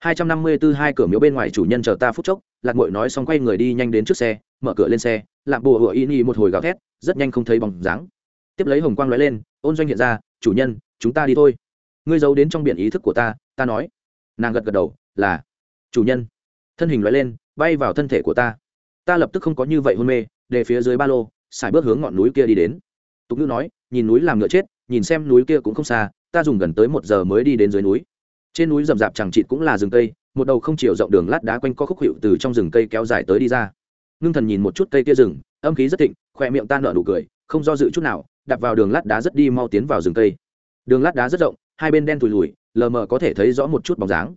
254 hai cửa miếu bên ngoài chủ nhân chờ ta phút chốc, lạc mội nói xong quay người đi nhanh đến trước xe, mở cửa lên xe, lạc bùa hựa y y một hồi gào thét, rất nhanh không thấy bóng dáng. Tiếp lấy hồng quang lóe lên, ôn doanh hiện ra, chủ nhân, chúng ta đi thôi. Ngươi giấu đến trong biển ý thức của ta ta nói. Nàng gật gật đầu, là. Chủ nhân. Thân hình lóe lên, bay vào thân thể của ta. Ta lập tức không có như vậy hôn mê, để phía dưới ba lô, xài bước hướng ngọn núi kia đi đến. Tục ngữ nói, nhìn núi làm ngựa chết, nhìn xem núi kia cũng không xa, ta dùng gần tới một giờ mới đi đến dưới núi trên núi rậm rạp chẳng chịt cũng là rừng cây, một đầu không chiều rộng đường lát đá quanh co khúc hiệu từ trong rừng cây kéo dài tới đi ra. Ngưng thần nhìn một chút cây kia rừng, âm khí rất thịnh khoe miệng ta nở nụ cười, không do dự chút nào, đạp vào đường lát đá rất đi mau tiến vào rừng cây. Đường lát đá rất rộng, hai bên đen thùi lùi, lờ mờ có thể thấy rõ một chút bóng dáng.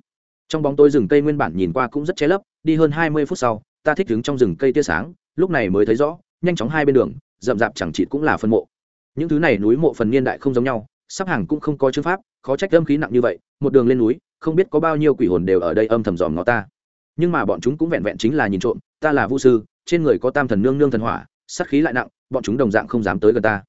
Trong bóng tối rừng cây nguyên bản nhìn qua cũng rất che lấp, đi hơn hai mươi phút sau, ta thích đứng trong rừng cây tia sáng, lúc này mới thấy rõ, nhanh chóng hai bên đường, rậm rạp chẳng chịt cũng là phân mộ. Những thứ này núi mộ phần niên đại không giống nhau sắp hàng cũng không có chữ pháp, khó trách âm khí nặng như vậy, một đường lên núi, không biết có bao nhiêu quỷ hồn đều ở đây âm thầm dòm ngó ta. Nhưng mà bọn chúng cũng vẹn vẹn chính là nhìn trộm, ta là vũ sư, trên người có tam thần nương nương thần hỏa, sát khí lại nặng, bọn chúng đồng dạng không dám tới gần ta.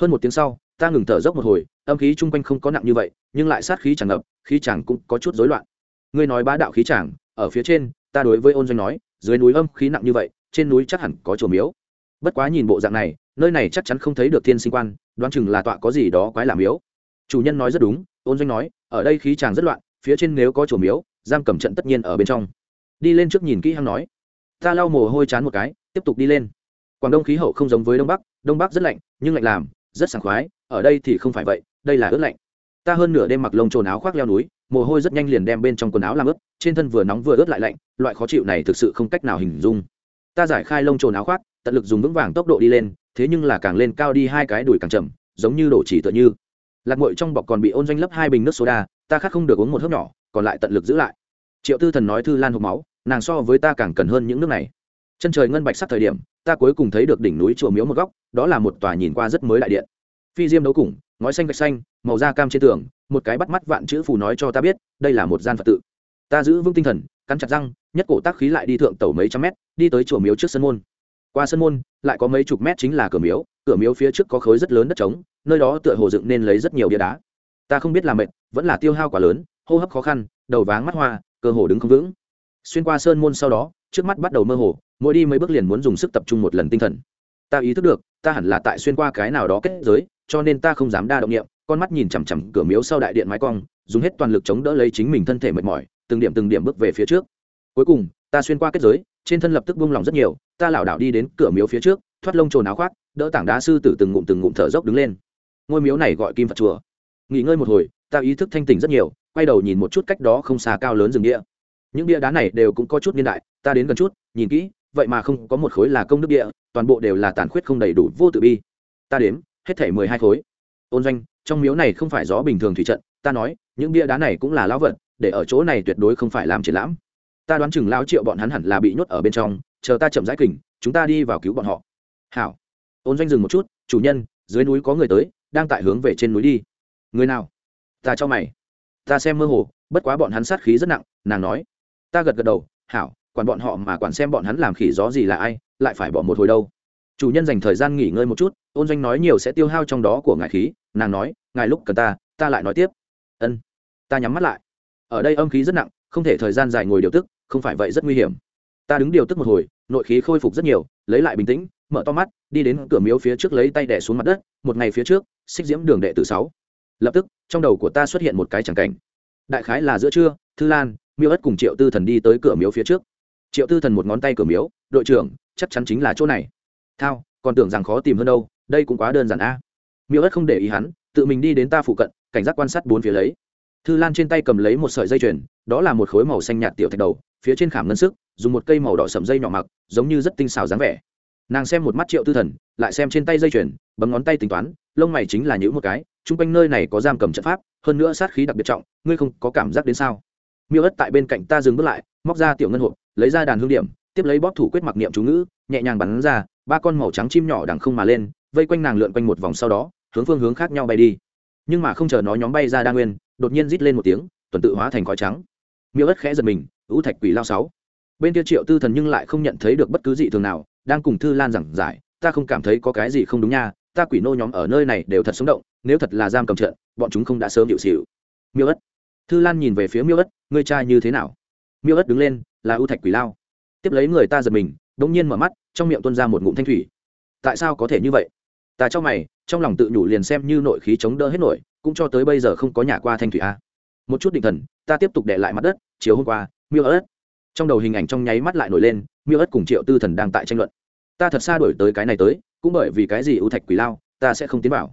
Hơn một tiếng sau, ta ngừng thở dốc một hồi, âm khí chung quanh không có nặng như vậy, nhưng lại sát khí tràn ngập, khí chàng cũng có chút rối loạn. Ngươi nói bá đạo khí chàng ở phía trên, ta đối với ôn doanh nói, dưới núi âm khí nặng như vậy, trên núi chắc hẳn có chùa miếu. Bất quá nhìn bộ dạng này, nơi này chắc chắn không thấy được thiên sinh quan, đoán chừng là tọa có gì đó quái làm miếu chủ nhân nói rất đúng ôn doanh nói, ở đây khí tràng rất loạn, phía trên nếu có chùa miếu, giam cầm trận tất nhiên ở bên trong. Đi lên trước nhìn kỹ hăng nói. Ta lau mồ hôi chán một cái, tiếp tục đi lên. Quảng đông khí hậu không giống với đông bắc đông bắc rất lạnh, nhưng lạnh làm, rất sảng khoái, ở đây thì không phải vậy, đây là ướt lạnh. Ta hơn nửa đêm mặc lông trồn áo khoác leo núi, mồ hôi rất nhanh liền đem bên trong quần áo làm ướt, trên thân vừa nóng vừa ướt lại lạnh, loại khó chịu này thực sự không cách nào hình dung. Ta giải khai lông trồn áo khoác, tận lực dùng vững vàng tốc độ đi lên, thế nhưng là càng lên cao đi hai cái đùi càng chậm, giống như đổ chỉ tựa như lạc mội trong bọc còn bị ôn doanh lấp hai bình nước soda, ta khác không được uống một hớp nhỏ, còn lại tận lực giữ lại. Triệu tư thần nói thư lan hộp máu, nàng so với ta càng cần hơn những nước này. Chân trời ngân bạch sắc thời điểm, ta cuối cùng thấy được đỉnh núi chùa miếu một góc, đó là một tòa nhìn qua rất mới đại điện. Phi diêm đấu củng ngói xanh gạch xanh, màu da cam trên tường, một cái bắt mắt vạn chữ phù nói cho ta biết, đây là một gian phật tự. Ta giữ vững tinh thần, cắn chặt răng, nhất cổ tác khí lại đi thượng tàu mấy trăm mét, đi tới chùa miếu trước sân môn qua sân môn, lại có mấy chục mét chính là cửa miếu cửa miếu phía trước có khối rất lớn đất trống, nơi đó tựa hồ dựng nên lấy rất nhiều bia đá. Ta không biết là mệt, vẫn là tiêu hao quá lớn, hô hấp khó khăn, đầu váng mắt hoa, cơ hồ đứng không vững. Xuyên qua sơn môn sau đó, trước mắt bắt đầu mơ hồ, mỗi đi mấy bước liền muốn dùng sức tập trung một lần tinh thần. Ta ý thức được, ta hẳn là tại xuyên qua cái nào đó kết giới, cho nên ta không dám đa động nghiệm con mắt nhìn chằm chằm cửa miếu sau đại điện mái cong, dùng hết toàn lực chống đỡ lấy chính mình thân thể mệt mỏi, từng điểm từng điểm bước về phía trước. Cuối cùng, ta xuyên qua kết giới trên thân lập tức buông lỏng rất nhiều, ta lảo đảo đi đến cửa miếu phía trước, thoát lông trồn áo khoác, đỡ tảng đá sư tử từng ngụm từng ngụm thở dốc đứng lên. Ngôi miếu này gọi kim phật chùa. Nghỉ ngơi một hồi, ta ý thức thanh tỉnh rất nhiều, quay đầu nhìn một chút cách đó không xa cao lớn rừng địa. Những bia đá này đều cũng có chút niên đại, ta đến gần chút, nhìn kỹ, vậy mà không có một khối là công đức địa, toàn bộ đều là tàn khuyết không đầy đủ vô tự bi. Ta đếm, hết thể mười hai khối. Ôn doanh, trong miếu này không phải gió bình thường thủy trận, ta nói, những bia đá này cũng là lão vật, để ở chỗ này tuyệt đối không phải làm triển lãm ta đoán chừng lão triệu bọn hắn hẳn là bị nhốt ở bên trong, chờ ta chậm rãi kình, chúng ta đi vào cứu bọn họ. Hảo. Ôn doanh dừng một chút, chủ nhân, dưới núi có người tới, đang tại hướng về trên núi đi. Người nào? Ta cho mày. Ta xem mơ hồ, bất quá bọn hắn sát khí rất nặng, nàng nói. Ta gật gật đầu, hảo, quản bọn họ mà quản xem bọn hắn làm khỉ gió gì là ai, lại phải bỏ một hồi đâu. Chủ nhân dành thời gian nghỉ ngơi một chút, ôn doanh nói nhiều sẽ tiêu hao trong đó của ngài khí, nàng nói, ngài lúc cần ta ta lại nói tiếp. Ân. Ta nhắm mắt lại. Ở đây âm khí rất nặng, không thể thời gian dài ngồi điều tức không phải vậy rất nguy hiểm. Ta đứng điều tức một hồi, nội khí khôi phục rất nhiều, lấy lại bình tĩnh, mở to mắt, đi đến cửa miếu phía trước lấy tay đẻ xuống mặt đất, một ngày phía trước, xích diễm đường đệ tử sáu. Lập tức, trong đầu của ta xuất hiện một cái chẳng cảnh. Đại khái là giữa trưa, thư lan, miêu ất cùng triệu tư thần đi tới cửa miếu phía trước. Triệu tư thần một ngón tay cửa miếu, đội trưởng, chắc chắn chính là chỗ này. Thao, còn tưởng rằng khó tìm hơn đâu, đây cũng quá đơn giản a. Miêu ất không để ý hắn, tự mình đi đến ta phụ cận, cảnh giác quan sát bốn phía lấy thư lan trên tay cầm lấy một sợi dây chuyền, đó là một khối màu xanh nhạt tiểu thạch đầu, phía trên khảm ngân sức, dùng một cây màu đỏ sầm dây nhỏ mặc, giống như rất tinh xảo dáng vẻ. Nàng xem một mắt triệu tư thần, lại xem trên tay dây chuyền, bấm ngón tay tính toán, lông mày chính là những một cái, chung quanh nơi này có giam cầm trận pháp, hơn nữa sát khí đặc biệt trọng, ngươi không có cảm giác đến sao? Miêu ất tại bên cạnh ta dừng bước lại, móc ra tiểu ngân hộp, lấy ra đàn hương điểm, tiếp lấy bóp thủ quyết mặc niệm chú ngữ, nhẹ nhàng bắn ra, ba con màu trắng chim nhỏ đằng không mà lên, vây quanh nàng lượn quanh một vòng sau đó, hướng phương hướng khác nhau bay đi. Nhưng mà không chờ nó nhóm bay ra đa nguyên đột nhiên rít lên một tiếng, tuần tự hóa thành khói trắng. Miêu ất khẽ giật mình ưu thạch quỷ lao sáu. Bên kia triệu tư thần nhưng lại không nhận thấy được bất cứ gì thường nào, đang cùng thư lan giảng giải, ta không cảm thấy có cái gì không đúng nha, ta quỷ nô nhóm ở nơi này đều thật sống động, nếu thật là giam cầm trận, bọn chúng không đã sớm hiệu xịu miêu ất. Thư lan nhìn về phía miêu ất, ngươi trai như thế nào? Miêu ất đứng lên, là ưu thạch quỷ lao. Tiếp lấy người ta giật mình đ ỗ n g nhiên mở mắt, trong miệng tuân ra một ngụm thanh thủy. Tại sao có thể như vậy? Ta cho mày, trong lòng tự nhủ liền xem như nội khí chống đỡ hết nổi cũng cho tới bây giờ không có nhà qua thanh thủy a. Một chút định thần, ta tiếp tục để lại mặt đất, chiều hôm qua, miêu ất. Trong đầu hình ảnh trong nháy mắt lại nổi lên, miêu ất cùng triệu tư thần đang tại tranh luận. Ta thật xa đổi tới cái này tới, cũng bởi vì cái gì ưu thạch quỷ lao, ta sẽ không tiến vào.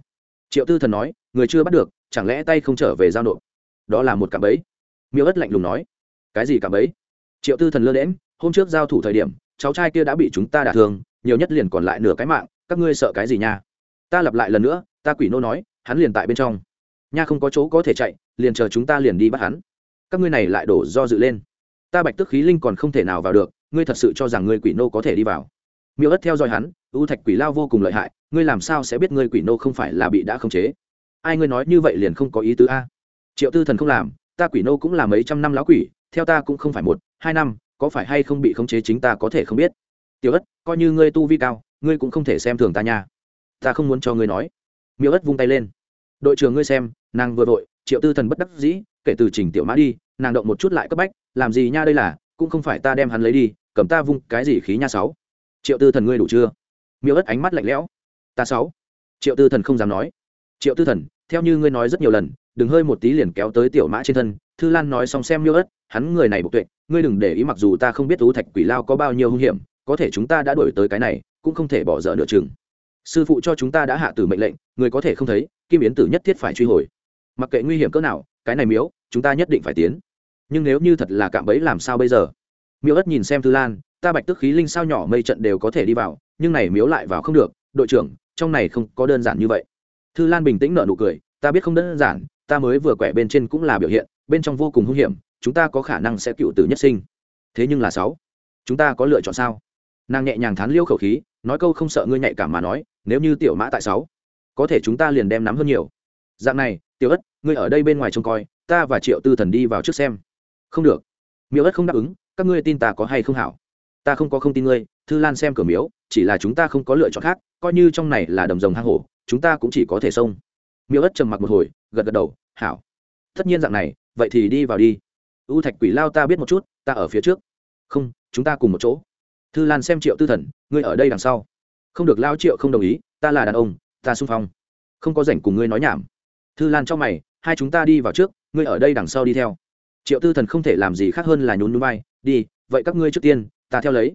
Triệu tư thần nói, người chưa bắt được, chẳng lẽ tay không trở về giao nộp? Đó là một cạm bẫy. Miêu ất lạnh lùng nói, cái gì cạm bẫy? Triệu tư thần lơ đễm hôm trước giao thủ thời điểm, cháu trai kia đã bị chúng ta đả thương, nhiều nhất liền còn lại nửa cái mạng, các ngươi sợ cái gì nha? Ta lặp lại lần nữa, ta quỷ nô nói, hắn liền tại bên trong nha không có chỗ có thể chạy, liền chờ chúng ta liền đi bắt hắn. Các ngươi này lại đổ do dự lên. Ta bạch tức khí linh còn không thể nào vào được, ngươi thật sự cho rằng ngươi quỷ nô có thể đi vào. Miêu ất theo dõi hắn, u thạch quỷ lao vô cùng lợi hại, ngươi làm sao sẽ biết ngươi quỷ nô không phải là bị đã khống chế? Ai ngươi nói như vậy liền không có ý tứ a. Triệu tư thần không làm, ta quỷ nô cũng là mấy trăm năm lão quỷ, theo ta cũng không phải một, hai năm, có phải hay không bị khống chế chính ta có thể không biết. Tiểu ất, coi như ngươi tu vi cao, ngươi cũng không thể xem thường ta nha. Ta không muốn cho ngươi nói. Miêu ất vung tay lên đội trưởng ngươi xem, nàng vừa vội, triệu tư thần bất đắc dĩ, kể từ trình tiểu mã đi, nàng động một chút lại cấp bách, làm gì nha đây là, cũng không phải ta đem hắn lấy đi, cầm ta vung cái gì khí nha sáu. Triệu tư thần ngươi đủ chưa? Miêu ất ánh mắt lạnh lẽo. Ta sáu. Triệu tư thần không dám nói. Triệu tư thần, theo như ngươi nói rất nhiều lần, đừng hơi một tí liền kéo tới tiểu mã trên thân. Thư lan nói xong xem miêu ất, hắn người này bộc tuệ, ngươi đừng để ý mặc dù ta không biết tú thạch quỷ lao có bao nhiêu hung hiểm, có thể chúng ta đã đổi tới cái này, cũng không thể bỏ dở nửa chừng sư phụ cho chúng ta đã hạ tử mệnh lệnh, người có thể không thấy, kim yến tử nhất thiết phải truy hồi. Mặc kệ nguy hiểm cỡ nào, cái này miếu, chúng ta nhất định phải tiến. Nhưng nếu như thật là cạm bẫy làm sao bây giờ? Miêu ất nhìn xem thư lan, ta bạch tức khí linh sao nhỏ mây trận đều có thể đi vào, nhưng này miếu lại vào không được, đội trưởng, trong này không có đơn giản như vậy. Thư lan bình tĩnh nợ nụ cười, ta biết không đơn giản, ta mới vừa quẻ bên trên cũng là biểu hiện, bên trong vô cùng hung hiểm, chúng ta có khả năng sẽ cựu tử nhất sinh. Thế nhưng là sáu, chúng ta có lựa chọn sao? Nàng nhẹ nhàng thán liêu khẩu khí, nói câu không sợ ngươi nhạy cảm mà nói, nếu như tiểu mã tại sáu, có thể chúng ta liền đem nắm hơn nhiều. Dạng này, tiểu ất, ngươi ở đây bên ngoài trông coi, ta và triệu tư thần đi vào trước xem. Không được. Miêu ất không đáp ứng, các ngươi tin ta có hay không hảo? Ta không có không tin ngươi, thư lan xem cửa miếu, chỉ là chúng ta không có lựa chọn khác, coi như trong này là đầm rồng hang hổ, chúng ta cũng chỉ có thể xông. Miêu ất trầm mặc một hồi, gật gật đầu, hảo. Tất nhiên dạng này, vậy thì đi vào đi. U thạch quỷ lao ta biết một chút, ta ở phía trước. Không, chúng ta cùng một chỗ thư lan xem triệu tư thần, ngươi ở đây đằng sau. Không được lao triệu không đồng ý, ta là đàn ông, ta sung phong. Không có rảnh cùng ngươi nói nhảm. Thư lan cho mày, hai chúng ta đi vào trước, ngươi ở đây đằng sau đi theo. Triệu tư thần không thể làm gì khác hơn là nhún núi bay đi, vậy các ngươi trước tiên, ta theo lấy.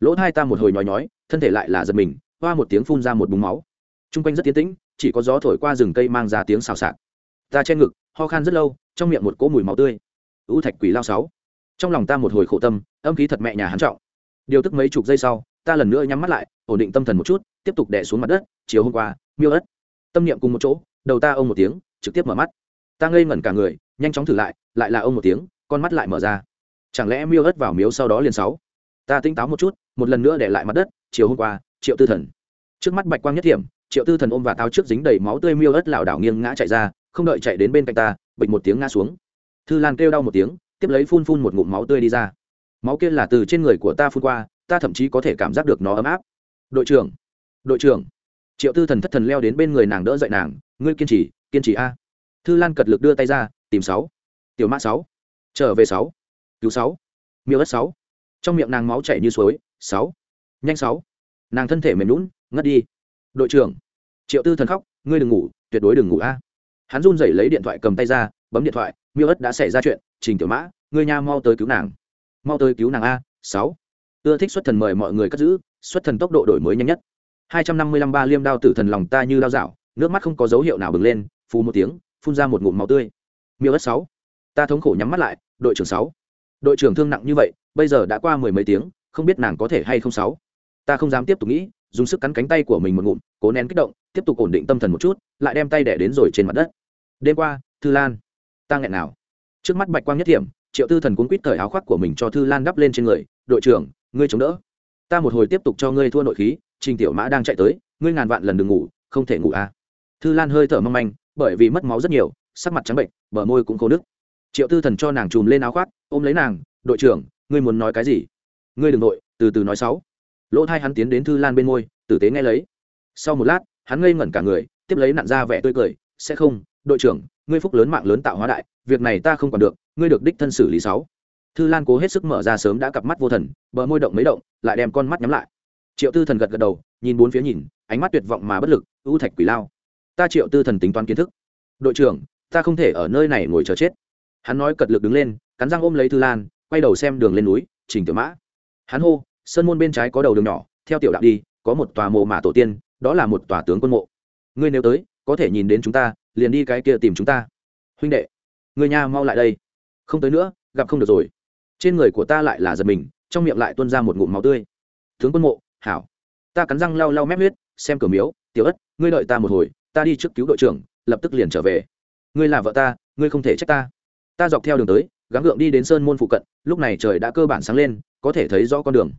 Lỗ hai ta một hồi nhói nhói, thân thể lại là giật mình, hoa một tiếng phun ra một búng máu. T r u n g quanh rất tiến tĩnh, chỉ có gió thổi qua rừng cây mang ra tiếng xào xạc. Ta che ngực, ho khan rất lâu, trong miệng một cỗ mùi máu tươi. U thạch quỷ lao sáu. Trong lòng ta một hồi khổ tâm, âm khí thật mẹ nhà hắn trọng điều tức mấy chục giây sau, ta lần nữa nhắm mắt lại, ổn định tâm thần một chút, tiếp tục đẻ xuống mặt đất, chiều hôm qua, miêu ất tâm niệm cùng một chỗ, đầu ta ông một tiếng, trực tiếp mở mắt. Ta ngây ngẩn cả người, nhanh chóng thử lại lại là ông một tiếng, con mắt lại mở ra. Chẳng lẽ miêu ất vào miếu sau đó liền sáu? Ta tinh táo một chút, một lần nữa để lại mặt đất, chiều hôm qua, triệu tư thần. Trước mắt bạch quang nhất hiểm, triệu tư thần ôm và tao trước dính đầy máu tươi miêu ớt lảo đảo nghiêng ngã chạy ra, không đợi chạy đến bên cạnh ta, bịch một tiếng ngã xuống. Thư lan kêu đau một tiếng, tiếp lấy phun phun một ngụm máu tươi đi ra máu kia là từ trên người của ta phun qua, ta thậm chí có thể cảm giác được nó ấm áp. Đội trưởng đội trưởng. Triệu tư thần thất thần leo đến bên người nàng đỡ dậy nàng, ngươi kiên trì kiên trì a. Thư lan cật lực đưa tay ra, tìm sáu. Tiểu mã sáu. Trở về sáu. Cứu sáu. Miêu ất sáu. Trong miệng nàng máu chảy như suối, sáu. Nhanh sáu. Nàng thân thể mềm lún ngất đi. Đội trưởng. Triệu tư thần khóc, ngươi đừng ngủ, tuyệt đối đừng ngủ a. Hắn run rẩy lấy điện thoại cầm tay ra, bấm điện thoại, miêu ất đã xảy ra chuyện, trình tiểu mã, ngươi nha mau tới cứu nàng mau tới cứu nàng a, sáu. Ưa thích xuất thần mời mọi người cất giữ, xuất thần tốc độ đổi mới nhanh nhất. Hai trăm năm mươi lăm ba liêm đao tử thần lòng ta như đao dạo, nước mắt không có dấu hiệu nào bừng lên, phù một tiếng, phun ra một ngụm máu tươi. Miêu ất sáu. Ta thống khổ nhắm mắt lại, đội trưởng sáu. Đội trưởng thương nặng như vậy, bây giờ đã qua mười mấy tiếng, không biết nàng có thể hay không sáu. Ta không dám tiếp tục nghĩ, dùng sức cắn cánh tay của mình một ngụm, cố nén kích động, tiếp tục ổn định tâm thần một chút, lại đem tay đẻ đến rồi trên mặt đất. Đêm qua, thư lan. Ta nghẹn nào? Trước mắt bạch quang nhất thiểm triệu tư thần cuốn quýt thời áo khoác của mình cho thư lan đắp lên trên người, đội trưởng, ngươi chống đỡ. Ta một hồi tiếp tục cho ngươi thua nội khí, trình tiểu mã đang chạy tới, ngươi ngàn vạn lần đừng ngủ, không thể ngủ à. thư lan hơi thở mong manh, bởi vì mất máu rất nhiều, sắc mặt trắng bệnh, bờ môi cũng khô nứt. Triệu tư thần cho nàng chùm lên áo khoác, ôm lấy nàng, đội trưởng, ngươi muốn nói cái gì? Ngươi đừng nội từ từ nói sáu. Lỗ thai hắn tiến đến thư lan bên môi, tử tế nghe lấy. Sau một lát, hắn ngây ngẩn cả người, tiếp lấy nặn ra vẻ tươi cười, sẽ không, đội trưởng, ngươi phúc lớn mạng lớn tạo hóa đại, việc này ta không còn được ngươi được đích thân xử lý sáu. Thư lan cố hết sức mở ra sớm đã cặp mắt vô thần, bờ môi động mấy động, lại đem con mắt nhắm lại. Triệu tư thần gật gật đầu, nhìn bốn phía nhìn, ánh mắt tuyệt vọng mà bất lực, ưu thạch quỷ lao. Ta triệu tư thần tính toán kiến thức. Đội trưởng, ta không thể ở nơi này ngồi chờ chết. Hắn nói cật lực đứng lên, cắn răng ôm lấy thư lan, quay đầu xem đường lên núi trình tiểu mã. Hắn hô, sơn môn bên trái có đầu đường nhỏ, theo tiểu đạo đi, có một tòa mộ mả tổ tiên, đó là một tòa tướng quân mộ. Ngươi nếu tới, có thể nhìn đến chúng ta, liền đi cái kia tìm chúng ta. Huynh đệ người nhà mau lại đây không tới nữa, gặp không được rồi. Trên người của ta lại là giật mình, trong miệng lại tuôn ra một ngụm máu tươi. Tướng quân mộ, hảo. Ta cắn răng lau lau mép huyết, xem cửa miếu, tiểu ất, ngươi đợi ta một hồi, ta đi trước cứu đội trưởng, lập tức liền trở về. Ngươi là vợ ta, ngươi không thể trách ta. Ta dọc theo đường tới, gắng gượng đi đến sơn môn phụ cận, lúc này trời đã cơ bản sáng lên, có thể thấy rõ con đường.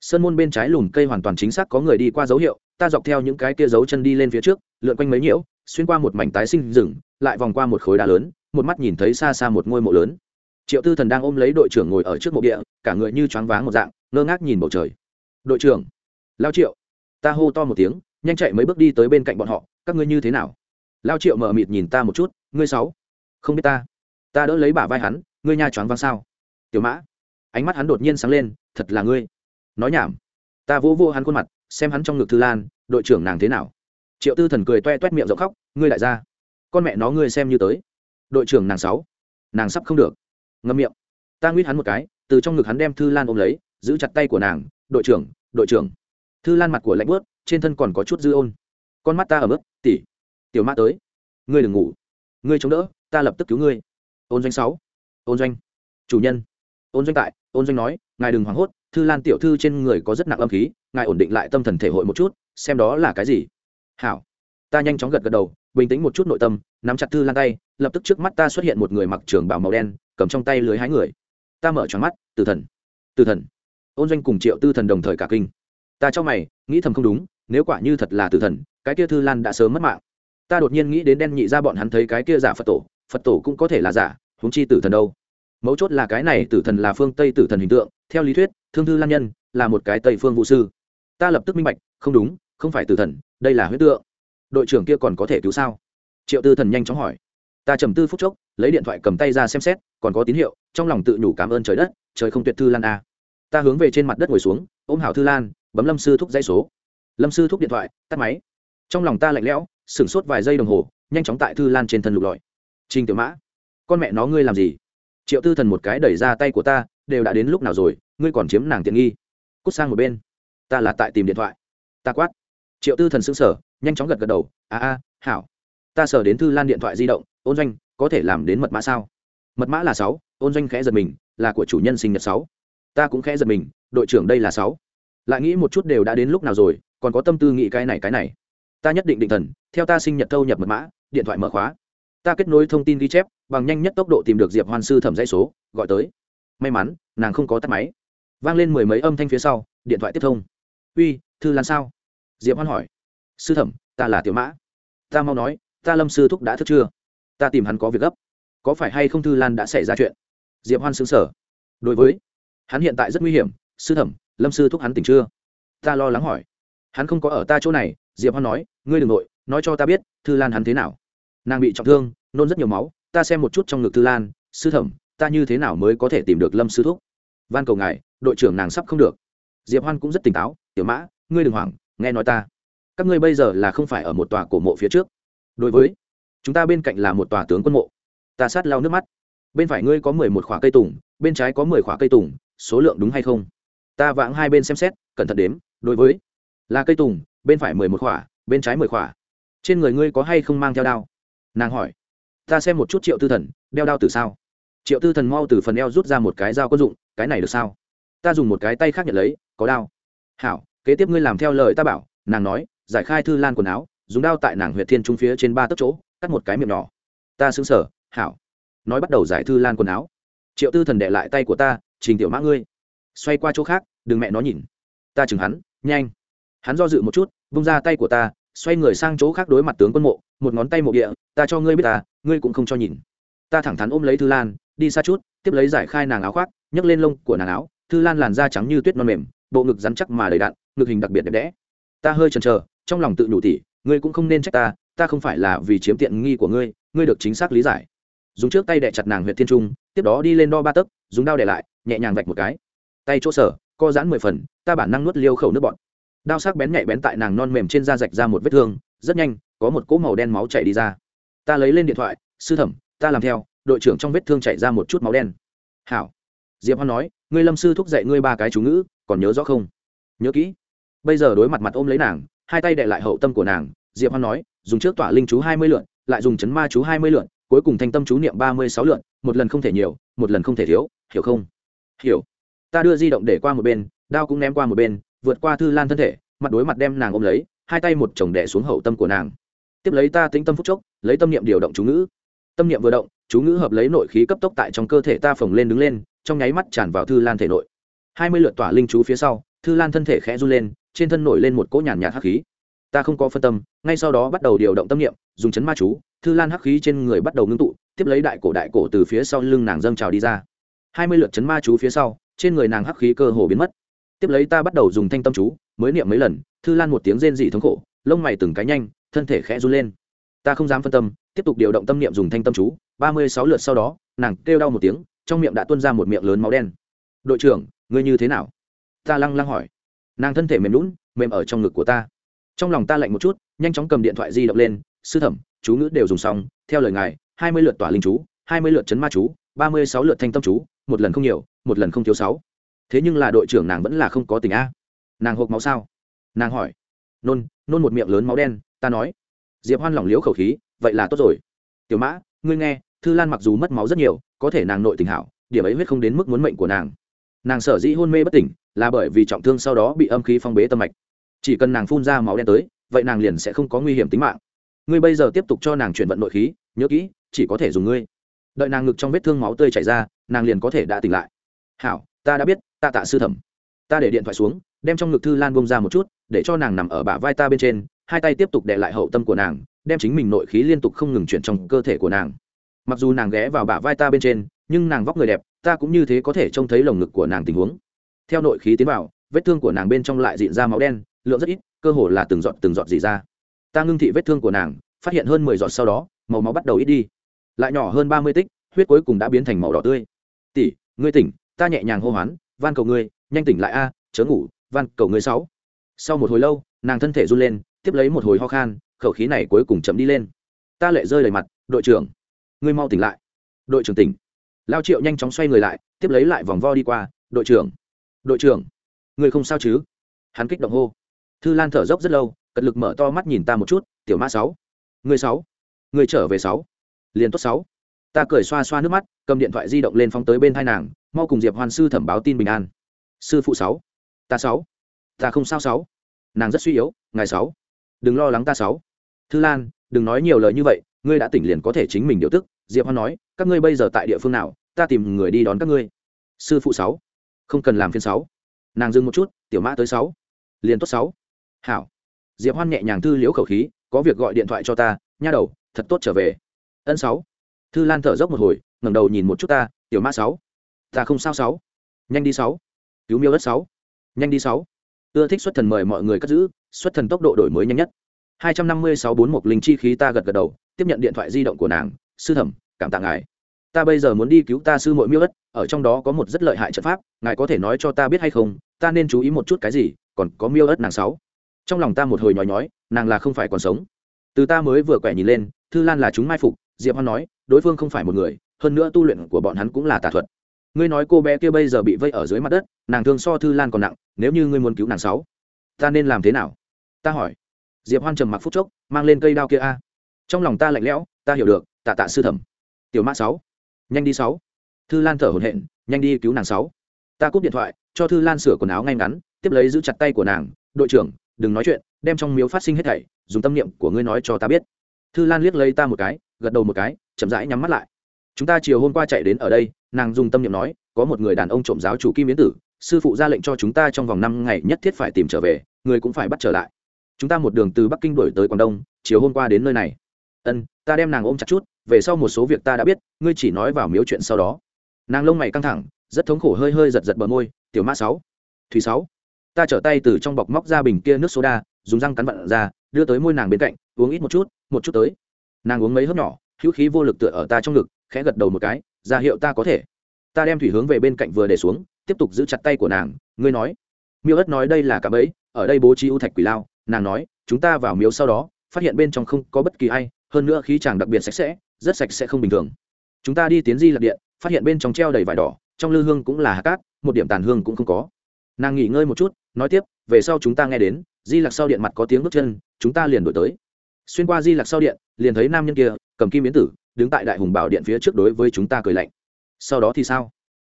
Sơn môn bên trái lùm cây hoàn toàn chính xác có người đi qua dấu hiệu, ta dọc theo những cái kia dấu chân đi lên phía trước, lượn quanh mấy nhiễu, xuyên qua một mảnh tái sinh rừng, lại vòng qua một khối đá lớn, một mắt nhìn thấy xa xa một ngôi mộ lớn triệu tư thần đang ôm lấy đội trưởng ngồi ở trước mộ địa, cả người như choáng váng một dạng, ngơ ngác nhìn bầu trời. Đội trưởng, lao triệu. Ta hô to một tiếng, nhanh chạy mấy bước đi tới bên cạnh bọn họ, các ngươi như thế nào? Lao triệu mờ mịt nhìn ta một chút, ngươi sáu, không biết ta. Ta đỡ lấy bả vai hắn, ngươi nha choáng váng sao? Tiểu mã. Ánh mắt hắn đột nhiên sáng lên, thật là ngươi. Nói nhảm. Ta vô vô hắn khuôn mặt, xem hắn trong ngực thư lan, đội trưởng nàng thế nào? Triệu tư thần cười toe toét miệng rộng khóc, ngươi lại ra. Con mẹ nó ngươi xem như tới. Đội trưởng nàng sáu, nàng sắp không được ngâm miệng. Ta nguyết hắn một cái, từ trong ngực hắn đem thư lan ôm lấy, giữ chặt tay của nàng, đội trưởng đội trưởng. Thư lan mặt của lạnh bớt, trên thân còn có chút dư ôn. Con mắt ta ở mức tỉ tiểu mã tới. Ngươi đừng ngủ. Ngươi chống đỡ, ta lập tức cứu ngươi. Ôn doanh sáu. Ôn doanh. Chủ nhân. Ôn doanh tại. Ôn doanh nói, ngài đừng hoảng hốt, thư lan tiểu thư trên người có rất nặng âm khí, ngài ổn định lại tâm thần thể hội một chút, xem đó là cái gì. Hảo. Ta nhanh chóng gật gật đầu, bình tĩnh một chút nội tâm, nắm chặt thư lan tay, lập tức trước mắt ta xuất hiện một người mặc trường bảo màu đen cầm trong tay lưới hái người. Ta mở tròn mắt, tử thần tử thần. Ôn doanh cùng triệu tư thần đồng thời cả kinh. Ta cho mày, nghĩ thầm không đúng, nếu quả như thật là tử thần, cái kia thư lan đã sớm mất mạng. Ta đột nhiên nghĩ đến đen nhị ra bọn hắn thấy cái kia giả phật tổ phật tổ cũng có thể là giả, huống chi tử thần đâu. Mấu chốt là cái này tử thần là phương tây tử thần hình tượng, theo lý thuyết, thương thư lan nhân là một cái tây phương vũ sư. Ta lập tức minh bạch, không đúng, không phải tử thần, đây là huyết tượng. Đội trưởng kia còn có thể cứu sao? Triệu tư thần nhanh chóng hỏi ta trầm tư phút chốc, lấy điện thoại cầm tay ra xem xét, còn có tín hiệu, trong lòng tự nhủ cảm ơn trời đất, trời không tuyệt thư lan a. Ta hướng về trên mặt đất ngồi xuống, ôm hảo thư lan, bấm lâm sư thúc dãy số. Lâm sư thúc điện thoại, tắt máy. Trong lòng ta lạnh lẽo, sửng sốt vài giây đồng hồ, nhanh chóng tại thư lan trên thân lục lọi. Trình tiểu mã, con mẹ nó ngươi làm gì? Triệu tư thần một cái đẩy ra tay của ta, đều đã đến lúc nào rồi, ngươi còn chiếm nàng tiện nghi. Cút sang một bên. Ta là tại tìm điện thoại. Ta quát. Triệu tư thần xứng sở nhanh chóng gật gật đầu. A a, hảo. Ta sở đến thư lan điện thoại di động ôn doanh có thể làm đến mật mã sao? Mật mã là sáu, ôn doanh khẽ giật mình, là của chủ nhân sinh nhật sáu. Ta cũng khẽ giật mình, đội trưởng đây là sáu. Lại nghĩ một chút đều đã đến lúc nào rồi, còn có tâm tư nghĩ cái này cái này. Ta nhất định định thần, theo ta sinh nhật thâu nhập mật mã, điện thoại mở khóa. Ta kết nối thông tin ghi chép, bằng nhanh nhất tốc độ tìm được diệp hoan sư thẩm dãy số, gọi tới. May mắn, nàng không có tắt máy. Vang lên mười mấy âm thanh phía sau, điện thoại tiếp thông. Uy, thư lan sao? Diệp hoan hỏi. Sư thẩm, ta là tiểu mã. Ta mau nói, ta lâm sư thúc đã thức chưa? Ta tìm hắn có việc gấp. Có phải hay không thư lan đã xảy ra chuyện? Diệp hoan xứng sở đối với, hắn hiện tại rất nguy hiểm. Sư thẩm, lâm sư thúc hắn tỉnh chưa? Ta lo lắng hỏi. Hắn không có ở ta chỗ này, diệp hoan nói, ngươi đ ừ n g nội, nói cho ta biết, thư lan hắn thế nào? Nàng bị trọng thương, nôn rất nhiều máu, ta xem một chút trong ngực thư lan. Sư thẩm, ta như thế nào mới có thể tìm được lâm sư thúc? Van cầu ngài, đội trưởng nàng sắp không được. Diệp hoan cũng rất tỉnh táo, tiểu mã, ngươi đừng hoảng, nghe nói ta. Các ngươi bây giờ là không phải ở một tòa cổ mộ phía trước. Đối với chúng ta bên cạnh là một tòa tướng quân mộ. Ta sát lau nước mắt. Bên phải ngươi có mười một khoả cây tùng, bên trái có mười khoả cây tùng, số lượng đúng hay không? Ta vãng hai bên xem xét, cẩn thận đếm, đối với, là cây tùng, bên phải mười một khoả bên trái mười khoả trên người ngươi có hay không mang theo đao? Nàng hỏi. Ta xem một chút triệu tư thần, đeo đao từ sao? Triệu tư thần mau từ phần eo rút ra một cái dao quân dụng, cái này được sao? Ta dùng một cái tay khác nhận lấy, có đao. Hảo, kế tiếp ngươi làm theo lời ta bảo, nàng nói, giải khai thư lan quần áo, dùng đao tại nàng huyệt thiên trung phía trên ba tấc chỗ cắt một cái miệng nhỏ. Ta xứng sở hảo. Nói bắt đầu giải thư lan quần áo. Triệu tư thần đệ lại tay của ta, trình tiểu mã ngươi. Xoay qua chỗ khác, đừng mẹ nó nhìn. Ta chừng hắn, nhanh. Hắn do dự một chút bung ra tay của ta, xoay người sang chỗ khác đối mặt tướng quân mộ, một ngón tay mộ địa, ta cho ngươi biết ta, ngươi cũng không cho nhìn. Ta thẳng thắn ôm lấy thư lan, đi xa chút, tiếp lấy giải khai nàng áo khoác, nhấc lên lông của nàng áo. Thư lan làn da trắng như tuyết non mềm, bộ ngực rắn chắc mà đầy đạn ngực hình đặc biệt đẹp đẽ. Ta hơi chần chờ, trong lòng tự nhủ tỉ, ngươi cũng không nên trách ta ta không phải là vì chiếm tiện nghi của ngươi ngươi được chính xác lý giải. Dùng trước tay đẻ chặt nàng huyện thiên trung, tiếp đó đi lên đo ba tấc, dùng đao đẻ lại, nhẹ nhàng vạch một cái. Tay chỗ sở, co giãn mười phần, ta bản năng nuốt liêu khẩu nước bọt. Đao sắc bén nhạy bén tại nàng non mềm trên da rạch ra một vết thương, rất nhanh, có một cỗ màu đen máu chảy đi ra. Ta lấy lên điện thoại, sư thẩm, ta làm theo. Đội trưởng trong vết thương chảy ra một chút máu đen. Hảo. Diệp hoan nói, ngươi lâm sư thúc dạy ngươi ba cái chú ngữ, còn nhớ rõ không? Nhớ kỹ. Bây giờ đối mặt mặt ôm lấy nàng, hai tay đệ lại hậu tâm của nàng, diệp hoan nói dùng trước tỏa linh chú hai mươi lượn, lại dùng chấn ma chú hai mươi lượn, cuối cùng thanh tâm chú niệm ba mươi sáu lượn, một lần không thể nhiều, một lần không thể thiếu, hiểu không? Hiểu. Ta đưa di động để qua một bên, đao cũng ném qua một bên, vượt qua thư lan thân thể, mặt đối mặt đem nàng ôm lấy, hai tay một chồng đẻ xuống hậu tâm của nàng. Tiếp lấy ta tĩnh tâm phúc chốc, lấy tâm niệm điều động chú ngữ. Tâm niệm vừa động, chú ngữ hợp lấy nội khí cấp tốc tại trong cơ thể ta phồng lên đứng lên, trong nháy mắt tràn vào thư lan thể nội. hai mươi lượt tỏa linh chú phía sau, thư lan thân thể khẽ run lên, trên thân nổi lên một cỗ nhàn nhạt hắc khí ta không có phân tâm, ngay sau đó bắt đầu điều động tâm niệm, dùng chấn ma chú, thư lan hắc khí trên người bắt đầu ngưng tụ, tiếp lấy đại cổ đại cổ từ phía sau lưng nàng dâng trào đi ra. Hai mươi lượt chấn ma chú phía sau, trên người nàng hắc khí cơ hồ biến mất. Tiếp lấy ta bắt đầu dùng thanh tâm chú, mới niệm mấy lần, thư lan một tiếng rên dị thống khổ, lông mày từng cái nhanh, thân thể khẽ run lên. Ta không dám phân tâm, tiếp tục điều động tâm niệm dùng thanh tâm chú. Ba mươi sáu lượt sau đó, nàng kêu đau một tiếng, trong miệng đã tuôn ra một miệng lớn máu đen. Đội trưởng, ngươi như thế nào? Ta lăng lăng hỏi. Nàng thân thể mềm lún mềm ở trong ngực của ta trong lòng ta lạnh một chút, nhanh chóng cầm điện thoại di động lên, sư thẩm, chú ngữ đều dùng xong, theo lời ngài, hai mươi lượt tỏa linh chú, hai mươi lượt chấn ma chú, ba mươi sáu lượt thanh tâm chú, một lần không nhiều, một lần không thiếu sáu. Thế nhưng là đội trưởng nàng vẫn là không có tình a. Nàng hộp máu sao? Nàng hỏi. Nôn nôn một miệng lớn máu đen, ta nói. Diệp hoan lỏng liễu khẩu khí, vậy là tốt rồi. Tiểu mã, ngươi nghe, thư lan mặc dù mất máu rất nhiều, có thể nàng nội tình hảo, điểm ấy huyết không đến mức muốn mệnh của nàng. Nàng sở dĩ hôn mê bất tỉnh, là bởi vì trọng thương sau đó bị âm khí phong bế tâm mạch chỉ cần nàng phun ra máu đen tới, vậy nàng liền sẽ không có nguy hiểm tính mạng. Ngươi bây giờ tiếp tục cho nàng chuyển vận nội khí, nhớ kỹ, chỉ có thể dùng ngươi. Đợi nàng ngực trong vết thương máu tươi chảy ra, nàng liền có thể đã tỉnh lại. Hảo, ta đã biết, ta tạ sư thẩm. Ta để điện thoại xuống, đem trong ngực thư lan bông ra một chút, để cho nàng nằm ở bả vai ta bên trên, hai tay tiếp tục để lại hậu tâm của nàng, đem chính mình nội khí liên tục không ngừng chuyển trong cơ thể của nàng. Mặc dù nàng ghé vào bả vai ta bên trên, nhưng nàng vóc người đẹp, ta cũng như thế có thể trông thấy lồng ngực của nàng tình huống. Theo nội khí tiến vào, vết thương của nàng bên trong lại dịn ra máu đen lượng rất ít, cơ hồ là từng giọt từng giọt gì ra. Ta ngưng thị vết thương của nàng, phát hiện hơn mười giọt sau đó, màu máu bắt đầu ít đi. Lại nhỏ hơn ba mươi tích, huyết cuối cùng đã biến thành màu đỏ tươi. Tỷ, ngươi tỉnh, ta nhẹ nhàng hô hoán, van cầu ngươi, nhanh tỉnh lại a, chớ ngủ, van cầu ngươi sáu. Sau một hồi lâu, nàng thân thể run lên, tiếp lấy một hồi ho khan, khẩu khí này cuối cùng chậm đi lên. Ta lệ rơi đầy mặt, đội trưởng, ngươi mau tỉnh lại. Đội trưởng tỉnh. Lao triệu nhanh chóng xoay người lại, tiếp lấy lại vòng vo đi qua, đội trưởng đội trưởng người không sao chứ? Hắn kích động hô thư lan thở dốc rất lâu, cật lực mở to mắt nhìn ta một chút, tiểu mã sáu, người sáu, người trở về sáu, liền tốt sáu. Ta cười xoa xoa nước mắt, cầm điện thoại di động lên phóng tới bên hai nàng, mau cùng diệp hoàn sư thẩm báo tin bình an. Sư phụ sáu, ta sáu, ta không sao sáu, nàng rất suy yếu, ngài sáu, đừng lo lắng ta sáu. Thư lan, đừng nói nhiều lời như vậy, ngươi đã tỉnh liền có thể chính mình điều tức. Diệp hoan nói, các ngươi bây giờ tại địa phương nào, ta tìm người đi đón các ngươi. Sư phụ sáu, không cần làm phiên sáu. Nàng dừng một chút, tiểu mã tới sáu, liền tốt sáu hảo. Diệp hoan nhẹ nhàng thư liễu khẩu khí có việc gọi điện thoại cho ta nha đầu thật tốt trở về. Ân sáu. Thư lan thở dốc một hồi ngẩng đầu nhìn một chút ta tiểu mã sáu. Ta không sao sáu. Nhanh đi sáu. Cứu miêu đất sáu. Nhanh đi sáu. Ưa thích xuất thần mời mọi người cất giữ xuất thần tốc độ đổi mới nhanh nhất. Hai trăm năm mươi sáu bốn một linh chi khí ta gật gật đầu tiếp nhận điện thoại di động của nàng sư thẩm cảm tạ ngài. Ta bây giờ muốn đi cứu ta sư muội miêu đất, ở trong đó có một rất lợi hại trận pháp ngài có thể nói cho ta biết hay không ta nên chú ý một chút cái gì còn có miêu đất nàng sáu trong lòng ta một hồi nhói nhói, nàng là không phải còn sống. Từ ta mới vừa quẻ nhìn lên, thư lan là chúng mai phục, diệp hoan nói, đối phương không phải một người, hơn nữa tu luyện của bọn hắn cũng là tà thuật. Ngươi nói cô bé kia bây giờ bị vây ở dưới mặt đất, nàng thương so thư lan còn nặng, nếu như ngươi muốn cứu nàng sáu, ta nên làm thế nào? Ta hỏi. Diệp hoan trầm mặc phút chốc, mang lên cây đao kia a. Trong lòng ta lạnh lẽo, ta hiểu được, tạ tạ sư thẩm. Tiểu mã sáu, nhanh đi sáu. Thư lan thở hổn hển, nhanh đi cứu nàng sáu. Ta cúp điện thoại, cho thư lan sửa quần áo ngay ngắn, tiếp lấy giữ chặt tay của nàng, đội trưởng đừng nói chuyện, đem trong miếu phát sinh hết thảy, dùng tâm niệm của ngươi nói cho ta biết. Thư lan liếc lấy ta một cái, gật đầu một cái, chậm rãi nhắm mắt lại. Chúng ta chiều hôm qua chạy đến ở đây, nàng dùng tâm niệm nói, có một người đàn ông trộm giáo chủ kim yến tử, sư phụ ra lệnh cho chúng ta trong vòng năm ngày nhất thiết phải tìm trở về, người cũng phải bắt trở lại. Chúng ta một đường từ bắc kinh đổi tới quảng đông, chiều hôm qua đến nơi này. Ân, ta đem nàng ôm chặt chút, về sau một số việc ta đã biết, ngươi chỉ nói vào miếu chuyện sau đó. Nàng lông mày căng thẳng, rất thống khổ hơi hơi giật giật bờ môi, tiểu mã sáu, thủy sáu ta trở tay từ trong bọc móc ra bình kia nước soda, dùng răng cắn vặn ra, đưa tới môi nàng bên cạnh, uống ít một chút một chút tới. Nàng uống mấy hớp nhỏ, hữu khí vô lực tựa ở ta trong ngực, khẽ gật đầu một cái, ra hiệu ta có thể. Ta đem thủy hướng về bên cạnh vừa để xuống, tiếp tục giữ chặt tay của nàng, ngươi nói. Miêu ất nói đây là cả bẫy, ở đây bố trí ưu thạch quỷ lao, nàng nói, chúng ta vào miếu sau đó, phát hiện bên trong không có bất kỳ ai, hơn nữa khí chàng đặc biệt sạch sẽ, rất sạch sẽ không bình thường. Chúng ta đi tiến di lạc điện phát hiện bên trong treo đầy vải đỏ, trong lư hương cũng là hạt cát, một điểm tàn hương cũng không có nàng nghỉ ngơi một chút, nói tiếp, về sau chúng ta nghe đến, di lạc sau điện mặt có tiếng bước chân, chúng ta liền đổi tới. Xuyên qua di lạc sau điện, liền thấy nam nhân kia, cầm kim biến tử, đứng tại đại hùng bảo điện phía trước đối với chúng ta cười lạnh. Sau đó thì sao?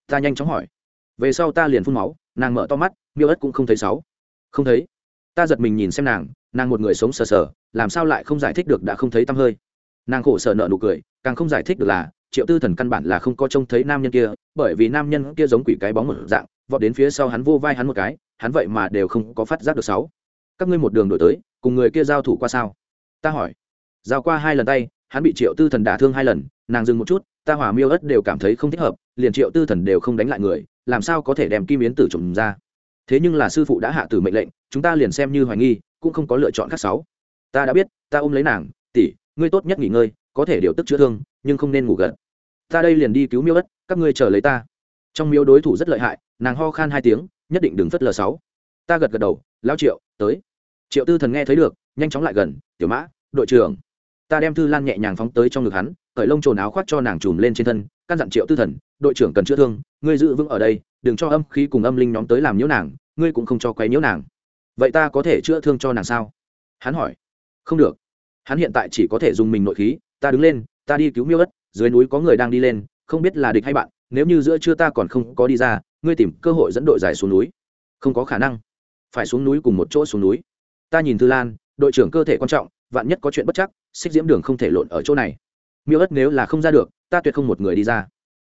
Ta nhanh chóng hỏi. Về sau ta liền phun máu, nàng mở to mắt, miêu ất cũng không thấy sáu. Không thấy. Ta giật mình nhìn xem nàng nàng một người sống sờ sờ, làm sao lại không giải thích được đã không thấy tăm hơi. Nàng khổ sở nợ nụ cười, càng không giải thích được là, triệu tư thần căn bản là không có trông thấy nam nhân kia, bởi vì nam nhân kia giống quỷ cái bóng một dạng vọt đến phía sau hắn vô vai hắn một cái, hắn vậy mà đều không có phát giác được sáu. Các ngươi một đường đổi tới, cùng người kia giao thủ qua sao? Ta hỏi. Giao qua hai lần tay, hắn bị triệu tư thần đả thương hai lần, nàng dừng một chút, ta hỏa miêu ất đều cảm thấy không thích hợp, liền triệu tư thần đều không đánh lại người, làm sao có thể đem kim yến tử trùng ra? Thế nhưng là sư phụ đã hạ tử mệnh lệnh, chúng ta liền xem như hoài nghi, cũng không có lựa chọn khác sáu. Ta đã biết, ta ôm lấy nàng, tỷ, ngươi tốt nhất nghỉ ngơi, có thể điều tức chữa thương, nhưng không nên ngủ gần ta đây liền đi cứu miêu ất các ngươi chờ lấy ta. Trong miêu đối thủ rất lợi hại nàng ho khan hai tiếng, nhất định đừng phất lờ sáu. Ta gật gật đầu lao triệu, tới. Triệu tư thần nghe thấy được, nhanh chóng lại gần, tiểu mã, đội trưởng. Ta đem thư lan nhẹ nhàng phóng tới trong ngực hắn, cởi lông trồn áo khoác cho nàng trùm lên trên thân, căn dặn triệu tư thần, đội trưởng cần chữa thương, ngươi giữ vững ở đây, đừng cho âm khí cùng âm linh nhóm tới làm nhiễu nàng, ngươi cũng không cho quấy nhiễu nàng. Vậy ta có thể chữa thương cho nàng sao? Hắn hỏi. Không được. Hắn hiện tại chỉ có thể dùng mình nội khí, ta đứng lên, ta đi cứu miêu ất, dưới núi có người đang đi lên, không biết là địch hay bạn, nếu như giữa trưa ta còn không có đi ra ngươi tìm cơ hội dẫn đội giải xuống núi. Không có khả năng. Phải xuống núi cùng một chỗ xuống núi. Ta nhìn thư lan, đội trưởng cơ thể quan trọng, vạn nhất có chuyện bất chắc, xích diễm đường không thể lộn ở chỗ này. Miêu ất nếu là không ra được, ta tuyệt không một người đi ra.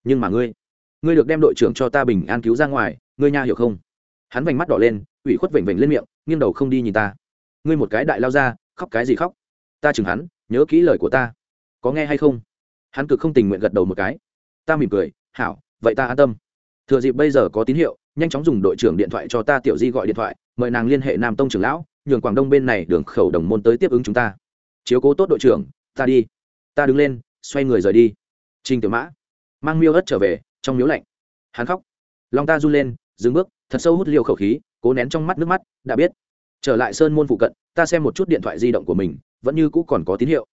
Nhưng mà ngươi ngươi được đem đội trưởng cho ta bình an cứu ra ngoài, ngươi nha hiểu không? Hắn vành mắt đỏ lên, ủy khuất vểnh vểnh lên miệng, nghiêng đầu không đi nhìn ta. Ngươi một cái đại lao ra, khóc cái gì khóc? Ta chừng hắn, nhớ kỹ lời của ta. Có nghe hay không? Hắn cực không tình nguyện gật đầu một cái. Ta mỉm cười, hảo, vậy ta an tâm thừa dịp bây giờ có tín hiệu, nhanh chóng dùng đội trưởng điện thoại cho ta tiểu di gọi điện thoại, mời nàng liên hệ nam tông trưởng lão, nhường quảng đông bên này đường khẩu đồng môn tới tiếp ứng chúng ta. Chiếu cố tốt đội trưởng, ta đi. Ta đứng lên, xoay người rời đi. Trình tiểu mã, mang miêu ớt trở về, trong miếu lạnh. Hắn khóc. Lòng ta run lên, dừng bước, thật sâu hút liều khẩu khí, cố nén trong mắt nước mắt, đã biết. Trở lại sơn môn phụ cận, ta xem một chút điện thoại di động của mình, vẫn như cũ còn có tín hiệu.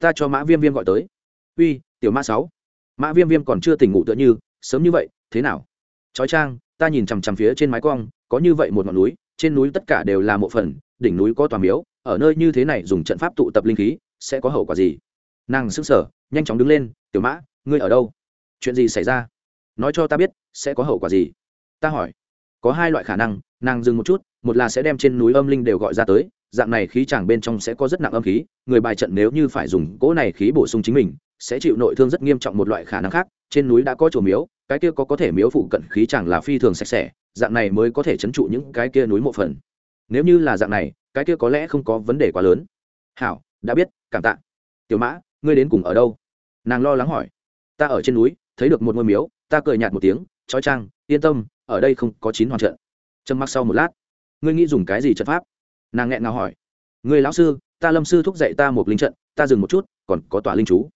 Ta cho mã viêm viêm gọi tới. Uy, tiểu mã sáu. Mã viêm viêm còn chưa tỉnh ngủ tựa như, sớm như vậy, thế nào? Trói trang ta nhìn chằm chằm phía trên mái cong, có như vậy một ngọn núi, trên núi tất cả đều là mộ phần, đỉnh núi có tòa miếu, ở nơi như thế này dùng trận pháp tụ tập linh khí, sẽ có hậu quả gì? Nàng sững sờ, nhanh chóng đứng lên, tiểu mã, ngươi ở đâu? Chuyện gì xảy ra? Nói cho ta biết, sẽ có hậu quả gì? Ta hỏi. Có hai loại khả năng, nàng dừng một chút, một là sẽ đem trên núi âm linh đều gọi ra tới, dạng này khí chẳng bên trong sẽ có rất nặng âm khí, người bài trận nếu như phải dùng cỗ này khí bổ sung chính mình, sẽ chịu nội thương rất nghiêm trọng một loại khả năng khác, trên núi đã có chùa miếu cái kia có có thể miếu phụ cận khí chẳng là phi thường sạch sẽ, dạng này mới có thể chấn trụ những cái kia núi mộ phần. Nếu như là dạng này, cái kia có lẽ không có vấn đề quá lớn. Hảo, đã biết, cảm tạ. Tiểu mã, ngươi đến cùng ở đâu? Nàng lo lắng hỏi. Ta ở trên núi, thấy được một ngôi miếu, ta cười nhạt một tiếng, trói trang, yên tâm, ở đây không có chín hoàn trận. Trầm mặc sau một lát. Ngươi nghĩ dùng cái gì trận pháp? Nàng nghẹn ngào hỏi. Người lão sư, ta lâm sư thúc dạy ta một linh trận, ta dừng một chút, còn có tòa linh chú.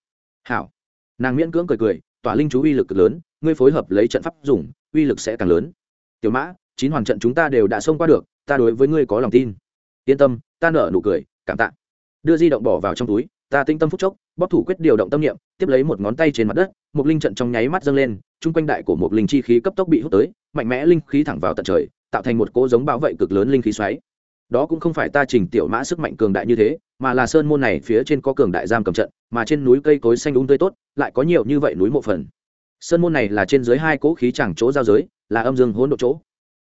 Hảo. Nàng miễn cưỡng cười cười tòa linh chú uy lực cực lớn ngươi phối hợp lấy trận pháp dùng, uy lực sẽ càng lớn. Tiểu mã, chín hoàn trận chúng ta đều đã xông qua được, ta đối với ngươi có lòng tin. Yên tâm, ta nở nụ cười, cảm tạ. Đưa di động bỏ vào trong túi, ta tinh tâm phúc chốc, bóp thủ quyết điều động tâm niệm, tiếp lấy một ngón tay trên mặt đất, một linh trận trong nháy mắt dâng lên, chung quanh đại của một linh chi khí cấp tốc bị hút tới, mạnh mẽ linh khí thẳng vào tận trời, tạo thành một cỗ giống bảo vệ cực lớn linh khí xoáy. Đó cũng không phải ta trình tiểu mã sức mạnh cường đại như thế, mà là sơn môn này phía trên có cường đại giam cầm trận, mà trên núi cây cối xanh úng tươi tốt, lại có nhiều như vậy núi mộ phần sơn môn này là trên dưới hai cỗ khí chẳng chỗ giao giới, là âm dương hỗn độ chỗ.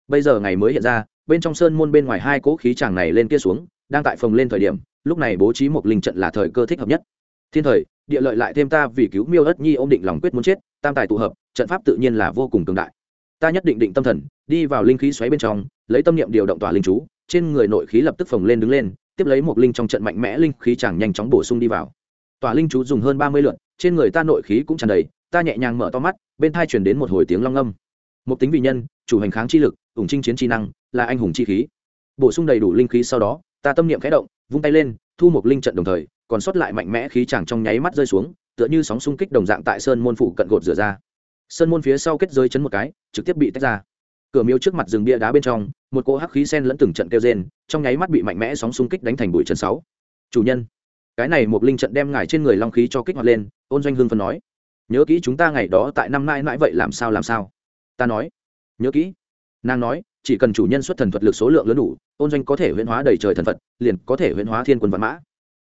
Bây giờ ngày mới hiện ra, bên trong sơn môn bên ngoài hai cỗ khí chẳng này lên kia xuống, đang tại phòng lên thời điểm, lúc này bố trí một linh trận là thời cơ thích hợp nhất. Thiên thời, địa lợi lại thêm ta vì cứu miêu ất nhi ôm định lòng quyết muốn chết, tam tài tụ hợp, trận pháp tự nhiên là vô cùng cường đại. Ta nhất định định tâm thần, đi vào linh khí xoáy bên trong, lấy tâm niệm điều động tỏa linh chú, trên người nội khí lập tức phồng lên đứng lên, tiếp lấy một linh trong trận mạnh mẽ linh khí chẳng nhanh chóng bổ sung đi vào. Tỏa linh chú dùng hơn ba mươi lượn trên người ta nội khí cũng tràn đầy ta nhẹ nhàng mở to mắt, bên thai chuyển đến một hồi tiếng long âm một tính vị nhân, chủ hành kháng chi lực, ủng trinh chiến chi năng, là anh hùng chi khí. Bổ sung đầy đủ linh khí sau đó, ta tâm niệm khẽ động, vung tay lên, thu một linh trận đồng thời, còn sót lại mạnh mẽ khí chàng trong nháy mắt rơi xuống, tựa như sóng xung kích đồng dạng tại sơn môn phủ cận gột rửa ra. Sơn môn phía sau kết giới chấn một cái, trực tiếp bị tách ra. Cửa miếu trước mặt rừng bia đá bên trong, một cỗ hắc khí sen lẫn từng trận kêu rên, trong nháy mắt bị mạnh mẽ sóng xung kích đánh thành bụi trần sáu. Chủ nhân, cái này một linh trận đem ngài trên người long khí cho kích hoạt lên, ôn doanh hương phân nói nhớ kỹ chúng ta ngày đó tại năm nay mãi vậy làm sao làm sao. Ta nói, nhớ kỹ. Nàng nói, chỉ cần chủ nhân xuất thần thuật lực số lượng lớn đủ, ôn doanh có thể huyễn hóa đầy trời thần phật, liền có thể huyễn hóa thiên quân văn mã.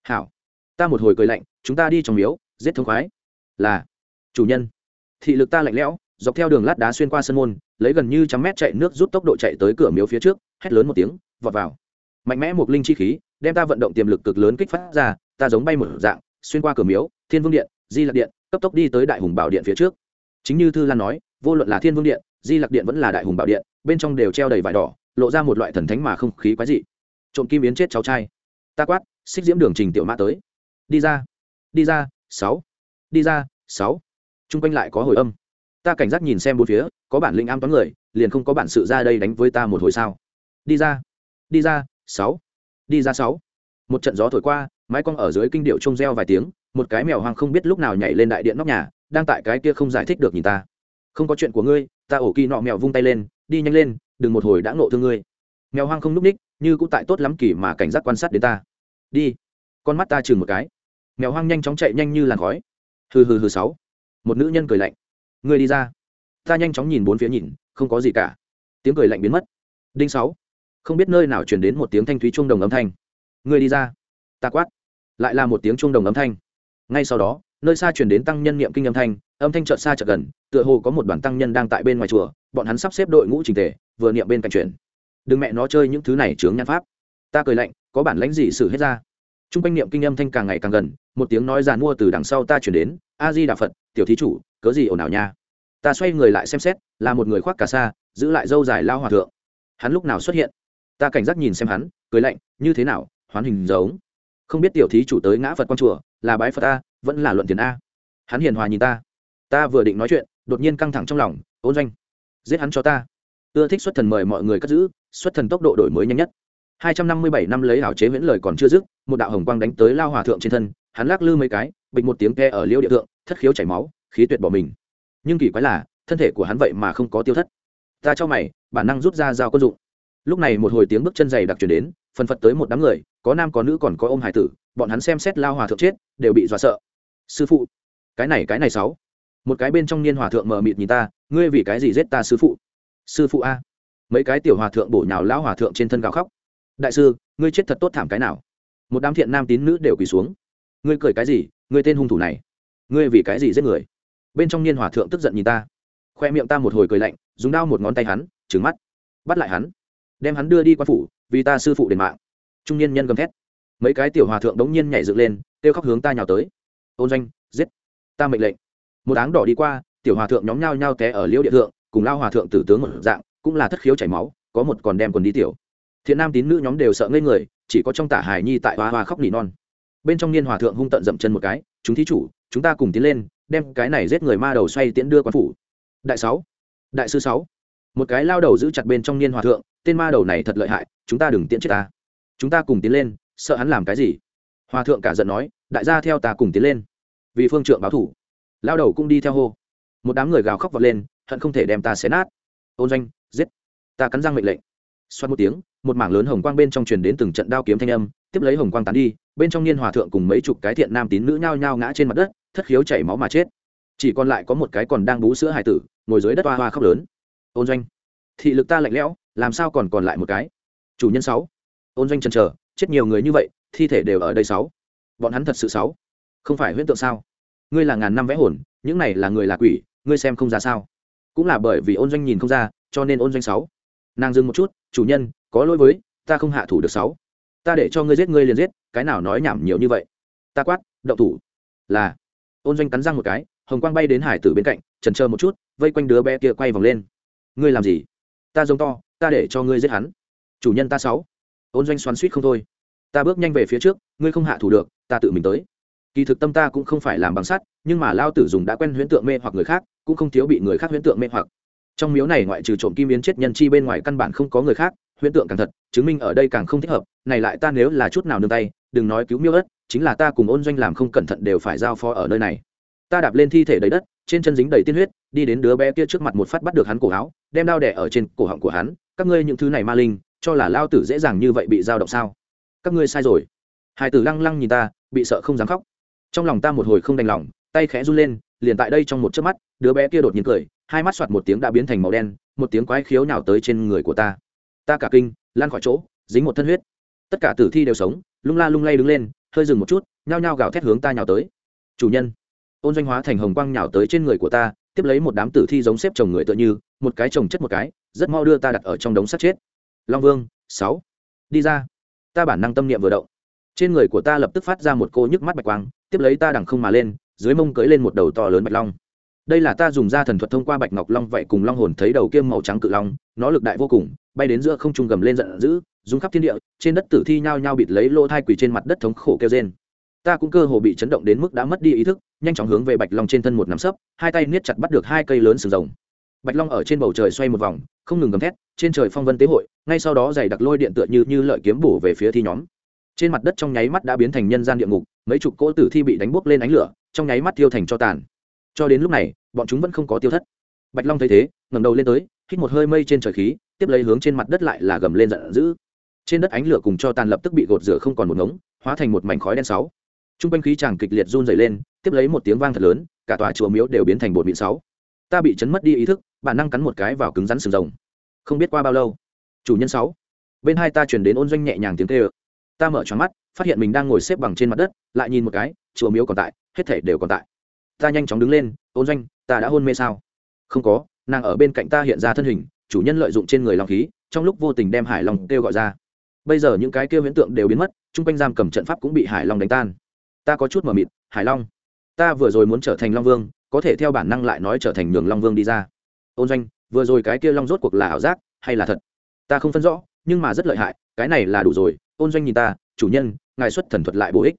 Hảo. Ta một hồi cười lạnh, chúng ta đi trong miếu, giết thông khoái. Là, chủ nhân. Thị lực ta lạnh lẽo, dọc theo đường lát đá xuyên qua sân môn, lấy gần như trăm mét chạy nước rút tốc độ chạy tới cửa miếu phía trước, hét lớn một tiếng, vọt vào. Mạnh mẽ một linh chi khí, đem ta vận động tiềm lực cực lớn kích phát ra, ta giống bay một dạng, xuyên qua cửa miếu, thiên vương điện, di lạc điện cấp tốc đi tới đại hùng bảo điện phía trước. Chính như thư lan nói, vô luận là thiên vương điện, di lạc điện vẫn là đại hùng bảo điện, bên trong đều treo đầy vải đỏ, lộ ra một loại thần thánh mà không khí quái dị. Trộm kim yến chết cháu trai. Ta quát, xích diễm đường trình tiểu mã tới. Đi ra. Đi ra, sáu. Đi ra, sáu. T r u n g quanh lại có hồi âm. Ta cảnh giác nhìn xem bốn phía, có bản linh am toán người, liền không có bản sự ra đây đánh với ta một hồi sao? Đi ra. Đi ra, sáu. Đi ra, sáu. Một trận gió thổi qua, mái cong ở dưới kinh điệu trông reo vài tiếng một cái mèo hoang không biết lúc nào nhảy lên đại điện nóc nhà, đang tại cái kia không giải thích được nhìn ta. Không có chuyện của ngươi, ta ổ kỳ nọ mèo vung tay lên, đi nhanh lên, đừng một hồi đã nộ thương ngươi. Mèo hoang không n ú c ních, như cũng tại tốt lắm kỳ mà cảnh giác quan sát đến ta. Đi. Con mắt ta chừng một cái. Mèo hoang nhanh chóng chạy nhanh như làn khói. Hừ hừ hừ sáu. Một nữ nhân cười lạnh. Ngươi đi ra. Ta nhanh chóng nhìn bốn phía nhìn, không có gì cả. Tiếng cười lạnh biến mất. Đinh sáu. Không biết nơi nào truyền đến một tiếng thanh thúy trung đồng âm thanh. Ngươi đi ra. Ta quát. Lại là một tiếng trung đồng âm thanh ngay sau đó, nơi xa truyền đến tăng nhân niệm kinh âm thanh âm thanh chợt xa chợt gần, tựa hồ có một đoàn tăng nhân đang tại bên ngoài chùa, bọn hắn sắp xếp đội ngũ trình tề, vừa niệm bên cạnh truyền. Đừng mẹ nó chơi những thứ này chướng nhan pháp. Ta cười lạnh, có bản lãnh gì xử hết ra? T r u n g quanh niệm kinh âm thanh càng ngày càng gần, một tiếng nói giàn mua từ đằng sau ta chuyển đến a di đà phật, tiểu thí chủ, cớ gì ồn ào nha? Ta xoay người lại xem xét, là một người khoác cả xa giữ lại dâu dài lao hòa thượng. Hắn lúc nào xuất hiện? Ta cảnh giác nhìn xem hắn, cười lạnh, như thế nào, hoán hình giống. Không biết tiểu thí chủ tới ngã phật quang chùa là bái phật a vẫn là luận tiền a hắn hiền hòa nhìn ta ta vừa định nói chuyện đột nhiên căng thẳng trong lòng ôn doanh giết hắn cho ta ưa thích xuất thần mời mọi người cất giữ xuất thần tốc độ đổi mới nhanh nhất 257 năm lấy hảo chế viễn lời còn chưa dứt, một đạo hồng quang đánh tới lao hòa thượng trên thân, hắn lắc lư mấy cái, bịch một tiếng ke ở liêu địa thượng, thất khiếu chảy máu, khí tuyệt bỏ mình. Nhưng kỳ quái là, thân thể của hắn vậy mà không có tiêu thất. Ta cho mày, bản năng rút ra dao quân dụng. Lúc này một hồi tiếng bước chân dày đặc truyền đến, phần phật tới một đám người, có nam có nữ còn có ôm hải tử, bọn hắn xem xét lao hòa thượng chết, đều bị dọa sợ. Sư phụ, cái này cái này sáu. Một cái bên trong niên hòa thượng mờ mịt nhìn ta, ngươi vì cái gì giết ta sư phụ? Sư phụ a. Mấy cái tiểu hòa thượng bổ nhào lao hòa thượng trên thân gào khóc. Đại sư ngươi chết thật tốt thảm cái nào? Một đám thiện nam tín nữ đều quỳ xuống. Ngươi cười cái gì? Ngươi tên hung thủ này. Ngươi vì cái gì giết người? Bên trong niên hòa thượng tức giận nhìn ta. Khoe miệng ta một hồi cười lạnh dùng đao một ngón tay hắn trứng mắt bắt lại hắn. Đem hắn đưa đi quan phủ vì ta sư phụ đền mạng trung niên nhân gầm thét. Mấy cái tiểu hòa thượng đống nhiên nhảy dựng lên, kêu khóc hướng ta nhào tới. Ôn doanh, giết. Ta mệnh lệnh. Một áng đỏ đi qua, tiểu hòa thượng nhóm nhao nhao té ở liêu địa thượng, cùng lao hòa thượng tử tướng một dạng, cũng là thất khiếu chảy máu, có một còn đem quần đi tiểu. Thiện nam tín nữ nhóm đều sợ ngây người, chỉ có trong tả hài nhi tại hoa hoa khóc nỉ non. Bên trong niên hòa thượng hung tận dậm chân một cái, chúng thí chủ, chúng ta cùng tiến lên, đem cái này giết người ma đầu xoay tiễn đưa quan phủ. Đại sáu, đại sư sáu. Một cái lao đầu giữ chặt bên trong niên hòa thượng, tên ma đầu này thật lợi hại, chúng ta đừng tiễn chết ta chúng ta cùng tiến lên, sợ hắn làm cái gì? Hòa thượng cả giận nói, đại gia theo ta cùng tiến lên. Vì phương trượng báo thủ. Lao đầu cũng đi theo hô. Một đám người gào khóc vọt lên, hận không thể đem ta xé nát. Ôn doanh, giết. Ta cắn răng mệnh lệnh. Xoát một tiếng, một mảng lớn hồng quang bên trong truyền đến từng trận đao kiếm thanh âm, tiếp lấy hồng quang tán đi, bên trong niên hòa thượng cùng mấy chục cái thiện nam tín nữ nhao nhao ngã trên mặt đất, thất khiếu chảy máu mà chết. Chỉ còn lại có một cái còn đang bú sữa hải tử, ngồi dưới đất hoa hoa khóc lớn. Ôn doanh, thị lực ta lạnh lẽo, làm sao còn còn lại một cái? Chủ nhân sáu ôn doanh chần chờ chết nhiều người như vậy, thi thể đều ở đây sáu. Bọn hắn thật sự sáu? Không phải huyễn tượng sao? Ngươi là ngàn năm vẽ hồn, những này là người là quỷ, ngươi xem không ra sao? Cũng là bởi vì ôn doanh nhìn không ra, cho nên ôn doanh sáu. Nàng dừng một chút, chủ nhân, có lỗi với, ta không hạ thủ được sáu. Ta để cho ngươi giết ngươi liền giết, cái nào nói nhảm nhiều như vậy? Ta quát, động thủ. Là. Ôn doanh cắn răng một cái, hồng quang bay đến hải tử bên cạnh, trần chờ một chút, vây quanh đứa bé kia quay vòng lên. Ngươi làm gì? Ta giống to, ta để cho ngươi giết hắn. Chủ nhân ta sáu ôn doanh xoắn suýt không thôi. Ta bước nhanh về phía trước, ngươi không hạ thủ được, ta tự mình tới. Kỳ thực tâm ta cũng không phải làm bằng sắt, nhưng mà lao tử dùng đã quen huyễn tượng mê hoặc người khác, cũng không thiếu bị người khác huyễn tượng mê hoặc. Trong miếu này ngoại trừ trộm kim yến chết nhân chi bên ngoài căn bản không có người khác, huyễn tượng càng thật, chứng minh ở đây càng không thích hợp, này lại ta nếu là chút nào nương tay, đừng nói cứu miêu đất chính là ta cùng ôn doanh làm không cẩn thận đều phải giao phó ở nơi này. Ta đạp lên thi thể đầy đất, trên chân dính đầy tiên huyết, đi đến đứa bé kia trước mặt một phát bắt được hắn cổ áo, đem đao đẻ ở trên cổ họng của hắn, các ngươi những thứ này ma linh cho là lao tử dễ dàng như vậy bị dao động sao? Các ngươi sai rồi. Hai tử lăng lăng nhìn ta, bị sợ không dám khóc. Trong lòng ta một hồi không đành lòng, tay khẽ run lên, liền tại đây trong một chớp mắt, đứa bé kia đột nhiên cười, hai mắt soạt một tiếng đã biến thành màu đen, một tiếng quái khiếu nào tới trên người của ta. Ta cả kinh lan khỏi chỗ, dính một thân huyết. Tất cả tử thi đều sống, lung la lung lay đứng lên, hơi dừng một chút, nhao nhao gào thét hướng ta nhào tới. Chủ nhân, ôn doanh hóa thành hồng quang nhào tới trên người của ta, tiếp lấy một đám tử thi giống xếp chồng người tựa như, một cái chồng chất một cái, rất mau đưa ta đặt ở trong đống sắt chết long vương, sáu. Đi ra. Ta bản năng tâm niệm vừa động. Trên người của ta lập tức phát ra một cô nhức mắt bạch quang, tiếp lấy ta đằng không mà lên, dưới mông cưỡi lên một đầu to lớn bạch long. Đây là ta dùng ra thần thuật thông qua bạch ngọc long vậy cùng long hồn thấy đầu kiêm màu trắng cự long, nó lực đại vô cùng, bay đến giữa không trung gầm lên giận dữ, rung khắp thiên địa, trên đất tử thi nhao nhao bịt lấy lô thai quỷ trên mặt đất thống khổ kêu trên ta cũng cơ hồ bị chấn động đến mức đã mất đi ý thức, nhanh chóng hướng về bạch long trên thân một nắm sấp, hai tay niết chặt bắt được hai cây lớn sừng rồng. Bạch long ở trên bầu trời xoay một vòng không ngừng gầm thét, trên trời phong vân tế hội, ngay sau đó giày đặc lôi điện tựa như như lợi kiếm bổ về phía thi nhóm. Trên mặt đất trong nháy mắt đã biến thành nhân gian địa ngục, mấy chục cỗ tử thi bị đánh bốc lên ánh lửa, trong nháy mắt tiêu thành cho tàn. Cho đến lúc này, bọn chúng vẫn không có tiêu thất. Bạch long thấy thế, ngẩng đầu lên tới, hít một hơi mây trên trời khí, tiếp lấy hướng trên mặt đất lại là gầm lên giận dữ. Trên đất ánh lửa cùng cho tàn lập tức bị gột rửa không còn một ngống, hóa thành một mảnh khói đen sáu. T r u n g quanh khí chàng kịch liệt run dày lên, tiếp lấy một tiếng vang thật lớn, cả tòa chùa miếu đều biến thành bột mịn sáu. Ta bị chấn mất đi ý thức bản năng cắn một cái vào cứng rắn sừng rồng. Không biết qua bao lâu. Chủ nhân sáu. Bên hai ta chuyển đến ôn doanh nhẹ nhàng tiếng tê ơ ta mở tròn mắt, phát hiện mình đang ngồi xếp bằng trên mặt đất, lại nhìn một cái, chùa miếu còn tại, hết thể đều còn tại. Ta nhanh chóng đứng lên, ôn doanh, ta đã hôn mê sao? Không có, nàng ở bên cạnh ta hiện ra thân hình, chủ nhân lợi dụng trên người long khí, trong lúc vô tình đem hải long kêu gọi ra. Bây giờ những cái kêu hiện tượng đều biến mất, chung quanh giam cầm trận pháp cũng bị hải long đánh tan. Ta có chút mờ mịt, hải long, ta vừa rồi muốn trở thành long vương, có thể theo bản năng lại nói trở thành nhường long vương đi ra ôn doanh, vừa rồi cái kia long rốt cuộc là ảo giác hay là thật? Ta không phân rõ, nhưng mà rất lợi hại, cái này là đủ rồi, ôn doanh nhìn ta, chủ nhân, ngài xuất thần thuật lại bổ ích.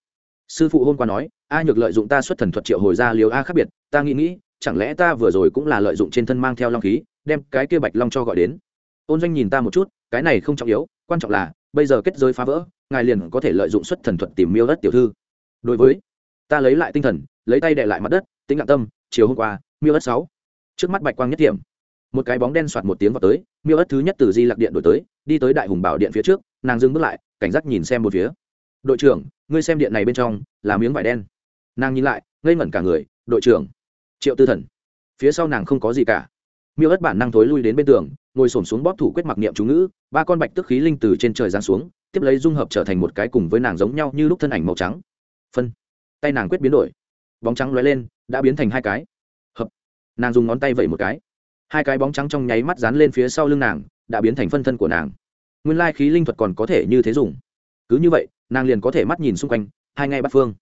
Sư phụ hôm qua nói, a nhược lợi dụng ta xuất thần thuật triệu hồi ra liều a khác biệt, ta nghĩ nghĩ, chẳng lẽ ta vừa rồi cũng là lợi dụng trên thân mang theo long khí, đem cái kia bạch long cho gọi đến? Ôn doanh nhìn ta một chút, cái này không trọng yếu, quan trọng là, bây giờ kết giới phá vỡ, ngài liền có thể lợi dụng xuất thần thuật tìm miêu đất tiểu thư. Đối với, ta lấy lại tinh thần, lấy tay đệ lại mặt đất, tính lặng tâm, chiều hôm qua, miêu đất sáu. Trước mắt bạch quang nhất điểm một cái bóng đen soạt một tiếng vào tới, miêu ất thứ nhất từ di lạc điện đổi tới, đi tới đại hùng bảo điện phía trước, nàng dừng bước lại, cảnh giác nhìn xem một phía. Đội trưởng, ngươi xem điện này bên trong là miếng vải đen. Nàng nhìn lại, ngây ngẩn cả người, đội trưởng, triệu tư thần. Phía sau nàng không có gì cả. Miêu ất bản năng thối lui đến bên tường, ngồi s ổ m xuống bóp thủ quyết mặc niệm chú ngữ, ba con bạch tức khí linh từ trên trời giáng xuống, tiếp lấy dung hợp trở thành một cái cùng với nàng giống nhau như lúc thân ảnh màu trắng. Phân. Tay nàng quyết biến đổi. Bóng trắng lóe lên, đã biến thành hai cái. Hợp. Nàng dùng ngón tay vẩy một cái hai cái bóng trắng trong nháy mắt dán lên phía sau lưng nàng, đã biến thành phân thân của nàng. Nguyên lai khí linh thuật còn có thể như thế dùng. Cứ như vậy, nàng liền có thể mắt nhìn xung quanh, hai ngay bắt phương.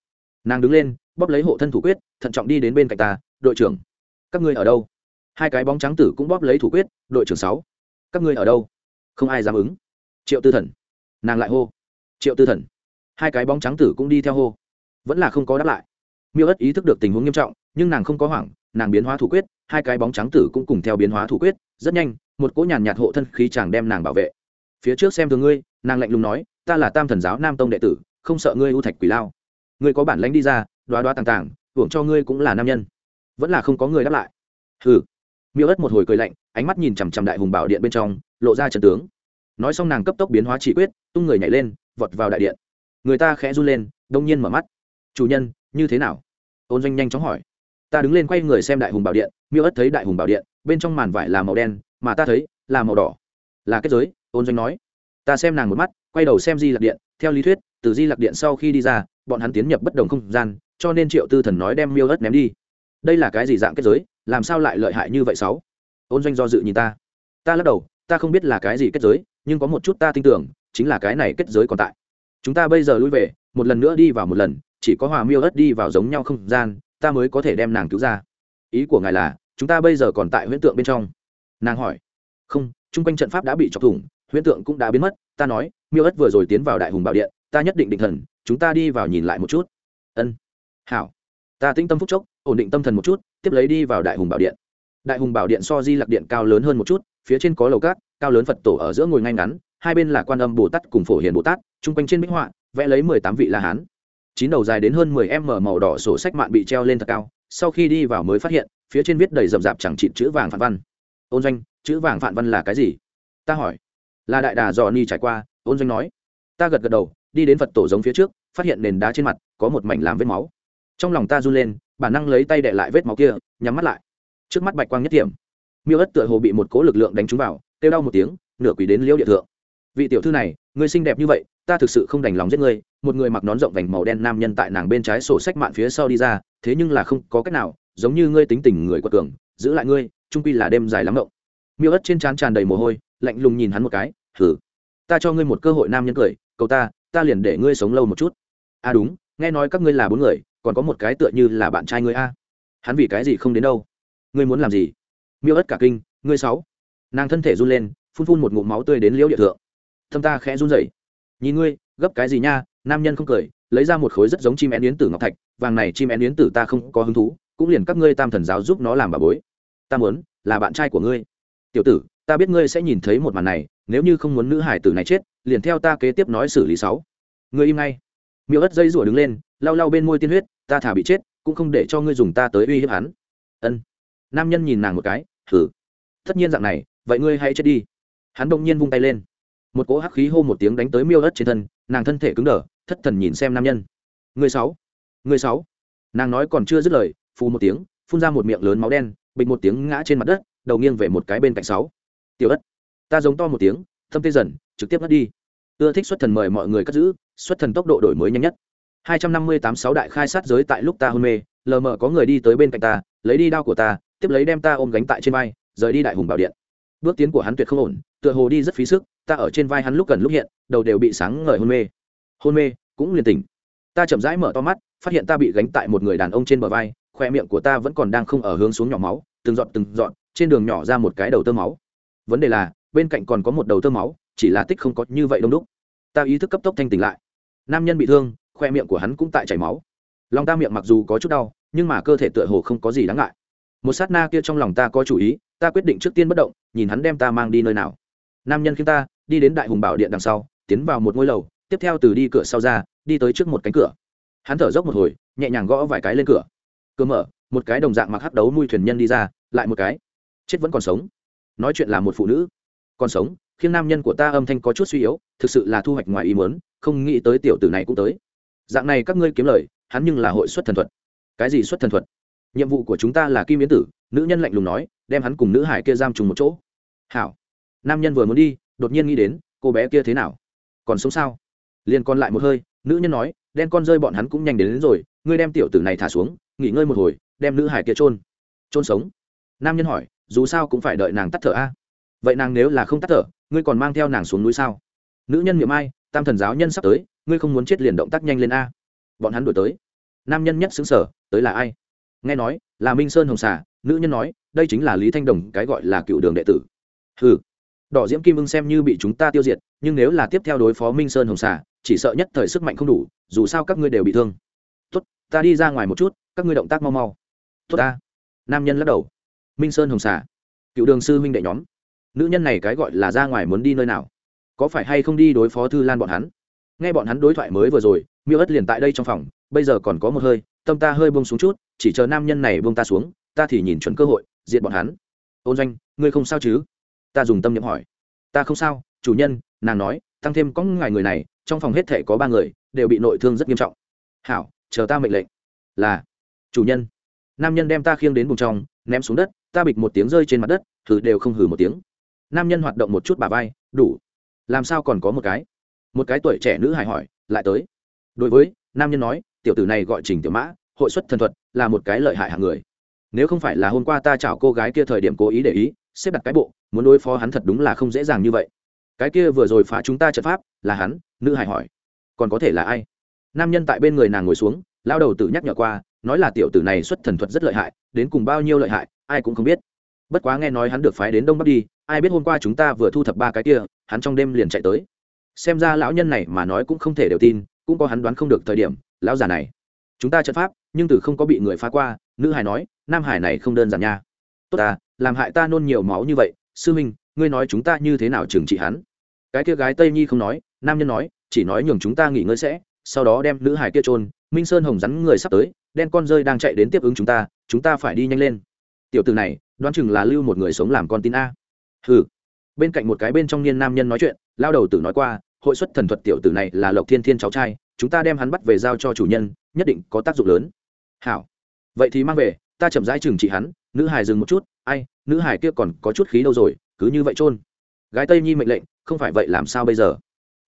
Nàng đứng lên, bóp lấy hộ thân thủ quyết, thận trọng đi đến bên cạnh ta, đội trưởng, các ngươi ở đâu? Hai cái bóng trắng tử cũng bóp lấy thủ quyết, đội trưởng sáu, các ngươi ở đâu? Không ai dám ứng. Triệu tư thần. Nàng lại hô. Triệu tư thần. Hai cái bóng trắng tử cũng đi theo hô. Vẫn là không có đáp lại. Miêu ất ý thức được tình huống nghiêm trọng, nhưng nàng không có hoảng, nàng biến hóa thủ quyết hai cái bóng trắng tử cũng cùng theo biến hóa thủ quyết, rất nhanh, một cỗ nhàn nhạt hộ thân khí chàng đem nàng bảo vệ. Phía trước xem thường ngươi, nàng lạnh lùng nói, ta là tam thần giáo nam tông đệ tử, không sợ ngươi ưu thạch quỷ lao. Ngươi có bản lãnh đi ra, đoá đoá tàng tàng, hưởng cho ngươi cũng là nam nhân. Vẫn là không có người đáp lại. Hừ. Miêu ất một hồi cười lạnh, ánh mắt nhìn chằm chằm đại hùng bảo điện bên trong, lộ ra trận tướng. Nói xong nàng cấp tốc biến hóa chỉ quyết, tung người nhảy lên, vọt vào đại điện. Người ta khẽ run lên, đông nhiên mở mắt. Chủ nhân, như thế nào? Ôn doanh nhanh chóng hỏi ta đứng lên quay người xem đại hùng bảo điện, miêu ất thấy đại hùng bảo điện, bên trong màn vải là màu đen, mà ta thấy là màu đỏ. Là kết giới, ôn doanh nói. Ta xem nàng một mắt, quay đầu xem di lạc điện, theo lý thuyết, từ di lạc điện sau khi đi ra, bọn hắn tiến nhập bất đồng không gian, cho nên triệu tư thần nói đem miêu ất ném đi. Đây là cái gì dạng kết giới, làm sao lại lợi hại như vậy sáu? Ôn doanh do dự nhìn ta. Ta lắc đầu, ta không biết là cái gì kết giới, nhưng có một chút ta tin tưởng, chính là cái này kết giới còn tại. Chúng ta bây giờ lui về, một lần nữa đi vào một lần, chỉ có hòa miêu ất đi vào giống nhau không gian ta mới có thể đem nàng cứu ra. Ý của ngài là, chúng ta bây giờ còn tại huyễn tượng bên trong. Nàng hỏi. Không, chung quanh trận pháp đã bị chọc thủng, huyễn tượng cũng đã biến mất, ta nói, miêu ất vừa rồi tiến vào đại hùng bảo điện, ta nhất định định thần, chúng ta đi vào nhìn lại một chút. Ân. Hảo. Ta tĩnh tâm phúc chốc, ổn định tâm thần một chút, tiếp lấy đi vào đại hùng bảo điện. Đại hùng bảo điện so di lạc điện cao lớn hơn một chút, phía trên có lầu cát, cao lớn phật tổ ở giữa ngồi ngay ngắn, hai bên là quan âm bồ tát cùng phổ hiền bồ tát, chung quanh trên minh họa, vẽ lấy mười tám vị la hán chín đầu dài đến hơn mười m màu đỏ sổ sách mạn bị treo lên thật cao, sau khi đi vào mới phát hiện, phía trên viết đầy rậm rạp chẳng chịt chữ vàng phản văn. Ôn doanh, chữ vàng phản văn là cái gì? Ta hỏi. Là đại đà dò ni trải qua, ôn doanh nói. Ta gật gật đầu, đi đến phật tổ giống phía trước, phát hiện nền đá trên mặt có một mảnh làm vết máu. Trong lòng ta run lên, bản năng lấy tay đệ lại vết máu kia, nhắm mắt lại. Trước mắt bạch quang nhất điểm miêu ất tựa hồ bị một cố lực lượng đánh trúng vào, kêu đau một tiếng, nửa quỷ đến liễu địa thượng. Vị tiểu thư này, ngươi xinh đẹp như vậy, ta thực sự không đành lòng giết ngươi một người mặc nón rộng vành màu đen nam nhân tại nàng bên trái sổ sách mạn phía sau đi ra, thế nhưng là không có cách nào, giống như ngươi tính tình người quật cường, giữ lại ngươi, trung quy là đêm dài lắm động miêu ất trên trán tràn đầy mồ hôi, lạnh lùng nhìn hắn một cái thử ta cho ngươi một cơ hội nam nhân cười cậu ta ta liền để ngươi sống lâu một chút. À đúng, nghe nói các ngươi là bốn người, còn có một cái tựa như là bạn trai ngươi a. Hắn vì cái gì không đến đâu? Ngươi muốn làm gì? Miêu ất cả kinh, ngươi sáu. Nàng thân thể run lên, phun phun một ngụm máu tươi đến liễu địa thượng. Thâm ta khẽ run rẩy. Nhìn ngươi, gấp cái gì nha nam nhân không cười, lấy ra một khối rất giống chim én yến tử ngọc thạch, vàng này chim én yến tử ta không có hứng thú, cũng liền các ngươi tam thần giáo giúp nó làm bà bối. Ta muốn, là bạn trai của ngươi. Tiểu tử, ta biết ngươi sẽ nhìn thấy một màn này, nếu như không muốn nữ hải tử này chết, liền theo ta kế tiếp nói xử lý sáu. Ngươi im ngay. Miêu ất dây rủa đứng lên, lau lau bên môi tiên huyết, ta thả bị chết, cũng không để cho ngươi dùng ta tới uy hiếp hắn. Ân. Nam nhân nhìn nàng một cái, thử. Tất nhiên dạng này, vậy ngươi hãy chết đi. Hắn bỗng nhiên vung tay lên một cỗ hắc khí hô một tiếng đánh tới miêu đất trên thân, nàng thân thể cứng đờ, thất thần nhìn xem nam nhân. Người sáu người sáu. Nàng nói còn chưa dứt lời, phù một tiếng, phun ra một miệng lớn máu đen, bịch một tiếng ngã trên mặt đất, đầu nghiêng về một cái bên cạnh sáu. Tiểu ất, ta giống to một tiếng, thâm tê dần, trực tiếp ngất đi. Ưa thích xuất thần mời mọi người cất giữ, xuất thần tốc độ đổi mới nhanh nhất. Hai trăm năm mươi tám sáu đại khai sát giới tại lúc ta hôn mê, lờ mờ có người đi tới bên cạnh ta, lấy đi đao của ta, tiếp lấy đem ta ôm gánh tại trên vai, rời đi đại hùng bảo điện bước tiến của hắn tuyệt không ổn, tựa hồ đi rất phí sức, ta ở trên vai hắn lúc gần lúc hiện, đầu đều bị sáng ngời hôn mê. Hôn mê, cũng liền tỉnh. Ta chậm rãi mở to mắt, phát hiện ta bị gánh tại một người đàn ông trên bờ vai, khoe miệng của ta vẫn còn đang không ở hướng xuống nhỏ máu, từng giọt từng giọt, trên đường nhỏ ra một cái đầu tơ máu. Vấn đề là, bên cạnh còn có một đầu tơ máu, chỉ là tích không có như vậy đông đúc. Ta ý thức cấp tốc thanh tỉnh lại. Nam nhân bị thương, khoe miệng của hắn cũng tại chảy máu. Lòng ta miệng mặc dù có chút đau, nhưng mà cơ thể tựa hồ không có gì đáng ngại. Một sát na kia trong lòng ta có chủ ý ta quyết định trước tiên bất động, nhìn hắn đem ta mang đi nơi nào. Nam nhân khiến ta, đi đến đại hùng bảo điện đằng sau, tiến vào một ngôi lầu, tiếp theo từ đi cửa sau ra, đi tới trước một cánh cửa. Hắn thở dốc một hồi, nhẹ nhàng gõ vài cái lên cửa. Cửa mở, một cái đồng dạng mặc hắc đấu nuôi thuyền nhân đi ra, lại một cái. Chết vẫn còn sống. Nói chuyện là một phụ nữ. Còn sống, khiến nam nhân của ta âm thanh có chút suy yếu, thực sự là thu hoạch ngoài ý muốn, không nghĩ tới tiểu tử này cũng tới. Dạng này các ngươi kiếm lời, hắn nhưng là hội xuất thần thuật. Cái gì xuất thần thuật? Nhiệm vụ của chúng ta là kim yến tử nữ nhân lạnh lùng nói đem hắn cùng nữ hải kia giam trùng một chỗ. Hảo. Nam nhân vừa muốn đi đột nhiên nghĩ đến cô bé kia thế nào? Còn sống sao? Liền còn lại một hơi nữ nhân nói đen con rơi bọn hắn cũng nhanh đến, đến rồi ngươi đem tiểu tử này thả xuống nghỉ ngơi một hồi đem nữ hải kia trôn trôn sống. Nam nhân hỏi dù sao cũng phải đợi nàng tắt thở a. Vậy nàng nếu là không tắt thở ngươi còn mang theo nàng xuống núi sao? Nữ nhân miệng ai tam thần giáo nhân sắp tới ngươi không muốn chết liền động tác nhanh lên a. Bọn hắn đổi tới. Nam nhân nhất xứng sở tới là ai? Nghe nói là minh sơn hồng xà nữ nhân nói, đây chính là lý thanh đồng, cái gọi là cựu đường đệ tử. Ừ đỏ diễm kim ưng xem như bị chúng ta tiêu diệt, nhưng nếu là tiếp theo đối phó minh sơn hồng xà, chỉ sợ nhất thời sức mạnh không đủ, dù sao các ngươi đều bị thương. Tốt, ta đi ra ngoài một chút, các ngươi động tác mau mau. Tốt ta. Nam nhân lắc đầu. Minh sơn hồng xà, cựu đường sư minh đệ nhóm, nữ nhân này cái gọi là ra ngoài muốn đi nơi nào? Có phải hay không đi đối phó thư lan bọn hắn? Nghe bọn hắn đối thoại mới vừa rồi, miêu ất liền tại đây trong phòng, bây giờ còn có một hơi, tâm ta hơi bông xuống chút, chỉ chờ nam nhân này bông ta xuống ta thì nhìn chuẩn cơ hội diện bọn hắn. Ôn doanh, ngươi không sao chứ? Ta dùng tâm nhậm hỏi. Ta không sao, chủ nhân, nàng nói, tăng thêm có ngài người này, trong phòng hết thể có ba người, đều bị nội thương rất nghiêm trọng. Hảo, chờ ta mệnh lệnh. Là, chủ nhân. Nam nhân đem ta khiêng đến vùng trong, ném xuống đất, ta bịch một tiếng rơi trên mặt đất, thử đều không hử một tiếng. Nam nhân hoạt động một chút bà vai, đủ. Làm sao còn có một cái? Một cái tuổi trẻ nữ hài hỏi, lại tới. Đối với, nam nhân nói, tiểu tử này gọi trình tiểu mã, hội xuất thần thuật, là một cái lợi hại hạng người nếu không phải là hôm qua ta chảo cô gái kia thời điểm cố ý để ý, xếp đặt cái bộ, muốn đối phó hắn thật đúng là không dễ dàng như vậy. Cái kia vừa rồi phá chúng ta trận pháp, là hắn, nữ hải hỏi. Còn có thể là ai? Nam nhân tại bên người nàng ngồi xuống lao đầu tử nhắc nhở qua, nói là tiểu tử này xuất thần thuật rất lợi hại, đến cùng bao nhiêu lợi hại, ai cũng không biết. Bất quá nghe nói hắn được phái đến đông bắc đi, ai biết hôm qua chúng ta vừa thu thập ba cái kia, hắn trong đêm liền chạy tới. Xem ra lão nhân này mà nói cũng không thể đều tin, cũng có hắn đoán không được thời điểm, lão già này. Chúng ta trận pháp, nhưng từ không có bị người phá qua nữ hải nói, nam hải này không đơn giản nha. Tốt ta, làm hại ta nôn nhiều máu như vậy, sư minh ngươi nói chúng ta như thế nào trừng trị hắn? Cái kia gái tây nhi không nói, nam nhân nói, chỉ nói nhường chúng ta nghỉ ngơi sẽ, sau đó đem nữ hải kia trôn minh sơn hồng rắn người sắp tới, đen con rơi đang chạy đến tiếp ứng chúng ta chúng ta phải đi nhanh lên. Tiểu từ này, đoán chừng là lưu một người sống làm con tin a. Ừ bên cạnh một cái bên trong niên nam nhân nói chuyện, lao đầu tử nói qua, hội xuất thần thuật tiểu tử này là lộc thiên thiên cháu trai, chúng ta đem hắn bắt về giao cho chủ nhân, nhất định có tác dụng lớn. Hảo vậy thì mang về, ta chậm rãi trừng trị hắn, nữ hải dừng một chút, ai, nữ hải kia còn có chút khí đâu rồi, cứ như vậy chôn. Gái tây nhi mệnh lệnh, không phải vậy làm sao bây giờ?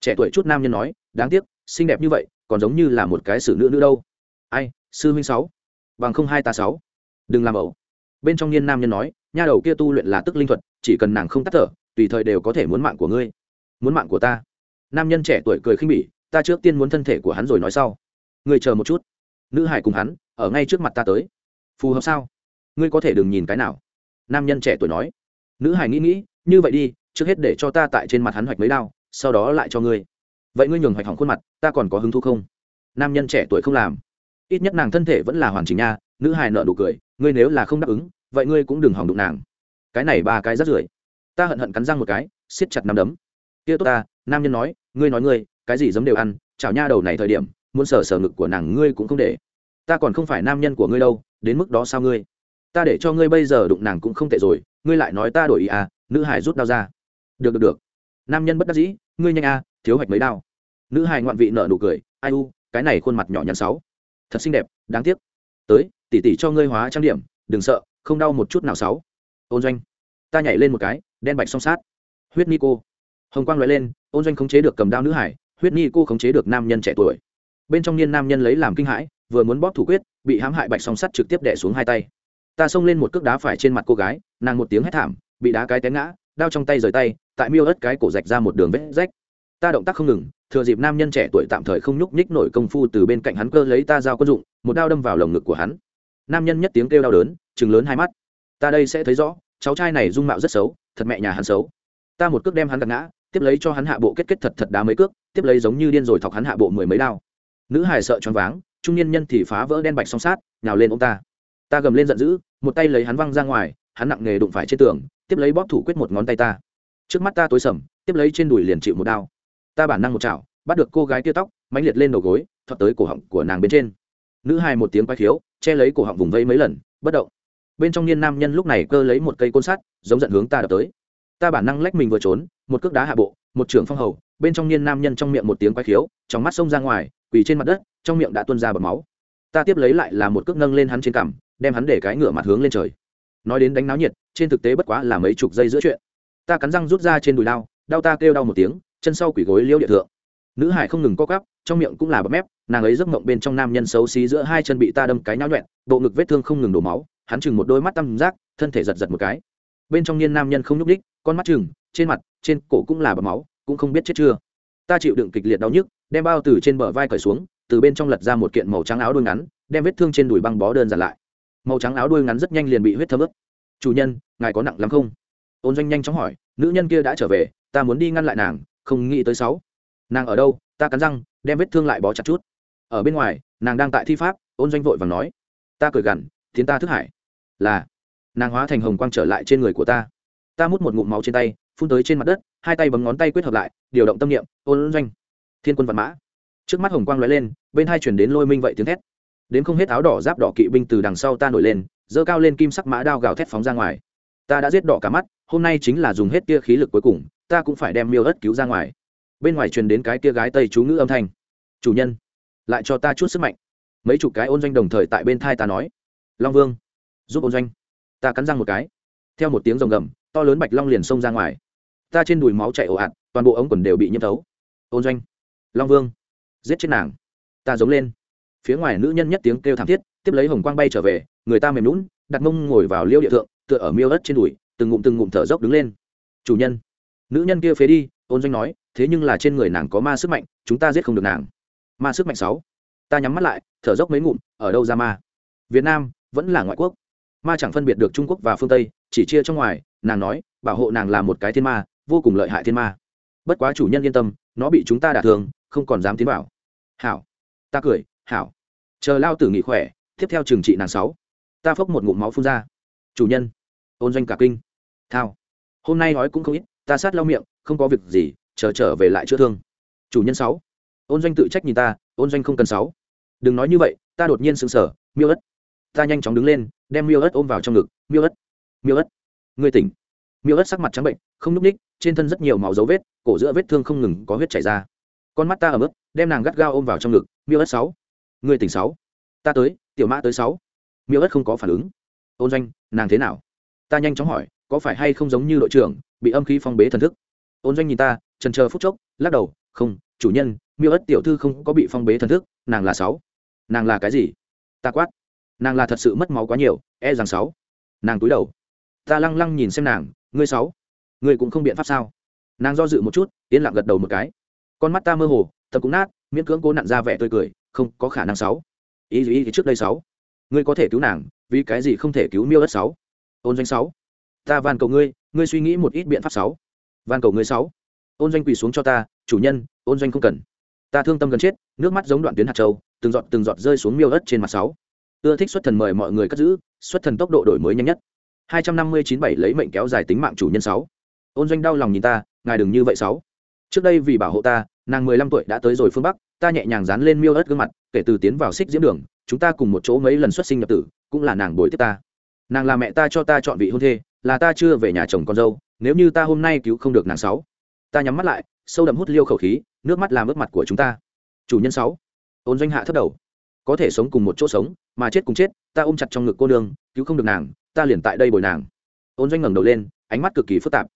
Trẻ tuổi chút nam nhân nói, đáng tiếc, xinh đẹp như vậy, còn giống như là một cái xử nữ nữ đâu. Ai, sư huynh sáu, bằng không hai ta sáu. Đừng làm ẩu. Bên trong niên nam nhân nói, nha đầu kia tu luyện là tức linh thuật, chỉ cần nàng không tắt thở, tùy thời đều có thể muốn mạng của ngươi. Muốn mạng của ta? Nam nhân trẻ tuổi cười khinh bỉ, ta trước tiên muốn thân thể của hắn rồi nói sau. Ngươi chờ một chút. Nữ hải cùng hắn ở ngay trước mặt ta tới. Phù hợp sao? Ngươi có thể đừng nhìn cái nào. Nam nhân trẻ tuổi nói. Nữ hải nghĩ nghĩ, như vậy đi, trước hết để cho ta tại trên mặt hắn hoạch mấy đao, sau đó lại cho ngươi. Vậy ngươi nhường hoạch hỏng khuôn mặt, ta còn có hứng thú không? Nam nhân trẻ tuổi không làm. Ít nhất nàng thân thể vẫn là hoàn chỉnh nha, nữ hài nợ nụ cười, ngươi nếu là không đáp ứng, vậy ngươi cũng đừng hỏng đụng nàng. Cái này ba cái rất rưởi ta hận hận cắn răng một cái, siết chặt nắm đấm. Kia tốt ta, nam nhân nói, ngươi nói ngươi, cái gì giấm đều ăn, chảo nha đầu này thời điểm, muốn sờ sờ ngực của nàng ngươi cũng không để ta còn không phải nam nhân của ngươi đâu, đến mức đó sao ngươi? Ta để cho ngươi bây giờ đụng nàng cũng không tệ rồi, ngươi lại nói ta đổi ý à nữ hải rút đau ra. Được được được. Nam nhân bất đắc dĩ, ngươi nhanh à thiếu hoạch mấy đau. nữ hải ngoạn vị nợ nụ cười, ai u, cái này khuôn mặt nhỏ nhắn sáu. Thật xinh đẹp, đáng tiếc. Tới, tỉ tỉ cho ngươi hóa trang điểm, đừng sợ, không đau một chút nào sáu. Ôn doanh. Ta nhảy lên một cái, đen bạch song sát. Huyết ni cô. Hồng quang loại lên, ôn doanh khống chế được cầm đao nữ hải, huyết ni cô khống chế được nam nhân trẻ tuổi. Bên trong niên nam nhân lấy làm kinh hãi vừa muốn bóp thủ quyết, bị hãm hại bạch song sắt trực tiếp đẻ xuống hai tay. Ta xông lên một cước đá phải trên mặt cô gái, nàng một tiếng hét thảm, bị đá cái té ngã, đao trong tay rời tay, tại miêu ớt cái cổ rạch ra một đường vết rách. Ta động tác không ngừng, thừa dịp nam nhân trẻ tuổi tạm thời không nhúc nhích nổi công phu từ bên cạnh hắn cơ lấy ta dao quân dụng, một đao đâm vào lồng ngực của hắn. Nam nhân nhất tiếng kêu đau đớn chừng lớn hai mắt. Ta đây sẽ thấy rõ, cháu trai này dung mạo rất xấu, thật mẹ nhà hắn xấu. Ta một cước đem hắn gạt ngã, tiếp lấy cho hắn hạ bộ kết kết thật thật đá mấy cước, tiếp lấy giống như điên rồi thọc hắn hạ bộ mười mấy đao. Nữ hài sợ choáng váng trung niên nhân thì phá vỡ đen bạch song sát, nhào lên ông ta. Ta gầm lên giận dữ, một tay lấy hắn văng ra ngoài, hắn nặng nghề đụng phải trên tường, tiếp lấy bóp thủ quyết một ngón tay ta. Trước mắt ta tối sầm, tiếp lấy trên đùi liền chịu một đao. Ta bản năng một chảo, bắt được cô gái tia tóc, mãnh liệt lên đầu gối thoát tới cổ họng của nàng bên trên. Nữ hài một tiếng quay khiếu, che lấy cổ họng vùng vây mấy lần, bất động. Bên trong niên nam nhân lúc này cơ lấy một cây côn sắt, giống giận hướng ta đập tới. Ta bản năng lách mình vừa trốn, một cước đá hạ bộ, một trưởng phong hầu, bên trong niên nam nhân trong miệng một tiếng quay khiếu, trong mắt xông ra ngoài quỳ trên mặt đất, trong miệng đã tuôn ra bọt máu. Ta tiếp lấy lại là một cước nâng lên hắn trên cằm, đem hắn để cái ngựa mặt hướng lên trời. Nói đến đánh náo nhiệt, trên thực tế bất quá là mấy chục giây giữa chuyện. Ta cắn răng rút ra trên đùi lao đau ta kêu đau một tiếng, chân sau quỷ gối liêu địa thượng. Nữ hải không ngừng co cắp trong miệng cũng là bấm mép, nàng ấy giấc mộng bên trong nam nhân xấu xí giữa hai chân bị ta đâm cái nháo nhuẹn, bộ ngực vết thương không ngừng đổ máu, hắn chừng một đôi mắt tăm giác thân thể giật giật một cái. Bên trong niên nam nhân không nhúc đích con mắt chừng, trên mặt, trên cổ cũng là bấm máu, cũng không biết chết chưa. Ta chịu đựng kịch liệt đau nhức đem bao từ trên bờ vai cởi xuống, từ bên trong lật ra một kiện màu trắng áo đuôi ngắn, đem vết thương trên đùi băng bó đơn giản lại. Màu trắng áo đuôi ngắn rất nhanh liền bị huyết thấm ướt. Chủ nhân, ngài có nặng lắm không? Ôn doanh nhanh chóng hỏi. Nữ nhân kia đã trở về, ta muốn đi ngăn lại nàng, không nghĩ tới sáu. Nàng ở đâu? Ta cắn răng, đem vết thương lại bó chặt chút. Ở bên ngoài, nàng đang tại thi pháp, ôn doanh vội và nói. Ta cười gằn tiến ta thức hải. Là. Nàng hóa thành hồng quang trở lại trên người của ta. Ta mút một ngụm máu trên tay, phun tới trên mặt đất, hai tay bấm ngón tay quyết hợp lại, điều động tâm niệm. Ôn doanh thiên quân văn mã. Trước mắt hồng quang lóe lên, bên hai chuyển đến lôi minh vậy tiếng thét. Đến không hết áo đỏ giáp đỏ kỵ binh từ đằng sau ta nổi lên, giơ cao lên kim sắc mã đao gào thét phóng ra ngoài. Ta đã giết đỏ cả mắt, hôm nay chính là dùng hết kia khí lực cuối cùng, ta cũng phải đem miêu ớt cứu ra ngoài. Bên ngoài truyền đến cái kia gái tây chú ngữ âm thanh. Chủ nhân, lại cho ta chút sức mạnh. Mấy chục cái ôn doanh đồng thời tại bên thai ta nói. Long vương, giúp ôn doanh. Ta cắn răng một cái. Theo một tiếng rồng gầm, to lớn bạch long liền xông ra ngoài. Ta trên đùi máu chạy ồ ạt, toàn bộ ống quần đều bị nhiễm thấu. Ôn doanh long vương, giết chết nàng. Ta giống lên. Phía ngoài nữ nhân nhất tiếng kêu thảm thiết, tiếp lấy hồng quang bay trở về, người ta mềm lún đặt mông ngồi vào liêu địa thượng, tựa ở miêu đất trên đùi, từng ngụm từng ngụm thở dốc đứng lên. Chủ nhân, nữ nhân kia phế đi, ôn doanh nói, thế nhưng là trên người nàng có ma sức mạnh, chúng ta giết không được nàng. Ma sức mạnh sáu. Ta nhắm mắt lại, thở dốc mấy ngụm, ở đâu ra ma? Việt nam, vẫn là ngoại quốc. Ma chẳng phân biệt được trung quốc và phương tây, chỉ chia trong ngoài, nàng nói, bảo hộ nàng là một cái thiên ma, vô cùng lợi hại thiên ma. Bất quá chủ nhân yên tâm, nó bị chúng ta đả thương không còn dám tiến vào. Hảo. Ta cười hảo. Chờ lao tử nghỉ khỏe tiếp theo trừng trị nàng sáu. Ta phốc một ngụm máu phun ra. Chủ nhân. Ôn doanh cả kinh. Thao. Hôm nay nói cũng không ít ta sát lau miệng không có việc gì chờ trở về lại chữa thương. Chủ nhân sáu. Ôn doanh tự trách nhìn ta ôn doanh không cần sáu. Đừng nói như vậy ta đột nhiên sững sờ miêu ất ta nhanh chóng đứng lên đem miêu ất ôm vào trong ngực miêu ất, miêu ất, ngươi tỉnh. Miêu ất sắc mặt trắng bệnh không núp ních trên thân rất nhiều máu dấu vết cổ giữa vết thương không ngừng có huyết chảy ra con mắt ta ở mức, đem nàng gắt gao ôm vào trong ngực, miêu ớt sáu. Người tỉnh sáu. Ta tới, tiểu mã tới sáu. Miêu ớt không có phản ứng. Ôn doanh, nàng thế nào? Ta nhanh chóng hỏi, có phải hay không giống như đội trưởng, bị âm khí phong bế thần thức? Ôn doanh nhìn ta, trần chờ phút chốc, lắc đầu, không, chủ nhân, miêu ớt tiểu thư không có bị phong bế thần thức, nàng là sáu. Nàng là cái gì? Ta quát. Nàng là thật sự mất máu quá nhiều e rằng sáu. Nàng túi đầu. Ta lăng lăng nhìn xem nàng, ngươi sáu. Ngươi cũng không biện pháp sao? Nàng do dự một chút, yên lặng gật đầu một cái con mắt ta mơ hồ tâm cũng nát, miễn cưỡng cố nặn ra vẻ tươi cười, không có khả năng sáu. Ý gì, ý trước đây sáu? Ngươi có thể cứu nàng, vì cái gì không thể cứu miêu đất sáu? Ôn doanh sáu. Ta van cầu ngươi ngươi suy nghĩ một ít biện pháp sáu. Van cầu ngươi sáu. Ôn doanh quỳ xuống cho ta, chủ nhân, ôn doanh không cần. Ta thương tâm gần chết, nước mắt giống đoạn tuyến hạt châu, từng giọt từng giọt rơi xuống miêu đất trên mặt sáu. Ưa thích xuất thần mời mọi người cất giữ, xuất thần tốc độ đổi mới nhanh nhất. Hai trăm năm mươi chín bảy lấy mệnh kéo dài tính mạng chủ nhân sáu. Ôn doanh đau lòng nhìn ta, ngài đừng như vậy sáu trước đây vì bảo hộ ta, nàng mười lăm tuổi đã tới rồi phương bắc, ta nhẹ nhàng dán lên miêu ớt gương mặt, kể từ tiến vào xích diễm đường, chúng ta cùng một chỗ mấy lần xuất sinh nhập tử, cũng là nàng bồi tiếp ta. Nàng là mẹ ta cho ta chọn vị hôn thê, là ta chưa về nhà chồng con dâu, nếu như ta hôm nay cứu không được nàng sáu. Ta nhắm mắt lại, sâu đậm hút liêu khẩu khí, nước mắt làm ướt mặt của chúng ta. Chủ nhân sáu. Ôn doanh hạ thất đầu. Có thể sống cùng một chỗ sống, mà chết cùng chết, ta ôm chặt trong ngực cô nương, cứu không được nàng, ta liền tại đây bồi nàng. Ôn doanh ngẩng đầu lên, ánh mắt cực kỳ phức tạp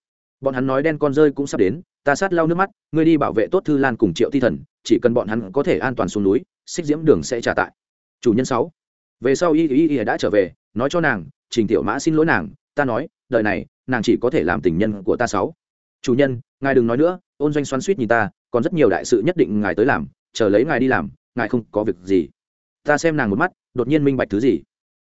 bọn hắn nói đen con rơi cũng sắp đến, ta sát lau nước mắt, ngươi đi bảo vệ tốt thư lan cùng triệu thi thần, chỉ cần bọn hắn có thể an toàn xuống núi, xích diễm đường sẽ trả tại. Chủ nhân sáu, về sau y y y đã trở về, nói cho nàng, trình tiểu mã xin lỗi nàng, ta nói, đời này, nàng chỉ có thể làm tình nhân của ta sáu. Chủ nhân, ngài đừng nói nữa, ôn doanh xoắn suýt nhìn ta, còn rất nhiều đại sự nhất định ngài tới làm, chờ lấy ngài đi làm, ngài không có việc gì. Ta xem nàng một mắt, đột nhiên minh bạch thứ gì.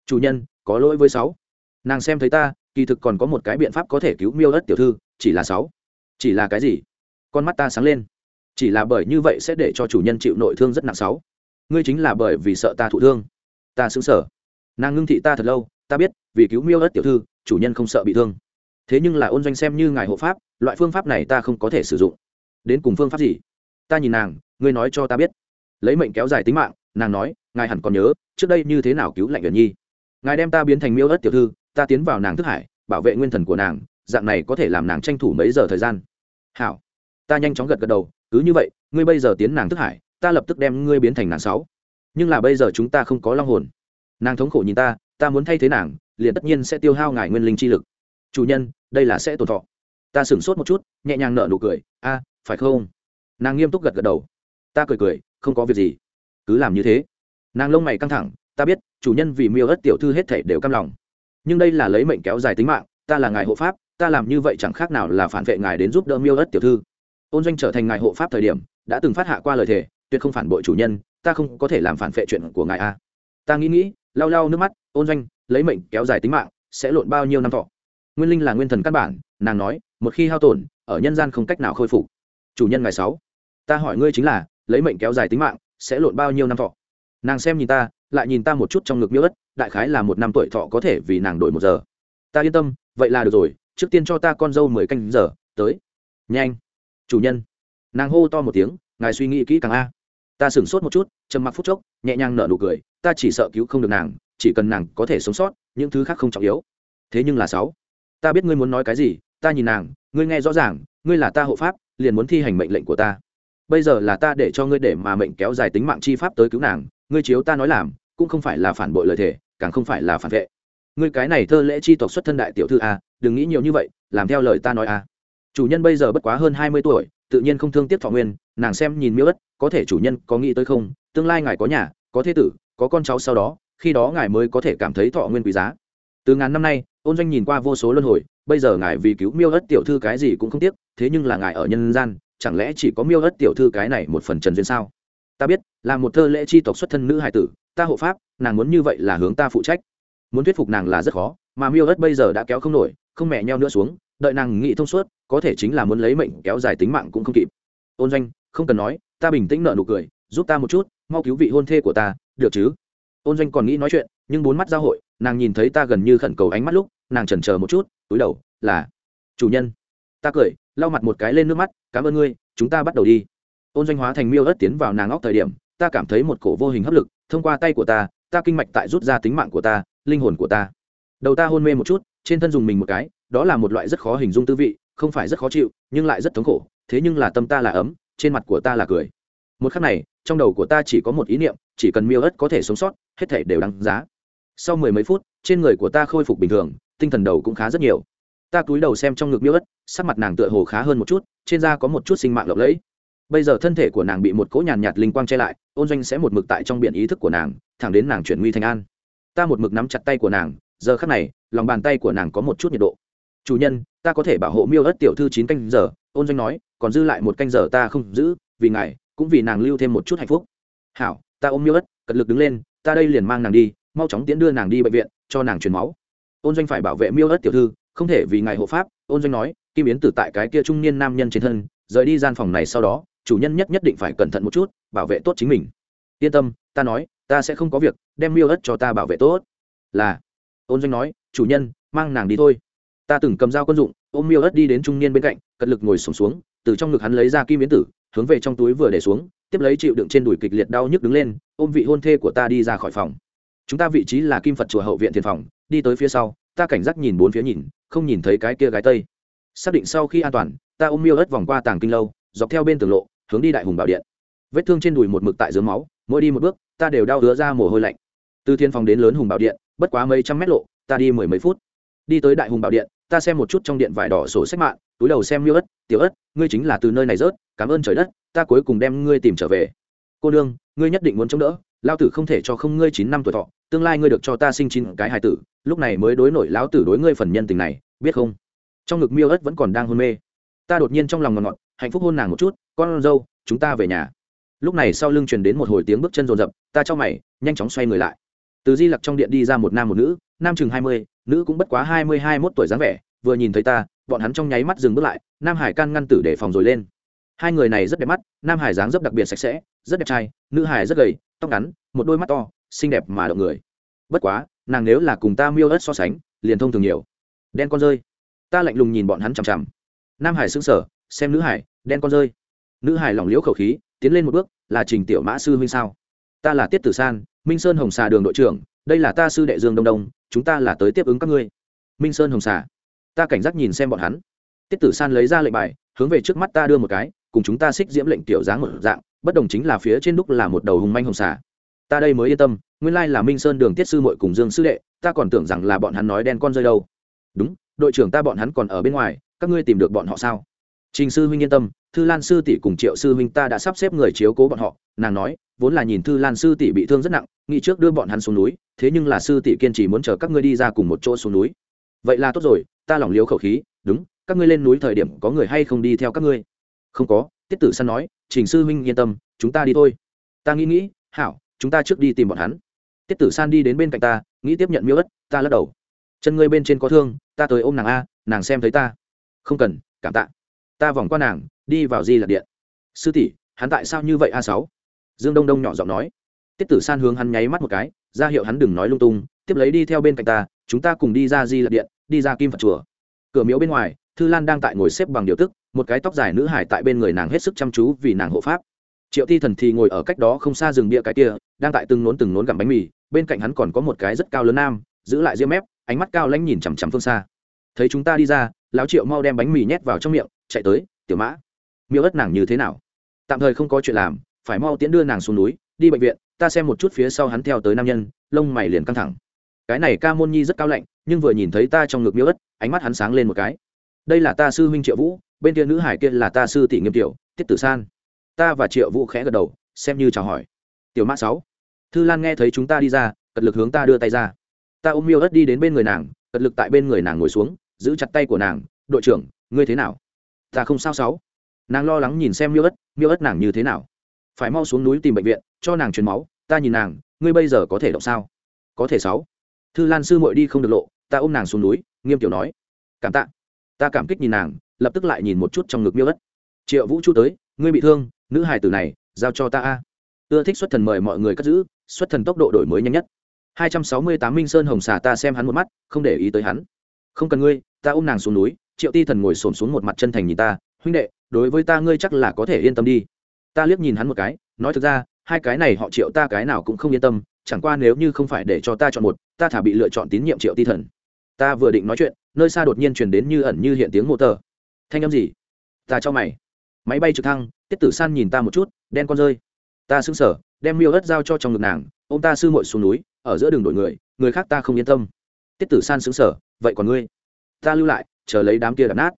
Chủ nhân, có lỗi với sáu. Nàng xem thấy ta kỳ thực còn có một cái biện pháp có thể cứu miêu đất tiểu thư, chỉ là sáu. Chỉ là cái gì? Con mắt ta sáng lên. Chỉ là bởi như vậy sẽ để cho chủ nhân chịu nội thương rất nặng sáu. Ngươi chính là bởi vì sợ ta thụ thương. Ta xứng sở nàng ngưng thị ta thật lâu, ta biết, vì cứu miêu đất tiểu thư, chủ nhân không sợ bị thương. Thế nhưng là ôn doanh xem như ngài hộ pháp, loại phương pháp này ta không có thể sử dụng. Đến cùng phương pháp gì? Ta nhìn nàng, ngươi nói cho ta biết. Lấy mệnh kéo dài tính mạng, nàng nói, ngài hẳn còn nhớ, trước đây như thế nào cứu lạnh gần nhi? Ngài đem ta biến thành miêu ớt tiểu thư ta tiến vào nàng thức hải, bảo vệ nguyên thần của nàng, dạng này có thể làm nàng tranh thủ mấy giờ thời gian. Hảo. Ta nhanh chóng gật gật đầu, cứ như vậy, ngươi bây giờ tiến nàng thức hải, ta lập tức đem ngươi biến thành nàng sáu. Nhưng là bây giờ chúng ta không có long hồn. Nàng thống khổ nhìn ta ta muốn thay thế nàng, liền tất nhiên sẽ tiêu hao ngài nguyên linh chi lực. Chủ nhân, đây là sẽ tổn thọ. Ta sửng sốt một chút, nhẹ nhàng nở nụ cười, a, phải không? Nàng nghiêm túc gật gật đầu. Ta cười cười, không có việc gì. Cứ làm như thế. Nàng lông mày căng thẳng, ta biết, chủ nhân vì miêu ớt tiểu thư hết thể đều căm lòng nhưng đây là lấy mệnh kéo dài tính mạng, ta là ngài hộ pháp, ta làm như vậy chẳng khác nào là phản vệ ngài đến giúp đỡ miêu ất tiểu thư. Ôn doanh trở thành ngài hộ pháp thời điểm, đã từng phát hạ qua lời thề, tuyệt không phản bội chủ nhân, ta không có thể làm phản vệ chuyện của ngài a ta nghĩ nghĩ, lau lau nước mắt, ôn doanh, lấy mệnh kéo dài tính mạng, sẽ lộn bao nhiêu năm thọ? Nguyên linh là nguyên thần căn bản, nàng nói, một khi hao tổn, ở nhân gian không cách nào khôi phục. Chủ nhân ngài sáu, ta hỏi ngươi chính là, lấy mệnh kéo dài tính mạng, sẽ lộn bao nhiêu năm thọ? Nàng xem nhìn ta lại nhìn ta một chút trong ngực miêu ất, đại khái là một năm tuổi thọ có thể vì nàng đổi một giờ. Ta yên tâm, vậy là được rồi, trước tiên cho ta con dâu mười canh giờ, tới. Nhanh. Chủ nhân. Nàng hô to một tiếng, ngài suy nghĩ kỹ càng a. Ta sửng sốt một chút, trầm mặc phút chốc, nhẹ nhàng nở nụ cười, ta chỉ sợ cứu không được nàng, chỉ cần nàng có thể sống sót, những thứ khác không trọng yếu. Thế nhưng là sáu. Ta biết ngươi muốn nói cái gì, ta nhìn nàng, ngươi nghe rõ ràng, ngươi là ta hộ pháp, liền muốn thi hành mệnh lệnh của ta bây giờ là ta để cho ngươi để mà mệnh kéo dài tính mạng chi pháp tới cứu nàng, ngươi chiếu ta nói làm, cũng không phải là phản bội lời thề, càng không phải là phản vệ. Ngươi cái này thơ lễ chi tộc xuất thân đại tiểu thư a, đừng nghĩ nhiều như vậy, làm theo lời ta nói a. Chủ nhân bây giờ bất quá hơn hai mươi tuổi, tự nhiên không thương tiếc thọ nguyên, nàng xem nhìn miêu ất, có thể chủ nhân có nghĩ tới không? Tương lai ngài có nhà, có thế tử, có con cháu sau đó, khi đó ngài mới có thể cảm thấy thọ nguyên quý giá. Từ ngàn năm nay, ôn doanh nhìn qua vô số luân hồi, bây giờ ngài vì cứu miêu ất tiểu thư cái gì cũng không tiếc, thế nhưng là ngài ở nhân gian chẳng lẽ chỉ có miêu ất tiểu thư cái này một phần trần duyên sao? Ta biết, là một thơ lễ chi tộc xuất thân nữ hải tử, ta hộ pháp, nàng muốn như vậy là hướng ta phụ trách. Muốn thuyết phục nàng là rất khó, mà miêu ất bây giờ đã kéo không nổi, không mẹ nheo nữa xuống, đợi nàng nghĩ thông suốt, có thể chính là muốn lấy mệnh kéo dài tính mạng cũng không kịp. Ôn doanh, không cần nói, ta bình tĩnh nợ nụ cười, giúp ta một chút, mau cứu vị hôn thê của ta, được chứ? Ôn doanh còn nghĩ nói chuyện, nhưng bốn mắt giao hội, nàng nhìn thấy ta gần như khẩn cầu ánh mắt lúc, nàng chần chờ một chút, túi đầu, là, chủ nhân ta cười, lau mặt một cái lên nước mắt, cảm ơn ngươi, chúng ta bắt đầu đi. Ôn doanh hóa thành miêu ớt tiến vào nàng óc thời điểm, ta cảm thấy một cổ vô hình hấp lực, thông qua tay của ta ta kinh mạch tại rút ra tính mạng của ta, linh hồn của ta. Đầu ta hôn mê một chút, trên thân dùng mình một cái, đó là một loại rất khó hình dung tư vị, không phải rất khó chịu, nhưng lại rất thống khổ, thế nhưng là tâm ta là ấm, trên mặt của ta là cười. Một khắc này, trong đầu của ta chỉ có một ý niệm, chỉ cần miêu ớt có thể sống sót, hết thể đều đáng giá. Sau mười mấy phút, trên người của ta khôi phục bình thường, tinh thần đầu cũng khá rất nhiều ta cúi đầu xem trong ngực miêu ất, sắc mặt nàng tựa hồ khá hơn một chút trên da có một chút sinh mạng lộng lẫy. Bây giờ thân thể của nàng bị một cỗ nhàn nhạt linh quang che lại ôn doanh sẽ một mực tại trong biển ý thức của nàng thẳng đến nàng chuyển nguy thành an. Ta một mực nắm chặt tay của nàng giờ khắc này lòng bàn tay của nàng có một chút nhiệt độ. Chủ nhân ta có thể bảo hộ miêu ất tiểu thư chín canh giờ ôn doanh nói còn dư lại một canh giờ ta không giữ vì ngài cũng vì nàng lưu thêm một chút hạnh phúc. Hảo ta ôm miêu ất, cật lực đứng lên ta đây liền mang nàng đi mau chóng tiễn đưa nàng đi bệnh viện cho nàng truyền máu. Ôn doanh phải bảo vệ miêu ất tiểu thư không thể vì ngài hộ pháp ôn doanh nói kim yến tử tại cái kia trung niên nam nhân trên thân rời đi gian phòng này sau đó chủ nhân nhất nhất định phải cẩn thận một chút bảo vệ tốt chính mình. Yên tâm ta nói ta sẽ không có việc đem miêu ớt cho ta bảo vệ tốt. Là ôn doanh nói chủ nhân mang nàng đi thôi. Ta từng cầm dao quân dụng ôm miêu ớt đi đến trung niên bên cạnh cật lực ngồi sùng xuống, xuống từ trong ngực hắn lấy ra kim yến tử hướng về trong túi vừa để xuống tiếp lấy chịu đựng trên đùi kịch liệt đau nhức đứng lên ôm vị hôn thê của ta đi ra khỏi phòng. Chúng ta vị trí là kim phật chùa hậu viện thiền phòng đi tới phía sau ta cảnh giác nhìn bốn phía nhìn không nhìn thấy cái kia gái tây. Xác định sau khi an toàn, ta ôm miêu ớt vòng qua tàng kinh lâu, dọc theo bên tường lộ, hướng đi đại hùng bảo điện. Vết thương trên đùi một mực tại dưới máu, mỗi đi một bước, ta đều đau đứa ra mồ hôi lạnh. Từ thiên phòng đến lớn hùng bảo điện, bất quá mấy trăm mét lộ, ta đi mười mấy phút. Đi tới đại hùng bảo điện, ta xem một chút trong điện vải đỏ sổ sách mạng, túi đầu xem miêu ớt, tiểu ớt, ngươi chính là từ nơi này rớt, cảm ơn trời đất, ta cuối cùng đem ngươi tìm trở về. Cô nương, ngươi nhất định muốn chống đỡ, lao tử không thể cho không ngươi chín năm tuổi thọ, tương lai ngươi được cho ta sinh chín cái hài tử lúc này mới đối nổi lão tử đối ngươi phần nhân tình này, biết không? Trong ngực miêu ớt vẫn còn đang hôn mê. Ta đột nhiên trong lòng ngọt ngọt, hạnh phúc hôn nàng một chút, con dâu, chúng ta về nhà. Lúc này sau lưng truyền đến một hồi tiếng bước chân rồn rập, ta cho mày, nhanh chóng xoay người lại. Từ di lặc trong điện đi ra một nam một nữ, nam chừng hai mươi, nữ cũng bất quá hai mươi hai mốt tuổi dáng vẻ, vừa nhìn thấy ta, bọn hắn trong nháy mắt dừng bước lại, nam hải can ngăn tử để phòng rồi lên. Hai người này rất đẹp mắt, nam hải dáng dấp đặc biệt sạch sẽ, rất đẹp trai, nữ hải rất gầy, tóc ngắn, một đôi mắt to, xinh đẹp mà động người. Bất quá nàng nếu là cùng ta miêu ớt so sánh, liền thông thường nhiều. Đen con rơi. Ta lạnh lùng nhìn bọn hắn chằm chằm. Nam hải xứng sở xem nữ hải, đen con rơi. Nữ hải lỏng liễu khẩu khí, tiến lên một bước, là trình tiểu mã sư huynh sao? Ta là tiết tử san, minh sơn hồng xà đường đội trưởng, đây là ta sư đệ dương đông đông, chúng ta là tới tiếp ứng các ngươi. Minh sơn hồng xà. Ta cảnh giác nhìn xem bọn hắn. Tiết tử san lấy ra lệnh bài, hướng về trước mắt ta đưa một cái, cùng chúng ta xích diễm lệnh tiểu dáng một dạng, bất đồng chính là phía trên đúc là một đầu hùng manh hồng xà. Ta đây mới yên tâm nguyên lai là minh sơn đường tiết sư mội cùng dương sư đệ, ta còn tưởng rằng là bọn hắn nói đen con rơi đâu. Đúng, đội trưởng ta bọn hắn còn ở bên ngoài, các ngươi tìm được bọn họ sao? Trình sư huynh yên tâm, thư lan sư tỷ cùng triệu sư huynh ta đã sắp xếp người chiếu cố bọn họ, nàng nói, vốn là nhìn thư lan sư tỷ bị thương rất nặng, nghĩ trước đưa bọn hắn xuống núi, thế nhưng là sư tỷ kiên trì muốn chờ các ngươi đi ra cùng một chỗ xuống núi. Vậy là tốt rồi, ta lỏng liếu khẩu khí, đúng, các ngươi lên núi thời điểm có người hay không đi theo các ngươi? Không có, tiết tử săn nói, trình sư huynh yên tâm, chúng ta đi thôi. Ta nghĩ nghĩ, hảo, chúng ta trước đi tìm bọn hắn tiết tử san đi đến bên cạnh ta, nghĩ tiếp nhận miêu ất, ta lắc đầu. Chân ngươi bên trên có thương, ta tới ôm nàng a, nàng xem thấy ta. Không cần, cảm tạ. Ta vòng qua nàng, đi vào di lạc điện. Sư tỷ, hắn tại sao như vậy a sáu? Dương đông đông nhỏ giọng nói. Tiết tử san hướng hắn nháy mắt một cái, ra hiệu hắn đừng nói lung tung, tiếp lấy đi theo bên cạnh ta, chúng ta cùng đi ra di lạc điện, đi ra kim phật chùa. Cửa miếu bên ngoài, thư lan đang tại ngồi xếp bằng điều tức, một cái tóc dài nữ hải tại bên người nàng hết sức chăm chú vì nàng hộ pháp triệu ti thần thì ngồi ở cách đó không xa rừng bia cái kia, đang tại từng nốn từng nốn gặm bánh mì, bên cạnh hắn còn có một cái rất cao lớn nam, giữ lại ria mép, ánh mắt cao lãnh nhìn chằm chằm phương xa. Thấy chúng ta đi ra, lão triệu mau đem bánh mì nhét vào trong miệng, chạy tới, tiểu mã, miêu ất nàng như thế nào? Tạm thời không có chuyện làm, phải mau tiễn đưa nàng xuống núi, đi bệnh viện, ta xem một chút phía sau hắn theo tới nam nhân, lông mày liền căng thẳng. Cái này ca môn nhi rất cao lạnh nhưng vừa nhìn thấy ta trong ngực miêu ất ánh mắt hắn sáng lên một cái. Đây là ta sư huynh triệu vũ, bên kia nữ hải kia là ta sư tỷ nghiêm tiểu, tiết tử san ta và triệu vũ khẽ gật đầu, xem như chào hỏi. Tiểu mã sáu, thư lan nghe thấy chúng ta đi ra, cật lực hướng ta đưa tay ra. Ta ôm miêu ất đi đến bên người nàng, cật lực tại bên người nàng ngồi xuống, giữ chặt tay của nàng, đội trưởng, ngươi thế nào? Ta không sao, sáu. Nàng lo lắng nhìn xem miêu ất miêu ất nàng như thế nào? Phải mau xuống núi tìm bệnh viện, cho nàng truyền máu, ta nhìn nàng, ngươi bây giờ có thể động sao? Có thể, sáu. Thư lan sư muội đi không được lộ, ta ôm nàng xuống núi, nghiêm tiểu nói, cảm tạ. Ta cảm kích nhìn nàng, lập tức lại nhìn một chút trong ngực miêu ất. Triệu vũ chu tới, ngươi bị thương nữ hài tử này, giao cho ta a. Ưa thích xuất thần mời mọi người cất giữ, xuất thần tốc độ đổi mới nhanh nhất. 268 minh sơn hồng xà ta xem hắn một mắt, không để ý tới hắn. Không cần ngươi, ta ôm nàng xuống núi, triệu ti thần ngồi xổm xuống một mặt chân thành nhìn ta, huynh đệ, đối với ta ngươi chắc là có thể yên tâm đi. Ta liếc nhìn hắn một cái, nói thực ra, hai cái này họ triệu ta cái nào cũng không yên tâm, chẳng qua nếu như không phải để cho ta chọn một, ta thả bị lựa chọn tín nhiệm triệu ti thần. Ta vừa định nói chuyện, nơi xa đột nhiên truyền đến như ẩn như hiện tiếng mô tờ. Thanh âm gì? Ta cho mày. Máy bay trực thăng tiết tử san nhìn ta một chút, đen con rơi. Ta xứng sở đem miêu đất giao cho trong ngực nàng ô m ta sư muội xuống núi, ở giữa đường đổi người người khác ta không yên tâm. Tiết tử san xứng sở vậy còn ngươi? Ta lưu lại, chờ lấy đám kia đập nát.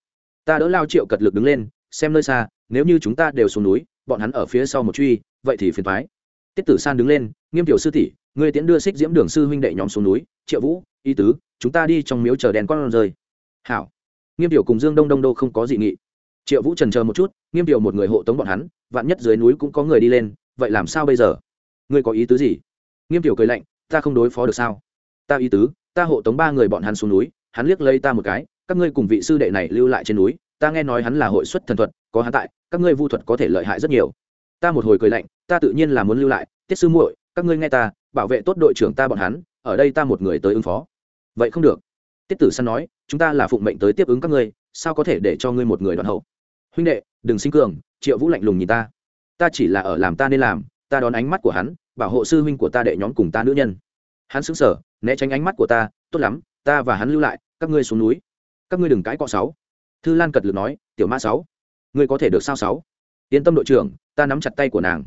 Ta đỡ lao triệu cật lực đứng lên, xem nơi xa, nếu như chúng ta đều xuống núi, bọn hắn ở phía sau một truy, vậy thì phiền thoái tiết tử san đứng lên, nghiêm tiểu sư tỷ người tiễn đưa xích diễm đường sư huynh đệ nhóm xuống núi, triệu vũ, y tứ, chúng ta đi trong miếu chờ đèn con rơi. Hảo. Nghiêm tiểu cùng dương đông đông đô không có dị nghị triệu vũ trần chờ một chút, nghiêm điều một người hộ tống bọn hắn, vạn nhất dưới núi cũng có người đi lên, vậy làm sao bây giờ? Ngươi có ý tứ gì? Nghiêm tiểu cười lạnh, ta không đối phó được sao? Ta ý tứ, ta hộ tống ba người bọn hắn xuống núi, hắn liếc lấy ta một cái, các ngươi cùng vị sư đệ này lưu lại trên núi, ta nghe nói hắn là hội xuất thần thuật, có hắn tại, các ngươi vu thuật có thể lợi hại rất nhiều. Ta một hồi cười lạnh, ta tự nhiên là muốn lưu lại, tiết sư muội, các ngươi nghe ta, bảo vệ tốt đội trưởng ta bọn hắn, ở đây ta một người tới ứng phó. Vậy không được. Tiết tử săn nói, chúng ta là phụng mệnh tới tiếp ứng các ngươi sao có thể để cho ngươi một người đoạn hậu? Huynh đệ, đừng sinh cường, triệu vũ lạnh lùng nhìn ta. Ta chỉ là ở làm ta nên làm, ta đón ánh mắt của hắn, bảo hộ sư huynh của ta đệ nhóm cùng ta nữ nhân. Hắn xứng sở né tránh ánh mắt của ta, tốt lắm, ta và hắn lưu lại, các ngươi xuống núi. Các ngươi đừng cãi cọ sáu. Thư lan cật lực nói, tiểu mã sáu, ngươi có thể được sao sáu? Yên tâm đội trưởng, ta nắm chặt tay của nàng.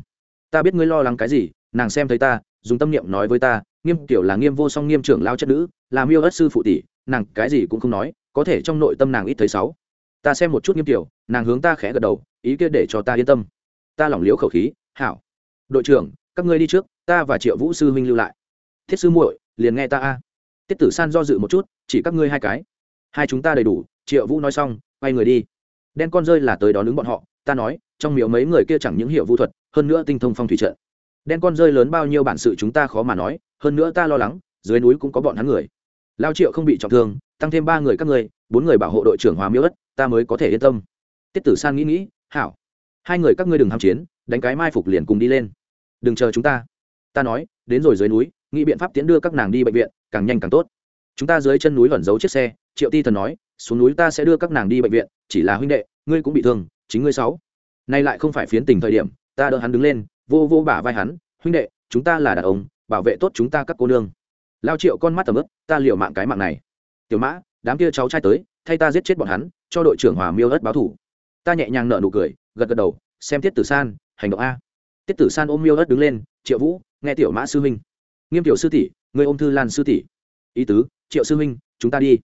Ta biết ngươi lo lắng cái gì, nàng xem thấy ta, dùng tâm niệm nói với ta, nghiêm tiểu là nghiêm vô song nghiêm trưởng lao chất nữ làm yêu ất sư phụ tỷ nàng cái gì cũng không nói, có thể trong nội tâm nàng ít thấy sáu. Ta xem một chút nghiêm tiểu, nàng hướng ta khẽ gật đầu, ý kia để cho ta yên tâm. Ta lỏng liếu khẩu khí, hảo. Đội trưởng, các ngươi đi trước, ta và triệu vũ sư huynh lưu lại. Thiết sư muội, liền nghe ta a. Tiết tử san do dự một chút, chỉ các ngươi hai cái. Hai chúng ta đầy đủ. Triệu vũ nói xong, quay người đi. Đen con rơi là tới đón ứng bọn họ, ta nói, trong miếu mấy người kia chẳng những hiểu vũ thuật, hơn nữa tinh thông phong thủy trận. Đen con rơi lớn bao nhiêu bản sự chúng ta khó mà nói, hơn nữa ta lo lắng, dưới núi cũng có bọn hắn người lao triệu không bị trọng thương, tăng thêm ba người các người bốn người bảo hộ đội trưởng hòa miêu ất, ta mới có thể yên tâm. Tiết tử san nghĩ nghĩ, hảo, hai người các ngươi đừng ham chiến, đánh cái mai phục liền cùng đi lên. Đừng chờ chúng ta. Ta nói, đến rồi dưới núi, nghĩ biện pháp tiến đưa các nàng đi bệnh viện, càng nhanh càng tốt. Chúng ta dưới chân núi vẩn giấu chiếc xe. Triệu ti thần nói, xuống núi ta sẽ đưa các nàng đi bệnh viện, chỉ là huynh đệ, ngươi cũng bị thương, chính ngươi sáu. Nay lại không phải phiến tình thời điểm, ta đỡ hắn đứng lên, vô vô bả vai hắn, huynh đệ, chúng ta là đàn ông, bảo vệ tốt chúng ta các cô nương lao triệu con mắt tầm ướp ta liều mạng cái mạng này. Tiểu mã, đám kia cháu trai tới, thay ta giết chết bọn hắn, cho đội trưởng hòa miêu ất báo thủ. Ta nhẹ nhàng nở nụ cười, gật gật đầu, xem tiết tử san, hành động a. Tiết tử san ôm miêu ất đứng lên, triệu vũ, nghe tiểu mã sư huynh. Nghiêm tiểu sư tỷ, người ôm thư lan sư tỷ. Ý tứ, triệu sư huynh, chúng ta đi.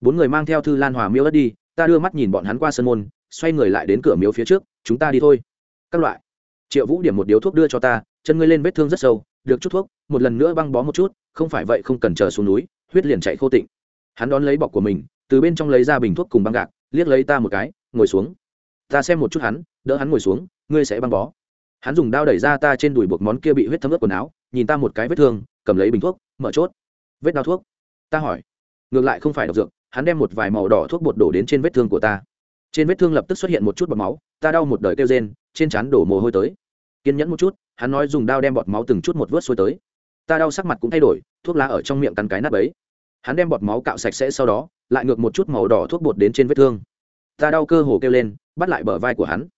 Bốn người mang theo thư lan hòa miêu ất đi, ta đưa mắt nhìn bọn hắn qua sân môn, xoay người lại đến cửa miếu phía trước, chúng ta đi thôi. Các loại. Triệu vũ điểm một điếu thuốc đưa cho ta, chân ngươi lên vết thương rất sâu, được chút thuốc, một lần nữa băng bó một chút không phải vậy không cần chờ xuống núi, huyết liền chạy khô tịnh. Hắn đón lấy bọc của mình, từ bên trong lấy ra bình thuốc cùng băng gạc, liếc lấy ta một cái, ngồi xuống. Ta xem một chút hắn, đỡ hắn ngồi xuống, ngươi sẽ băng bó. Hắn dùng đao đẩy ra ta trên đùi buộc món kia bị huyết thấm ướt quần áo, nhìn ta một cái vết thương, cầm lấy bình thuốc, mở chốt. Vết đau thuốc? Ta hỏi. Ngược lại không phải độc dược, hắn đem một vài màu đỏ thuốc bột đổ đến trên vết thương của ta. Trên vết thương lập tức xuất hiện một chút bọt máu, ta đau một đời kêu rên, trên trán đổ mồ hôi tới. Kiên nhẫn một chút, hắn nói dùng dao đem bọt máu từng chút một vớt xuôi tới ta đau sắc mặt cũng thay đổi, thuốc lá ở trong miệng cắn cái nắp ấy hắn đem bọt máu cạo sạch sẽ sau đó, lại ngược một chút màu đỏ thuốc bột đến trên vết thương. Ta đau cơ hồ kêu lên, bắt lại bờ vai của hắn.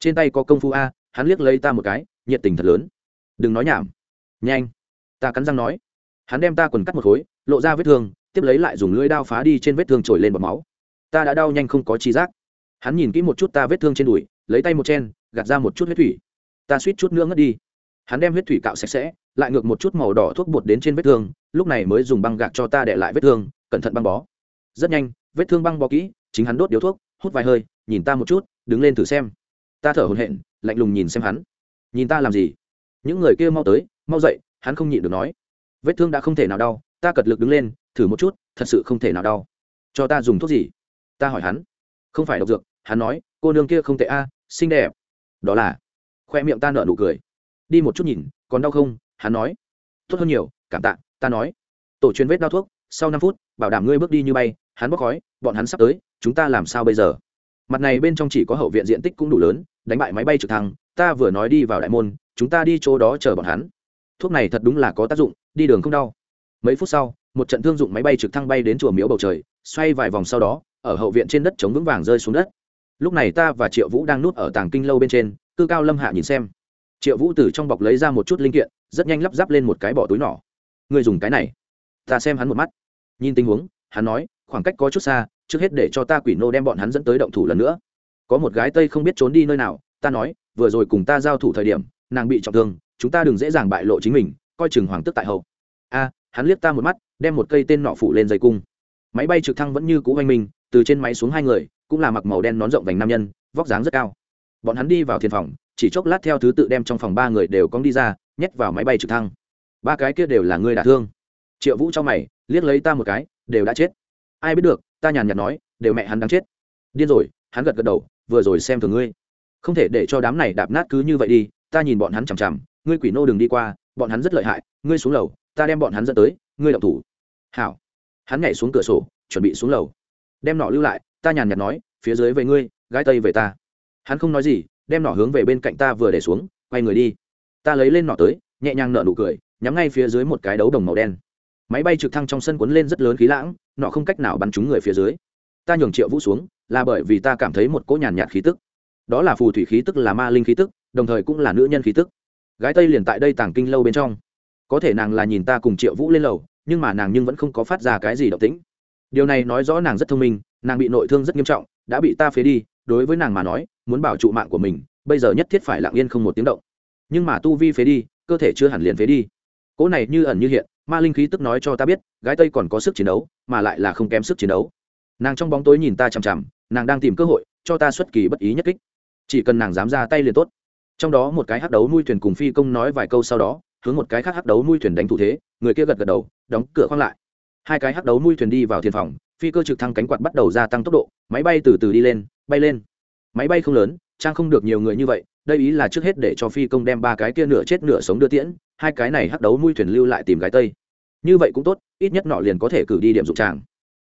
Trên tay có công phu a, hắn liếc lấy ta một cái, nhiệt tình thật lớn. Đừng nói nhảm. Nhanh. Ta cắn răng nói. Hắn đem ta quần cắt một khối, lộ ra vết thương, tiếp lấy lại dùng lưỡi đao phá đi trên vết thương trồi lên bọt máu. Ta đã đau nhanh không có chi giác. Hắn nhìn kỹ một chút ta vết thương trên đùi, lấy tay một chen, gạt ra một chút huyết thủy. Ta suýt chút nữa ngất đi hắn đem huyết thủy cạo sạch sẽ, lại ngược một chút màu đỏ thuốc bột đến trên vết thương, lúc này mới dùng băng gạc cho ta để lại vết thương, cẩn thận băng bó. Rất nhanh, vết thương băng bó kỹ, chính hắn đốt điếu thuốc, hút vài hơi, nhìn ta một chút, đứng lên thử xem. Ta thở hồn hện lạnh lùng nhìn xem hắn. Nhìn ta làm gì? Những người kia mau tới, mau dậy, hắn không nhịn được nói. Vết thương đã không thể nào đau, ta cật lực đứng lên, thử một chút, thật sự không thể nào đau. Cho ta dùng thuốc gì? Ta hỏi hắn. Không phải độc dược, hắn nói, cô nương kia không tệ a, xinh đẹp. Đó là, khoe miệng ta nở nụ cười đi một chút nhìn, còn đau không? Hắn nói. Tốt hơn nhiều, cảm tạ, ta nói. Tổ truyền vết đau thuốc, sau năm phút, bảo đảm ngươi bước đi như bay, hắn bốc khói, bọn hắn sắp tới, chúng ta làm sao bây giờ? Mặt này bên trong chỉ có hậu viện diện tích cũng đủ lớn, đánh bại máy bay trực thăng, ta vừa nói đi vào đại môn, chúng ta đi chỗ đó chờ bọn hắn. Thuốc này thật đúng là có tác dụng, đi đường không đau. Mấy phút sau, một trận thương dụng máy bay trực thăng bay đến chùa miếu bầu trời, xoay vài vòng sau đó, ở hậu viện trên đất chống vững vàng rơi xuống đất. Lúc này ta và triệu vũ đang núp ở tàng kinh lâu bên trên cư cao lâm hạ nhìn xem triệu vũ từ trong bọc lấy ra một chút linh kiện, rất nhanh lắp ráp lên một cái bỏ túi nhỏ. Người dùng cái này, ta xem hắn một mắt. Nhìn tình huống, hắn nói, khoảng cách có chút xa, trước hết để cho ta quỷ nô đem bọn hắn dẫn tới động thủ lần nữa. Có một gái tây không biết trốn đi nơi nào, ta nói, vừa rồi cùng ta giao thủ thời điểm, nàng bị trọng thương, chúng ta đừng dễ dàng bại lộ chính mình, coi chừng hoàng tức tại hậu. A, hắn liếc ta một mắt, đem một cây tên nọ phủ lên dây cung. Máy bay trực thăng vẫn như cũ oanh minh từ trên máy xuống hai người, cũng là mặc màu đen nón rộng vành nam nhân, vóc dáng rất cao. Bọn hắn đi vào thiền phòng chỉ chốc lát theo thứ tự đem trong phòng ba người đều cong đi ra, nhét vào máy bay trực thăng. Ba cái kia đều là người đả thương. Triệu vũ cho mày, liếc lấy ta một cái, đều đã chết. Ai biết được, ta nhàn nhạt nói, đều mẹ hắn đang chết. Điên rồi, hắn gật gật đầu, vừa rồi xem thường ngươi. Không thể để cho đám này đạp nát cứ như vậy đi, ta nhìn bọn hắn chằm chằm, ngươi quỷ nô đừng đi qua, bọn hắn rất lợi hại, ngươi xuống lầu, ta đem bọn hắn dẫn tới, ngươi động thủ. Hảo. Hắn nhảy xuống cửa sổ, chuẩn bị xuống lầu. Đem nọ lưu lại, ta nhàn nhạt nói, phía dưới về ngươi, gái tây về ta. Hắn không nói gì đem nỏ hướng về bên cạnh ta vừa để xuống, quay người đi. Ta lấy lên nỏ tới, nhẹ nhàng nở nụ cười, nhắm ngay phía dưới một cái đấu đồng màu đen. Máy bay trực thăng trong sân cuốn lên rất lớn khí lãng nọ không cách nào bắn trúng người phía dưới. Ta nhường triệu vũ xuống, là bởi vì ta cảm thấy một cỗ nhàn nhạt khí tức. Đó là phù thủy khí tức, là ma linh khí tức, đồng thời cũng là nữ nhân khí tức. Gái tây liền tại đây tàng kinh lâu bên trong. Có thể nàng là nhìn ta cùng triệu vũ lên lầu, nhưng mà nàng nhưng vẫn không có phát ra cái gì động tĩnh. Điều này nói rõ nàng rất thông minh, nàng bị nội thương rất nghiêm trọng, đã bị ta phế đi đối với nàng mà nói, muốn bảo trụ mạng của mình, bây giờ nhất thiết phải lặng yên không một tiếng động. Nhưng mà tu vi phế đi, cơ thể chưa hẳn liền phế đi. Cỗ này như ẩn như hiện, ma linh khí tức nói cho ta biết, gái tây còn có sức chiến đấu, mà lại là không kém sức chiến đấu. Nàng trong bóng tối nhìn ta chằm chằm, nàng đang tìm cơ hội, cho ta xuất kỳ bất ý nhất kích. Chỉ cần nàng dám ra tay liền tốt. Trong đó một cái hắc đấu nuôi thuyền cùng phi công nói vài câu sau đó, hướng một cái khác hắc đấu nuôi thuyền đánh thủ thế, người kia gật gật đầu, đóng cửa khoang lại. Hai cái hắc đấu nuôi thuyền đi vào thiên phòng phi cơ trực thăng cánh quạt bắt đầu gia tăng tốc độ, máy bay từ từ đi lên, bay lên. Máy bay không lớn, trang không được nhiều người như vậy, đây ý là trước hết để cho phi công đem ba cái kia nửa chết nửa sống đưa tiễn, hai cái này hắc đấu mui thuyền lưu lại tìm gái tây. Như vậy cũng tốt, ít nhất nọ liền có thể cử đi điểm dụng tràng.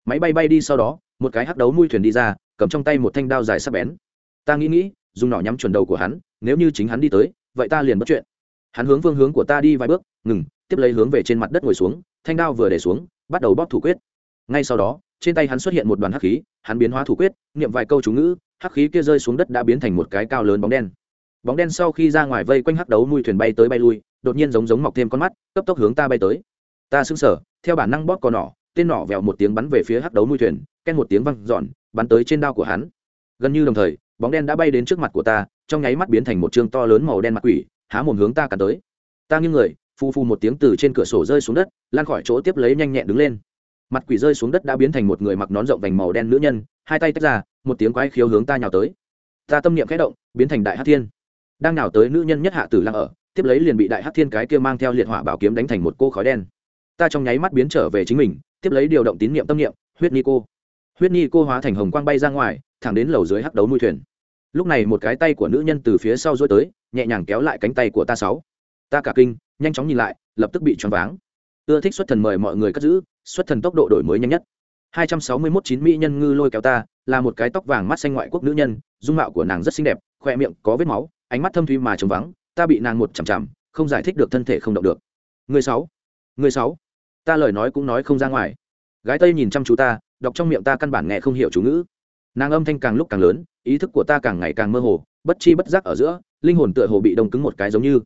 Máy bay bay đi sau đó, một cái hắc đấu mui thuyền đi ra, cầm trong tay một thanh đao dài sắc bén. Ta nghĩ nghĩ, dùng nỏ nhắm chuẩn đầu của hắn, nếu như chính hắn đi tới, vậy ta liền bất chuyện. Hắn hướng phương hướng của ta đi vài bước, ngừng, tiếp lấy hướng về trên mặt đất ngồi xuống, thanh đao vừa để xuống, bắt đầu bóp thủ quyết. Ngay sau đó trên tay hắn xuất hiện một đoàn hắc khí, hắn biến hóa thủ quyết, niệm vài câu chú ngữ, hắc khí kia rơi xuống đất đã biến thành một cái cao lớn bóng đen. Bóng đen sau khi ra ngoài vây quanh hắc đấu nuôi thuyền bay tới bay lui, đột nhiên giống giống mọc thêm con mắt, cấp tốc hướng ta bay tới. Ta sững sờ, theo bản năng bóp cò nỏ, tên nỏ vèo một tiếng bắn về phía hắc đấu nuôi thuyền, ken một tiếng văng giòn bắn tới trên đao của hắn. Gần như đồng thời, bóng đen đã bay đến trước mặt của ta, trong nháy mắt biến thành một chương to lớn màu đen mặt quỷ, há mồm hướng ta cắn tới. Ta nghiêng người phu phu một tiếng từ trên cửa sổ rơi xuống đất lan khỏi chỗ tiếp lấy nhanh nhẹn đứng lên mặt quỷ rơi xuống đất đã biến thành một người mặc nón rộng vành màu đen nữ nhân, hai tay tách ra, một tiếng quái khiếu hướng ta nhào tới. Ta tâm niệm khẽ động, biến thành đại hát thiên. Đang nhào tới nữ nhân nhất hạ tử lăng ở, tiếp lấy liền bị đại hát thiên cái kia mang theo liệt hỏa bảo kiếm đánh thành một cô khói đen. Ta trong nháy mắt biến trở về chính mình, tiếp lấy điều động tín niệm tâm niệm, huyết ni cô. Huyết ni cô hóa thành hồng quang bay ra ngoài, thẳng đến lầu dưới hắc đấu nuôi thuyền. Lúc này một cái tay của nữ nhân từ phía sau dối tới, nhẹ nhàng kéo lại cánh tay của ta sáu. Ta cả kinh, nhanh chóng nhìn lại, lập tức bị choáng váng ưa thích xuất thần mời mọi người cất giữ, xuất thần tốc độ đổi mới nhanh nhất. 261 chín mỹ nhân ngư lôi kéo ta, là một cái tóc vàng mắt xanh ngoại quốc nữ nhân, dung mạo của nàng rất xinh đẹp khoe miệng có vết máu, ánh mắt thâm thuy mà trống vắng, ta bị nàng một chằm chằm, không giải thích được thân thể không động được. Người sáu người sáu. Ta lời nói cũng nói không ra ngoài. Gái tây nhìn chăm chú ta, đọc trong miệng ta căn bản nghe không hiểu chú ngữ. Nàng âm thanh càng lúc càng lớn, ý thức của ta càng ngày càng mơ hồ, bất chi bất giác ở giữa, linh hồn tựa hồ bị đông cứng một cái giống như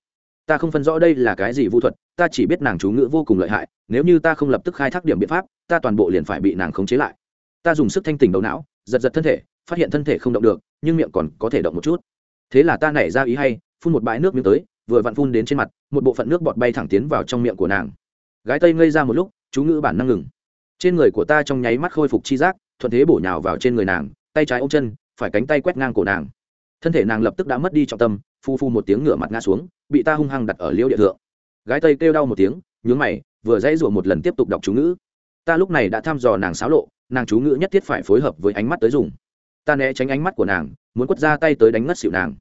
ta không phân rõ đây là cái gì vũ thuật, ta chỉ biết nàng chú ngữ vô cùng lợi hại, nếu như ta không lập tức khai thác điểm biện pháp, ta toàn bộ liền phải bị nàng khống chế lại. Ta dùng sức thanh tỉnh đầu não, giật giật thân thể, phát hiện thân thể không động được, nhưng miệng còn có thể động một chút. Thế là ta nảy ra ý hay, phun một bãi nước miếng tới, vừa vặn phun đến trên mặt, một bộ phận nước bọt bay thẳng tiến vào trong miệng của nàng. Gái tây ngây ra một lúc, chú ngữ bản năng ngừng. Trên người của ta trong nháy mắt khôi phục chi giác, thuận thế bổ nhào vào trên người nàng, tay trái ôm chân, phải cánh tay quét ngang cổ nàng. Thân thể nàng lập tức đã mất đi trọng tâm, phu phu một tiếng ngửa mặt ngã xuống bị ta hung hăng đặt ở liêu địa thượng. Gái tây kêu đau một tiếng, nhướng mày, vừa dãy rủa một lần tiếp tục đọc chú ngữ. Ta lúc này đã thăm dò nàng xáo lộ, nàng chú ngữ nhất thiết phải phối hợp với ánh mắt tới dùng. Ta né tránh ánh mắt của nàng, muốn quất ra tay tới đánh ngất xịu nàng.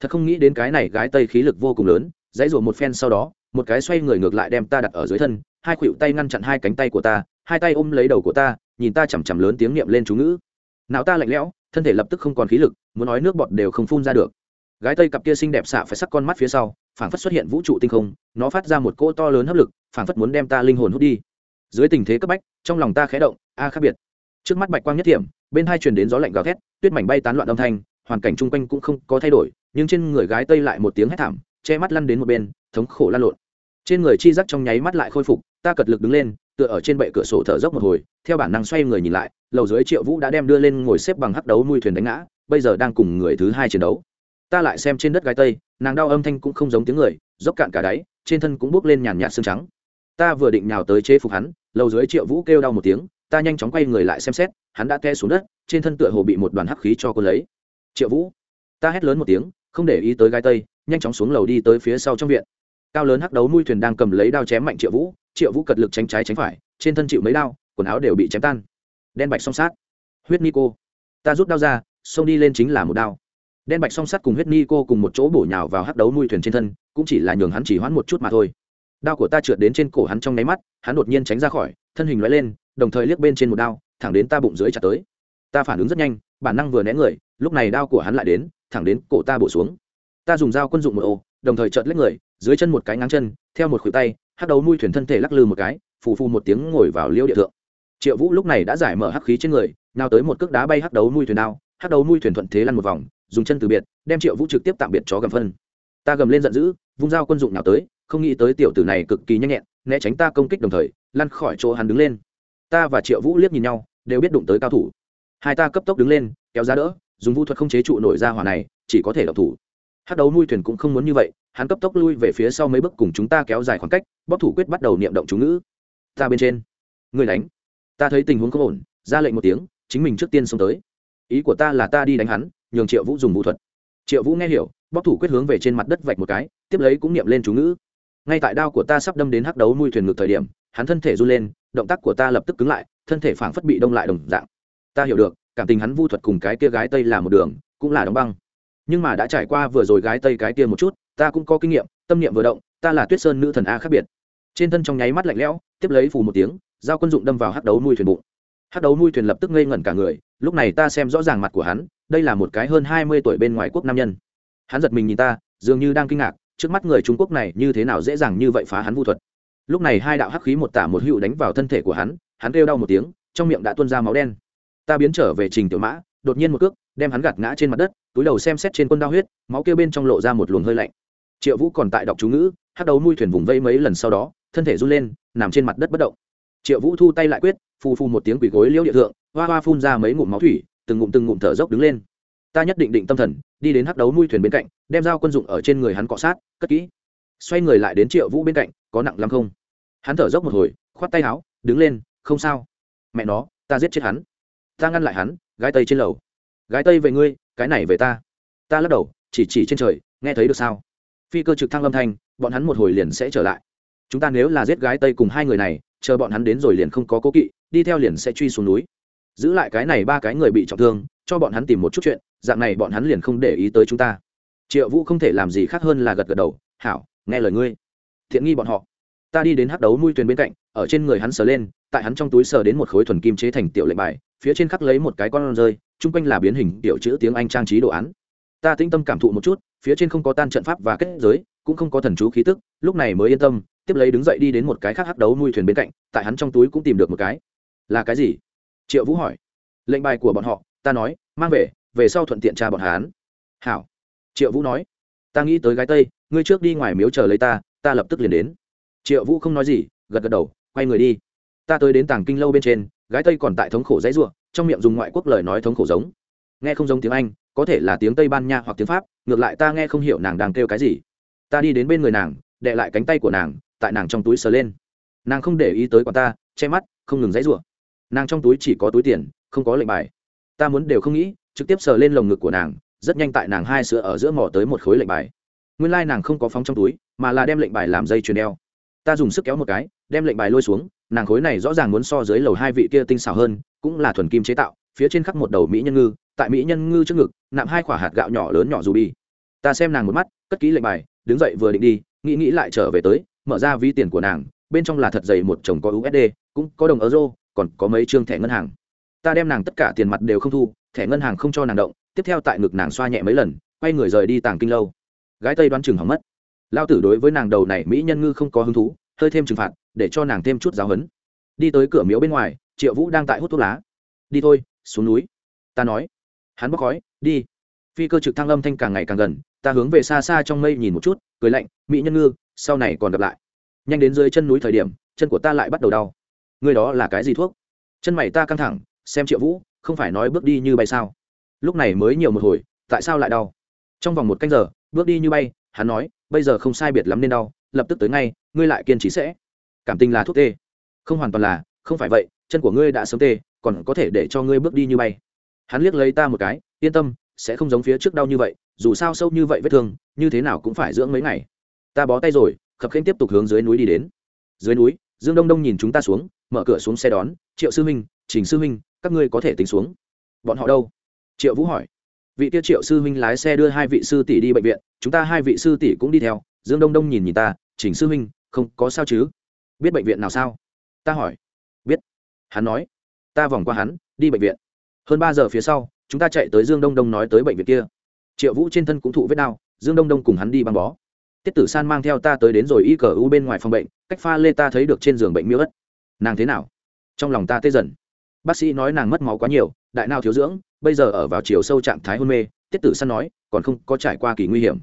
Thật không nghĩ đến cái này gái tây khí lực vô cùng lớn, dãy rủa một phen sau đó, một cái xoay người ngược lại đem ta đặt ở dưới thân, hai khuỷu tay ngăn chặn hai cánh tay của ta, hai tay ôm lấy đầu của ta, nhìn ta chằm chằm lớn tiếng niệm lên chú ngữ. Não ta lạnh lẽo, thân thể lập tức không còn khí lực, muốn nói nước bọt đều không phun ra được gái tây cặp kia xinh đẹp xạ phải sắc con mắt phía sau, phảng phất xuất hiện vũ trụ tinh không, nó phát ra một cỗ to lớn hấp lực, phảng phất muốn đem ta linh hồn hút đi. Dưới tình thế cấp bách, trong lòng ta khẽ động, a khác biệt. Trước mắt bạch quang nhất điểm bên hai truyền đến gió lạnh gào thét, tuyết mảnh bay tán loạn âm thanh, hoàn cảnh chung quanh cũng không có thay đổi, nhưng trên người gái tây lại một tiếng hét thảm, che mắt lăn đến một bên, thống khổ lan lộn. Trên người chi giác trong nháy mắt lại khôi phục, ta cật lực đứng lên, tựa ở trên bệ cửa sổ thở dốc một hồi, theo bản năng xoay người nhìn lại, lầu dưới triệu vũ đã đem đưa lên ngồi xếp bằng hắc đấu nuôi thuyền đánh ngã, bây giờ đang cùng người thứ hai chiến đấu ta lại xem trên đất gái tây, nàng đau âm thanh cũng không giống tiếng người, dốc cạn cả đáy, trên thân cũng bốc lên nhàn nhạt xương trắng. Ta vừa định nhào tới chế phục hắn, lầu dưới triệu vũ kêu đau một tiếng, ta nhanh chóng quay người lại xem xét, hắn đã te xuống đất, trên thân tựa hồ bị một đoàn hắc khí cho cô lấy. Triệu vũ, ta hét lớn một tiếng, không để ý tới gai tây, nhanh chóng xuống lầu đi tới phía sau trong viện. Cao lớn hắc đấu nuôi thuyền đang cầm lấy đao chém mạnh triệu vũ triệu vũ cật lực tránh trái tránh phải, trên thân chịu mấy đao, quần áo đều bị chém tan. Đen bạch song sát. Huyết ni cô, ta rút đao ra, xông đi lên chính là một đao đen bạch song sắt cùng huyết ni cô cùng một chỗ bổ nhào vào hắc đấu nuôi thuyền trên thân, cũng chỉ là nhường hắn chỉ hoãn một chút mà thôi. Đao của ta trượt đến trên cổ hắn trong nháy mắt, hắn đột nhiên tránh ra khỏi, thân hình loại lên, đồng thời liếc bên trên một đao, thẳng đến ta bụng dưới chặt tới. Ta phản ứng rất nhanh, bản năng vừa né người, lúc này đao của hắn lại đến, thẳng đến cổ ta bổ xuống. Ta dùng dao quân dụng một ô, đồng thời chợt lách người, dưới chân một cái ngáng chân, theo một khuỷu tay, hắc đấu nuôi thuyền thân thể lắc lư một cái, phù phù một tiếng ngồi vào liêu địa thượng. Triệu vũ lúc này đã giải mở hắc khí trên người, nào tới một cước đá bay hắc đấu nuôi thuyền đao, hắc đấu nuôi thuyền thuận thế lăn một vòng dùng chân từ biệt, đem triệu vũ trực tiếp tạm biệt chó gầm phân. Ta gầm lên giận dữ, vung dao quân dụng nào tới, không nghĩ tới tiểu tử này cực kỳ nhanh nhẹn, né tránh ta công kích đồng thời, lăn khỏi chỗ hắn đứng lên. Ta và triệu vũ liếc nhìn nhau, đều biết đụng tới cao thủ. Hai ta cấp tốc đứng lên, kéo ra đỡ, dùng vũ thuật không chế trụ nổi ra hỏa này, chỉ có thể đọc thủ. Hát đấu nuôi thuyền cũng không muốn như vậy, hắn cấp tốc lui về phía sau mấy bước cùng chúng ta kéo dài khoảng cách bóc thủ quyết bắt đầu niệm động chú ngữ. Ta bên trên. Người đánh. Ta thấy tình huống không ổn, ra lệnh một tiếng, chính mình trước tiên xông tới. Ý của ta là ta đi đánh hắn nhường triệu vũ dùng vũ thuật. Triệu vũ nghe hiểu, bóc thủ quyết hướng về trên mặt đất vạch một cái, tiếp lấy cũng niệm lên chú ngữ. Ngay tại đao của ta sắp đâm đến hắc đấu nuôi thuyền ngược thời điểm, hắn thân thể run lên, động tác của ta lập tức cứng lại, thân thể phảng phất bị đông lại đồng dạng. Ta hiểu được, cảm tình hắn vu thuật cùng cái kia gái tây là một đường, cũng là đóng băng. Nhưng mà đã trải qua vừa rồi gái tây cái kia một chút, ta cũng có kinh nghiệm, tâm niệm vừa động, ta là tuyết sơn nữ thần a khác biệt. Trên thân trong nháy mắt lạnh lẽo, tiếp lấy phù một tiếng dao quân dụng đâm vào hắc đấu nuôi thuyền bụng. Hắc đấu nuôi thuyền lập tức ngây ngẩn cả người, lúc này ta xem rõ ràng mặt của hắn đây là một cái hơn hai mươi tuổi bên ngoài quốc nam nhân. Hắn giật mình nhìn ta, dường như đang kinh ngạc, trước mắt người trung quốc này như thế nào dễ dàng như vậy phá hắn vu thuật. Lúc này hai đạo hắc khí một tả một hữu đánh vào thân thể của hắn hắn kêu đau một tiếng, trong miệng đã tuôn ra máu đen. Ta biến trở về trình tiểu mã, đột nhiên một cước, đem hắn gạt ngã trên mặt đất, túi đầu xem xét trên quân đao huyết, máu kêu bên trong lộ ra một luồng hơi lạnh. Triệu vũ còn tại đọc chú ngữ, hắc đầu nuôi thuyền vùng vây mấy lần sau đó, thân thể run lên, nằm trên mặt đất bất động. Triệu vũ thu tay lại quyết, phù phù một tiếng quỷ gối liễu địa thượng, hoa hoa phun ra mấy ngụm máu thủy từng ngụm từng ngụm thở dốc đứng lên. Ta nhất định định tâm thần, đi đến hắc đấu nuôi thuyền bên cạnh, đem dao quân dụng ở trên người hắn cọ sát, cất kỹ. Xoay người lại đến triệu vũ bên cạnh, có nặng lắm không? Hắn thở dốc một hồi, khoát tay áo, đứng lên, không sao. Mẹ nó, ta giết chết hắn. Ta ngăn lại hắn, gái tây trên lầu. Gái tây về ngươi, cái này về ta. Ta lắc đầu, chỉ chỉ trên trời, nghe thấy được sao? Phi cơ trực thăng âm thanh, bọn hắn một hồi liền sẽ trở lại. Chúng ta nếu là giết gái tây cùng hai người này, chờ bọn hắn đến rồi liền không có cố kỵ, đi theo liền sẽ truy xuống núi giữ lại cái này ba cái người bị trọng thương, cho bọn hắn tìm một chút chuyện, dạng này bọn hắn liền không để ý tới chúng ta. Triệu vũ không thể làm gì khác hơn là gật gật đầu, hảo, nghe lời ngươi. Thiện nghi bọn họ, ta đi đến hắc đấu nuôi tuyền bên cạnh, ở trên người hắn sờ lên, tại hắn trong túi sờ đến một khối thuần kim chế thành tiểu lệnh bài, phía trên khắc lấy một cái con rơi, chung quanh là biến hình tiểu chữ tiếng anh trang trí đồ án. Ta tĩnh tâm cảm thụ một chút, phía trên không có tan trận pháp và kết giới, cũng không có thần chú khí tức, lúc này mới yên tâm, tiếp lấy đứng dậy đi đến một cái khác hắc đấu nuôi thuyền bên cạnh, tại hắn trong túi cũng tìm được một cái. Là cái gì? Triệu vũ hỏi. Lệnh bài của bọn họ, ta nói, mang về về sau thuận tiện tra bọn hán hảo. Triệu vũ nói. Ta nghĩ tới gái tây, ngươi trước đi ngoài miếu chờ lấy ta ta lập tức liền đến. Triệu vũ không nói gì, gật gật đầu, quay người đi. Ta tới đến tàng kinh lâu bên trên, gái tây còn tại thống khổ dãy ruộng trong miệng dùng ngoại quốc lời nói thống khổ giống. Nghe không giống tiếng anh, có thể là tiếng tây ban nha hoặc tiếng pháp, ngược lại ta nghe không hiểu nàng đang kêu cái gì. Ta đi đến bên người nàng đệ lại cánh tay của nàng, tại nàng trong túi sờ lên. Nàng không để ý tới quả ta, che mắt, không ngừng dãy ruộng nàng trong túi chỉ có túi tiền, không có lệnh bài. Ta muốn đều không nghĩ, trực tiếp sờ lên lồng ngực của nàng, rất nhanh tại nàng hai sữa ở giữa mỏ tới một khối lệnh bài. Nguyên lai nàng không có phóng trong túi, mà là đem lệnh bài làm dây chuyền đeo. Ta dùng sức kéo một cái, đem lệnh bài lôi xuống, nàng khối này rõ ràng muốn so dưới lầu hai vị kia tinh xảo hơn, cũng là thuần kim chế tạo, phía trên khắc một đầu mỹ nhân ngư, tại mỹ nhân ngư trước ngực, nạm hai quả hạt gạo nhỏ lớn nhỏ dù bi. Ta xem nàng một mắt, cất ký lệnh bài, đứng dậy vừa định đi, nghĩ nghĩ lại trở về tới, mở ra ví tiền của nàng, bên trong là thật dày một chồng có usd cũng có đồng euro còn có mấy chương thẻ ngân hàng. Ta đem nàng tất cả tiền mặt đều không thu, thẻ ngân hàng không cho nàng động, tiếp theo tại ngực nàng xoa nhẹ mấy lần, quay người rời đi tàng kinh lâu. Gái tây đoán chừng hỏng mất. Lao tử đối với nàng đầu này mỹ nhân ngư không có hứng thú, hơi thêm trừng phạt, để cho nàng thêm chút giáo hấn đi tới cửa miếu bên ngoài, triệu vũ đang tại hút thuốc lá. Đi thôi, xuống núi. Ta nói. Hắn bốc khói, đi. Phi cơ trực thăng âm thanh càng ngày càng gần, ta hướng về xa xa trong mây nhìn một chút, cười lạnh, mỹ nhân ngư, sau này còn gặp lại. Nhanh đến dưới chân núi thời điểm, chân của ta lại bắt đầu đau người đó là cái gì thuốc? Chân mày ta căng thẳng, xem triệu vũ, không phải nói bước đi như bay sao? Lúc này mới nhiều một hồi, tại sao lại đau? Trong vòng một canh giờ, bước đi như bay, hắn nói, bây giờ không sai biệt lắm nên đau, lập tức tới ngay, ngươi lại kiên trì sẽ. Cảm tình là thuốc tê. Không hoàn toàn là, không phải vậy, chân của ngươi đã sớm tê, còn có thể để cho ngươi bước đi như bay. Hắn liếc lấy ta một cái, yên tâm, sẽ không giống phía trước đau như vậy, dù sao sâu như vậy vết thương, như thế nào cũng phải dưỡng mấy ngày. Ta bó tay rồi, khập khênh tiếp tục hướng dưới núi đi đến. Dưới núi dương đông đông nhìn chúng ta xuống, mở cửa xuống xe đón, triệu sư huynh, trình sư huynh, các ngươi có thể tính xuống. Bọn họ đâu? Triệu vũ hỏi. Vị tiêu triệu sư huynh lái xe đưa hai vị sư tỷ đi bệnh viện, chúng ta hai vị sư tỷ cũng đi theo. Dương đông đông nhìn nhìn ta, trình sư huynh, không có sao chứ? Biết bệnh viện nào sao? Ta hỏi. Biết. Hắn nói. Ta vòng qua hắn, đi bệnh viện. Hơn ba giờ phía sau, chúng ta chạy tới dương đông đông nói tới bệnh viện kia. Triệu vũ trên thân cũng thụ vết đau, dương đông đông cùng hắn đi băng bó. Tiết tử san mang theo ta tới đến rồi y cờ u bên ngoài phòng bệnh cách pha lê ta thấy được trên giường bệnh miêu ất. Nàng thế nào? Trong lòng ta tê dần. Bác sĩ nói nàng mất máu quá nhiều, đại nào thiếu dưỡng, bây giờ ở vào chiều sâu trạng thái hôn mê, tiết tử san nói, còn không có trải qua kỳ nguy hiểm.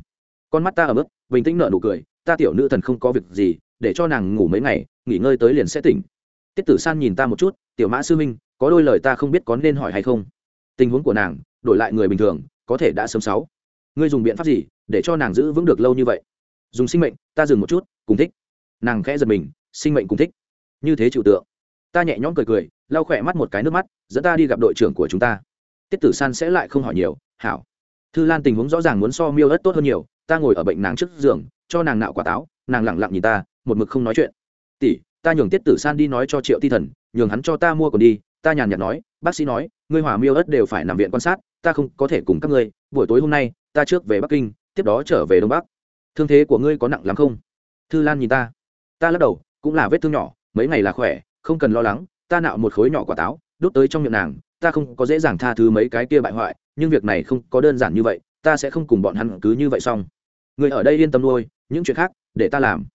Con mắt ta ở mức bình tĩnh nợ nụ cười, ta tiểu nữ thần không có việc gì, để cho nàng ngủ mấy ngày, nghỉ ngơi tới liền sẽ tỉnh. Tiết tử san nhìn ta một chút, tiểu mã sư minh có đôi lời ta không biết có nên hỏi hay không? Tình huống của nàng, đổi lại người bình thường, có thể đã sớm sáu. Ngươi dùng biện pháp gì, để cho nàng giữ vững được lâu như vậy? Dùng sinh mệnh, ta dừng một chút, cùng thích nàng khẽ giật mình, sinh mệnh cùng thích. Như thế chịu tượng. Ta nhẹ nhõm cười cười, lau khỏe mắt một cái nước mắt, dẫn ta đi gặp đội trưởng của chúng ta. Tiết tử san sẽ lại không hỏi nhiều, hảo. Thư lan tình huống rõ ràng muốn so miêu ớt tốt hơn nhiều, ta ngồi ở bệnh nàng trước giường, cho nàng nạo quả táo, nàng lẳng lặng nhìn ta, một mực không nói chuyện. Tỷ, ta nhường tiết tử san đi nói cho triệu ti thần, nhường hắn cho ta mua còn đi, ta nhàn nhạt nói, bác sĩ nói, ngươi hỏa miêu ớt đều phải nằm viện quan sát, ta không có thể cùng các ngươi, buổi tối hôm nay, ta trước về bắc kinh, tiếp đó trở về đông bắc. Thương thế của ngươi có nặng lắm không? Thư lan nhìn ta ta lắc đầu, cũng là vết thương nhỏ, mấy ngày là khỏe, không cần lo lắng, ta nạo một khối nhỏ quả táo, đốt tới trong miệng nàng, ta không có dễ dàng tha thứ mấy cái kia bại hoại, nhưng việc này không có đơn giản như vậy, ta sẽ không cùng bọn hắn cứ như vậy xong. Người ở đây yên tâm nuôi, những chuyện khác, để ta làm.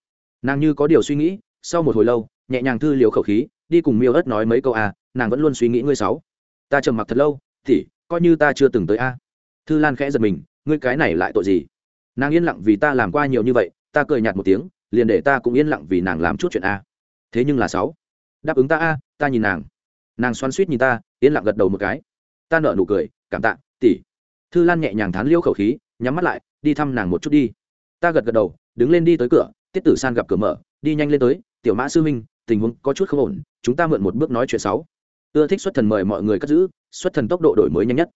Nàng như có điều suy nghĩ, sau một hồi lâu, nhẹ nhàng thư liều khẩu khí, đi cùng miêu ớt nói mấy câu à nàng vẫn luôn suy nghĩ ngươi sáu ta trầm mặc thật lâu thì coi như ta chưa từng tới a. Thư lan khẽ giật mình, ngươi cái này lại tội gì? Nàng yên lặng vì ta làm qua nhiều như vậy, ta cười nhạt một tiếng liền để ta cũng yên lặng vì nàng làm chút chuyện a. Thế nhưng là sáu. Đáp ứng ta a, ta nhìn nàng. Nàng xoắn suýt nhìn ta, yên lặng gật đầu một cái. Ta nợ nụ cười, cảm tạ tỉ thư lan nhẹ nhàng thán liêu khẩu khí, nhắm mắt lại, đi thăm nàng một chút đi. Ta gật gật đầu, đứng lên đi tới cửa, tiết tử san gặp cửa mở, đi nhanh lên tới. Tiểu mã sư minh tình huống có chút không ổn, chúng ta mượn một bước nói chuyện sáu. Ưa thích xuất thần mời mọi người cất giữ, xuất thần tốc độ đổi mới nhanh nhất.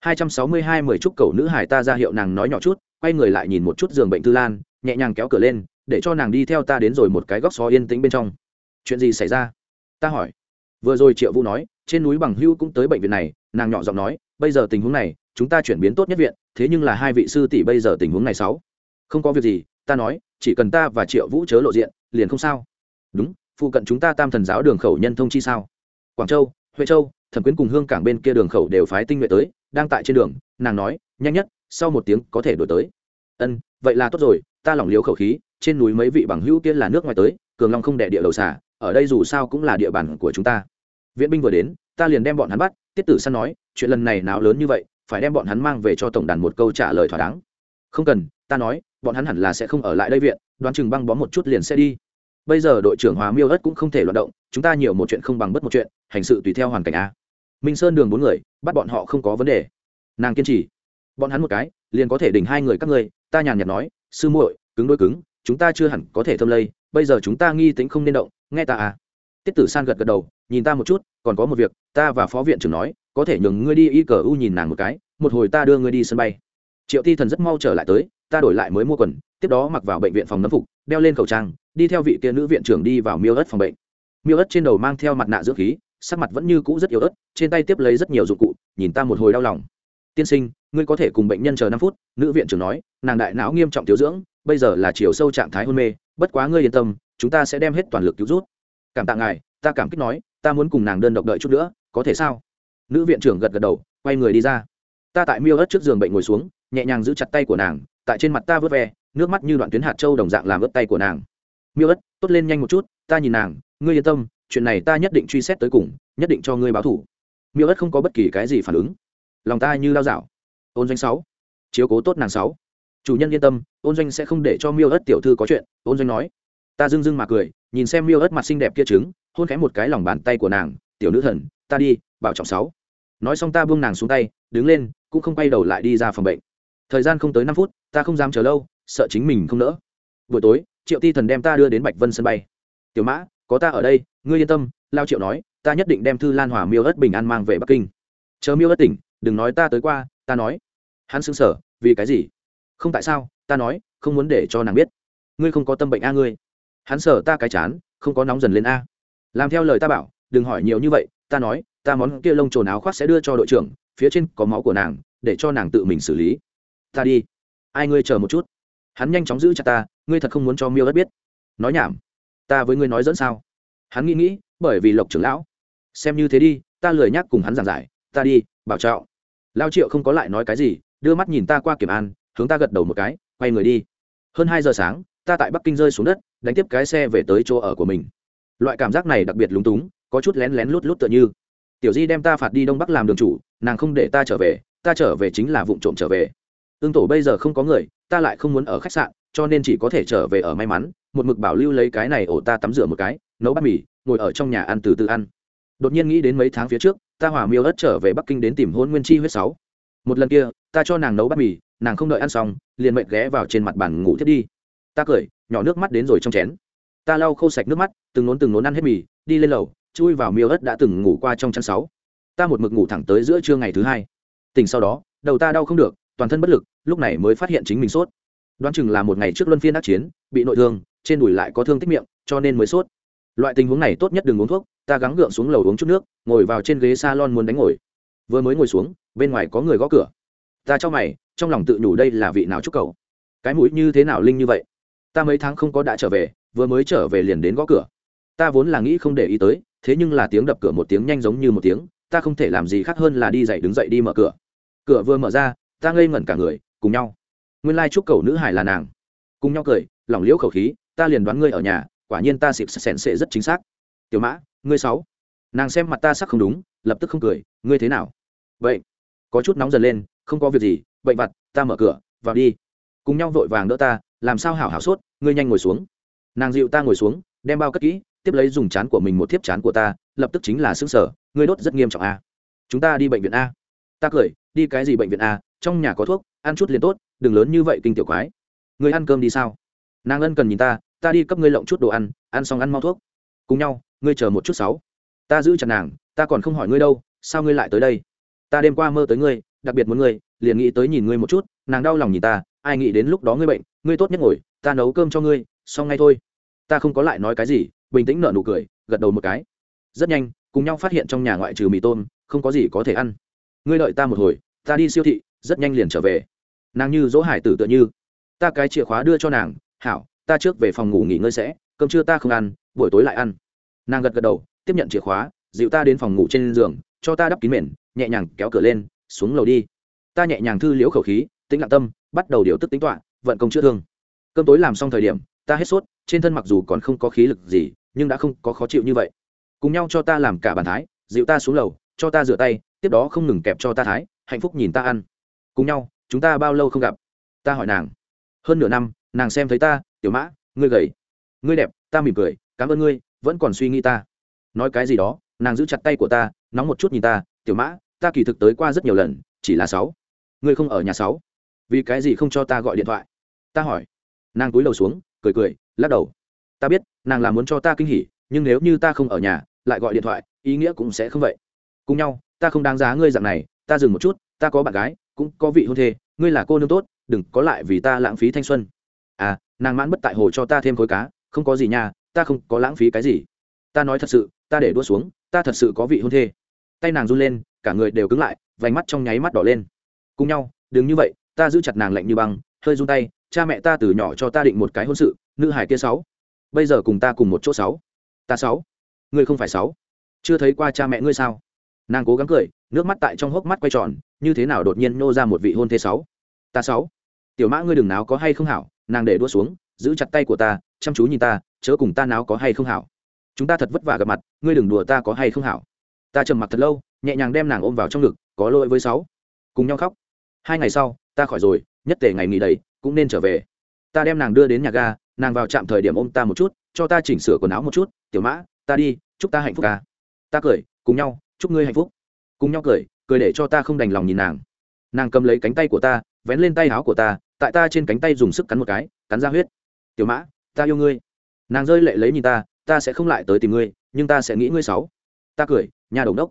262 mười chúc cầu nữ hải ta ra hiệu nàng nói nhỏ chút, quay người lại nhìn một chút giường bệnh thư lan, nhẹ nhàng kéo cửa lên để cho nàng đi theo ta đến rồi một cái góc xó yên tĩnh bên trong. Chuyện gì xảy ra? Ta hỏi. Vừa rồi triệu vũ nói, trên núi bằng hưu cũng tới bệnh viện này, nàng nhỏ giọng nói, bây giờ tình huống này, chúng ta chuyển biến tốt nhất viện, thế nhưng là hai vị sư tỷ bây giờ tình huống này sáu. Không có việc gì, ta nói, chỉ cần ta và triệu vũ chớ lộ diện, liền không sao. Đúng, phụ cận chúng ta tam thần giáo đường khẩu nhân thông chi sao? Quảng châu, huệ châu, thẩm quyến cùng hương cảng bên kia đường khẩu đều phái tinh nhuệ tới, đang tại trên đường, nàng nói, nhanh nhất, sau một tiếng có thể đổi tới. Ân, vậy là tốt rồi, ta lỏng liếu khẩu khí trên núi mấy vị bằng hữu kia là nước ngoài tới, cường long không đẻ địa đầu xả ở đây dù sao cũng là địa bàn của chúng ta. Viện binh vừa đến, ta liền đem bọn hắn bắt, tiết tử săn nói, chuyện lần này nào lớn như vậy, phải đem bọn hắn mang về cho tổng đàn một câu trả lời thỏa đáng. Không cần, ta nói, bọn hắn hẳn là sẽ không ở lại đây viện, đoán chừng băng bó một chút liền sẽ đi. Bây giờ đội trưởng hòa miêu ất cũng không thể loạt động, chúng ta nhiều một chuyện không bằng bất một chuyện, hành sự tùy theo hoàn cảnh a. Minh sơn đường bốn người, bắt bọn họ không có vấn đề. Nàng kiên trì. Bọn hắn một cái, liền có thể đỉnh hai người các ngươi, ta nhàn nhạt nói, sư muội, cứng đôi cứng chúng ta chưa hẳn có thể thâm lây, bây giờ chúng ta nghi tính không nên động, nghe ta à. Tiết tử san gật gật đầu, nhìn ta một chút, còn có một việc, ta và phó viện trưởng nói, có thể nhường ngươi đi y cờ u nhìn nàng một cái, một hồi ta đưa ngươi đi sân bay. Triệu ti thần rất mau trở lại tới, ta đổi lại mới mua quần, tiếp đó mặc vào bệnh viện phòng nấm phục, đeo lên khẩu trang, đi theo vị kia nữ viện trưởng đi vào miêu ớt phòng bệnh. Miêu ớt trên đầu mang theo mặt nạ dưỡng khí, sắc mặt vẫn như cũ rất yếu ớt, trên tay tiếp lấy rất nhiều dụng cụ, nhìn ta một hồi đau lòng. Tiên sinh, ngươi có thể cùng bệnh nhân chờ năm phút, nữ viện trưởng nói, nàng đại não nghiêm trọng thiếu dưỡng bây giờ là chiều sâu trạng thái hôn mê, bất quá ngươi yên tâm, chúng ta sẽ đem hết toàn lực cứu rút cảm tạ ngài, ta cảm kích nói, ta muốn cùng nàng đơn độc đợi chút nữa, có thể sao? Nữ viện trưởng gật gật đầu, quay người đi ra. Ta tại miêu ớt trước giường bệnh ngồi xuống, nhẹ nhàng giữ chặt tay của nàng, tại trên mặt ta vớt ve, nước mắt như đoạn tuyến hạt trâu đồng dạng làm ướt tay của nàng. Miêu ớt, tốt lên nhanh một chút, ta nhìn nàng, ngươi yên tâm, chuyện này ta nhất định truy xét tới cùng, nhất định cho ngươi báo thủ. Miêu ớt không có bất kỳ cái gì phản ứng. Lòng ta như lao dạo. Ôn doanh sáu. Chiếu cố tốt nàng sáu chủ nhân yên tâm, ôn doanh sẽ không để cho miêu ớt tiểu thư có chuyện. Ôn doanh nói. Ta dưng dưng mà cười, nhìn xem miêu ớt mặt xinh đẹp kia trứng, hôn khẽ một cái lòng bàn tay của nàng. Tiểu nữ thần, ta đi, bảo trọng sáu. Nói xong ta buông nàng xuống tay, đứng lên, cũng không quay đầu lại đi ra phòng bệnh. Thời gian không tới năm phút, ta không dám chờ lâu, sợ chính mình không nỡ. Buổi tối, triệu ti thần đem ta đưa đến bạch vân sân bay. Tiểu mã, có ta ở đây, ngươi yên tâm. Lao triệu nói, ta nhất định đem thư lan hòa miêu ớt bình an mang về bắc kinh. Chờ miêu ớt tỉnh, đừng nói ta tới qua, ta nói. Hắn xứng sở vì cái gì? Không tại sao ta nói không muốn để cho nàng biết. Ngươi không có tâm bệnh a ngươi. Hắn sợ ta cái chán không có nóng dần lên a. Làm theo lời ta bảo đừng hỏi nhiều như vậy ta nói ta món kia lông trồn áo khoác sẽ đưa cho đội trưởng phía trên có máu của nàng để cho nàng tự mình xử lý. Ta đi. Ai ngươi chờ một chút. Hắn nhanh chóng giữ chặt ta ngươi thật không muốn cho miêu đất biết. Nói nhảm. Ta với ngươi nói dẫn sao? Hắn nghĩ nghĩ bởi vì lộc trưởng lão. Xem như thế đi ta lười nhắc cùng hắn giảng giải. Ta đi bảo trạo, lao triệu không có lại nói cái gì đưa mắt nhìn ta qua kiểm an hướng ta gật đầu một cái, quay người đi. Hơn hai giờ sáng, ta tại bắc kinh rơi xuống đất, đánh tiếp cái xe về tới chỗ ở của mình. Loại cảm giác này đặc biệt lúng túng, có chút lén lén lút lút tựa như. Tiểu di đem ta phạt đi đông bắc làm đường chủ, nàng không để ta trở về, ta trở về chính là vụ trộm trở về. Ương tổ bây giờ không có người, ta lại không muốn ở khách sạn, cho nên chỉ có thể trở về ở may mắn, một mực bảo lưu lấy cái này ổ ta tắm rửa một cái, nấu bát mì, ngồi ở trong nhà ăn từ từ ăn. Đột nhiên nghĩ đến mấy tháng phía trước, ta hỏa miêu ớt trở về bắc kinh đến tìm hôn nguyên chi huyết sáu. Một lần kia, ta cho nàng nấu bát mì nàng không đợi ăn xong, liền mệt ghé vào trên mặt bàn ngủ thiết đi. Ta cười, nhỏ nước mắt đến rồi trong chén. Ta lau khô sạch nước mắt, từng nốn từng nốn ăn hết mì, đi lên lầu, chui vào miêu ất đã từng ngủ qua trong chăn sáu. Ta một mực ngủ thẳng tới giữa trưa ngày thứ hai. Tỉnh sau đó, đầu ta đau không được, toàn thân bất lực, lúc này mới phát hiện chính mình sốt. Đoán chừng là một ngày trước luân phiên đắc chiến, bị nội thương, trên đùi lại có thương tích miệng, cho nên mới sốt. Loại tình huống này tốt nhất đừng uống thuốc, ta gắng gượng xuống lầu uống chút nước, ngồi vào trên ghế s a lon muốn đánh ngồi. Vừa mới ngồi xuống, bên ngoài có người gõ cửa. Ta cho mày trong lòng tự nhủ đây là vị nào chúc cầu? Cái mũi như thế nào linh như vậy? Ta mấy tháng không có đã trở về, vừa mới trở về liền đến gõ cửa. Ta vốn là nghĩ không để ý tới, thế nhưng là tiếng đập cửa một tiếng nhanh giống như một tiếng, ta không thể làm gì khác hơn là đi dậy đứng dậy đi mở cửa. Cửa vừa mở ra, ta ngây ngẩn cả người, cùng nhau. Nguyên lai chúc cầu nữ hải là nàng. Cùng nhau cười lỏng liễu khẩu khí, ta liền đoán ngươi ở nhà, quả nhiên ta xịt sèn sệ rất chính xác. Tiểu mã, ngươi sáu. Nàng xem mặt ta sắc không đúng, lập tức không cười, ngươi thế nào? Vậy, có chút nóng dần lên, không có việc gì bệnh vặt, ta mở cửa, vào đi. Cùng nhau vội vàng đỡ ta, làm sao hảo hảo sốt, ngươi nhanh ngồi xuống. Nàng dịu ta ngồi xuống, đem bao cất kỹ, tiếp lấy dùng chán của mình một thiếp chán của ta, lập tức chính là xương sở ngươi đốt rất nghiêm trọng a chúng ta đi bệnh viện a. Ta cười, đi cái gì bệnh viện a? Trong nhà có thuốc, ăn chút liền tốt, đừng lớn như vậy kinh tiểu quái. Ngươi ăn cơm đi sao? Nàng ân cần nhìn ta ta đi cấp ngươi lộng chút đồ ăn ăn xong ăn mau thuốc. Cùng nhau, ngươi chờ một chút sáu. Ta giữ chặt nàng, ta còn không hỏi ngươi đâu, sao ngươi lại tới đây? Ta đêm qua mơ tới ngươi, đặc biệt muốn ngươi liền nghĩ tới nhìn ngươi một chút, nàng đau lòng nhìn ta, ai nghĩ đến lúc đó ngươi bệnh, ngươi tốt nhất ngồi, ta nấu cơm cho ngươi, xong ngay thôi. Ta không có lại nói cái gì, bình tĩnh nở nụ cười, gật đầu một cái. Rất nhanh, cùng nhau phát hiện trong nhà ngoại trừ mì tôm, không có gì có thể ăn. Ngươi đợi ta một hồi, ta đi siêu thị, rất nhanh liền trở về. Nàng như dỗ hải tử tựa như. Ta cái chìa khóa đưa cho nàng, hảo, ta trước về phòng ngủ nghỉ ngơi sẽ, cơm trưa ta không ăn, buổi tối lại ăn. Nàng gật gật đầu, tiếp nhận chìa khóa, dịu ta đến phòng ngủ trên giường, cho ta đắp kín mền, nhẹ nhàng kéo cửa lên, xuống lầu đi ta nhẹ nhàng thư liễu khẩu khí, tĩnh lặng tâm, bắt đầu điều tức tính toạ vận công chữa thương. Cơm tối làm xong thời điểm, ta hết sốt, trên thân mặc dù còn không có khí lực gì, nhưng đã không có khó chịu như vậy. Cùng nhau cho ta làm cả bàn thái, dịu ta xuống lầu, cho ta rửa tay, tiếp đó không ngừng kẹp cho ta thái, hạnh phúc nhìn ta ăn. Cùng nhau, chúng ta bao lâu không gặp? Ta hỏi nàng. Hơn nửa năm, nàng xem thấy ta, tiểu mã, ngươi gầy, ngươi đẹp, ta mỉm cười, cảm ơn ngươi, vẫn còn suy nghĩ ta. Nói cái gì đó, nàng giữ chặt tay của ta, nóng một chút nhìn ta, tiểu mã, ta kỳ thực tới qua rất nhiều lần, chỉ là sáu ngươi không ở nhà sáu. Vì cái gì không cho ta gọi điện thoại? Ta hỏi. Nàng cúi đầu xuống, cười cười, lắc đầu. Ta biết, nàng là muốn cho ta kinh hỉ, nhưng nếu như ta không ở nhà, lại gọi điện thoại, ý nghĩa cũng sẽ không vậy. Cùng nhau, ta không đáng giá ngươi dạng này, ta dừng một chút, ta có bạn gái, cũng có vị hôn thê, ngươi là cô nương tốt, đừng có lại vì ta lãng phí thanh xuân. À nàng mãn bất tại hồ cho ta thêm khối cá, không có gì nha, ta không có lãng phí cái gì. Ta nói thật sự, ta để đua xuống, ta thật sự có vị hôn thê. Tay nàng run lên, cả người đều cứng lại, vành mắt trong nháy mắt đỏ lên cùng nhau, đừng như vậy, ta giữ chặt nàng lạnh như băng, hơi run tay, cha mẹ ta từ nhỏ cho ta định một cái hôn sự, nữ hải kia sáu. Bây giờ cùng ta cùng một chỗ sáu. Ta sáu. Ngươi không phải sáu. Chưa thấy qua cha mẹ ngươi sao? Nàng cố gắng cười, nước mắt tại trong hốc mắt quay tròn, như thế nào đột nhiên nô ra một vị hôn thế sáu? Ta sáu. Tiểu mã ngươi đừng náo có hay không hảo, nàng để đua xuống, giữ chặt tay của ta, chăm chú nhìn ta, chớ cùng ta náo có hay không hảo. Chúng ta thật vất vả gặp mặt, ngươi đừng đùa ta có hay không hảo. Ta trầm mặc thật lâu, nhẹ nhàng đem nàng ôm vào trong ngực, có lỗi với sáu. Cùng nhau khóc hai ngày sau, ta khỏi rồi, nhất tề ngày nghỉ đầy, cũng nên trở về. Ta đem nàng đưa đến nhà ga, nàng vào trạm thời điểm ôm ta một chút, cho ta chỉnh sửa quần áo một chút. Tiểu mã, ta đi, chúc ta hạnh phúc ca. Ta cười, cùng nhau, chúc ngươi hạnh phúc. Cùng nhau cười cười để cho ta không đành lòng nhìn nàng. Nàng cầm lấy cánh tay của ta, vén lên tay áo của ta, tại ta trên cánh tay dùng sức cắn một cái, cắn ra huyết. Tiểu mã, ta yêu ngươi. Nàng rơi lệ lấy nhìn ta ta sẽ không lại tới tìm ngươi, nhưng ta sẽ nghĩ ngươi sáu ta cười, nhà đồng đốc.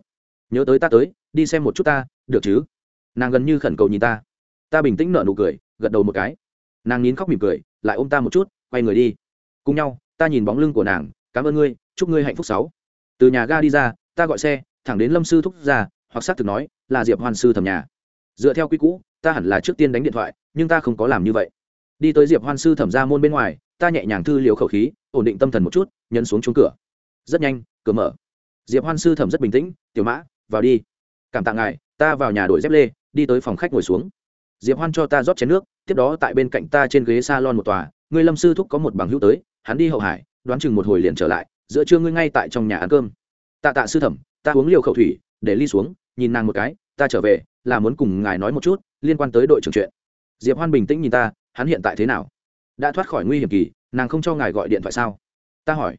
Nhớ tới ta tới, đi xem một chút ta, được chứ? Nàng gần như khẩn cầu nhìn ta. Ta bình tĩnh nở nụ cười, gật đầu một cái. Nàng nín khóc mỉm cười, lại ôm ta một chút, quay người đi. Cùng nhau, ta nhìn bóng lưng của nàng, cảm ơn ngươi, chúc ngươi hạnh phúc sáu. Từ nhà ga đi ra, ta gọi xe, thẳng đến lâm sư thúc ra, hoặc xác thực nói, là diệp hoan sư thẩm nhà. Dựa theo quy cũ ta hẳn là trước tiên đánh điện thoại, nhưng ta không có làm như vậy. Đi tới diệp hoan sư thẩm ra môn bên ngoài, ta nhẹ nhàng thư liều khẩu khí, ổn định tâm thần một chút, nhấn xuống chung cửa. Rất nhanh, cửa mở. Diệp hoan sư thẩm rất bình tĩnh, tiểu mã, vào đi. Cảm tạ ngài, ta vào nhà đổi dép lê đi tới phòng khách ngồi xuống. Diệp hoan cho ta rót chén nước, tiếp đó tại bên cạnh ta trên ghế s a lon một tòa, người lâm sư thúc có một bằng hữu tới, hắn đi hậu hải, đoán chừng một hồi liền trở lại, giữa trưa ngươi ngay tại trong nhà ăn cơm. Tạ tạ sư thẩm, ta uống liều khẩu thủy, để ly xuống, nhìn nàng một cái, ta trở về, là muốn cùng ngài nói một chút, liên quan tới đội trưởng chuyện. Diệp hoan bình tĩnh nhìn ta, hắn hiện tại thế nào? Đã thoát khỏi nguy hiểm kỳ, nàng không cho ngài gọi điện thoại sao? Ta hỏi.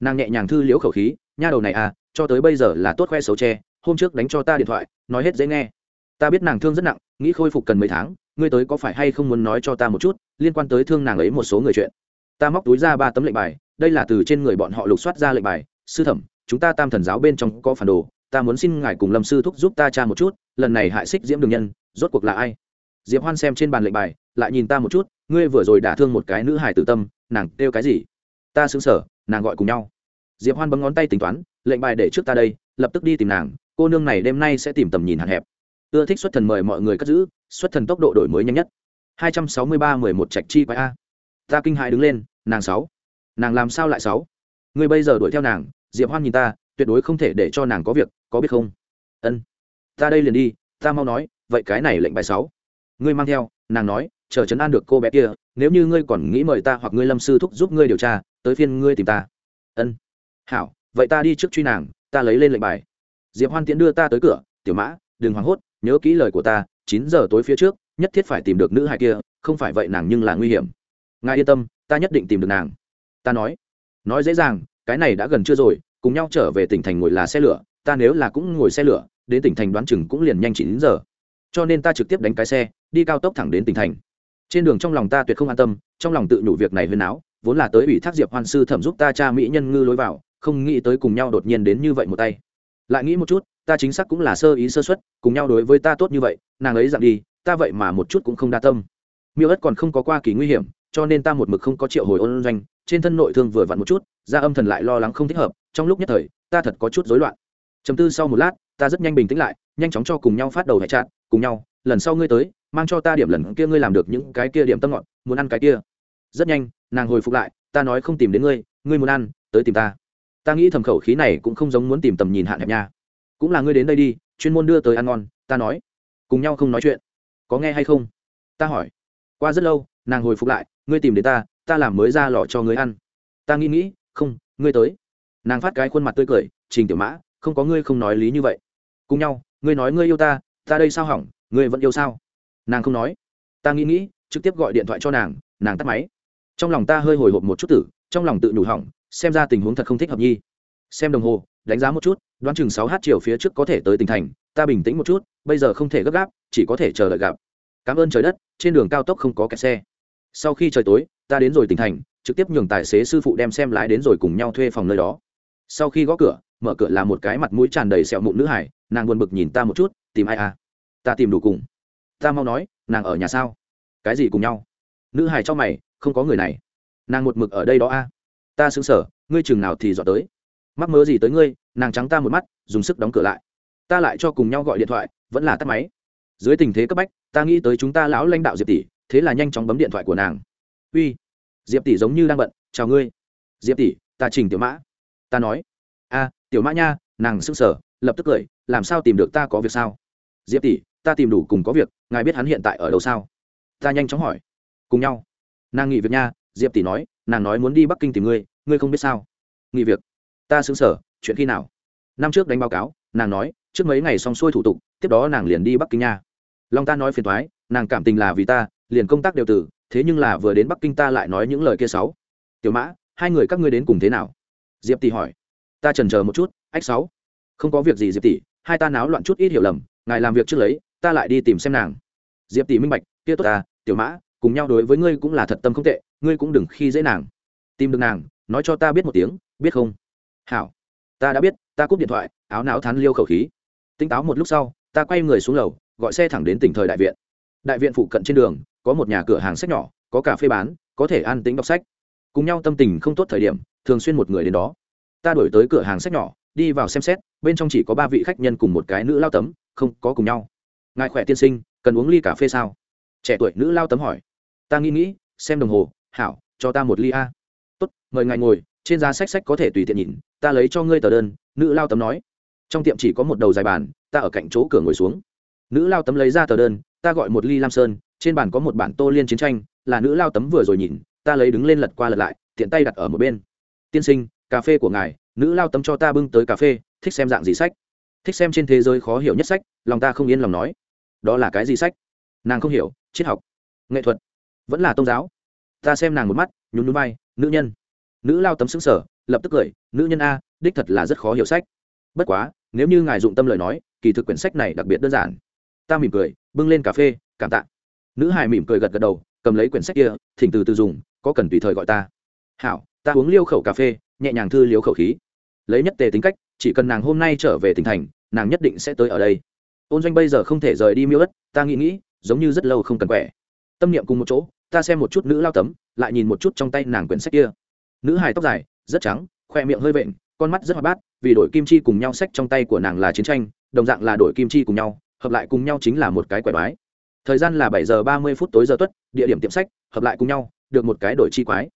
Nàng nhẹ nhàng thư liễu khẩu khí, nha đầu này à cho tới bây giờ là tốt khoe xấu tre hôm trước đánh cho ta điện thoại, nói hết dễ nghe ta biết nàng thương rất nặng, nghĩ khôi phục cần mấy tháng, ngươi tới có phải hay không muốn nói cho ta một chút, liên quan tới thương nàng ấy một số người chuyện. Ta móc túi ra ba tấm lệnh bài, đây là từ trên người bọn họ lục soát ra lệnh bài. Sư thẩm, chúng ta tam thần giáo bên trong có phản đồ, ta muốn xin ngài cùng lâm sư thúc giúp ta tra một chút, lần này hại xích diễm đường nhân, rốt cuộc là ai? Diệp hoan xem trên bàn lệnh bài, lại nhìn ta một chút, ngươi vừa rồi đả thương một cái nữ hải tử tâm, nàng kêu cái gì? Ta xứng sở, nàng gọi cùng nhau. Diệp hoan bấm ngón tay tính toán, lệnh bài để trước ta đây, lập tức đi tìm nàng, cô nương này đêm nay sẽ tìm tầm nhìn hạn hẹp ưa thích xuất thần mời mọi người cất giữ, xuất thần tốc độ đổi mới nhanh nhất. Hai trăm sáu mươi ba mười một trạch chi quái a. Ta kinh hại đứng lên, nàng sáu. Nàng làm sao lại sáu? Ngươi bây giờ đuổi theo nàng, diệp hoan nhìn ta, tuyệt đối không thể để cho nàng có việc, có biết không? Ân. Ta đây liền đi, ta mau nói, vậy cái này lệnh bài sáu. Ngươi mang theo, nàng nói, chờ chấn an được cô bé kia, nếu như ngươi còn nghĩ mời ta hoặc ngươi lâm sư thúc giúp ngươi điều tra, tới phiên ngươi tìm ta. Ân. Hảo, vậy ta đi trước truy nàng, ta lấy lên lệnh bài. Diệp hoan tiễn đưa ta tới cửa, tiểu mã, đừng hoảng hốt nhớ kỹ lời của ta, chín giờ tối phía trước, nhất thiết phải tìm được nữ hài kia, không phải vậy nàng nhưng là nguy hiểm. Ngài yên tâm, ta nhất định tìm được nàng. Ta nói. Nói dễ dàng, cái này đã gần chưa rồi, cùng nhau trở về tỉnh thành ngồi là xe lửa, ta nếu là cũng ngồi xe lửa, đến tỉnh thành đoán chừng cũng liền nhanh chín giờ. Cho nên ta trực tiếp đánh cái xe, đi cao tốc thẳng đến tỉnh thành. Trên đường trong lòng ta tuyệt không an tâm, trong lòng tự nhủ việc này huyên áo vốn là tới ủy thác diệp hoan sư thẩm giúp ta cha mỹ nhân ngư lối vào, không nghĩ tới cùng nhau đột nhiên đến như vậy một tay. Lại nghĩ một chút ta chính xác cũng là sơ ý sơ xuất cùng nhau đối với ta tốt như vậy, nàng ấy dặn đi, ta vậy mà một chút cũng không đa tâm. Miêu ất còn không có qua kỳ nguy hiểm, cho nên ta một mực không có triệu hồi ôn doanh, trên thân nội thương vừa vặn một chút ra âm thần lại lo lắng không thích hợp, trong lúc nhất thời, ta thật có chút rối loạn. Chầm tư sau một lát, ta rất nhanh bình tĩnh lại, nhanh chóng cho cùng nhau phát đầu hệ chặn cùng nhau, lần sau ngươi tới, mang cho ta điểm lần kia ngươi làm được những cái kia điểm tâm ngọt, muốn ăn cái kia. Rất nhanh, nàng hồi phục lại, ta nói không tìm đến ngươi ngươi muốn ăn, tới tìm ta. Ta nghĩ thầm khẩu khí này cũng không giống muốn tìm tầm nhìn hạn hẹp nha cũng là ngươi đến đây đi, chuyên môn đưa tới ăn ngon, ta nói. Cùng nhau không nói chuyện. Có nghe hay không? Ta hỏi. Qua rất lâu, nàng hồi phục lại, ngươi tìm đến ta ta làm mới ra lò cho ngươi ăn. Ta nghĩ nghĩ, không, ngươi tới. Nàng phát cái khuôn mặt tươi cười, trình tiểu mã, không có ngươi không nói lý như vậy. Cùng nhau, ngươi nói ngươi yêu ta ta đây sao hỏng, ngươi vẫn yêu sao? Nàng không nói. Ta nghĩ nghĩ, trực tiếp gọi điện thoại cho nàng nàng tắt máy. Trong lòng ta hơi hồi hộp một chút tử, trong lòng tự nhủ hỏng, xem ra tình huống thật không thích hợp nhi xem đồng hồ, đánh giá một chút, đoán chừng sáu h chiều phía trước có thể tới tỉnh thành, ta bình tĩnh một chút, bây giờ không thể gấp gáp, chỉ có thể chờ đợi gặp. Cảm ơn trời đất, trên đường cao tốc không có kẹt xe. Sau khi trời tối, ta đến rồi tỉnh thành, trực tiếp nhường tài xế sư phụ đem xem lái đến rồi cùng nhau thuê phòng nơi đó. Sau khi gõ cửa, mở cửa là một cái mặt mũi tràn đầy sẹo mụn nữ hải, nàng buồn bực nhìn ta một chút, tìm ai à? Ta tìm đủ cùng. Ta mau nói, nàng ở nhà sao? Cái gì cùng nhau? Nữ hải cho mày, không có người này. Nàng một mực ở đây đó a. Ta xứng sở ngươi chừng nào thì dọn tới mắc mớ gì tới ngươi, nàng trắng ta một mắt, dùng sức đóng cửa lại. Ta lại cho cùng nhau gọi điện thoại, vẫn là tắt máy. Dưới tình thế cấp bách, ta nghĩ tới chúng ta lão lãnh đạo diệp tỷ, thế là nhanh chóng bấm điện thoại của nàng. Uy, diệp tỷ giống như đang bận, chào ngươi. Diệp tỷ, ta trình tiểu mã. Ta nói, a, tiểu mã nha, nàng s ư n g sở lập tức cười, làm sao tìm được ta có việc sao? Diệp tỷ, ta tìm đủ cùng có việc, ngài biết hắn hiện tại ở đâu sao? Ta nhanh chóng hỏi. Cùng nhau. Nàng nghỉ việc nha, diệp tỷ nói, nàng nói muốn đi bắc kinh tìm ngươi ngươi không biết sao? Nghỉ việc ta xứng sở, chuyện khi nào? Năm trước đánh báo cáo, nàng nói, trước mấy ngày xong xuôi thủ tục, tiếp đó nàng liền đi bắc kinh nha. Long ta nói phiền thoái nàng cảm tình là vì ta, liền công tác đều từ, thế nhưng là vừa đến bắc kinh ta lại nói những lời kia sáu tiểu mã, hai người các ngươi đến cùng thế nào? Diệp tỷ hỏi. Ta trần chờ một chút, ách sáu không có việc gì diệp tỷ, hai ta náo loạn chút ít hiểu lầm, ngài làm việc trước lấy, ta lại đi tìm xem nàng. Diệp tỷ minh bạch, kia tốt ta, tiểu mã, cùng nhau đối với ngươi cũng là thật tâm không tệ, ngươi cũng đừng khi dễ nàng. Tìm được nàng, nói cho ta biết một tiếng, biết không? Hảo. Ta đã biết, ta cúp điện thoại, áo não thắn liêu khẩu khí. Tinh táo một lúc sau, ta quay người xuống lầu, gọi xe thẳng đến tỉnh thời đại viện. Đại viện phụ cận trên đường, có một nhà cửa hàng sách nhỏ, có cà phê bán, có thể an tính đọc sách. Cùng nhau tâm tình không tốt thời điểm, thường xuyên một người đến đó. Ta đổi tới cửa hàng sách nhỏ, đi vào xem xét, bên trong chỉ có ba vị khách nhân cùng một cái nữ lao tấm, không có cùng nhau. Ngài khỏe tiên sinh, cần uống ly cà phê sao? Trẻ tuổi nữ lao tấm hỏi. Ta nghĩ nghĩ, xem đồng hồ, hảo, cho ta một ly a. Tốt, mời ngài ngồi, trên giá sách sách có thể tùy tiện nhìn ta lấy cho ngươi tờ đơn, nữ lao tấm nói. Trong tiệm chỉ có một đầu dài bàn, ta ở cạnh chỗ cửa ngồi xuống. Nữ lao tấm lấy ra tờ đơn, ta gọi một ly lam sơn, trên bàn có một bản tô liên chiến tranh, là nữ lao tấm vừa rồi nhìn, ta lấy đứng lên lật qua lật lại, tiện tay đặt ở một bên. Tiên sinh, cà phê của ngài, nữ lao tấm cho ta bưng tới cà phê, thích xem dạng gì sách? Thích xem trên thế giới khó hiểu nhất sách, lòng ta không yên lòng nói. Đó là cái gì sách? Nàng không hiểu, triết học, nghệ thuật, vẫn là tôn giáo. Ta xem nàng một mắt, nhún núi bay nữ nhân. Nữ lao tấm xứng sở lập tức cười, nữ nhân a, đích thật là rất khó hiểu sách. Bất quá, nếu như ngài dụng tâm lời nói, kỳ thực quyển sách này đặc biệt đơn giản. Ta mỉm cười, bưng lên cà phê, cảm tạ. Nữ hải mỉm cười gật gật đầu, cầm lấy quyển sách kia, thỉnh từ từ dùng, có cần tùy thời gọi ta. Hảo, ta uống liêu khẩu cà phê, nhẹ nhàng thư liêu khẩu khí. Lấy nhất tề tính cách, chỉ cần nàng hôm nay trở về tỉnh thành, nàng nhất định sẽ tới ở đây. Ôn doanh bây giờ không thể rời đi miêu đất ta nghĩ nghĩ, giống như rất lâu không cần quẻ. Tâm niệm cùng một chỗ, ta xem một chút nữ lao tấm, lại nhìn một chút trong tay nàng quyển sách kia. Nữ hài tóc dài rất trắng, khoe miệng hơi vện, con mắt rất hoạt bát, vì đổi kim chi cùng nhau sách trong tay của nàng là chiến tranh, đồng dạng là đổi kim chi cùng nhau, hợp lại cùng nhau chính là một cái quẻ đoái thời gian là bảy giờ ba mươi phút tối giờ tuất, địa điểm tiệm sách, hợp lại cùng nhau, được một cái đổi chi quái.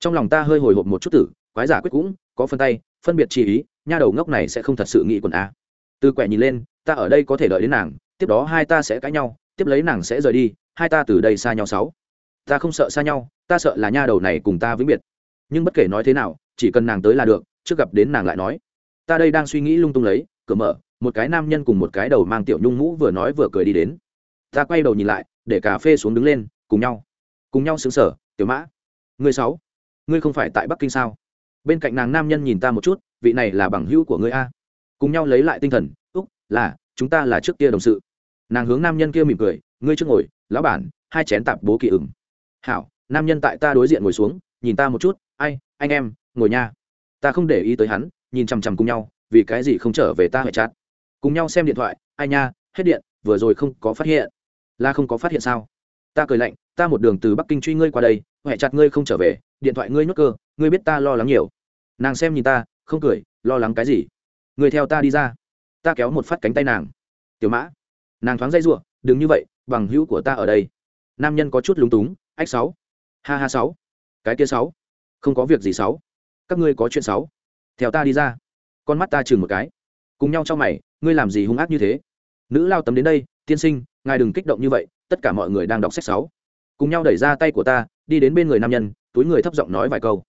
Trong lòng ta hơi hồi hộp một chút tử, quái giả quyết cũng, có phân tay, phân biệt chi ý, nha đầu ngốc này sẽ không thật sự nghĩ quần á. từ quẻ nhìn lên, ta ở đây có thể đợi đến nàng, tiếp đó hai ta sẽ cãi nhau, tiếp lấy nàng sẽ rời đi, hai ta từ đây xa nhau sáu. Ta không sợ xa nhau, ta sợ là nha đầu này cùng ta vĩnh biệt nhưng bất kể nói thế nào, chỉ cần nàng tới là được, trước gặp đến nàng lại nói. Ta đây đang suy nghĩ lung tung lấy, cửa mở, một cái nam nhân cùng một cái đầu mang tiểu nhung mũ vừa nói vừa cười đi đến. Ta quay đầu nhìn lại, để cà phê xuống đứng lên, cùng nhau. Cùng nhau xứng sở tiểu mã người sáu, ngươi không phải tại bắc kinh sao? Bên cạnh nàng nam nhân nhìn ta một chút, vị này là bằng hữu của ngươi a. Cùng nhau lấy lại tinh thần, úc, là, chúng ta là trước kia đồng sự. Nàng hướng nam nhân kia mỉm cười, ngươi trước ngồi, lão bản, hai chén tạp bố kỳ ửng. Hảo, nam nhân tại ta đối diện ngồi xuống nhìn ta một chút, ai, anh em, ngồi nha. Ta không để ý tới hắn, nhìn chằm chằm cùng nhau, vì cái gì không trở về ta hệ chát cùng nhau xem điện thoại, ai nha, hết điện, vừa rồi không có phát hiện. Là không có phát hiện sao? Ta cười lạnh, ta một đường từ bắc kinh truy ngươi qua đây hệ chặt ngươi không trở về, điện thoại ngươi nhốt cơ, ngươi biết ta lo lắng nhiều. Nàng xem nhìn ta, không cười, lo lắng cái gì? Người theo ta đi ra. Ta kéo một phát cánh tay nàng. Tiểu mã. Nàng thoáng dây r u ộ đừng như vậy, bằng hữu của ta ở đây. Nam nhân có chút lúng túng, ách sáu. Ha ha sáu cái kia sáu. Không có việc gì sáu. Các ngươi có chuyện sáu. Theo ta đi ra. Con mắt ta chừng một cái. Cùng nhau cho mày, ngươi làm gì hung ác như thế? Nữ lao tấm đến đây, tiên sinh, ngài đừng kích động như vậy, tất cả mọi người đang đọc sách sáu. Cùng nhau đẩy ra tay của ta, đi đến bên người nam nhân, túi người thấp giọng nói vài câu.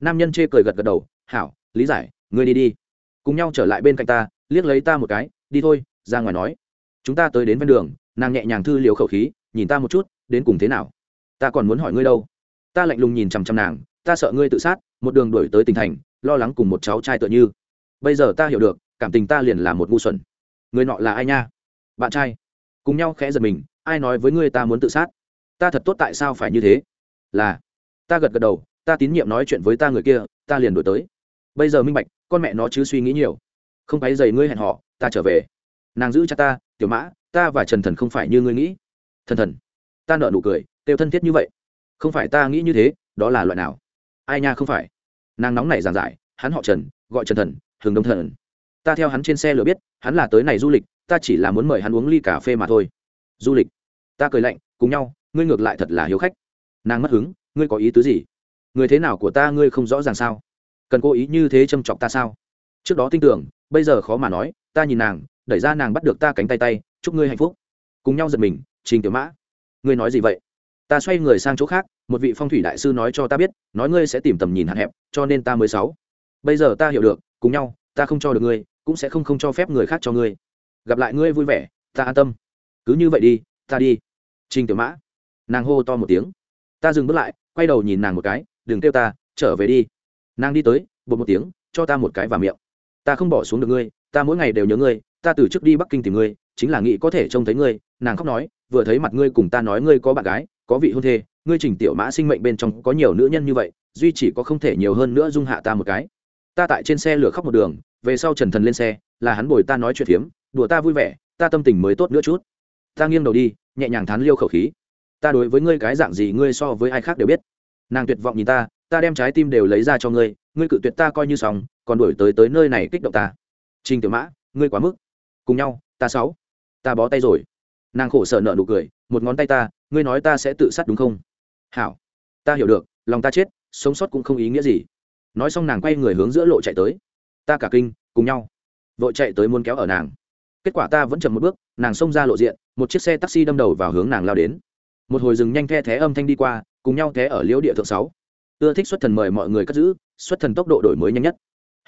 Nam nhân chê cười gật gật đầu, hảo, lý giải, ngươi đi đi. Cùng nhau trở lại bên cạnh ta, liếc lấy ta một cái, đi thôi, ra ngoài nói. Chúng ta tới đến ven đường, nàng nhẹ nhàng thư liều khẩu khí, nhìn ta một chút, đến cùng thế nào? Ta còn muốn hỏi ngươi đâu? Ta lạnh lùng nhìn chằm chằm nàng, ta sợ ngươi tự sát, một đường đuổi tới tỉnh thành, lo lắng cùng một cháu trai tựa như. Bây giờ ta hiểu được, cảm tình ta liền là một ngu xuẩn. Người nọ là ai nha? Bạn trai. Cùng nhau khẽ giật mình, ai nói với ngươi ta muốn tự sát? Ta thật tốt tại sao phải như thế? Là, ta gật gật đầu, ta tín nhiệm nói chuyện với ta người kia, ta liền đổi tới. Bây giờ minh bạch, con mẹ nó chứ suy nghĩ nhiều. Không phải dày ngươi hẹn họ ta trở về. Nàng giữ cha ta, tiểu mã, ta và trần thần không phải như ngươi nghĩ. Thần thần, ta nợ nụ cười têu thân thiết như vậy không phải ta nghĩ như thế, đó là loại nào? Ai nha, không phải. Nàng nóng này giảng giải, hắn họ trần, gọi trần thần, hừng đông thần. Ta theo hắn trên xe lửa biết, hắn là tới này du lịch, ta chỉ là muốn mời hắn uống ly cà phê mà thôi. Du lịch. Ta cười lạnh, cùng nhau, ngươi ngược lại thật là hiếu khách. Nàng mất hứng, ngươi có ý tứ gì? Người thế nào của ta ngươi không rõ ràng sao? Cần cố ý như thế châm chọc ta sao? Trước đó tin tưởng, bây giờ khó mà nói, ta nhìn nàng, đẩy ra nàng bắt được ta cánh tay tay, chúc ngươi hạnh phúc. Cùng nhau giật mình, trình tiểu mã. Ngươi nói gì vậy? Ta xoay người sang chỗ khác, một vị phong thủy đại sư nói cho ta biết, nói ngươi sẽ tìm tầm nhìn hạn hẹp, cho nên ta mới sáu. Bây giờ ta hiểu được, cùng nhau, ta không cho được ngươi, cũng sẽ không không cho phép người khác cho ngươi. Gặp lại ngươi vui vẻ, ta an tâm. Cứ như vậy đi, ta đi. Trình tiểu mã. Nàng hô to một tiếng. Ta dừng bước lại, quay đầu nhìn nàng một cái, đừng kêu ta, trở về đi. Nàng đi tới bột một tiếng, cho ta một cái vào miệng. Ta không bỏ xuống được ngươi, ta mỗi ngày đều nhớ ngươi, ta từ trước đi bắc kinh tìm ngươi, chính là nghĩ có thể trông thấy ngươi, nàng khóc nói, vừa thấy mặt ngươi cùng ta nói ngươi có bạn gái có vị hôn thê, ngươi trình tiểu mã sinh mệnh bên trong có nhiều nữ nhân như vậy, duy chỉ có không thể nhiều hơn nữa dung hạ ta một cái. Ta tại trên xe lửa khóc một đường, về sau trần thần lên xe, là hắn bồi ta nói chuyện phiếm, đùa ta vui vẻ, ta tâm tình mới tốt nữa chút. Ta nghiêng đầu đi, nhẹ nhàng thán liêu khẩu khí. Ta đối với ngươi cái dạng gì ngươi so với ai khác đều biết. Nàng tuyệt vọng nhìn ta ta đem trái tim đều lấy ra cho ngươi ngươi cự tuyệt ta coi như xong, còn đổi tới tới nơi này kích động ta. Trình tiểu mã, ngươi quá mức. Cùng nhau, ta sáu. Ta bó tay rồi. Nàng khổ sở nợ nụ cười, một ngón tay ta ngươi nói ta sẽ tự sát đúng không? Hảo, ta hiểu được, lòng ta chết, sống sót cũng không ý nghĩa gì. Nói xong nàng quay người hướng giữa lộ chạy tới. Ta cả kinh, cùng nhau. Vội chạy tới muốn kéo ở nàng. Kết quả ta vẫn chậm một bước, nàng xông ra lộ diện, một chiếc xe taxi đâm đầu vào hướng nàng lao đến. Một hồi rừng nhanh the thé âm thanh đi qua, cùng nhau thé ở liễu địa thượng sáu. Ưa thích xuất thần mời mọi người cất giữ, xuất thần tốc độ đổi mới nhanh nhất.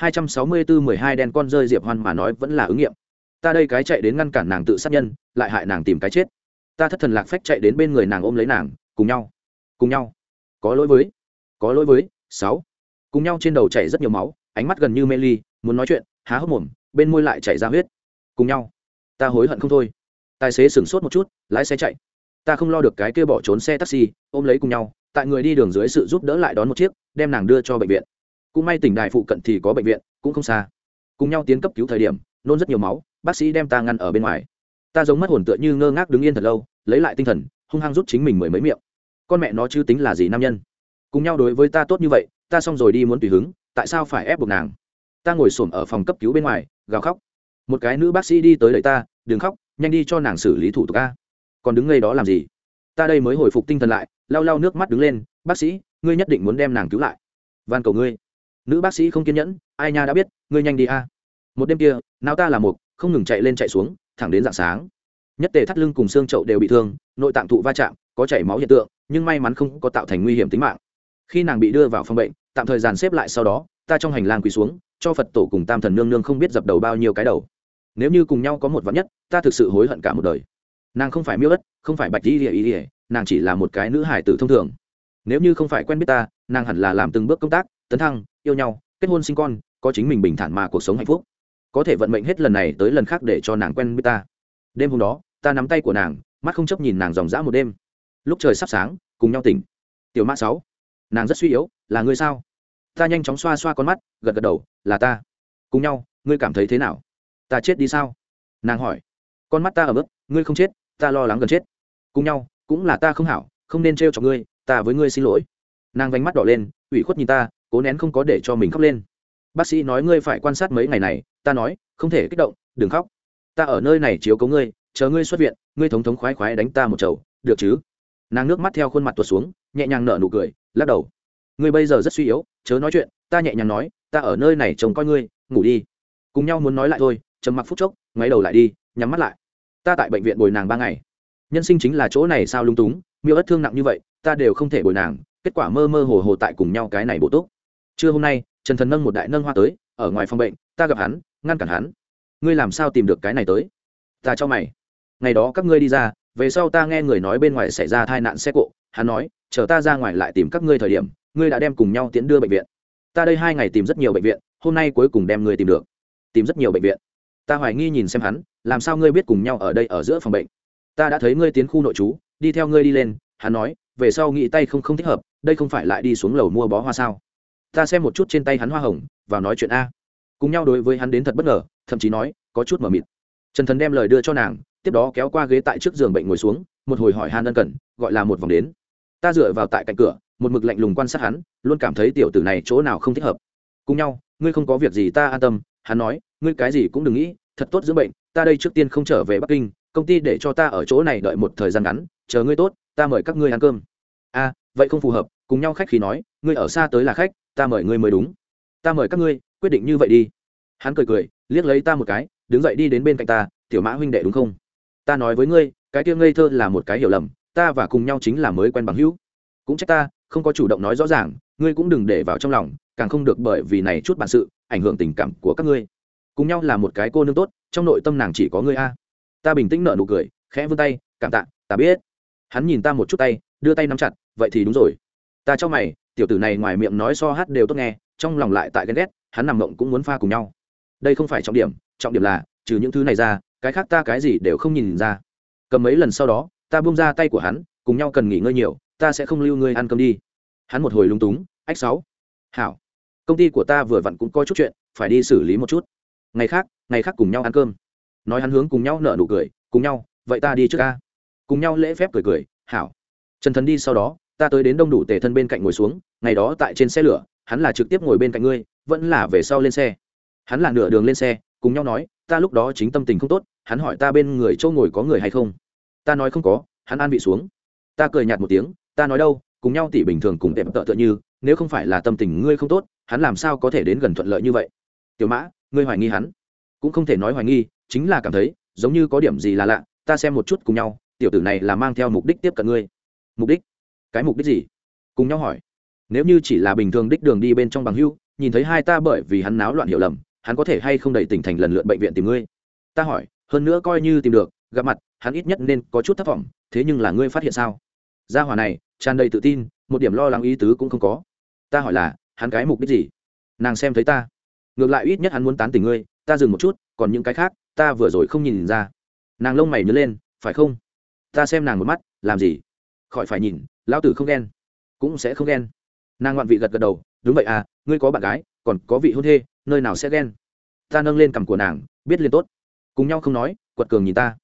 264-12 đen con rơi diệp hoan mà nói vẫn là ứng nghiệm. Ta đây cái chạy đến ngăn cản nàng tự sát nhân, lại hại nàng tìm cái chết ta thất thần lạc phách chạy đến bên người nàng ôm lấy nàng, cùng nhau cùng nhau. Có lỗi với, có lỗi với, sáu. Cùng nhau trên đầu chảy rất nhiều máu, ánh mắt gần như mê ly, muốn nói chuyện, há hốc mồm, bên môi lại chảy ra huyết. Cùng nhau. Ta hối hận không thôi. Tài xế sửng sốt một chút, lái xe chạy. Ta không lo được cái kia bỏ trốn xe taxi, ôm lấy cùng nhau, tại người đi đường dưới sự giúp đỡ lại đón một chiếc, đem nàng đưa cho bệnh viện. Cũng may tỉnh đài phụ cận thì có bệnh viện, cũng không xa. Cùng nhau tiến cấp cứu thời điểm, nôn rất nhiều máu, bác sĩ đem ta ngăn ở bên ngoài ta giống mất hồn tựa như ngơ ngác đứng yên thật lâu, lấy lại tinh thần, hung hăng rút chính mình mười mấy miệng. Con mẹ nó chứ tính là gì nam nhân? Cùng nhau đối với ta tốt như vậy, ta xong rồi đi muốn tùy hứng, tại sao phải ép buộc nàng? Ta ngồi xổm ở phòng cấp cứu bên ngoài, gào khóc. Một cái nữ bác sĩ đi tới đợi ta, đừng khóc, nhanh đi cho nàng xử lý thủ tục a. còn đứng ngay đó làm gì? Ta đây mới hồi phục tinh thần lại, lau lau nước mắt đứng lên, bác sĩ, ngươi nhất định muốn đem nàng cứu lại. Van cầu ngươi. Nữ bác sĩ không kiên nhẫn, ai nha đã biết, ngươi nhanh đi a. Một đêm kia, nào ta là một, không ngừng chạy lên chạy xuống thẳng đến dạng sáng. Nhất tề thắt lưng cùng xương chậu đều bị thương, nội tạng thụ va chạm, có chảy máu hiện tượng, nhưng may mắn không có tạo thành nguy hiểm tính mạng. Khi nàng bị đưa vào phòng bệnh, tạm thời dàn xếp lại sau đó, ta trong hành lang quỳ xuống, cho phật tổ cùng tam thần nương nương không biết dập đầu bao nhiêu cái đầu. Nếu như cùng nhau có một vạn nhất, ta thực sự hối hận cả một đời. Nàng không phải miêu đất không phải bạch y ỉa ỉa nàng chỉ là một cái nữ hải tử thông thường. Nếu như không phải quen biết ta, nàng hẳn là làm từng bước công tác, tấn thăng, yêu nhau, kết hôn sinh con, có chính mình bình thản mà cuộc sống hạnh phúc có thể vận mệnh hết lần này tới lần khác để cho nàng quen với ta. Đêm hôm đó, ta nắm tay của nàng, mắt không chấp nhìn nàng dòng dã một đêm. Lúc trời sắp sáng, cùng nhau tỉnh. Tiểu mã sáu, nàng rất suy yếu, là ngươi sao? Ta nhanh chóng xoa xoa con mắt, gật gật đầu, là ta. Cùng nhau, ngươi cảm thấy thế nào? Ta chết đi sao? Nàng hỏi. Con mắt ta ở mức ngươi không chết, ta lo lắng gần chết. Cùng nhau, cũng là ta không hảo, không nên trêu cho ngươi, ta với ngươi xin lỗi. Nàng vánh mắt đỏ lên, ủy khuất nhìn ta, cố nén không có để cho mình khóc lên bác sĩ nói ngươi phải quan sát mấy ngày này, ta nói, không thể kích động, đừng khóc. Ta ở nơi này chiếu cấu ngươi, chờ ngươi xuất viện, ngươi thống thống khoái khoái đánh ta một chầu, được chứ? Nàng nước mắt theo khuôn mặt tuột xuống, nhẹ nhàng nở nụ cười, lắc đầu. Ngươi bây giờ rất suy yếu, chớ nói chuyện, ta nhẹ nhàng nói, ta ở nơi này trông coi ngươi, ngủ đi. Cùng nhau muốn nói lại thôi, trầm mặc phút chốc, ngoáy đầu lại đi, nhắm mắt lại. Ta tại bệnh viện bồi nàng ba ngày. Nhân sinh chính là chỗ này sao lung túng, miêu ất thương nặng như vậy, ta đều không thể bồi nàng, kết quả mơ mơ hồ hồ tại cùng nhau cái này bổ túc. Trưa hôm nay trần thần nâng một đại nâng hoa tới, ở ngoài phòng bệnh, ta gặp hắn, ngăn cản hắn. Ngươi làm sao tìm được cái này tới? Ta cho mày. Ngày đó các ngươi đi ra, về sau ta nghe người nói bên ngoài xảy ra tai nạn xe cộ, hắn nói, chờ ta ra ngoài lại tìm các ngươi thời điểm, ngươi đã đem cùng nhau tiến đưa bệnh viện. Ta đây hai ngày tìm rất nhiều bệnh viện, hôm nay cuối cùng đem ngươi tìm được. Tìm rất nhiều bệnh viện. Ta hoài nghi nhìn xem hắn, làm sao ngươi biết cùng nhau ở đây ở giữa phòng bệnh? Ta đã thấy ngươi tiến khu nội trú, đi theo ngươi đi lên. Hắn nói, về sau nghĩ tay không không thích hợp, đây không phải lại đi xuống lầu mua bó hoa sao? Ta xem một chút trên tay hắn hoa hồng, vào nói chuyện a. Cùng nhau đối với hắn đến thật bất ngờ, thậm chí nói, có chút mờ mịt. Trần thần đem lời đưa cho nàng, tiếp đó kéo qua ghế tại trước giường bệnh ngồi xuống, một hồi hỏi han ân cần, gọi là một vòng đến. Ta dựa vào tại cạnh cửa, một mực lạnh lùng quan sát hắn, luôn cảm thấy tiểu tử này chỗ nào không thích hợp. Cùng nhau, ngươi không có việc gì ta an tâm, hắn nói, ngươi cái gì cũng đừng nghĩ, thật tốt dưỡng bệnh, ta đây trước tiên không trở về bắc kinh, công ty để cho ta ở chỗ này đợi một thời gian ngắn, chờ ngươi tốt, ta mời các ngươi ăn cơm. A, vậy không phù hợp, cùng nhau khách khi nói, ngươi ở xa tới là khách ta mời ngươi mới đúng. Ta mời các ngươi, quyết định như vậy đi. Hắn cười cười, liếc lấy ta một cái, đứng dậy đi đến bên cạnh ta, tiểu mã huynh đệ đúng không? Ta nói với ngươi, cái kia ngây thơ là một cái hiểu lầm, ta và cùng nhau chính là mới quen bằng hữu. Cũng trách ta, không có chủ động nói rõ ràng, ngươi cũng đừng để vào trong lòng, càng không được bởi vì này chút bản sự, ảnh hưởng tình cảm của các ngươi. Cùng nhau là một cái cô nương tốt, trong nội tâm nàng chỉ có ngươi a. Ta bình tĩnh nợ nụ cười, khẽ vươn tay, cảm tạ, ta biết. Hắn nhìn ta một chút tay, đưa tay nắm chặt, vậy thì đúng rồi. Ta cho mày tiểu tử này ngoài miệng nói so hát đều tốt nghe, trong lòng lại tại ghen ghét, hắn nằm mộng cũng muốn pha cùng nhau. Đây không phải trọng điểm trọng điểm là, trừ những thứ này ra, cái khác ta cái gì đều không nhìn ra. Cầm mấy lần sau đó, ta buông ra tay của hắn, cùng nhau cần nghỉ ngơi nhiều, ta sẽ không lưu ngươi ăn cơm đi. Hắn một hồi lúng túng, ách sáu, hảo, công ty của ta vừa vặn cũng có chút chuyện, phải đi xử lý một chút. Ngày khác ngày khác cùng nhau ăn cơm. Nói hắn hướng cùng nhau nở nụ cười, cùng nhau, vậy ta đi trước ca. Cùng nhau lễ phép cười cười, hảo. Trần thần đi sau đó, ta tới đến đông đủ tề thân bên cạnh ngồi xuống ngày đó tại trên xe lửa, hắn là trực tiếp ngồi bên cạnh ngươi, vẫn là về sau lên xe. Hắn là nửa đường lên xe, cùng nhau nói, ta lúc đó chính tâm tình không tốt, hắn hỏi ta bên người châu ngồi có người hay không? Ta nói không có, hắn an vị xuống. Ta cười nhạt một tiếng, ta nói đâu, cùng nhau tỉ bình thường cùng tệm tợ tựa như, nếu không phải là tâm tình ngươi không tốt, hắn làm sao có thể đến gần thuận lợi như vậy? Tiểu mã, ngươi hoài nghi hắn? Cũng không thể nói hoài nghi, chính là cảm thấy, giống như có điểm gì là lạ, ta xem một chút cùng nhau, tiểu tử này là mang theo mục đích tiếp cận ngươi. Mục đích? Cái mục đích gì? Cùng nhau hỏi nếu như chỉ là bình thường đích đường đi bên trong bằng hưu, nhìn thấy hai ta bởi vì hắn náo loạn hiểu lầm, hắn có thể hay không đầy tỉnh thành lần lượt bệnh viện tìm ngươi? Ta hỏi, hơn nữa coi như tìm được, gặp mặt, hắn ít nhất nên có chút thất vọng, thế nhưng là ngươi phát hiện sao? Gia hỏa này, tràn đầy tự tin, một điểm lo lắng ý tứ cũng không có. Ta hỏi là, hắn cái mục đích gì? Nàng xem thấy ta. Ngược lại ít nhất hắn muốn tán tỉnh ngươi, ta dừng một chút, còn những cái khác, ta vừa rồi không nhìn ra. Nàng lông mày nhớ lên, phải không? Ta xem nàng một mắt, làm gì? Khỏi phải nhìn, lão tử không ghen, cũng sẽ không ghen nàng ngoạn vị gật gật đầu, đúng vậy à ngươi có bạn gái, còn có vị hôn thê, nơi nào sẽ ghen? Ta nâng lên cằm của nàng, biết liền tốt. Cùng nhau không nói, quật cường nhìn ta.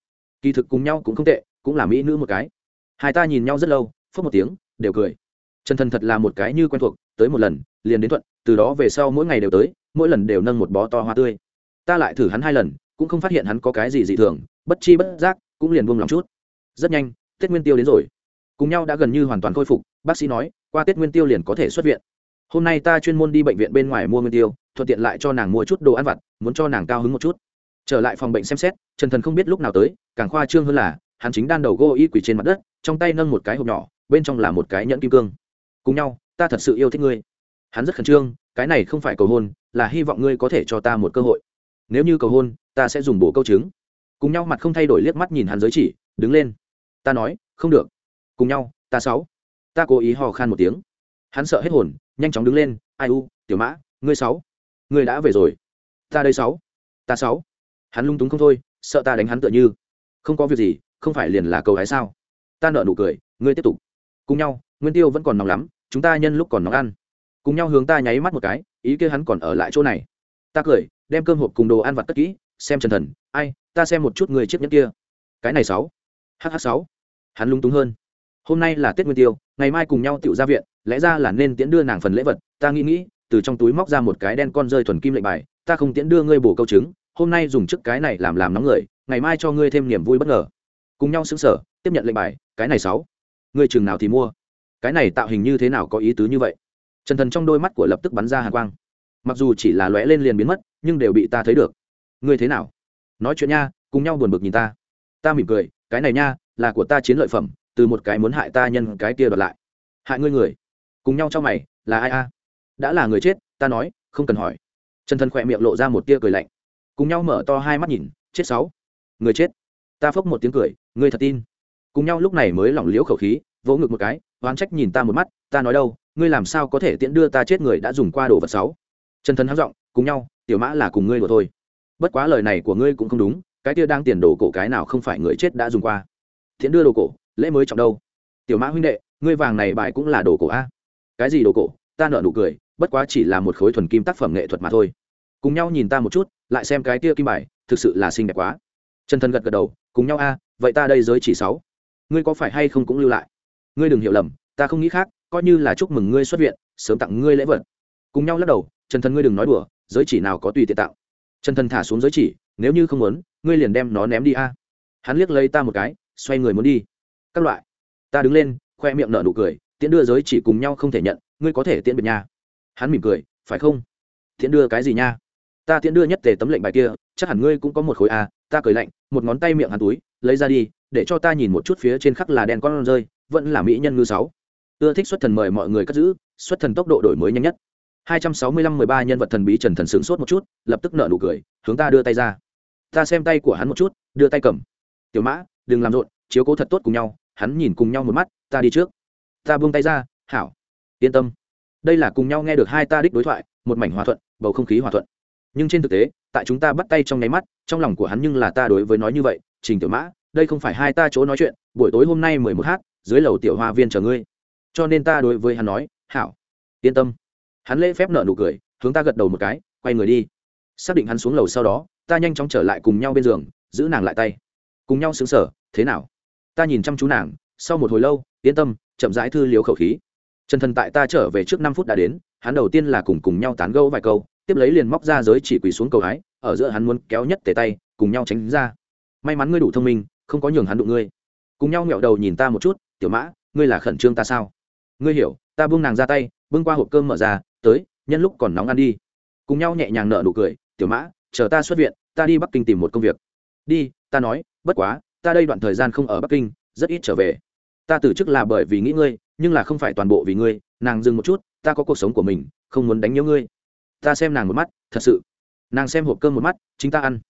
Kỳ thực cùng nhau cũng không tệ, cũng là mỹ nữ một cái. Hai ta nhìn nhau rất lâu phớt một tiếng, đều cười. Chân thân thật là một cái như quen thuộc, tới một lần, liền đến thuận, từ đó về sau mỗi ngày đều tới, mỗi lần đều nâng một bó to hoa tươi. Ta lại thử hắn hai lần, cũng không phát hiện hắn có cái gì dị thường, bất chi bất giác, cũng liền buông lòng chút. Rất nhanh, tết nguyên tiêu đến rồi. Cùng nhau đã gần như hoàn toàn khôi phục, bác sĩ nói qua tết nguyên tiêu liền có thể xuất viện. Hôm nay ta chuyên môn đi bệnh viện bên ngoài mua nguyên tiêu, thuận tiện lại cho nàng mua chút đồ ăn vặt, muốn cho nàng cao hứng một chút. Trở lại phòng bệnh xem xét, trần thần không biết lúc nào tới, càng khoa trương hơn là, hắn chính đan đầu gô y quỷ trên mặt đất, trong tay nâng một cái hộp nhỏ, bên trong là một cái nhẫn kim cương. Cùng nhau, ta thật sự yêu thích ngươi. Hắn rất khẩn trương, cái này không phải cầu hôn, là hy vọng ngươi có thể cho ta một cơ hội. Nếu như cầu hôn, ta sẽ dùng bổ câu chứng. Cùng nhau mặt không thay đổi liếc mắt nhìn hắn giới chỉ, đứng lên. Ta nói, không được. Cùng nhau, ta sáu ta cố ý hò khan một tiếng. Hắn sợ hết hồn, nhanh chóng đứng lên. Ai u, tiểu mã, ngươi sáu. Ngươi đã về rồi. Ta đây sáu. Ta sáu. Hắn lung túng không thôi, sợ ta đánh hắn tựa như. Không có việc gì, không phải liền là cầu hái sao? Ta nợ nụ cười, ngươi tiếp tục. Cùng nhau, nguyên tiêu vẫn còn nóng lắm, chúng ta nhân lúc còn nóng ăn. Cùng nhau hướng ta nháy mắt một cái, ý kia hắn còn ở lại chỗ này. Ta cười, đem cơm hộp cùng đồ ăn vặt tất kỹ, xem trần thần, ai, ta xem một chút người chiếc nhẫn kia. Cái này sáu. Hh sáu. Hắn lung túng hơn. Hôm nay là tết nguyên tiêu ngày mai cùng nhau tựu ra viện, lẽ ra là nên tiễn đưa nàng phần lễ vật, ta nghĩ nghĩ, từ trong túi móc ra một cái đen con rơi thuần kim lệnh bài, ta không tiễn đưa ngươi bổ câu chứng, hôm nay dùng chức cái này làm làm nóng người, ngày mai cho ngươi thêm niềm vui bất ngờ. Cùng nhau xứng sở, tiếp nhận lệnh bài, cái này sáu. Ngươi chừng nào thì mua? Cái này tạo hình như thế nào có ý tứ như vậy? Trần thần trong đôi mắt của lập tức bắn ra hàn quang. Mặc dù chỉ là lóe lên liền biến mất, nhưng đều bị ta thấy được. Ngươi thế nào? Nói chuyện nha, cùng nhau buồn bực nhìn ta. Ta mỉm cười, cái này nha, là của ta chiến lợi phẩm từ một cái muốn hại ta nhân cái kia đoạt lại. Hại ngươi người. Cùng nhau cho mày, là ai a? Đã là người chết, ta nói, không cần hỏi. Chân thân khỏe miệng lộ ra một tia cười lạnh. Cùng nhau mở to hai mắt nhìn, chết sáu. Người chết. Ta phốc một tiếng cười, ngươi thật tin. Cùng nhau lúc này mới lỏng liễu khẩu khí, vỗ ngực một cái, oán trách nhìn ta một mắt, ta nói đâu, ngươi làm sao có thể tiễn đưa ta chết người đã dùng qua đồ vật sáu? Chân thân hắng giọng, cùng nhau, tiểu mã là cùng ngươi đùa thôi. Bất quá lời này của ngươi cũng không đúng, cái kia đang tiền đồ cổ cái nào không phải người chết đã dùng qua. Thiện đưa đồ cổ lễ mới trọng đâu. Tiểu mã huynh đệ, ngươi vàng này bài cũng là đồ cổ a? Cái gì đồ cổ? Ta nợ nụ cười, bất quá chỉ là một khối thuần kim tác phẩm nghệ thuật mà thôi. Cùng nhau nhìn ta một chút, lại xem cái kia kim bài, thực sự là xinh đẹp quá. Trần Thân gật gật đầu, cùng nhau a, vậy ta đây giới chỉ sáu. Ngươi có phải hay không cũng lưu lại? Ngươi đừng hiểu lầm, ta không nghĩ khác, coi như là chúc mừng ngươi xuất viện, sớm tặng ngươi lễ vật. Cùng nhau lắc đầu trần Thân ngươi đừng nói đùa, giới chỉ nào có tùy tiện tạo. Trần Thân thả xuống giới chỉ, nếu như không muốn, ngươi liền đem nó ném đi a. Hắn liếc lấy ta một cái, xoay người muốn đi các loại. Ta đứng lên, khoe miệng nở nụ cười, tiễn đưa giới chỉ cùng nhau không thể nhận, ngươi có thể tiễn biệt nha. Hắn mỉm cười, phải không? Tiễn đưa cái gì nha? Ta tiễn đưa nhất tề tấm lệnh bài kia, chắc hẳn ngươi cũng có một khối a, ta cười lạnh, một ngón tay miệng hắn túi, lấy ra đi, để cho ta nhìn một chút phía trên khắc là đèn con rơi, vẫn là mỹ nhân ngư sáu. Ưa thích xuất thần mời mọi người cất giữ, xuất thần tốc độ đổi mới nhanh nhất. 265-13 nhân vật thần bí trần thần sướng sốt một chút, lập tức nở nụ cười, hướng ta đưa tay ra. Ta xem tay của hắn một chút, đưa tay cầm. Tiểu mã, đừng làm rộn, chiếu cố thật tốt cùng nhau hắn nhìn cùng nhau một mắt, ta đi trước. Ta buông tay ra, hảo. Yên tâm. Đây là cùng nhau nghe được hai ta đích đối thoại, một mảnh hòa thuận, bầu không khí hòa thuận. Nhưng trên thực tế, tại chúng ta bắt tay trong nháy mắt, trong lòng của hắn nhưng là ta đối với nói như vậy, trình tiểu mã, đây không phải hai ta chỗ nói chuyện, buổi tối hôm nay mười một h dưới lầu tiểu hoa viên chờ ngươi. Cho nên ta đối với hắn nói, hảo. Yên tâm. Hắn lễ phép nợ nụ cười, hướng ta gật đầu một cái, quay người đi. Xác định hắn xuống lầu sau đó, ta nhanh chóng trở lại cùng nhau bên giường, giữ nàng lại tay. Cùng nhau xứng sở thế nào? Ta nhìn chăm chú nàng, sau một hồi lâu, yên tâm, chậm rãi thư liếu khẩu khí. Trần thần tại ta trở về trước năm phút đã đến, hắn đầu tiên là cùng cùng nhau tán gẫu vài câu, tiếp lấy liền móc ra giới chỉ quỳ xuống cầu hái, ở giữa hắn muốn kéo nhất tề tay, cùng nhau tránh ra. May mắn ngươi đủ thông minh, không có nhường hắn đụng ngươi. Cùng nhau nghẹo đầu nhìn ta một chút, tiểu mã, ngươi là khẩn trương ta sao? Ngươi hiểu, ta buông nàng ra tay, bưng qua hộp cơm mở ra, tới, nhân lúc còn nóng ăn đi. Cùng nhau nhẹ nhàng nợ nụ cười, tiểu mã, chờ ta xuất viện, ta đi bắc kinh tìm một công việc. Đi, ta nói, bất quá ta đây đoạn thời gian không ở bắc kinh, rất ít trở về. Ta từ chức là bởi vì nghĩ ngươi, nhưng là không phải toàn bộ vì ngươi, nàng dừng một chút, ta có cuộc sống của mình, không muốn đánh nhớ ngươi. Ta xem nàng một mắt, thật sự. Nàng xem hộp cơm một mắt, chính ta ăn.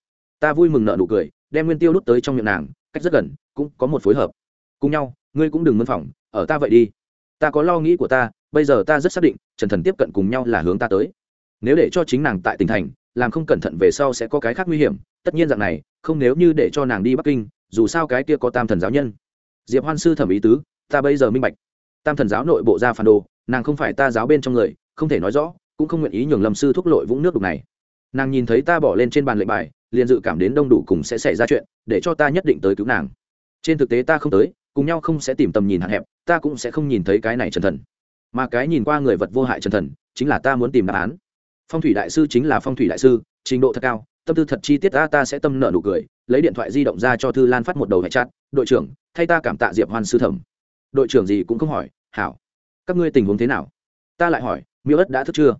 Ta vui mừng nợ nụ cười, đem nguyên tiêu đút tới trong miệng nàng, cách rất gần, cũng có một phối hợp. Cùng nhau, ngươi cũng đừng mân phỏng, ở ta vậy đi. Ta có lo nghĩ của ta, bây giờ ta rất xác định, trần thần tiếp cận cùng nhau là hướng ta tới. Nếu để cho chính nàng tại tỉnh thành, làm không cẩn thận về sau sẽ có cái khác nguy hiểm, tất nhiên dạng này, không nếu như để cho nàng đi bắc kinh dù sao cái kia có tam thần giáo nhân. Diệp hoan sư thẩm ý tứ, ta bây giờ minh bạch. Tam thần giáo nội bộ ra phản đồ, nàng không phải ta giáo bên trong người, không thể nói rõ, cũng không nguyện ý nhường lâm sư thúc lội vũng nước đục này. Nàng nhìn thấy ta bỏ lên trên bàn lệnh bài, liền dự cảm đến đông đủ cùng sẽ xảy ra chuyện, để cho ta nhất định tới cứu nàng. Trên thực tế ta không tới, cùng nhau không sẽ tìm tầm nhìn hạn hẹp, ta cũng sẽ không nhìn thấy cái này trần thần. Mà cái nhìn qua người vật vô hại trần thần, chính là ta muốn tìm đáp án. Phong thủy đại sư chính là phong thủy đại sư, trình độ thật cao tâm tư thật chi tiết ta ta sẽ tâm nợ nụ cười, lấy điện thoại di động ra cho thư lan phát một đầu hệ chát đội trưởng, thay ta cảm tạ diệp hoan sư thẩm. Đội trưởng gì cũng không hỏi. Hảo. Các ngươi tình huống thế nào? Ta lại hỏi, miêu ất đã thức chưa?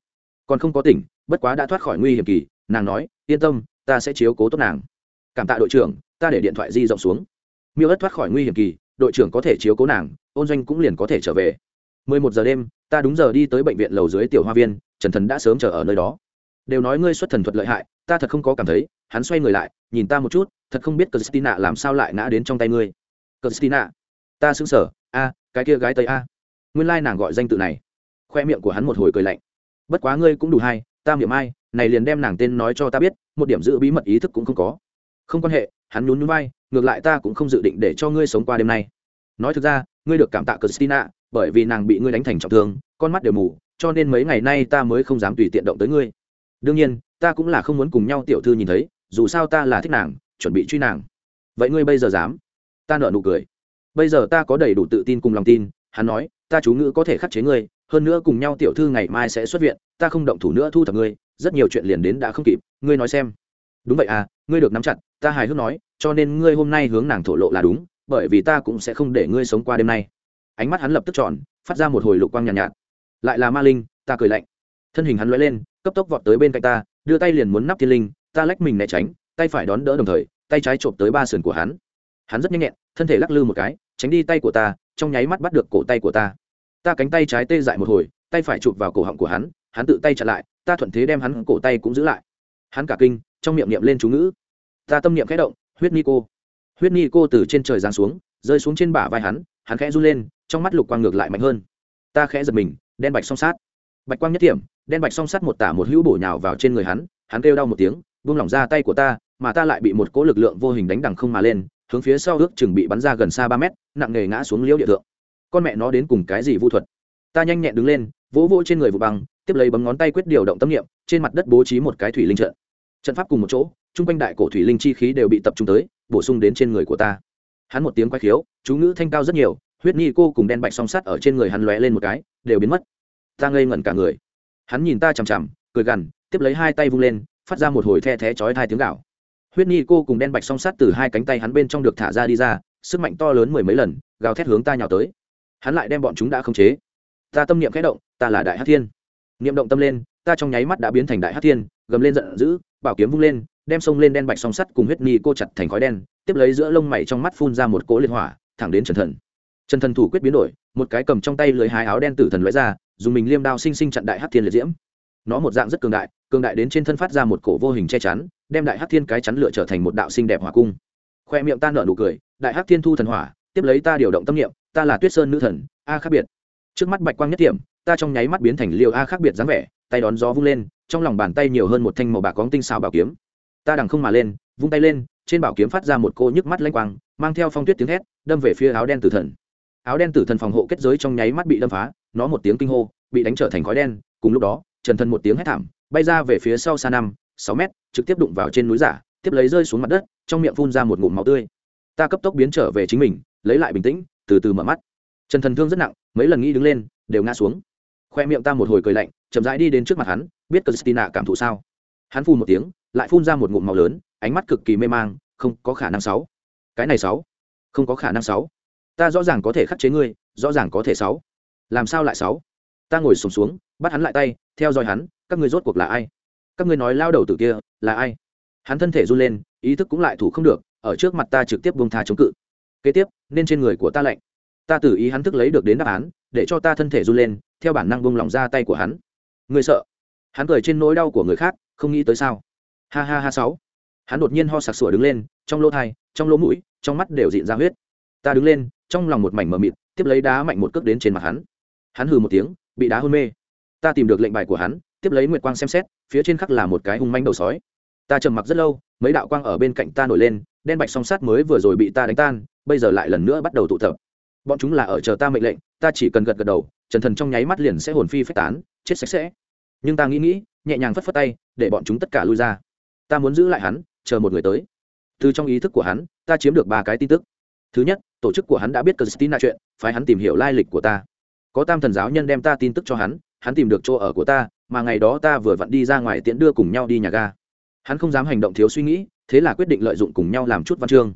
Còn không có tỉnh, bất quá đã thoát khỏi nguy hiểm kỳ. Nàng nói, yên tâm, ta sẽ chiếu cố tốt nàng. Cảm tạ đội trưởng, ta để điện thoại di rộng xuống. Miêu ất thoát khỏi nguy hiểm kỳ, đội trưởng có thể chiếu cố nàng, ôn doanh cũng liền có thể trở về. Mười một giờ đêm, ta đúng giờ đi tới bệnh viện lầu dưới tiểu hoa viên, trần thần đã sớm chờ ở nơi đó đều nói ngươi xuất thần thuật lợi hại, ta thật không có cảm thấy, hắn xoay người lại, nhìn ta một chút, thật không biết cờ làm sao lại ngã đến trong tay ngươi. Cờ ta xứng sở a, cái kia gái tây a. Nguyên lai nàng gọi danh tự này. Khoe miệng của hắn một hồi cười lạnh. Bất quá ngươi cũng đủ hay ta miệng ai, này liền đem nàng tên nói cho ta biết, một điểm giữ bí mật ý thức cũng không có. Không quan hệ, hắn nhún nhún vai, ngược lại ta cũng không dự định để cho ngươi sống qua đêm nay. Nói thực ra, ngươi được cảm tạ christina, bởi vì nàng bị ngươi đánh thành trọng thương, con mắt đều mù, cho nên mấy ngày nay ta mới không dám tùy tiện động tới ngươi đương nhiên ta cũng là không muốn cùng nhau tiểu thư nhìn thấy dù sao ta là thích nàng chuẩn bị truy nàng. Vậy ngươi bây giờ dám? Ta nợ nụ cười. Bây giờ ta có đầy đủ tự tin cùng lòng tin hắn nói ta chú ngữ có thể khắc chế ngươi hơn nữa cùng nhau tiểu thư ngày mai sẽ xuất viện ta không động thủ nữa thu thập ngươi rất nhiều chuyện liền đến đã không kịp ngươi nói xem. Đúng vậy à ngươi được nắm chặt ta hài hước nói cho nên ngươi hôm nay hướng nàng thổ lộ là đúng bởi vì ta cũng sẽ không để ngươi sống qua đêm nay. Ánh mắt hắn lập tức tròn phát ra một hồi lục quang nhàn nhạt, nhạt. Lại là ma linh ta cười lạnh. Thân hình hắn lóe lên cấp tốc vọt tới bên cạnh ta, đưa tay liền muốn nắp thiên linh, ta lách mình né tránh, tay phải đón đỡ đồng thời, tay trái trộm tới ba sườn của hắn. Hắn rất nhanh nhẹn, thân thể lắc lư một cái, tránh đi tay của ta, trong nháy mắt bắt được cổ tay của ta. Ta cánh tay trái tê dại một hồi, tay phải chụp vào cổ họng của hắn hắn tự tay chặn lại, ta thuận thế đem hắn cổ tay cũng giữ lại. Hắn cả kinh, trong miệng niệm lên chú ngữ. Ta tâm niệm khẽ động, huyết ni cô. Huyết ni cô từ trên trời giáng xuống, rơi xuống trên bả vai hắn hắn khẽ run lên, trong mắt lục quang ngược lại mạnh hơn. Ta khẽ giật mình, đen bạch song sát. Bạch quang nhất điểm đen bạch song sắt một tả một hữu bổ nhào vào trên người hắn hắn kêu đau một tiếng, buông lỏng ra tay của ta, mà ta lại bị một cỗ lực lượng vô hình đánh đằng không mà lên, hướng phía sau ước chừng bị bắn ra gần xa ba mét, nặng nề ngã xuống liễu địa thượng. Con mẹ nó đến cùng cái gì vu thuật? Ta nhanh nhẹn đứng lên, vỗ vỗ trên người vụ băng, tiếp lấy bấm ngón tay quyết điều động tâm niệm, trên mặt đất bố trí một cái thủy linh trận. Trận pháp cùng một chỗ, chung quanh đại cổ thủy linh chi khí đều bị tập trung tới, bổ sung đến trên người của ta. Hắn một tiếng quay khiếu, chú ngữ thanh cao rất nhiều, huyết nhi cô cùng đen bạch song sắt ở trên người hắn lóe lên một cái, đều biến mất. Ta ngây ngẩn cả người hắn nhìn ta chằm chằm, cười gằn, tiếp lấy hai tay vung lên, phát ra một hồi the thé chói hai tiếng gạo huyết nhi cô cùng đen bạch song sắt từ hai cánh tay hắn bên trong được thả ra đi ra, sức mạnh to lớn mười mấy lần, gào thét hướng ta nhào tới. Hắn lại đem bọn chúng đã khống chế. Ta tâm niệm khẽ động, ta là đại hát thiên. Niệm động tâm lên, ta trong nháy mắt đã biến thành đại hát thiên, gầm lên giận dữ, bảo kiếm vung lên, đem sông lên đen bạch song sắt cùng huyết ni cô chặt thành khói đen, tiếp lấy giữa lông mày trong mắt phun ra một cỗ liệt hỏa, thẳng đến trần thần. Trần thần thủ quyết biến đổi, một cái cầm trong tay lưới hái áo đen tử thần lóe ra dùng mình liêm đao sinh sinh chặn đại hắc thiên liệt diễm. Nó một dạng rất cường đại cường đại đến trên thân phát ra một cổ vô hình che chắn, đem đại hắc thiên cái chắn lựa trở thành một đạo sinh đẹp hỏa cung. Khoe miệng ta nở nụ cười, đại hắc thiên thu thần hỏa, tiếp lấy ta điều động tâm niệm, ta là tuyết sơn nữ thần, a khác biệt. Trước mắt bạch quang nhất điểm ta trong nháy mắt biến thành liều a khác biệt dáng vẻ, tay đón gió vung lên, trong lòng bàn tay nhiều hơn một thanh màu bạc cóng tinh xào bảo kiếm. Ta đằng không mà lên, vung tay lên, trên bảo kiếm phát ra một cô nhức mắt lanh quang, mang theo phong tuyết tiếng thét, đâm về phía áo đen tử thần. Áo đen tử thần phòng hộ kết giới trong nháy mắt bị đâm phá nó một tiếng kinh hô, bị đánh trở thành khói đen, cùng lúc đó, trần thần một tiếng hét thảm, bay ra về phía sau xa năm, sáu mét, trực tiếp đụng vào trên núi giả, tiếp lấy rơi xuống mặt đất, trong miệng phun ra một ngụm máu tươi. Ta cấp tốc biến trở về chính mình, lấy lại bình tĩnh, từ từ mở mắt. Trần thần thương rất nặng, mấy lần nghĩ đứng lên, đều ngã xuống. Khoe miệng ta một hồi cười lạnh, chậm rãi đi đến trước mặt hắn, biết Christina cảm thụ sao. Hắn phun một tiếng, lại phun ra một ngụm màu lớn, ánh mắt cực kỳ mê mang, không có khả năng sáu. Cái này sáu. Không có khả năng sáu. Ta rõ ràng có thể khắc chế ngươi, rõ ràng có thể sáu làm sao lại sáu? Ta ngồi sùng xuống, xuống bắt hắn lại tay theo dõi hắn các ngươi rốt cuộc là ai? Các ngươi nói lao đầu tử kia là ai? Hắn thân thể run lên ý thức cũng lại thủ không được ở trước mặt ta trực tiếp buông tha chống cự. Kế tiếp nên trên người của ta lạnh. Ta tự ý hắn thức lấy được đến đáp án để cho ta thân thể run lên theo bản năng buông lỏng ra tay của hắn. Ngươi sợ? Hắn cười trên nỗi đau của người khác không nghĩ tới sao? Ha ha ha sáu. Hắn đột nhiên ho sặc sủa đứng lên trong lỗ thai trong lỗ mũi trong mắt đều dịn ra huyết. Ta đứng lên trong lòng một mảnh mờ mịt tiếp lấy đá mạnh một cước đến trên mặt hắn hắn hừ một tiếng, bị đá hôn mê. Ta tìm được lệnh bài của hắn, tiếp lấy nguyệt quang xem xét, phía trên khắc là một cái hung manh đầu sói. Ta trầm mặc rất lâu, mấy đạo quang ở bên cạnh ta nổi lên, đen bạch song sát mới vừa rồi bị ta đánh tan, bây giờ lại lần nữa bắt đầu tụ tập. Bọn chúng là ở chờ ta mệnh lệnh, ta chỉ cần gật gật đầu, trần thần trong nháy mắt liền sẽ hồn phi phách tán, chết sạch sẽ. Nhưng ta nghĩ nghĩ, nhẹ nhàng phất phất tay, để bọn chúng tất cả lui ra. Ta muốn giữ lại hắn, chờ một người tới. Từ trong ý thức của hắn, ta chiếm được ba cái tin tức. Thứ nhất, tổ chức của hắn đã biết christina chuyện, phái hắn tìm hiểu lai lịch của ta có tam thần giáo nhân đem ta tin tức cho hắn hắn tìm được chỗ ở của ta, mà ngày đó ta vừa vặn đi ra ngoài tiễn đưa cùng nhau đi nhà ga. Hắn không dám hành động thiếu suy nghĩ, thế là quyết định lợi dụng cùng nhau làm chút văn chương.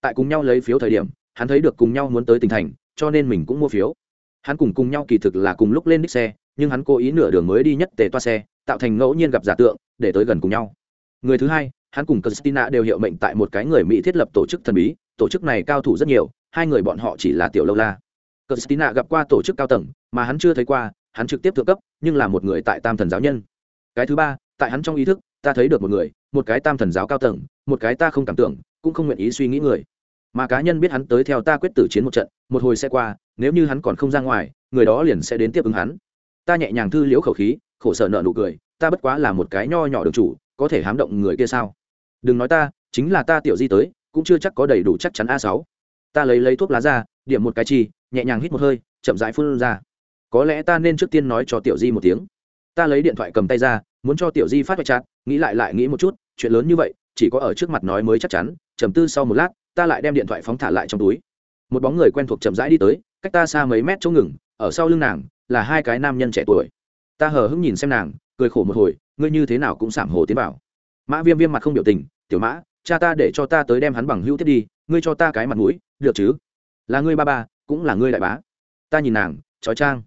Tại cùng nhau lấy phiếu thời điểm, hắn thấy được cùng nhau muốn tới tỉnh thành, cho nên mình cũng mua phiếu. Hắn cùng cùng nhau kỳ thực là cùng lúc lên đích xe, nhưng hắn cố ý nửa đường mới đi nhất tề toa xe, tạo thành ngẫu nhiên gặp giả tượng, để tới gần cùng nhau. Người thứ hai, hắn cùng christina đều hiệu mệnh tại một cái người mỹ thiết lập tổ chức thần bí, tổ chức này cao thủ rất nhiều, hai người bọn họ chỉ là tiểu lâu la christina gặp qua tổ chức cao tầng, mà hắn chưa thấy qua, hắn trực tiếp thượng cấp, nhưng là một người tại tam thần giáo nhân. Cái thứ ba, tại hắn trong ý thức, ta thấy được một người, một cái tam thần giáo cao tầng, một cái ta không cảm tưởng, cũng không nguyện ý suy nghĩ người. Mà cá nhân biết hắn tới theo ta quyết tử chiến một trận, một hồi sẽ qua, nếu như hắn còn không ra ngoài, người đó liền sẽ đến tiếp ứng hắn. Ta nhẹ nhàng thư liễu khẩu khí, khổ sở nợ nụ cười, ta bất quá là một cái nho nhỏ đường chủ, có thể hám động người kia sao? Đừng nói ta, chính là ta tiểu di tới, cũng chưa chắc có đầy đủ chắc chắn a sáu. Ta lấy lấy thuốc lá ra, điểm một cái chi nhẹ nhàng hít một hơi, chậm rãi phun ra. Có lẽ ta nên trước tiên nói cho tiểu di một tiếng. Ta lấy điện thoại cầm tay ra, muốn cho tiểu di phát hoại chặt nghĩ lại lại nghĩ một chút, chuyện lớn như vậy, chỉ có ở trước mặt nói mới chắc chắn, trầm tư sau một lát, ta lại đem điện thoại phóng thả lại trong túi. Một bóng người quen thuộc chậm rãi đi tới, cách ta xa mấy mét chỗ ngừng, ở sau lưng nàng, là hai cái nam nhân trẻ tuổi. Ta hờ hững nhìn xem nàng, cười khổ một hồi, ngươi như thế nào cũng sảm hồ tiến vào. Mã viêm viêm mặt không biểu tình, tiểu mã, cha ta để cho ta tới đem hắn bằng hữu tiếp đi, ngươi cho ta cái mặt mũi, được chứ? Là ngươi ba ba cũng là ngươi đại bá. Ta nhìn nàng, trói trang.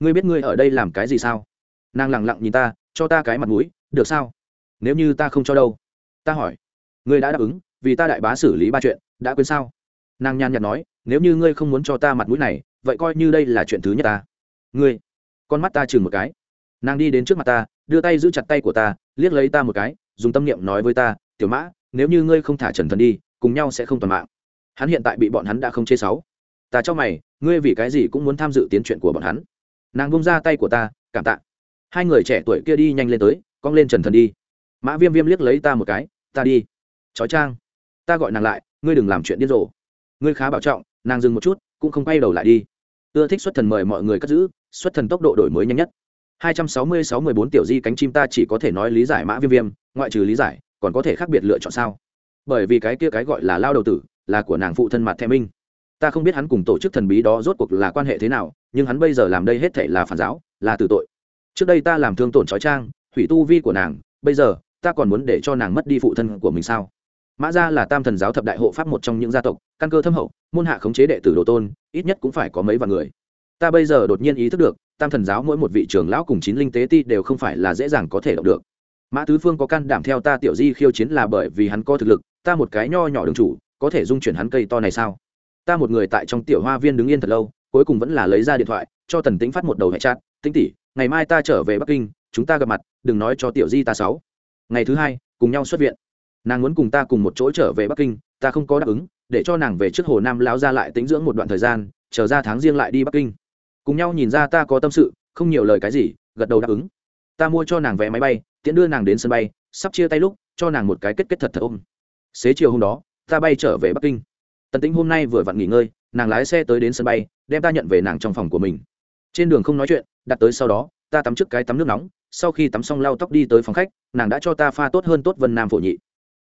Ngươi biết ngươi ở đây làm cái gì sao? Nàng lẳng lặng nhìn ta, cho ta cái mặt mũi, được sao? Nếu như ta không cho đâu? Ta hỏi. Ngươi đã đáp ứng, vì ta đại bá xử lý ba chuyện, đã quên sao? Nàng nhàn nhạt nói, nếu như ngươi không muốn cho ta mặt mũi này, vậy coi như đây là chuyện thứ nhất ta. Ngươi, con mắt ta chừng một cái. Nàng đi đến trước mặt ta, đưa tay giữ chặt tay của ta, liếc lấy ta một cái, dùng tâm niệm nói với ta, tiểu mã, nếu như ngươi không thả trần thần đi, cùng nhau sẽ không toàn mạng. Hắn hiện tại bị bọn hắn đã không chê sáu ta cho mày, ngươi vì cái gì cũng muốn tham dự tiến chuyện của bọn hắn. Nàng bông ra tay của ta, cảm tạ. Hai người trẻ tuổi kia đi nhanh lên tới, cong lên trần thần đi. Mã viêm viêm liếc lấy ta một cái, ta đi. Chói trang ta gọi nàng lại, ngươi đừng làm chuyện điên rồ. Ngươi khá bảo trọng, nàng dừng một chút, cũng không quay đầu lại đi. Ưa thích xuất thần mời mọi người cất giữ, xuất thần tốc độ đổi mới nhanh nhất. 266-14 tiểu di cánh chim ta chỉ có thể nói lý giải mã viêm viêm, ngoại trừ lý giải, còn có thể khác biệt lựa chọn sao? Bởi vì cái kia cái gọi là lao đầu tử, là của nàng phụ thân mặt thẹ minh ta không biết hắn cùng tổ chức thần bí đó rốt cuộc là quan hệ thế nào, nhưng hắn bây giờ làm đây hết thể là phản giáo, là tử tội. Trước đây ta làm thương tổn trói trang, hủy tu vi của nàng, bây giờ, ta còn muốn để cho nàng mất đi phụ thân của mình sao? Mã gia là tam thần giáo thập đại hộ pháp một trong những gia tộc, căn cơ thâm hậu, môn hạ khống chế đệ tử đồ tôn, ít nhất cũng phải có mấy vạn người. Ta bây giờ đột nhiên ý thức được, tam thần giáo mỗi một vị trưởng lão cùng chín linh tế ti đều không phải là dễ dàng có thể động được. Mã tứ phương có can đảm theo ta tiểu di khiêu chiến là bởi vì hắn có thực lực, ta một cái nho nhỏ đường chủ, có thể dung chuyển hắn cây to này sao? Ta một người tại trong tiểu hoa viên đứng yên thật lâu, cuối cùng vẫn là lấy ra điện thoại, cho tần tính phát một đầu hệ chát. tính tỉ ngày mai ta trở về bắc kinh, chúng ta gặp mặt, đừng nói cho tiểu di ta sáu. Ngày thứ hai, cùng nhau xuất viện. Nàng muốn cùng ta cùng một chỗ trở về bắc kinh, ta không có đáp ứng, để cho nàng về trước hồ nam lão ra lại tính dưỡng một đoạn thời gian, chờ ra tháng riêng lại đi bắc kinh. Cùng nhau nhìn ra ta có tâm sự, không nhiều lời cái gì, gật đầu đáp ứng. Ta mua cho nàng vé máy bay tiễn đưa nàng đến sân bay, sắp chia tay lúc, cho nàng một cái kết kết thật thật ôm. Xế chiều hôm đó, ta bay trở về bắc kinh tần tĩnh hôm nay vừa vặn nghỉ ngơi, nàng lái xe tới đến sân bay, đem ta nhận về nàng trong phòng của mình. Trên đường không nói chuyện, đặt tới sau đó, ta tắm trước cái tắm nước nóng, sau khi tắm xong lau tóc đi tới phòng khách, nàng đã cho ta pha tốt hơn tốt vân nam phổ nhị.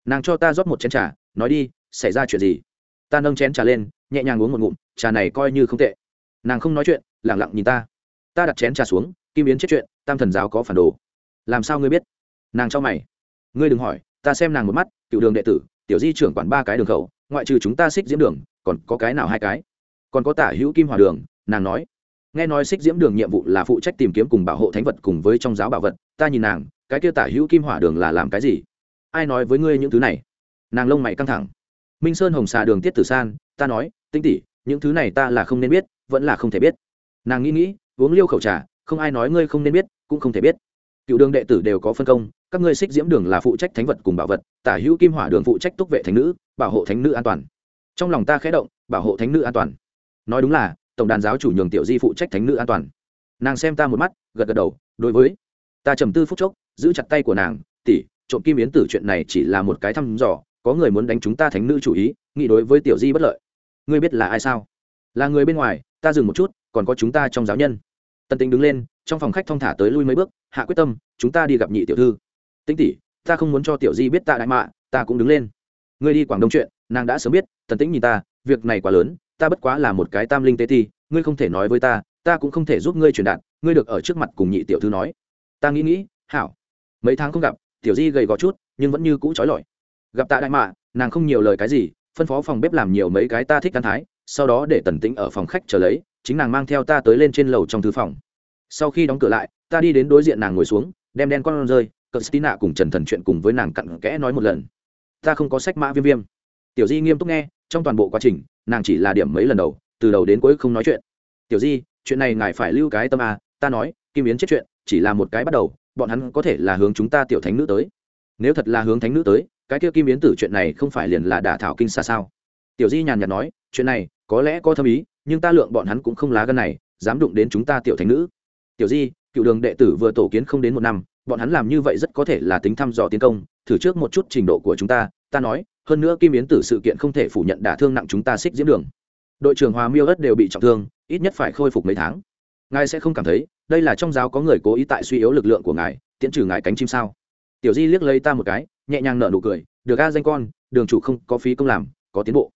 Nàng cho ta rót một chén trà, nói đi, xảy ra chuyện gì? Ta nâng chén trà lên, nhẹ nhàng uống một ngụm, trà này coi như không tệ. Nàng không nói chuyện, lẳng lặng nhìn ta. Ta đặt chén trà xuống, kim yến chết chuyện, tam thần giáo có phản đồ. Làm sao ngươi biết? Nàng cho mày. Ngươi đừng hỏi, ta xem nàng một mắt, cựu đường đệ tử, tiểu di trưởng quản ba cái đường khẩu ngoại trừ chúng ta xích diễm đường, còn có cái nào hai cái? Còn có tả hữu kim hòa đường, nàng nói. Nghe nói xích diễm đường nhiệm vụ là phụ trách tìm kiếm cùng bảo hộ thánh vật cùng với trong giáo bảo vật, ta nhìn nàng, cái kia tả hữu kim hỏa đường là làm cái gì? Ai nói với ngươi những thứ này? Nàng lông mày căng thẳng. Minh sơn hồng xà đường tiết tử san, ta nói, tinh tỉ những thứ này ta là không nên biết, vẫn là không thể biết. Nàng nghĩ nghĩ, uống liêu khẩu trà, không ai nói ngươi không nên biết, cũng không thể biết cựu đường đệ tử đều có phân công, các ngươi xích diễm đường là phụ trách thánh vật cùng bảo vật, tả hữu kim hỏa đường phụ trách túc vệ thánh nữ, bảo hộ thánh nữ an toàn. Trong lòng ta khẽ động, bảo hộ thánh nữ an toàn. Nói đúng là, tổng đàn giáo chủ nhường tiểu di phụ trách thánh nữ an toàn. Nàng xem ta một mắt, gật gật đầu, đối với. Ta trầm tư phút chốc, giữ chặt tay của nàng tỉ trộm kim yến tử chuyện này chỉ là một cái thăm dò, có người muốn đánh chúng ta thánh nữ chủ ý, nghĩ đối với tiểu di bất lợi. Ngươi biết là ai sao? Là người bên ngoài, ta dừng một chút, còn có chúng ta trong giáo nhân. Tần tính đứng lên, trong phòng khách thong thả tới lui mấy bước hạ quyết tâm, chúng ta đi gặp nhị tiểu thư. Tinh tỷ, ta không muốn cho tiểu di biết ta đại mạ, ta cũng đứng lên. Ngươi đi quảng đông chuyện, nàng đã sớm biết, tần tĩnh nhìn ta, việc này quá lớn, ta bất quá là một cái tam linh tế ti ngươi không thể nói với ta ta cũng không thể giúp ngươi truyền đạt, ngươi được ở trước mặt cùng nhị tiểu thư nói. Ta nghĩ nghĩ, hảo. Mấy tháng không gặp, tiểu di gầy gò chút, nhưng vẫn như cũ trói lọi. Gặp tạ đại mạ, nàng không nhiều lời cái gì, phân phó phòng bếp làm nhiều mấy cái ta thích ăn thái, sau đó để tần tĩnh ở phòng khách chờ lấy, chính nàng mang theo ta tới lên trên lầu trong thư phòng. Sau khi đóng cửa lại ta đi đến đối diện nàng ngồi xuống đem đen con rơi cờ stina cùng trần thần chuyện cùng với nàng cặn kẽ nói một lần. Ta không có sách mã viêm viêm. Tiểu di nghiêm túc nghe trong toàn bộ quá trình nàng chỉ là điểm mấy lần đầu từ đầu đến cuối không nói chuyện. Tiểu di chuyện này ngài phải lưu cái tâm à, ta nói kim yến chết chuyện chỉ là một cái bắt đầu bọn hắn có thể là hướng chúng ta tiểu thánh nữ tới. Nếu thật là hướng thánh nữ tới cái kia kim yến tử chuyện này không phải liền là đả thảo kinh xa sao? Tiểu di nhàn nhạt nói chuyện này có lẽ có thâm ý nhưng ta lượng bọn hắn cũng không lá gân này dám đụng đến chúng ta tiểu thánh nữ. Tiểu di cựu đường đệ tử vừa tổ kiến không đến một năm, bọn hắn làm như vậy rất có thể là tính thăm dò tiến công, thử trước một chút trình độ của chúng ta ta nói, hơn nữa kim yến tử sự kiện không thể phủ nhận đả thương nặng chúng ta xích diễm đường. Đội trưởng hòa miêu ất đều bị trọng thương, ít nhất phải khôi phục mấy tháng. Ngài sẽ không cảm thấy, đây là trong giáo có người cố ý tại suy yếu lực lượng của ngài, tiễn trừ ngài cánh chim sao? Tiểu di liếc lấy ta một cái, nhẹ nhàng nở nụ cười, được a danh con, đường chủ không có phí công làm, có tiến bộ.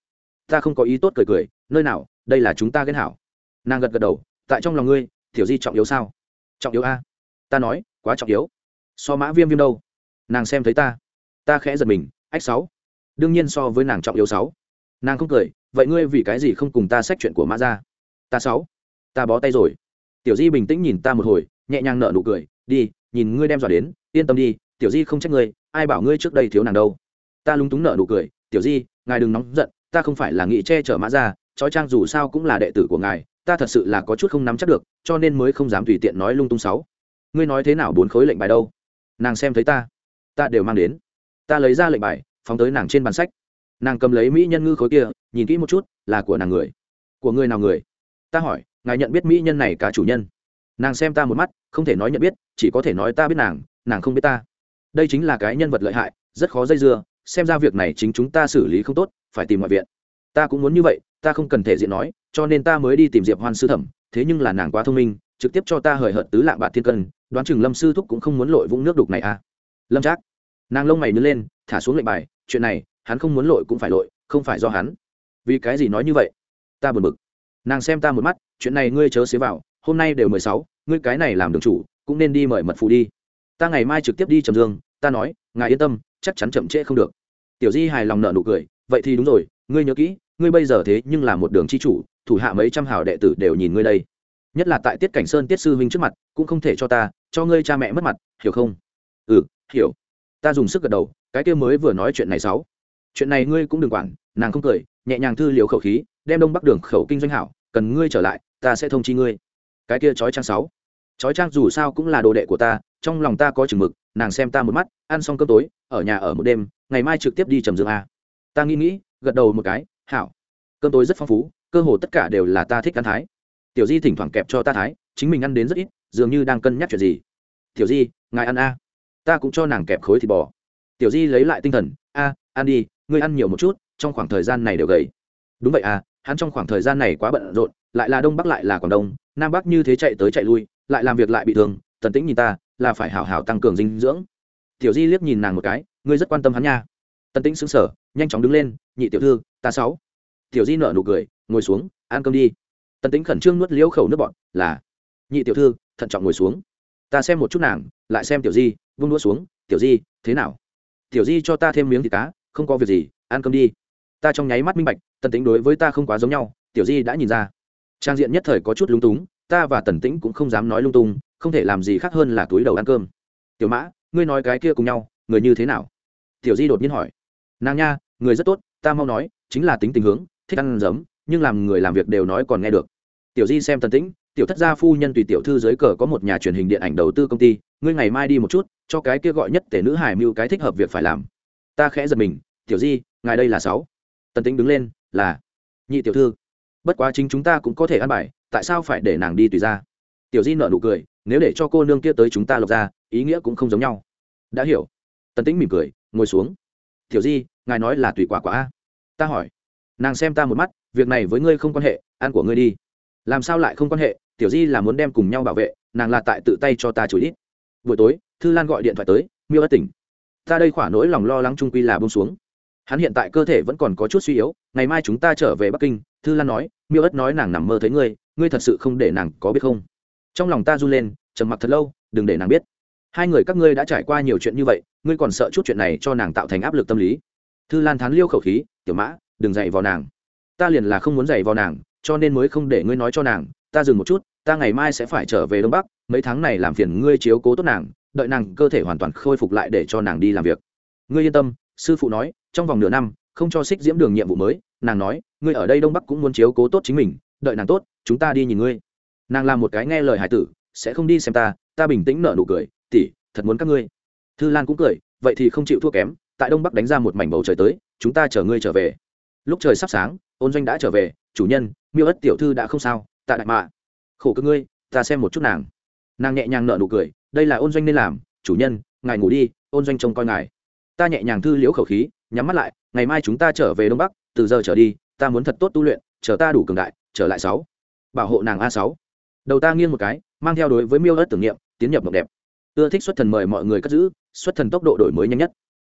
Ta không có ý tốt cười cười, nơi nào, đây là chúng ta ghen hảo. Nàng gật gật đầu, tại trong lòng ngươi, tiểu di trọng yếu sao? Trọng yếu a. Ta nói, quá trọng yếu. So mã viêm viêm đâu? Nàng xem thấy ta. Ta khẽ giật mình, ách sáu. Đương nhiên so với nàng trọng yếu sáu. Nàng không cười, vậy ngươi vì cái gì không cùng ta xét chuyện của mã ra ta sáu. Ta bó tay rồi. Tiểu di bình tĩnh nhìn ta một hồi, nhẹ nhàng nở nụ cười, đi, nhìn ngươi đem dọa đến, yên tâm đi, tiểu di không trách ngươi, ai bảo ngươi trước đây thiếu nàng đâu. Ta lúng túng nở nụ cười, tiểu di, ngài đừng nóng giận, ta không phải là nghị che chở mã ra trói trang dù sao cũng là đệ tử của ngài ta thật sự là có chút không nắm chắc được, cho nên mới không dám tùy tiện nói lung tung sáu. Ngươi nói thế nào bốn khối lệnh bài đâu? Nàng xem thấy ta ta đều mang đến. Ta lấy ra lệnh bài, phóng tới nàng trên bàn sách. Nàng cầm lấy mỹ nhân ngư khối kia, nhìn kỹ một chút, là của nàng người. Của người nào người? Ta hỏi, ngài nhận biết mỹ nhân này cả chủ nhân? Nàng xem ta một mắt, không thể nói nhận biết, chỉ có thể nói ta biết nàng nàng không biết ta. Đây chính là cái nhân vật lợi hại, rất khó dây dưa, xem ra việc này chính chúng ta xử lý không tốt, phải tìm mọi viện ta cũng muốn như vậy, ta không cần thể diện nói, cho nên ta mới đi tìm diệp hoan sư thẩm, thế nhưng là nàng quá thông minh, trực tiếp cho ta hời hợt tứ lạng bạc thiên cân, đoán chừng lâm sư thúc cũng không muốn lội vũng nước đục này à. Lâm trác, nàng lông mày nứt lên, thả xuống lệnh bài, chuyện này, hắn không muốn lội cũng phải lội, không phải do hắn. Vì cái gì nói như vậy? Ta buồn bực. Nàng xem ta một mắt, chuyện này ngươi chớ xế vào, hôm nay đều mười sáu, ngươi cái này làm đường chủ, cũng nên đi mời mật phụ đi. Ta ngày mai trực tiếp đi trầm dương, ta nói, ngài yên tâm, chắc chắn chậm trễ không được. Tiểu di hài lòng nợ nụ cười, vậy thì đúng rồi, ngươi nhớ kỹ ngươi bây giờ thế nhưng là một đường chi chủ, thủ hạ mấy trăm hảo đệ tử đều nhìn ngươi đây. Nhất là tại tiết cảnh sơn tiết sư huynh trước mặt, cũng không thể cho ta, cho ngươi cha mẹ mất mặt, hiểu không? Ừ hiểu. Ta dùng sức gật đầu, cái kia mới vừa nói chuyện này sáu. Chuyện này ngươi cũng đừng quản, nàng không cười, nhẹ nhàng thư liều khẩu khí, đem đông bắc đường khẩu kinh doanh hảo, cần ngươi trở lại, ta sẽ thông chi ngươi. Cái kia chói trang sáu. Chói trang dù sao cũng là đồ đệ của ta, trong lòng ta có chừng mực, nàng xem ta một mắt, ăn xong cơm tối, ở nhà ở một đêm, ngày mai trực tiếp đi trầm dương a. Ta nghĩ nghĩ, gật đầu một cái hảo. Cơm tối rất phong phú, cơ hồ tất cả đều là ta thích ăn thái. Tiểu di thỉnh thoảng kẹp cho ta thái, chính mình ăn đến rất ít, dường như đang cân nhắc chuyện gì. Tiểu di, ngài ăn a. Ta cũng cho nàng kẹp khối thịt bò. Tiểu di lấy lại tinh thần, a, ăn đi, ngươi ăn nhiều một chút, trong khoảng thời gian này đều gầy. Đúng vậy à hắn trong khoảng thời gian này quá bận rộn, lại là đông bắc lại là quảng đông, nam bắc như thế chạy tới chạy lui, lại làm việc lại bị thương tần tĩnh nhìn ta, là phải hảo hảo tăng cường dinh dưỡng. Tiểu di liếc nhìn nàng một cái, ngươi rất quan tâm hắn nha tần tĩnh xứng sở nhanh chóng đứng lên, nhị tiểu thư, ta sáu. Tiểu di nở nụ cười, ngồi xuống, ăn cơm đi. Tần tĩnh khẩn trương nuốt liễu khẩu nước bọn là. Nhị tiểu thư, thận trọng ngồi xuống. Ta xem một chút nàng, lại xem tiểu di, vung đũa xuống, tiểu di, thế nào? Tiểu di cho ta thêm miếng thịt cá, không có việc gì, ăn cơm đi. Ta trong nháy mắt minh bạch, tần tĩnh đối với ta không quá giống nhau, tiểu di đã nhìn ra. Trang diện nhất thời có chút lung túng, ta và tần tĩnh cũng không dám nói lung tung, không thể làm gì khác hơn là túi đầu ăn cơm. Tiểu mã, ngươi nói cái kia cùng nhau, người như thế nào? Tiểu di đột nhiên hỏi nàng nha, người rất tốt, ta mau nói, chính là tính tình hướng, thích ăn giấm, nhưng làm người làm việc đều nói còn nghe được. Tiểu di xem tần tĩnh, tiểu thất gia phu nhân tùy tiểu thư dưới cờ có một nhà truyền hình điện ảnh đầu tư công ty, ngươi ngày mai đi một chút, cho cái kia gọi nhất tể nữ hải mưu cái thích hợp việc phải làm. Ta khẽ giật mình, tiểu di, ngài đây là sáu. Tần tĩnh đứng lên, là. Nhị tiểu thư, bất quá chính chúng ta cũng có thể ăn bài, tại sao phải để nàng đi tùy ra? Tiểu di nợ nụ cười, nếu để cho cô nương kia tới chúng ta lộc ra, ý nghĩa cũng không giống nhau. Đã hiểu. Tần tĩnh mỉm cười, ngồi xuống tiểu di, ngài nói là tùy quả quả a. Ta hỏi. Nàng xem ta một mắt, việc này với ngươi không quan hệ, ăn của ngươi đi. Làm sao lại không quan hệ? Tiểu di là muốn đem cùng nhau bảo vệ, nàng là tại tự tay cho ta chửi ít buổi tối, thư lan gọi điện thoại tới, miêu ất tỉnh. Ta đây khỏa nỗi lòng lo lắng trung quy là bông xuống. Hắn hiện tại cơ thể vẫn còn có chút suy yếu, ngày mai chúng ta trở về bắc kinh, thư lan nói, miêu ất nói nàng nằm mơ thấy ngươi ngươi thật sự không để nàng có biết không? Trong lòng ta run lên, trầm mặc thật lâu, đừng để nàng biết hai người các ngươi đã trải qua nhiều chuyện như vậy, ngươi còn sợ chút chuyện này cho nàng tạo thành áp lực tâm lý. Thư lan thán liêu khẩu khí, tiểu mã, đừng dạy vào nàng. Ta liền là không muốn dạy vào nàng, cho nên mới không để ngươi nói cho nàng. Ta dừng một chút, ta ngày mai sẽ phải trở về đông bắc, mấy tháng này làm phiền ngươi chiếu cố tốt nàng, đợi nàng cơ thể hoàn toàn khôi phục lại để cho nàng đi làm việc. Ngươi yên tâm, sư phụ nói, trong vòng nửa năm, không cho xích diễm đường nhiệm vụ mới, nàng nói, ngươi ở đây đông bắc cũng muốn chiếu cố tốt chính mình, đợi nàng tốt, chúng ta đi nhìn ngươi. Nàng làm một cái nghe lời hải tử, sẽ không đi xem ta ta bình tĩnh nở nụ cười tỷ, thật muốn các ngươi. Thư lan cũng cười, vậy thì không chịu thua kém, tại đông bắc đánh ra một mảnh bầu trời tới, chúng ta chở ngươi trở về. Lúc trời sắp sáng, ôn doanh đã trở về, chủ nhân, miêu ất tiểu thư đã không sao, tạ đại mạ. Khổ cơ ngươi, ta xem một chút nàng. Nàng nhẹ nhàng nợ nụ cười, đây là ôn doanh nên làm, chủ nhân, ngài ngủ đi, ôn doanh trông coi ngài. Ta nhẹ nhàng thư liễu khẩu khí, nhắm mắt lại, ngày mai chúng ta trở về đông bắc, từ giờ trở đi, ta muốn thật tốt tu luyện, chờ ta đủ cường đại, trở lại sáu. Bảo hộ nàng a sáu. Đầu ta nghiêng một cái, mang theo đối với miêu ớt tưởng niệm, tiến nhập mộng đẹp ưa thích xuất thần mời mọi người cất giữ, xuất thần tốc độ đổi mới nhanh nhất.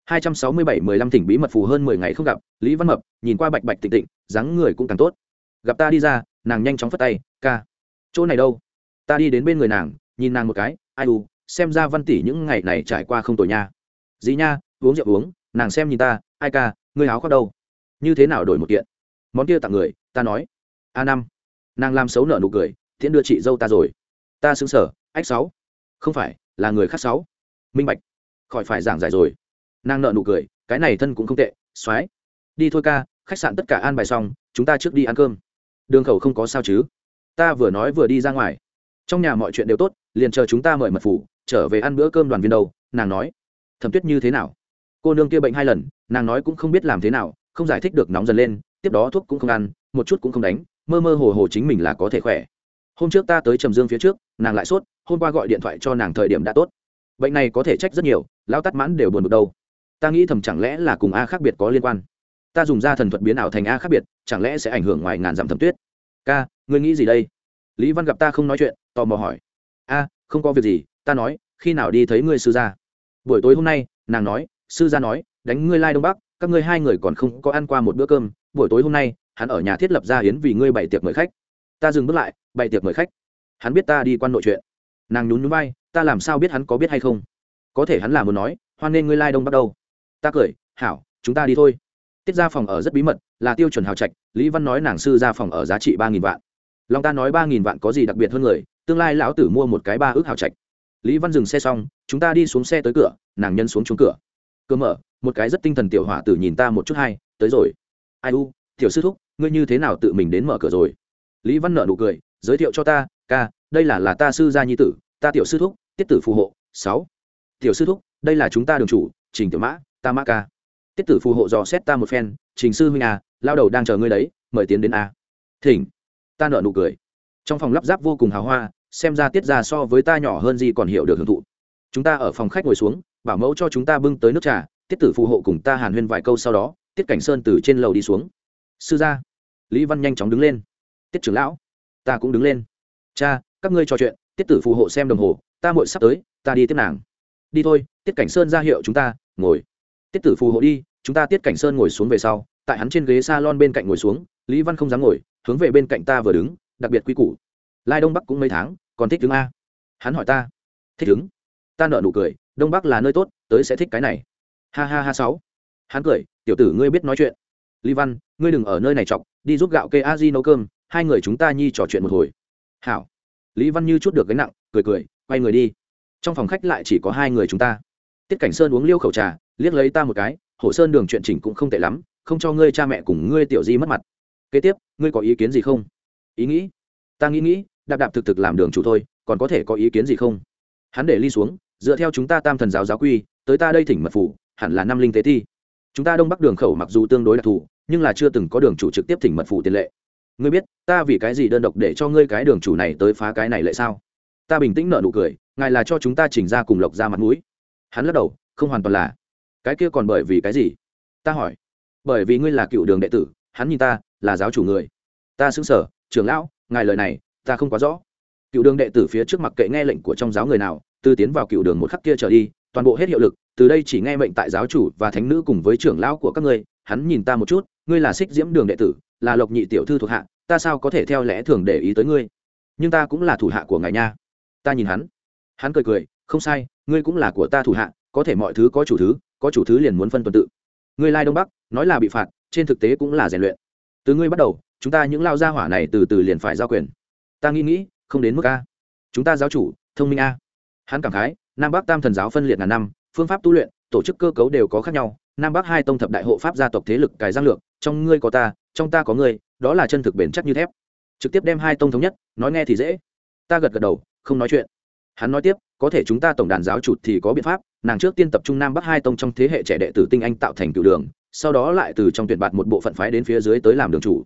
267 15 thỉnh bí mật phù hơn 10 ngày không gặp, lý văn mập, nhìn qua bạch bạch tịnh tịnh, dáng người cũng càng tốt. Gặp ta đi ra, nàng nhanh chóng phất tay, ca, chỗ này đâu? Ta đi đến bên người nàng, nhìn nàng một cái, ai u, xem ra văn tỷ những ngày này trải qua không tồi nha. Dĩ nha, uống rượu uống, nàng xem nhìn ta, ai ca, ngươi áo khoác đâu? Như thế nào đổi một kiện? Món kia tặng người, ta nói. A năm. Nàng làm xấu nợ nụ cười, thiện đưa chị dâu ta rồi. Ta xứng sở, ách sáu. Không phải là người khác sáu. Minh bạch, khỏi phải giảng giải rồi. Nàng nợ nụ cười, cái này thân cũng không tệ x o á i đi thôi ca, khách sạn tất cả an bài xong, chúng ta trước đi ăn cơm. Đường khẩu không có sao chứ? Ta vừa nói vừa đi ra ngoài. Trong nhà mọi chuyện đều tốt, liền chờ chúng ta mời mật phủ, trở về ăn bữa cơm đoàn viên đầu nàng nói. Thẩm tuyết như thế nào? Cô nương kia bệnh hai lần, nàng nói cũng không biết làm thế nào, không giải thích được nóng dần lên, tiếp đó thuốc cũng không ăn, một chút cũng không đánh, mơ mơ hồ hồ chính mình là có thể khỏe. Hôm trước ta tới trầm dương phía trước, nàng lại sốt hôm qua gọi điện thoại cho nàng thời điểm đã tốt. Bệnh này có thể trách rất nhiều lão tắt mãn đều buồn bực đâu. Ta nghĩ thầm chẳng lẽ là cùng a khác biệt có liên quan? Ta dùng ra thần thuật biến ảo thành a khác biệt, chẳng lẽ sẽ ảnh hưởng ngoài ngàn dặm thẩm tuyết? Ca, ngươi nghĩ gì đây? Lý văn gặp ta không nói chuyện, tò mò hỏi. A, không có việc gì, ta nói, khi nào đi thấy ngươi sư gia? Buổi tối hôm nay, nàng nói, sư gia nói, đánh ngươi lai đông bắc, các ngươi hai người còn không có ăn qua một bữa cơm. Buổi tối hôm nay, hắn ở nhà thiết lập ra hiến vì ngươi bày tiệc mời khách. Ta dừng bước lại, bày tiệc mời khách. Hắn biết ta đi quan nội chuyện nàng nhún nhún vai, ta làm sao biết hắn có biết hay không? Có thể hắn là muốn nói, hoan nên ngươi lai đông bắt đầu ta cười, hảo, chúng ta đi thôi. Tiết ra phòng ở rất bí mật, là tiêu chuẩn hào trạch, lý văn nói nàng sư ra phòng ở giá trị ba nghìn vạn. Long ta nói ba nghìn vạn có gì đặc biệt hơn người, tương lai lão tử mua một cái ba ước hào trạch. Lý văn dừng xe xong, chúng ta đi xuống xe tới cửa, nàng nhân xuống chống cửa. Cửa mở, một cái rất tinh thần tiểu hỏa tử nhìn ta một chút hai tới rồi. Ai u, tiểu sư thúc, ngươi như thế nào tự mình đến mở cửa rồi? Lý văn nợ nụ cười, giới thiệu cho ta ca, đây là là ta sư gia nhi tử, ta tiểu sư thúc, tiết tử phù hộ, sáu. Tiểu sư thúc, đây là chúng ta đường chủ, trình tiểu mã, ta mã ca. Tiết tử phù hộ dò xét ta một phen, trình sư huynh à lao đầu đang chờ ngươi đấy, mời tiến đến a. Thỉnh. Ta nợ nụ cười. Trong phòng lắp ráp vô cùng hào hoa, xem ra tiết ra so với ta nhỏ hơn gì còn hiểu được hưởng thụ. Chúng ta ở phòng khách ngồi xuống, bảo mẫu cho chúng ta bưng tới nước trà, tiết tử phù hộ cùng ta hàn huyên vài câu sau đó, tiết cảnh sơn từ trên lầu đi xuống. Sư gia. Lý văn nhanh chóng đứng lên. Tiết trưởng lão. Ta cũng đứng lên cha, các ngươi trò chuyện, tiết tử phù hộ xem đồng hồ, ta muội sắp tới, ta đi tiếp nàng. Đi thôi, tiết cảnh sơn ra hiệu chúng ta, ngồi. Tiết tử phù hộ đi, chúng ta tiết cảnh sơn ngồi xuống về sau, tại hắn trên ghế s a lon bên cạnh ngồi xuống, lý văn không dám ngồi, hướng về bên cạnh ta vừa đứng, đặc biệt quy củ. Lai đông bắc cũng mấy tháng, còn thích đứng a. Hắn hỏi ta, thích đứng? Ta nợ nụ cười, đông bắc là nơi tốt, tới sẽ thích cái này. Ha ha ha sáu. Hắn cười, tiểu tử ngươi biết nói chuyện. Lý văn, ngươi đừng ở nơi này chọc, đi giúp gạo kê a di nấu cơm, hai người chúng ta nhi trò chuyện một hồi hảo. Lý văn như chút được gánh nặng, cười cười, quay người đi. Trong phòng khách lại chỉ có hai người chúng ta. Tiết cảnh sơn uống liêu khẩu trà, liếc lấy ta một cái hổ sơn đường chuyện chỉnh cũng không tệ lắm, không cho ngươi cha mẹ cùng ngươi tiểu di mất mặt. Kế tiếp, ngươi có ý kiến gì không? Ý nghĩ? Ta nghĩ nghĩ, đạp đạp thực thực làm đường chủ thôi, còn có thể có ý kiến gì không? Hắn để ly xuống, dựa theo chúng ta tam thần giáo giáo quy, tới ta đây thỉnh mật phủ, hẳn là năm linh tế thi chúng ta đông bắc đường khẩu mặc dù tương đối đặc thù, nhưng là chưa từng có đường chủ trực tiếp thỉnh mật phủ tiền lệ ngươi biết, ta vì cái gì đơn độc để cho ngươi cái đường chủ này tới phá cái này lại sao? Ta bình tĩnh nợ nụ cười, ngài là cho chúng ta chỉnh ra cùng lộc ra mặt mũi. Hắn lắc đầu, không hoàn toàn là. Cái kia còn bởi vì cái gì? Ta hỏi. Bởi vì ngươi là cựu đường đệ tử, hắn nhìn ta là giáo chủ người. Ta xứng sở, trưởng lão, ngài lời này, ta không quá rõ. Cựu đường đệ tử phía trước mặt kệ nghe lệnh của trong giáo người nào, từ tiến vào cựu đường một khắc kia trở đi, toàn bộ hết hiệu lực, từ đây chỉ nghe mệnh tại giáo chủ và thánh nữ cùng với trưởng lão của các ngươi, hắn nhìn ta một chút ngươi là xích diễm đường đệ tử, là lộc nhị tiểu thư thuộc hạ, ta sao có thể theo lẽ thường để ý tới ngươi? Nhưng ta cũng là thủ hạ của ngài nha. Ta nhìn hắn. Hắn cười cười, không sai, ngươi cũng là của ta thủ hạ, có thể mọi thứ có chủ thứ, có chủ thứ liền muốn phân tuần tự. Ngươi lai đông bắc, nói là bị phạt, trên thực tế cũng là rèn luyện. Từ ngươi bắt đầu, chúng ta những lao gia hỏa này từ từ liền phải giao quyền. Ta nghĩ nghĩ, không đến mức a. Chúng ta giáo chủ, thông minh a. Hắn cảm khái, nam bắc tam thần giáo phân liệt ngàn năm, phương pháp tu luyện, tổ chức cơ cấu đều có khác nhau nam bắc hai tông thập đại hộ pháp gia tộc thế lực cài giang lược, trong ngươi có ta, trong ta có ngươi, đó là chân thực bền chắc như thép. Trực tiếp đem hai tông thống nhất, nói nghe thì dễ. Ta gật gật đầu, không nói chuyện. Hắn nói tiếp, có thể chúng ta tổng đàn giáo chủ thì có biện pháp, nàng trước tiên tập trung nam bắc hai tông trong thế hệ trẻ đệ tử tinh anh tạo thành cựu đường, sau đó lại từ trong tuyển bạt một bộ phận phái đến phía dưới tới làm đường chủ.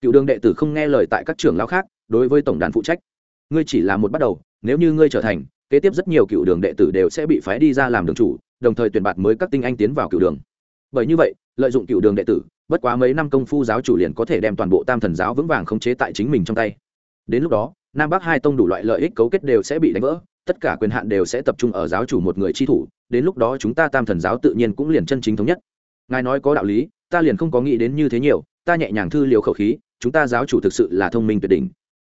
Cựu đường đệ tử không nghe lời tại các trưởng lão khác, đối với tổng đàn phụ trách. Ngươi chỉ là một bắt đầu, nếu như ngươi trở thành, kế tiếp rất nhiều cựu đường đệ tử đều sẽ bị phái đi ra làm đường chủ đồng thời tuyển bạt mới các tinh anh tiến vào cựu đường. Bởi như vậy, lợi dụng cựu đường đệ tử, bất quá mấy năm công phu giáo chủ liền có thể đem toàn bộ tam thần giáo vững vàng khống chế tại chính mình trong tay. Đến lúc đó, nam bắc hai tông đủ loại lợi ích cấu kết đều sẽ bị đánh vỡ, tất cả quyền hạn đều sẽ tập trung ở giáo chủ một người chi thủ, đến lúc đó chúng ta tam thần giáo tự nhiên cũng liền chân chính thống nhất. Ngài nói có đạo lý, ta liền không có nghĩ đến như thế nhiều, ta nhẹ nhàng thư liều khẩu khí, chúng ta giáo chủ thực sự là thông minh tuyệt đỉnh.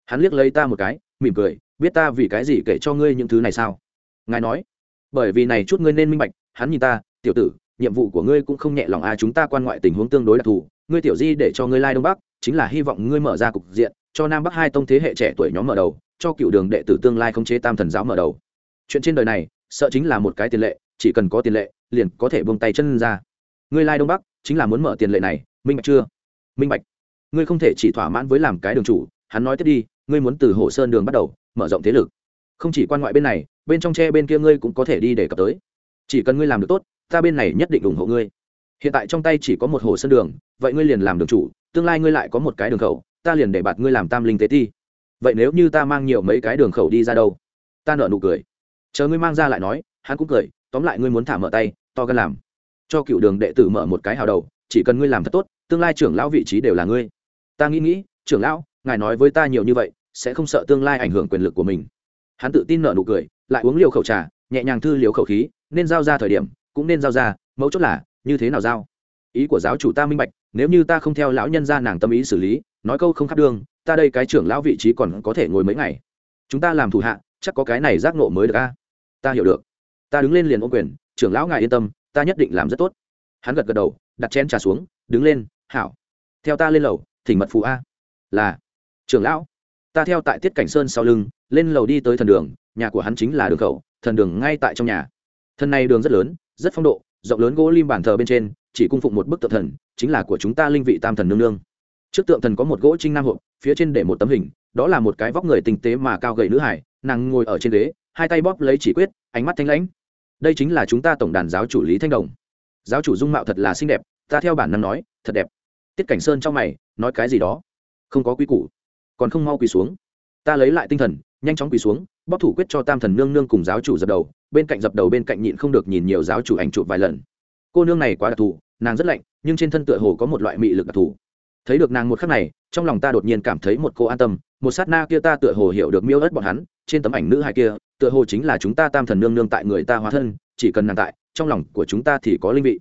Hắn liếc lấy ta một cái, mỉm cười, biết ta vì cái gì kể cho ngươi những thứ này sao? Ngài nói bởi vì này chút ngươi nên minh bạch, hắn nhìn ta, tiểu tử, nhiệm vụ của ngươi cũng không nhẹ lòng a, chúng ta quan ngoại tình huống tương đối đặc thù. Ngươi tiểu di để cho ngươi lai đông bắc, chính là hy vọng ngươi mở ra cục diện, cho nam bắc hai tông thế hệ trẻ tuổi nhóm mở đầu, cho cựu đường đệ tử tương lai không chế tam thần giáo mở đầu. Chuyện trên đời này, sợ chính là một cái tiền lệ, chỉ cần có tiền lệ, liền có thể buông tay chân ra. Ngươi lai đông bắc, chính là muốn mở tiền lệ này, minh bạch chưa? Minh bạch. Ngươi không thể chỉ thỏa mãn với làm cái đường chủ, hắn nói tiếp đi, ngươi muốn từ hồ sơn đường bắt đầu, mở rộng thế lực. Không chỉ quan ngoại bên này bên trong tre bên kia ngươi cũng có thể đi để cập tới. Chỉ cần ngươi làm được tốt, ta bên này nhất định ủng hộ ngươi. Hiện tại trong tay chỉ có một hồ sân đường, vậy ngươi liền làm đường chủ, tương lai ngươi lại có một cái đường khẩu, ta liền để bạt ngươi làm tam linh tế ti. Vậy nếu như ta mang nhiều mấy cái đường khẩu đi ra đâu? Ta nợ nụ cười. Chờ ngươi mang ra lại nói, hắn cũng cười, tóm lại ngươi muốn thả mở tay, to gan làm. Cho cựu đường đệ tử mở một cái hào đầu, chỉ cần ngươi làm thật tốt, tương lai trưởng lão vị trí đều là ngươi. Ta nghĩ nghĩ, trưởng lão, ngài nói với ta nhiều như vậy, sẽ không sợ tương lai ảnh hưởng quyền lực của mình. Hắn tự tin nợ nụ cười lại uống liều khẩu trà, nhẹ nhàng thư liều khẩu khí, nên giao ra thời điểm, cũng nên giao ra, mấu chốt là, như thế nào giao? Ý của giáo chủ ta minh bạch, nếu như ta không theo lão nhân ra nàng tâm ý xử lý, nói câu không khắc đương ta đây cái trưởng lão vị trí còn có thể ngồi mấy ngày. Chúng ta làm thủ hạ, chắc có cái này giác nộ mới được a. Ta hiểu được. Ta đứng lên liền ô quyền, trưởng lão ngài yên tâm, ta nhất định làm rất tốt. Hắn gật gật đầu, đặt chén trà xuống, đứng lên, hảo. Theo ta lên lầu, thỉnh mật phù a. Là. Trưởng lão. Ta theo tại tiết cảnh sơn sau lưng, lên lầu đi tới thần đường nhà của hắn chính là đường khẩu, thần đường ngay tại trong nhà. Thần này đường rất lớn, rất phong độ, rộng lớn gỗ lim bàn thờ bên trên, chỉ cung phụng một bức tượng thần, chính là của chúng ta linh vị tam thần nương nương. Trước tượng thần có một gỗ trinh nam hộp, phía trên để một tấm hình, đó là một cái vóc người tinh tế mà cao gầy nữ hải, nàng ngồi ở trên ghế, hai tay bóp lấy chỉ quyết, ánh mắt thanh lãnh. Đây chính là chúng ta tổng đàn giáo chủ lý thanh đồng. Giáo chủ dung mạo thật là xinh đẹp, ta theo bản năng nói, thật đẹp. Tiết cảnh sơn trong mày, nói cái gì đó? Không có quy củ. Còn không mau quỳ xuống. Ta lấy lại tinh thần, nhanh chóng quỳ xuống bóc thủ quyết cho tam thần nương nương cùng giáo chủ dập đầu, bên cạnh dập đầu bên cạnh nhịn không được nhìn nhiều giáo chủ ảnh chụp vài lần. Cô nương này quá đặc thù, nàng rất lạnh, nhưng trên thân tựa hồ có một loại mị lực đặc thù. Thấy được nàng một khắc này, trong lòng ta đột nhiên cảm thấy một cô an tâm, một sát na kia ta tựa hồ hiểu được miêu ớt bọn hắn, trên tấm ảnh nữ hai kia, tựa hồ chính là chúng ta tam thần nương nương tại người ta hóa thân, chỉ cần nàng tại, trong lòng của chúng ta thì có linh vị.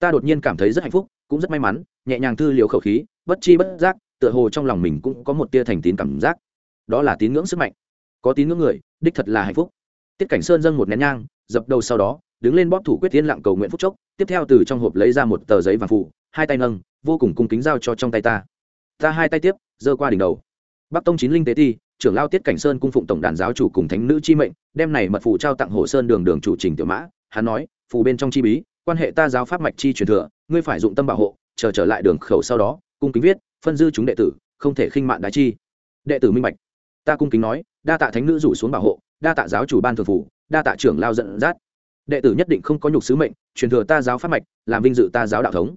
Ta đột nhiên cảm thấy rất hạnh phúc, cũng rất may mắn, nhẹ nhàng thư liều khẩu khí, bất chi bất giác, tựa hồ trong lòng mình cũng có một tia thành tín cảm giác. Đó là tín ngưỡng sức mạnh có tín ngưỡng người, đích thật là hạnh phúc. Tiết cảnh sơn dâng một nén nhang, dập đầu sau đó, đứng lên bóp thủ quyết tiên lặng cầu nguyện phúc chốc, tiếp theo từ trong hộp lấy ra một tờ giấy vàng phụ hai tay nâng, vô cùng cung kính giao cho trong tay ta. Ta hai tay tiếp, giơ qua đỉnh đầu. Bắc tông chín linh tế ti, trưởng lao tiết cảnh sơn cung phụng tổng đàn giáo chủ cùng thánh nữ chi mệnh, đem này mật phụ trao tặng hồ sơn đường đường chủ trình tiểu mã. Hắn nói, phù bên trong chi bí, quan hệ ta giáo pháp mạch chi truyền thừa, ngươi phải dụng tâm bảo hộ, chờ trở lại đường khẩu sau đó, cung kính viết, phân dư chúng đệ tử, không thể khinh mạn đái chi. Đệ tử minh bạch ta cung kính nói, đa tạ thánh nữ rủ xuống bảo hộ, đa tạ giáo chủ ban thường phủ, đa tạ trưởng lao dẫn dắt. Đệ tử nhất định không có nhục sứ mệnh, truyền thừa ta giáo pháp mạch, làm vinh dự ta giáo đạo thống.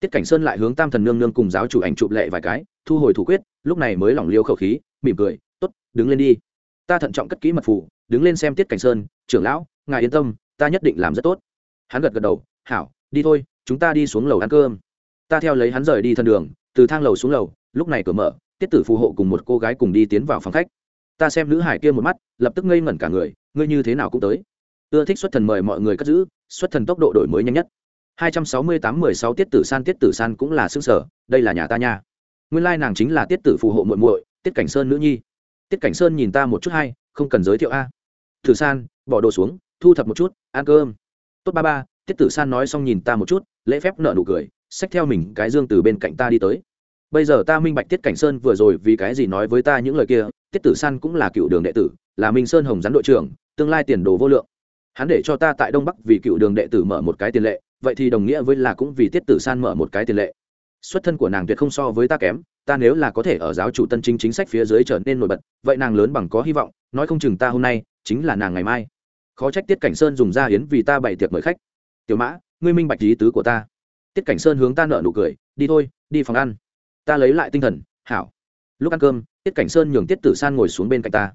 Tiết cảnh sơn lại hướng tam thần nương nương cùng giáo chủ ảnh chụp lệ vài cái, thu hồi thủ quyết, lúc này mới lỏng liêu khẩu khí, mỉm cười t ố t đứng lên đi. Ta thận trọng cất kỹ mật phủ đứng lên xem tiết cảnh sơn, trưởng lão, ngài yên tâm, ta nhất định làm rất tốt. Hắn gật gật đầu, hảo, đi thôi, chúng ta đi xuống lầu ăn cơm. Ta theo lấy hắn rời đi thân đường, từ thang lầu xuống lầu, lúc này cửa mở tiết tử phù hộ cùng một cô gái cùng đi tiến vào phòng khách. Ta xem nữ hải kia một mắt, lập tức ngây ngẩn cả người, ngươi như thế nào cũng tới. Ưa thích xuất thần mời mọi người cất giữ, xuất thần tốc độ đổi mới nhanh nhất. 268-16 tiết tử san, tiết tử san cũng là xương sở, đây là nhà ta nha. Nguyên lai nàng chính là tiết tử phù hộ muội muội, tiết cảnh sơn nữ nhi. Tiết cảnh sơn nhìn ta một chút hay, không cần giới thiệu a. Thử san, bỏ đồ xuống, thu thập một chút, ăn cơm. Tốt ba ba, tiết tử san nói xong nhìn ta một chút, lễ phép nợ nụ cười, xách theo mình cái dương từ bên cạnh ta đi tới bây giờ ta minh bạch tiết cảnh sơn vừa rồi vì cái gì nói với ta những lời kia, tiết tử san cũng là cựu đường đệ tử, là minh sơn hồng rắn đội trưởng, tương lai tiền đồ vô lượng. Hắn để cho ta tại đông bắc vì cựu đường đệ tử mở một cái tiền lệ, vậy thì đồng nghĩa với là cũng vì tiết tử san mở một cái tiền lệ. Xuất thân của nàng tuyệt không so với ta kém, ta nếu là có thể ở giáo chủ tân chính chính sách phía dưới trở nên nổi bật, vậy nàng lớn bằng có hy vọng, nói không chừng ta hôm nay chính là nàng ngày mai. Khó trách tiết cảnh sơn dùng ra hiến vì ta bày tiệc mời khách. Tiểu mã, ngươi minh bạch lý tứ của ta. Tiết cảnh sơn hướng ta nợ nụ cười, đi thôi, đi phòng ăn ta lấy lại tinh thần, hảo. Lúc ăn cơm, tiết cảnh sơn nhường tiết tử san ngồi xuống bên cạnh ta.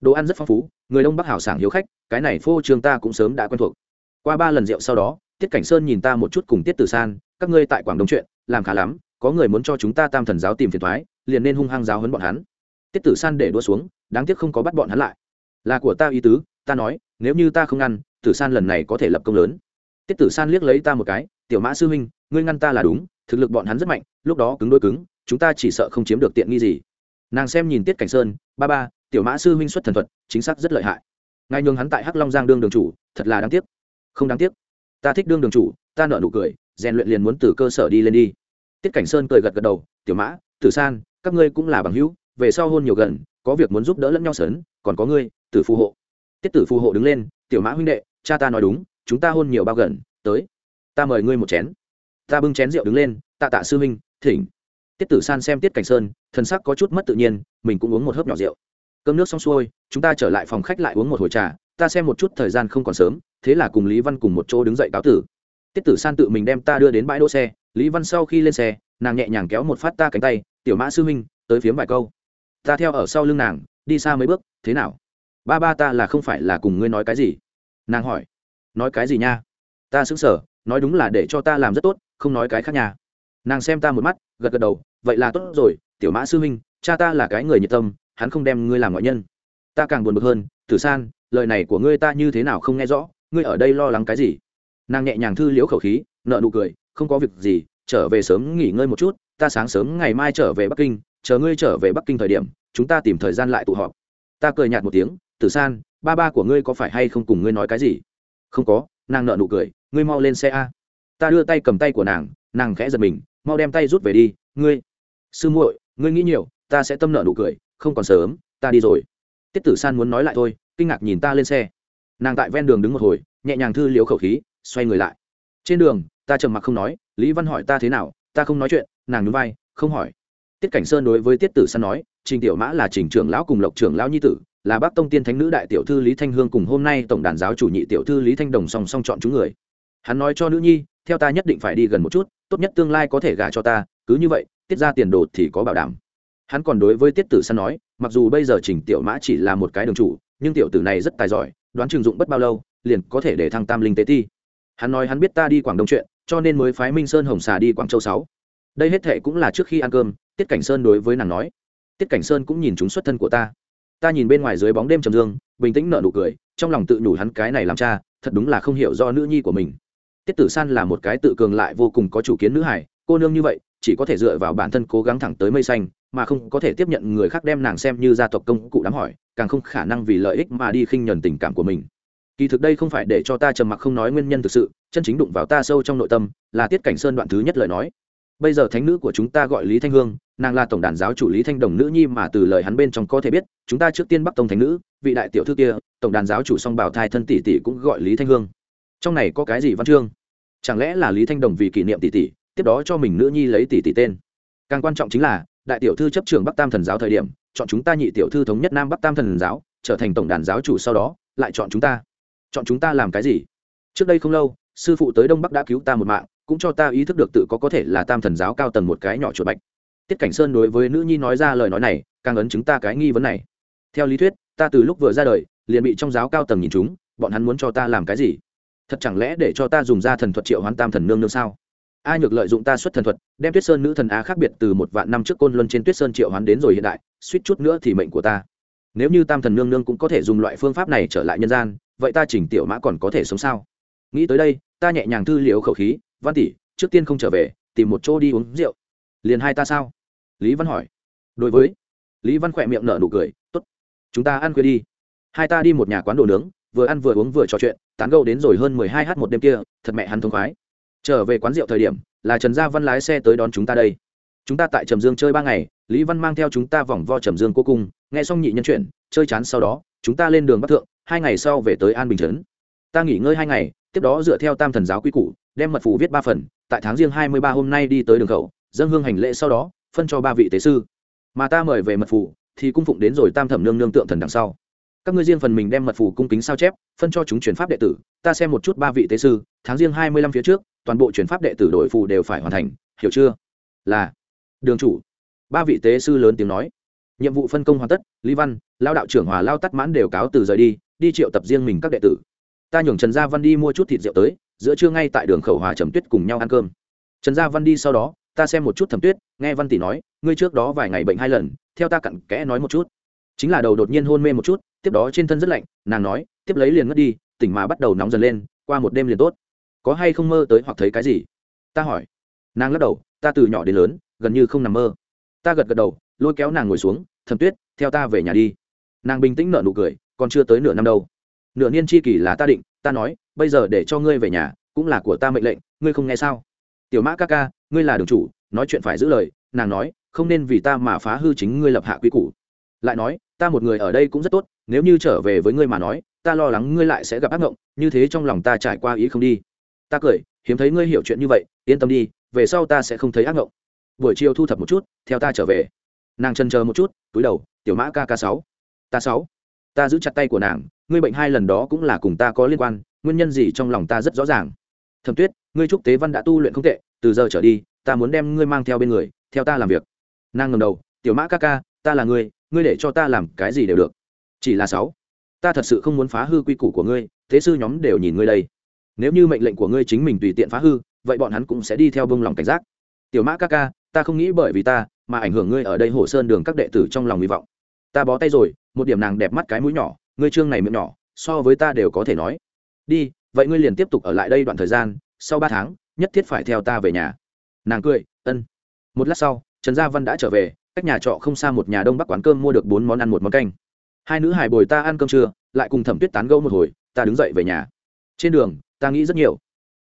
Đồ ăn rất phong phú, người đông bắc hảo sảng hiếu khách, cái này phô trương ta cũng sớm đã quen thuộc. Qua ba lần rượu sau đó, tiết cảnh sơn nhìn ta một chút cùng tiết tử san, các ngươi tại quảng đông chuyện, làm khá lắm, có người muốn cho chúng ta tam thần giáo tìm phiền thoái, liền nên hung hăng giáo hấn bọn hắn. Tiết tử san để đua xuống, đáng tiếc không có bắt bọn hắn lại. Là của ta ý tứ, ta nói, nếu như ta không ngăn tử san lần này có thể lập công lớn. Tiết tử san liếc lấy ta một cái, tiểu mã sư huynh, ngươi ngăn ta là đúng, thực lực bọn hắn rất mạnh, lúc đó cứng đôi cứng chúng ta chỉ sợ không chiếm được tiện nghi gì. Nàng xem nhìn tiết cảnh sơn, ba ba, tiểu mã sư huynh xuất thần thuật, chính xác rất lợi hại. Ngài nhường hắn tại hắc long giang đương đường chủ, thật là đáng tiếc. Không đáng tiếc. Ta thích đương đường chủ, ta nợ nụ cười, rèn luyện liền muốn từ cơ sở đi lên đi. Tiết cảnh sơn cười gật gật đầu, tiểu mã, tử san, các ngươi cũng là bằng hữu, về sau hôn nhiều gần, có việc muốn giúp đỡ lẫn nhau sớn còn có ngươi, tử phù hộ. Tiết tử phù hộ đứng lên, tiểu mã huynh đệ, cha ta nói đúng, chúng ta hôn nhiều bao gần, tới, ta mời ngươi một chén. Ta bưng chén rượu đứng lên, tạ tạ sư huynh, thỉnh tiết tử san xem tiết cảnh sơn thân sắc có chút mất tự nhiên, mình cũng uống một hớp nhỏ rượu. Cơm nước xong xuôi, chúng ta trở lại phòng khách lại uống một hồi trà, ta xem một chút thời gian không còn sớm, thế là cùng lý văn cùng một chỗ đứng dậy cáo tử. Tiết tử san tự mình đem ta đưa đến bãi đỗ xe, lý văn sau khi lên xe, nàng nhẹ nhàng kéo một phát ta cánh tay, tiểu mã sư huynh tới phiếm vài câu. Ta theo ở sau lưng nàng, đi xa mấy bước, thế nào? Ba ba ta là không phải là cùng ngươi nói cái gì. Nàng hỏi. Nói cái gì nha? Ta xứng sở, nói đúng là để cho ta làm rất tốt, không nói cái khác nhà nàng xem ta một mắt, gật gật đầu, vậy là tốt rồi, tiểu mã sư huynh, cha ta là cái người nhiệt tâm, hắn không đem ngươi làm ngoại nhân. Ta càng buồn bực hơn, tử san, lời này của ngươi ta như thế nào không nghe rõ, ngươi ở đây lo lắng cái gì? Nàng nhẹ nhàng thư liễu khẩu khí, nợ nụ cười, không có việc gì, trở về sớm nghỉ ngơi một chút, ta sáng sớm ngày mai trở về bắc kinh, chờ ngươi trở về bắc kinh thời điểm, chúng ta tìm thời gian lại tụ họp. Ta cười nhạt một tiếng, tử san, ba ba của ngươi có phải hay không cùng ngươi nói cái gì? Không có, nàng nợ nụ cười, ngươi mau lên xe a. Ta đưa tay cầm tay của nàng nàng khẽ giật mình mau đem tay rút về đi, ngươi, sư muội, ngươi nghĩ nhiều, ta sẽ tâm nợ nụ cười, không còn sớm, ta đi rồi. Tiết tử san muốn nói lại thôi, kinh ngạc nhìn ta lên xe. Nàng tại ven đường đứng một hồi, nhẹ nhàng thư liếu khẩu khí, xoay người lại. Trên đường, ta trầm mặc không nói, lý văn hỏi ta thế nào, ta không nói chuyện, nàng nhún vai, không hỏi. Tiết cảnh sơn đối với tiết tử san nói, trình tiểu mã là trình trưởng lão cùng lộc trưởng lão nhi tử, là bác tông tiên thánh nữ đại tiểu thư lý thanh hương cùng hôm nay tổng đàn giáo chủ nhị tiểu thư lý thanh đồng song song chọn chúng người. Hắn nói cho nữ nhi, theo ta nhất định phải đi gần một chút tốt nhất tương lai có thể gả cho ta, cứ như vậy, tiết ra tiền đồ thì có bảo đảm. Hắn còn đối với tiết tử san nói, mặc dù bây giờ trình tiểu mã chỉ là một cái đường chủ, nhưng tiểu tử này rất tài giỏi, đoán chừng dụng bất bao lâu, liền có thể để thăng tam linh tế thi. hắn nói hắn biết ta đi quảng đông chuyện, cho nên mới phái minh sơn hồng xà đi quảng châu sáu. Đây hết thệ cũng là trước khi ăn cơm, tiết cảnh sơn đối với nàng nói. Tiết cảnh sơn cũng nhìn chúng xuất thân của ta. Ta nhìn bên ngoài dưới bóng đêm trầm dương, bình tĩnh nở nụ cười, trong lòng tự nhủ hắn cái này làm cha, thật đúng là không hiểu do nữ nhi của mình tiết tử san là một cái tự cường lại vô cùng có chủ kiến nữ hải cô nương như vậy, chỉ có thể dựa vào bản thân cố gắng thẳng tới mây xanh, mà không có thể tiếp nhận người khác đem nàng xem như gia tộc công cụ đám hỏi, càng không khả năng vì lợi ích mà đi khinh nhuần tình cảm của mình. Kỳ thực đây không phải để cho ta trầm mặc không nói nguyên nhân thực sự, chân chính đụng vào ta sâu trong nội tâm, là tiết cảnh sơn đoạn thứ nhất lời nói. Bây giờ thánh nữ của chúng ta gọi lý thanh hương, nàng là tổng đàn giáo chủ lý thanh đồng nữ nhi mà từ lời hắn bên trong có thể biết, chúng ta trước tiên bắc tông thánh nữ, vị đại tiểu thư kia, tổng đàn giáo chủ song bảo thai thân tỷ tỷ cũng gọi lý thanh hương. Trong này có cái gì văn chương? Chẳng lẽ là lý thanh đồng vì kỷ niệm tỷ tỷ, tiếp đó cho mình nữ nhi lấy tỷ tỷ tên? Càng quan trọng chính là, đại tiểu thư chấp trường bắc tam thần giáo thời điểm, chọn chúng ta nhị tiểu thư thống nhất nam bắc tam thần giáo, trở thành tổng đàn giáo chủ sau đó, lại chọn chúng ta. Chọn chúng ta làm cái gì? Trước đây không lâu, sư phụ tới đông bắc đã cứu ta một mạng, cũng cho ta ý thức được tự có có thể là tam thần giáo cao tầng một cái nhỏ chuột bạch. Tiết cảnh sơn đối với nữ nhi nói ra lời nói này, càng ấn chứng ta cái nghi vấn này. Theo lý thuyết, ta từ lúc vừa ra đời, liền bị trong giáo cao tầng nhìn chúng, bọn hắn muốn cho ta làm cái gì? Thật chẳng lẽ để cho ta dùng ra thần thuật triệu hoán tam thần nương nương sao? A nhược lợi dụng ta xuất thần thuật, đem tuyết sơn nữ thần á khác biệt từ một vạn năm trước côn luân trên tuyết sơn triệu hoán đến rồi hiện đại, suýt chút nữa thì mệnh của ta. Nếu như tam thần nương nương cũng có thể dùng loại phương pháp này trở lại nhân gian, vậy ta chỉnh tiểu mã còn có thể sống sao? Nghĩ tới đây, ta nhẹ nhàng thư liễu khẩu khí, văn tỷ, trước tiên không trở về, tìm một chỗ đi uống rượu. Liền hai ta sao? Lý văn hỏi. Đối với, lý văn khỏe miệng nở nụ cười, tốt, chúng ta ăn khuya đi. Hai ta đi một nhà quán đồ nướng, vừa ăn vừa uống vừa trò chuyện tán gẫu đến rồi hơn mười hai h một đêm kia, thật mẹ hắn thông khoái. Trở về quán rượu thời điểm, là trần gia văn lái xe tới đón chúng ta đây. Chúng ta tại trầm dương chơi ba ngày, lý văn mang theo chúng ta vòng vo trầm dương cô cung, nghe xong nhị nhân chuyện, chơi chán sau đó, chúng ta lên đường bắc thượng, hai ngày sau về tới an bình trấn. Ta nghỉ ngơi hai ngày, tiếp đó dựa theo tam thần giáo quy củ, đem mật phù viết ba phần, tại tháng riêng hai mươi ba hôm nay đi tới đường khẩu dân hương hành lễ sau đó, phân cho ba vị tế sư. Mà ta mời về mật phù thì cung phụng đến rồi tam thẩm nương nương tượng thần đằng sau các ngươi riêng phần mình đem mật phủ cung kính sao chép, phân cho chúng chuyển pháp đệ tử, ta xem một chút ba vị tế sư, tháng riêng hai mươi lăm phía trước, toàn bộ chuyển pháp đệ tử đội phù đều phải hoàn thành, hiểu chưa? Là. Đường chủ. Ba vị tế sư lớn tiếng nói. Nhiệm vụ phân công hoàn tất, lý văn, lao đạo trưởng hòa lao tắt mãn đều cáo từ rời đi đi triệu tập riêng mình các đệ tử. Ta nhường trần gia văn đi mua chút thịt rượu tới, giữa trưa ngay tại đường khẩu hòa trầm tuyết cùng nhau ăn cơm. Trần gia văn đi sau đó, ta xem một chút thẩm tuyết, nghe văn tỷ nói, ngươi trước đó vài ngày bệnh hai lần, theo ta cặn kẽ nói một chút chính là đầu đột nhiên hôn mê một chút, tiếp đó trên thân rất lạnh, nàng nói, tiếp lấy liền ngất đi, tỉnh mà bắt đầu nóng dần lên, qua một đêm liền tốt. Có hay không mơ tới hoặc thấy cái gì? Ta hỏi. Nàng lắc đầu, ta từ nhỏ đến lớn, gần như không nằm mơ. Ta gật gật đầu, lôi kéo nàng ngồi xuống thầm tuyết, theo ta về nhà đi. Nàng bình tĩnh nở nụ cười, còn chưa tới nửa năm đâu. Nửa niên chi kỳ là ta định, ta nói, bây giờ để cho ngươi về nhà, cũng là của ta mệnh lệnh, ngươi không nghe sao? Tiểu mã ca ca, ngươi là đường chủ, nói chuyện phải giữ lời. Nàng nói, không nên vì ta mà phá hư chính ngươi lập hạ quy củ. Lại nói ta một người ở đây cũng rất tốt, nếu như trở về với ngươi mà nói, ta lo lắng ngươi lại sẽ gặp ác ngộng, như thế trong lòng ta trải qua ý không đi. Ta cười, hiếm thấy ngươi hiểu chuyện như vậy, yên tâm đi, về sau ta sẽ không thấy ác ngộng. Buổi chiều thu thập một chút, theo ta trở về. Nàng chân chờ một chút, túi đầu, tiểu mã kk sáu. Ta sáu. Ta giữ chặt tay của nàng, ngươi bệnh hai lần đó cũng là cùng ta có liên quan, nguyên nhân gì trong lòng ta rất rõ ràng. Thẩm tuyết, ngươi trúc tế văn đã tu luyện không tệ, từ giờ trở đi, ta muốn đem ngươi mang theo bên người, theo ta làm việc. Nàng ngầm đầu, tiểu mã ca ca ta là ngươi ngươi để cho ta làm cái gì đều được. Chỉ là sáu, ta thật sự không muốn phá hư quy củ của ngươi, thế sư nhóm đều nhìn ngươi đây. Nếu như mệnh lệnh của ngươi chính mình tùy tiện phá hư, vậy bọn hắn cũng sẽ đi theo bông lòng cảnh giác. Tiểu mã ca ca, ta không nghĩ bởi vì ta mà ảnh hưởng ngươi ở đây hồ sơn đường các đệ tử trong lòng hy vọng. Ta bó tay rồi, một điểm nàng đẹp mắt cái mũi nhỏ, ngươi trương này miệng nhỏ, so với ta đều có thể nói. Đi, vậy ngươi liền tiếp tục ở lại đây đoạn thời gian, sau ba tháng, nhất thiết phải theo ta về nhà. Nàng cười, ân. Một lát sau, trần gia văn đã trở về cách nhà trọ không xa một nhà đông bắc quán cơm mua được bốn món ăn một món canh. Hai nữ hải bồi ta ăn cơm trưa, lại cùng thẩm tuyết tán gẫu một hồi, ta đứng dậy về nhà. Trên đường, ta nghĩ rất nhiều.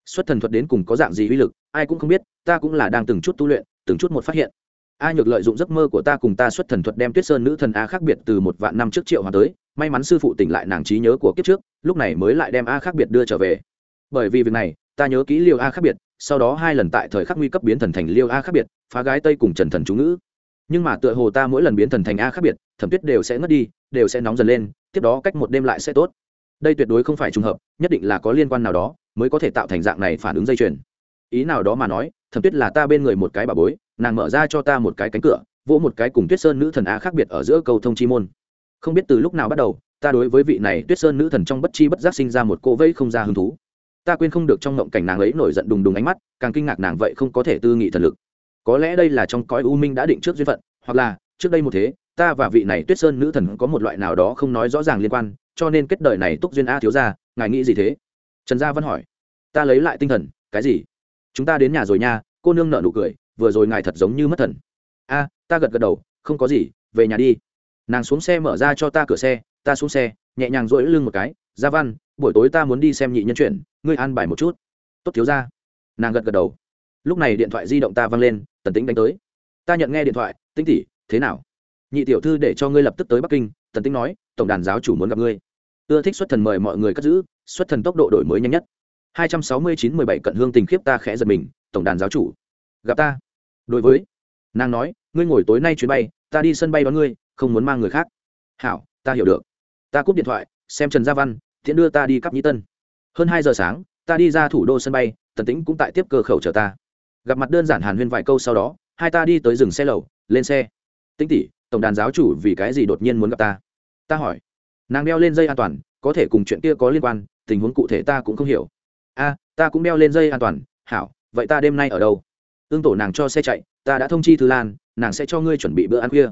Xuất thần thuật đến cùng có dạng gì uy lực, ai cũng không biết, ta cũng là đang từng chút tu luyện, từng chút một phát hiện. A nhược lợi dụng giấc mơ của ta cùng ta xuất thần thuật đem tuyết sơn nữ thần a khác biệt từ một vạn năm trước triệu hòa tới, may mắn sư phụ tỉnh lại nàng trí nhớ của kiếp trước, lúc này mới lại đem a khác biệt đưa trở về. Bởi vì việc này, ta nhớ kỹ liều a khác biệt, sau đó hai lần tại thời khắc nguy cấp biến thần thành liêu a khác biệt, phá gái tây cùng trần thần chú ngữ nhưng mà tựa hồ ta mỗi lần biến thần thành a khác biệt, thẩm tuyết đều sẽ ngất đi, đều sẽ nóng dần lên, tiếp đó cách một đêm lại sẽ tốt. Đây tuyệt đối không phải trùng hợp, nhất định là có liên quan nào đó, mới có thể tạo thành dạng này phản ứng dây chuyền. Ý nào đó mà nói, thẩm tuyết là ta bên người một cái bà bối, nàng mở ra cho ta một cái cánh cửa, vỗ một cái cùng tuyết sơn nữ thần a khác biệt ở giữa cầu thông chi môn. Không biết từ lúc nào bắt đầu, ta đối với vị này tuyết sơn nữ thần trong bất chi bất giác sinh ra một cô vẫy không ra hứng thú. Ta quên không được trong ngộng cảnh nàng ấy nổi giận đùng đùng ánh mắt, càng kinh ngạc nàng vậy không có thể tư nghị thần lực có lẽ đây là trong cõi u minh đã định trước duyên phận, hoặc là, trước đây một thế, ta và vị này tuyết sơn nữ thần có một loại nào đó không nói rõ ràng liên quan, cho nên kết đời này túc duyên a thiếu ra ngài nghĩ gì thế? Trần gia văn hỏi. Ta lấy lại tinh thần, cái gì? Chúng ta đến nhà rồi nha, cô nương nợ nụ cười, vừa rồi ngài thật giống như mất thần. A, ta gật gật đầu, không có gì, về nhà đi. Nàng xuống xe mở ra cho ta cửa xe, ta xuống xe, nhẹ nhàng dỗi lưng một cái, gia văn, buổi tối ta muốn đi xem nhị nhân chuyện, ngươi an bài một chút. Tốt thiếu ra nàng gật gật đầu. Lúc này điện thoại di động ta văng lên tần tĩnh đánh tới. Ta nhận nghe điện thoại, tĩnh tỉ thế nào? Nhị tiểu thư để cho ngươi lập tức tới bắc kinh, tần tĩnh nói, tổng đàn giáo chủ muốn gặp ngươi. Ưa thích xuất thần mời mọi người cất giữ, xuất thần tốc độ đổi mới nhanh nhất. Hai trăm sáu mươi chín mười bảy cận hương tình khiếp ta khẽ giật mình, tổng đàn giáo chủ, gặp ta. Đối với, nàng nói, ngươi ngồi tối nay chuyến bay, ta đi sân bay đón ngươi, không muốn mang người khác. Hảo, ta hiểu được. Ta cúp điện thoại, xem trần gia văn thiện đưa ta đi cắp nhĩ tân. Hơn hai giờ sáng, ta đi ra thủ đô sân bay, tần tĩnh cũng tại tiếp cơ khẩu chờ ta gặp mặt đơn giản hàn huyên vài câu sau đó, hai ta đi tới rừng xe lầu, lên xe. Tĩnh tỷ, tổng đàn giáo chủ vì cái gì đột nhiên muốn gặp ta? Ta hỏi. Nàng đeo lên dây an toàn, có thể cùng chuyện kia có liên quan, tình huống cụ thể ta cũng không hiểu. A, ta cũng đeo lên dây an toàn. Hảo, vậy ta đêm nay ở đâu? Ương tổ nàng cho xe chạy, ta đã thông chi thư lan, nàng sẽ cho ngươi chuẩn bị bữa ăn khuya.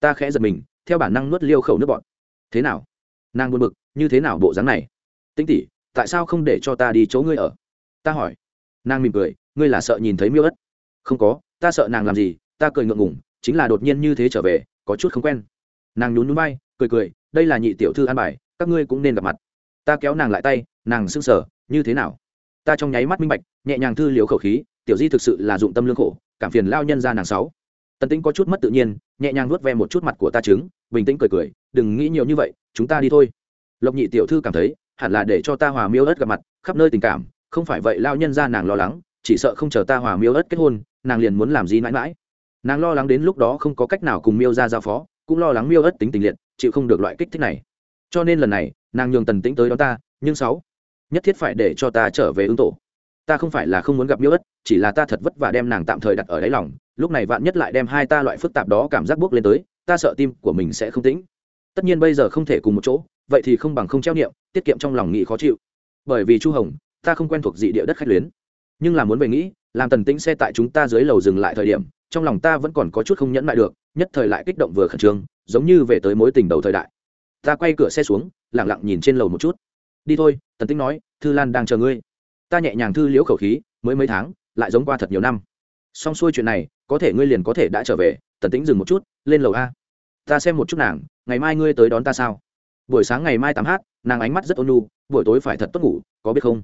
Ta khẽ giật mình, theo bản năng nuốt liêu khẩu nước bọn thế nào? Nàng buồn bực, như thế nào bộ dáng này? Tinh Tỷ, tại sao không để cho ta đi chỗ ngươi ở? Ta hỏi. Nàng mỉm cười ngươi là sợ nhìn thấy miêu ất? Không có, ta sợ nàng làm gì, ta cười ngượng ngùng, chính là đột nhiên như thế trở về, có chút không quen. Nàng nhún núi bay cười cười, đây là nhị tiểu thư an bài, các ngươi cũng nên gặp mặt. Ta kéo nàng lại tay, nàng sững sở như thế nào? Ta trong nháy mắt minh bạch, nhẹ nhàng thư liều khẩu khí, tiểu di thực sự là dụng tâm lương khổ, cảm phiền lao nhân ra nàng sáu. Tần tĩnh có chút mất tự nhiên, nhẹ nhàng nuốt ve một chút mặt của ta trứng, bình tĩnh cười cười, đừng nghĩ nhiều như vậy, chúng ta đi thôi. Lộc nhị tiểu thư cảm thấy, hẳn là để cho ta hòa miêu ớt gặp mặt, khắp nơi tình cảm, không phải vậy lao nhân ra nàng lo lắng chỉ sợ không chờ ta hòa miêu ớt kết hôn, nàng liền muốn làm gì mãi mãi. Nàng lo lắng đến lúc đó không có cách nào cùng miêu ra giao phó, cũng lo lắng miêu ớt tính tình liệt, chịu không được loại kích thích này. Cho nên lần này, nàng nhường tần tĩnh tới đó ta, nhưng sáu, nhất thiết phải để cho ta trở về ứng tổ. Ta không phải là không muốn gặp miêu ớt, chỉ là ta thật vất vả đem nàng tạm thời đặt ở đáy lòng, lúc này vạn nhất lại đem hai ta loại phức tạp đó cảm giác bước lên tới, ta sợ tim của mình sẽ không tĩnh. Tất nhiên bây giờ không thể cùng một chỗ, vậy thì không bằng không treo niệm, tiết kiệm trong lòng nghĩ khó chịu. Bởi vì chu hồng, ta không quen thuộc dị địa đất khách luyến nhưng là muốn về nghĩ, làm tần tĩnh xe tại chúng ta dưới lầu dừng lại thời điểm, trong lòng ta vẫn còn có chút không nhẫn lại được, nhất thời lại kích động vừa khẩn trương, giống như về tới mối tình đầu thời đại. Ta quay cửa xe xuống lẳng lặng nhìn trên lầu một chút. Đi thôi, tần tĩnh nói, thư lan đang chờ ngươi. Ta nhẹ nhàng thư liễu khẩu khí, mới mấy tháng, lại giống qua thật nhiều năm. Xong xuôi chuyện này, có thể ngươi liền có thể đã trở về, tần tĩnh dừng một chút, lên lầu a. Ta xem một chút nàng, ngày mai ngươi tới đón ta sao? Buổi sáng ngày mai tám h nàng ánh mắt rất ôn nu buổi tối phải thật tốt ngủ, có biết không?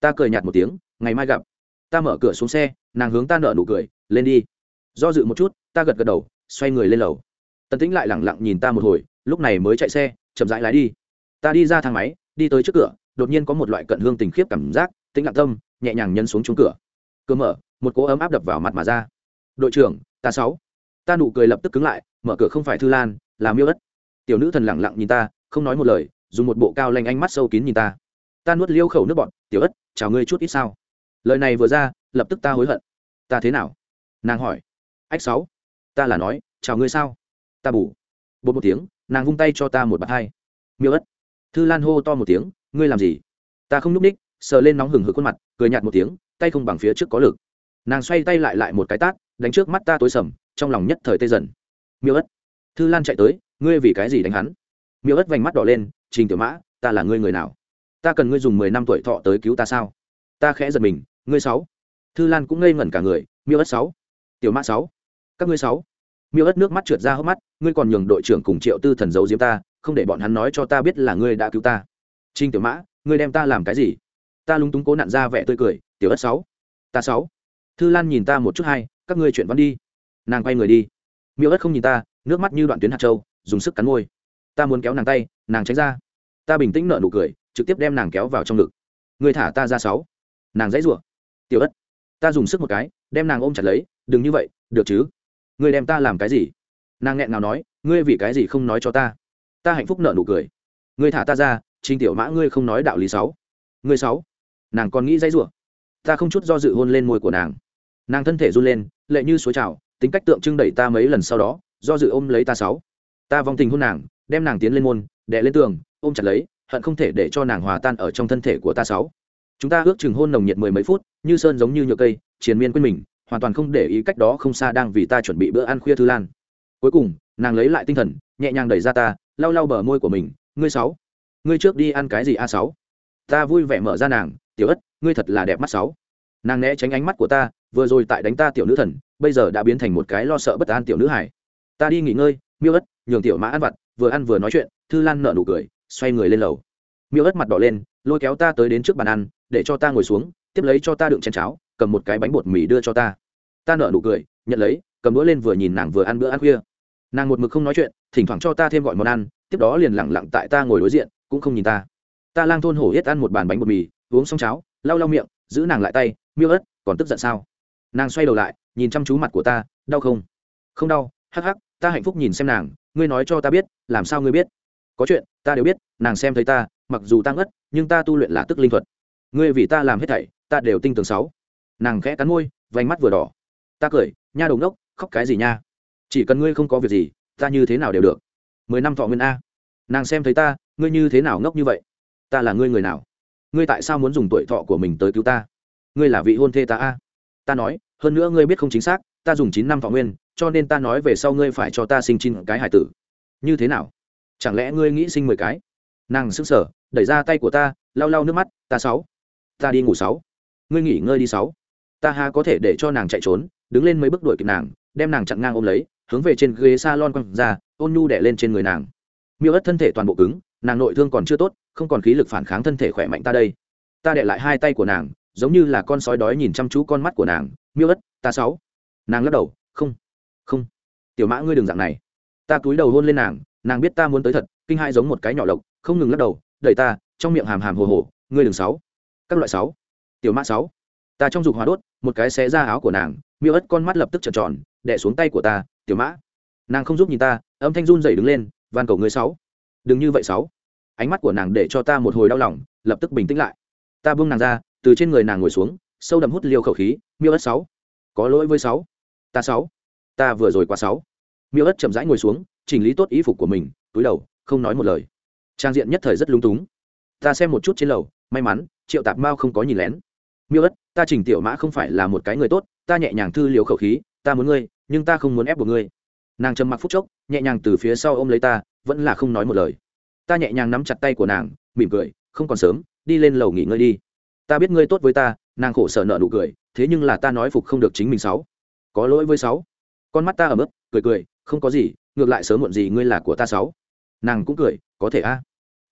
Ta cười nhạt một tiếng, ngày mai gặp ta mở cửa xuống xe, nàng hướng ta nợ nụ cười, lên đi. Do dự một chút, ta gật gật đầu, xoay người lên lầu. Tần tĩnh lại lẳng lặng nhìn ta một hồi, lúc này mới chạy xe, chậm rãi lái đi. Ta đi ra thang máy, đi tới trước cửa, đột nhiên có một loại cận hương tình khiếp cảm giác, tĩnh lặng tâm, nhẹ nhàng nhân xuống trúng cửa. Cửa mở, một cỗ ấm áp đập vào mặt mà ra. Đội trưởng, ta sáu. Ta nụ cười lập tức cứng lại, mở cửa không phải thư lan, là miêu ất. Tiểu nữ thần lẳng lặng nhìn ta, không nói một lời, dùng một bộ cao lanh ánh mắt sâu kín nhìn ta. Ta nuốt liêu khẩu nước bọn tiểu ất, chào ngươi chút ít sao? Lời này vừa ra, lập tức ta hối hận. Ta thế nào? Nàng hỏi. Ách sáu. Ta là nói, chào ngươi sao? Ta bù. Bột một tiếng, nàng vung tay cho ta một bạt hai. Miêu ất. Thư lan hô to một tiếng, ngươi làm gì? Ta không n ú c ních, sờ lên nóng hừng hực khuôn mặt, cười nhạt một tiếng, tay không bằng phía trước có lực. Nàng xoay tay lại lại một cái tát, đánh trước mắt ta tối sầm, trong lòng nhất thời tê dần. Miêu ất. Thư lan chạy tới, ngươi vì cái gì đánh hắn? Miêu ất vành mắt đỏ lên, trình tiểu mã, ta là ngươi người nào? Ta cần ngươi dùng mười năm tuổi thọ tới cứu ta sao? Ta khẽ giật mình ngươi sáu. Thư lan cũng ngây ngẩn cả người miêu ất sáu. Tiểu mã sáu. Các ngươi sáu. Miêu ất nước mắt trượt ra hốc mắt ngươi còn nhường đội trưởng cùng triệu tư thần giấu diếm ta không để bọn hắn nói cho ta biết là ngươi đã cứu ta. Trinh tiểu mã ngươi đem ta làm cái gì? Ta lúng túng cố nặn ra vẻ tươi cười tiểu ất sáu. Ta sáu. Thư lan nhìn ta một chút hai các ngươi chuyện văn đi. Nàng quay người đi. Miêu ất không nhìn ta nước mắt như đoạn tuyến hạt châu, dùng sức cắn môi. Ta muốn kéo nàng tay nàng tránh ra. Ta bình tĩnh nợ nụ cười trực tiếp đem nàng kéo vào trong ngực. Người thả ta ra sáu nàng dãy rủa, tiểu ất, ta dùng sức một cái, đem nàng ôm chặt lấy, đừng như vậy, được chứ? Ngươi đem ta làm cái gì? Nàng nghẹn nào nói, ngươi vì cái gì không nói cho ta? Ta hạnh phúc nợ nụ cười. Ngươi thả ta ra, trình tiểu mã ngươi không nói đạo lý sáu ngươi sáu nàng còn nghĩ dãy rủa. Ta không chút do dự hôn lên môi của nàng. Nàng thân thể run lên, lệ như suối trào, tính cách tượng trưng đẩy ta mấy lần sau đó, do dự ôm lấy ta sáu ta vong tình hôn nàng, đem nàng tiến lên môn, đè lên tường, ôm chặt lấy, hận không thể để cho nàng hòa tan ở trong thân thể của ta sáu chúng ta ước chừng hôn nồng nhiệt mười mấy phút, như sơn giống như nhựa cây, triền miên quên mình, hoàn toàn không để ý cách đó không xa đang vì ta chuẩn bị bữa ăn khuya thư lan. Cuối cùng, nàng lấy lại tinh thần, nhẹ nhàng đẩy ra ta, lau lau bờ môi của mình. Ngươi sáu. Ngươi trước đi ăn cái gì a sáu? Ta vui vẻ mở ra nàng. Tiểu ất, ngươi thật là đẹp mắt sáu. Nàng né tránh ánh mắt của ta, vừa rồi tại đánh ta tiểu nữ thần, bây giờ đã biến thành một cái lo sợ bất an tiểu nữ hải ta đi nghỉ ngơi, miêu ất, nhường tiểu mã ăn vặt, vừa ăn vừa nói chuyện, thư lan nở nụ cười, xoay người lên lầu. Miêu ất mặt đỏ lên, lôi kéo ta tới đến trước bàn ăn để cho ta ngồi xuống, tiếp lấy cho ta đựng chén cháo, cầm một cái bánh bột mì đưa cho ta. Ta nợ nụ cười, nhận lấy, cầm đũa lên vừa nhìn nàng vừa ăn bữa ăn khuya. Nàng một mực không nói chuyện, thỉnh thoảng cho ta thêm gọi món ăn, tiếp đó liền lẳng lặng tại ta ngồi đối diện, cũng không nhìn ta. Ta lang thôn hổ hết ăn một bàn bánh bột mì, uống xong cháo, lau lau miệng, giữ nàng lại tay, miêu ớt, còn tức giận sao? Nàng xoay đầu lại, nhìn chăm chú mặt của ta, đau không? Không đau, hắc hắc, ta hạnh phúc nhìn xem nàng, ngươi nói cho ta biết, làm sao ngươi biết? Có chuyện, ta đều biết, nàng xem thấy ta, mặc dù ta ngất, nhưng ta tu luyện là tức linh thuật ngươi vì ta làm hết thảy, ta đều tinh tường sáu. Nàng khẽ cắn môi, vành mắt vừa đỏ. Ta cười, nha đầu đốc khóc cái gì nha? Chỉ cần ngươi không có việc gì, ta như thế nào đều được. Mười năm thọ nguyên a. Nàng xem thấy ta, ngươi như thế nào ngốc như vậy? Ta là ngươi người nào? Ngươi tại sao muốn dùng tuổi thọ của mình tới cứu ta? Ngươi là vị hôn thê ta a. Ta nói, hơn nữa ngươi biết không chính xác, ta dùng chín năm thọ nguyên, cho nên ta nói về sau ngươi phải cho ta sinh chín cái hải tử. Như thế nào? Chẳng lẽ ngươi nghĩ sinh mười cái? Nàng sững sờ, đẩy ra tay của ta, lau lau nước mắt, ta sáu ta đi ngủ sáu. Ngươi nghỉ ngơi đi sáu. Ta ha có thể để cho nàng chạy trốn, đứng lên mấy bước đuổi kịp nàng, đem nàng chặn ngang ôm lấy, hướng về trên ghế salon quăng ra, ôn nhu đẻ lên trên người nàng. Miêu ất thân thể toàn bộ cứng, nàng nội thương còn chưa tốt, không còn khí lực phản kháng thân thể khỏe mạnh ta đây. Ta đẻ lại hai tay của nàng, giống như là con sói đói nhìn chăm chú con mắt của nàng. Miêu ất, ta sáu. Nàng lắc đầu, không không. Tiểu mã ngươi đừng dạng này. Ta cúi đầu hôn lên nàng nàng biết ta muốn tới thật, kinh hai giống một cái nhỏ lộc, không ngừng lắc đầu, đẩy ta, trong miệng hàm hàm hồ hồ, ngươi đừng sáu các loại sáu, tiểu mã sáu. Ta trong dục hóa đốt, một cái xé ra áo của nàng, miêu ất con mắt lập tức trợn tròn đẻ xuống tay của ta, tiểu mã. Nàng không giúp nhìn ta, âm thanh run dậy đứng lên, van cầu ngươi sáu. Đừng như vậy sáu. Ánh mắt của nàng để cho ta một hồi đau lòng, lập tức bình tĩnh lại. Ta buông nàng ra, từ trên người nàng ngồi xuống, sâu đậm hút liều khẩu khí, miêu ất sáu. Có lỗi với sáu. Ta sáu. Ta vừa rồi qua sáu. Miêu ất chậm rãi ngồi xuống, chỉnh lý tốt ý phục của mình, túi đầu, không nói một lời. Trang diện nhất thời rất lung túng. Ta xem một chút trên lầu may mắn, triệu tạp mao không có nhìn lén. Miêu ất, ta chỉnh tiểu mã không phải là một cái người tốt, ta nhẹ nhàng thư liều khẩu khí, ta muốn ngươi, nhưng ta không muốn ép buộc ngươi. Nàng trầm mặc phút chốc, nhẹ nhàng từ phía sau ôm lấy ta, vẫn là không nói một lời. Ta nhẹ nhàng nắm chặt tay của nàng, mỉm cười, không còn sớm, đi lên lầu nghỉ ngơi đi. Ta biết ngươi tốt với ta, nàng khổ sở nợ nụ cười, thế nhưng là ta nói phục không được chính mình sáu. Có lỗi với sáu. Con mắt ta ở mức cười cười, không có gì, ngược lại sớm muộn gì ngươi là của ta sáu. Nàng cũng cười, có thể a.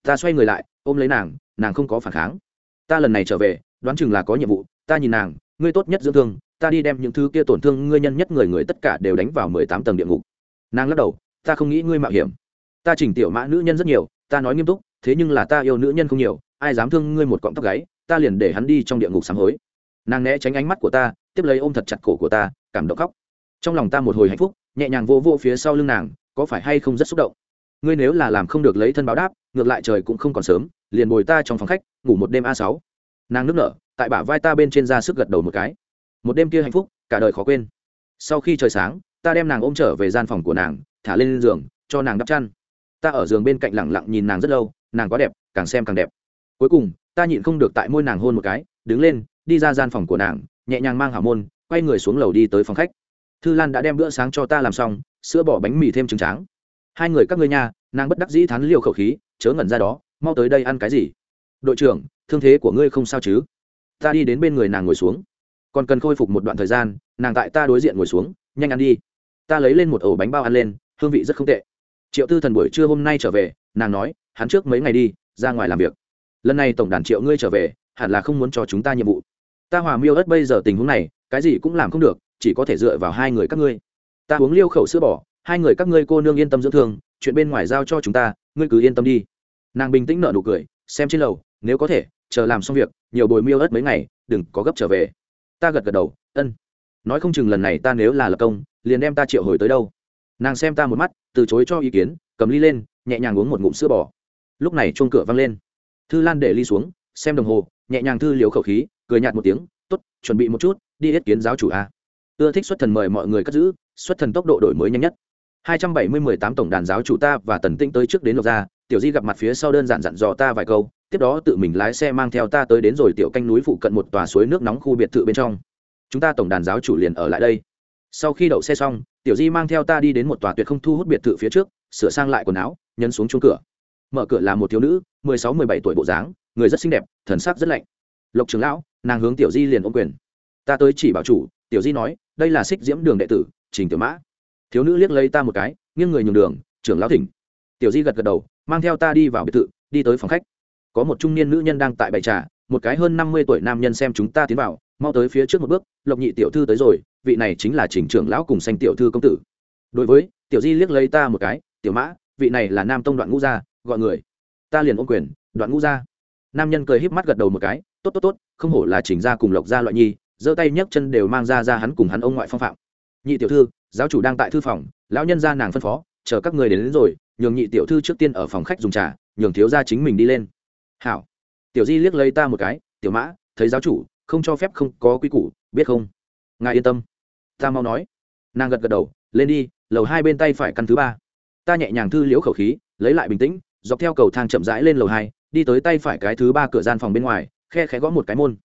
Ta xoay người lại ôm lấy nàng nàng không có phản kháng. Ta lần này trở về, đoán chừng là có nhiệm vụ, ta nhìn nàng, ngươi tốt nhất dưỡng thương, ta đi đem những thứ kia tổn thương ngươi nhân nhất người người tất cả đều đánh vào mười tám tầng địa ngục. Nàng lắc đầu, ta không nghĩ ngươi mạo hiểm. Ta chỉnh tiểu mã nữ nhân rất nhiều, ta nói nghiêm túc, thế nhưng là ta yêu nữ nhân không nhiều, ai dám thương ngươi một cọng tóc gáy, ta liền để hắn đi trong địa ngục sáng hối. Nàng né tránh ánh mắt của ta, tiếp lấy ôm thật chặt cổ của ta, cảm động khóc. Trong lòng ta một hồi hạnh phúc, nhẹ nhàng vô vô phía sau lưng nàng, có phải hay không rất xúc động? Ngươi nếu là làm không được lấy thân báo đáp, ngược lại trời cũng không còn sớm, liền bồi ta trong phòng khách, ngủ một đêm a sáu. Nàng nước nở, tại bả vai ta bên trên ra sức gật đầu một cái. Một đêm kia hạnh phúc, cả đời khó quên. Sau khi trời sáng, ta đem nàng ôm trở về gian phòng của nàng, thả lên giường, cho nàng đắp chăn. Ta ở giường bên cạnh lẳng lặng nhìn nàng rất lâu, nàng quá đẹp, càng xem càng đẹp. Cuối cùng, ta nhịn không được tại môi nàng hôn một cái, đứng lên, đi ra gian phòng của nàng, nhẹ nhàng mang hảo môn, quay người xuống lầu đi tới phòng khách. Thư lan đã đem bữa sáng cho ta làm xong, sữa bỏ bánh mì thêm trứng tráng hai người các ngươi nha, nàng bất đắc dĩ thắn liều khẩu khí, chớ ngẩn ra đó, mau tới đây ăn cái gì? Đội trưởng, thương thế của ngươi không sao chứ? Ta đi đến bên người nàng ngồi xuống. Còn cần khôi phục một đoạn thời gian, nàng tại ta đối diện ngồi xuống, nhanh ăn đi. Ta lấy lên một ổ bánh bao ăn lên, hương vị rất không tệ. Triệu tư thần buổi trưa hôm nay trở về, nàng nói, hắn trước mấy ngày đi, ra ngoài làm việc. Lần này tổng đàn triệu ngươi trở về, hẳn là không muốn cho chúng ta nhiệm vụ. Ta hòa miêu ớt bây giờ tình huống này, cái gì cũng làm không được, chỉ có thể dựa vào hai người các ngươi. Ta uống liêu khẩu sữa bỏ hai người các ngươi cô nương yên tâm dưỡng thương, chuyện bên ngoài giao cho chúng ta, ngươi cứ yên tâm đi. Nàng bình tĩnh nợ nụ cười, xem trên lầu, nếu có thể, chờ làm xong việc, nhiều bồi miêu ớt mấy ngày, đừng có gấp trở về. Ta gật gật đầu, ân. Nói không chừng lần này ta nếu là lập công, liền đem ta triệu hồi tới đâu. Nàng xem ta một mắt, từ chối cho ý kiến, cầm ly lên, nhẹ nhàng uống một ngụm sữa bò. Lúc này chuông cửa văng lên. Thư lan để ly xuống, xem đồng hồ, nhẹ nhàng thư liều khẩu khí, cười nhạt một tiếng t ố t chuẩn bị một chút, đi yết kiến giáo chủ a. Ưa thích xuất thần mời mọi người cất giữ, xuất thần tốc độ đổi mới nhanh nhất hai trăm bảy mươi mười tám tổng đàn giáo chủ ta và tần tĩnh tới trước đến lộc gia, tiểu di gặp mặt phía sau đơn giản dặn dò ta vài câu, tiếp đó tự mình lái xe mang theo ta tới đến rồi tiểu canh núi phụ cận một tòa suối nước nóng khu biệt thự bên trong. Chúng ta tổng đàn giáo chủ liền ở lại đây. Sau khi đậu xe xong, tiểu di mang theo ta đi đến một tòa tuyệt không thu hút biệt thự phía trước, sửa sang lại quần áo, nhấn xuống chuông cửa. Mở cửa là một thiếu nữ, mười sáu mười bảy tuổi bộ dáng, người rất xinh đẹp, thần sắc rất lạnh. Lộc trưởng lão, nàng hướng tiểu di liền ôm quyền. Ta tới chỉ bảo chủ, tiểu di nói, đây là xích diễm đường đệ tử, trình tiểu mã thiếu nữ liếc lấy ta một cái, nghiêng người nhường đường, trưởng lão thỉnh. Tiểu di gật gật đầu, mang theo ta đi vào biệt thự, đi tới phòng khách. Có một trung niên nữ nhân đang tại bày trà, một cái hơn năm mươi tuổi nam nhân xem chúng ta tiến vào, mau tới phía trước một bước, lộc nhị tiểu thư tới rồi, vị này chính là chỉnh trưởng lão cùng xanh tiểu thư công tử. Đối với, tiểu di liếc lấy ta một cái, tiểu mã, vị này là nam tông đoạn ngũ gia, gọi người. Ta liền ôm quyền, đoạn ngũ gia. Nam nhân cười híp mắt gật đầu một cái, tốt tốt tốt, không hổ là chỉnh gia cùng lộc gia loại nhi, giơ tay nhấc chân đều mang ra ra hắn cùng hắn ông ngoại phong phạm. Nhị tiểu thư giáo chủ đang tại thư phòng lão nhân gia nàng phân phó chờ các người đến, đến rồi nhường nhị tiểu thư trước tiên ở phòng khách dùng trà nhường thiếu gia chính mình đi lên. Hảo. Tiểu di liếc lấy ta một cái tiểu mã thấy giáo chủ không cho phép không có quy củ biết không? Ngài yên tâm. Ta mau nói. Nàng gật gật đầu lên đi lầu hai bên tay phải căn thứ ba. Ta nhẹ nhàng thư liễu khẩu khí lấy lại bình tĩnh dọc theo cầu thang chậm rãi lên lầu hai đi tới tay phải cái thứ ba cửa gian phòng bên ngoài khe khẽ gõ một cái môn.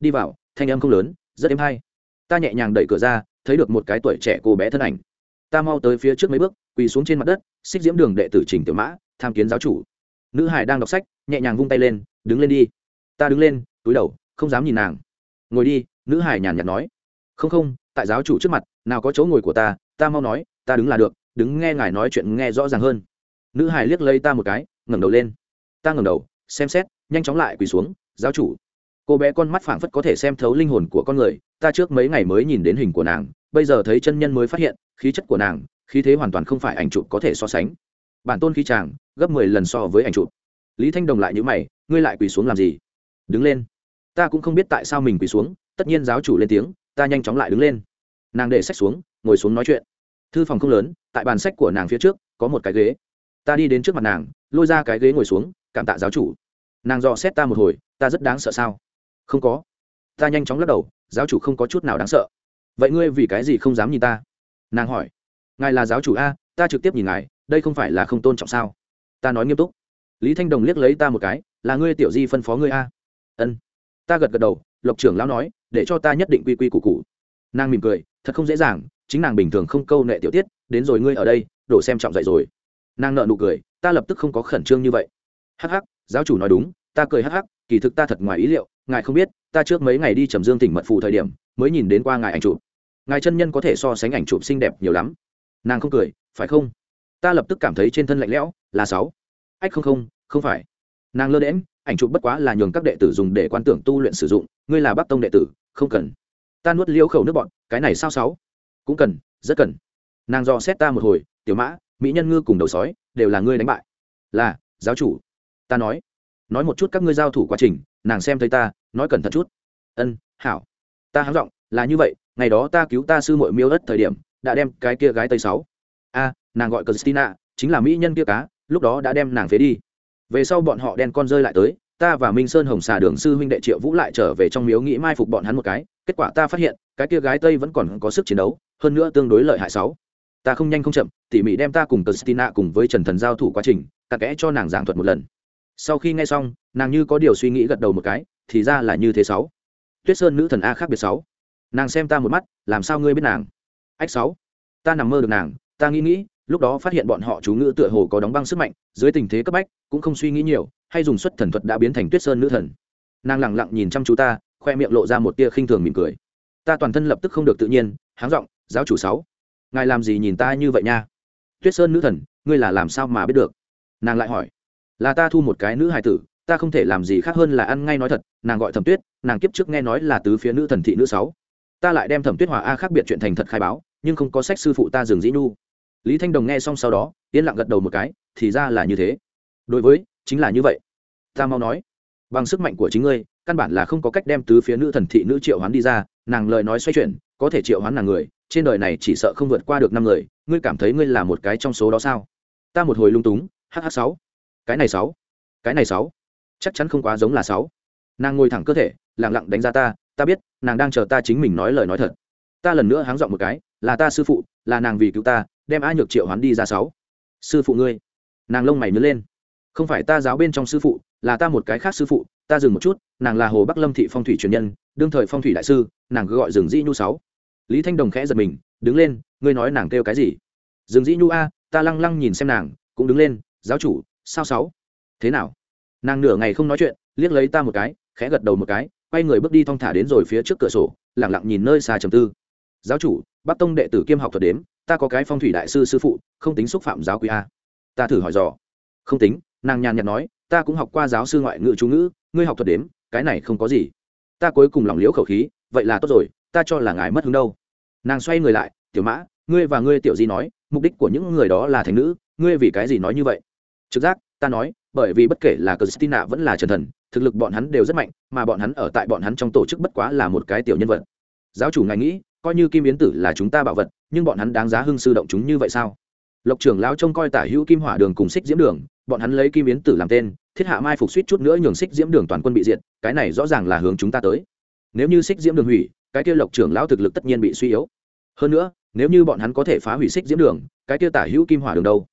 Đi vào thanh âm không lớn rất êm hay. Ta nhẹ nhàng đẩy cửa ra thấy được một cái tuổi trẻ cô bé thân ảnh. Ta mau tới phía trước mấy bước, quỳ xuống trên mặt đất, xích diễm đường đệ tử trình tiểu mã, tham kiến giáo chủ. Nữ hải đang đọc sách, nhẹ nhàng vung tay lên, đứng lên đi. Ta đứng lên, túi đầu, không dám nhìn nàng. Ngồi đi, nữ hải nhàn nhạt nói. Không không, tại giáo chủ trước mặt, nào có chỗ ngồi của ta ta mau nói, ta đứng là được, đứng nghe ngài nói chuyện nghe rõ ràng hơn. Nữ hải liếc lấy ta một cái, ngẩng đầu lên. Ta ngẩng đầu, xem xét, nhanh chóng lại quỳ xuống, giáo chủ cô bé con mắt phảng phất có thể xem thấu linh hồn của con người, ta trước mấy ngày mới nhìn đến hình của nàng, bây giờ thấy chân nhân mới phát hiện, khí chất của nàng, khí thế hoàn toàn không phải ảnh chụp có thể so sánh. Bản tôn khí chàng, gấp mười lần so với ảnh chụp. Lý thanh đồng lại nhữ mày, ngươi lại quỳ xuống làm gì? Đứng lên. Ta cũng không biết tại sao mình quỳ xuống, tất nhiên giáo chủ lên tiếng, ta nhanh chóng lại đứng lên. Nàng để sách xuống, ngồi xuống nói chuyện. Thư phòng không lớn, tại bàn sách của nàng phía trước, có một cái ghế. Ta đi đến trước mặt nàng, lôi ra cái ghế ngồi xuống, cảm tạ giáo chủ. Nàng dò xét ta một hồi, ta rất đáng sợ sao? Không có. Ta nhanh chóng lắc đầu, giáo chủ không có chút nào đáng sợ. Vậy ngươi vì cái gì không dám nhìn ta? Nàng hỏi. Ngài là giáo chủ a, ta trực tiếp nhìn ngài, đây không phải là không tôn trọng sao? Ta nói nghiêm túc. Lý thanh đồng liếc lấy ta một cái, là ngươi tiểu di phân phó ngươi a. Ân. Ta gật gật đầu, lộc trưởng lão nói, để cho ta nhất định quy quy củ cụ nàng mỉm cười, thật không dễ dàng, chính nàng bình thường không câu nệ tiểu tiết, đến rồi ngươi ở đây, đổ xem trọng dậy rồi. Nàng nợ nụ cười, ta lập tức không có khẩn trương như vậy. Hắc hắc, giáo chủ nói đúng, ta cười hắc hắc, kỳ thực ta thật ngoài ý liệu ngài không biết, ta trước mấy ngày đi trầm dương tỉnh mật phủ thời điểm, mới nhìn đến qua ngài ảnh chụp. Ngài chân nhân có thể so sánh ảnh chụp xinh đẹp nhiều lắm. Nàng không cười, phải không? Ta lập tức cảm thấy trên thân lạnh lẽo, là sáu. Ách không không không phải. Nàng lơ đễm ảnh chụp bất quá là nhường các đệ tử dùng để quan tưởng tu luyện sử dụng, ngươi là bắc tông đệ tử, không cần. Ta nuốt liễu khẩu nước bọn, cái này sao sáu? Cũng cần, rất cần. Nàng dò xét ta một hồi, tiểu mã, mỹ nhân ngư cùng đầu sói, đều là ngươi đánh bại. Là, giáo chủ. Ta nói nói một chút các ngươi giao thủ quá trình, nàng xem thấy ta, nói cẩn thận chút. Ân, hảo. Ta hắng giọng, là như vậy, ngày đó ta cứu ta sư mội miêu đất thời điểm, đã đem cái kia gái tây sáu. A, nàng gọi christina, chính là mỹ nhân kia cá, lúc đó đã đem nàng phế đi. Về sau bọn họ đen con rơi lại tới, ta và minh sơn hồng xà đường sư huynh đệ triệu vũ lại trở về trong miếu nghĩ mai phục bọn hắn một cái, kết quả ta phát hiện, cái kia gái tây vẫn còn có sức chiến đấu, hơn nữa tương đối lợi hại sáu. Ta không nhanh không chậm, tỉ mỉ đem ta cùng christina cùng với trần thần giao thủ quá trình ta kẽ cho nàng giảng thuật một lần sau khi nghe xong, nàng như có điều suy nghĩ gật đầu một cái, thì ra là như thế sáu. Tuyết sơn nữ thần a khác biệt sáu. Nàng xem ta một mắt, làm sao ngươi biết nàng? Ách sáu. Ta nằm mơ được nàng, ta nghĩ nghĩ, lúc đó phát hiện bọn họ chú ngữ tựa hồ có đóng băng sức mạnh, dưới tình thế cấp bách, cũng không suy nghĩ nhiều, hay dùng xuất thần thuật đã biến thành tuyết sơn nữ thần. Nàng lẳng lặng nhìn chăm chú ta, khoe miệng lộ ra một tia khinh thường mỉm cười. Ta toàn thân lập tức không được tự nhiên, háng giọng, giáo chủ sáu, ngài làm gì nhìn ta như vậy nha? Tuyết sơn nữ thần, ngươi là làm sao mà biết được? Nàng lại hỏi là ta thu một cái nữ hài tử, ta không thể làm gì khác hơn là ăn ngay nói thật, nàng gọi thẩm tuyết, nàng kiếp trước nghe nói là tứ phía nữ thần thị nữ sáu. Ta lại đem thẩm tuyết hòa a khác biệt chuyện thành thật khai báo, nhưng không có sách sư phụ ta dừng dĩ nhu. Lý thanh đồng nghe xong sau đó, yên lặng gật đầu một cái, thì ra là như thế. Đối với, chính là như vậy. Ta mau nói, bằng sức mạnh của chính ngươi, căn bản là không có cách đem tứ phía nữ thần thị nữ triệu hoán đi ra, nàng lời nói xoay chuyển, có thể triệu hoán nàng người, trên đời này chỉ sợ không vượt qua được năm người, ngươi cảm thấy ngươi là một cái trong số đó sao? Ta một hồi lung túng hh sáu cái này sáu. Cái này sáu. Chắc chắn không quá giống là sáu. Nàng ngồi thẳng cơ thể lẳng lặng đánh ra ta ta biết, nàng đang chờ ta chính mình nói lời nói thật. Ta lần nữa háng dọn một cái, là ta sư phụ, là nàng vì cứu ta, đem a nhược triệu hoán đi ra sáu. Sư phụ ngươi. Nàng lông mày nhớ lên. Không phải ta giáo bên trong sư phụ, là ta một cái khác sư phụ, ta dừng một chút, nàng là hồ bắc lâm thị phong thủy truyền nhân, đương thời phong thủy đại sư, nàng cứ gọi rừng dĩ nhu sáu. Lý thanh đồng khẽ giật mình, đứng lên, ngươi nói nàng kêu cái gì? Rừng dĩ nhu a, ta lăng lăng nhìn xem nàng, cũng đứng lên, giáo chủ sao sáu? Thế nào? Nàng nửa ngày không nói chuyện, liếc lấy ta một cái, khẽ gật đầu một cái, quay người bước đi thong thả đến rồi phía trước cửa sổ lẳng lặng nhìn nơi xa trầm tư. Giáo chủ, bắc tông đệ tử kiêm học thuật đếm, ta có cái phong thủy đại sư sư phụ, không tính xúc phạm giáo quý a. Ta thử hỏi dò. Không tính, nàng nhàn nhạt nói, ta cũng học qua giáo sư ngoại ngữ chú ngữ, ngươi học thuật đếm, cái này không có gì. Ta cuối cùng lòng liễu khẩu khí, vậy là tốt rồi, ta cho là ngài mất hứng đâu. Nàng xoay người lại, tiểu mã, ngươi và ngươi tiểu di nói, mục đích của những người đó là thành nữ, ngươi vì cái gì nói như vậy? Trực giác ta nói bởi vì bất kể là Christina vẫn là Trần Thần, thực lực bọn hắn đều rất mạnh, mà bọn hắn ở tại bọn hắn trong tổ chức bất quá là một cái tiểu nhân vật. Giáo chủ ngài nghĩ, coi như Kim Biến Tử là chúng ta bảo vật, nhưng bọn hắn đáng giá hưng sư động chúng như vậy sao? Lộc trưởng lão trông coi tả hữu Kim Hỏa Đường cùng Xích Diễm Đường, bọn hắn lấy Kim Biến Tử làm tên, thiết hạ mai phục suýt chút nữa nhường Xích Diễm Đường toàn quân bị diệt, cái này rõ ràng là hướng chúng ta tới. Nếu như Xích Diễm Đường hủy, cái kia Lộc trưởng lão thực lực tất nhiên bị suy yếu. Hơn nữa, nếu như bọn hắn có thể phá hủy Xích Diễm Đường, cái kia tả hữu Kim Hỏa Đường đâu?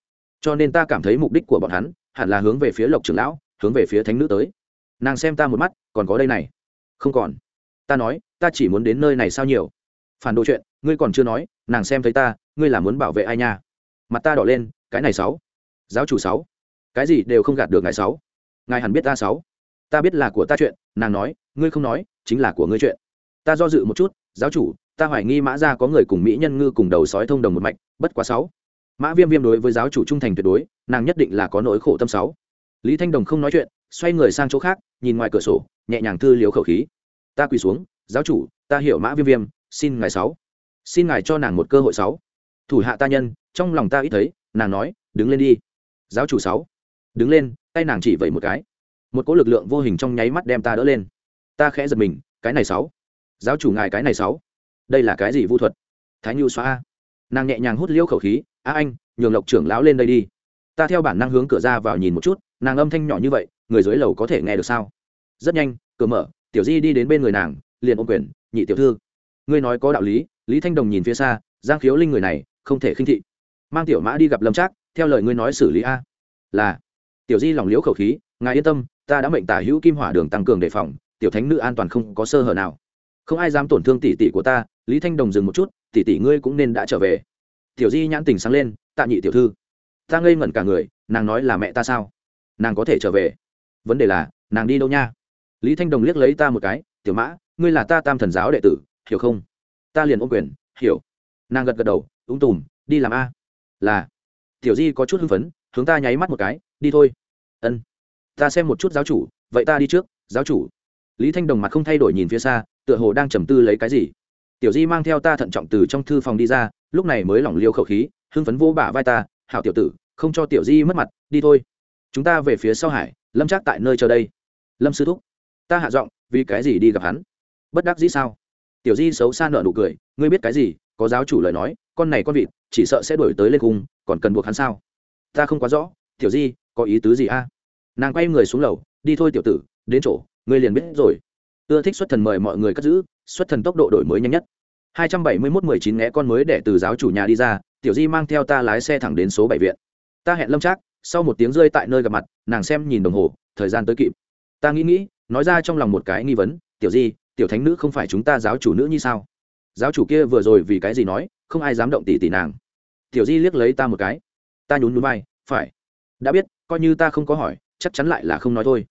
Cho nên ta cảm thấy mục đích của bọn hắn hẳn là hướng về phía lộc trưởng lão, hướng về phía thánh nữ tới. Nàng xem ta một mắt, còn có đây này. Không còn. Ta nói, ta chỉ muốn đến nơi này sao nhiều? Phản đồ chuyện, ngươi còn chưa nói, nàng xem thấy ta, ngươi là muốn bảo vệ ai nha? Mặt ta đỏ lên, cái này sáu. Giáo chủ sáu. Cái gì đều không gạt được ngài sáu. Ngài hẳn biết ta sáu. Ta biết là của ta chuyện, nàng nói, ngươi không nói, chính là của ngươi chuyện. Ta do dự một chút, giáo chủ, ta hoài nghi mã ra có người cùng mỹ nhân ngư cùng đầu sói thông đồng một mạch, bất quá sáu mã viêm viêm đối với giáo chủ trung thành tuyệt đối, nàng nhất định là có nỗi khổ tâm sáu. Lý thanh đồng không nói chuyện, xoay người sang chỗ khác, nhìn ngoài cửa sổ, nhẹ nhàng thư liếu khẩu khí. Ta quỳ xuống, giáo chủ, ta hiểu mã viêm viêm, xin ngài sáu. Xin ngài cho nàng một cơ hội sáu. Thủ hạ ta nhân, trong lòng ta ít thấy, nàng nói, đứng lên đi. Giáo chủ sáu. Đứng lên, tay nàng chỉ vậy một cái. Một cỗ lực lượng vô hình trong nháy mắt đem ta đỡ lên. Ta khẽ giật mình, cái này sáu. Giáo chủ ngài cái này sáu. Đây là cái gì vu thuật? Thái nhu xóa nàng nhẹ nhàng hút liêu khẩu khí, a anh, nhường lộc trưởng lão lên đây đi. Ta theo bản năng hướng cửa ra vào nhìn một chút, nàng âm thanh nhỏ như vậy, người dưới lầu có thể nghe được sao? Rất nhanh, cửa mở, tiểu di đi đến bên người nàng, liền ôm quyền, nhị tiểu thư, ngươi nói có đạo lý. Lý thanh đồng nhìn phía xa, giang khiếu linh người này, không thể khinh thị. Mang tiểu mã đi gặp lâm trác, theo lời ngươi nói xử lý a. Là. Tiểu di lòng liễu khẩu khí, ngài yên tâm, ta đã mệnh tả hữu kim hỏa đường tăng cường đề phòng, tiểu thánh nữ an toàn không có sơ hở nào. Không ai dám tổn thương tỷ tỷ của ta. Lý thanh đồng dừng một chút tỷ tỷ ngươi cũng nên đã trở về. Tiểu di nhãn tình sáng lên, tạ nhị tiểu thư, ta ngây ngẩn cả người, nàng nói là mẹ ta sao? Nàng có thể trở về. Vấn đề là, nàng đi đâu nha? Lý thanh đồng liếc lấy ta một cái, tiểu mã, ngươi là ta tam thần giáo đệ tử, hiểu không? Ta liền ôm quyền, hiểu. Nàng gật gật đầu, úng tùm, đi làm a. Là. Tiểu di có chút hưng phấn, hướng ta nháy mắt một cái, đi thôi. Ân, ta xem một chút giáo chủ, vậy ta đi trước, giáo chủ. Lý thanh đồng mặt không thay đổi nhìn phía xa, tựa hồ đang trầm tư lấy cái gì tiểu di mang theo ta thận trọng từ trong thư phòng đi ra, lúc này mới lỏng liêu khẩu khí, hưng phấn vô bả vai ta, hảo tiểu tử, không cho tiểu di mất mặt, đi thôi. Chúng ta về phía sau hải, lâm chắc tại nơi chờ đây. Lâm sư thúc, ta hạ giọng, vì cái gì đi gặp hắn? Bất đắc dĩ sao? Tiểu di xấu xa nợ nụ cười, ngươi biết cái gì, có giáo chủ lời nói, con này con vịt, chỉ sợ sẽ đổi tới lên cùng còn cần buộc hắn sao? Ta không quá rõ, tiểu di, có ý tứ gì a? Nàng quay người xuống lầu, đi thôi tiểu tử, đến chỗ, ngươi liền biết rồi. Ưa thích xuất thần mời mọi người cất giữ xuất thần tốc độ đổi mới nhanh nhất. 271-19 ngẽ con mới để từ giáo chủ nhà đi ra, tiểu di mang theo ta lái xe thẳng đến số bảy viện. Ta hẹn lâm trác, sau một tiếng rơi tại nơi gặp mặt, nàng xem nhìn đồng hồ, thời gian tới kịp. Ta nghĩ nghĩ, nói ra trong lòng một cái nghi vấn, tiểu di, tiểu thánh nữ không phải chúng ta giáo chủ nữ như sao? Giáo chủ kia vừa rồi vì cái gì nói, không ai dám động tỷ tỷ nàng. Tiểu di liếc lấy ta một cái. Ta nhún núi vai, phải. Đã biết, coi như ta không có hỏi, chắc chắn lại là không nói thôi.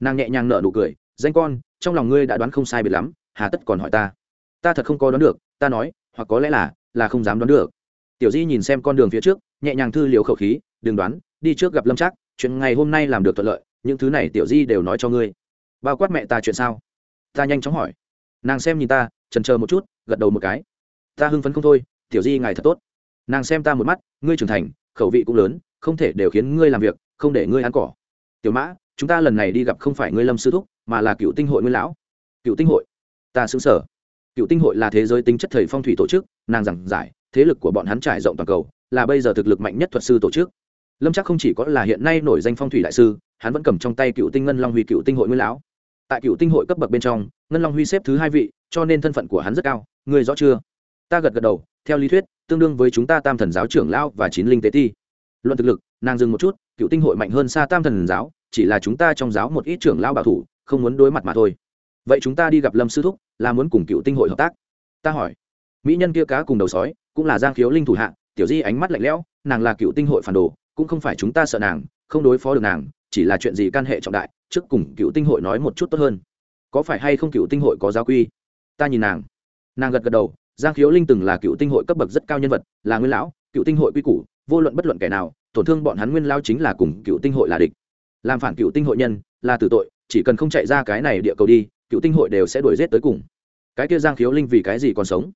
Nàng nhẹ nhàng nở nụ cười, danh con, trong lòng ngươi đã đoán không sai biệt lắm hà tất còn hỏi ta. Ta thật không có đoán được, ta nói, hoặc có lẽ là là không dám đoán được. Tiểu di nhìn xem con đường phía trước, nhẹ nhàng thư liều khẩu khí, đừng đoán, đi trước gặp lâm trác, chuyện ngày hôm nay làm được thuận lợi, những thứ này tiểu di đều nói cho ngươi. Bao quát mẹ ta chuyện sao? Ta nhanh chóng hỏi. Nàng xem nhìn ta trần chờ một chút, gật đầu một cái. Ta hưng phấn không thôi, tiểu di ngài thật tốt. Nàng xem ta một mắt, ngươi trưởng thành, khẩu vị cũng lớn, không thể đều khiến ngươi làm việc, không để ngươi ăn cỏ. Tiểu mã, chúng ta lần này đi gặp không phải ngươi lâm sư thúc, mà là cựu tinh hội nguyên lão. Cựu tinh hội? Ta xứng sở. Cựu tinh hội là thế giới tính chất thầy phong thủy tổ chức, nàng giảng giải, thế lực của bọn hắn trải rộng toàn cầu, là bây giờ thực lực mạnh nhất thuật sư tổ chức. Lâm chắc không chỉ có là hiện nay nổi danh phong thủy đại sư, hắn vẫn cầm trong tay cựu tinh ngân long huy cựu tinh hội nguyên lão. Tại cựu tinh hội cấp bậc bên trong, ngân long huy xếp thứ hai vị, cho nên thân phận của hắn rất cao. Người rõ chưa? Ta gật gật đầu, theo lý thuyết, tương đương với chúng ta tam thần giáo trưởng lão và chín linh tế ti. Luận thực lực, nàng dừng một chút, cựu tinh hội mạnh hơn xa tam thần giáo, chỉ là chúng ta trong giáo một ít trưởng lão bảo thủ, không muốn đối mặt mà thôi vậy chúng ta đi gặp lâm sư thúc, là muốn cùng cựu tinh hội hợp tác. Ta hỏi. Mỹ nhân kia cá cùng đầu sói, cũng là giang khiếu linh thủ hạ, tiểu di ánh mắt lạnh lẽo, nàng là cựu tinh hội phản đồ, cũng không phải chúng ta sợ nàng, không đối phó được nàng, chỉ là chuyện gì can hệ trọng đại, trước cùng cựu tinh hội nói một chút tốt hơn. Có phải hay không cựu tinh hội có giáo quy? Ta nhìn nàng. Nàng gật gật đầu, giang khiếu linh từng là cựu tinh hội cấp bậc rất cao nhân vật, là nguyên lão, cựu tinh hội quy củ, vô luận bất luận kẻ nào, tổn thương bọn hắn nguyên lao chính là cùng cựu tinh hội là địch. Làm phản cựu tinh hội nhân, là tử tội, chỉ cần không chạy ra cái này địa cầu đi cựu tinh hội đều sẽ đuổi g tới cùng. Cái kia giang khiếu linh vì cái gì còn sống?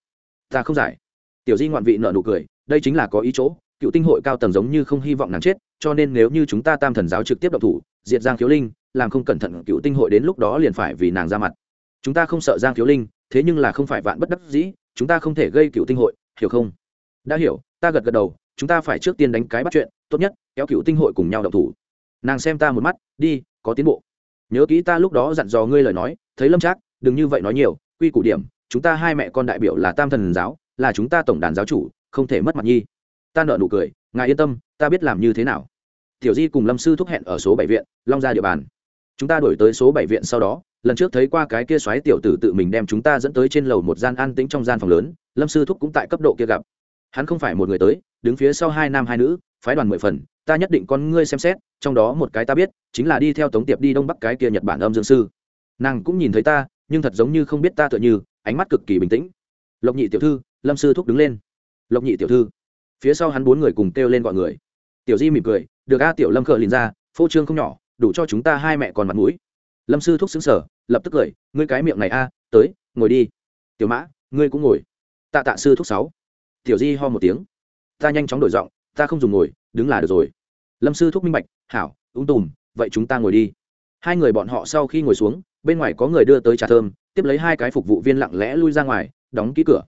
Ta không giải. Tiểu di ngoạn vị nợ nụ cười, đây chính là có ý chỗ, cựu tinh hội cao tầng giống như không hy vọng nàng chết, cho nên nếu như chúng ta tam thần giáo trực tiếp độc thủ, diệt giang khiếu linh, làm không cẩn thận cựu tinh hội đến lúc đó liền phải vì nàng ra mặt. Chúng ta không sợ giang khiếu linh, thế nhưng là không phải vạn bất đắc dĩ, chúng ta không thể gây cựu tinh hội, hiểu không? Đã hiểu, ta gật gật đầu, chúng ta phải trước tiên đánh cái bắt chuyện, tốt nhất, kéo cựu tinh hội cùng nhau động thủ. Nàng xem ta một mắt, đi, có tiến bộ. Nhớ kỹ ta lúc đó dặn dò ngươi lời nói thấy lâm trác, đừng như vậy nói nhiều, quy củ điểm, chúng ta hai mẹ con đại biểu là tam thần giáo, là chúng ta tổng đàn giáo chủ, không thể mất mặt nhi. Ta nợ nụ cười, ngài yên tâm, ta biết làm như thế nào. Tiểu di cùng lâm sư thúc hẹn ở số bảy viện, long ra địa bàn. Chúng ta đổi tới số bảy viện sau đó, lần trước thấy qua cái kia xoáy tiểu tử tự mình đem chúng ta dẫn tới trên lầu một gian an tĩnh trong gian phòng lớn, lâm sư thúc cũng tại cấp độ kia gặp. Hắn không phải một người tới, đứng phía sau hai nam hai nữ, phái đoàn mười phần, ta nhất định con ngươi xem xét, trong đó một cái ta biết, chính là đi theo tống tiệp đi đông bắc cái kia nhật bản âm dương sư nàng cũng nhìn thấy ta, nhưng thật giống như không biết ta tựa như, ánh mắt cực kỳ bình tĩnh. Lộc nhị tiểu thư, lâm sư thúc đứng lên. Lộc nhị tiểu thư. Phía sau hắn bốn người cùng kêu lên gọi người. Tiểu di mỉm cười, được a, tiểu lâm khờ liền ra, phô trương không nhỏ, đủ cho chúng ta hai mẹ còn mặt mũi. Lâm sư thúc xứng sở lập tức cười, ngươi cái miệng này a, tới, ngồi đi. Tiểu mã, ngươi cũng ngồi. Tạ tạ sư thúc sáu. Tiểu di ho một tiếng. Ta nhanh chóng đổi giọng, ta không dùng ngồi, đứng là được rồi. Lâm sư thúc minh bạch, hảo, ung tùm, vậy chúng ta ngồi đi. Hai người bọn họ sau khi ngồi xuống bên ngoài có người đưa tới trà thơm, tiếp lấy hai cái phục vụ viên lặng lẽ lui ra ngoài, đóng ký cửa.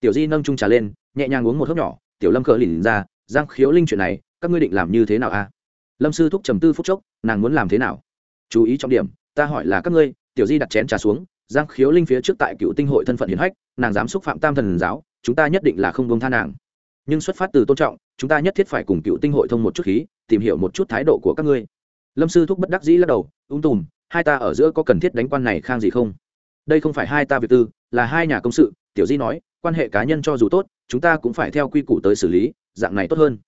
Tiểu di nâng trung trà lên, nhẹ nhàng uống một hớp nhỏ, tiểu lâm cờ lìn ra, giang khiếu linh chuyện này, các ngươi định làm như thế nào a lâm sư thúc trầm tư phúc chốc, nàng muốn làm thế nào? Chú ý trọng điểm, ta hỏi là các ngươi. Tiểu di đặt chén trà xuống, giang khiếu linh phía trước tại cựu tinh hội thân phận hiển hách, nàng dám xúc phạm tam thần giáo, chúng ta nhất định là không bông tha nàng. Nhưng xuất phát từ tôn trọng, chúng ta nhất thiết phải cùng cựu tinh hội thông một chút khí, tìm hiểu một chút thái độ của các ngươi. Lâm sư thúc bất đắc dĩ lắc đầu ung tùm hai ta ở giữa có cần thiết đánh quan này khang gì không? Đây không phải hai ta việc tư, là hai nhà công sự, tiểu di nói, quan hệ cá nhân cho dù tốt, chúng ta cũng phải theo quy củ tới xử lý, dạng này tốt hơn.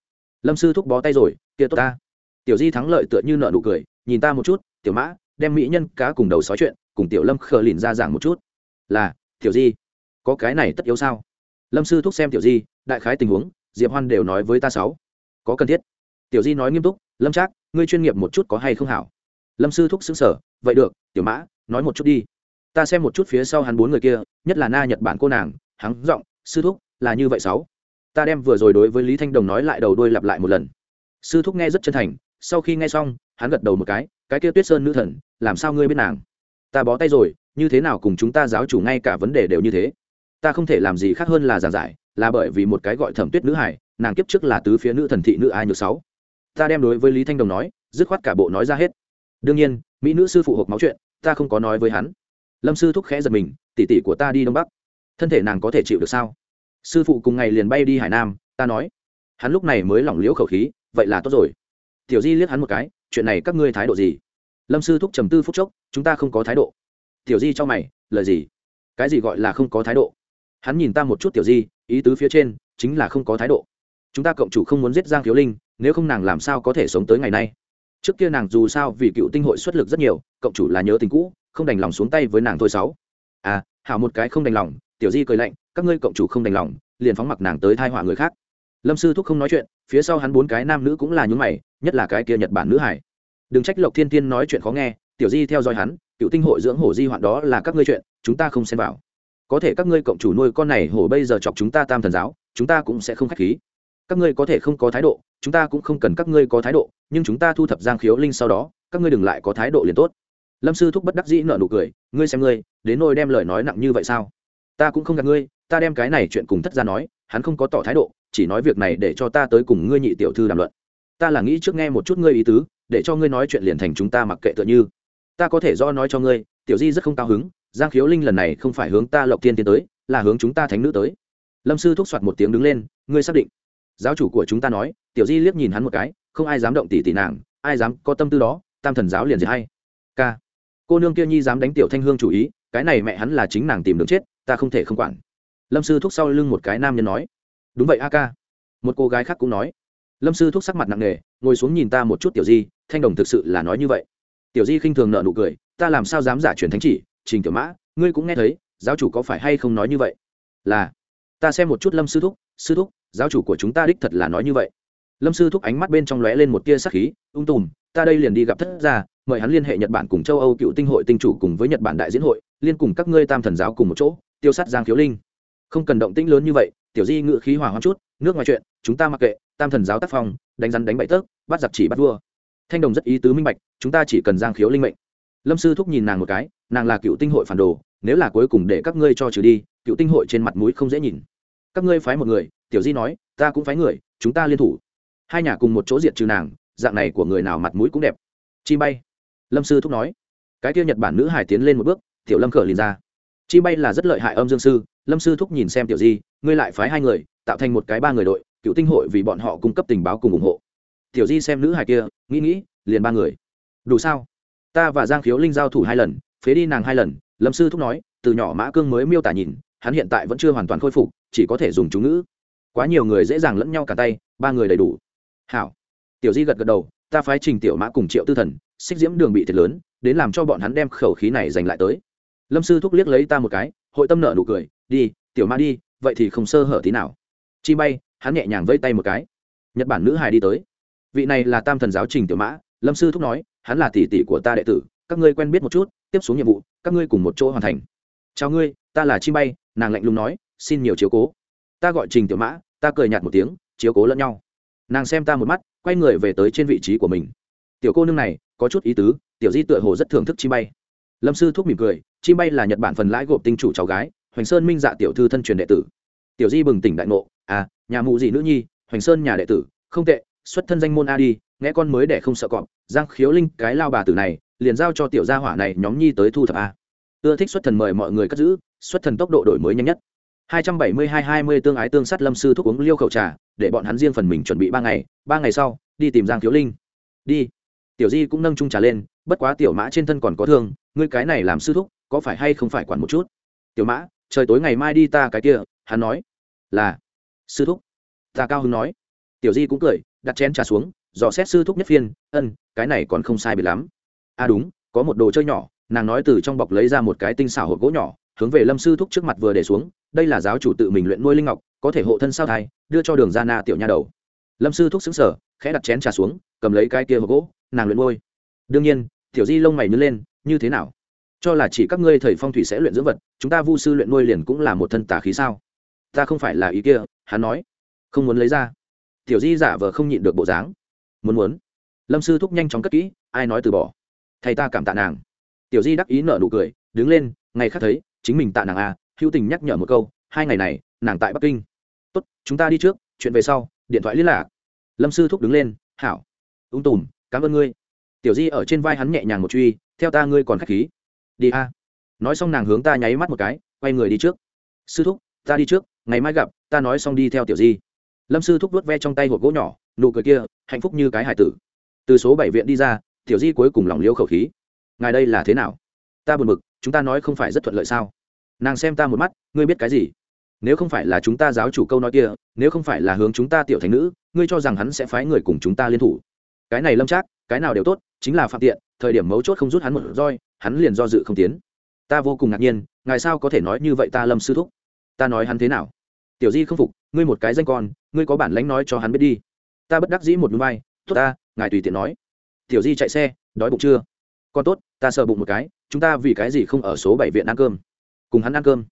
Lâm sư thúc bó tay rồi, kia tốt ta. Tiểu di thắng lợi tựa như nợ nụ cười, nhìn ta một chút, tiểu mã, đem mỹ nhân cá cùng đầu xói chuyện, cùng tiểu lâm khờ lìn ra giảng một chút. Là, tiểu di, có cái này tất yếu sao? Lâm sư thúc xem tiểu di, đại khái tình huống, diệp hoan đều nói với ta sáu. Có cần thiết. Tiểu di nói nghiêm túc, lâm trác, ngươi chuyên nghiệp một chút có hay không hảo? Lâm sư thúc xứng sở vậy được, tiểu mã, nói một chút đi. Ta xem một chút phía sau hắn bốn người kia, nhất là na nhật bản cô nàng, hắn giọng, sư thúc, là như vậy sáu. Ta đem vừa rồi đối với lý thanh đồng nói lại đầu đuôi lặp lại một lần. Sư thúc nghe rất chân thành, sau khi nghe xong, hắn gật đầu một cái cái kia tuyết sơn nữ thần, làm sao ngươi biết nàng? Ta bó tay rồi, như thế nào cùng chúng ta giáo chủ ngay cả vấn đề đều như thế? Ta không thể làm gì khác hơn là giảng giải, là bởi vì một cái gọi thẩm tuyết nữ hải nàng kiếp trước là tứ phía nữ thần thị nữ ai nhược sáu. Ta đem đối với lý thanh đồng nói, dứt khoát cả bộ nói ra hết đương nhiên, mỹ nữ sư phụ hộp máu chuyện, ta không có nói với hắn. Lâm sư thúc khẽ giật mình, tỷ tỷ của ta đi đông bắc. Thân thể nàng có thể chịu được sao? Sư phụ cùng ngày liền bay đi hải nam, ta nói. Hắn lúc này mới lỏng liễu khẩu khí, vậy là tốt rồi. Tiểu di liếc hắn một cái, chuyện này các ngươi thái độ gì? Lâm sư thúc trầm tư phúc chốc, chúng ta không có thái độ. Tiểu di cho mày, lời gì? Cái gì gọi là không có thái độ? Hắn nhìn ta một chút tiểu di, ý tứ phía trên, chính là không có thái độ. Chúng ta cộng chủ không muốn giết giang thiếu linh, nếu không nàng làm sao có thể sống tới ngày nay? Trước kia nàng dù sao vì cựu tinh hội xuất lực rất nhiều, cộng chủ là nhớ tình cũ, không đành lòng xuống tay với nàng thôi sáu. À hảo một cái không đành lòng, tiểu di cười lạnh, các ngươi cộng chủ không đành lòng, liền phóng mặc nàng tới thai họa người khác. Lâm sư thúc không nói chuyện, phía sau hắn bốn cái nam nữ cũng là nhún mày, nhất là cái kia nhật bản nữ hải. Đừng trách lộc thiên tiên nói chuyện khó nghe, tiểu di theo dõi hắn, cựu tinh hội dưỡng hổ di hoạn đó là các ngươi chuyện, chúng ta không xem vào. Có thể các ngươi cộng chủ nuôi con này hổ bây giờ chọc chúng ta tam thần giáo, chúng ta cũng sẽ không khách khí các ngươi có thể không có thái độ, chúng ta cũng không cần các ngươi có thái độ, nhưng chúng ta thu thập giang khiếu linh sau đó, các ngươi đừng lại có thái độ liền tốt. Lâm sư thúc bất đắc dĩ nợ nụ cười, ngươi xem ngươi, đến nôi đem lời nói nặng như vậy sao? Ta cũng không gạt ngươi, ta đem cái này chuyện cùng thất gia nói, hắn không có tỏ thái độ, chỉ nói việc này để cho ta tới cùng ngươi nhị tiểu thư đàm luận. Ta là nghĩ trước nghe một chút ngươi ý tứ, để cho ngươi nói chuyện liền thành chúng ta mặc kệ tựa như. Ta có thể do nói cho ngươi, tiểu di rất không cao hứng, giang khiếu linh lần này không phải hướng ta lộc tiên tiến tới, là hướng chúng ta thánh nữ tới. Lâm sư thúc soạt một tiếng đứng lên, ngươi xác định giáo chủ của chúng ta nói, tiểu di liếc nhìn hắn một cái, không ai dám động tỷ tỷ nàng, ai dám có tâm tư đó, tam thần giáo liền gì hay. K. Cô nương kia nhi dám đánh tiểu thanh hương chủ ý, cái này mẹ hắn là chính nàng tìm đường chết, ta không thể không quản. Lâm sư thúc sau lưng một cái nam nhân nói. Đúng vậy a ca. Một cô gái khác cũng nói. Lâm sư thúc sắc mặt nặng nề, ngồi xuống nhìn ta một chút tiểu di, thanh đồng thực sự là nói như vậy. Tiểu di khinh thường nợ nụ cười, ta làm sao dám giả truyền thánh chỉ, trình tiểu mã, ngươi cũng nghe thấy, giáo chủ có phải hay không nói như vậy? Là, ta xem một chút lâm sư thúc sư thúc giáo chủ của chúng ta đích thật là nói như vậy. Lâm sư thúc ánh mắt bên trong lóe lên một tia sắc khí, ung tùm, ta đây liền đi gặp thất gia, mời hắn liên hệ nhật bản cùng châu âu cựu tinh hội tinh chủ cùng với nhật bản đại diễn hội, liên cùng các ngươi tam thần giáo cùng một chỗ, tiêu sát giang khiếu linh. Không cần động tĩnh lớn như vậy, tiểu di ngự khí hòa hoang chút, nước ngoài chuyện, chúng ta mặc kệ, tam thần giáo tác phong, đánh rắn đánh bậy tớp bắt giặc chỉ bắt vua. Thanh đồng rất ý tứ minh bạch, chúng ta chỉ cần giang khiếu linh mệnh. Lâm sư thúc nhìn nàng một cái, nàng là cựu tinh hội phản đồ, nếu là cuối cùng để các ngươi cho trừ đi, cựu tinh hội trên mặt mũi không dễ nhìn các ngươi phái một người, tiểu di nói, ta cũng phái người, chúng ta liên thủ. Hai nhà cùng một chỗ diệt trừ nàng, dạng này của người nào mặt mũi cũng đẹp. Chi bay. Lâm sư thúc nói. Cái kia nhật bản nữ hải tiến lên một bước, tiểu lâm khở liền ra. Chi bay là rất lợi hại âm dương sư, lâm sư thúc nhìn xem tiểu di, ngươi lại phái hai người, tạo thành một cái ba người đội, cựu tinh hội vì bọn họ cung cấp tình báo cùng ủng hộ. Tiểu di xem nữ hải kia, nghĩ nghĩ, liền ba người. Đủ sao? Ta và giang khiếu linh giao thủ hai lần, phế đi nàng hai lần, lâm sư thúc nói, từ nhỏ mã cương mới miêu tả nhìn hắn hiện tại vẫn chưa hoàn toàn khôi phục, chỉ có thể dùng chú ngữ. Quá nhiều người dễ dàng lẫn nhau cả tay, ba người đầy đủ. Hảo. Tiểu di gật gật đầu, ta phái trình tiểu mã cùng triệu tư thần, xích diễm đường bị thiệt lớn, đến làm cho bọn hắn đem khẩu khí này giành lại tới. Lâm sư thúc liếc lấy ta một cái, hội tâm nợ nụ cười, đi, tiểu mã đi, vậy thì không sơ hở tí nào. Chi bay, hắn nhẹ nhàng vây tay một cái. Nhật bản nữ hài đi tới. Vị này là tam thần giáo trình tiểu mã, lâm sư thúc nói, hắn là tỷ tỷ của ta đệ tử, các ngươi quen biết một chút, tiếp xuống nhiệm vụ, các ngươi cùng một chỗ hoàn thành. Chào ngươi, ta là chi bay nàng lạnh lùng nói, xin nhiều chiếu cố. Ta gọi trình tiểu mã, ta cười nhạt một tiếng, chiếu cố lẫn nhau. Nàng xem ta một mắt, quay người về tới trên vị trí của mình. Tiểu cô nương này, có chút ý tứ, tiểu di tựa hồ rất thưởng thức chi bay. Lâm sư thúc mỉm cười chi bay là nhật bản phần lãi gộp tinh chủ cháu gái, hoành sơn minh dạ tiểu thư thân truyền đệ tử. Tiểu di bừng tỉnh đại ngộ à nhà mụ gì nữ nhi, hoành sơn nhà đệ tử, không tệ, xuất thân danh môn a đi, nghe con mới để không sợ cọp, giang khiếu linh, cái lao bà tử này, liền giao cho tiểu gia hỏa này nhóm nhi tới thu thập a. Ưa thích xuất thần mời mọi người cất giữ xuất thần tốc độ đổi mới nhanh nhất. 272-20 tương ái tương sát lâm sư thuốc uống liêu khẩu trà, để bọn hắn riêng phần mình chuẩn bị ba ngày ba ngày sau, đi tìm giang thiếu linh. Đi. Tiểu di cũng nâng trung trà lên, bất quá tiểu mã trên thân còn có thương, ngươi cái này làm sư thúc, có phải hay không phải quản một chút? Tiểu mã, trời tối ngày mai đi ta cái kia, hắn nói. Là. Sư thúc. Ta cao hưng nói. Tiểu di cũng cười, đặt chén trà xuống, dò xét sư thúc nhất phiên, ân, cái này còn không sai biệt lắm. À đúng, có một đồ chơi nhỏ. Nàng nói từ trong bọc lấy ra một cái tinh xảo hộp gỗ nhỏ hướng về lâm sư thúc trước mặt vừa để xuống, đây là giáo chủ tự mình luyện nuôi linh ngọc, có thể hộ thân sao thai, đưa cho đường ra na tiểu nha đầu. Lâm sư thúc xứng sở khẽ đặt chén trà xuống, cầm lấy cái kia hộp gỗ, nàng luyện nuôi. Đương nhiên, tiểu di lông mày nhớ lên, như thế nào? Cho là chỉ các ngươi thầy phong thủy sẽ luyện dưỡng vật, chúng ta vu sư luyện nuôi liền cũng là một thân tà khí sao? Ta không phải là ý kia, hắn nói. Không muốn lấy ra. Tiểu di giả vờ không nhịn được bộ dáng. Muốn muốn. Lâm sư thúc nhanh chóng cất kỹ, ai nói từ bỏ. Thầy ta cảm tạ nàng. Tiểu di đắc ý nở nụ cười, đứng lên, ngày khác thấy chính mình tạ nàng à hữu tình nhắc nhở một câu, hai ngày này, nàng tại bắc kinh. Tốt, chúng ta đi trước, chuyện về sau, điện thoại liên lạc. Lâm sư thúc đứng lên, hảo. Ung tùm, cảm ơn ngươi. Tiểu di ở trên vai hắn nhẹ nhàng một truy, theo ta ngươi còn k h á c h khí. Đi a. Nói xong nàng hướng ta nháy mắt một cái, quay người đi trước. Sư thúc, ta đi trước, ngày mai gặp, ta nói xong đi theo tiểu di. Lâm sư thúc vớt ve trong tay hộp gỗ nhỏ, nụ cười kia, hạnh phúc như cái hải tử. Từ số bảy viện đi ra, tiểu di cuối cùng lòng liêu khẩu khí. Ngài đây là thế nào? Ta buồn bực, chúng ta nói không phải rất thuận lợi sao? Nàng xem ta một mắt ngươi biết cái gì? Nếu không phải là chúng ta giáo chủ câu nói kia nếu không phải là hướng chúng ta tiểu thành nữ ngươi cho rằng hắn sẽ phái người cùng chúng ta liên thủ. Cái này lâm trác cái nào đều tốt chính là phạm tiện thời điểm mấu chốt không rút hắn một roi hắn liền do dự không tiến. Ta vô cùng ngạc nhiên ngài sao có thể nói như vậy ta lâm sư thúc? Ta nói hắn thế nào? Tiểu di không phục ngươi một cái danh con ngươi có bản lãnh nói cho hắn biết đi. Ta bất đắc dĩ một núi vai tốt ta ngài tùy tiện nói. Tiểu di chạy xe đói bụng chưa? Con tốt, ta sợ bụng một cái, chúng ta vì cái gì không ở số bảy viện ăn cơm? Cùng hắn ăn cơm.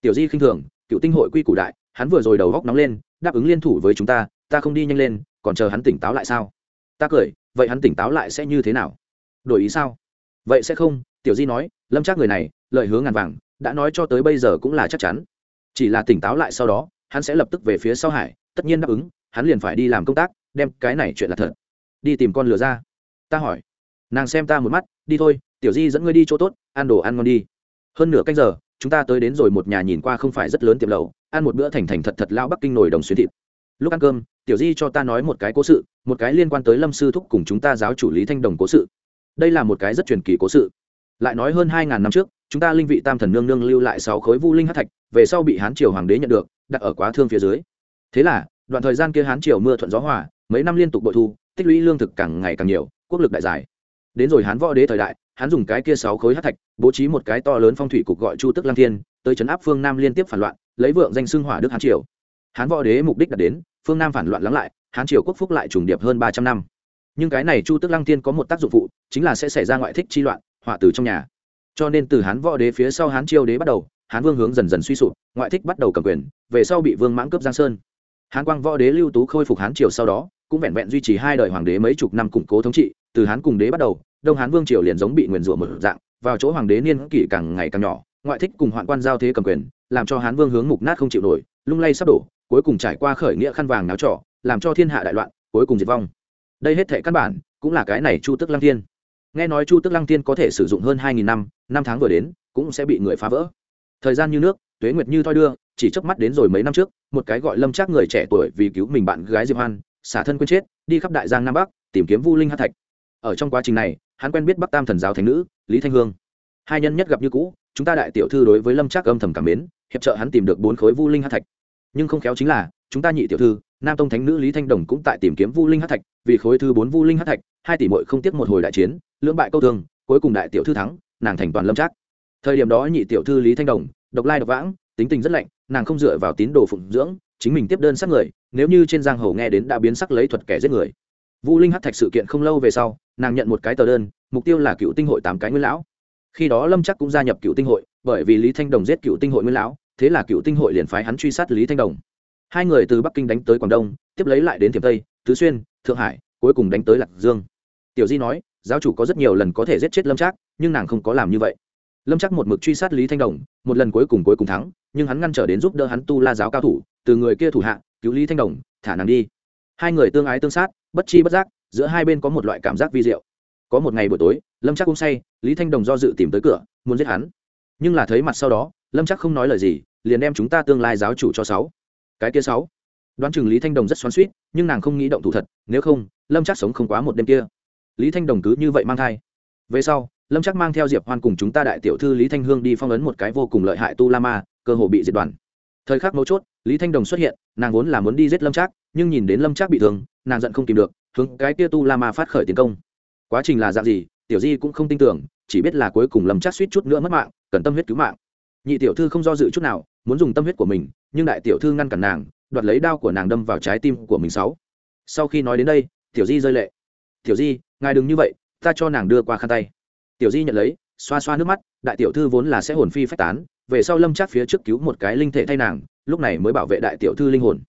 Tiểu di khinh thường, cựu tinh hội quy củ đại, hắn vừa rồi đầu góc nóng lên, đáp ứng liên thủ với chúng ta ta không đi nhanh lên, còn chờ hắn tỉnh táo lại sao? Ta cười, vậy hắn tỉnh táo lại sẽ như thế nào? Đổi ý sao? Vậy sẽ không, tiểu di nói, lâm chắc người này lợi hướng ngàn vàng, đã nói cho tới bây giờ cũng là chắc chắn. Chỉ là tỉnh táo lại sau đó, hắn sẽ lập tức về phía sau hải, tất nhiên đáp ứng, hắn liền phải đi làm công tác, đem cái này chuyện là thật. Đi tìm con lừa ra. Ta hỏi nàng xem ta một mắt, đi thôi, tiểu di dẫn ngươi đi chỗ tốt, ăn đồ ăn ngon đi. Hơn nửa canh giờ, chúng ta tới đến rồi một nhà nhìn qua không phải rất lớn tiệm lầu ăn một bữa thành thành thật thật lao bắc kinh nồi đồng xuyến thịt. Lúc ăn cơm, tiểu di cho ta nói một cái cố sự, một cái liên quan tới lâm sư thúc cùng chúng ta giáo chủ lý thanh đồng cố sự. Đây là một cái rất truyền kỳ cố sự. Lại nói hơn hai ngàn năm trước, chúng ta linh vị tam thần nương nương lưu lại sáu khối vu linh hát thạch, về sau bị hán triều hoàng đế nhận được, đặt ở quá thương phía dưới. Thế là, đoạn thời gian kia hán triều mưa thuận gió hòa, mấy năm liên tục bội thu, tích lũy lương thực càng ngày càng nhiều, quốc lực đại giải đến rồi hán võ đế thời đại, hắn dùng cái kia sáu khối hát thạch, bố trí một cái to lớn phong thủy cục gọi chu tức lang thiên, tới trấn áp phương nam liên tiếp phản loạn, lấy vượng danh xưng hỏa đức hán triều. Hán võ đế mục đích đạt đến, phương nam phản loạn lắng lại, hán triều quốc phúc lại trùng điệp hơn ba trăm năm. Nhưng cái này chu tức lăng tiên có một tác dụng phụ, chính là sẽ xảy ra ngoại thích chi loạn, họa từ trong nhà. Cho nên từ hán võ đế phía sau hán triều đế bắt đầu, hán vương hướng dần dần suy sụp, ngoại thích bắt đầu cầm quyền, về sau bị vương mãng cướp giang sơn. Hán quang võ đế lưu tú khôi phục hán triều sau đó, cũng vẹn vẹn duy trì hai đời hoàng đế mấy chục năm củng cố thống trị, từ hán cùng đế bắt đầu đông hán vương triều liền giống bị nguyền rủa một dạng, vào chỗ hoàng đế niên kỷ càng ngày càng nhỏ, ngoại thích cùng hoạn quan giao thế cầm quyền, làm cho hán vương hướng mục nát không chịu nổi, lung lay sắp đổ, cuối cùng trải qua khởi nghĩa khăn vàng náo trọ, làm cho thiên hạ đại loạn, cuối cùng diệt vong. Đây hết thể căn bản, cũng là cái này chu tức lăng thiên. Nghe nói chu tức lăng thiên có thể sử dụng hơn hai nghìn năm năm tháng vừa đến, cũng sẽ bị người phá vỡ. Thời gian như nước, tuế nguyệt như thoi đưa, chỉ chớp mắt đến rồi mấy năm trước, một cái gọi lâm trác người trẻ tuổi vì cứu mình bạn gái diệp hoan, xả thân quên chết, đi khắp đại giang nam bắc, tìm kiếm vu linh hát thạch. Ở trong quá trình này hắn quen biết bắc tam thần giáo thánh nữ, lý thanh hương. Hai nhân nhất gặp như cũ, chúng ta đại tiểu thư đối với lâm trác âm thầm cảm mến, hiệp trợ hắn tìm được bốn khối vu linh hát thạch. Nhưng không khéo chính là, chúng ta nhị tiểu thư, nam tông thánh nữ lý thanh đồng cũng tại tìm kiếm vu linh hát thạch, vì khối thứ bốn vu linh hát thạch, hai tỷ mội không tiếc một hồi đại chiến, lưỡng bại câu thương, cuối cùng đại tiểu thư thắng, nàng thành toàn lâm trác. Thời điểm đó nhị tiểu thư lý thanh đồng, độc lai độc vãng, tính tình rất lạnh, nàng không dựa vào tín đồ phụng dưỡng, chính mình tiếp đơn sát người, nếu như trên giang hồ nghe đến đã biến sắc lấy thuật kẻ giết người. Vu linh hát thạch sự kiện không lâu về sau nàng nhận một cái tờ đơn, mục tiêu là cựu tinh hội tám cái nguyên lão. Khi đó lâm chắc cũng gia nhập cựu tinh hội, bởi vì lý thanh đồng giết cựu tinh hội nguyên lão, thế là cựu tinh hội liền phái hắn truy sát lý thanh đồng. Hai người từ bắc kinh đánh tới quảng đông, tiếp lấy lại đến thiểm tây, tứ xuyên, thượng hải, cuối cùng đánh tới lạc dương. Tiểu di nói, giáo chủ có rất nhiều lần có thể giết chết lâm trác nhưng nàng không có làm như vậy. Lâm trác một mực truy sát lý thanh đồng, một lần cuối cùng cuối cùng thắng, nhưng hắn ngăn trở đến giúp đỡ hắn tu la giáo cao thủ, từ người kia thủ hạ, cứu lý thanh đồng, thả nàng đi. Hai người tương ái tương sát, bất chi bất giác giữa hai bên có một loại cảm giác vi diệu. Có một ngày buổi tối, lâm trác cũng say, lý thanh đồng do dự tìm tới cửa, muốn giết hắn. Nhưng là thấy mặt sau đó, lâm trác không nói lời gì, liền đem chúng ta tương lai giáo chủ cho sáu. Cái kia sáu. Đoán chừng lý thanh đồng rất xoắn suýt nhưng nàng không nghĩ động thủ thật, nếu không, lâm chắc sống không quá một đêm kia. Lý thanh đồng cứ như vậy mang thai. Về sau, lâm chắc mang theo diệp hoan cùng chúng ta đại tiểu thư lý thanh hương đi phong ấn một cái vô cùng lợi hại tu la ma, cơ hồ bị diệt đoàn. Thời khắc mấu chốt, lý thanh đồng xuất hiện, nàng vốn là muốn đi giết lâm trác, nhưng nhìn đến lâm trác bị thương, nàng giận không kìm được hướng cái kia tu la ma phát khởi tiến công. Quá trình là dạng gì, tiểu di cũng không tin tưởng, chỉ biết là cuối cùng lâm trác suýt chút nữa mất mạng, cần tâm huyết cứu mạng. Nhị tiểu thư không do dự chút nào, muốn dùng tâm huyết của mình, nhưng đại tiểu thư ngăn cản nàng, đoạt lấy đao của nàng đâm vào trái tim của mình sáu. Sau khi nói đến đây, tiểu di rơi lệ. Tiểu di, ngài đừng như vậy, ta cho nàng đưa qua khăn tay. Tiểu di nhận lấy, xoa xoa nước mắt, đại tiểu thư vốn là sẽ hồn phi phách tán, về sau lâm chắc phía trước cứu một cái linh thể thay nàng, lúc này mới bảo vệ đại tiểu thư linh hồn.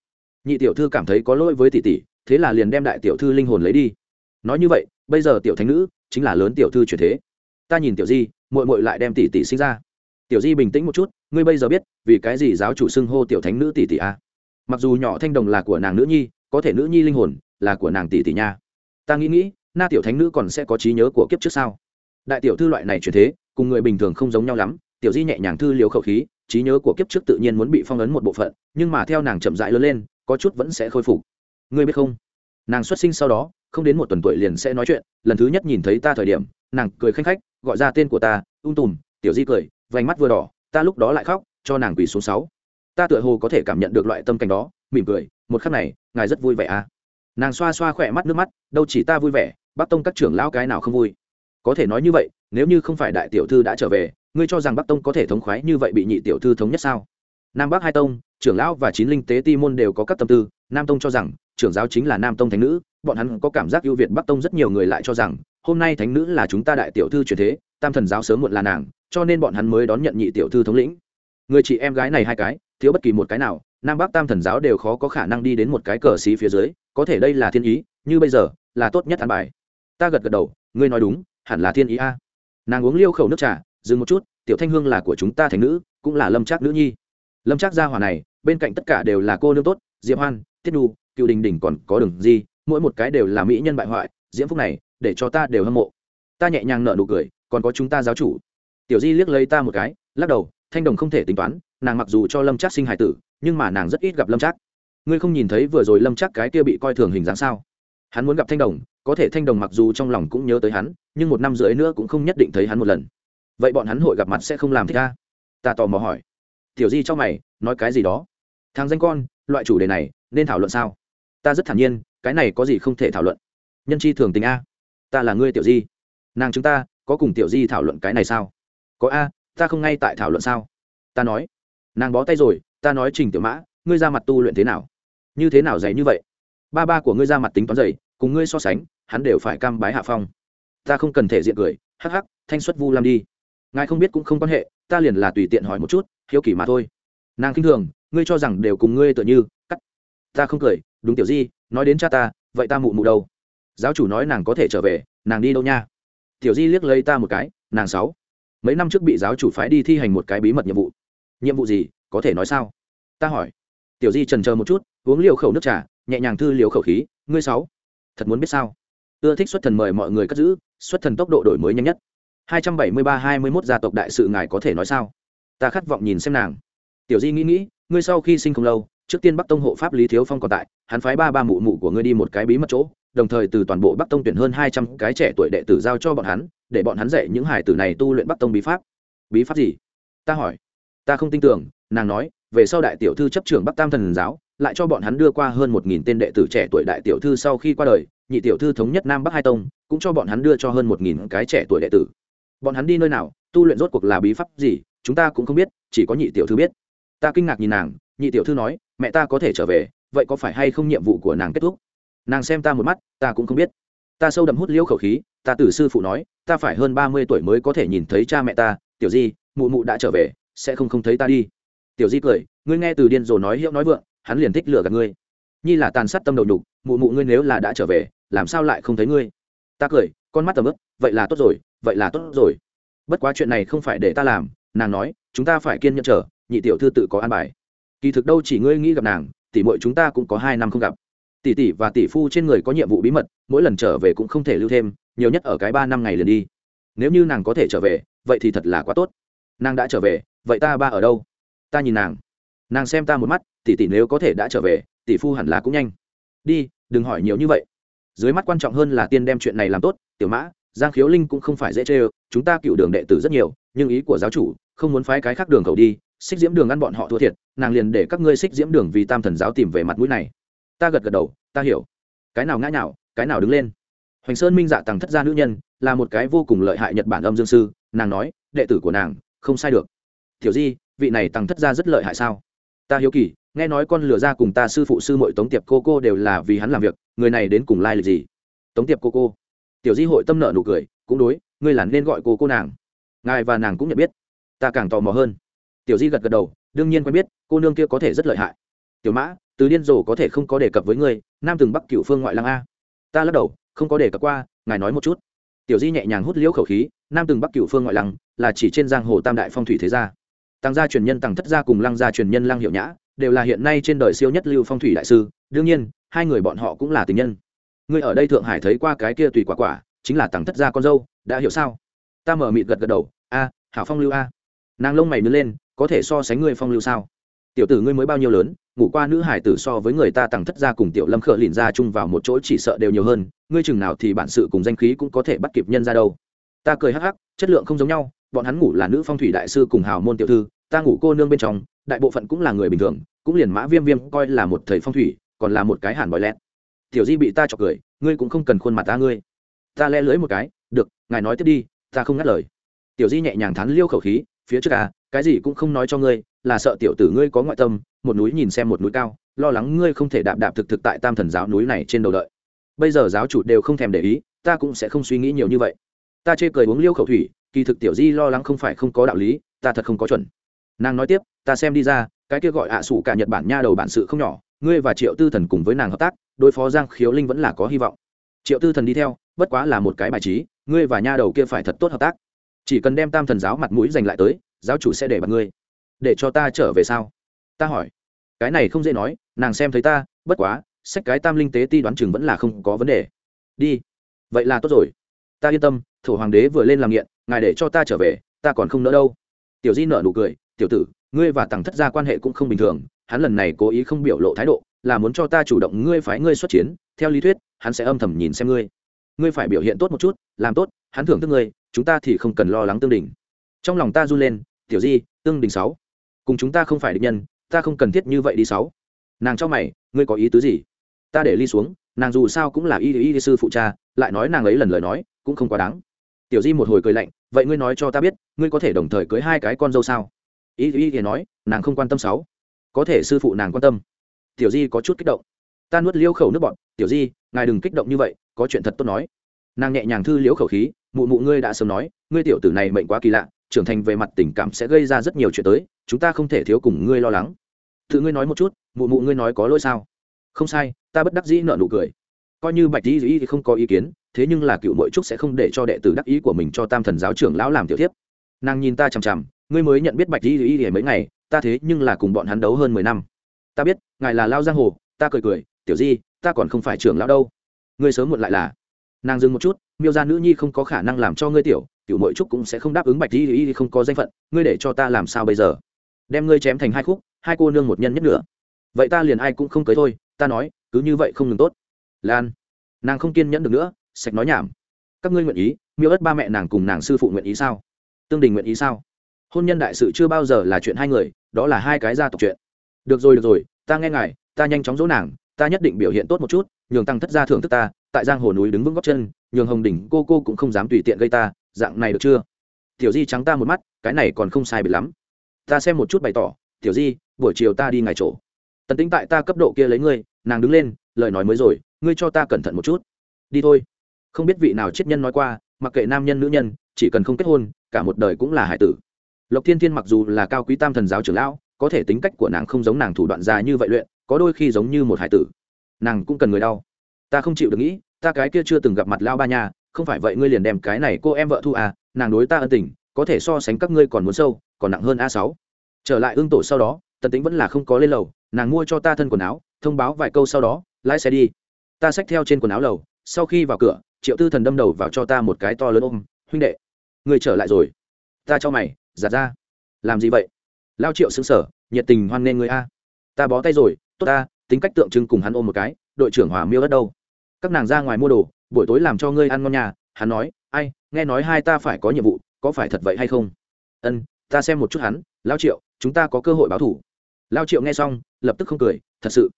Nhị tiểu thư cảm thấy có lỗi với tỷ tỷ thế là liền đem đại tiểu thư linh hồn lấy đi. Nói như vậy, bây giờ tiểu thánh nữ chính là lớn tiểu thư chuyển thế. Ta nhìn tiểu di, muội muội lại đem tỷ tỷ sinh ra. Tiểu di bình tĩnh một chút, ngươi bây giờ biết, vì cái gì giáo chủ xưng hô tiểu thánh nữ tỷ tỷ a? Mặc dù nhỏ thanh đồng là của nàng nữ nhi, có thể nữ nhi linh hồn là của nàng tỷ tỷ nha. Ta nghĩ nghĩ, na tiểu thánh nữ còn sẽ có trí nhớ của kiếp trước sao? Đại tiểu thư loại này chuyển thế, cùng người bình thường không giống nhau lắm, tiểu di nhẹ nhàng thư liều khẩu khí, trí nhớ của kiếp trước tự nhiên muốn bị phong ấn một bộ phận, nhưng mà theo nàng chậm rãi lớn lên, có chút vẫn sẽ khôi phục ngươi biết không? Nàng xuất sinh sau đó, không đến một tuần tuổi liền sẽ nói chuyện, lần thứ nhất nhìn thấy ta thời điểm, nàng cười khanh khách, gọi ra tên của ta, ung tùm, tiểu di cười, vành mắt vừa đỏ, ta lúc đó lại khóc, cho nàng quỳ xuống sáu. Ta tựa hồ có thể cảm nhận được loại tâm cảnh đó, mỉm cười, một khắc này, ngài rất vui vẻ à? Nàng xoa xoa khỏe mắt nước mắt, đâu chỉ ta vui vẻ, bắc tông các trưởng lão cái nào không vui? Có thể nói như vậy, nếu như không phải đại tiểu thư đã trở về, ngươi cho rằng bắc tông có thể thống khoái như vậy bị nhị tiểu thư thống nhất sao? Nam bắc hai tông, trưởng lão và chín linh tế ti môn đều có các tâm tư, nam tông cho rằng trưởng giáo chính là nam tông thánh nữ, bọn hắn có cảm giác ưu việt bắc tông rất nhiều người lại cho rằng, hôm nay thánh nữ là chúng ta đại tiểu thư truyền thế, tam thần giáo sớm muộn là nàng, cho nên bọn hắn mới đón nhận nhị tiểu thư thống lĩnh. Người chị em gái này hai cái, thiếu bất kỳ một cái nào, nam bắc tam thần giáo đều khó có khả năng đi đến một cái cờ xí phía dưới, có thể đây là thiên ý, như bây giờ, là tốt nhất ăn bài. Ta gật gật đầu, ngươi nói đúng, hẳn là thiên ý a. Nàng uống liêu khẩu nước trà, dừng một chút, tiểu thanh hương là của chúng ta thành nữ, cũng là lâm trác nữ nhi. Lâm trác gia hỏa này, bên cạnh tất cả đều là cô nương tốt, diệp hoan, tiết đu cựu đình đình còn có đường gì, mỗi một cái đều là mỹ nhân bại hoại, diễm phúc này, để cho ta đều hâm mộ. Ta nhẹ nhàng nở nụ cười, còn có chúng ta giáo chủ. Tiểu di liếc lấy ta một cái, lắc đầu, thanh đồng không thể tính toán, nàng mặc dù cho lâm trác sinh hải tử, nhưng mà nàng rất ít gặp lâm trác. Ngươi không nhìn thấy vừa rồi lâm Trác cái kia bị coi thường hình dáng sao? Hắn muốn gặp thanh đồng, có thể thanh đồng mặc dù trong lòng cũng nhớ tới hắn, nhưng một năm rưỡi nữa cũng không nhất định thấy hắn một lần. Vậy bọn hắn hội gặp mặt sẽ không làm thích ta ta tò mò hỏi. Tiểu di cho mày, nói cái gì đó? Thằng danh con, loại chủ đề này, nên thảo luận sao? Ta rất thản nhiên, cái này có gì không thể thảo luận? Nhân chi thường tình a. Ta là ngươi tiểu di. Nàng chúng ta, có cùng tiểu di thảo luận cái này sao? Có a, ta không ngay tại thảo luận sao? Ta nói. Nàng bó tay rồi, ta nói trình tiểu mã, ngươi ra mặt tu luyện thế nào? Như thế nào dày như vậy? Ba ba của ngươi ra mặt tính toán dày, cùng ngươi so sánh, hắn đều phải cam bái hạ phong. Ta không cần thể diện cười, hắc hắc, thanh xuất vu làm đi. Ngài không biết cũng không quan hệ, ta liền là tùy tiện hỏi một chút, hiếu kỳ mà thôi. Nàng khinh thường, ngươi cho rằng đều cùng ngươi tựa như ta không cười, đúng tiểu di, nói đến cha ta, vậy ta mụ mụ đâu? Giáo chủ nói nàng có thể trở về, nàng đi đâu nha? Tiểu di liếc lấy ta một cái, nàng sáu. Mấy năm trước bị giáo chủ phái đi thi hành một cái bí mật nhiệm vụ. Nhiệm vụ gì, có thể nói sao? Ta hỏi. Tiểu di trần chờ một chút, uống liều khẩu nước trà, nhẹ nhàng thư liều khẩu khí, ngươi sáu. Thật muốn biết sao? Ưa thích xuất thần mời mọi người cất giữ, xuất thần tốc độ đổi mới nhanh nhất. 273-21 gia tộc đại sự ngài có thể nói sao? Ta khát vọng nhìn xem nàng. Tiểu di nghĩ nghĩ, ngươi sau khi sinh không lâu trước tiên bắc tông hộ pháp lý thiếu phong còn tại, hắn phái ba ba mụ mụ của ngươi đi một cái bí mật chỗ, đồng thời từ toàn bộ bắc tông tuyển hơn hai trăm cái trẻ tuổi đệ tử giao cho bọn hắn, để bọn hắn dạy những hải tử này tu luyện bắc tông bí pháp. Bí pháp gì? Ta hỏi. Ta không tin tưởng, nàng nói, về sau đại tiểu thư chấp trưởng bắc tam thần giáo, lại cho bọn hắn đưa qua hơn một nghìn tên đệ tử trẻ tuổi đại tiểu thư sau khi qua đời, nhị tiểu thư thống nhất nam bắc hai tông, cũng cho bọn hắn đưa cho hơn một nghìn cái trẻ tuổi đệ tử. Bọn hắn đi nơi nào, tu luyện rốt cuộc là bí pháp gì, chúng ta cũng không biết, chỉ có nhị tiểu thư biết. Ta kinh ngạc nhìn nàng, nhị tiểu thư nói mẹ ta có thể trở về, vậy có phải hay không nhiệm vụ của nàng kết thúc? Nàng xem ta một mắt, ta cũng không biết. Ta sâu đậm hút liễu khẩu khí, ta từ sư phụ nói, ta phải hơn ba mươi tuổi mới có thể nhìn thấy cha mẹ ta, tiểu di, mụ mụ đã trở về, sẽ không không thấy ta đi. Tiểu di cười, ngươi nghe từ điên rồ nói hiệu nói vượng, hắn liền thích lừa gạt ngươi. Nhi là tàn sát tâm đầu nhục, mụ mụ ngươi nếu là đã trở về, làm sao lại không thấy ngươi? Ta cười, con mắt tầm ức vậy là tốt rồi, vậy là tốt rồi. Bất quá chuyện này không phải để ta làm. Nàng nói, chúng ta phải kiên nhẫn chờ, nhị tiểu thư tự có an bài kỳ thực đâu chỉ ngươi nghĩ gặp nàng, tỷ muội chúng ta cũng có hai năm không gặp. Tỷ tỷ và tỷ phu trên người có nhiệm vụ bí mật, mỗi lần trở về cũng không thể lưu thêm, nhiều nhất ở cái ba năm ngày liền đi. Nếu như nàng có thể trở về, vậy thì thật là quá tốt. Nàng đã trở về, vậy ta ba ở đâu? Ta nhìn nàng. Nàng xem ta một mắt, tỷ tỷ nếu có thể đã trở về, tỷ phu hẳn là cũng nhanh. Đi, đừng hỏi nhiều như vậy. Dưới mắt quan trọng hơn là tiên đem chuyện này làm tốt, tiểu mã, giang khiếu linh cũng không phải dễ chê chúng ta cựu đường đệ tử rất nhiều, nhưng ý của giáo chủ, không muốn phái cái khác đường cầu đi xích diễm đường ăn bọn họ thua thiệt, nàng liền để các ngươi xích diễm đường vì tam thần giáo tìm về mặt mũi này. Ta gật gật đầu, ta hiểu. Cái nào ngã nào cái nào đứng lên. Hoành sơn minh dạ tàng thất gia nữ nhân, là một cái vô cùng lợi hại nhật bản âm dương sư, nàng nói, đệ tử của nàng, không sai được. Thiểu di, vị này tàng thất gia rất lợi hại sao? Ta hiếu kỳ, nghe nói con lừa ra cùng ta sư phụ sư mội tống tiệp cô cô đều là vì hắn làm việc, người này đến cùng lai lịch gì? Tống tiệp cô cô. Tiểu di hội tâm nợ nụ cười, cũng đối, ngươi là nên gọi cô cô nàng. Ngài và nàng cũng nhận biết. Ta càng tò mò hơn tiểu di gật gật đầu, đương nhiên quen biết, cô nương kia có thể rất lợi hại. Tiểu mã, từ điên rồ có thể không có đề cập với ngươi, nam từng bắc cựu phương ngoại lăng a. Ta lắc đầu, không có đề cập qua, ngài nói một chút. Tiểu di nhẹ nhàng hút liễu khẩu khí, nam từng bắc cựu phương ngoại lăng là chỉ trên giang hồ tam đại phong thủy thế gia. Tăng gia truyền nhân, tăng thất gia cùng lăng gia truyền nhân lăng hiệu nhã đều là hiện nay trên đời siêu nhất lưu phong thủy đại sư, đương nhiên, hai người bọn họ cũng là tình nhân. Ngươi ở đây thượng hải thấy qua cái kia tùy quả quả, chính là tăng thất gia con dâu, đã hiểu sao? Ta mở mịt gật gật đầu, a, hảo phong lưu a. Nàng lông mày nứt lên có thể so sánh ngươi phong lưu sao? Tiểu tử ngươi mới bao nhiêu lớn, ngủ qua nữ hải tử so với người ta tặng thất gia cùng tiểu lâm khở lìn ra chung vào một chỗ chỉ sợ đều nhiều hơn, ngươi chừng nào thì bản sự cùng danh khí cũng có thể bắt kịp nhân ra đâu. Ta cười hắc hắc, chất lượng không giống nhau, bọn hắn ngủ là nữ phong thủy đại sư cùng hào môn tiểu thư, ta ngủ cô nương bên trong, đại bộ phận cũng là người bình thường, cũng liền mã viêm viêm coi là một thầy phong thủy, còn là một cái hàn bòi lẹt. Tiểu di bị ta chọc cười, ngươi cũng không cần khuôn mặt ta ngươi. Ta le lưới một cái, được, ngài nói tiếp đi, ta không ngắt lời. Tiểu di nhẹ nhàng thắn liêu khẩu khí phía trước à cái gì cũng không nói cho ngươi, là sợ tiểu tử ngươi có ngoại tâm, một núi nhìn xem một núi cao, lo lắng ngươi không thể đạp đạp thực thực tại tam thần giáo núi này trên đầu đợi. Bây giờ giáo chủ đều không thèm để ý, ta cũng sẽ không suy nghĩ nhiều như vậy. Ta chê cười uống liêu khẩu thủy, kỳ thực tiểu di lo lắng không phải không có đạo lý, ta thật không có chuẩn. Nàng nói tiếp, ta xem đi ra, cái kia gọi ạ à sủ cả nhật bản nha đầu bản sự không nhỏ, ngươi và triệu tư thần cùng với nàng hợp tác, đối phó giang khiếu linh vẫn là có hy vọng. Triệu tư thần đi theo, bất quá là một cái bài trí, ngươi và nha đầu kia phải thật tốt hợp tác chỉ cần đem tam thần giáo mặt mũi giành lại tới, giáo chủ sẽ để bật ngươi. Để cho ta trở về sao? Ta hỏi. Cái này không dễ nói, nàng xem thấy ta, bất quá sách cái tam linh tế ti đoán chừng vẫn là không có vấn đề. Đi. Vậy là tốt rồi. Ta yên tâm, thổ hoàng đế vừa lên làm nghiện, ngài để cho ta trở về, ta còn không nỡ đâu. Tiểu di nợ nụ cười, tiểu tử, ngươi và tằng thất gia quan hệ cũng không bình thường, hắn lần này cố ý không biểu lộ thái độ, là muốn cho ta chủ động ngươi phái ngươi xuất chiến, theo lý thuyết, hắn sẽ âm thầm nhìn xem ngươi ngươi phải biểu hiện tốt một chút, làm tốt, hắn thưởng thức ngươi, chúng ta thì không cần lo lắng tương đình trong lòng ta run lên, tiểu di, tương đình sáu. Cùng chúng ta không phải định nhân, ta không cần thiết như vậy đi sáu. Nàng cho mày, ngươi có ý tứ gì? Ta để ly xuống, nàng dù sao cũng là y y sư phụ cha, lại nói nàng ấy lần lời nói, cũng không quá đáng. Tiểu di một hồi cười lạnh, vậy ngươi nói cho ta biết, ngươi có thể đồng thời cưới hai cái con dâu sao? Y y thì nói, nàng không quan tâm sáu. Có thể sư phụ nàng quan tâm. Tiểu di có chút kích động. Ta nuốt liêu khẩu nước bọn, tiểu di, ngài đừng kích động như vậy có chuyện thật tốt nói. Nàng nhẹ nhàng thư liễu khẩu khí, mụ mụ ngươi đã sớm nói, ngươi tiểu tử này mệnh quá kỳ lạ, trưởng thành về mặt tình cảm sẽ gây ra rất nhiều chuyện tới, chúng ta không thể thiếu cùng ngươi lo lắng. Tự ngươi nói một chút, mụ mụ ngươi nói có lỗi sao? Không sai, ta bất đắc dĩ nợ nụ cười. Coi như bạch dĩ thì không có ý kiến, thế nhưng là cựu mội trúc sẽ không để cho đệ tử đắc ý của mình cho tam thần giáo trưởng lão làm tiểu thiếp. Nàng nhìn ta chằm chằm, ngươi mới nhận biết bạch dĩ thì mấy ngày, ta thế nhưng là cùng bọn hắn đấu hơn mười năm. Ta biết, ngài là lao giang hồ, ta cười cười, tiểu di, ta còn không phải trưởng lão đâu ngươi sớm muộn lại là. Nàng dừng một chút, miêu ra nữ nhi không có khả năng làm cho ngươi tiểu cựu mội trúc cũng sẽ không đáp ứng bạch di thì không có danh phận, ngươi để cho ta làm sao bây giờ? Đem ngươi chém thành hai khúc, hai cô nương một nhân nhất nữa vậy ta liền ai cũng không cưới thôi, ta nói, cứ như vậy không ngừng tốt. Lan. Nàng không kiên nhẫn được nữa, sạch nói nhảm. Các ngươi nguyện ý, miêu ất ba mẹ nàng cùng nàng sư phụ nguyện ý sao? Tương đình nguyện ý sao? Hôn nhân đại sự chưa bao giờ là chuyện hai người, đó là hai cái gia tộc chuyện. Được rồi được rồi, ta nghe ngài, ta nhanh chóng dỗ nàng ta nhất định biểu hiện tốt một chút, nhường tăng thất gia thưởng thức ta, tại giang hồ núi đứng vững góc chân, nhường hồng đỉnh cô cô cũng không dám tùy tiện gây ta, dạng này được chưa? Tiểu di trắng ta một mắt, cái này còn không sai biệt lắm. Ta xem một chút bày tỏ, tiểu di, buổi chiều ta đi ngài chỗ. Tần tính tại ta cấp độ kia lấy ngươi, nàng đứng lên, lời nói mới rồi, ngươi cho ta cẩn thận một chút. Đi thôi. Không biết vị nào chết nhân nói qua, mặc kệ nam nhân, nữ nhân, chỉ cần không kết hôn, cả một đời cũng là hải tử. Lộc thiên thiên mặc dù là cao quý tam thần giáo trưởng lão, có thể tính cách của nàng không giống nàng thủ đoạn già như vậy luyện có đôi khi giống như một hải tử. Nàng cũng cần người đau. Ta không chịu được nghĩ, ta cái kia chưa từng gặp mặt lao ba nha, không phải vậy ngươi liền đem cái này cô em vợ thu à nàng đối ta ân tình, có thể so sánh các ngươi còn muốn sâu, còn nặng hơn a sáu. Trở lại ương tổ sau đó, tần tính vẫn là không có lên lầu, nàng mua cho ta thân quần áo, thông báo vài câu sau đó, lái xe đi. Ta xách theo trên quần áo lầu, sau khi vào cửa, triệu tư thần đâm đầu vào cho ta một cái to lớn ôm, huynh đệ, người trở lại rồi. Ta cho mày giặt ra. Làm gì vậy? Lao triệu xứng sở nhiệt tình hoan nghê người a. Ta bó tay rồi tốt ta, tính cách tượng trưng cùng hắn ôm một cái, đội trưởng hỏa miêu đất đâu? Các nàng ra ngoài mua đồ, buổi tối làm cho ngươi ăn ngon nhà, hắn nói, ai, nghe nói hai ta phải có nhiệm vụ, có phải thật vậy hay không? Ân, ta xem một chút hắn, lao triệu, chúng ta có cơ hội báo thủ. Lao triệu nghe xong, lập tức không cười, thật sự.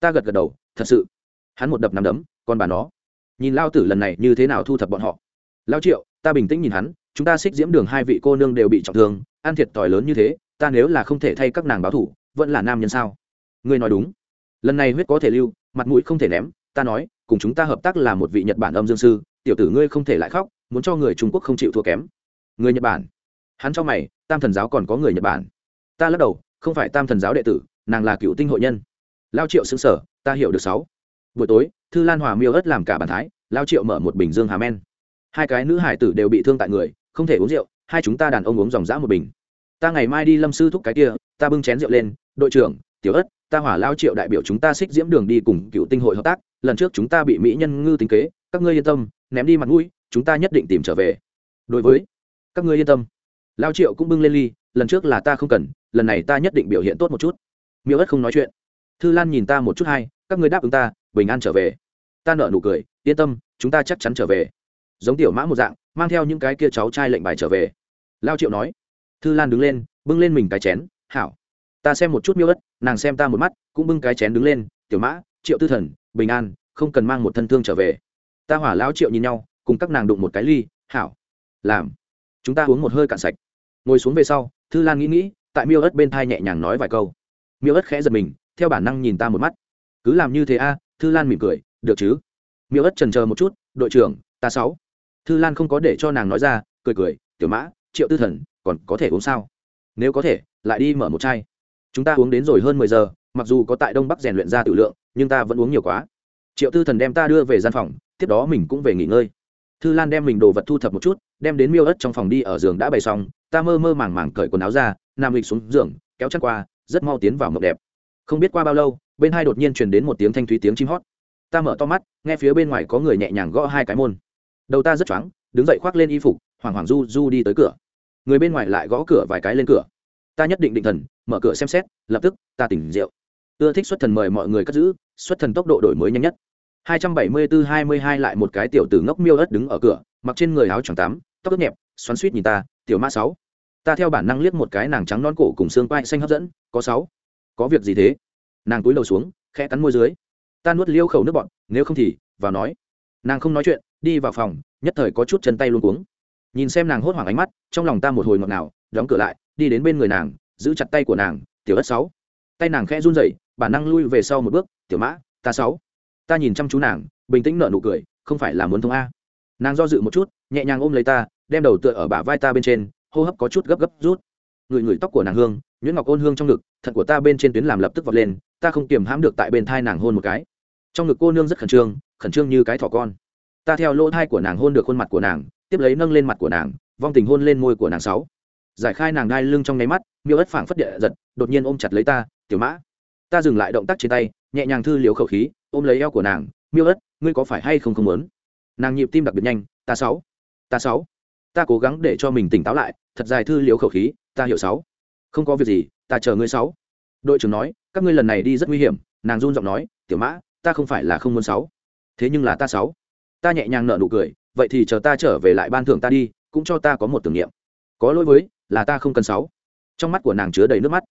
Ta gật gật đầu, thật sự. Hắn một đập nằm đấm còn bà nó. Nhìn lao tử lần này như thế nào thu thập bọn họ. Lao triệu, ta bình tĩnh nhìn hắn, chúng ta xích diễm đường hai vị cô nương đều bị trọng thương, ăn thiệt t lớn như thế, ta nếu là không thể thay các nàng báo thủ, vẫn là nam nhân sao? Ngươi nói đúng. Lần này huyết có thể lưu, mặt mũi không thể ném, ta nói, cùng chúng ta hợp tác là một vị nhật bản âm dương sư, tiểu tử ngươi không thể lại khóc, muốn cho người trung quốc không chịu thua kém. Người nhật bản. Hắn cho mày, tam thần giáo còn có người nhật bản. Ta lắc đầu, không phải tam thần giáo đệ tử, nàng là cựu tinh hội nhân. Lao triệu xứng sở ta hiểu được sáu. Buổi tối, thư lan hòa miêu ớt làm cả bàn thái, lao triệu mở một bình dương hà men. Hai cái nữ hải tử đều bị thương tại người, không thể uống rượu, hai chúng ta đàn ông uống dòng dã một bình. Ta ngày mai đi lâm sư thúc cái kia, ta bưng chén rượu lên, đội trưởng, tiểu ất ta hỏa lao triệu đại biểu chúng ta xích diễm đường đi cùng cựu tinh hội hợp tác, lần trước chúng ta bị mỹ nhân ngư tính kế, các ngươi yên tâm, ném đi mặt mũi, chúng ta nhất định tìm trở về. Đối với, các ngươi yên tâm. Lao triệu cũng bưng lên ly, lần trước là ta không cần, lần này ta nhất định biểu hiện tốt một chút. Miêu ất không nói chuyện. Thư lan nhìn ta một chút hay, các ngươi đáp ứng ta, bình an trở về. Ta nợ nụ cười, yên tâm, chúng ta chắc chắn trở về. Giống tiểu mã một dạng, mang theo những cái kia cháu trai lệnh bài trở về. Lao triệu nói. Thư lan đứng lên, bưng lên mình cái chén, hảo ta xem một chút miêu ất nàng xem ta một mắt, cũng bưng cái chén đứng lên, tiểu mã, triệu tư thần, bình an, không cần mang một thân thương trở về. Ta hỏa lão triệu nhìn nhau, cùng các nàng đụng một cái ly, hảo, làm, chúng ta uống một hơi cạn sạch. Ngồi xuống về sau, thư lan nghĩ nghĩ, tại miêu ất bên thai nhẹ nhàng nói vài câu. Miêu ất khẽ giật mình, theo bản năng nhìn ta một mắt. Cứ làm như thế a? Thư lan mỉm cười, được chứ. Miêu ất trần chờ một chút, đội trưởng, ta sáu. Thư lan không có để cho nàng nói ra, cười cười, tiểu mã, triệu tư thần, còn có thể uống sao? Nếu có thể, lại đi mở một chai chúng ta uống đến rồi hơn mười giờ, mặc dù có tại đông bắc rèn luyện ra tự lượng, nhưng ta vẫn uống nhiều quá. Triệu tư thần đem ta đưa về gian phòng, tiếp đó mình cũng về nghỉ ngơi. Thư lan đem mình đồ vật thu thập một chút, đem đến miêu ất trong phòng đi ở giường đã bày xong, ta mơ mơ màng màng cởi quần áo ra, nằm lịch xuống giường, kéo chăn qua, rất mau tiến vào mộng đẹp. Không biết qua bao lâu, bên hai đột nhiên truyền đến một tiếng thanh thúy tiếng chim hót. Ta mở to mắt, nghe phía bên ngoài có người nhẹ nhàng gõ hai cái môn. Đầu ta rất choáng, đứng dậy khoác lên y phục, hoảng hoảng du du đi tới cửa. Người bên ngoài lại gõ cửa vài cái lên cửa ta nhất định định thần mở cửa xem xét lập tức ta tỉnh rượu. Ưa thích xuất thần mời mọi người cất giữ xuất thần tốc độ đổi mới nhanh nhất. 274-22 lại một cái tiểu tử ngốc miêu ớt đứng ở cửa mặc trên người áo choàng tám, tóc ướt nhẹp xoắn suýt nhìn ta tiểu mã sáu. Ta theo bản năng liếc một cái nàng trắng non cổ cùng xương quai xanh hấp dẫn có sáu. Có việc gì thế? Nàng cúi đầu xuống khẽ cắn môi dưới. Ta nuốt liêu khẩu nước bọn nếu không thì vào nói. Nàng không nói chuyện đi vào phòng nhất thời có chút chân tay luôn cuống. Nhìn xem nàng hốt hoảng ánh mắt trong lòng ta một hồi ngọt ngào đóng cửa lại đi đến bên người nàng, giữ chặt tay của nàng, tiểu ất sáu. Tay nàng khẽ run rẩy, bản năng lui về sau một bước, tiểu mã, ta sáu. Ta nhìn chăm chú nàng, bình tĩnh nở nụ cười, không phải là muốn thông a. Nàng do dự một chút, nhẹ nhàng ôm lấy ta, đem đầu tựa ở bả vai ta bên trên, hô hấp có chút gấp gấp rút. Người người tóc của nàng hương, nhuyễn ngọc ôn hương trong ngực, thận của ta bên trên tuyến làm lập tức vọt lên, ta không kiềm hãm được tại bên thai nàng hôn một cái. Trong ngực cô nương rất khẩn trương khẩn trương như cái thỏ con. Ta theo lỗ thai của nàng hôn được khuôn mặt của nàng, tiếp lấy nâng lên mặt của nàng, vong tình hôn lên môi của nàng sáu giải khai nàng đai lưng trong nháy mắt, miêu ất phảng phất địa giật, đột nhiên ôm chặt lấy ta, tiểu mã, ta dừng lại động tác trên tay, nhẹ nhàng thư liều khẩu khí, ôm lấy eo của nàng, miêu ất ngươi có phải hay không không muốn? Nàng nhịp tim đặc biệt nhanh, ta sáu ta sáu, ta cố gắng để cho mình tỉnh táo lại, thật dài thư liều khẩu khí, ta hiểu sáu, không có việc gì, ta chờ ngươi sáu. Đội trưởng nói, các ngươi lần này đi rất nguy hiểm. Nàng run giọng nói, tiểu mã, ta không phải là không muốn sáu, thế nhưng là ta sáu. Ta nhẹ nhàng nở nụ cười, vậy thì chờ ta trở về lại ban thưởng ta đi, cũng cho ta có một tưởng niệm. Có lỗi với là ta không cần sáu. Trong mắt của nàng chứa đầy nước mắt.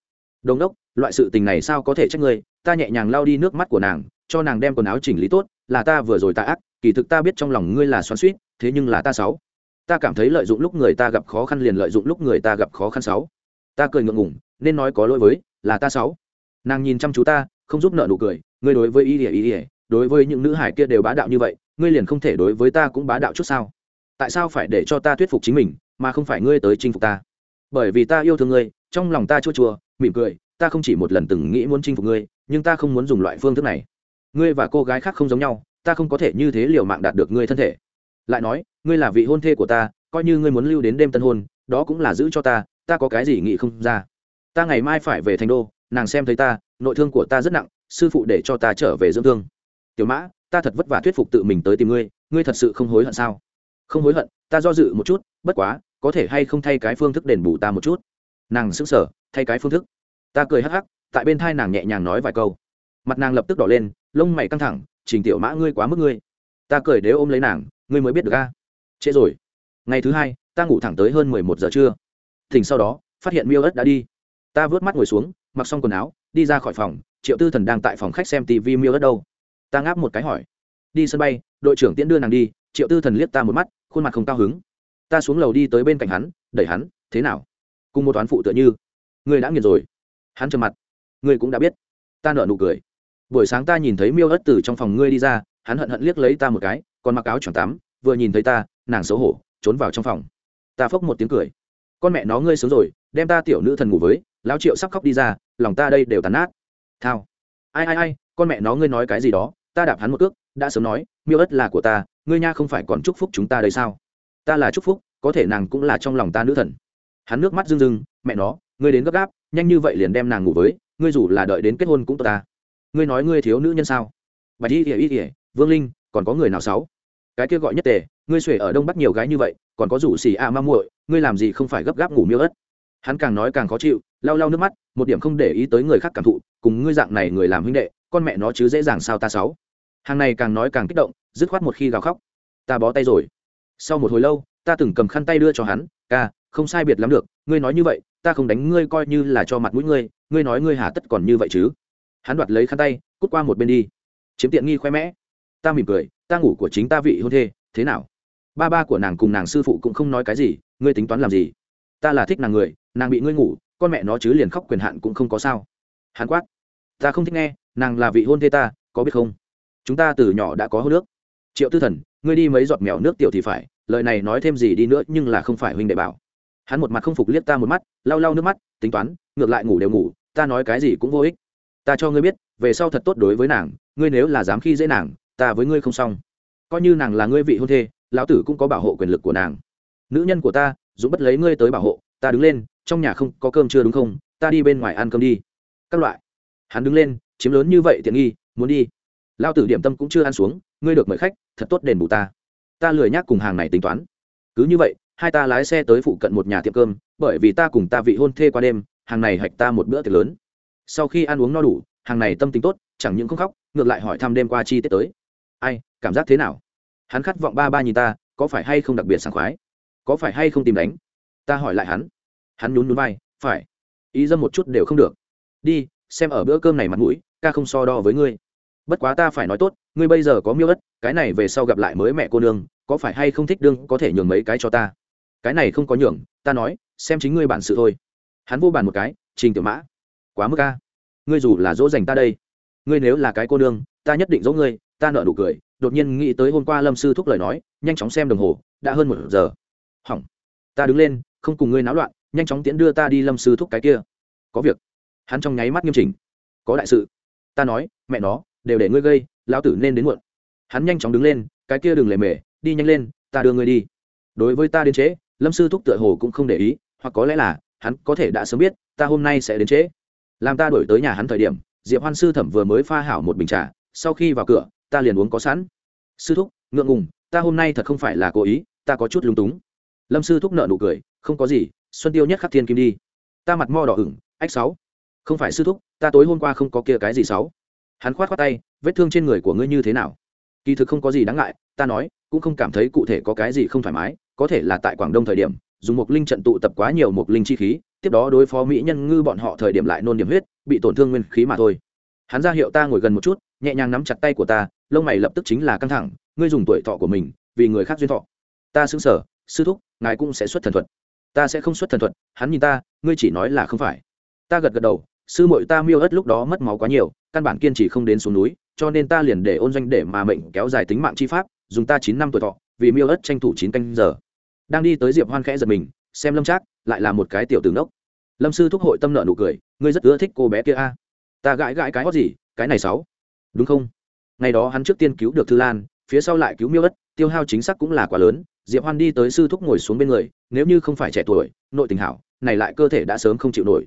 Đồn đốc loại sự tình này sao có thể trách ngươi? Ta nhẹ nhàng lau đi nước mắt của nàng, cho nàng đem quần áo chỉnh lý tốt, là ta vừa rồi ta ác, kỳ thực ta biết trong lòng ngươi là xoắn suýt thế nhưng là ta sáu. Ta cảm thấy lợi dụng lúc người ta gặp khó khăn liền lợi dụng lúc người ta gặp khó khăn sáu. Ta cười ngượng ngùng, nên nói có lỗi với, là ta sáu. Nàng nhìn chăm chú ta, không giúp nợ nụ cười, ngươi đối với ý ỉa ý ỉa, đối với những nữ hải kia đều bá đạo như vậy, ngươi liền không thể đối với ta cũng bá đạo chút sao? Tại sao phải để cho ta thuyết phục chính mình, mà không phải ngươi tới chinh phục ta? Bởi vì ta yêu thương ngươi, trong lòng ta chua chua, mỉm cười, ta không chỉ một lần từng nghĩ muốn chinh phục ngươi, nhưng ta không muốn dùng loại phương thức này. Ngươi và cô gái khác không giống nhau, ta không có thể như thế liều mạng đạt được ngươi thân thể. Lại nói, ngươi là vị hôn thê của ta, coi như ngươi muốn lưu đến đêm tân hôn, đó cũng là giữ cho ta ta có cái gì nghĩ không ra. Ta ngày mai phải về thành đô, nàng xem thấy ta, nội thương của ta rất nặng, sư phụ để cho ta trở về dưỡng thương. Tiểu mã, ta thật vất vả thuyết phục tự mình tới tìm ngươi ngươi thật sự không hối hận sao? Không hối hận, ta do dự một chút, bất quá có thể hay không thay cái phương thức đền bù ta một chút? Nàng sững sờ, thay cái phương thức. Ta cười hắc hắc, tại bên thai nàng nhẹ nhàng nói vài câu. Mặt nàng lập tức đỏ lên, lông mày căng thẳng, trình tiểu mã ngươi quá mức ngươi. Ta cười đếu ôm lấy nàng, ngươi mới biết được a. Trễ rồi. Ngày thứ hai, ta ngủ thẳng tới hơn mười một giờ trưa. Thỉnh sau đó, phát hiện miêu ớt đã đi. Ta vớt mắt ngồi xuống, mặc xong quần áo, đi ra khỏi phòng, triệu tư thần đang tại phòng khách xem tv miêu ớt đâu. Ta ngáp một cái hỏi, đi sân bay, đội trưởng tiễn đưa nàng đi. Triệu tư thần liếc ta một mắt, khuôn mặt không cao hứng ta xuống lầu đi tới bên cạnh hắn, đẩy hắn, thế nào? Cùng một toán phụ tựa như? Ngươi đã nghiền rồi. Hắn trầm mặt. Ngươi cũng đã biết. Ta nợ nụ cười. Buổi sáng ta nhìn thấy miêu ất từ trong phòng ngươi đi ra, hắn hận hận liếc lấy ta một cái, còn mặc áo choàng tắm, vừa nhìn thấy ta, nàng xấu hổ, trốn vào trong phòng. Ta phốc một tiếng cười. Con mẹ nó ngươi sướng rồi, đem ta tiểu nữ thần ngủ với, lão triệu sắp khóc đi ra, lòng ta đây đều tàn nát. Thao. Ai ai ai, con mẹ nó ngươi nói cái gì đó, ta đạp hắn một cước, đã sớm nói, miêu ất là của ta, ngươi nha không phải còn chúc phúc chúng ta đây sao? Ta là chúc phúc, có thể nàng cũng là trong lòng ta nữ thần. Hắn nước mắt rưng rưng, mẹ nó, ngươi đến gấp gáp, nhanh như vậy liền đem nàng ngủ với, ngươi dù là đợi đến kết hôn cũng tốt ta. Ngươi nói ngươi thiếu nữ nhân sao? Bạch y ỉa y ỉa vương linh, còn có người nào sáu? Cái kia gọi nhất tề, ngươi xuể ở đông bắc nhiều gái như vậy, còn có rủ xì a ma muội, ngươi làm gì không phải gấp gáp ngủ miêu ớt? Hắn càng nói càng khó chịu, lau lau nước mắt, một điểm không để ý tới người khác cảm thụ, cùng ngươi dạng này người làm huynh đệ, con mẹ nó chứ dễ dàng sao ta sáu? Hàng này càng nói càng kích động, dứt khoát một khi gào khóc. Ta bó tay rồi sau một hồi lâu, ta từng cầm khăn tay đưa cho hắn, ca, không sai biệt lắm được, ngươi nói như vậy, ta không đánh ngươi coi như là cho mặt mũi ngươi ngươi nói ngươi hà tất còn như vậy chứ? Hắn đoạt lấy khăn tay, cút qua một bên đi. Chiếm tiện nghi khoe mẽ. Ta mỉm cười, ta ngủ của chính ta vị hôn thê, thế nào? Ba ba của nàng cùng nàng sư phụ cũng không nói cái gì, ngươi tính toán làm gì? Ta là thích nàng người, nàng bị ngươi ngủ, con mẹ nó chứ liền khóc quyền hạn cũng không có sao. Hắn quát, ta không thích nghe, nàng là vị hôn thê ta, có biết không? Chúng ta từ nhỏ đã có hô nước triệu tư thần ngươi đi mấy giọt mèo nước tiểu thì phải, lời này nói thêm gì đi nữa nhưng là không phải huynh đệ bảo. Hắn một mặt không phục liếc ta một mắt, lau lau nước mắt, tính toán, ngược lại ngủ đều ngủ, ta nói cái gì cũng vô ích. Ta cho ngươi biết, về sau thật tốt đối với nàng, ngươi nếu là dám khi dễ nàng, ta với ngươi không xong. Coi như nàng là ngươi vị hôn thê, lão tử cũng có bảo hộ quyền lực của nàng. Nữ nhân của ta, dũng bất lấy ngươi tới bảo hộ, ta đứng lên, trong nhà không có cơm chưa đúng không? Ta đi bên ngoài ăn cơm đi. Các loại. Hắn đứng lên, chiếm lớn như vậy tiện nghi, muốn đi. Lao tử điểm tâm cũng chưa ăn xuống ngươi được mời khách, thật tốt đền bù ta. Ta lười nhác cùng hàng này tính toán. Cứ như vậy, hai ta lái xe tới phụ cận một nhà tiệm cơm, bởi vì ta cùng ta vị hôn thê qua đêm, hàng này hạch ta một bữa tiệc lớn. Sau khi ăn uống no đủ, hàng này tâm tính tốt, chẳng những không khóc, ngược lại hỏi thăm đêm qua chi tiết tới. Ai, cảm giác thế nào? Hắn khát vọng ba ba nhìn ta, có phải hay không đặc biệt sảng khoái? Có phải hay không tìm đánh? Ta hỏi lại hắn. Hắn nhún nhún vai, phải. Ý dâm một chút đều không được. Đi, xem ở bữa cơm này mặt mũi, ca không so đo với ngươi bất quá ta phải nói tốt, ngươi bây giờ có miêu ất, cái này về sau gặp lại mới mẹ cô nương, có phải hay không thích đương, có thể nhường mấy cái cho ta? Cái này không có nhường, ta nói, xem chính ngươi bản sự thôi. Hắn vô bàn một cái, trình tiểu mã. Quá mức ca ngươi dù là dỗ dành ta đây, ngươi nếu là cái cô nương, ta nhất định dỗ ngươi, ta nợ nụ cười. Đột nhiên nghĩ tới hôm qua lâm sư thúc lời nói, nhanh chóng xem đồng hồ, đã hơn một giờ. Hỏng. Ta đứng lên, không cùng ngươi náo loạn, nhanh chóng tiễn đưa ta đi lâm sư thúc cái kia. Có việc. Hắn trong nháy mắt nghiêm chỉnh. Có đại sự. Ta nói, mẹ nó đều để ngươi gây, lão tử nên đến muộn. Hắn nhanh chóng đứng lên, cái kia đừng lề mề, đi nhanh lên, ta đưa ngươi đi. Đối với ta đến trễ lâm sư thúc tựa hồ cũng không để ý, hoặc có lẽ là, hắn có thể đã sớm biết, ta hôm nay sẽ đến trễ làm ta đổi tới nhà hắn thời điểm, diệp hoan sư thẩm vừa mới pha hảo một bình trà, sau khi vào cửa, ta liền uống có sẵn. Sư thúc, ngượng ngùng, ta hôm nay thật không phải là cố ý, ta có chút lúng túng. Lâm sư thúc nợ nụ cười, không có gì, xuân tiêu nhất khắc thiên kim đi. Ta mặt mo đỏ ửng, ách sáu. Không phải sư thúc, ta tối hôm qua không có kia cái gì sáu hắn khoát khoát tay, vết thương trên người của ngươi như thế nào? Kỳ thực không có gì đáng ngại, ta nói, cũng không cảm thấy cụ thể có cái gì không thoải mái, có thể là tại quảng đông thời điểm, dùng một linh trận tụ tập quá nhiều một linh chi khí, tiếp đó đối phó mỹ nhân ngư bọn họ thời điểm lại nôn điểm huyết, bị tổn thương nguyên khí mà thôi. Hắn ra hiệu ta ngồi gần một chút, nhẹ nhàng nắm chặt tay của ta, lông mày lập tức chính là căng thẳng, ngươi dùng tuổi thọ của mình, vì người khác duyên thọ. Ta xứng sở, sư thúc, ngài cũng sẽ xuất thần thuật. Ta sẽ không xuất thần thuật, hắn nhìn ta, ngươi chỉ nói là không phải. Ta gật gật đầu sư muội ta miêu ớt lúc đó mất máu quá nhiều, căn bản kiên trì không đến xuống núi, cho nên ta liền để ôn doanh để mà mệnh kéo dài tính mạng chi pháp, dùng ta chín năm tuổi thọ, vì miêu ớt tranh thủ chín canh giờ. Đang đi tới diệp hoan khẽ giật mình, xem lâm trác, lại là một cái tiểu tướng đốc lâm sư thúc hội tâm nợ nụ cười, ngươi rất ưa thích cô bé kia a. Ta gãi gãi cái hót gì, cái này sáu. Đúng không? Ngày đó hắn trước tiên cứu được thư lan, phía sau lại cứu miêu ất tiêu hao chính xác cũng là quá lớn. Diệp hoan đi tới sư thúc ngồi xuống bên người, nếu như không phải trẻ tuổi, nội tình hảo, này lại cơ thể đã sớm không chịu nổi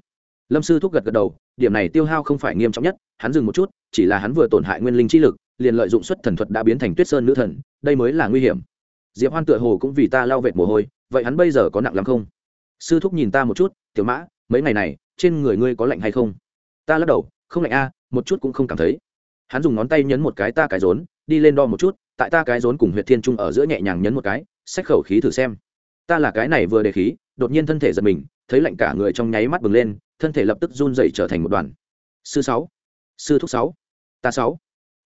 lâm sư thúc gật gật đầu, điểm này tiêu hao không phải nghiêm trọng nhất, hắn dừng một chút, chỉ là hắn vừa tổn hại nguyên linh chi lực, liền lợi dụng xuất thần thuật đã biến thành tuyết sơn nữ thần, đây mới là nguy hiểm. Diệp hoan tựa hồ cũng vì ta lao vệt mồ hôi, vậy hắn bây giờ có nặng lắm không? Sư thúc nhìn ta một chút, tiểu mã, mấy ngày này, trên người ngươi có lạnh hay không? Ta lắc đầu, không lạnh a, một chút cũng không cảm thấy. Hắn dùng ngón tay nhấn một cái ta cái rốn, đi lên đo một chút, tại ta cái rốn cùng huyệt thiên trung ở giữa nhẹ nhàng nhấn một cái, xách khẩu khí thử xem. Ta là cái này vừa đề khí, đột nhiên thân thể giật mình, thấy lạnh cả người trong nháy mắt bừng lên thân thể lập tức run dậy trở thành một đoàn. Sư sáu, sư thúc sáu, ta sáu.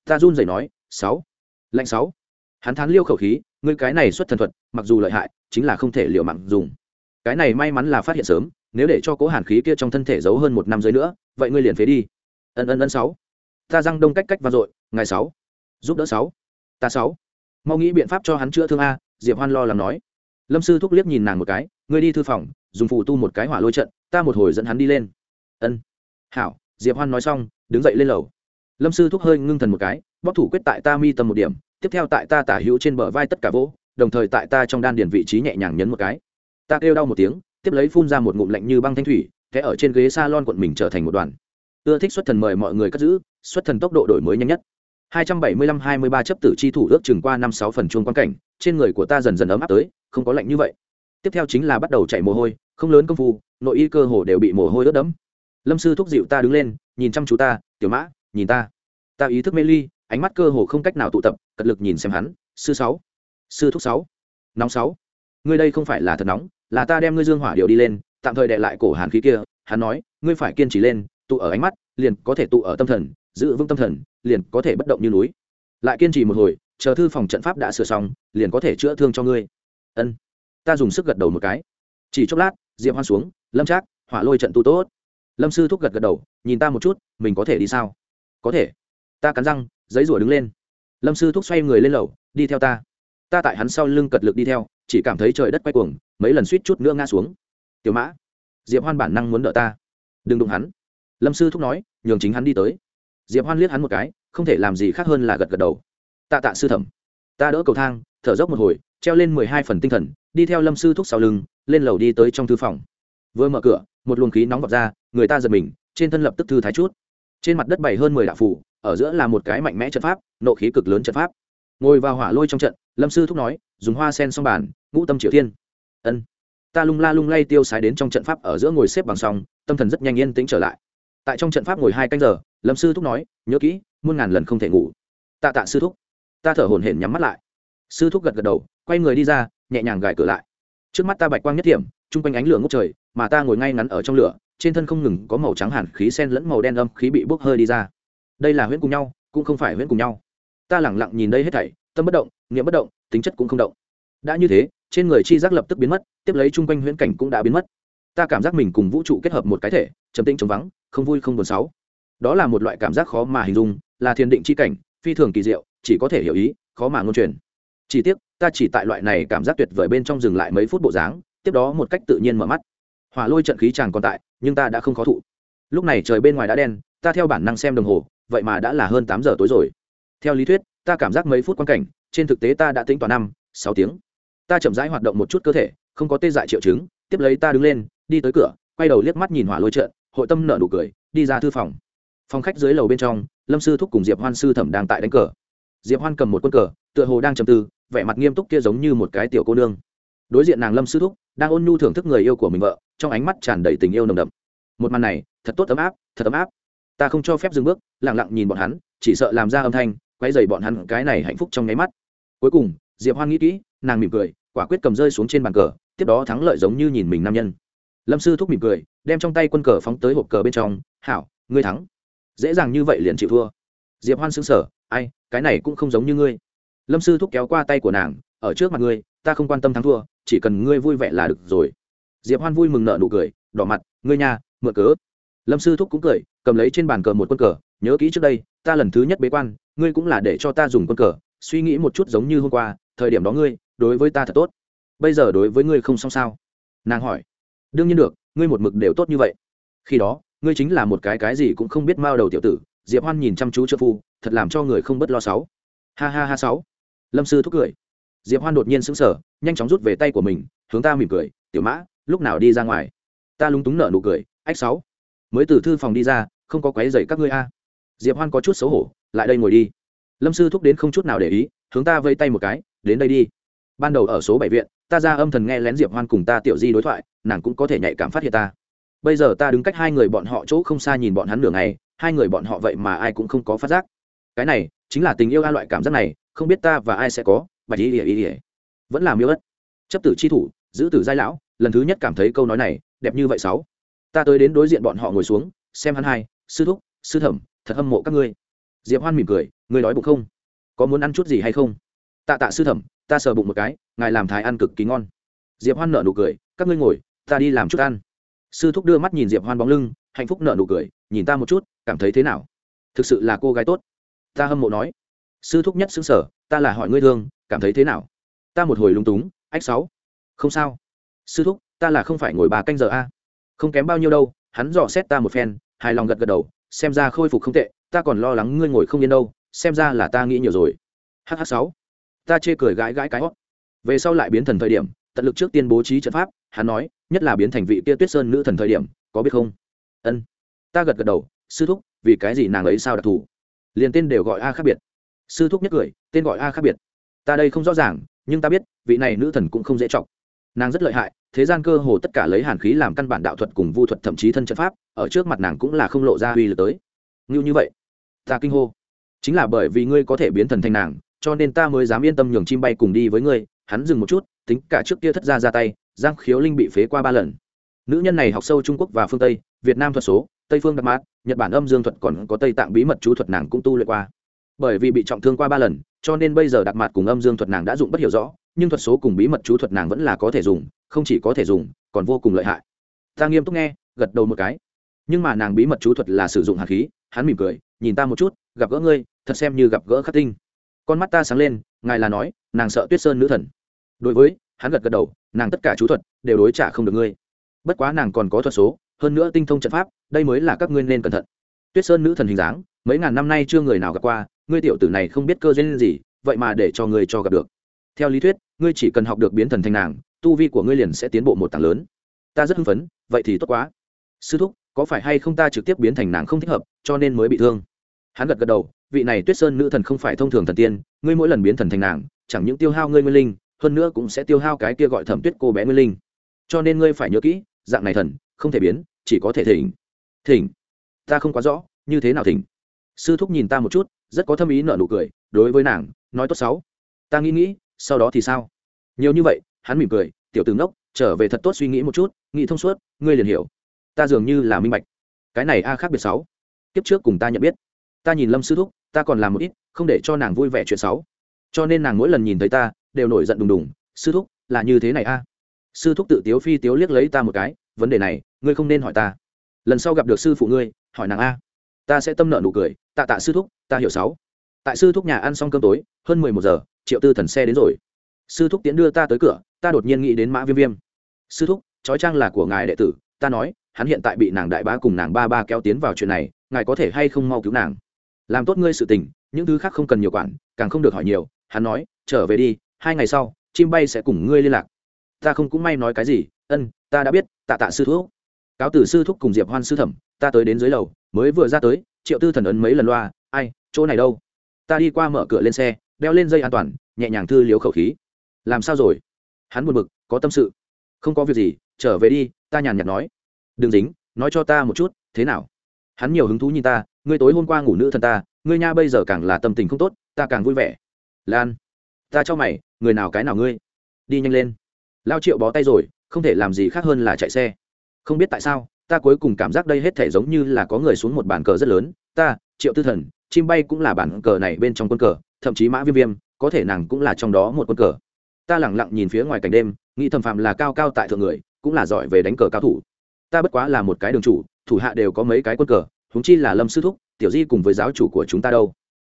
Ta run dậy nói, sáu. Lạnh sáu. Hắn thán liêu khẩu khí, ngươi cái này xuất thần thuật, mặc dù lợi hại, chính là không thể liệu mạng dùng. Cái này may mắn là phát hiện sớm, nếu để cho cố hàn khí kia trong thân thể giấu hơn một năm dưới nữa, vậy ngươi liền phế đi. Ân ân ân sáu. Ta răng đông cách cách vang dội ngày sáu. Giúp đỡ sáu. Ta sáu. Mau nghĩ biện pháp cho hắn chữa thương a, diệp hoan lo lắng nói. Lâm sư thúc liếc nhìn nàng một cái, ngươi đi thư phòng, dùng phù tu một cái hỏa lôi trận ta một hồi dẫn hắn đi lên. Ân. Hảo, diệp hoan nói xong, đứng dậy lên lầu. Lâm sư thúc hơi ngưng thần một cái bóc thủ quyết tại ta mi tâm một điểm, tiếp theo tại ta tả hữu trên bờ vai tất cả vỗ, đồng thời tại ta trong đan điền vị trí nhẹ nhàng nhấn một cái. Ta kêu đau một tiếng, tiếp lấy phun ra một ngụm lạnh như băng thanh thủy thế ở trên ghế salon quận mình trở thành một đoàn. Ưa thích xuất thần mời mọi người cất giữ, xuất thần tốc độ đổi mới nhanh nhất. 275-23 chấp tử chi thủ ước chừng qua năm sáu phần chuông quan cảnh, trên người của ta dần dần ấm áp tới, không có lạnh như vậy tiếp theo chính là bắt đầu chạy mồ hôi, không lớn công phu, nội y cơ hồ đều bị mồ hôi ướt đẫm. Lâm sư thúc dịu ta đứng lên, nhìn chăm chú ta, tiểu mã, nhìn ta. Ta ý thức mê ly, ánh mắt cơ hồ không cách nào tụ tập, cật lực nhìn xem hắn, sư sáu, sư thúc sáu, nóng sáu, ngươi đây không phải là thật nóng, là ta đem ngươi dương hỏa điều đi lên, tạm thời đệ lại cổ hàn khí kia. Hắn nói, ngươi phải kiên trì lên, tụ ở ánh mắt, liền có thể tụ ở tâm thần, giữ vững tâm thần, liền có thể bất động như núi. Lại kiên trì một hồi, chờ thư phòng trận pháp đã sửa xong, liền có thể chữa thương cho ngươi. Ân ta dùng sức gật đầu một cái. Chỉ chốc lát, diệp hoan xuống, lâm trác, hỏa lôi trận tu tốt. Lâm sư thúc gật gật đầu, nhìn ta một chút, mình có thể đi sao? Có thể. Ta cắn răng, giấy rủa đứng lên. Lâm sư thúc xoay người lên lầu, đi theo ta. Ta tại hắn sau lưng cật lực đi theo, chỉ cảm thấy trời đất quay cuồng, mấy lần suýt chút nữa ngã xuống. Tiểu mã, diệp hoan bản năng muốn đỡ ta. Đừng đụng hắn. Lâm sư thúc nói, nhường chính hắn đi tới. Diệp hoan liếc hắn một cái, không thể làm gì khác hơn là gật gật đầu. Tạ tạ sư thẩm. Ta đỡ cầu thang, thở dốc một hồi treo lên mười hai phần tinh thần, đi theo lâm sư thúc sau lưng, lên lầu đi tới trong thư phòng. Vừa mở cửa, một luồng khí nóng vọt ra, người ta giật mình, trên thân lập tức thư thái chút. Trên mặt đất bày hơn mười đạo phủ ở giữa là một cái mạnh mẽ trận pháp, nộ khí cực lớn trận pháp. Ngồi vào hỏa lôi trong trận, lâm sư thúc nói, dùng hoa sen xong bàn ngũ tâm triệu thiên. Ân. Ta lung la lung lay tiêu sái đến trong trận pháp ở giữa ngồi xếp bằng song tâm thần rất nhanh yên tĩnh trở lại. Tại trong trận pháp ngồi hai canh giờ, lâm sư thúc nói, nhớ kỹ, muôn ngàn lần không thể ngủ. Tạ tạ sư thúc. Ta thở hổn hển nhắm mắt lại. Sư thúc gật gật đầu quay người đi ra, nhẹ nhàng gài cửa lại. Trước mắt ta bạch quang nhất điểm chung quanh ánh lửa ngốc trời, mà ta ngồi ngay ngắn ở trong lửa, trên thân không ngừng có màu trắng hàn khí sen lẫn màu đen âm khí bị bốc hơi đi ra. Đây là huyễn cùng nhau, cũng không phải huyễn cùng nhau. Ta lẳng lặng nhìn đây hết thảy, tâm bất động nghĩa bất động, tính chất cũng không động. Đã như thế, trên người chi giác lập tức biến mất, tiếp lấy chung quanh huyễn cảnh cũng đã biến mất. Ta cảm giác mình cùng vũ trụ kết hợp một cái thể, trầm tĩnh trống vắng, không vui không buồn sáu đó là một loại cảm giác khó mà hình dung, là thiền định chi cảnh, phi thường kỳ diệu, chỉ có thể hiểu ý, khó mà ngôn truyền chỉ tiếc, ta chỉ tại loại này cảm giác tuyệt vời bên trong dừng lại mấy phút bộ dáng, tiếp đó một cách tự nhiên mở mắt. Hỏa lôi trận khí chàng còn tại, nhưng ta đã không khó thụ. Lúc này trời bên ngoài đã đen, ta theo bản năng xem đồng hồ, vậy mà đã là hơn tám giờ tối rồi. Theo lý thuyết, ta cảm giác mấy phút quan cảnh, trên thực tế ta đã tính toán năm, sáu tiếng. Ta chậm rãi hoạt động một chút cơ thể, không có tê dại triệu chứng, tiếp lấy ta đứng lên, đi tới cửa, quay đầu liếc mắt nhìn hỏa lôi trận, hội tâm nợ nụ cười, đi ra thư phòng. Phòng khách dưới lầu bên trong, lâm sư thúc cùng diệp hoan sư thẩm đang tại đánh cờ diệp hoan cầm một quân cờ, tựa hồ đang trầm tư, vẻ mặt nghiêm túc kia giống như một cái tiểu cô nương. Đối diện nàng lâm sư thúc, đang ôn nhu thưởng thức người yêu của mình vợ, trong ánh mắt tràn đầy tình yêu nồng đậm. Một màn này, thật tốt ấm áp, thật ấm áp. Ta không cho phép dừng bước lẳng lặng nhìn bọn hắn, chỉ sợ làm ra âm thanh quay dày bọn hắn cái này hạnh phúc trong nháy mắt. Cuối cùng, diệp hoan nghĩ kỹ, nàng mỉm cười, quả quyết cầm rơi xuống trên bàn cờ, tiếp đó thắng lợi giống như nhìn mình nam nhân. Lâm sư thúc mỉm cười, đem trong tay quân cờ phóng tới hộp cờ bên trong, hảo, ngươi thắng. Dễ dàng như vậy liền chịu thua diệp hoan xứng sở ai, cái này cũng không giống như ngươi. Lâm sư thúc kéo qua tay của nàng, ở trước mặt ngươi, ta không quan tâm thắng thua, chỉ cần ngươi vui vẻ là được rồi. Diệp hoan vui mừng nợ nụ cười, đỏ mặt, ngươi nhà mượn cớ. Lâm sư thúc cũng cười, cầm lấy trên bàn cờ một quân cờ, nhớ kỹ trước đây, ta lần thứ nhất bế quan, ngươi cũng là để cho ta dùng quân cờ, suy nghĩ một chút giống như hôm qua, thời điểm đó ngươi, đối với ta thật tốt. Bây giờ đối với ngươi không xong sao. Nàng hỏi, đương nhiên được, ngươi một mực đều tốt như vậy. Khi đó, ngươi chính là một cái cái gì cũng không biết mao đầu tiểu tử diệp hoan nhìn chăm chú trợ phu, thật làm cho người không bất lo sáu. Ha ha ha sáu. Lâm sư thúc cười. Diệp hoan đột nhiên sững sờ, nhanh chóng rút về tay của mình, hướng ta mỉm cười, tiểu mã, lúc nào đi ra ngoài? Ta lúng túng nở nụ cười, ách sáu. Mới từ thư phòng đi ra, không có quấy dậy các ngươi a. Diệp hoan có chút xấu hổ, lại đây ngồi đi. Lâm sư thúc đến không chút nào để ý, hướng ta vây tay một cái, đến đây đi. Ban đầu ở số bảy viện, ta ra âm thần nghe lén diệp hoan cùng ta tiểu di đối thoại, nàng cũng có thể nhạy cảm phát hiện ta. Bây giờ ta đứng cách hai người bọn họ chỗ không xa nhìn bọn hắn nửa ngày hai người bọn họ vậy mà ai cũng không có phát giác. Cái này, chính là tình yêu a loại cảm giác này, không biết ta và ai sẽ có, bạch ý ỉa ý ỉa vẫn là miêu ất. Chấp tử chi thủ, giữ tử giai lão, lần thứ nhất cảm thấy câu nói này, đẹp như vậy sáu. Ta tới đến đối diện bọn họ ngồi xuống, xem hắn hai, sư thúc, sư thẩm, thật hâm mộ các ngươi. Diệp hoan mỉm cười, ngươi đói bụng không? Có muốn ăn chút gì hay không? Tạ tạ sư thẩm, ta sờ bụng một cái, ngài làm thái ăn cực kỳ ngon. Diệp hoan nở nụ cười, các ngươi ngồi, ta đi làm chút ăn. Sư thúc đưa mắt nhìn diệp hoan bóng lưng, hạnh phúc nở nụ cười, nhìn ta một chút cảm thấy thế nào? Thực sự là cô gái tốt. Ta hâm mộ nói. Sư thúc nhất xứng sở, ta là hỏi ngươi thương, cảm thấy thế nào? Ta một hồi lung túng, ách sáu. Không sao. Sư thúc, ta là không phải ngồi bà canh giờ a. Không kém bao nhiêu đâu, hắn dò xét ta một phen, hài lòng gật gật đầu, xem ra khôi phục không tệ, ta còn lo lắng ngươi ngồi không yên đâu, xem ra là ta nghĩ nhiều rồi. Hh sáu. Ta chê cười gãi gãi cái hót. Về sau lại biến thần thời điểm, tận lực trước tiên bố trí trận pháp, hắn nói, nhất là biến thành vị tia tuyết sơn nữ thần thời điểm, có biết không? Ân. Ta gật gật đầu sư thúc, vì cái gì nàng ấy sao đặc thù? Liền tên đều gọi a khác biệt. Sư thúc nhất cười, tên gọi a khác biệt. Ta đây không rõ ràng, nhưng ta biết, vị này nữ thần cũng không dễ chọc. Nàng rất lợi hại, thế gian cơ hồ tất cả lấy hàn khí làm căn bản đạo thuật cùng vu thuật thậm chí thân trận pháp, ở trước mặt nàng cũng là không lộ ra uy lực tới. Ngưu như vậy, ta kinh hô. Chính là bởi vì ngươi có thể biến thần thành nàng, cho nên ta mới dám yên tâm nhường chim bay cùng đi với ngươi, hắn dừng một chút, tính cả trước kia thất ra ra tay, giang khiếu linh bị phế qua ba lần. Nữ nhân này học sâu trung quốc và phương tây, việt nam thuật số tây phương đặc mát, nhật bản âm dương thuật còn có tây tạng bí mật chú thuật nàng cũng tu luyện qua. Bởi vì bị trọng thương qua ba lần, cho nên bây giờ đặc mạt cùng âm dương thuật nàng đã dụng bất hiểu rõ, nhưng thuật số cùng bí mật chú thuật nàng vẫn là có thể dùng, không chỉ có thể dùng, còn vô cùng lợi hại. Ta nghiêm túc nghe, gật đầu một cái. Nhưng mà nàng bí mật chú thuật là sử dụng hạt khí, hắn mỉm cười, nhìn ta một chút, gặp gỡ ngươi, thật xem như gặp gỡ khắc tinh. Con mắt ta sáng lên, ngài là nói, nàng sợ tuyết sơn nữ thần. Đối với, hắn gật gật đầu, nàng tất cả chú thuật đều đối trả không được ngươi. Bất quá nàng còn có thuật số hơn nữa tinh thông trận pháp, đây mới là các ngươi nên cẩn thận. Tuyết sơn nữ thần hình dáng, mấy ngàn năm nay chưa người nào gặp qua, ngươi tiểu tử này không biết cơ duyên gì, vậy mà để cho ngươi cho gặp được. Theo lý thuyết, ngươi chỉ cần học được biến thần thành nàng, tu vi của ngươi liền sẽ tiến bộ một tảng lớn. Ta rất hưng phấn, vậy thì tốt quá. Sư thúc, có phải hay không ta trực tiếp biến thành nàng không thích hợp, cho nên mới bị thương? Hắn gật gật đầu, vị này tuyết sơn nữ thần không phải thông thường thần tiên, ngươi mỗi lần biến thần thành nàng, chẳng những tiêu hao ngươi nguyên linh, hơn nữa cũng sẽ tiêu hao cái kia gọi thẩm tuyết cô bé nguyên linh. Cho nên ngươi phải nhớ kỹ, dạng này thần không thể biến, chỉ có thể thỉnh. Thỉnh? Ta không quá rõ, như thế nào thỉnh? Sư thúc nhìn ta một chút, rất có thâm ý nợ nụ cười, đối với nàng, nói tốt sáu ta nghĩ nghĩ, sau đó thì sao? Nhiều như vậy, hắn mỉm cười, tiểu tướng ngốc, trở về thật tốt suy nghĩ một chút, nghĩ thông suốt, ngươi liền hiểu. Ta dường như là minh bạch. Cái này a khác biệt sáu. Kiếp trước cùng ta nhận biết. Ta nhìn lâm sư thúc, ta còn làm một ít, không để cho nàng vui vẻ chuyện sáu cho nên nàng mỗi lần nhìn thấy ta, đều nổi giận đùng đùng. Sư thúc, là như thế này a. Sư thúc tự tiếu phi tiếu liếc lấy ta một cái vấn đề này, ngươi không nên hỏi ta. Lần sau gặp được sư phụ ngươi, hỏi nàng a. Ta sẽ tâm nợ nụ cười, tạ tạ sư thúc, ta hiểu sáu. Tại sư thúc nhà ăn xong cơm tối, hơn mười một giờ, triệu tư thần xe đến rồi. Sư thúc tiến đưa ta tới cửa, ta đột nhiên nghĩ đến mã viêm viêm. Sư thúc, trói trang là của ngài đệ tử, ta nói, hắn hiện tại bị nàng đại bá cùng nàng ba ba kéo tiến vào chuyện này, ngài có thể hay không mau cứu nàng? Làm tốt ngươi sự tình, những thứ khác không cần nhiều quản, càng không được hỏi nhiều, hắn nói, trở về đi, hai ngày sau, chim bay sẽ cùng ngươi liên lạc. Ta không cũng may nói cái gì, ân, ta đã biết tạ tạ sư thúc. Cáo tử sư thúc cùng diệp hoan sư thẩm, ta tới đến dưới lầu, mới vừa ra tới, triệu tư thần ấn mấy lần loa, ai, chỗ này đâu? Ta đi qua mở cửa lên xe, đeo lên dây an toàn, nhẹ nhàng thư liếu khẩu khí. Làm sao rồi? Hắn buồn bực, có tâm sự. Không có việc gì, trở về đi, ta nhàn nhạt nói. Đừng dính, nói cho ta một chút, thế nào? Hắn nhiều hứng thú nhìn ta, ngươi tối hôm qua ngủ nữ thần ta, ngươi nha bây giờ càng là tâm tình không tốt, ta càng vui vẻ. Lan, ta cho mày, người nào cái nào ngươi? Đi nhanh lên. Lao triệu bó tay rồi không thể làm gì khác hơn là chạy xe. Không biết tại sao, ta cuối cùng cảm giác đây hết thể giống như là có người xuống một bàn cờ rất lớn. Ta, triệu tư thần, chim bay cũng là bản cờ này bên trong quân cờ, thậm chí mã viêm viêm, có thể nàng cũng là trong đó một quân cờ. Ta lẳng lặng nhìn phía ngoài cảnh đêm, nghĩ thầm phạm là cao cao tại thượng người, cũng là giỏi về đánh cờ cao thủ. Ta bất quá là một cái đường chủ, thủ hạ đều có mấy cái quân cờ húng chi là lâm sư thúc, tiểu di cùng với giáo chủ của chúng ta đâu.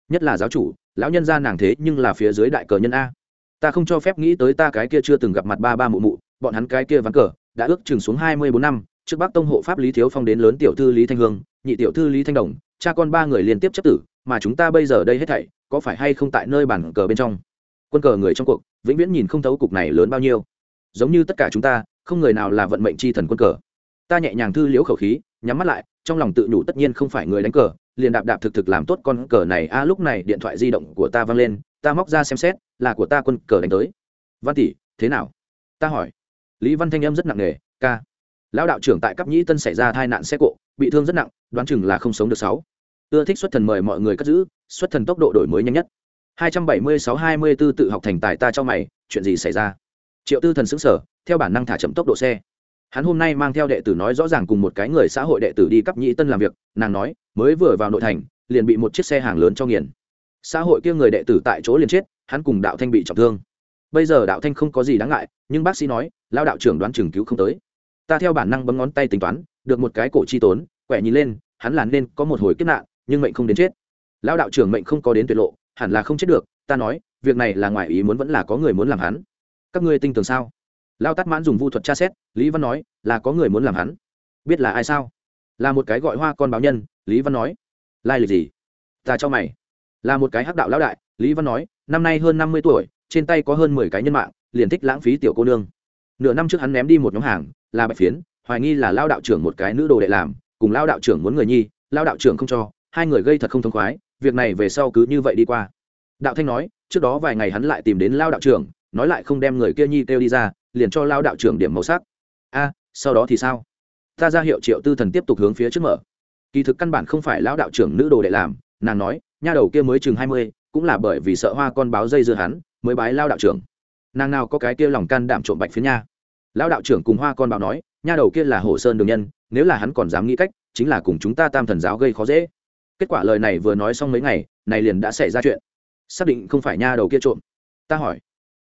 Nhất là giáo chủ, lão nhân gia nàng thế nhưng là phía dưới đại cờ nhân a. Ta không cho phép nghĩ tới ta cái kia chưa từng gặp mặt ba ba mụ mụ bọn hắn cái kia ván cờ đã ước chừng xuống hai mươi bốn năm, trước bắc tông hộ pháp lý thiếu phong đến lớn tiểu thư lý thanh hương, nhị tiểu thư lý thanh đồng, cha con ba người liên tiếp chấp tử, mà chúng ta bây giờ đây hết thảy, có phải hay không tại nơi bản cờ bên trong? Quân cờ người trong cuộc, vĩnh viễn nhìn không thấu cục này lớn bao nhiêu. Giống như tất cả chúng ta, không người nào là vận mệnh chi thần quân cờ. Ta nhẹ nhàng thư liễu khẩu khí, nhắm mắt lại, trong lòng tự nhủ tất nhiên không phải người đánh cờ, liền đạp đạp thực thực làm tốt con cờ này. A, lúc này điện thoại di động của ta văng lên, ta móc ra xem xét, là của ta quân cờ đánh tới. Văn tỷ, thế nào? Ta hỏi lý văn thanh em rất nặng nề, ca. Lão đạo trưởng tại cấp nhĩ tân xảy ra tai nạn xe cộ, bị thương rất nặng, đoán chừng là không sống được sáu. Ưa thích xuất thần mời mọi người cất giữ, xuất thần tốc độ đổi mới nhanh nhất. 276-24 tự học thành tài ta cho mày, chuyện gì xảy ra? Triệu tư thần xứng sở theo bản năng thả chậm tốc độ xe. Hắn hôm nay mang theo đệ tử nói rõ ràng cùng một cái người xã hội đệ tử đi cấp nhĩ tân làm việc, nàng nói, mới vừa vào nội thành, liền bị một chiếc xe hàng lớn cho nghiền. Xã hội kia người đệ tử tại chỗ liền chết, hắn cùng đạo thanh bị trọng thương bây giờ đạo thanh không có gì đáng ngại, nhưng bác sĩ nói lao đạo trưởng đoán chừng cứu không tới. Ta theo bản năng bấm ngón tay tính toán, được một cái cổ chi tốn, quẻ nhìn lên, hắn là nên có một hồi kiếp nạn, nhưng mệnh không đến chết. Lao đạo trưởng mệnh không có đến tuyệt lộ, hẳn là không chết được, ta nói, việc này là ngoài ý muốn vẫn là có người muốn làm hắn. Các ngươi tin tưởng sao? Lao tắt mãn dùng vu thuật tra xét, lý văn nói, là có người muốn làm hắn. Biết là ai sao? Là một cái gọi hoa con báo nhân, lý văn nói. Lai lịch gì? Ta cho mày. Là một cái hắc đạo lão đại, lý văn nói, năm nay hơn năm mươi tuổi trên tay có hơn mười cái nhân mạng, liền thích lãng phí tiểu cô nương. Nửa năm trước hắn ném đi một nhóm hàng, là bạch phiến, hoài nghi là lao đạo trưởng một cái nữ đồ đệ làm, cùng lao đạo trưởng muốn người nhi, lao đạo trưởng không cho, hai người gây thật không thông khoái, việc này về sau cứ như vậy đi qua. Đạo thanh nói, trước đó vài ngày hắn lại tìm đến lao đạo trưởng, nói lại không đem người kia nhi kêu đi ra, liền cho lao đạo trưởng điểm màu sắc. A, sau đó thì sao? Ta ra hiệu triệu tư thần tiếp tục hướng phía trước mở. Kỳ thực căn bản không phải lão đạo trưởng nữ đồ đệ làm, nàng nói, nha đầu kia mới chừng hai mươi, cũng là bởi vì sợ hoa con báo dây dưa hắn mới bái lao đạo trưởng. Nàng nào có cái kia lòng can đảm trộm bạch phiến nha. Lão đạo trưởng cùng hoa con bảo nói, nha đầu kia là hồ sơn đường nhân, nếu là hắn còn dám nghĩ cách, chính là cùng chúng ta tam thần giáo gây khó dễ. Kết quả lời này vừa nói xong mấy ngày, này liền đã xảy ra chuyện. Xác định không phải nha đầu kia trộm. Ta hỏi.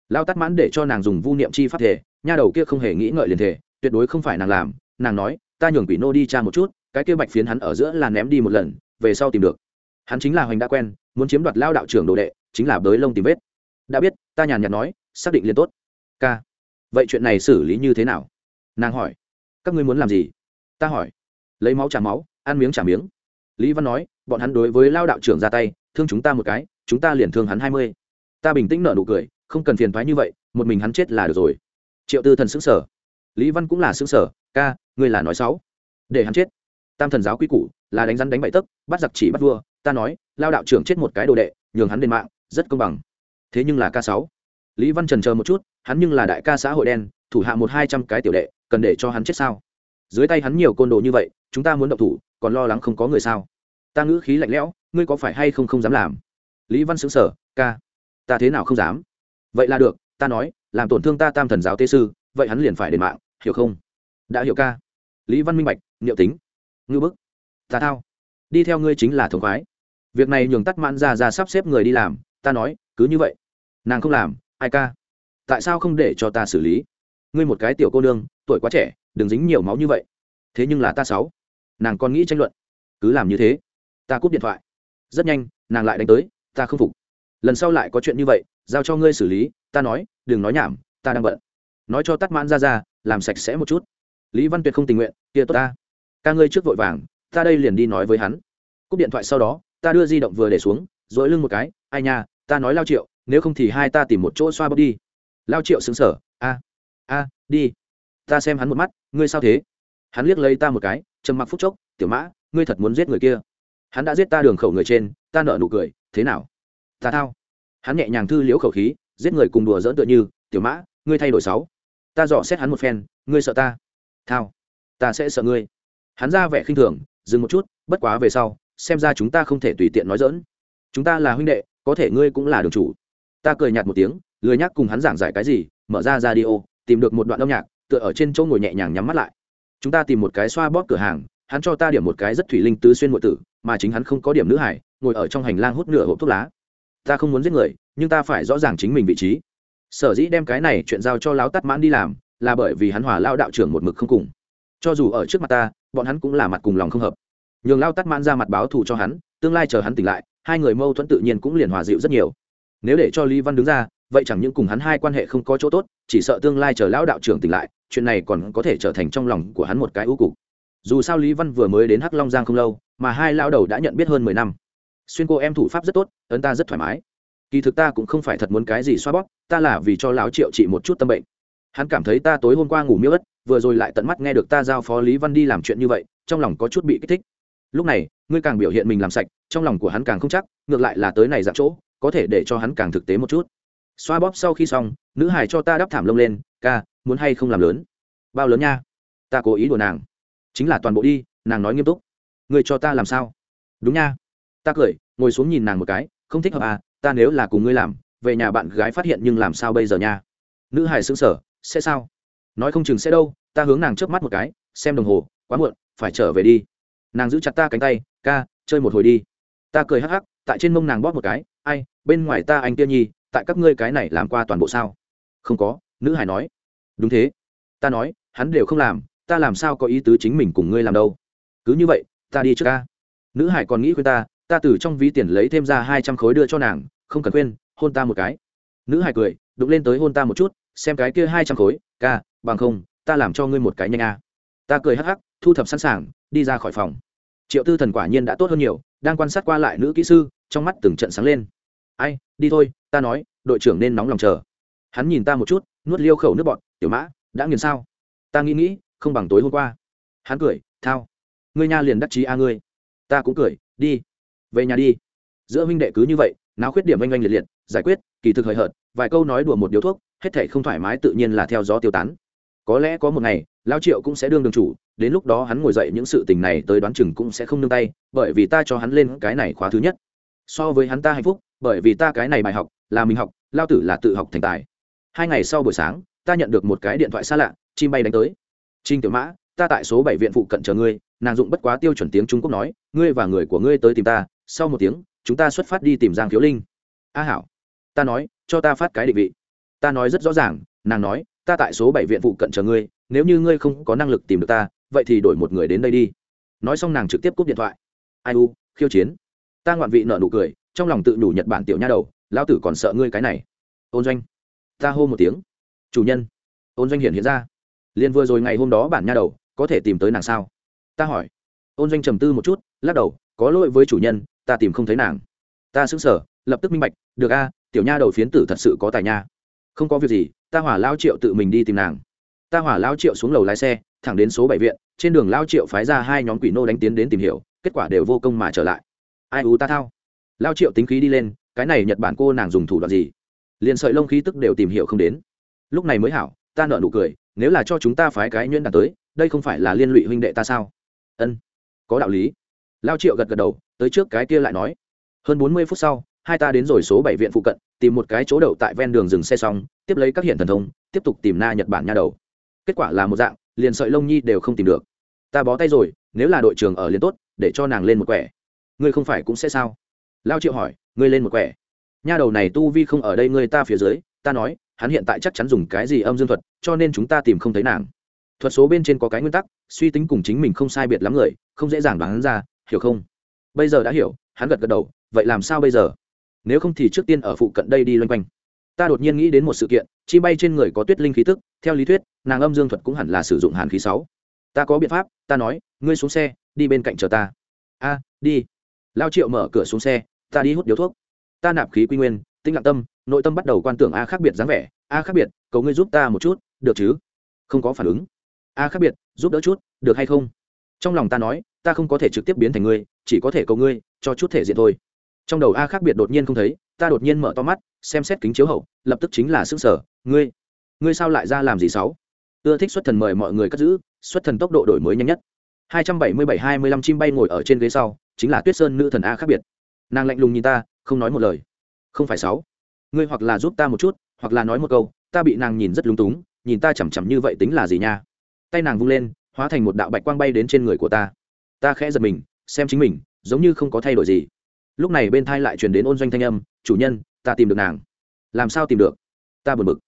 Lao tắt mãn để cho nàng dùng vu niệm chi pháp thể, nha đầu kia không hề nghĩ ngợi liền thể, tuyệt đối không phải nàng làm. Nàng nói, ta nhường quỷ nô đi cha một chút, cái kia bạch phiến hắn ở giữa là ném đi một lần, về sau tìm được. Hắn chính là hoành đã quen, muốn chiếm đoạt lao đạo trưởng đồ đệ, chính là bới lông tìm vết đã biết, ta nhàn nhạt nói, xác định liền tốt. K vậy chuyện này xử lý như thế nào? Nàng hỏi. Các ngươi muốn làm gì? Ta hỏi. Lấy máu trả máu, ăn miếng trả miếng. Lý văn nói, bọn hắn đối với lao đạo trưởng ra tay, thương chúng ta một cái, chúng ta liền thương hắn hai mươi. Ta bình tĩnh nở nụ cười, không cần phiền thoái như vậy, một mình hắn chết là được rồi. Triệu tư thần xứng sở lý văn cũng là xứng sở ca, ngươi là nói sáu để hắn chết. Tam thần giáo quy củ là đánh rắn đánh bậy tấc, bắt giặc chỉ bắt vua, ta nói, lao đạo trưởng chết một cái đồ đệ, nhường hắn đền mạng, rất công bằng thế nhưng là ca sáu. Lý văn trần chờ một chút, hắn nhưng là đại ca xã hội đen, thủ hạ một hai trăm cái tiểu đệ, cần để cho hắn chết sao? Dưới tay hắn nhiều côn đồ như vậy, chúng ta muốn động thủ, còn lo lắng không có người sao? Ta ngữ khí lạnh lẽo, ngươi có phải hay không không dám làm? Lý văn xứng sở ca, ta thế nào không dám? Vậy là được, ta nói, làm tổn thương ta tam thần giáo tế sư, vậy hắn liền phải đền mạng, hiểu không? Đã hiểu, ca. Lý văn minh bạch, niệu tính. Ngư bức, ta thao, đi theo ngươi chính là thống khoái. Việc này nhường tắt mãn ra ra sắp xếp người đi làm, ta nói, cứ như vậy nàng không làm, ai ca? Tại sao không để cho ta xử lý? Ngươi một cái tiểu cô nương, tuổi quá trẻ, đừng dính nhiều máu như vậy. Thế nhưng là ta sáu, nàng còn nghĩ tranh luận. Cứ làm như thế, ta cúp điện thoại. Rất nhanh, nàng lại đánh tới, ta không phục. Lần sau lại có chuyện như vậy, giao cho ngươi xử lý, ta nói, đừng nói nhảm, ta đang bận. Nói cho tắt mãn ra ra, làm sạch sẽ một chút. Lý văn tuyệt không tình nguyện, kia tốt ta. Ca ngươi trước vội vàng, ta đây liền đi nói với hắn. Cúp điện thoại sau đó, ta đưa di động vừa để xuống, dỗi lưng một cái, ai nha, ta nói lao triệu nếu không thì hai ta tìm một chỗ xoa bóp đi. Lao triệu xứng sở a a, đi. Ta xem hắn một mắt, ngươi sao thế? Hắn liếc lấy ta một cái, trầm mặc phúc chốc, tiểu mã, ngươi thật muốn giết người kia. Hắn đã giết ta đường khẩu người trên, ta nợ nụ cười, thế nào? Ta thao. Hắn nhẹ nhàng thư liễu khẩu khí, giết người cùng đùa dỡn tựa như, tiểu mã, ngươi thay đổi sáu. Ta dò xét hắn một phen, ngươi sợ ta? Thao, ta sẽ sợ ngươi. Hắn ra vẻ khinh thường, dừng một chút, bất quá về sau, xem ra chúng ta không thể tùy tiện nói dỡn chúng ta là huynh đệ, có thể ngươi cũng là đường chủ ta cười nhạt một tiếng, lười nhắc cùng hắn giảng giải cái gì, mở ra ra đi ô tìm được một đoạn âm nhạc, tựa ở trên chỗ ngồi nhẹ nhàng nhắm mắt lại. Chúng ta tìm một cái xoa bóp cửa hàng, hắn cho ta điểm một cái rất thủy linh tứ xuyên ngụy tử, mà chính hắn không có điểm nữ hải, ngồi ở trong hành lang hút nửa hộp thuốc lá. Ta không muốn giết người, nhưng ta phải rõ ràng chính mình vị trí. Sở dĩ đem cái này chuyện giao cho lão tắt mãn đi làm, là bởi vì hắn hòa lao đạo trưởng một mực không cùng. Cho dù ở trước mặt ta, bọn hắn cũng là mặt cùng lòng không hợp. Nhường lao tắt mãn ra mặt báo thù cho hắn, tương lai chờ hắn tỉnh lại, hai người mâu thuẫn tự nhiên cũng liền hòa dịu rất nhiều nếu để cho lý văn đứng ra, vậy chẳng những cùng hắn hai quan hệ không có chỗ tốt, chỉ sợ tương lai chờ lão đạo trưởng tỉnh lại, chuyện này còn có thể trở thành trong lòng của hắn một cái ưu cục. Dù sao lý văn vừa mới đến hắc long giang không lâu, mà hai lão đầu đã nhận biết hơn mười năm. Xuyên cô em thủ pháp rất tốt, ấn ta rất thoải mái. Kỳ thực ta cũng không phải thật muốn cái gì xoa bóp, ta là vì cho lão triệu trị một chút tâm bệnh. Hắn cảm thấy ta tối hôm qua ngủ miêu ất vừa rồi lại tận mắt nghe được ta giao phó lý văn đi làm chuyện như vậy, trong lòng có chút bị kích thích. Lúc này, ngươi càng biểu hiện mình làm sạch, trong lòng của hắn càng không chắc, ngược lại là tới này dạng chỗ có thể để cho hắn càng thực tế một chút. Xoa bóp sau khi xong, nữ hải cho ta đắp thảm lông lên, ca, muốn hay không làm lớn? Bao lớn nha. Ta cố ý đùa nàng. Chính là toàn bộ đi, nàng nói nghiêm túc. Người cho ta làm sao? Đúng nha. Ta cười, ngồi xuống nhìn nàng một cái, không thích hợp à ta nếu là cùng ngươi làm, về nhà bạn gái phát hiện nhưng làm sao bây giờ nha? Nữ hải xứng sở sẽ sao? Nói không chừng sẽ đâu, ta hướng nàng trước mắt một cái, xem đồng hồ, quá muộn, phải trở về đi. Nàng giữ chặt ta cánh tay, ca, chơi một hồi đi. Ta cười hắc hắc, tại trên mông nàng bóp một cái ai, bên ngoài ta anh tiên nhi, tại các ngươi cái này làm qua toàn bộ sao? Không có, nữ hải nói. Đúng thế. Ta nói, hắn đều không làm, ta làm sao có ý tứ chính mình cùng ngươi làm đâu? Cứ như vậy, ta đi trước ca. Nữ hải còn nghĩ khuyên ta ta từ trong ví tiền lấy thêm ra hai trăm khối đưa cho nàng, không cần khuyên, hôn ta một cái. Nữ hải cười, đụng lên tới hôn ta một chút, xem cái kia hai trăm khối, ca, bằng không, ta làm cho ngươi một cái nhanh a. Ta cười hắc hắc, thu thập sẵn sàng, đi ra khỏi phòng. Triệu tư thần quả nhiên đã tốt hơn nhiều đang quan sát qua lại nữ kỹ sư, trong mắt từng trận sáng lên. Ai, đi thôi, ta nói, đội trưởng nên nóng lòng chờ. Hắn nhìn ta một chút, nuốt liêu khẩu nước bọn tiểu mã, đã nghiền sao? Ta nghĩ nghĩ, không bằng tối hôm qua. Hắn cười, thao, ngươi nha liền đắc chí a ngươi. Ta cũng cười, đi, về nhà đi. Giữa huynh đệ cứ như vậy, náo khuyết điểm oanh oanh liệt liệt, giải quyết, kỳ thực hời hợt, vài câu nói đùa một điếu thuốc, hết thể không thoải mái tự nhiên là theo gió tiêu tán. Có lẽ có một ngày lao triệu cũng sẽ đương đường chủ, đến lúc đó hắn ngồi dậy những sự tình này tới đoán chừng cũng sẽ không nương tay, bởi vì ta cho hắn lên cái này khóa thứ nhất. So với hắn ta hạnh phúc, bởi vì ta cái này bài học, là mình học lao tử là tự học thành tài. Hai ngày sau buổi sáng, ta nhận được một cái điện thoại xa lạ, chim bay đánh tới. Trinh tiểu mã, ta tại số bảy viện phụ cận chờ ngươi, nàng dụng bất quá tiêu chuẩn tiếng trung quốc nói, ngươi và người của ngươi tới tìm ta, sau một tiếng, chúng ta xuất phát đi tìm giang thiếu linh. A hảo, ta nói, cho ta phát cái định vị. Ta nói rất rõ ràng, nàng nói, ta tại số bảy viện phụ cận chờ ngươi nếu như ngươi không có năng lực tìm được ta, vậy thì đổi một người đến đây đi. Nói xong nàng trực tiếp cúp điện thoại. Ai u, khiêu chiến. Ta ngoạn vị nợ nụ cười, trong lòng tự nhủ nhật bản tiểu nha đầu, lão tử còn sợ ngươi cái này. Ôn doanh. Ta hô một tiếng. Chủ nhân. Ôn doanh hiện hiện ra. Liền vừa rồi ngày hôm đó bản nha đầu, có thể tìm tới nàng sao? Ta hỏi. Ôn doanh trầm tư một chút, lắc đầu, có lỗi với chủ nhân, ta tìm không thấy nàng. Ta xứng sở lập tức minh bạch, được a, tiểu nha đầu phiến tử thật sự có tài nha. Không có việc gì, ta hỏa lao triệu tự mình đi tìm nàng ta hỏa lao triệu xuống lầu lái xe, thẳng đến số bảy viện, trên đường lao triệu phái ra hai nhóm quỷ nô đánh tiến đến tìm hiểu, kết quả đều vô công mà trở lại. Ai u ta thao? Lao triệu tính khí đi lên, cái này nhật bản cô nàng dùng thủ đoạn gì? Liền sợi lông khí tức đều tìm hiểu không đến. Lúc này mới hảo, ta nợ nụ cười, nếu là cho chúng ta phái cái nhuyễn đàn tới, đây không phải là liên lụy huynh đệ ta sao? Ân, có đạo lý. Lao triệu gật gật đầu, tới trước cái kia lại nói. Hơn bốn mươi phút sau, hai ta đến rồi số bảy viện phụ cận, tìm một cái chỗ đậu tại ven đường dừng xe xong, tiếp lấy các hiện thần thông, tiếp tục tìm na nhật bản nha đầu kết quả là một dạng, liền sợi lông nhi đều không tìm được. Ta bó tay rồi, nếu là đội trưởng ở liền tốt, để cho nàng lên một quẻ. Ngươi không phải cũng sẽ sao? Lao triệu hỏi, ngươi lên một quẻ. Nha đầu này tu vi không ở đây ngươi ta phía dưới, ta nói, hắn hiện tại chắc chắn dùng cái gì âm dương thuật, cho nên chúng ta tìm không thấy nàng. Thuật số bên trên có cái nguyên tắc, suy tính cùng chính mình không sai biệt lắm người, không dễ dàng đoán ra, hiểu không? Bây giờ đã hiểu, hắn gật gật đầu, vậy làm sao bây giờ? Nếu không thì trước tiên ở phụ cận đây đi loanh quanh. Ta đột nhiên nghĩ đến một sự kiện, chi bay trên người có tuyết linh khí tức, theo lý thuyết nàng âm dương thuật cũng hẳn là sử dụng hàn khí sáu. Ta có biện pháp, ta nói, ngươi xuống xe, đi bên cạnh chờ ta. A, đi. Lao triệu mở cửa xuống xe, ta đi hút điếu thuốc. Ta nạp khí quy nguyên tinh lặng tâm, nội tâm bắt đầu quan tưởng a khác biệt dáng vẻ. A khác biệt, cầu ngươi giúp ta một chút, được chứ? Không có phản ứng. A khác biệt, giúp đỡ chút, được hay không? Trong lòng ta nói, ta không có thể trực tiếp biến thành ngươi, chỉ có thể cầu ngươi, cho chút thể diện thôi. Trong đầu a khác biệt đột nhiên không thấy, ta đột nhiên mở to mắt, xem xét kính chiếu hậu, lập tức chính là sức sở ngươi ngươi sao lại ra làm gì sáu? Ưa thích xuất thần mời mọi người cất giữ, xuất thần tốc độ đổi mới nhanh nhất. 277-25 chim bay ngồi ở trên ghế sau, chính là tuyết sơn nữ thần a khác biệt. Nàng lạnh lùng nhìn ta, không nói một lời. Không phải sáu. Ngươi hoặc là giúp ta một chút, hoặc là nói một câu, ta bị nàng nhìn rất lúng túng, nhìn ta chằm chằm như vậy tính là gì nha? Tay nàng vung lên, hóa thành một đạo bạch quang bay đến trên người của ta. Ta khẽ giật mình, xem chính mình, giống như không có thay đổi gì. Lúc này bên thai lại truyền đến ôn doanh thanh âm, chủ nhân, ta tìm được nàng. Làm sao tìm được? Ta buồn bực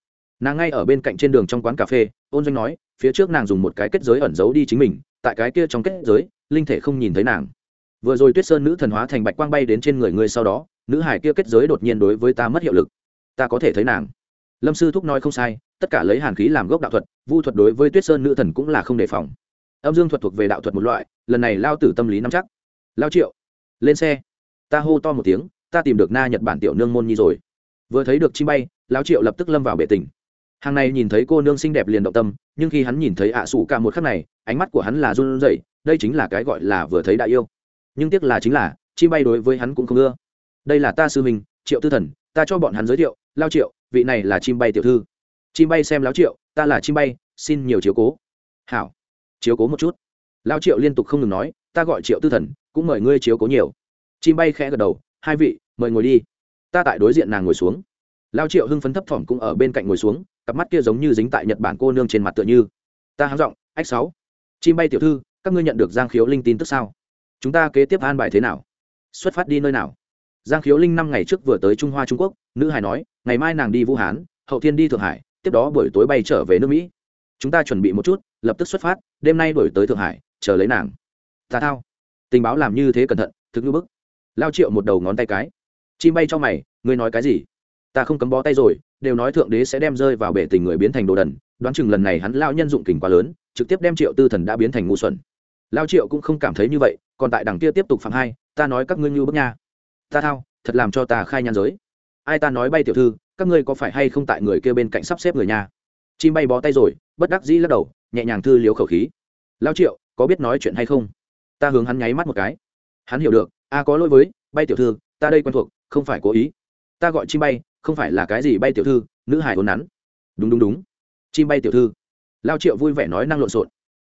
nàng ngay ở bên cạnh trên đường trong quán cà phê, ôn doanh nói, phía trước nàng dùng một cái kết giới ẩn giấu đi chính mình, tại cái kia trong kết giới, linh thể không nhìn thấy nàng. Vừa rồi tuyết sơn nữ thần hóa thành bạch quang bay đến trên người ngươi sau đó, nữ hải kia kết giới đột nhiên đối với ta mất hiệu lực. Ta có thể thấy nàng. Lâm sư thúc nói không sai, tất cả lấy hàn khí làm gốc đạo thuật, vu thuật đối với tuyết sơn nữ thần cũng là không đề phòng. Âm dương thuật thuộc về đạo thuật một loại, lần này lao tử tâm lý nắm chắc. Lao triệu, lên xe. Ta hô to một tiếng, ta tìm được na nhật bản tiểu nương môn nhi rồi. Vừa thấy được chim bay, lao triệu lập tức lâm vào bệ tình hàng này nhìn thấy cô nương xinh đẹp liền động tâm, nhưng khi hắn nhìn thấy ạ à sủ cả một khắc này, ánh mắt của hắn là run rẩy, đây chính là cái gọi là vừa thấy đã yêu. Nhưng tiếc là chính là, chim bay đối với hắn cũng không ưa. Đây là ta sư mình triệu tư thần, ta cho bọn hắn giới thiệu, lao triệu, vị này là chim bay tiểu thư. Chim bay xem lao triệu, ta là chim bay, xin nhiều chiếu cố. Hảo, chiếu cố một chút. Lao triệu liên tục không ngừng nói, ta gọi triệu tư thần, cũng mời ngươi chiếu cố nhiều. Chim bay khẽ gật đầu, hai vị, mời ngồi đi. Ta tại đối diện nàng ngồi xuống lao triệu hưng phấn thấp thỏm cũng ở bên cạnh ngồi xuống, cặp mắt kia giống như dính tại nhật bản cô nương trên mặt tựa như. Ta háng giọng, ách sáu, chim bay tiểu thư, các ngươi nhận được giang khiếu linh tin tức sao? Chúng ta kế tiếp an bài thế nào? Xuất phát đi nơi nào? Giang khiếu linh năm ngày trước vừa tới trung hoa trung quốc, nữ hải nói, ngày mai nàng đi vũ hán, hậu thiên đi thượng hải, tiếp đó buổi tối bay trở về nước mỹ. Chúng ta chuẩn bị một chút, lập tức xuất phát, đêm nay đổi tới thượng hải, chờ lấy nàng. Ta thao. Tình báo làm như thế cẩn thận, thực như bức. Lao triệu một đầu ngón tay cái. Chim bay cho mày, ngươi nói cái gì? Ta không cấm bó tay rồi, đều nói thượng đế sẽ đem rơi vào bể tình người biến thành đồ đần, đoán chừng lần này hắn lao nhân dụng kình quá lớn, trực tiếp đem triệu tư thần đã biến thành ngu xuẩn. Lao triệu cũng không cảm thấy như vậy, còn tại đằng kia tiếp tục phạm hai, ta nói các ngươi như bước nha. Ta thao, thật làm cho ta khai nhan giới. Ai ta nói bay tiểu thư, các ngươi có phải hay không tại người kia bên cạnh sắp xếp người nhà? Chim bay bó tay rồi, bất đắc dĩ lắc đầu, nhẹ nhàng thư liếu khẩu khí. Lao triệu, có biết nói chuyện hay không? Ta hướng hắn nháy mắt một cái. Hắn hiểu được, a, có lỗi với, bay tiểu thư, ta đây quen thuộc, không phải cố ý. Ta gọi chim bay không phải là cái gì bay tiểu thư, nữ hải ốn nắn. Đúng đúng đúng. Chim bay tiểu thư. Lao triệu vui vẻ nói năng lộn xộn.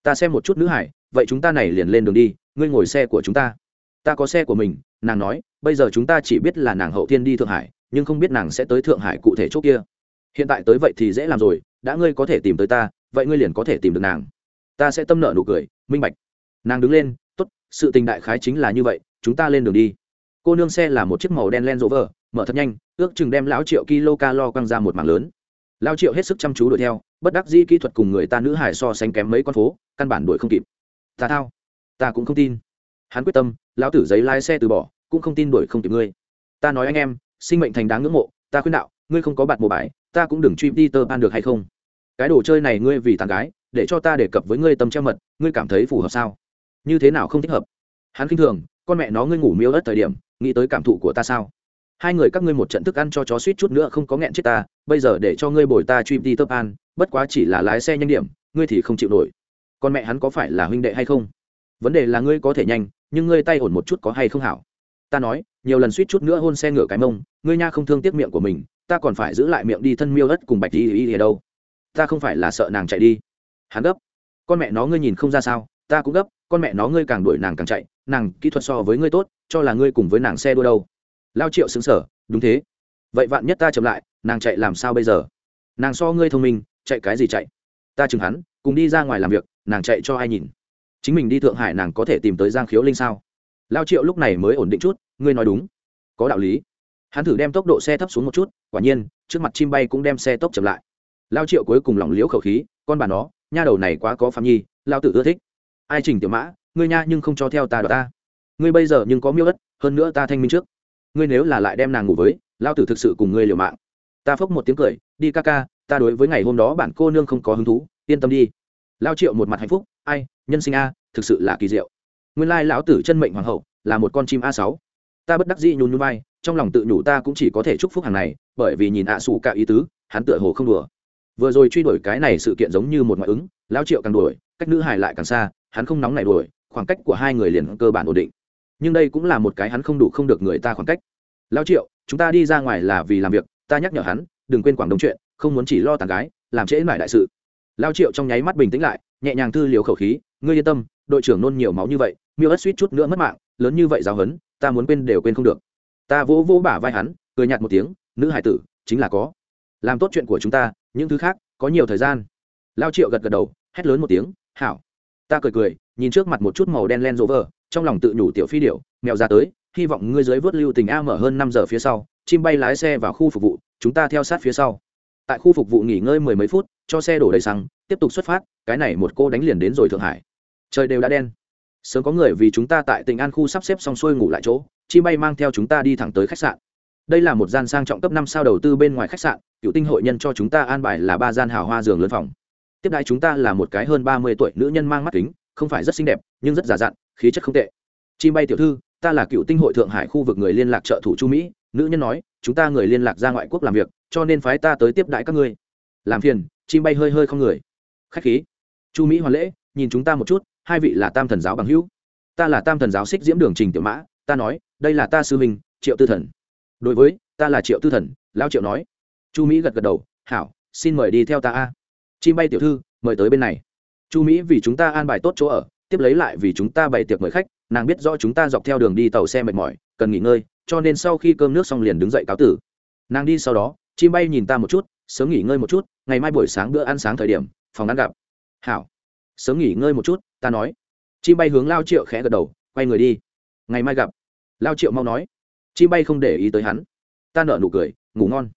Ta xem một chút nữ hải vậy chúng ta này liền lên đường đi, ngươi ngồi xe của chúng ta. Ta có xe của mình, nàng nói, bây giờ chúng ta chỉ biết là nàng hậu thiên đi thượng hải, nhưng không biết nàng sẽ tới thượng hải cụ thể chỗ kia. Hiện tại tới vậy thì dễ làm rồi, đã ngươi có thể tìm tới ta, vậy ngươi liền có thể tìm được nàng. Ta sẽ tâm nợ nụ cười, minh bạch. Nàng đứng lên t ố t sự tình đại khái chính là như vậy, chúng ta lên đường đi. Cô nương xe là một chiếc màu đen len rỗ vờ mở thật nhanh, ước chừng đem lão triệu kilo lo quăng ra một mảng lớn. Lao triệu hết sức chăm chú đuổi theo, bất đắc dĩ kỹ thuật cùng người ta nữ hải so sánh kém mấy con phố, căn bản đuổi không kịp. Ta thao, ta cũng không tin. Hắn quyết tâm, lão tử giấy lái xe từ bỏ, cũng không tin đuổi không kịp ngươi. Ta nói anh em, sinh mệnh thành đáng ngưỡng mộ, ta khuyên đạo, ngươi không có bạn mồ bài, ta cũng đừng truy đi tơ ban được hay không. Cái đồ chơi này ngươi vì tàn gái, để cho ta đề cập với ngươi tâm treo mật, ngươi cảm thấy phù hợp sao? Như thế nào không thích hợp? Hắn khinh thường, con mẹ nó ngươi ngủ miêu ớt thời điểm, nghĩ tới cảm thụ của ta sao? Hai người các ngươi một trận thức ăn cho chó suýt chút nữa không có nghẹn chết ta, bây giờ để cho ngươi bồi ta truy đi tớp an bất quá chỉ là lái xe nhanh điểm, ngươi thì không chịu nổi. Con mẹ hắn có phải là huynh đệ hay không? Vấn đề là ngươi có thể nhanh, nhưng ngươi tay ổn một chút có hay không hảo? Ta nói, nhiều lần suýt chút nữa hôn xe ngửa cái mông, ngươi nha không thương tiếc miệng của mình, ta còn phải giữ lại miệng đi thân miêu đất cùng bạch đi đi ở đâu? Ta không phải là sợ nàng chạy đi. Hắn gấp. Con mẹ nó ngươi nhìn không ra sao, ta cũng gấp, con mẹ nó ngươi càng đuổi nàng càng chạy, nàng kỹ thuật so với ngươi tốt, cho là ngươi cùng với nàng xe đua đâu? Lao triệu xứng sở đúng thế. Vậy vạn nhất ta chậm lại, nàng chạy làm sao bây giờ? Nàng so ngươi thông minh, chạy cái gì chạy? Ta chừng hắn, cùng đi ra ngoài làm việc, nàng chạy cho ai nhìn? Chính mình đi thượng hải nàng có thể tìm tới giang khiếu linh sao? Lao triệu lúc này mới ổn định chút, ngươi nói đúng. Có đạo lý. Hắn thử đem tốc độ xe thấp xuống một chút, quả nhiên, trước mặt chim bay cũng đem xe tốc chậm lại. Lao triệu cuối cùng lỏng liễu khẩu khí, con bà nó, nha đầu này quá có phạm nhi, lao tự ưa thích. Ai chỉnh tiểu mã, ngươi nha nhưng không cho theo ta đ ta. Ngươi bây giờ nhưng có miêu ất hơn nữa ta thanh minh trước ngươi nếu là lại đem nàng ngủ với, lao tử thực sự cùng ngươi liều mạng. Ta phốc một tiếng cười, đi ca ca, ta đối với ngày hôm đó bạn cô nương không có hứng thú, yên tâm đi. Lao triệu một mặt hạnh phúc, ai, nhân sinh a, thực sự là kỳ diệu. Nguyên lai lão tử chân mệnh hoàng hậu, là một con chim a sáu. Ta bất đắc dĩ nhún nhún vai, trong lòng tự nhủ ta cũng chỉ có thể chúc phúc hàng này, bởi vì nhìn ạ à cả ý tứ, hắn tựa hồ không đùa. Vừa rồi truy đuổi cái này sự kiện giống như một ngoại ứng, lao triệu càng đuổi, cách nữ hải lại càng xa, hắn không nóng này đuổi, khoảng cách của hai người liền cơ bản ổn định nhưng đây cũng là một cái hắn không đủ không được người ta khoảng cách. Lao triệu, chúng ta đi ra ngoài là vì làm việc, ta nhắc nhở hắn, đừng quên quảng đông chuyện, không muốn chỉ lo tàn gái, làm trễ mải đại sự. Lao triệu trong nháy mắt bình tĩnh lại, nhẹ nhàng thư liều khẩu khí, ngươi yên tâm, đội trưởng nôn nhiều máu như vậy, miêu ất suýt chút nữa mất mạng, lớn như vậy giáo hấn ta muốn quên đều quên không được. Ta vỗ vỗ bả vai hắn, cười nhạt một tiếng, nữ hải tử, chính là có. Làm tốt chuyện của chúng ta, những thứ khác, có nhiều thời gian. Lao triệu gật gật đầu, hét lớn một tiếng, hảo. Ta cười cười, nhìn trước mặt một chút màu đen len rỗ vờ trong lòng tự nhủ tiểu phi điệu mèo ra tới, hy vọng ngươi dưới vớt lưu tình a mở hơn năm giờ phía sau, chim bay lái xe vào khu phục vụ, chúng ta theo sát phía sau. Tại khu phục vụ nghỉ ngơi mười mấy phút, cho xe đổ đầy xăng, tiếp tục xuất phát, cái này một cô đánh liền đến rồi thượng hải. Trời đều đã đen. Sớm có người vì chúng ta tại tỉnh an khu sắp xếp xong xuôi ngủ lại chỗ chi bay mang theo chúng ta đi thẳng tới khách sạn. Đây là một gian sang trọng cấp năm sao đầu tư bên ngoài khách sạn, cựu tinh hội nhân cho chúng ta an bài là ba gian hào hoa giường lớn phòng. Tiếp đãi chúng ta là một cái hơn ba mươi tuổi nữ nhân mang mắt kính, không phải rất xinh đẹp, nhưng rất già dặn khí chất không tệ. Chi bay tiểu thư ta là cựu tinh hội thượng hải khu vực người liên lạc trợ thủ chu mỹ nữ nhân nói chúng ta người liên lạc ra ngoại quốc làm việc cho nên phái ta tới tiếp đãi các ngươi. Làm phiền chim bay hơi hơi không người. Khách khí. Chu mỹ hoàn lễ nhìn chúng ta một chút hai vị là tam thần giáo bằng hữu. Ta là tam thần giáo xích diễm đường trình tiểu mã ta nói đây là ta sư huynh, triệu tư thần. Đối với ta là triệu tư thần lao triệu nói. Chu mỹ gật gật đầu hảo xin mời đi theo ta a. Chim bay tiểu thư mời tới bên này. Chu mỹ vì chúng ta an bài tốt chỗ ở tiếp lấy lại vì chúng ta bày tiệc mời khách, nàng biết rõ chúng ta dọc theo đường đi tàu xe mệt mỏi, cần nghỉ ngơi, cho nên sau khi cơm nước xong liền đứng dậy cáo tử. Nàng đi sau đó, chim bay nhìn ta một chút, sớm nghỉ ngơi một chút, ngày mai buổi sáng bữa ăn sáng thời điểm, phòng ăn gặp. Hảo. Sớm nghỉ ngơi một chút, ta nói. Chim bay hướng lao triệu khẽ gật đầu, quay người đi. Ngày mai gặp. Lao triệu mau nói. Chim bay không để ý tới hắn. Ta nợ nụ cười, ngủ ngon.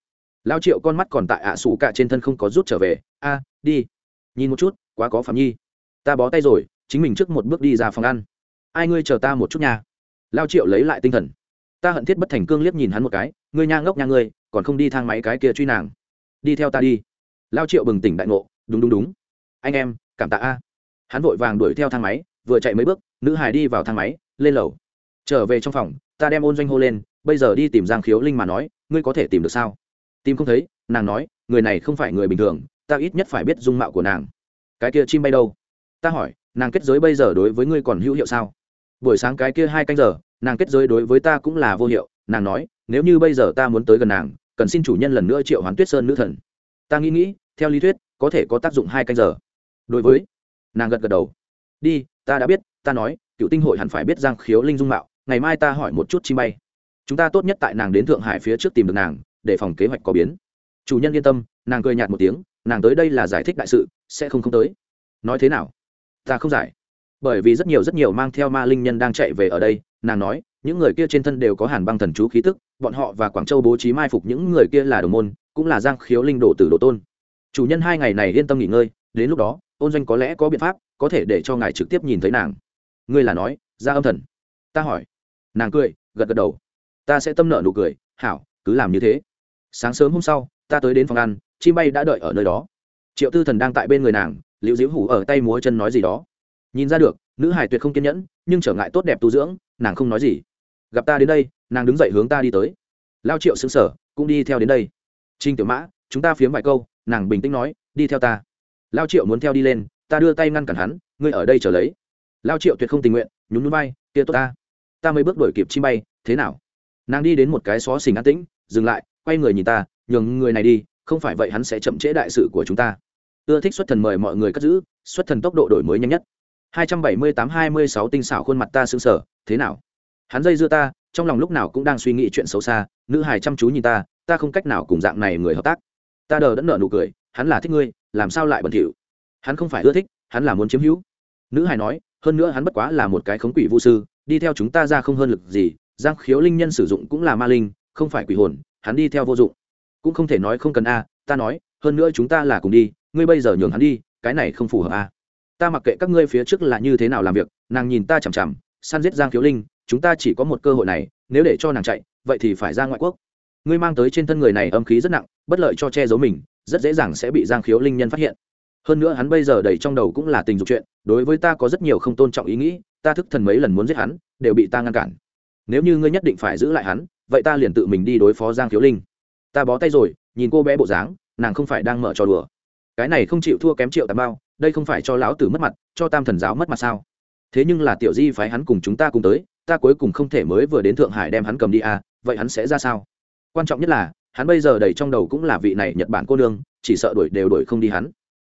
Lao triệu con mắt còn tại ạ à sủ cả trên thân không có rút trở về. A, đi. Nhìn một chút, quá có phạm nhi. Ta bó tay rồi chính mình trước một bước đi ra phòng ăn. Ai ngươi chờ ta một chút nha. Lao triệu lấy lại tinh thần. Ta hận thiết bất thành cương liếc nhìn hắn một cái, ngươi nha ngốc nha ngươi, còn không đi thang máy cái kia truy nàng. Đi theo ta đi. Lao triệu bừng tỉnh đại ngộ, đúng đúng đúng. Anh em, cảm tạ a. Hắn vội vàng đuổi theo thang máy, vừa chạy mấy bước, nữ hải đi vào thang máy, lên lầu. Trở về trong phòng, ta đem ôn doanh hô lên, bây giờ đi tìm giang khiếu linh mà nói, ngươi có thể tìm được sao? Tìm không thấy, nàng nói, người này không phải người bình thường, ta ít nhất phải biết dung mạo của nàng. Cái kia chim bay đâu? Ta hỏi nàng kết giới bây giờ đối với ngươi còn hữu hiệu sao? Buổi sáng cái kia hai canh giờ, nàng kết giới đối với ta cũng là vô hiệu. Nàng nói, nếu như bây giờ ta muốn tới gần nàng, cần xin chủ nhân lần nữa triệu hoán tuyết sơn nữ thần. Ta nghĩ nghĩ, theo lý thuyết, có thể có tác dụng hai canh giờ. Đối với, nàng gật gật đầu. Đi, ta đã biết, ta nói, cựu tinh hội hẳn phải biết giang khiếu linh dung mạo, ngày mai ta hỏi một chút chim bay. Chúng ta tốt nhất tại nàng đến thượng hải phía trước tìm được nàng, để phòng kế hoạch có biến. Chủ nhân yên tâm, nàng cười nhạt một tiếng, nàng tới đây là giải thích đại sự, sẽ không không tới. Nói thế nào? Ta không giải. Bởi vì rất nhiều rất nhiều mang theo ma linh nhân đang chạy về ở đây, nàng nói, những người kia trên thân đều có hàn băng thần chú khí tức, bọn họ và quảng châu bố trí mai phục những người kia là đồng môn, cũng là giang khiếu linh đồ tử đồ tôn. Chủ nhân hai ngày này yên tâm nghỉ ngơi, đến lúc đó, ôn doanh có lẽ có biện pháp, có thể để cho ngài trực tiếp nhìn thấy nàng. Ngươi là nói, ra âm thần. Ta hỏi. Nàng cười, gật gật đầu. Ta sẽ tâm nợ nụ cười. Hảo, cứ làm như thế. Sáng sớm hôm sau, ta tới đến phòng ăn, chim bay đã đợi ở nơi đó. Triệu tư thần đang tại bên người nàng liễu diễu hủ ở tay múa chân nói gì đó. Nhìn ra được, nữ hải tuyệt không kiên nhẫn, nhưng trở ngại tốt đẹp tu dưỡng, nàng không nói gì. Gặp ta đến đây, nàng đứng dậy hướng ta đi tới. Lao triệu xứng sở cũng đi theo đến đây. Trinh tiểu mã, chúng ta phiếm vài câu, nàng bình tĩnh nói, đi theo ta. Lao triệu muốn theo đi lên, ta đưa tay ngăn cản hắn, ngươi ở đây trở lấy. Lao triệu tuyệt không tình nguyện, nhún núi bay kia tốt ta. Ta mới bước đổi kịp chim bay, thế nào? Nàng đi đến một cái xó xình an tĩnh, dừng lại, quay người nhìn ta, nhường người này đi, không phải vậy hắn sẽ chậm trễ đại sự của chúng ta ưa thích xuất thần mời mọi người cất giữ, xuất thần tốc độ đổi mới nhanh nhất. 278-26 tinh xảo khuôn mặt ta xứng sờ, thế nào? Hắn dây dưa ta, trong lòng lúc nào cũng đang suy nghĩ chuyện xấu xa, nữ hài chăm chú nhìn ta ta không cách nào cùng dạng này người hợp tác. Ta đờ đẫn nợ nụ cười, hắn là thích ngươi, làm sao lại bẩn thỉu? Hắn không phải ưa thích, hắn là muốn chiếm hữu. Nữ hài nói, hơn nữa hắn bất quá là một cái khống quỷ vũ sư, đi theo chúng ta ra không hơn lực gì, giang khiếu linh nhân sử dụng cũng là ma linh, không phải quỷ hồn, hắn đi theo vô dụng. Cũng không thể nói không cần a, ta nói, hơn nữa chúng ta là cùng đi ngươi bây giờ nhường hắn đi, cái này không phù hợp a ta mặc kệ các ngươi phía trước là như thế nào làm việc, nàng nhìn ta chằm chằm, săn giết giang khiếu linh, chúng ta chỉ có một cơ hội này, nếu để cho nàng chạy, vậy thì phải ra ngoại quốc. Ngươi mang tới trên thân người này âm khí rất nặng, bất lợi cho che giấu mình, rất dễ dàng sẽ bị giang khiếu linh nhân phát hiện. Hơn nữa hắn bây giờ đầy trong đầu cũng là tình dục chuyện, đối với ta có rất nhiều không tôn trọng ý nghĩ, ta thức thần mấy lần muốn giết hắn, đều bị ta ngăn cản. Nếu như ngươi nhất định phải giữ lại hắn, vậy ta liền tự mình đi đối phó giang khiếu linh. Ta bó tay rồi, nhìn cô bé bộ dáng, nàng không phải đang mở trò đùa cái này không chịu thua kém triệu tàm bao, đây không phải cho lão tử mất mặt, cho tam thần giáo mất mặt sao? Thế nhưng là tiểu di phái hắn cùng chúng ta cùng tới, ta cuối cùng không thể mới vừa đến thượng hải đem hắn cầm đi à vậy hắn sẽ ra sao? Quan trọng nhất là, hắn bây giờ đầy trong đầu cũng là vị này nhật bản cô nương, chỉ sợ đuổi đều đuổi không đi hắn.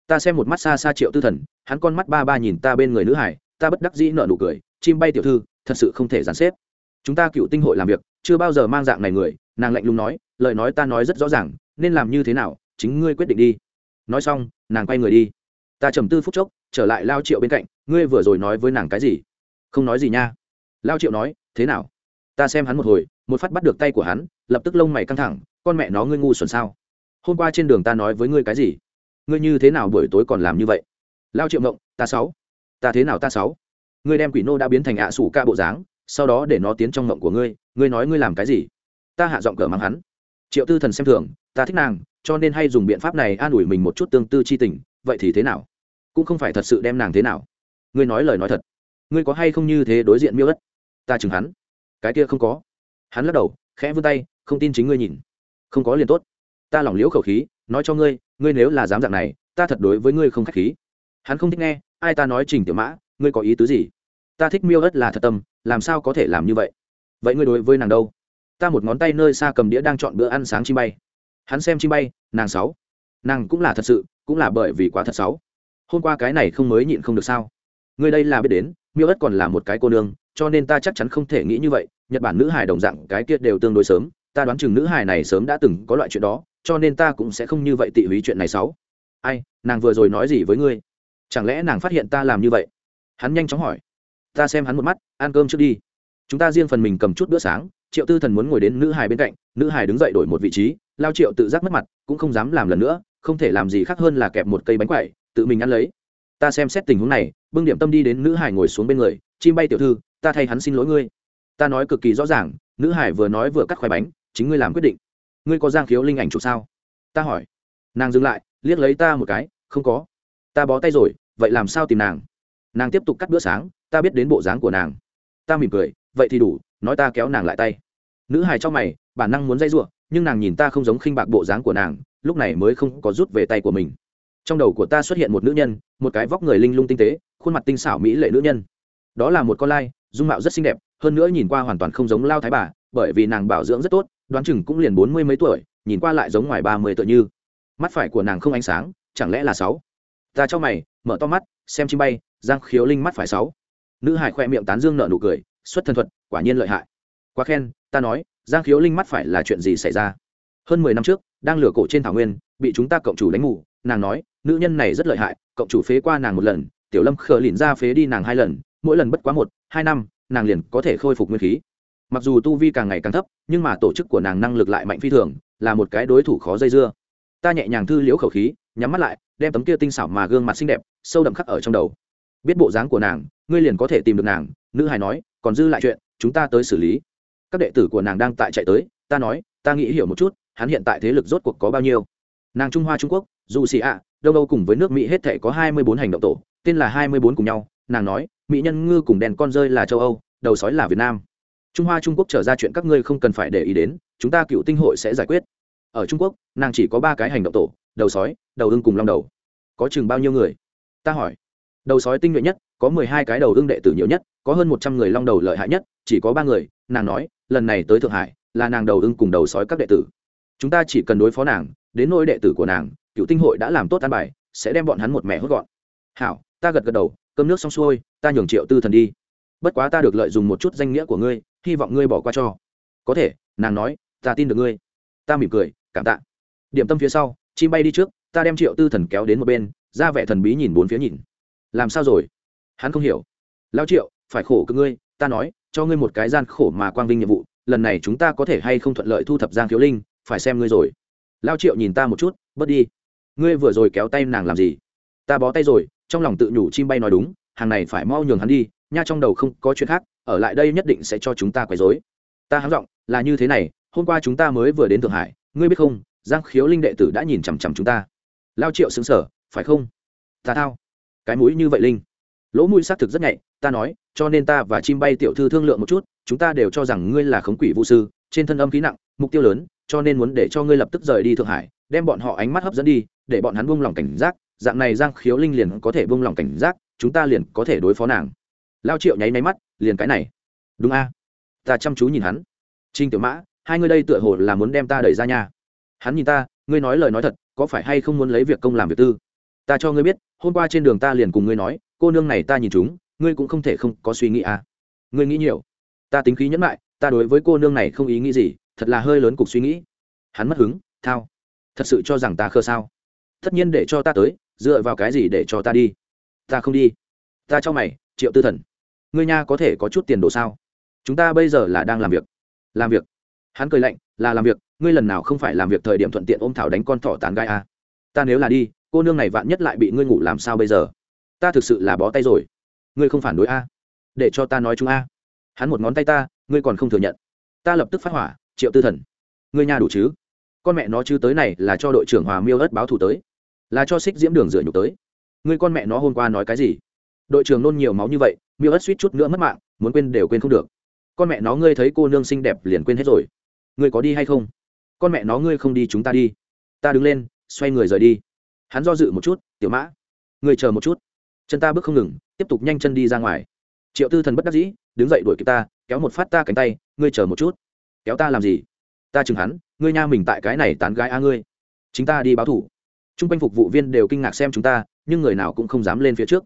Ta xem một mắt xa xa triệu tư thần, hắn con mắt ba ba nhìn ta bên người nữ hải, ta bất đắc dĩ nợ nụ cười, chim bay tiểu thư, thật sự không thể dàn xếp. Chúng ta cựu tinh hội làm việc, chưa bao giờ mang dạng này người, nàng lạnh lùng nói, lời nói ta nói rất rõ ràng, nên làm như thế nào, chính ngươi quyết định đi nói xong, nàng quay người đi. Ta trầm tư phút chốc, trở lại lao triệu bên cạnh, ngươi vừa rồi nói với nàng cái gì? Không nói gì nha. Lao triệu nói, thế nào? Ta xem hắn một hồi, một phát bắt được tay của hắn, lập tức lông mày căng thẳng, con mẹ nó ngươi ngu xuẩn sao? Hôm qua trên đường ta nói với ngươi cái gì? Ngươi như thế nào buổi tối còn làm như vậy? Lao triệu ngộng, ta sáu. Ta thế nào ta sáu? Ngươi đem quỷ nô đã biến thành ạ sủ ca bộ dáng, sau đó để nó tiến trong ngộng của ngươi ngươi nói ngươi làm cái gì? Ta hạ giọng cờ mắng hắn triệu tư thần xem thường, ta thích nàng, cho nên hay dùng biện pháp này an ủi mình một chút tương tư chi tình, vậy thì thế nào? Cũng không phải thật sự đem nàng thế nào. Ngươi nói lời nói thật. Ngươi có hay không như thế đối diện miêu đất ta chừng hắn. Cái kia không có. Hắn lắc đầu, khẽ vươn tay, không tin chính ngươi nhìn. Không có liền tốt. Ta lỏng liễu khẩu khí, nói cho ngươi ngươi nếu là dám dạng này, ta thật đối với ngươi không k h á c h khí. Hắn không thích nghe, ai ta nói trình tiểu mã, ngươi có ý tứ gì? Ta thích miêu ất là thật tâm, làm sao có thể làm như vậy? Vậy ngươi đối với nàng đâu? Ta một ngón tay nơi xa cầm đĩa đang chọn bữa ăn sáng chim bay. Hắn xem chim bay, nàng sáu. Nàng cũng là thật sự, cũng là bởi vì quá thật sáu. Hôm qua cái này không mới nhịn không được sao? Người đây là biết đến, miêu ất còn là một cái cô nương, cho nên ta chắc chắn không thể nghĩ như vậy, nhật bản nữ hài đồng dạng, cái kia đều tương đối sớm, ta đoán chừng nữ hài này sớm đã từng có loại chuyện đó, cho nên ta cũng sẽ không như vậy tị húy chuyện này sáu. Ai, nàng vừa rồi nói gì với ngươi? Chẳng lẽ nàng phát hiện ta làm như vậy? Hắn nhanh chóng hỏi. Ta xem hắn một mắt, ăn cơm trước đi. Chúng ta riêng phần mình cầm chút bữa sáng triệu tư thần muốn ngồi đến nữ hài bên cạnh, nữ hài đứng dậy đổi một vị trí, lao triệu tự giác mất mặt, cũng không dám làm lần nữa, không thể làm gì khác hơn là kẹp một cây bánh quậy tự mình ăn lấy. Ta xem xét tình huống này, bưng điểm tâm đi đến nữ hải ngồi xuống bên người, chim bay tiểu thư, ta thay hắn xin lỗi ngươi. Ta nói cực kỳ rõ ràng, nữ hải vừa nói vừa cắt khoai bánh, chính ngươi làm quyết định. Ngươi có giang khiếu linh ảnh chụp sao? Ta hỏi. Nàng dừng lại, liếc lấy ta một cái, không có. Ta bó tay rồi, vậy làm sao tìm nàng? Nàng tiếp tục cắt bữa sáng, ta biết đến bộ dáng của nàng. Ta mỉm cười, vậy thì đủ nói ta kéo nàng lại tay. Nữ hài cho mày, bản năng muốn dây giụa nhưng nàng nhìn ta không giống khinh bạc bộ dáng của nàng, lúc này mới không có rút về tay của mình. Trong đầu của ta xuất hiện một nữ nhân, một cái vóc người linh lung tinh tế, khuôn mặt tinh xảo mỹ lệ nữ nhân. Đó là một con lai, dung mạo rất xinh đẹp, hơn nữa nhìn qua hoàn toàn không giống lao thái bà, bởi vì nàng bảo dưỡng rất tốt, đoán chừng cũng liền bốn mươi mấy tuổi, nhìn qua lại giống ngoài ba mươi tựa như. Mắt phải của nàng không ánh sáng, chẳng lẽ là sáu? Ta cho mày, mở to mắt, xem chim bay, giang khiếu linh mắt phải sáu. Nữ hải khoe miệng tán dương nợ nụ cười xuất thân thuật, quả nhiên lợi hại. Quá khen, ta nói, giang khiếu linh mắt phải là chuyện gì xảy ra? Hơn mười năm trước, đang lửa cổ trên thảo nguyên, bị chúng ta cộng chủ đánh ngủ nàng nói, nữ nhân này rất lợi hại, cộng chủ phế qua nàng một lần, tiểu lâm khờ lìn ra phế đi nàng hai lần, mỗi lần bất quá một, hai năm, nàng liền có thể khôi phục nguyên khí. Mặc dù tu vi càng ngày càng thấp, nhưng mà tổ chức của nàng năng lực lại mạnh phi thường, là một cái đối thủ khó dây dưa. Ta nhẹ nhàng thư liễu khẩu khí, nhắm mắt lại, đem tấm kia tinh xảo mà gương mặt xinh đẹp, sâu đậm khắc ở trong đầu. Biết bộ dáng của nàng, ngươi liền có thể tìm được nàng, nữ hài nói còn dư lại chuyện, chúng ta tới xử lý. Các đệ tử của nàng đang tại chạy tới, ta nói, ta nghĩ hiểu một chút, hắn hiện tại thế lực rốt cuộc có bao nhiêu. Nàng trung hoa trung quốc, dù xì ạ, đâu đâu cùng với nước mỹ hết thể có hai mươi bốn hành động tổ, tên là hai mươi bốn cùng nhau. Nàng nói, mỹ nhân ngư cùng đèn con rơi là châu âu, đầu sói là việt nam. Trung hoa trung quốc trở ra chuyện các ngươi không cần phải để ý đến, chúng ta cựu tinh hội sẽ giải quyết. Ở trung quốc, nàng chỉ có ba cái hành động tổ, đầu sói, đầu ưng cùng long đầu. Có chừng bao nhiêu người? Ta hỏi. Đầu sói tinh nhuệ nhất, có mười hai cái đầu ưng đệ tử nhiều nhất có hơn một trăm người long đầu lợi hại nhất, chỉ có ba người, nàng nói, lần này tới thượng hải, là nàng đầu ưng cùng đầu sói các đệ tử. Chúng ta chỉ cần đối phó nàng, đến nỗi đệ tử của nàng, cựu tinh hội đã làm tốt an bài, sẽ đem bọn hắn một mẹ hốt gọn. Hảo, ta gật gật đầu, cơm nước xong xuôi, ta nhường triệu tư thần đi. Bất quá ta được lợi dùng một chút danh nghĩa của ngươi, hy vọng ngươi bỏ qua cho. Có thể, nàng nói, ta tin được ngươi. Ta mỉm cười, cảm tạ. Điểm tâm phía sau, chim bay đi trước, ta đem triệu tư thần kéo đến một bên, ra vẻ thần bí nhìn bốn phía nhìn. Làm sao rồi? Hắn không hiểu. Lao triệu phải khổ cơ ngươi, ta nói, cho ngươi một cái gian khổ mà quang vinh nhiệm vụ, lần này chúng ta có thể hay không thuận lợi thu thập giang khiếu linh, phải xem ngươi rồi. Lao triệu nhìn ta một chút, bớt đi. Ngươi vừa rồi kéo tay nàng làm gì? Ta bó tay rồi, trong lòng tự nhủ chim bay nói đúng, hàng này phải mau nhường hắn đi, nha trong đầu không có chuyện khác, ở lại đây nhất định sẽ cho chúng ta quấy dối ta hám giọng, là như thế này, hôm qua chúng ta mới vừa đến thượng hải, ngươi biết không, giang khiếu linh đệ tử đã nhìn chằm chằm chúng ta. Lao triệu xứng sở phải không? Ta thao. Cái mũi như vậy linh lỗ mũi xác thực rất nhạy, ta nói, cho nên ta và chim bay tiểu thư thương lượng một chút, chúng ta đều cho rằng ngươi là khống quỷ vũ sư, trên thân âm khí nặng, mục tiêu lớn, cho nên muốn để cho ngươi lập tức rời đi thượng hải, đem bọn họ ánh mắt hấp dẫn đi, để bọn hắn buông lỏng cảnh giác, dạng này giang khiếu linh liền có thể buông lỏng cảnh giác, chúng ta liền có thể đối phó nàng. Lao triệu nháy máy mắt, liền cái này. Đúng a? Ta chăm chú nhìn hắn. Trinh tiểu mã, hai ngươi đây tựa hồ là muốn đem ta đẩy ra nhà hắn nhìn ta, ngươi nói lời nói thật, có phải hay không muốn lấy việc công làm việc tư? Ta cho ngươi biết, hôm qua trên đường ta liền cùng ngươi nói cô nương này ta nhìn chúng, ngươi cũng không thể không có suy nghĩ à. Ngươi nghĩ nhiều. Ta tính khí nhẫn lại ta đối với cô nương này không ý nghĩ gì, thật là hơi lớn cục suy nghĩ. Hắn mất hứng, thao. Thật sự cho rằng ta khơ sao? Tất nhiên để cho ta tới, dựa vào cái gì để cho ta đi? Ta không đi. Ta cho mày, triệu tư thần. Ngươi nha có thể có chút tiền đồ sao? Chúng ta bây giờ là đang làm việc. Làm việc. Hắn cười lạnh, là làm việc, ngươi lần nào không phải làm việc thời điểm thuận tiện ôm thảo đánh con thỏ tán gai à. ta nếu là đi, cô nương này vạn nhất lại bị ngươi ngủ làm sao bây giờ? Ta thực sự là bó tay rồi. Ngươi không phản đối a? Để cho ta nói chúng a. Hắn một ngón tay ta, ngươi còn không thừa nhận. Ta lập tức phát hỏa, triệu tư thần. Ngươi nhà đủ chứ? Con mẹ nó chứ tới này là cho đội trưởng hòa miêu ớt báo thủ tới. Là cho xích diễm đường rửa nhục tới. Ngươi con mẹ nó hôm qua nói cái gì? Đội trưởng nôn nhiều máu như vậy, miêu ớt suýt chút nữa mất mạng, muốn quên đều quên không được. Con mẹ nó ngươi thấy cô nương xinh đẹp liền quên hết rồi. Ngươi có đi hay không? Con mẹ nó ngươi không đi chúng ta đi. Ta đứng lên, xoay người rời đi. Hắn do dự một chút, tiểu mã, ngươi chờ một chút chân ta bước không ngừng, tiếp tục nhanh chân đi ra ngoài. Triệu tư thần bất đắc dĩ, đứng dậy đuổi kịp ta, kéo một phát ta cánh tay, ngươi chờ một chút. Kéo ta làm gì? Ta chừng hắn, ngươi nha mình tại cái này tán gái a ngươi. Chính ta đi báo thủ. T r u n g quanh phục vụ viên đều kinh ngạc xem chúng ta, nhưng người nào cũng không dám lên phía trước.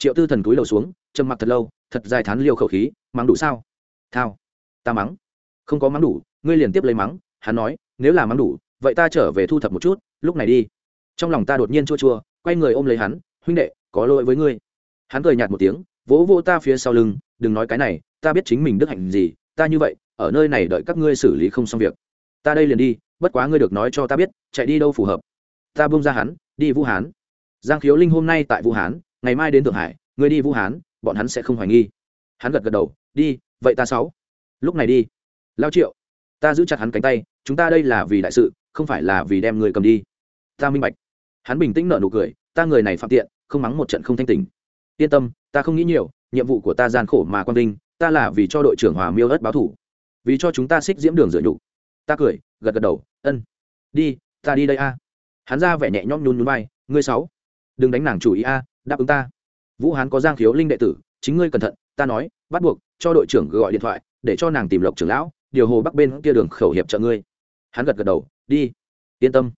Triệu tư thần cúi đầu xuống, trầm mặc thật lâu, thật dài thán liêu khẩu khí, mắng đủ sao? Thao, ta mắng. Không có mắng đủ, ngươi liền tiếp lấy mắng, hắn nói, nếu là mắng đủ, vậy ta trở về thu thập một chút, lúc này đi. Trong lòng ta đột nhiên chua chua, quay người ôm lấy hắn, huynh đệ có lỗi với ngươi. Hắn cười nhạt một tiếng, vỗ vỗ ta phía sau lưng, đừng nói cái này, ta biết chính mình đức hạnh gì, ta như vậy, ở nơi này đợi các ngươi xử lý không xong việc. Ta đây liền đi, bất quá ngươi được nói cho ta biết, chạy đi đâu phù hợp. Ta bông ra hắn, đi vũ hán. Giang khiếu linh hôm nay tại vũ hán, ngày mai đến thượng hải, ngươi đi vũ hán, bọn hắn sẽ không hoài nghi. Hắn gật gật đầu, đi, vậy ta sáu. Lúc này đi. Lao triệu. Ta giữ chặt hắn cánh tay, chúng ta đây là vì đại sự, không phải là vì đem người cầm đi. Ta minh bạch. Hắn bình tĩnh nở nụ cười, ta người này phạm tiện không mắng một trận không thanh tình yên tâm, ta không nghĩ nhiều, nhiệm vụ của ta gian khổ mà quan vinh, ta là vì cho đội trưởng hòa miêu ớt báo thủ, vì cho chúng ta xích diễm đường dựa nhục. Ta cười, gật gật đầu, ân, đi, ta đi đây a. Hắn ra vẻ nhẹ nhõm nhún nhún vai, ngươi sáu, đừng đánh nàng chủ ý a, đáp ứng ta. Vũ hán có giang khiếu linh đệ tử, chính ngươi cẩn thận, ta nói, bắt buộc, cho đội trưởng gọi điện thoại, để cho nàng tìm lộc trưởng lão, điều hồ bắc bên kia đường khẩu hiệp trợ ngươi. Hắn gật gật đầu, đi, yên tâm.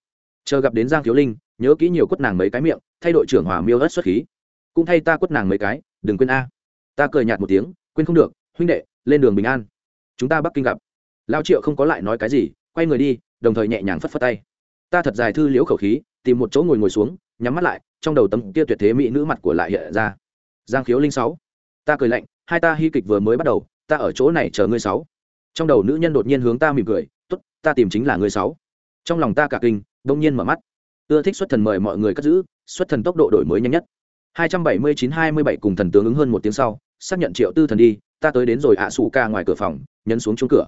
Chờ gặp đến giang Thiếu linh nhớ kỹ nhiều quất nàng mấy cái miệng, thay đội trưởng hòa miêu ớt xuất khí. Cũng thay ta quất nàng mấy cái, đừng quên a. Ta cười nhạt một tiếng, quên không được, huynh đệ, lên đường bình an. Chúng ta bắc kinh gặp. Lao triệu không có lại nói cái gì, quay người đi, đồng thời nhẹ nhàng phất phất tay. Ta thật dài thư liễu khẩu khí, tìm một chỗ ngồi ngồi xuống, nhắm mắt lại, trong đầu tấm kia tuyệt thế mỹ nữ mặt của lại hiện ra. Giang khiếu linh sáu. Ta cười lạnh, hai ta hy kịch vừa mới bắt đầu, ta ở chỗ này chờ ngươi sáu. Trong đầu nữ nhân đột nhiên hướng ta mỉm cười, tốt, ta tìm chính là ngươi sáu. Trong lòng ta cả kinh đông nhiên mở mắt ưa thích xuất thần mời mọi người cất giữ, xuất thần tốc độ đổi mới nhanh nhất. 279-27 cùng thần tướng ứng hơn một tiếng sau, xác nhận triệu tư thần đi, ta tới đến rồi ạ à ca ngoài cửa phòng, nhấn xuống chung cửa.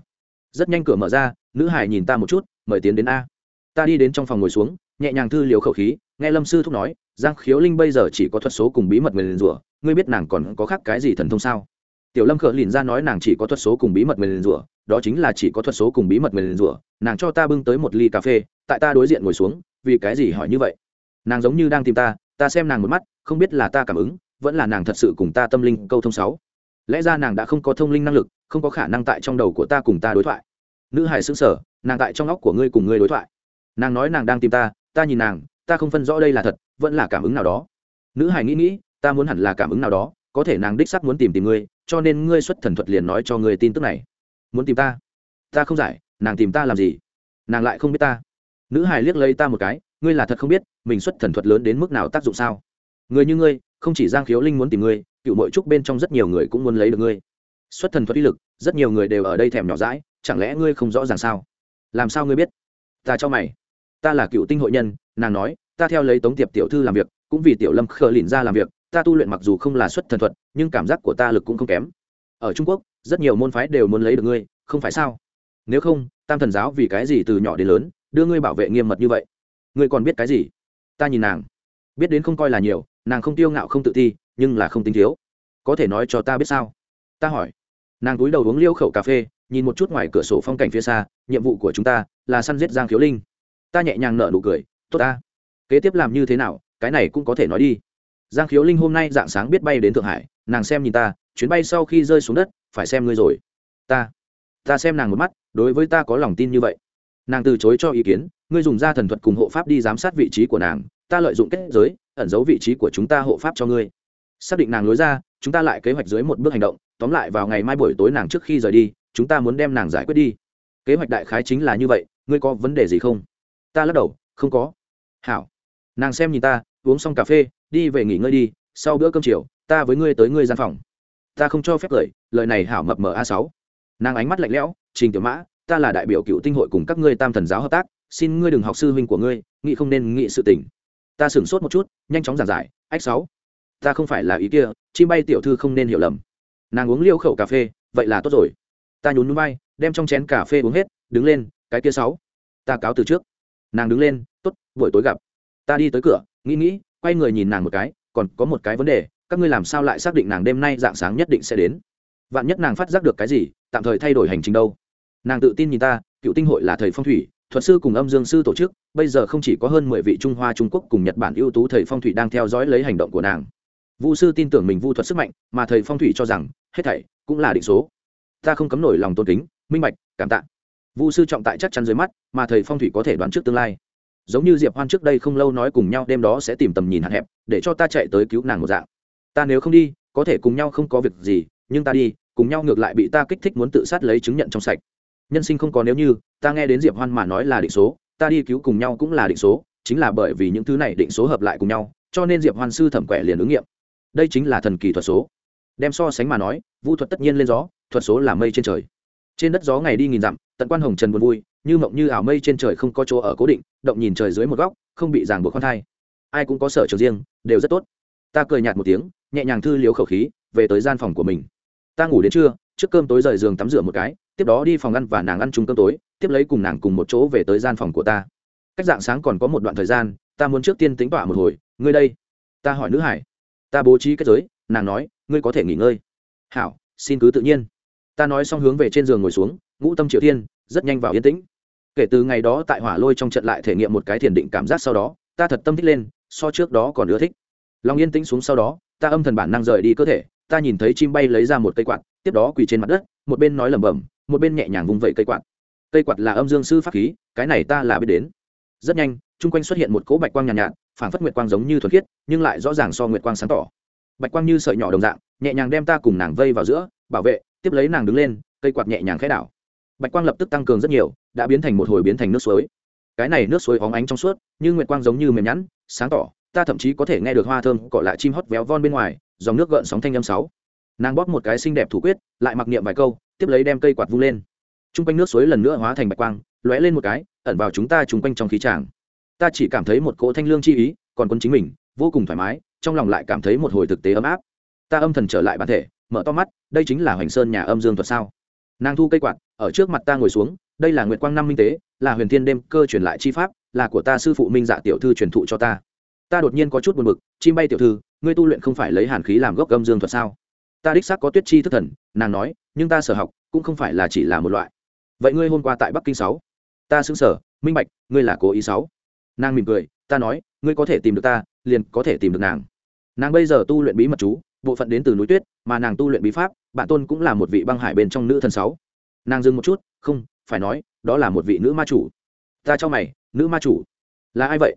Rất nhanh cửa mở ra, nữ hải nhìn ta một chút, mời tiến đến a. Ta đi đến trong phòng ngồi xuống, nhẹ nhàng thư liều khẩu khí, nghe lâm sư thúc nói, giang khiếu linh bây giờ chỉ có thuật số cùng bí mật người liền rủa, ngươi biết nàng còn có khác cái gì thần thông sao? Tiểu lâm khở lìn ra nói nàng chỉ có thuật số cùng bí mật người liền rủa, đó chính là chỉ có thuật số cùng bí mật người liền rủa, nàng cho ta bưng tới một ly cà phê, tại ta đối diện ngồi xuống vì cái gì hỏi như vậy? Nàng giống như đang tìm ta ta xem nàng một mắt, không biết là ta cảm ứng, vẫn là nàng thật sự cùng ta tâm linh câu thông sáu. Lẽ ra nàng đã không có thông linh năng lực, không có khả năng tại trong đầu của ta cùng ta đối thoại. Nữ hải xứng sở nàng tại trong óc của ngươi cùng ngươi đối thoại. Nàng nói nàng đang tìm ta ta nhìn nàng, ta không phân rõ đây là thật, vẫn là cảm ứng nào đó. Nữ hải nghĩ nghĩ, ta muốn hẳn là cảm ứng nào đó, có thể nàng đích sắc muốn tìm tìm ngươi, cho nên ngươi xuất thần thuật liền nói cho ngươi tin tức này. Muốn tìm ta? Ta không giải, nàng tìm ta làm gì? Nàng lại không biết ta nữ hài liếc lấy ta một cái, ngươi là thật không biết, mình xuất thần thuật lớn đến mức nào tác dụng sao? Người như ngươi, không chỉ giang khiếu linh muốn tìm ngươi, cựu mội trúc bên trong rất nhiều người cũng muốn lấy được ngươi. Xuất thần thuật uy lực, rất nhiều người đều ở đây thèm nhỏ rãi chẳng lẽ ngươi không rõ ràng sao? Làm sao ngươi biết? Ta cho mày. Ta là cựu tinh hội nhân, nàng nói, ta theo lấy tống tiệp tiểu thư làm việc, cũng vì tiểu lâm khờ lìn ra làm việc, ta tu luyện mặc dù không là xuất thần thuật, nhưng cảm giác của ta lực cũng không kém. Ở trung quốc, rất nhiều môn phái đều muốn lấy được ngươi, không phải sao? Nếu không, tam thần giáo vì cái gì từ nhỏ đến lớn đưa ngươi bảo vệ nghiêm mật như vậy. Ngươi còn biết cái gì? Ta nhìn nàng. Biết đến không coi là nhiều, nàng không tiêu ngạo không tự ti, nhưng là không tính thiếu. Có thể nói cho ta biết sao? Ta hỏi. Nàng cúi đầu uống liêu khẩu cà phê, nhìn một chút ngoài cửa sổ phong cảnh phía xa, nhiệm vụ của chúng ta là săn giết giang khiếu linh. Ta nhẹ nhàng nở nụ cười, tốt ta. Kế tiếp làm như thế nào, cái này cũng có thể nói đi. Giang khiếu linh hôm nay dạng sáng biết bay đến thượng hải, nàng xem nhìn ta, chuyến bay sau khi rơi xuống đất, phải xem ngươi rồi. Ta. Ta xem nàng một mắt, đối với ta có lòng tin như vậy nàng từ chối cho ý kiến, ngươi dùng ra thần thuật cùng hộ pháp đi giám sát vị trí của nàng, ta lợi dụng kết giới, ẩn giấu vị trí của chúng ta hộ pháp cho ngươi. Xác định nàng lối ra, chúng ta lại kế hoạch dưới một bước hành động, tóm lại vào ngày mai buổi tối nàng trước khi rời đi, chúng ta muốn đem nàng giải quyết đi. Kế hoạch đại khái chính là như vậy, ngươi có vấn đề gì không? Ta lắc đầu, không có. Hảo. Nàng xem nhìn ta, uống xong cà phê, đi về nghỉ ngơi đi, sau bữa cơm chiều, ta với ngươi tới ngươi gian phòng. Ta không cho phép lời lời này hảo mập mờ a sáu. Nàng ánh mắt lạnh lẽo, trình tiểu mã ta là đại biểu cựu tinh hội cùng các ngươi tam thần giáo hợp tác, xin ngươi đừng học sư huynh của ngươi nghị không nên nghị sự tình. Ta sửng sốt một chút, nhanh chóng giảng giải, ách sáu. Ta không phải là ý kia, chim bay tiểu thư không nên hiểu lầm. Nàng uống liêu khẩu cà phê, vậy là tốt rồi. Ta nhún núi bay, đem trong chén cà phê uống hết, đứng lên, cái kia sáu. Ta cáo từ trước. Nàng đứng lên, tốt, buổi tối gặp. Ta đi tới cửa, nghĩ nghĩ, quay người nhìn nàng một cái, còn có một cái vấn đề, các ngươi làm sao lại xác định nàng đêm nay dạng sáng nhất định sẽ đến? Vạn nhất nàng phát giác được cái gì, tạm thời thay đổi hành trình đâu? Nàng tự tin nhìn ta, cựu tinh hội là thầy phong thủy, thuật sư cùng âm dương sư tổ chức, bây giờ không chỉ có hơn mười vị trung hoa, trung quốc cùng nhật bản ưu tú thầy phong thủy đang theo dõi lấy hành động của nàng. Vu sư tin tưởng mình vu thuật sức mạnh, mà thầy phong thủy cho rằng, hết thảy cũng là định số. Ta không cấm nổi lòng tôn kính, minh bạch, cảm tạ. Vu sư trọng tại chắc chắn dưới mắt, mà thầy phong thủy có thể đoán trước tương lai. Giống như diệp hoan trước đây không lâu nói cùng nhau, đêm đó sẽ tìm tầm nhìn hạn hẹp, để cho ta chạy tới cứu nàng một dạng. Ta nếu không đi, có thể cùng nhau không có việc gì, nhưng ta đi, cùng nhau ngược lại bị ta kích thích muốn tự sát lấy chứng nhận trong sạch nhân sinh không có nếu như, ta nghe đến diệp hoan mà nói là định số, ta đi cứu cùng nhau cũng là định số, chính là bởi vì những thứ này định số hợp lại cùng nhau, cho nên diệp hoan sư thẩm quẻ liền ứng nghiệm. Đây chính là thần kỳ thuật số. Đem so sánh mà nói vu thuật tất nhiên lên gió, thuật số là mây trên trời. Trên đất gió ngày đi nghìn dặm, tận quan hồng trần buồn vui, như mộng như ảo mây trên trời không có chỗ ở cố định, động nhìn trời dưới một góc, không bị ràng buộc khoan thai. Ai cũng có sở trường riêng, đều rất tốt. Ta cười nhạt một tiếng, nhẹ nhàng thư liếu khẩu khí, về tới gian phòng của mình. Ta ngủ đến trưa, trước cơm tối rời giường tắm rửa một cái tiếp đó đi phòng ăn và nàng ăn chung cơm tối, tiếp lấy cùng nàng cùng một chỗ về tới gian phòng của ta. Cách dạng sáng còn có một đoạn thời gian, ta muốn trước tiên tính tỏa một hồi, ngươi đây. Ta hỏi nữ hải. Ta bố trí kết giới, nàng nói, ngươi có thể nghỉ ngơi. Hảo, xin cứ tự nhiên. Ta nói xong hướng về trên giường ngồi xuống, ngũ tâm triệu thiên, rất nhanh vào yên tĩnh. Kể từ ngày đó tại hỏa lôi trong trận lại thể nghiệm một cái thiền định cảm giác sau đó, ta thật tâm thích lên, so trước đó còn ưa thích. Lòng yên tĩnh xuống sau đó, ta âm thần bản năng rời đi cơ thể, ta nhìn thấy chim bay lấy ra một cây quạt, tiếp đó quỳ trên mặt đất, một bên nói lẩm bẩm một bên nhẹ nhàng vung vẩy cây quạt. Cây quạt là âm dương sư pháp khí cái này ta là biết đến. Rất nhanh chung quanh xuất hiện một cỗ bạch quang nhàn nhạt, nhạt phản phất nguyệt quang giống như thuần khiết nhưng lại rõ ràng so nguyệt quang sáng tỏ. Bạch quang như sợi nhỏ đồng dạng nhẹ nhàng đem ta cùng nàng vây vào giữa bảo vệ tiếp lấy nàng đứng lên cây quạt nhẹ nhàng khẽ đảo. Bạch quang lập tức tăng cường rất nhiều đã biến thành một hồi biến thành nước suối. Cái này nước suối óng ánh trong suốt như nguyệt quang giống như mềm nhẵn sáng tỏ ta thậm chí có thể nghe được hoa thơm cọ lại chim hót véo von bên ngoài dòng nước gợn sóng thanh âm sáu nàng bóp một cái xinh đẹp thủ quyết, lại mặc niệm vài câu, tiếp lấy đem cây quạt vung lên. T r u n g quanh nước suối lần nữa hóa thành bạch quang, lóe lên một cái, ẩn vào chúng ta t r u n g quanh trong khí tràng. Ta chỉ cảm thấy một cỗ thanh lương chi ý, còn quân chính mình, vô cùng thoải mái, trong lòng lại cảm thấy một hồi thực tế ấm áp. Ta âm thần trở lại bản thể, mở to mắt, đây chính là hoành sơn nhà âm dương thuật sao? Nàng thu cây quạt, ở trước mặt ta ngồi xuống, đây là nguyệt quang năm minh tế, là huyền thiên đêm cơ truyền lại chi pháp, là của ta sư phụ minh dạ tiểu thư truyền thụ cho ta. Ta đột nhiên có chút buồn b ự c chim bay tiểu thư, ngươi tu luyện không phải lấy hàn khí làm gốc âm dương thuật sao? Ta đích xác có tuyết chi thức thần, nàng nói, nhưng ta sở học, cũng không phải là chỉ là một loại. Vậy ngươi hôm qua tại bắc kinh sáu? Ta xứng sở minh bạch, ngươi là cố ý sáu. Nàng mỉm cười, ta nói, ngươi có thể tìm được ta, liền có thể tìm được nàng. Nàng bây giờ tu luyện bí mật chú, bộ phận đến từ núi tuyết, mà nàng tu luyện bí pháp bạn tôn cũng là một vị băng hải bên trong nữ thần sáu. Nàng dừng một chút, không, phải nói, đó là một vị nữ ma chủ. Ta cho mày, nữ ma chủ? Là ai vậy?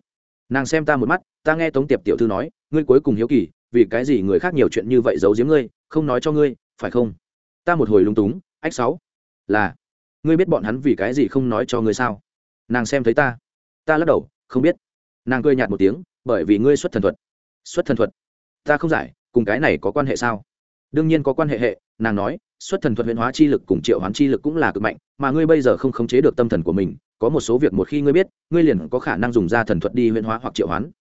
Nàng xem ta một mắt, ta nghe tống tiệp tiểu thư nói, ngươi cuối cùng hiếu kỳ vì cái gì người khác nhiều chuyện như vậy giấu giếm ngươi, không nói cho ngươi, phải không? Ta một hồi lung túng, ách sáu. Là, ngươi biết bọn hắn vì cái gì không nói cho ngươi sao? Nàng xem thấy ta. Ta lắc đầu, không biết. Nàng cười nhạt một tiếng, bởi vì ngươi xuất thần thuật. Xuất thần thuật? Ta không giải, cùng cái này có quan hệ sao? Đương nhiên có quan hệ hệ, nàng nói, xuất thần thuật huyễn hóa chi lực cùng triệu hoán chi lực cũng là cực mạnh, mà ngươi bây giờ không khống chế được tâm thần của mình, có một số việc một khi ngươi biết, ngươi liền có khả năng dùng ra thần thuật đi huyễn hóa hoặc triệu hoán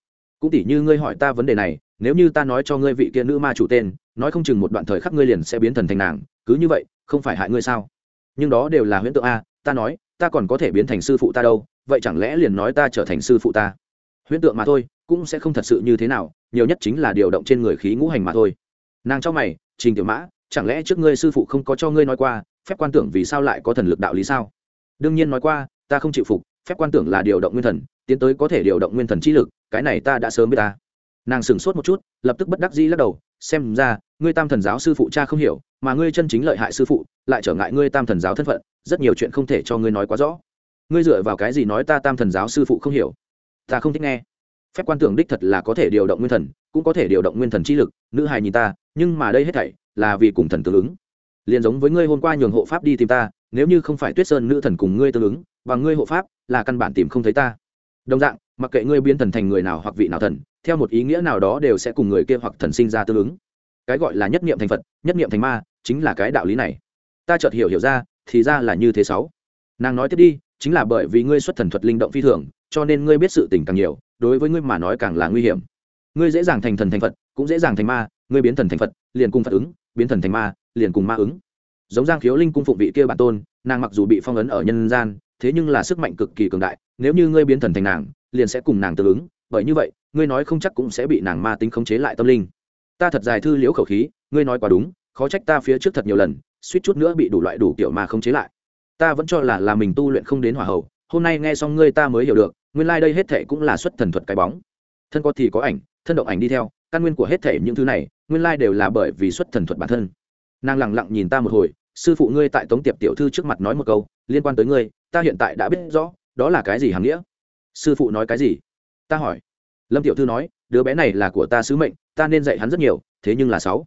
cũng tỉ như ngươi hỏi ta vấn đề này, nếu như ta nói cho ngươi vị kia nữ ma chủ tên, nói không chừng một đoạn thời khắc ngươi liền sẽ biến thần thành nàng, cứ như vậy, không phải hại ngươi sao? Nhưng đó đều là huyễn tượng a, ta nói, ta còn có thể biến thành sư phụ ta đâu, vậy chẳng lẽ liền nói ta trở thành sư phụ ta? Huyễn tượng mà thôi, cũng sẽ không thật sự như thế nào, nhiều nhất chính là điều động trên người khí ngũ hành mà thôi. Nàng cho mày, trình tiểu mã, chẳng lẽ trước ngươi sư phụ không có cho ngươi nói qua, phép quan tưởng vì sao lại có thần lực đạo lý sao? Đương nhiên nói qua, ta không chịu phục phép quan tưởng là điều động nguyên thần, tiến tới có thể điều động nguyên thần trí lực, cái này ta đã sớm biết ta. Nàng sửng sốt một chút, lập tức bất đắc dĩ lắc đầu, xem ra, ngươi tam thần giáo sư phụ cha không hiểu, mà ngươi chân chính lợi hại sư phụ, lại trở ngại ngươi tam thần giáo thân phận, rất nhiều chuyện không thể cho ngươi nói quá rõ. Ngươi dựa vào cái gì nói ta tam thần giáo sư phụ không hiểu? Ta không thích nghe. Phép quan tưởng đích thật là có thể điều động nguyên thần, cũng có thể điều động nguyên thần trí lực, nữ hài nhìn ta, nhưng mà đây hết thảy là vì cùng thần tương ứng liền giống với ngươi hôm qua nhường hộ pháp đi tìm ta, nếu như không phải tuyết sơn nữ thần cùng ngươi tương ứng, và ngươi hộ pháp, là căn bản tìm không thấy ta. Đồng dạng, mặc kệ ngươi biến thần thành người nào hoặc vị nào thần, theo một ý nghĩa nào đó đều sẽ cùng người kia hoặc thần sinh ra tương ứng. Cái gọi là nhất niệm thành phật, nhất niệm thành ma, chính là cái đạo lý này. Ta chợt hiểu hiểu ra, thì ra là như thế sáu. Nàng nói tiếp đi, chính là bởi vì ngươi xuất thần thuật linh động phi thường, cho nên ngươi biết sự tình càng nhiều, đối với ngươi mà nói càng là nguy hiểm. Ngươi dễ dàng thành thần thành phật, cũng dễ dàng thành ma, ngươi biến thần thành phật, liền cùng phật ứng biến thần thành ma, liền cùng ma ứng. Giống giang khiếu linh cung phụng vị kia bản tôn, nàng mặc dù bị phong ấn ở nhân gian, thế nhưng là sức mạnh cực kỳ cường đại, nếu như ngươi biến thần thành nàng, liền sẽ cùng nàng tương ứng, bởi như vậy, ngươi nói không chắc cũng sẽ bị nàng ma tính khống chế lại tâm linh. Ta thật dài thư liễu khẩu khí, ngươi nói quá đúng, khó trách ta phía trước thật nhiều lần, suýt chút nữa bị đủ loại đủ kiểu mà khống chế lại. Ta vẫn cho là là mình tu luyện không đến hỏa hậu hôm nay nghe xong ngươi ta mới hiểu được, nguyên lai、like、đây hết thệ cũng là xuất thần thuật cái bóng. Thân có thì có ảnh, thân động ảnh đi theo, căn nguyên của hết thể những thứ này nguyên lai đều là bởi vì xuất thần thuật bản thân. Nàng lẳng lặng nhìn ta một hồi, sư phụ ngươi tại tống tiệp tiểu thư trước mặt nói một câu, liên quan tới ngươi, ta hiện tại đã biết rõ, đó là cái gì hàm nghĩa. Sư phụ nói cái gì? Ta hỏi. Lâm tiểu thư nói, đứa bé này là của ta sứ mệnh, ta nên dạy hắn rất nhiều, thế nhưng là sáu,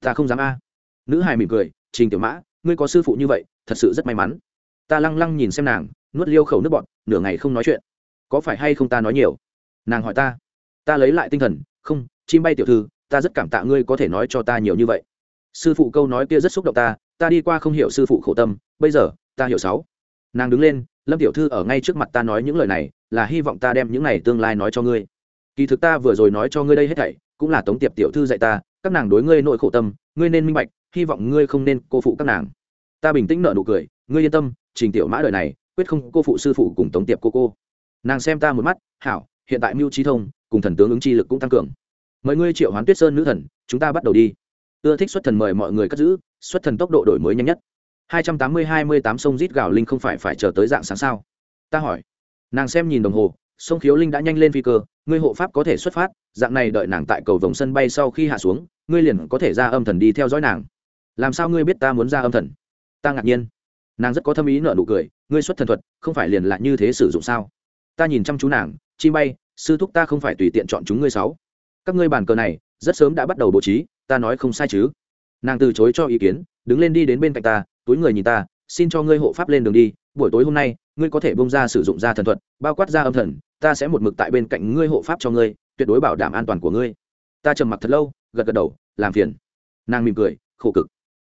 ta không dám a. Nữ hài mỉm cười, trình tiểu mã, ngươi có sư phụ như vậy, thật sự rất may mắn. Ta lăng lăng nhìn xem nàng, nuốt liêu khẩu nước bọt, nửa ngày không nói chuyện. Có phải hay không ta nói nhiều? Nàng hỏi ta. Ta lấy lại tinh thần, không, chim bay tiểu thư ta rất cảm tạ ngươi có thể nói cho ta nhiều như vậy. Sư phụ câu nói kia rất xúc động ta ta đi qua không hiểu sư phụ khổ tâm, bây giờ, ta hiểu sáu. Nàng đứng lên, lâm tiểu thư ở ngay trước mặt ta nói những lời này, là hy vọng ta đem những này tương lai nói cho ngươi. Kỳ thực ta vừa rồi nói cho ngươi đây hết thảy, cũng là tống tiệp tiểu thư dạy ta, các nàng đối ngươi nội khổ tâm, ngươi nên minh bạch, hy vọng ngươi không nên cô phụ các nàng. Ta bình tĩnh nở nụ cười, ngươi yên tâm, trình tiểu mã đời này, quyết không cô phụ sư phụ cùng tống tiệp cô cô. Nàng xem ta một mắt, hảo, hiện tại mưu trí thông, cùng thần tướng ứng chi lực cũng tăng cường mời ngươi triệu hoán tuyết sơn nữ thần, chúng ta bắt đầu đi. Ưa thích xuất thần mời mọi người cất giữ, xuất thần tốc độ đổi mới nhanh nhất. Hai trăm tám mươi hai mươi tám sông rít gào linh không phải phải chờ tới dạng sáng sao? Ta hỏi. Nàng xem nhìn đồng hồ, sông khiếu linh đã nhanh lên phi cơ, ngươi hộ pháp có thể xuất phát, dạng này đợi nàng tại cầu vòng sân bay sau khi hạ xuống, ngươi liền có thể ra âm thần đi theo dõi nàng. Làm sao ngươi biết ta muốn ra âm thần? Ta ngạc nhiên. Nàng rất có tâm ý nợ nụ cười, ngươi xuất thần thuật, không phải liền lại như thế sử dụng sao? Ta nhìn chăm chú nàng chi bay, sư thúc ta không phải tùy tiện chọn chúng ngươi sáu các ngươi bàn cờ này, rất sớm đã bắt đầu bố trí, ta nói không sai chứ. Nàng từ chối cho ý kiến, đứng lên đi đến bên cạnh ta, túi người nhìn ta, xin cho ngươi hộ pháp lên đường đi, buổi tối hôm nay, ngươi có thể bông ra sử dụng ra thần thuật, bao quát ra âm thần, ta sẽ một mực tại bên cạnh ngươi hộ pháp cho ngươi, tuyệt đối bảo đảm an toàn của ngươi. Ta trầm mặc thật lâu, gật gật đầu, làm phiền. Nàng mỉm cười, khổ cực.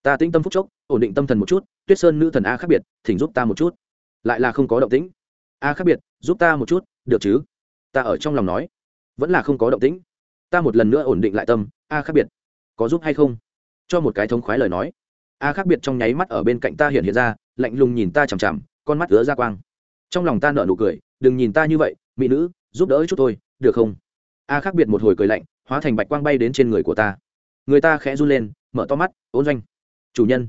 Ta tĩnh tâm phúc chốc, ổn định tâm thần một chút, tuyết sơn nữ thần a khác biệt, thỉnh giúp ta một chút. Lại là không có động tĩnh. A khác biệt, giúp ta một chút, được chứ? Ta ở trong lòng nói, vẫn là không có động tĩnh ta một lần nữa ổn định lại tâm, a khác biệt, có giúp hay không? Cho một cái thống khoái lời nói. A khác biệt trong nháy mắt ở bên cạnh ta hiện hiện ra, lạnh lùng nhìn ta chằm chằm, con mắt ứa ra quang. Trong lòng ta nở nụ cười, đừng nhìn ta như vậy, mỹ nữ, giúp đỡ chút thôi, được không? A khác biệt một hồi cười lạnh, hóa thành bạch quang bay đến trên người của ta. Người ta khẽ run lên, mở to mắt, ôn doanh. Chủ nhân,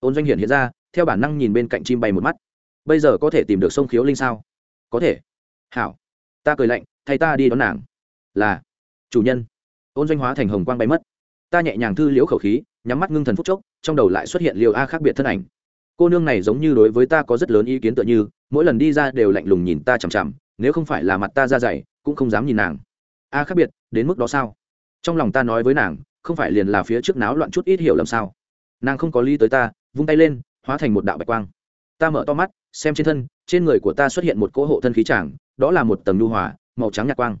ôn doanh hiện hiện ra, theo bản năng nhìn bên cạnh chim bay một mắt. Bây giờ có thể tìm được sông khiếu linh sao? Có thể. Hảo. Ta cười lạnh, thay ta đi đón nàng. Là chủ nhân. Ôn doanh hóa thành hồng quang bay mất. Ta nhẹ nhàng thư liễu khẩu khí, nhắm mắt ngưng thần phúc chốc, trong đầu lại xuất hiện liều a khác biệt thân ảnh. Cô nương này giống như đối với ta có rất lớn ý kiến tựa như, mỗi lần đi ra đều lạnh lùng nhìn ta chằm chằm, nếu không phải là mặt ta ra dày, cũng không dám nhìn nàng. A khác biệt, đến mức đó sao? Trong lòng ta nói với nàng, không phải liền là phía trước náo loạn chút ít hiểu làm sao? Nàng không có ly tới ta, vung tay lên, hóa thành một đạo bạch quang. Ta mở to mắt, xem trên thân, trên người của ta xuất hiện một cỗ hộ thân khí tràng, đó là một tầng nhu hòa, màu trắng nhạt quang.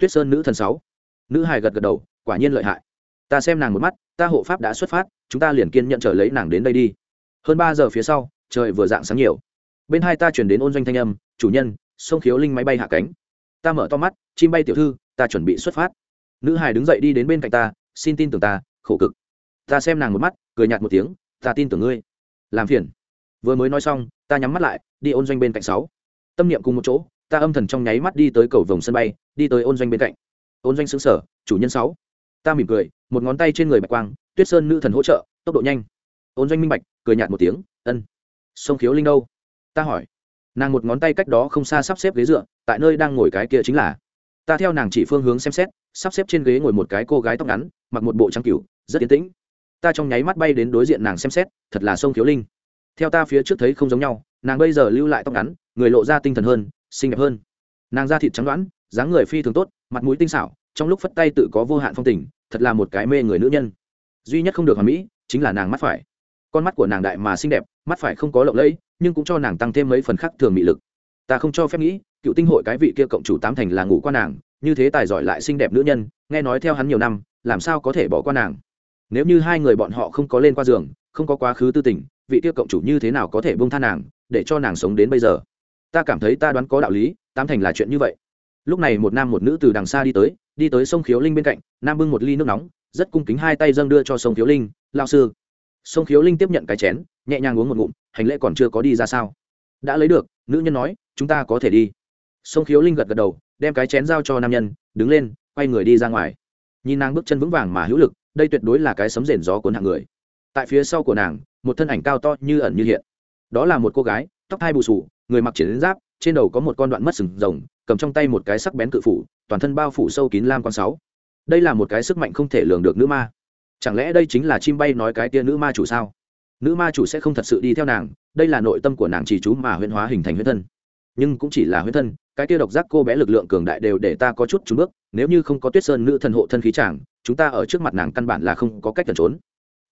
Tuyết sơn nữ thần sáu nữ hài gật gật đầu, quả nhiên lợi hại. Ta xem nàng một mắt, ta hộ pháp đã xuất phát, chúng ta liền kiên nhận trở lấy nàng đến đây đi. Hơn ba giờ phía sau, trời vừa dạng sáng nhiều. Bên hai ta chuyển đến ôn doanh thanh âm, chủ nhân, sông khiếu linh máy bay hạ cánh. Ta mở to mắt, chim bay tiểu thư, ta chuẩn bị xuất phát. Nữ hải đứng dậy đi đến bên cạnh ta, xin tin tưởng ta, khổ cực. Ta xem nàng một mắt, cười nhạt một tiếng, ta tin tưởng ngươi. Làm phiền. Vừa mới nói xong, ta nhắm mắt lại, đi ôn doanh bên cạnh sáu. Tâm niệm cùng một chỗ, ta âm thần trong nháy mắt đi tới cầu vòng sân bay, đi tới ôn doanh bên cạnh ôn doanh xứng sở, chủ nhân sáu. Ta mỉm cười, một ngón tay trên người bạch quang, tuyết sơn nữ thần hỗ trợ, tốc độ nhanh. Ôn doanh minh bạch, cười nhạt một tiếng, ân, sông khiếu linh đâu? Ta hỏi. Nàng một ngón tay cách đó không xa sắp xếp ghế dựa, tại nơi đang ngồi cái kia chính là. Ta theo nàng chỉ phương hướng xem xét, sắp xếp trên ghế ngồi một cái cô gái tóc ngắn, mặc một bộ trang cửu, rất yên tĩnh. Ta trong nháy mắt bay đến đối diện nàng xem xét, thật là sông khiếu linh. Theo ta phía trước thấy không giống nhau, nàng bây giờ lưu lại tóc ngắn, người lộ ra tinh thần hơn, xinh đẹp hơn. Nàng da thịt trắng đoán dáng người phi thường tốt mặt mũi tinh xảo, trong lúc phất tay tự có vô hạn phong tình, thật là một cái mê người nữ nhân. Duy nhất không được hoàn mỹ, chính là nàng mắt phải. Con mắt của nàng đại mà xinh đẹp, mắt phải không có lộng lẫy, nhưng cũng cho nàng tăng thêm mấy phần khác thường mị lực. Ta không cho phép nghĩ, cựu tinh hội cái vị kia cộng chủ tám thành là ngủ qua nàng, như thế tài giỏi lại xinh đẹp nữ nhân, nghe nói theo hắn nhiều năm, làm sao có thể bỏ qua nàng? Nếu như hai người bọn họ không có lên qua giường, không có quá khứ tư tình, vị kia cộng chủ như thế nào có thể bông tha nàng, để cho nàng sống đến bây giờ? Ta cảm thấy ta đoán có đạo lý, tám thành là chuyện như vậy lúc này một nam một nữ từ đằng xa đi tới đi tới sông khiếu linh bên cạnh, nam bưng một ly nước nóng, rất cung kính hai tay dâng đưa cho sông khiếu linh lao sư. Sông khiếu linh tiếp nhận cái chén, nhẹ nhàng uống một ngụm, hành lễ còn chưa có đi ra sao? Đã lấy được, nữ nhân nói, chúng ta có thể đi. Sông khiếu linh gật gật đầu, đem cái chén giao cho nam nhân, đứng lên, quay người đi ra ngoài. Nhìn nàng bước chân vững vàng mà hữu lực, đây tuyệt đối là cái sấm rền gió cuốn hạng người. Tại phía sau của nàng, một thân ảnh cao to như ẩn như hiện. Đó là một cô gái, tóc hai bù sù người mặc chiến giáp, trên đầu có một con đoạn mất sừng rồng cầm trong tay một cái sắc bén cự phủ, toàn thân bao phủ sâu kín lam con sáu. Đây là một cái sức mạnh không thể lường được nữ ma. Chẳng lẽ đây chính là chim bay nói cái tia nữ ma chủ sao? Nữ ma chủ sẽ không thật sự đi theo nàng, đây là nội tâm của nàng chỉ chú mà huyễn hóa hình thành huyễn thân. Nhưng cũng chỉ là huyễn thân, cái tia độc giác cô bé lực lượng cường đại đều để ta có chút trúng bước, nếu như không có tuyết sơn nữ thần hộ thân khí chàng, chúng ta ở trước mặt nàng căn bản là không có cách lẩn trốn.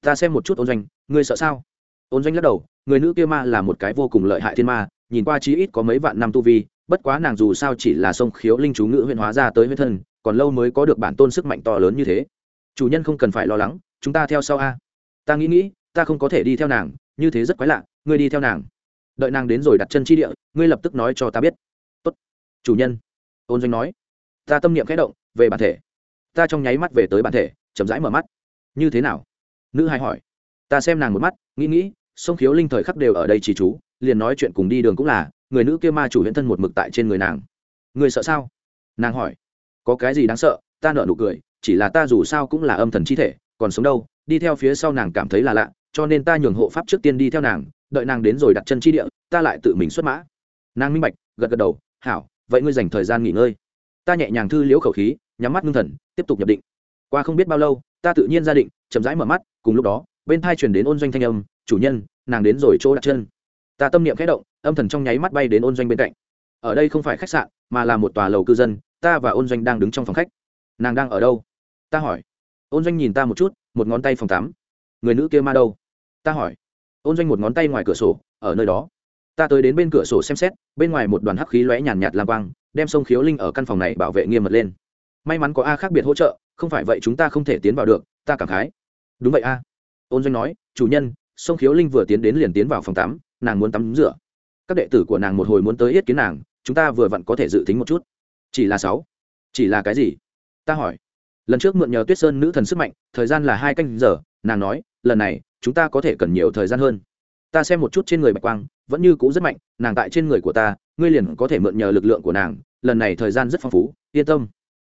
Ta xem một chút ôn doanh, ngươi sợ sao? Ôn doanh lắc đầu, người nữ kia ma là một cái vô cùng lợi hại thiên ma, nhìn qua chí ít có mấy vạn năm tu vi bất quá nàng dù sao chỉ là sông khiếu linh chú ngữ huyễn hóa ra tới huyết thân, còn lâu mới có được bản tôn sức mạnh to lớn như thế. Chủ nhân không cần phải lo lắng, chúng ta theo sau a. Ta nghĩ nghĩ, ta không có thể đi theo nàng, như thế rất quái lạ, ngươi đi theo nàng. Đợi nàng đến rồi đặt chân chi địa, ngươi lập tức nói cho ta biết. Tốt. Chủ nhân. Ôn doanh nói. Ta tâm niệm khẽ động, về bản thể. Ta trong nháy mắt về tới bản thể, chậm rãi mở mắt. Như thế nào? Nữ hai hỏi. Ta xem nàng một mắt, nghĩ nghĩ, sông khiếu linh thời khắc đều ở đây chỉ chú liền nói chuyện cùng đi đường cũng là người nữ kia ma chủ huyễn thân một mực tại trên người nàng. Người sợ sao? Nàng hỏi. Có cái gì đáng sợ? Ta nợ nụ cười, chỉ là ta dù sao cũng là âm thần chi thể, còn sống đâu? Đi theo phía sau nàng cảm thấy là lạ, cho nên ta nhường hộ pháp trước tiên đi theo nàng, đợi nàng đến rồi đặt chân chi địa, ta lại tự mình xuất mã. Nàng minh bạch, gật gật đầu, hảo, vậy ngươi dành thời gian nghỉ ngơi. Ta nhẹ nhàng thư liễu khẩu khí, nhắm mắt ngưng thần, tiếp tục nhập định. Qua không biết bao lâu, ta tự nhiên ra định, chậm rãi mở mắt, cùng lúc đó, bên thai chuyển đến ôn doanh thanh âm, chủ nhân, nàng đến rồi chỗ đặt chân. Ta tâm niệm khẽ động âm thần trong nháy mắt bay đến ôn doanh bên cạnh. Ở đây không phải khách sạn, mà là một tòa lầu cư dân, ta và ôn doanh đang đứng trong phòng khách. Nàng đang ở đâu? Ta hỏi. Ôn doanh nhìn ta một chút, một ngón tay phòng tắm. Người nữ kia ma đâu? Ta hỏi. Ôn doanh một ngón tay ngoài cửa sổ, ở nơi đó. Ta tới đến bên cửa sổ xem xét, bên ngoài một đoàn hắc khí lóe nhàn nhạt làm quang, đem sông khiếu linh ở căn phòng này bảo vệ nghiêm mật lên. May mắn có a khác biệt hỗ trợ, không phải vậy chúng ta không thể tiến vào được, ta cảm khái. Đúng vậy a. Ôn doanh nói, chủ nhân, sông khiếu linh vừa tiến đến liền tiến vào phòng tắm, nàng muốn tắm rửa các đệ tử của nàng một hồi muốn tới yết kiến nàng, chúng ta vừa vặn có thể dự tính một chút. Chỉ là sáu. Chỉ là cái gì? Ta hỏi. Lần trước mượn nhờ tuyết sơn nữ thần sức mạnh, thời gian là hai canh giờ, nàng nói, lần này, chúng ta có thể cần nhiều thời gian hơn. Ta xem một chút trên người bạch quang, vẫn như cũ rất mạnh, nàng tại trên người của ta, ngươi liền có thể mượn nhờ lực lượng của nàng, lần này thời gian rất phong phú, yên tâm.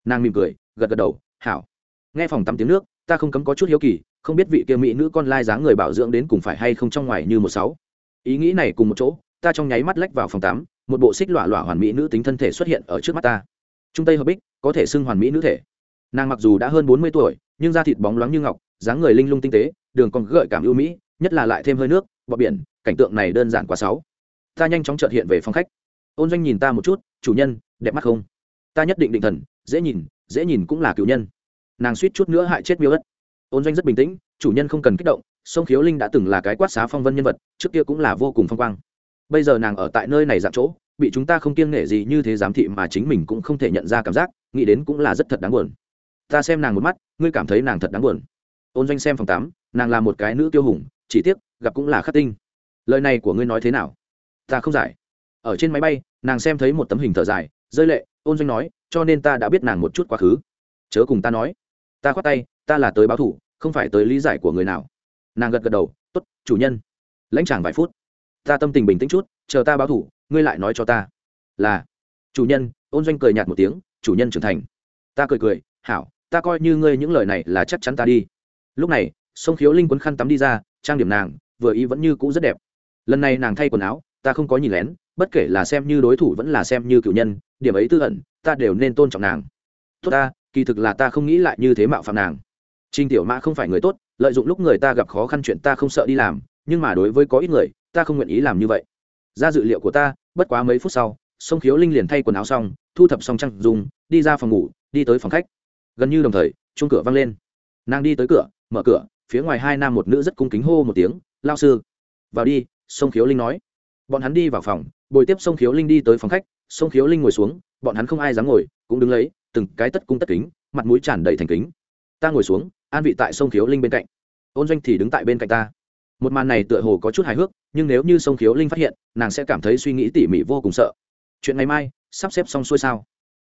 Nàng mỉm cười, gật gật đầu, hảo. Nghe phòng tắm tiếng nước, ta không cấm có chút hiếu kỳ, không biết vị kia mỹ nữ con lai dáng người bảo dưỡng đến cùng phải hay không trong ngoài như một sáu. Ý nghĩ này cùng một chỗ ta trong nháy mắt lách vào phòng tắm một bộ xích lọa lọa hoàn mỹ nữ tính thân thể xuất hiện ở trước mắt ta. Trung tây hợp bích, có thể xưng hoàn mỹ nữ thể. Nàng mặc dù đã hơn bốn mươi tuổi, nhưng da thịt bóng loáng như ngọc, dáng người linh lung tinh tế, đường còn gợi cảm ưu mỹ, nhất là lại thêm hơi nước bọ biển, cảnh tượng này đơn giản quá sáu ta nhanh chóng trợt hiện về phòng khách. Ôn doanh nhìn ta một chút, chủ nhân, đẹp mắt không? Ta nhất định định thần, dễ nhìn dễ nhìn cũng là cựu nhân. Nàng suýt chút nữa hại chết miêu ất. Ôn doanh rất bình tĩnh, chủ nhân không cần kích động, sông khiếu linh đã từng là cái quát xá phong vân nhân vật, trước kia cũng là vô cùng phong quang bây giờ nàng ở tại nơi này dạng chỗ, bị chúng ta không kiêng nể gì như thế giám thị mà chính mình cũng không thể nhận ra cảm giác, nghĩ đến cũng là rất thật đáng buồn. Ta xem nàng một mắt, ngươi cảm thấy nàng thật đáng buồn. Ôn doanh xem phòng tám nàng là một cái nữ tiêu hùng, chỉ tiếc, gặp cũng là khắc tinh. Lời này của ngươi nói thế nào? Ta không giải. Ở trên máy bay, nàng xem thấy một tấm hình thở dài, rơi lệ, ôn doanh nói, cho nên ta đã biết nàng một chút quá khứ. Chớ cùng ta nói. Ta khoát tay, ta là tới báo thủ, không phải tới lý giải của người nào. Nàng gật gật đầu t ố t chủ nhân. Lãnh tràng vài phút ta tâm tình bình tĩnh chút, chờ ta báo thủ, ngươi lại nói cho ta. Là. Chủ nhân, ôn doanh cười nhạt một tiếng, chủ nhân trưởng thành. Ta cười cười, hảo, ta coi như ngươi những lời này là chắc chắn ta đi. Lúc này, sông khiếu linh quấn khăn tắm đi ra, trang điểm nàng, vừa ý vẫn như cũ rất đẹp. Lần này nàng thay quần áo, ta không có nhìn lén, bất kể là xem như đối thủ vẫn là xem như cựu nhân, điểm ấy tư ẩn, ta đều nên tôn trọng nàng. Tốt ta, kỳ thực là ta không nghĩ lại như thế mạo phạm nàng. Trinh tiểu mã không phải người tốt, lợi dụng lúc người ta gặp khó khăn chuyện ta không sợ đi làm, nhưng mà đối với có ít người ta không nguyện ý làm như vậy. Ra dự liệu của ta, bất quá mấy phút sau sông khiếu linh liền thay quần áo xong, thu thập xong trăng dùng, đi ra phòng ngủ, đi tới phòng khách. Gần như đồng thời chung cửa văng lên. Nàng đi tới cửa, mở cửa, phía ngoài hai nam một nữ rất cung kính hô một tiếng, lao sư. Vào đi sông khiếu linh nói. Bọn hắn đi vào phòng, bồi tiếp sông khiếu linh đi tới phòng khách. Sông khiếu linh ngồi xuống, bọn hắn không ai dám ngồi, cũng đứng lấy, từng cái tất cung tất kính, mặt mũi tràn đầy thành kính. Ta ngồi xuống, an vị tại sông khiếu linh bên cạnh. Ôn doanh thì đứng tại bên cạnh ta một màn này tựa hồ có chút hài hước, nhưng nếu như sông khiếu linh phát hiện, nàng sẽ cảm thấy suy nghĩ tỉ mỉ vô cùng sợ. Chuyện ngày mai, sắp xếp xong xuôi sao?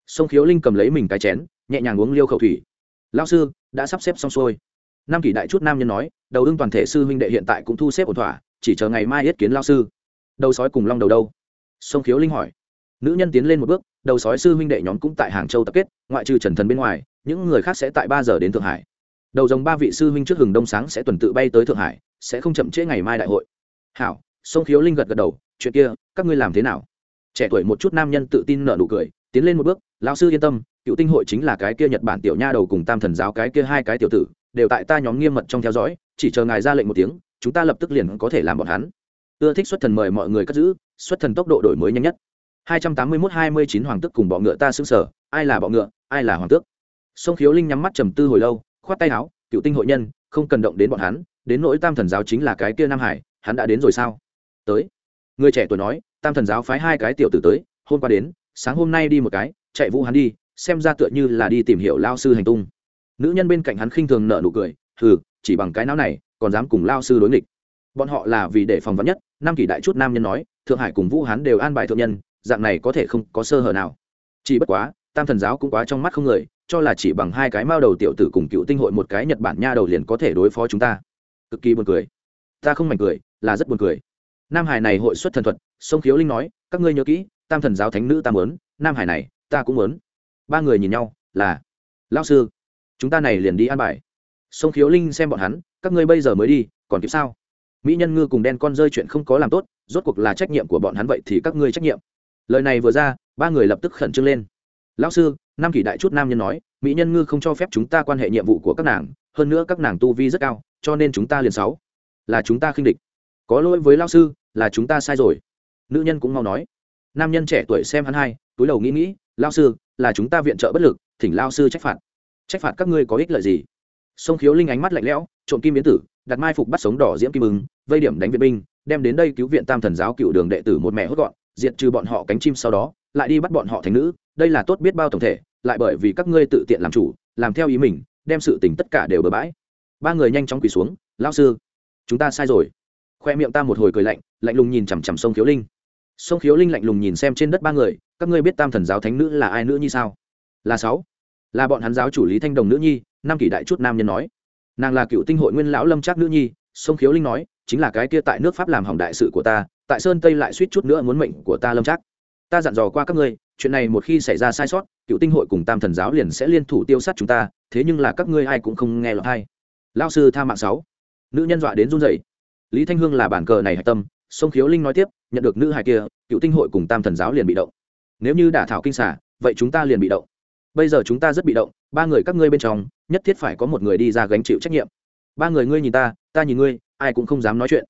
Sông khiếu linh cầm lấy mình cái chén, nhẹ nhàng uống liêu khẩu thủy. Lao sư, đã sắp xếp xong xuôi. Nam kỷ đại chút nam nhân nói, đầu ưng toàn thể sư huynh đệ hiện tại cũng thu xếp ổn thỏa, chỉ chờ ngày mai yết kiến lao sư. Đầu sói cùng long đầu đâu? Sông khiếu linh hỏi. Nữ nhân tiến lên một bước, đầu sói sư huynh đệ nhóm cũng tại hàng châu tập kết, ngoại trừ trần thần bên ngoài, những người khác sẽ tại ba giờ đến thượng hải. Đầu dòng ba vị sư huynh trước hừng đông sáng sẽ tuần tự bay tới thượng hải sẽ không chậm trễ ngày mai đại hội. Hảo sông khiếu linh gật gật đầu, chuyện kia, các ngươi làm thế nào? Trẻ tuổi một chút nam nhân tự tin nở nụ cười, tiến lên một bước, lão sư yên tâm, cựu tinh hội chính là cái kia nhật bản tiểu nha đầu cùng tam thần giáo cái kia hai cái tiểu tử, đều tại ta nhóm nghiêm mật trong theo dõi, chỉ chờ ngài ra lệnh một tiếng, chúng ta lập tức liền có thể làm bọn hắn. Ưa thích xuất thần mời mọi người cất giữ, xuất thần tốc độ đổi mới nhanh nhất. 281-29 hoàng tước cùng bọ ngựa ta xứng sở, ai là bọ ngựa, ai là hoàng tước? Sông khiếu linh nhắm mắt trầm tư hồi lâu, khoát tay áo, cựu tinh hội nhân, không cần động đến bọn hắn đến nỗi tam thần giáo chính là cái kia nam hải, hắn đã đến rồi sao? Tới. Người trẻ tuổi nói, tam thần giáo phái hai cái tiểu tử tới, hôm qua đến, sáng hôm nay đi một cái, chạy vũ hắn đi, xem ra tựa như là đi tìm hiểu lao sư hành tung. Nữ nhân bên cạnh hắn khinh thường nợ nụ cười, hừ, chỉ bằng cái não này, còn dám cùng lao sư đối nghịch. Bọn họ là vì để phòng vắn nhất, năm kỷ đại chút nam nhân nói, thượng hải cùng vũ hán đều an bài thượng nhân, dạng này có thể không có sơ hở nào. Chỉ bất quá, tam thần giáo cũng quá trong mắt không người, cho là chỉ bằng hai cái mao đầu tiểu tử cùng cựu tinh hội một cái nhật bản nha đầu liền có thể đối phó chúng ta cực kỳ buồn cười. Ta không mảnh cười, là rất buồn cười. Nam hải này hội xuất thần thuật, sông khiếu linh nói, các ngươi nhớ kỹ, tam thần giáo thánh nữ ta muốn, nam hải này, ta cũng muốn. Ba người nhìn nhau, là lao sư, chúng ta này liền đi an bài. Sông khiếu linh xem bọn hắn, các ngươi bây giờ mới đi, còn kịp sao? Mỹ nhân ngư cùng đen con rơi chuyện không có làm tốt, rốt cuộc là trách nhiệm của bọn hắn vậy thì các ngươi trách nhiệm. Lời này vừa ra, ba người lập tức khẩn trương lên. Lão sư, nam kỷ đại chút nam nhân nói, mỹ nhân ngư không cho phép chúng ta quan hệ nhiệm vụ của các nàng, hơn nữa các nàng tu vi rất cao cho nên chúng ta liền sáu. Là chúng ta khinh địch. Có lỗi với lao sư, là chúng ta sai rồi. Nữ nhân cũng mau nói. Nam nhân trẻ tuổi xem hắn hai, túi đầu nghĩ nghĩ lao sư, là chúng ta viện trợ bất lực, thỉnh lao sư trách phạt. Trách phạt các ngươi có ích lợi gì? Sông khiếu linh ánh mắt lạnh lẽo, trộm kim biến tử, đặt mai phục bắt sống đỏ diễm kim ứng vây điểm đánh viện binh, đem đến đây cứu viện tam thần giáo cựu đường đệ tử một mẹ hốt gọn, diệt trừ bọn họ cánh chim sau đó, lại đi bắt bọn họ thành nữ. Đây là tốt biết bao tổng thể, lại bởi vì các ngươi tự tiện làm chủ, làm theo ý mình, đem sự tình tất cả đều bừa bãi ba người nhanh chóng quỳ xuống lao sư, chúng ta sai rồi. Khoe miệng ta một hồi cười lạnh lạnh lùng nhìn chằm chằm sông khiếu linh. Sông khiếu linh lạnh lùng nhìn xem trên đất ba người, các ngươi biết tam thần giáo thánh nữ là ai nữ như sao? Là sáu. Là bọn hắn giáo chủ lý thanh đồng nữ nhi năm kỷ đại chút nam nhân nói. Nàng là cựu tinh hội nguyên lão lâm trác nữ nhi, sông khiếu linh nói, chính là cái kia tại nước pháp làm hỏng đại sự của ta, tại sơn tây lại suýt chút nữa muốn mệnh của ta lâm trác. Ta dặn dò qua các ngươi, chuyện này một khi xảy ra sai sót, cựu tinh hội cùng tam thần giáo liền sẽ liên thủ tiêu sát chúng ta, thế nhưng là các ngươi ai cũng không nghe lọt hay lao sư tha mạng sáu. Nữ nhân dọa đến run rẩy. Lý thanh hương là bản cờ này hạch tâm, sông khiếu linh nói tiếp, nhận được nữ hài kia, cựu tinh hội cùng tam thần giáo liền bị động. Nếu như đả thảo kinh xả, vậy chúng ta liền bị động. Bây giờ chúng ta rất bị động, ba người các ngươi bên trong, nhất thiết phải có một người đi ra gánh chịu trách nhiệm. Ba người ngươi nhìn ta ta nhìn ngươi, ai cũng không dám nói chuyện.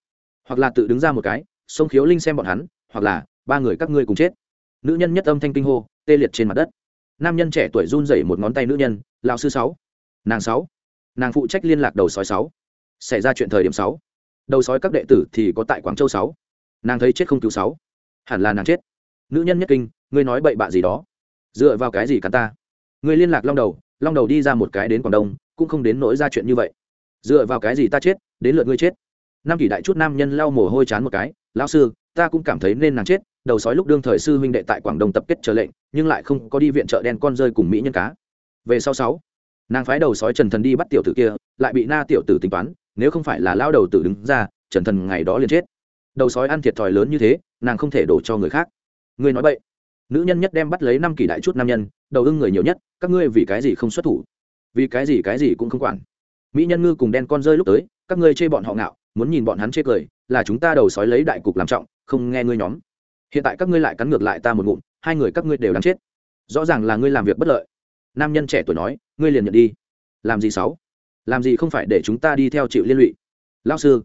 Hoặc là tự đứng ra một cái, sông khiếu linh xem bọn hắn, hoặc là ba người các ngươi cùng chết. Nữ nhân nhất âm thanh kinh hô, tê liệt trên mặt đất. Nam nhân trẻ tuổi run rẩy một ngón tay nữ nhân, lão sư sáu. Nàng sáu nàng phụ trách liên lạc đầu sói sáu. Xảy ra chuyện thời điểm sáu. Đầu sói các đệ tử thì có tại quảng châu sáu. Nàng thấy chết không cứu sáu. Hẳn là nàng chết. Nữ nhân nhất kinh, ngươi nói bậy bạ gì đó. Dựa vào cái gì cắn ta? Ngươi liên lạc long đầu long đầu đi ra một cái đến quảng đông, cũng không đến nỗi ra chuyện như vậy. Dựa vào cái gì ta chết, đến lượt ngươi chết? Năm kỷ đại chút nam nhân lau mồ hôi chán một cái, lão sư, ta cũng cảm thấy nên nàng chết, đầu sói lúc đương thời sư huynh đệ tại quảng đông tập kết chờ lệnh, nhưng lại không có đi viện trợ đen con rơi cùng mỹ nhân cá. Về sau sáu nàng phái đầu sói trần thần đi bắt tiểu tử kia, lại bị na tiểu tử tính toán, nếu không phải là lao đầu tử đứng ra, trần thần ngày đó liền chết. Đầu sói ăn thiệt thòi lớn như thế, nàng không thể đổ cho người khác. Ngươi nói vậy nữ nhân nhất đem bắt lấy năm kỳ đại chút nam nhân, đầu ưng người nhiều nhất, các ngươi vì cái gì không xuất thủ? Vì cái gì cái gì cũng không quản. Mỹ nhân ngư cùng đen con rơi lúc tới, các ngươi chê bọn họ ngạo, muốn nhìn bọn hắn chê cười, là chúng ta đầu sói lấy đại cục làm trọng, không nghe ngươi nhóm. Hiện tại các ngươi lại cắn ngược lại ta một ngụm, hai người các ngươi đều đáng chết. Rõ ràng là ngươi làm việc bất lợi nam nhân trẻ tuổi nói, ngươi liền nhận đi. Làm gì xấu làm gì không phải để chúng ta đi theo chịu liên lụy? Lão sư,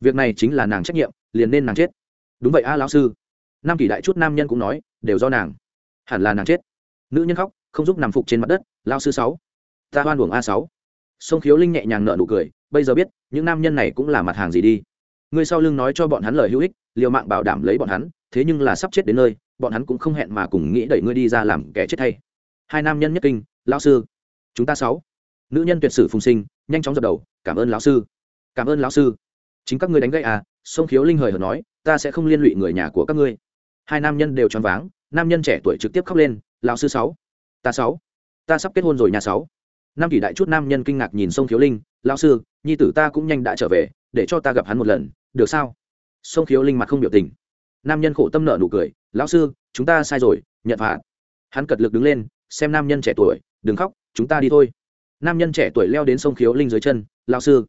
việc này chính là nàng trách nhiệm, liền nên nàng chết. Đúng vậy a, lão sư. Nam kỷ đại chút nam nhân cũng nói, đều do nàng. Hẳn là nàng chết. Nữ nhân khóc, không giúp nằm phục trên mặt đất lao sư sáu, ta hoan uổng a sáu. Sông khiếu linh nhẹ nhàng nợ nụ cười, bây giờ biết, những nam nhân này cũng là mặt hàng gì đi. Ngươi sau lưng nói cho bọn hắn lời hữu ích, liều mạng bảo đảm lấy bọn hắn, thế nhưng là sắp chết đến nơi, bọn hắn cũng không hẹn mà cùng nghĩ đẩy ngươi đi ra làm kẻ chết thay hai nam nhân nhất kinh, lão sư. Chúng ta sáu. Nữ nhân tuyệt sử phùng sinh, nhanh chóng dập đầu, cảm ơn lão sư. Cảm ơn lão sư. Chính các ngươi đánh gậy à sông khiếu linh hời hợt nói, ta sẽ không liên lụy người nhà của các ngươi. Hai nam nhân đều choáng váng, nam nhân trẻ tuổi trực tiếp khóc lên, lão sư sáu, ta sáu, ta sắp kết hôn rồi nhà sáu. Năm kỷ đại chút nam nhân kinh ngạc nhìn sông khiếu linh, lão sư, nhi tử ta cũng nhanh đã trở về, để cho ta gặp hắn một lần, được sao? Sông khiếu linh mặt không biểu tình. Nam nhân khổ tâm nợ nụ cười, lão sư, chúng ta sai rồi, nhận phạt. Hắn cật lực đứng lên xem nam nhân trẻ tuổi, đừng khóc, chúng ta đi thôi. Nam nhân trẻ tuổi leo đến sông khiếu linh dưới chân, lão sư,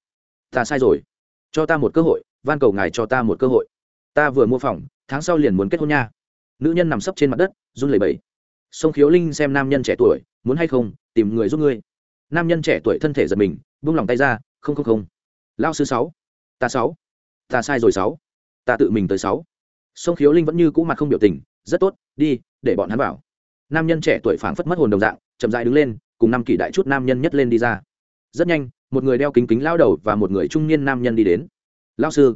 ta sai rồi. Cho ta một cơ hội, van cầu ngài cho ta một cơ hội. Ta vừa mua phòng, tháng sau liền muốn kết hôn nha. Nữ nhân nằm sấp trên mặt đất, run lẩy bẩy. Sông khiếu linh xem nam nhân trẻ tuổi, muốn hay không, tìm người giúp ngươi. Nam nhân trẻ tuổi thân thể giật mình, buông lòng tay ra, không không không. Lao sư sáu, ta sáu. Ta sai rồi sáu. Ta tự mình tới sáu. Sông khiếu linh vẫn như cũ mặt không biểu tình, rất tốt, đi, để bọn hắn vào nam nhân trẻ tuổi phảng phất mất hồn đồng dạng, chậm dại đứng lên, cùng năm kỷ đại chút nam nhân nhất lên đi ra. Rất nhanh, một người đeo kính kính lao đầu và một người trung niên nam nhân đi đến. Lao sư.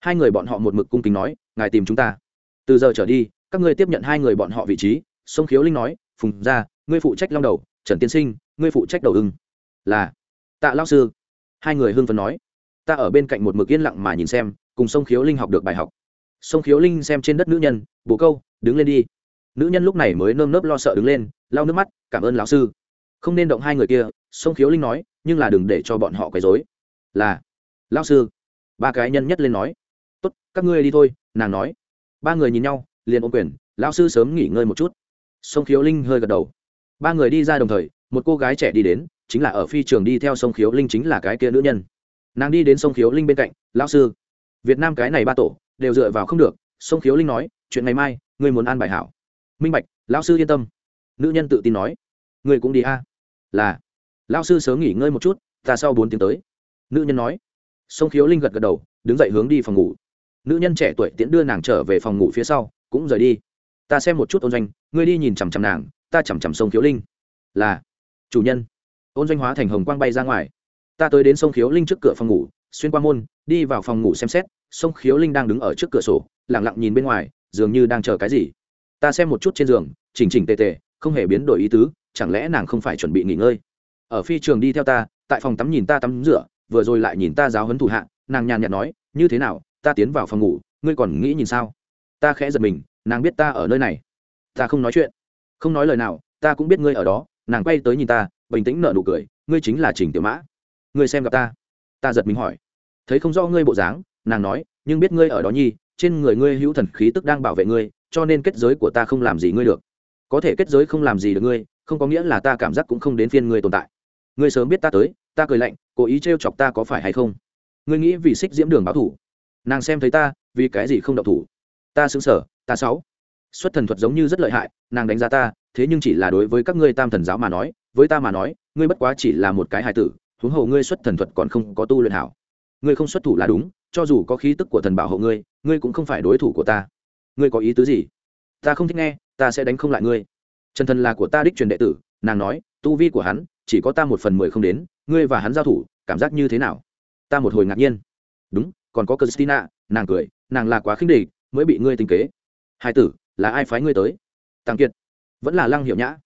Hai người bọn họ một mực cung kính nói, ngài tìm chúng ta. Từ giờ trở đi, các ngươi tiếp nhận hai người bọn họ vị trí. Sông khiếu linh nói, phùng ra, ngươi phụ trách long đầu, trần tiên sinh, ngươi phụ trách đầu ưng. Là. Tạ lao sư. Hai người hưng phấn nói, ta ở bên cạnh một mực yên lặng mà nhìn xem, cùng sông khiếu linh học được bài học. Sông khiếu linh xem trên đất nữ nhân, bồ câu, đứng lên đi nữ nhân lúc này mới nơm nớp lo sợ đứng lên, lau nước mắt, cảm ơn lão sư. Không nên động hai người kia sông khiếu linh nói, nhưng là đừng để cho bọn họ quấy dối là, lão sư. Ba cái nhân nhất lên nói, tốt, các ngươi đi thôi, nàng nói. Ba người nhìn nhau, liền ôm quyền, lão sư sớm nghỉ ngơi một chút. Sông khiếu linh hơi gật đầu. Ba người đi ra đồng thời, một cô gái trẻ đi đến, chính là ở phi trường đi theo sông khiếu linh chính là cái kia nữ nhân. Nàng đi đến sông khiếu linh bên cạnh, lão sư, việt nam cái này ba tổ, đều dựa vào không được. Sông khiếu linh nói, chuyện ngày mai, ngươi muốn an bài hảo minh bạch, lão sư yên tâm. Nữ nhân tự tin nói. Người cũng đi a. Là. Lão sư sớm nghỉ ngơi một chút, ta sau bốn tiếng tới. Nữ nhân nói. Sông khiếu linh gật gật đầu, đứng dậy hướng đi phòng ngủ. Nữ nhân trẻ tuổi tiễn đưa nàng trở về phòng ngủ phía sau, cũng rời đi. Ta xem một chút ôn doanh, ngươi đi nhìn chằm chằm nàng, ta chằm chằm sông khiếu linh. Là. Chủ nhân. Ôn doanh hóa thành hồng quang bay ra ngoài. Ta tới đến sông khiếu linh trước cửa phòng ngủ, xuyên qua môn, đi vào phòng ngủ xem xét. Sông khiếu linh đang đứng ở trước cửa sổ lẳng lặng nhìn bên ngoài, dường như đang chờ cái gì ta xem một chút trên giường, chỉnh chỉnh tề tề, không hề biến đổi ý tứ, chẳng lẽ nàng không phải chuẩn bị nghỉ ngơi? Ở phi trường đi theo ta, tại phòng tắm nhìn ta tắm rửa, vừa rồi lại nhìn ta giáo hấn thủ hạ, nàng nhàn nhạt nói, như thế nào, ta tiến vào phòng ngủ, ngươi còn nghĩ nhìn sao? Ta khẽ giật mình, nàng biết ta ở nơi này. Ta không nói chuyện. Không nói lời nào, ta cũng biết ngươi ở đó. Nàng quay tới nhìn ta, bình tĩnh nở nụ cười, ngươi chính là trình tiểu mã. Ngươi xem gặp ta. Ta giật mình hỏi, thấy không rõ ngươi bộ dáng? Nàng nói, nhưng biết ngươi ở đó nhi, trên người ngươi hữu thần khí tức đang bảo vệ ngươi cho nên kết giới của ta không làm gì ngươi được. Có thể kết giới không làm gì được ngươi, không có nghĩa là ta cảm giác cũng không đến phiên ngươi tồn tại. Ngươi sớm biết ta tới, ta cười lạnh, cố ý t chọc ta có phải hay không? Ngươi nghĩ vì xích diễm đường báo thủ. Nàng xem thấy ta, vì cái gì không đậu thủ? Ta xứng sở, ta sáu. Xuất thần thuật giống như rất lợi hại, nàng đánh giá ta, thế nhưng chỉ là đối với các ngươi tam thần giáo mà nói, với ta mà nói, ngươi bất quá chỉ là một cái hài tử, huống hồ ngươi xuất thần thuật còn không có tu luyện hảo. Ngươi không xuất thủ là đúng, cho dù có khí tức của thần bảo hộ ngươi ngươi cũng không phải đối thủ của ta ngươi có ý tứ gì? Ta không thích nghe, ta sẽ đánh không lại ngươi. Trần thần là của ta đích truyền đệ tử, nàng nói, tu vi của hắn, chỉ có ta một phần mười không đến, ngươi và hắn giao thủ, cảm giác như thế nào? Ta một hồi ngạc nhiên. Đúng, còn có christina, nàng cười, nàng là quá khinh địch, mới bị ngươi tính kế. Hai tử, là ai phái ngươi tới? Tăng kiệt. Vẫn là lăng hiệu nhã.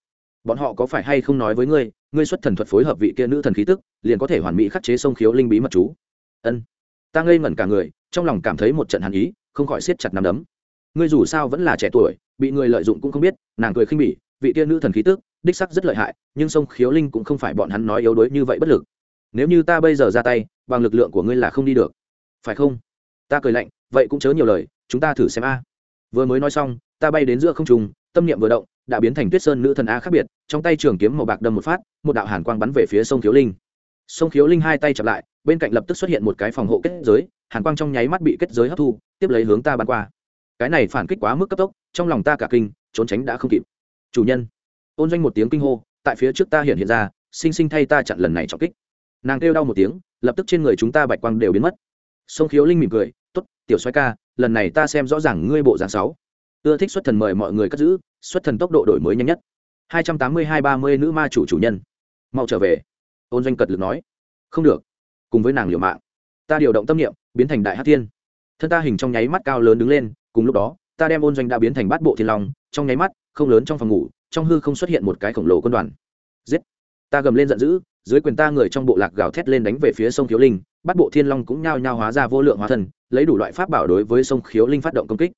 Bọn họ có phải hay không nói với ngươi ngươi xuất thần thuật phối hợp vị kia nữ thần khí tức, liền có thể hoàn mỹ khắc chế sông khiếu linh bí mật chú? Ân. Ta ngây ngẩn cả người, trong lòng cảm thấy một trận hàn ý, không khỏi siết chặt nắm đấm ngươi dù sao vẫn là trẻ tuổi, bị người lợi dụng cũng không biết, nàng cười khinh bỉ, vị tiên nữ thần khí tức, đích sắc rất lợi hại, nhưng sông khiếu linh cũng không phải bọn hắn nói yếu đuối như vậy bất lực. Nếu như ta bây giờ ra tay, bằng lực lượng của ngươi là không đi được. Phải không? Ta cười lạnh, vậy cũng chớ nhiều lời, chúng ta thử xem a. Vừa mới nói xong, ta bay đến giữa không trung, tâm niệm vừa động, đã biến thành tuyết sơn nữ thần a khác biệt, trong tay trường kiếm màu bạc đâm một phát, một đạo hàn quang bắn về phía sông khiếu linh. Sông khiếu linh hai tay chặp lại, bên cạnh lập tức xuất hiện một cái phòng hộ kết giới, hàn quang trong nháy mắt bị kết giới hấp thu, tiếp lấy hướng ta bắn qua cái này phản kích quá mức cấp tốc, trong lòng ta cả kinh, trốn tránh đã không kịp. Chủ nhân, ôn doanh một tiếng kinh hô, tại phía trước ta hiện hiện ra, sinh sinh thay ta chặn lần này trọng kích. Nàng kêu đau một tiếng, lập tức trên người chúng ta bạch quang đều biến mất. Sông khiếu linh mỉm cười t ố t tiểu xoay ca, lần này ta xem rõ ràng ngươi bộ dáng sáu. Ưa thích xuất thần mời mọi người cất giữ, xuất thần tốc độ đổi mới nhanh nhất. Hai trăm tám mươi hai ba mươi nữ ma chủ chủ nhân. Mau trở về. Ôn doanh cật lực nói. Không được, cùng với nàng liều mạng. Ta điều động tâm niệm, biến thành đại hát thiên. Thân ta hình trong nháy mắt cao lớn đứng lên cùng lúc đó ta đem ôn doanh đã biến thành bát bộ thiên long trong nháy mắt không lớn trong phòng ngủ trong hư không xuất hiện một cái khổng lồ quân đoàn. Giết! Ta gầm lên giận dữ dưới quyền ta người trong bộ lạc gào thét lên đánh về phía sông khiếu linh bát bộ thiên long cũng nhao nhao hóa ra vô lượng hóa thần, lấy đủ loại pháp bảo đối với sông khiếu linh phát động công kích.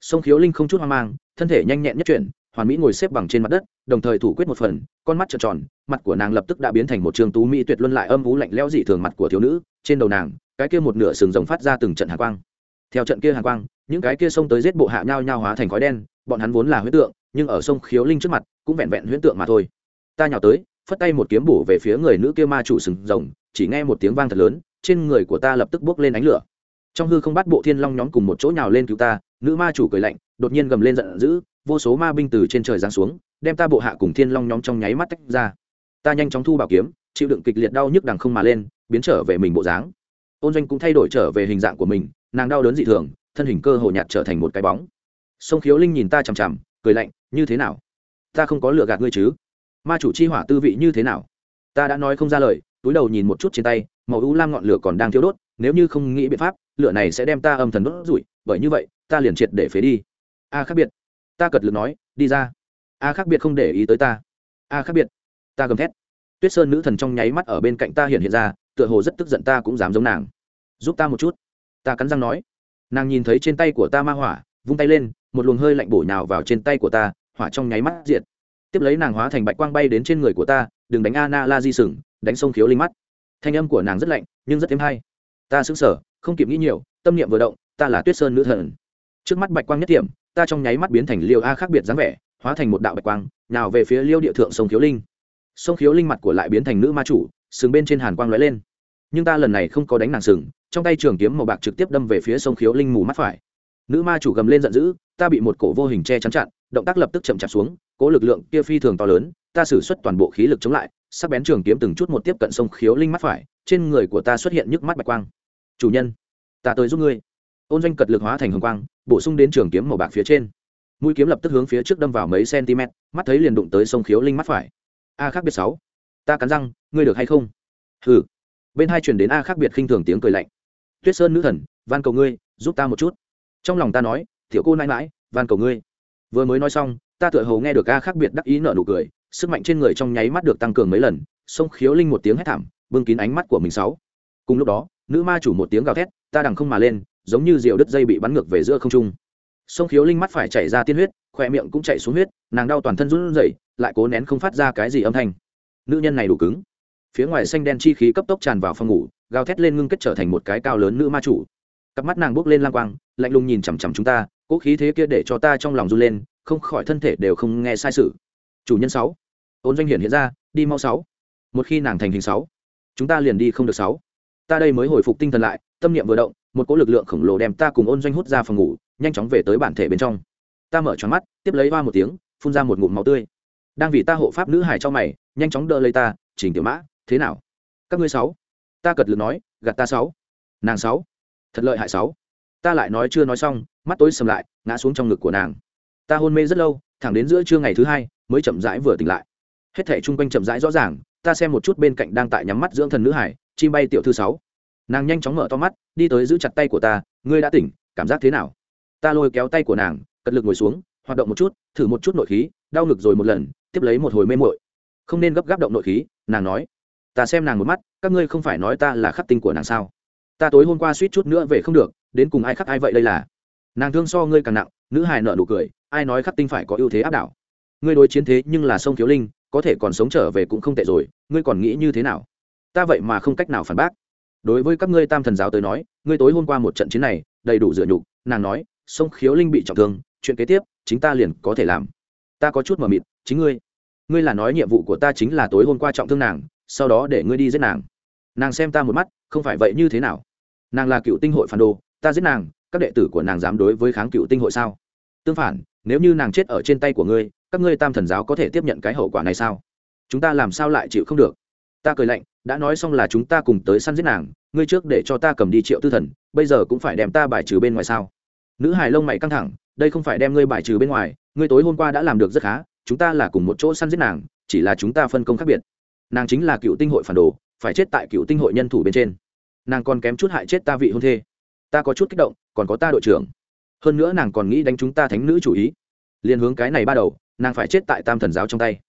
Sông khiếu linh không chút hoang mang thân thể nhanh nhẹn nhất chuyển hoàn mỹ ngồi xếp bằng trên mặt đất đồng thời thủ quyết một phần con mắt trợn tròn mặt của nàng lập tức đã biến thành một trường tú mỹ tuyệt luân lại âm ú lạnh lẽo dị thường mặt của thiếu nữ trên đầu nàng cái kia một nửa sừng rồng phát ra từng trận hạ quang theo trận kia hàn quang, những cái kia xông tới giết bộ hạ nhau nhau hóa thành khói đen, bọn hắn vốn là huyễn tượng, nhưng ở sông khiếu linh trước mặt, cũng vẹn vẹn huyễn tượng mà thôi. Ta nhào tới, phất tay một kiếm bổ về phía người nữ kia ma chủ sừng rồng, chỉ nghe một tiếng vang thật lớn, trên người của ta lập tức bốc lên ánh lửa. Trong hư không bắt bộ thiên long nhóm cùng một chỗ nhào lên cứu ta, nữ ma chủ cười lạnh, đột nhiên gầm lên giận dữ, vô số ma binh từ trên trời giáng xuống, đem ta bộ hạ cùng thiên long nhóm trong nháy mắt tách ra. Ta nhanh chóng thu bảo kiếm, chịu đựng kịch liệt đau nhức đằng không mà lên, biến trở về mình bộ dáng. Ôn doanh cũng thay đổi trở về hình dạng của mình nàng đau đớn dị thường, thân hình cơ hồ nhạt trở thành một cái bóng. Sông khiếu linh nhìn ta chằm chằm, cười lạnh, như thế nào? Ta không có lựa gạt ngươi chứ? Ma chủ chi hỏa tư vị như thế nào? Ta đã nói không ra lời, túi đầu nhìn một chút trên tay, màu u lam ngọn lửa còn đang thiêu đốt, nếu như không nghĩ biện pháp, lửa này sẽ đem ta âm thần đốt rủi bởi như vậy, ta liền triệt để phế đi. A khác biệt. Ta cật lực nói, đi ra. A khác biệt không để ý tới ta. A khác biệt. Ta gầm thét. Tuyết sơn nữ thần trong nháy mắt ở bên cạnh ta hiện hiện ra, tựa hồ rất tức giận ta cũng dám giống nàng. Giúp ta một chút ta cắn răng nói. Nàng nhìn thấy trên tay của ta ma hỏa, vung tay lên, một luồng hơi lạnh bổ nhào vào trên tay của ta, hỏa trong nháy mắt diệt. Tiếp lấy nàng hóa thành bạch quang bay đến trên người của ta, đừng đánh a na la di sừng, đánh sông khiếu linh mắt. Thanh âm của nàng rất lạnh, nhưng rất êm hay. Ta sững sờ, không kịp nghĩ nhiều, tâm niệm vừa động, ta là tuyết sơn nữ thần. Trước mắt bạch quang nhất điểm ta trong nháy mắt biến thành liêu a khác biệt dáng vẻ, hóa thành một đạo bạch quang nào về phía liêu địa thượng sông khiếu linh. Sông khiếu linh mặt của lại biến thành nữ ma chủ, sừng bên trên hàn quang lóe lên nhưng ta lần này không có đánh nàng sừng, trong tay trường kiếm màu bạc trực tiếp đâm về phía sông khiếu linh mù mắt phải. Nữ ma chủ gầm lên giận dữ, ta bị một cổ vô hình che chắn chặn, động tác lập tức chậm chạp xuống, cố lực lượng kia phi thường to lớn, ta xử suất toàn bộ khí lực chống lại, sắc bén trường kiếm từng chút một tiếp cận sông khiếu linh mắt phải, trên người của ta xuất hiện nhức mắt bạch quang. Chủ nhân, ta tới giúp ngươi. Ôn doanh cật lực hóa thành hồng quang, bổ sung đến trường kiếm màu bạc phía trên. Mũi kiếm lập tức hướng phía trước đâm vào mấy cm, mắt thấy liền đụng tới sông khiếu linh mắt phải. A khác biệt sáu. Ta cắn răng, ngươi được hay không? Hừ bên hai truyền đến a khác biệt khinh thường tiếng cười lạnh. Tuyết sơn nữ thần, van cầu ngươi, giúp ta một chút. Trong lòng ta nói, tiểu cô nãi mãi, van cầu ngươi. Vừa mới nói xong, ta tựa hồ nghe được a khác biệt đắc ý nở nụ cười, sức mạnh trên người trong nháy mắt được tăng cường mấy lần, sông khiếu linh một tiếng hét thảm, bưng kín ánh mắt của mình sáu. Cùng lúc đó, nữ ma chủ một tiếng gào thét, ta đằng không mà lên, giống như rượu đứt dây bị bắn ngược về giữa không trung. Sông khiếu linh mắt phải chảy ra tiên huyết, khỏe miệng cũng chảy xuống huyết, nàng đau toàn thân run rẩy, lại cố nén không phát ra cái gì âm thanh. Nữ nhân này đủ cứng phía ngoài xanh đen chi khí cấp tốc tràn vào phòng ngủ, gào thét lên ngưng kết trở thành một cái cao lớn nữ ma chủ. Cặp mắt nàng bước lên lang quang, lạnh lùng nhìn chằm chằm chúng ta, cỗ khí thế kia để cho ta trong lòng run lên, không khỏi thân thể đều không nghe sai sự. Chủ nhân sáu, ôn doanh hiển hiện ra, đi mau sáu. Một khi nàng thành hình sáu, chúng ta liền đi không được sáu. Ta đây mới hồi phục tinh thần lại, tâm niệm vừa động, một cỗ lực lượng khổng lồ đem ta cùng ôn doanh hút ra phòng ngủ, nhanh chóng về tới bản thể bên trong. Ta mở tròn mắt, tiếp lấy hoa một tiếng, phun ra một ngụm máu tươi. Đang vì ta hộ pháp nữ hải cho mày, nhanh chóng đỡ lấy ta, chỉnh tiểu mã thế nào? Các ngươi sáu. Ta cật lực nói, gạt ta sáu. Nàng sáu. Thật lợi hại sáu. Ta lại nói chưa nói xong, mắt tối sầm lại, ngã xuống trong ngực của nàng. Ta hôn mê rất lâu, thẳng đến giữa trưa ngày thứ hai, mới chậm rãi vừa tỉnh lại. Hết thể chung quanh chậm rãi rõ ràng, ta xem một chút bên cạnh đang tại nhắm mắt dưỡng thần nữ hải, chim bay tiểu thư sáu. Nàng nhanh chóng mở to mắt, đi tới giữ chặt tay của ta, ngươi đã tỉnh, cảm giác thế nào? Ta lôi kéo tay của nàng, cật lực ngồi xuống, hoạt động một chút, thử một chút nội khí, đau ngực rồi một lần, tiếp lấy một hồi mê mội không nên gấp gáp động nội khí, nàng nói ta xem nàng một mắt, các ngươi không phải nói ta là khắc tinh của nàng sao? Ta tối hôm qua suýt chút nữa về không được, đến cùng ai khắc ai vậy đây là? Nàng thương so ngươi càng nặng, nữ hài nợ nụ cười, ai nói khắc tinh phải có ưu thế áp đảo? Ngươi đối chiến thế nhưng là sông thiếu linh, có thể còn sống trở về cũng không tệ rồi, ngươi còn nghĩ như thế nào? Ta vậy mà không cách nào phản bác. Đối với các ngươi tam thần giáo tới nói, ngươi tối hôm qua một trận chiến này, đầy đủ dựa nhục, nàng nói, sông khiếu linh bị trọng thương, chuyện kế tiếp, chính ta liền có thể làm. Ta có chút mờ mịt, chính ngươi. Ngươi là nói nhiệm vụ của ta chính là tối hôm qua trọng thương nàng sau đó để ngươi đi giết nàng. Nàng xem ta một mắt, không phải vậy như thế nào? Nàng là cựu tinh hội phản đồ, ta giết nàng, các đệ tử của nàng dám đối với kháng cựu tinh hội sao? Tương phản, nếu như nàng chết ở trên tay của ngươi, các ngươi tam thần giáo có thể tiếp nhận cái hậu quả này sao? Chúng ta làm sao lại chịu không được? Ta cười lạnh, đã nói xong là chúng ta cùng tới săn giết nàng, ngươi trước để cho ta cầm đi triệu tư thần, bây giờ cũng phải đem ta bài trừ bên ngoài sao? Nữ hài lông mày căng thẳng, đây không phải đem ngươi bài trừ bên ngoài, ngươi tối hôm qua đã làm được rất khá, chúng ta là cùng một chỗ săn giết nàng, chỉ là chúng ta phân công khác biệt nàng chính là cựu tinh hội phản đồ phải chết tại cựu tinh hội nhân thủ bên trên. Nàng còn kém chút hại chết ta vị hôn thê. Ta có chút kích động còn có ta đội trưởng. Hơn nữa nàng còn nghĩ đánh chúng ta thánh nữ chủ ý. Liền hướng cái này ba đầu nàng phải chết tại tam thần giáo trong tay.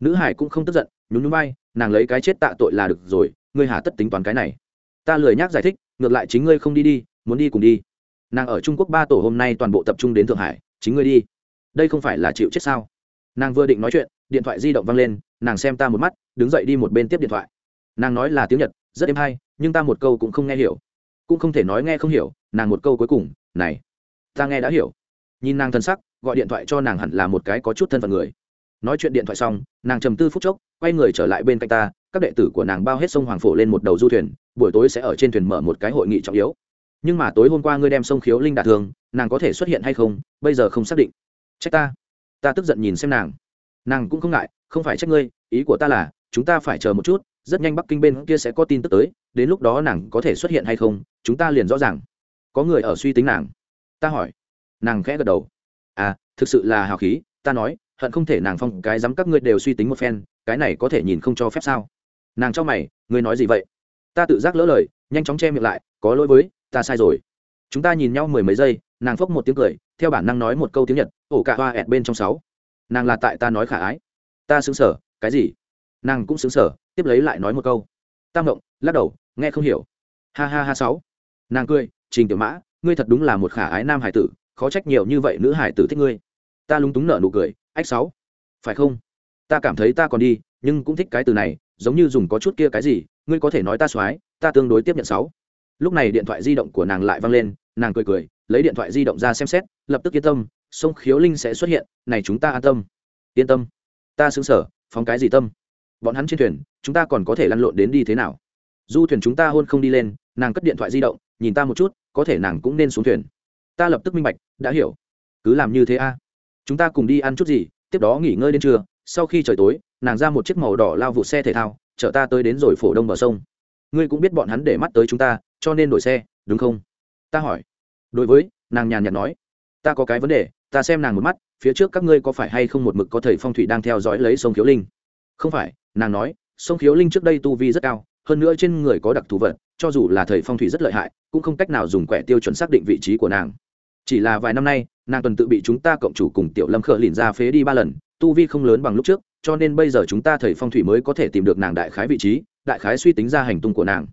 Nữ hải cũng không tức giận nhún nhún vai, nàng lấy cái chết tạ tội là được rồi ngươi hà tất tính toán cái này. Ta lười nhác giải thích ngược lại chính ngươi không đi đi muốn đi cùng đi. Nàng ở trung quốc ba tổ hôm nay toàn bộ tập trung đến thượng hải chính ngươi đi. Đây không phải là chịu chết sao? Nàng vừa định nói chuyện điện thoại di động văng lên nàng xem ta một mắt, đứng dậy đi một bên tiếp điện thoại. Nàng nói là tiếng nhật, rất êm hay, nhưng ta một câu cũng không nghe hiểu. Cũng không thể nói nghe không hiểu, nàng một câu cuối cùng, này, ta nghe đã hiểu. Nhìn nàng thân sắc, gọi điện thoại cho nàng hẳn là một cái có chút thân phận người. Nói chuyện điện thoại xong, nàng trầm tư phút chốc, quay người trở lại bên cạnh ta, các đệ tử của nàng bao hết sông hoàng phổ lên một đầu du thuyền, buổi tối sẽ ở trên thuyền mở một cái hội nghị trọng yếu. Nhưng mà tối hôm qua ngươi đem sông khiếu linh đạt thường nàng có thể xuất hiện hay không, bây giờ không xác định. Trách ta. Ta tức giận nhìn xem nàng nàng cũng không ngại, không phải trách ngươi, ý của ta là, chúng ta phải chờ một chút, rất nhanh bắc kinh bên kia sẽ có tin tức tới, đến lúc đó nàng có thể xuất hiện hay không, chúng ta liền rõ ràng. Có người ở suy tính nàng. Ta hỏi. Nàng khẽ gật đầu. À thực sự là hào khí, ta nói, hận không thể nàng phong cái dám các ngươi đều suy tính một phen, cái này có thể nhìn không cho phép sao? Nàng cho mày, ngươi nói gì vậy? Ta tự giác lỡ lời, nhanh chóng che miệng lại, có lỗi với, ta sai rồi. Chúng ta nhìn nhau mười mấy giây, nàng phốc một tiếng cười, theo bản năng nói một câu tiếng nhật, ổ cả hoa ẹt bên trong sáu nàng là tại ta nói khả ái. Ta xứng sở cái gì? Nàng cũng xứng sở tiếp lấy lại nói một câu. Ta ngộng, lắc đầu, nghe không hiểu. Ha ha ha sáu. Nàng cười, trình tiểu mã, ngươi thật đúng là một khả ái nam hải tử, khó trách nhiều như vậy nữ hải tử thích ngươi. Ta lúng túng nở nụ cười, ách sáu. Phải không? Ta cảm thấy ta còn đi, nhưng cũng thích cái từ này, giống như dùng có chút kia cái gì, ngươi có thể nói ta soái, ta tương đối tiếp nhận sáu. Lúc này điện thoại di động của nàng lại văng lên, nàng cười cười, lấy điện thoại di động ra xem xét, lập tức yên tâm sông khiếu linh sẽ xuất hiện, này chúng ta an tâm. Yên tâm. Ta xứng sở, phóng cái gì tâm? Bọn hắn trên thuyền, chúng ta còn có thể lăn lộn đến đi thế nào? Du thuyền chúng ta hôn không đi lên, nàng cất điện thoại di động, nhìn ta một chút, có thể nàng cũng nên xuống thuyền. Ta lập tức minh bạch, đã hiểu. Cứ làm như thế a. Chúng ta cùng đi ăn chút gì, tiếp đó nghỉ ngơi đến trưa, sau khi trời tối, nàng ra một chiếc màu đỏ lao vụ xe thể thao, chở ta tới đến rồi phổ đông bờ sông. Ngươi cũng biết bọn hắn để mắt tới chúng ta, cho nên đổi xe, đúng không? Ta hỏi. Đối với, nàng nhàn nhạt nói. Ta có cái vấn đề ta xem nàng một mắt, phía trước các ngươi có phải hay không một mực có thầy phong thủy đang theo dõi lấy sông khiếu linh? Không phải, nàng nói, sông khiếu linh trước đây tu vi rất cao, hơn nữa trên người có đặc thù vật, cho dù là thầy phong thủy rất lợi hại, cũng không cách nào dùng quẻ tiêu chuẩn xác định vị trí của nàng. Chỉ là vài năm nay, nàng tuần tự bị chúng ta cộng chủ cùng tiểu lâm khở lìn ra phế đi ba lần, tu vi không lớn bằng lúc trước, cho nên bây giờ chúng ta thầy phong thủy mới có thể tìm được nàng đại khái vị trí, đại khái suy tính ra hành tung của nàng.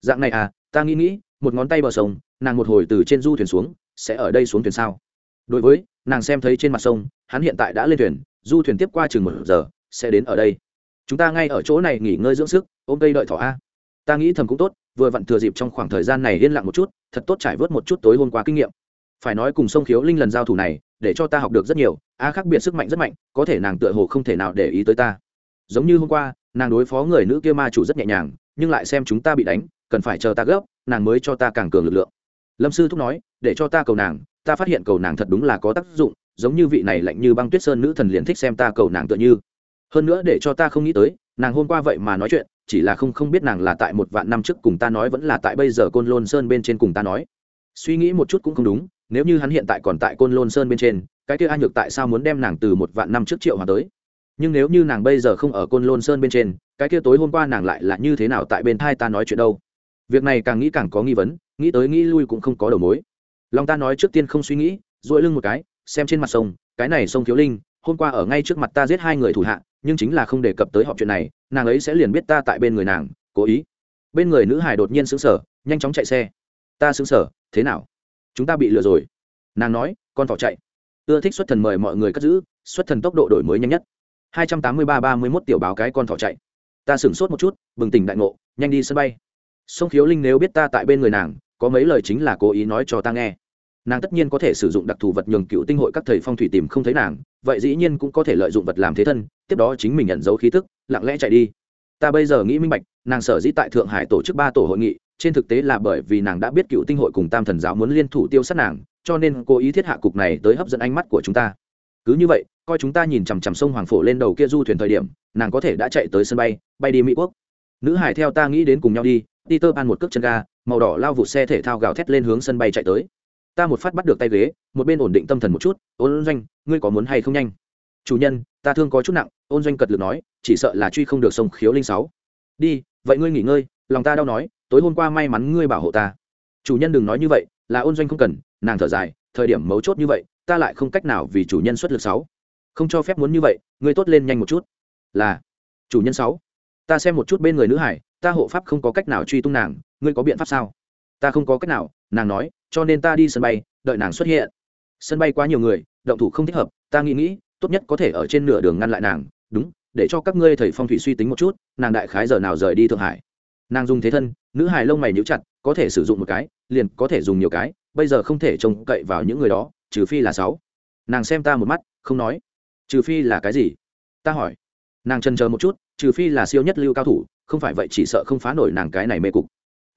Dạng này à ta nghĩ nghĩ, một ngón tay bờ sông, nàng một hồi từ trên du thuyền xuống, sẽ ở đây xuống thuyền sao? Đối với nàng xem thấy trên mặt sông, hắn hiện tại đã lên thuyền, du thuyền tiếp qua chừng một giờ, sẽ đến ở đây. Chúng ta ngay ở chỗ này nghỉ ngơi dưỡng sức, ôm cây đợi thỏ a. Ta nghĩ thầm cũng tốt, vừa vặn thừa dịp trong khoảng thời gian này yên lặng một chút, thật tốt trải vớt một chút tối hôm qua kinh nghiệm. Phải nói cùng sông khiếu linh lần giao thủ này, để cho ta học được rất nhiều, a khác biệt sức mạnh rất mạnh, có thể nàng tựa hồ không thể nào để ý tới ta. Giống như hôm qua, nàng đối phó người nữ kia ma chủ rất nhẹ nhàng, nhưng lại xem chúng ta bị đánh, cần phải chờ ta gấp, nàng mới cho ta càng cường lực lượng. Lâm sư thúc nói, để cho ta cầu nàng ta phát hiện cầu nàng thật đúng là có tác dụng, giống như vị này lạnh như băng tuyết sơn nữ thần liền thích xem ta cầu nàng tựa như. Hơn nữa để cho ta không nghĩ tới, nàng hôm qua vậy mà nói chuyện, chỉ là không không biết nàng là tại một vạn năm trước cùng ta nói vẫn là tại bây giờ côn lôn sơn bên trên cùng ta nói. Suy nghĩ một chút cũng không đúng, nếu như hắn hiện tại còn tại côn lôn sơn bên trên, cái kia a nhược tại sao muốn đem nàng từ một vạn năm trước triệu hòa tới? Nhưng nếu như nàng bây giờ không ở côn lôn sơn bên trên, cái kia tối hôm qua nàng lại là như thế nào tại bên thai ta nói chuyện đâu? Việc này càng nghĩ càng có nghi vấn, nghĩ tới nghĩ lui cũng không có đầu mối lòng ta nói trước tiên không suy nghĩ dội lưng một cái, xem trên mặt sông, cái này sông thiếu linh, hôm qua ở ngay trước mặt ta giết hai người thủ hạ, nhưng chính là không đề cập tới họ chuyện này, nàng ấy sẽ liền biết ta tại bên người nàng, cố ý. Bên người nữ hải đột nhiên xứng sở nhanh chóng chạy xe. Ta xứng sở thế nào? Chúng ta bị lừa rồi. Nàng nói, con thỏ chạy. Ưa thích xuất thần mời mọi người cất giữ, xuất thần tốc độ đổi mới nhanh nhất. Hai trăm tám mươi ba ba mươi mốt tiểu báo cái con thỏ chạy. Ta sửng sốt một chút, bừng tỉnh đại ngộ, nhanh đi sân bay. Sông khiếu linh nếu biết ta tại bên người nàng có mấy lời chính là cố ý nói cho ta nghe. Nàng tất nhiên có thể sử dụng đặc thù vật nhường cựu tinh hội các thầy phong thủy tìm không thấy nàng, vậy dĩ nhiên cũng có thể lợi dụng vật làm thế thân, tiếp đó chính mình nhận dấu khí tức, lặng lẽ chạy đi. Ta bây giờ nghĩ minh bạch, nàng sở dĩ tại thượng hải tổ chức ba tổ hội nghị, trên thực tế là bởi vì nàng đã biết cựu tinh hội cùng tam thần giáo muốn liên thủ tiêu sát nàng, cho nên cố ý thiết hạ cục này tới hấp dẫn ánh mắt của chúng ta. Cứ như vậy, coi chúng ta nhìn chằm chằm sông hoàng phổ lên đầu kia du thuyền thời điểm, nàng có thể đã chạy tới sân bay bay đi mỹ quốc. Nữ hải theo ta nghĩ đến cùng nhau đi, peter ban một cước chân ga màu đỏ lao vụt xe thể thao gào thét lên hướng sân bay chạy tới. Ta một phát bắt được tay ghế, một bên ổn định tâm thần một chút, ôn doanh, ngươi có muốn hay không nhanh? Chủ nhân, ta thương có chút nặng, ôn doanh cật lực nói, chỉ sợ là truy không được sông khiếu linh sáu. Đi, vậy ngươi nghỉ ngơi, lòng ta đau nói, tối hôm qua may mắn ngươi bảo hộ ta. Chủ nhân đừng nói như vậy, là ôn doanh không cần, nàng thở dài, thời điểm mấu chốt như vậy, ta lại không cách nào vì chủ nhân xuất lực sáu. Không cho phép muốn như vậy, ngươi tốt lên nhanh một chút. Là. Chủ nhân sáu ta xem một chút bên người nữ hải, ta hộ pháp không có cách nào truy tung nàng, ngươi có biện pháp sao? Ta không có cách nào, nàng nói, cho nên ta đi sân bay, đợi nàng xuất hiện. Sân bay quá nhiều người, động thủ không thích hợp, ta nghĩ nghĩ, tốt nhất có thể ở trên nửa đường ngăn lại nàng, đúng, để cho các ngươi thầy phong thủy suy tính một chút, nàng đại khái giờ nào rời đi thượng hải. Nàng dùng thế thân, nữ hài lông mày nhíu chặt, có thể sử dụng một cái, liền có thể dùng nhiều cái, bây giờ không thể trông cậy vào những người đó, trừ phi là sáu. Nàng xem ta một mắt, không nói. Trừ phi là cái gì? Ta hỏi. Nàng trần chờ một chút trừ phi là siêu nhất lưu cao thủ, không phải vậy chỉ sợ không phá nổi nàng cái này mê cục.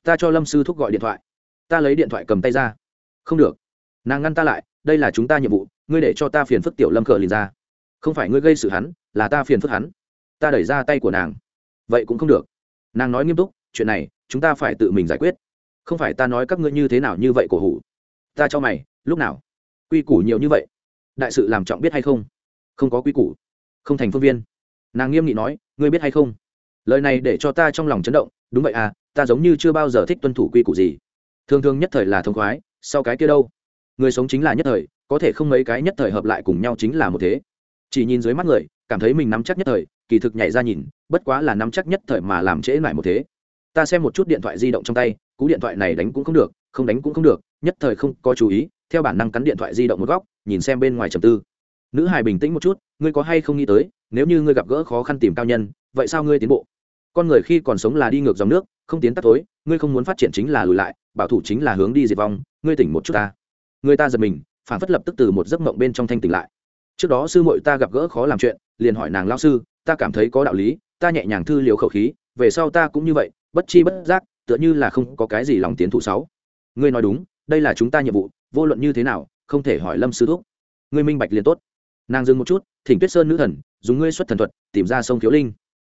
Ta cho lâm sư thúc gọi điện thoại. Ta lấy điện thoại cầm tay ra. Không được. Nàng ngăn ta lại, đây là chúng ta nhiệm vụ, ngươi để cho ta phiền phức tiểu lâm cờ liền ra. Không phải ngươi gây sự hắn, là ta phiền phức hắn. Ta đẩy ra tay của nàng. Vậy cũng không được. Nàng nói nghiêm túc, chuyện này, chúng ta phải tự mình giải quyết. Không phải ta nói các ngươi như thế nào như vậy cổ hủ. Ta cho mày, lúc nào? Quy củ nhiều như vậy. Đại sự làm trọng biết hay không? Không có quy củ. Không thành phương viên nàng nghiêm nghị nói, ngươi biết hay không? Lời này để cho ta trong lòng chấn động, đúng vậy à ta giống như chưa bao giờ thích tuân thủ quy củ gì. Thường thường nhất thời là thông khoái, sau cái kia đâu? Người sống chính là nhất thời, có thể không mấy cái nhất thời hợp lại cùng nhau chính là một thế. Chỉ nhìn dưới mắt người, cảm thấy mình nắm chắc nhất thời, kỳ thực nhảy ra nhìn, bất quá là nắm chắc nhất thời mà làm trễ lại một thế. Ta xem một chút điện thoại di động trong tay, cú điện thoại này đánh cũng không được, không đánh cũng không được, nhất thời không có chú ý, theo bản năng cắn điện thoại di động một góc, nhìn xem bên ngoài trầm tư nữ hài bình tĩnh một chút, ngươi có hay không nghĩ tới, nếu như ngươi gặp gỡ khó khăn tìm cao nhân, vậy sao ngươi tiến bộ? Con người khi còn sống là đi ngược dòng nước, không tiến tắt tối ngươi không muốn phát triển chính là lùi lại, bảo thủ chính là hướng đi diệt vong, ngươi tỉnh một chút ta. Người ta giật mình, phản phất lập tức từ một giấc mộng bên trong thanh tỉnh lại. Trước đó sư muội ta gặp gỡ khó làm chuyện, liền hỏi nàng lao sư, ta cảm thấy có đạo lý, ta nhẹ nhàng thư liều khẩu khí, về sau ta cũng như vậy, bất chi bất giác, tựa như là không có cái gì lòng tiến thủ sáu. Ngươi nói đúng, đây là chúng ta nhiệm vụ, vô luận như thế nào, không thể hỏi lâm sư thúc. Ngươi minh bạch liền tốt nàng dừng một chút, thỉnh tuyết sơn nữ thần, dùng ngươi xuất thần thuật, tìm ra sông thiếu linh.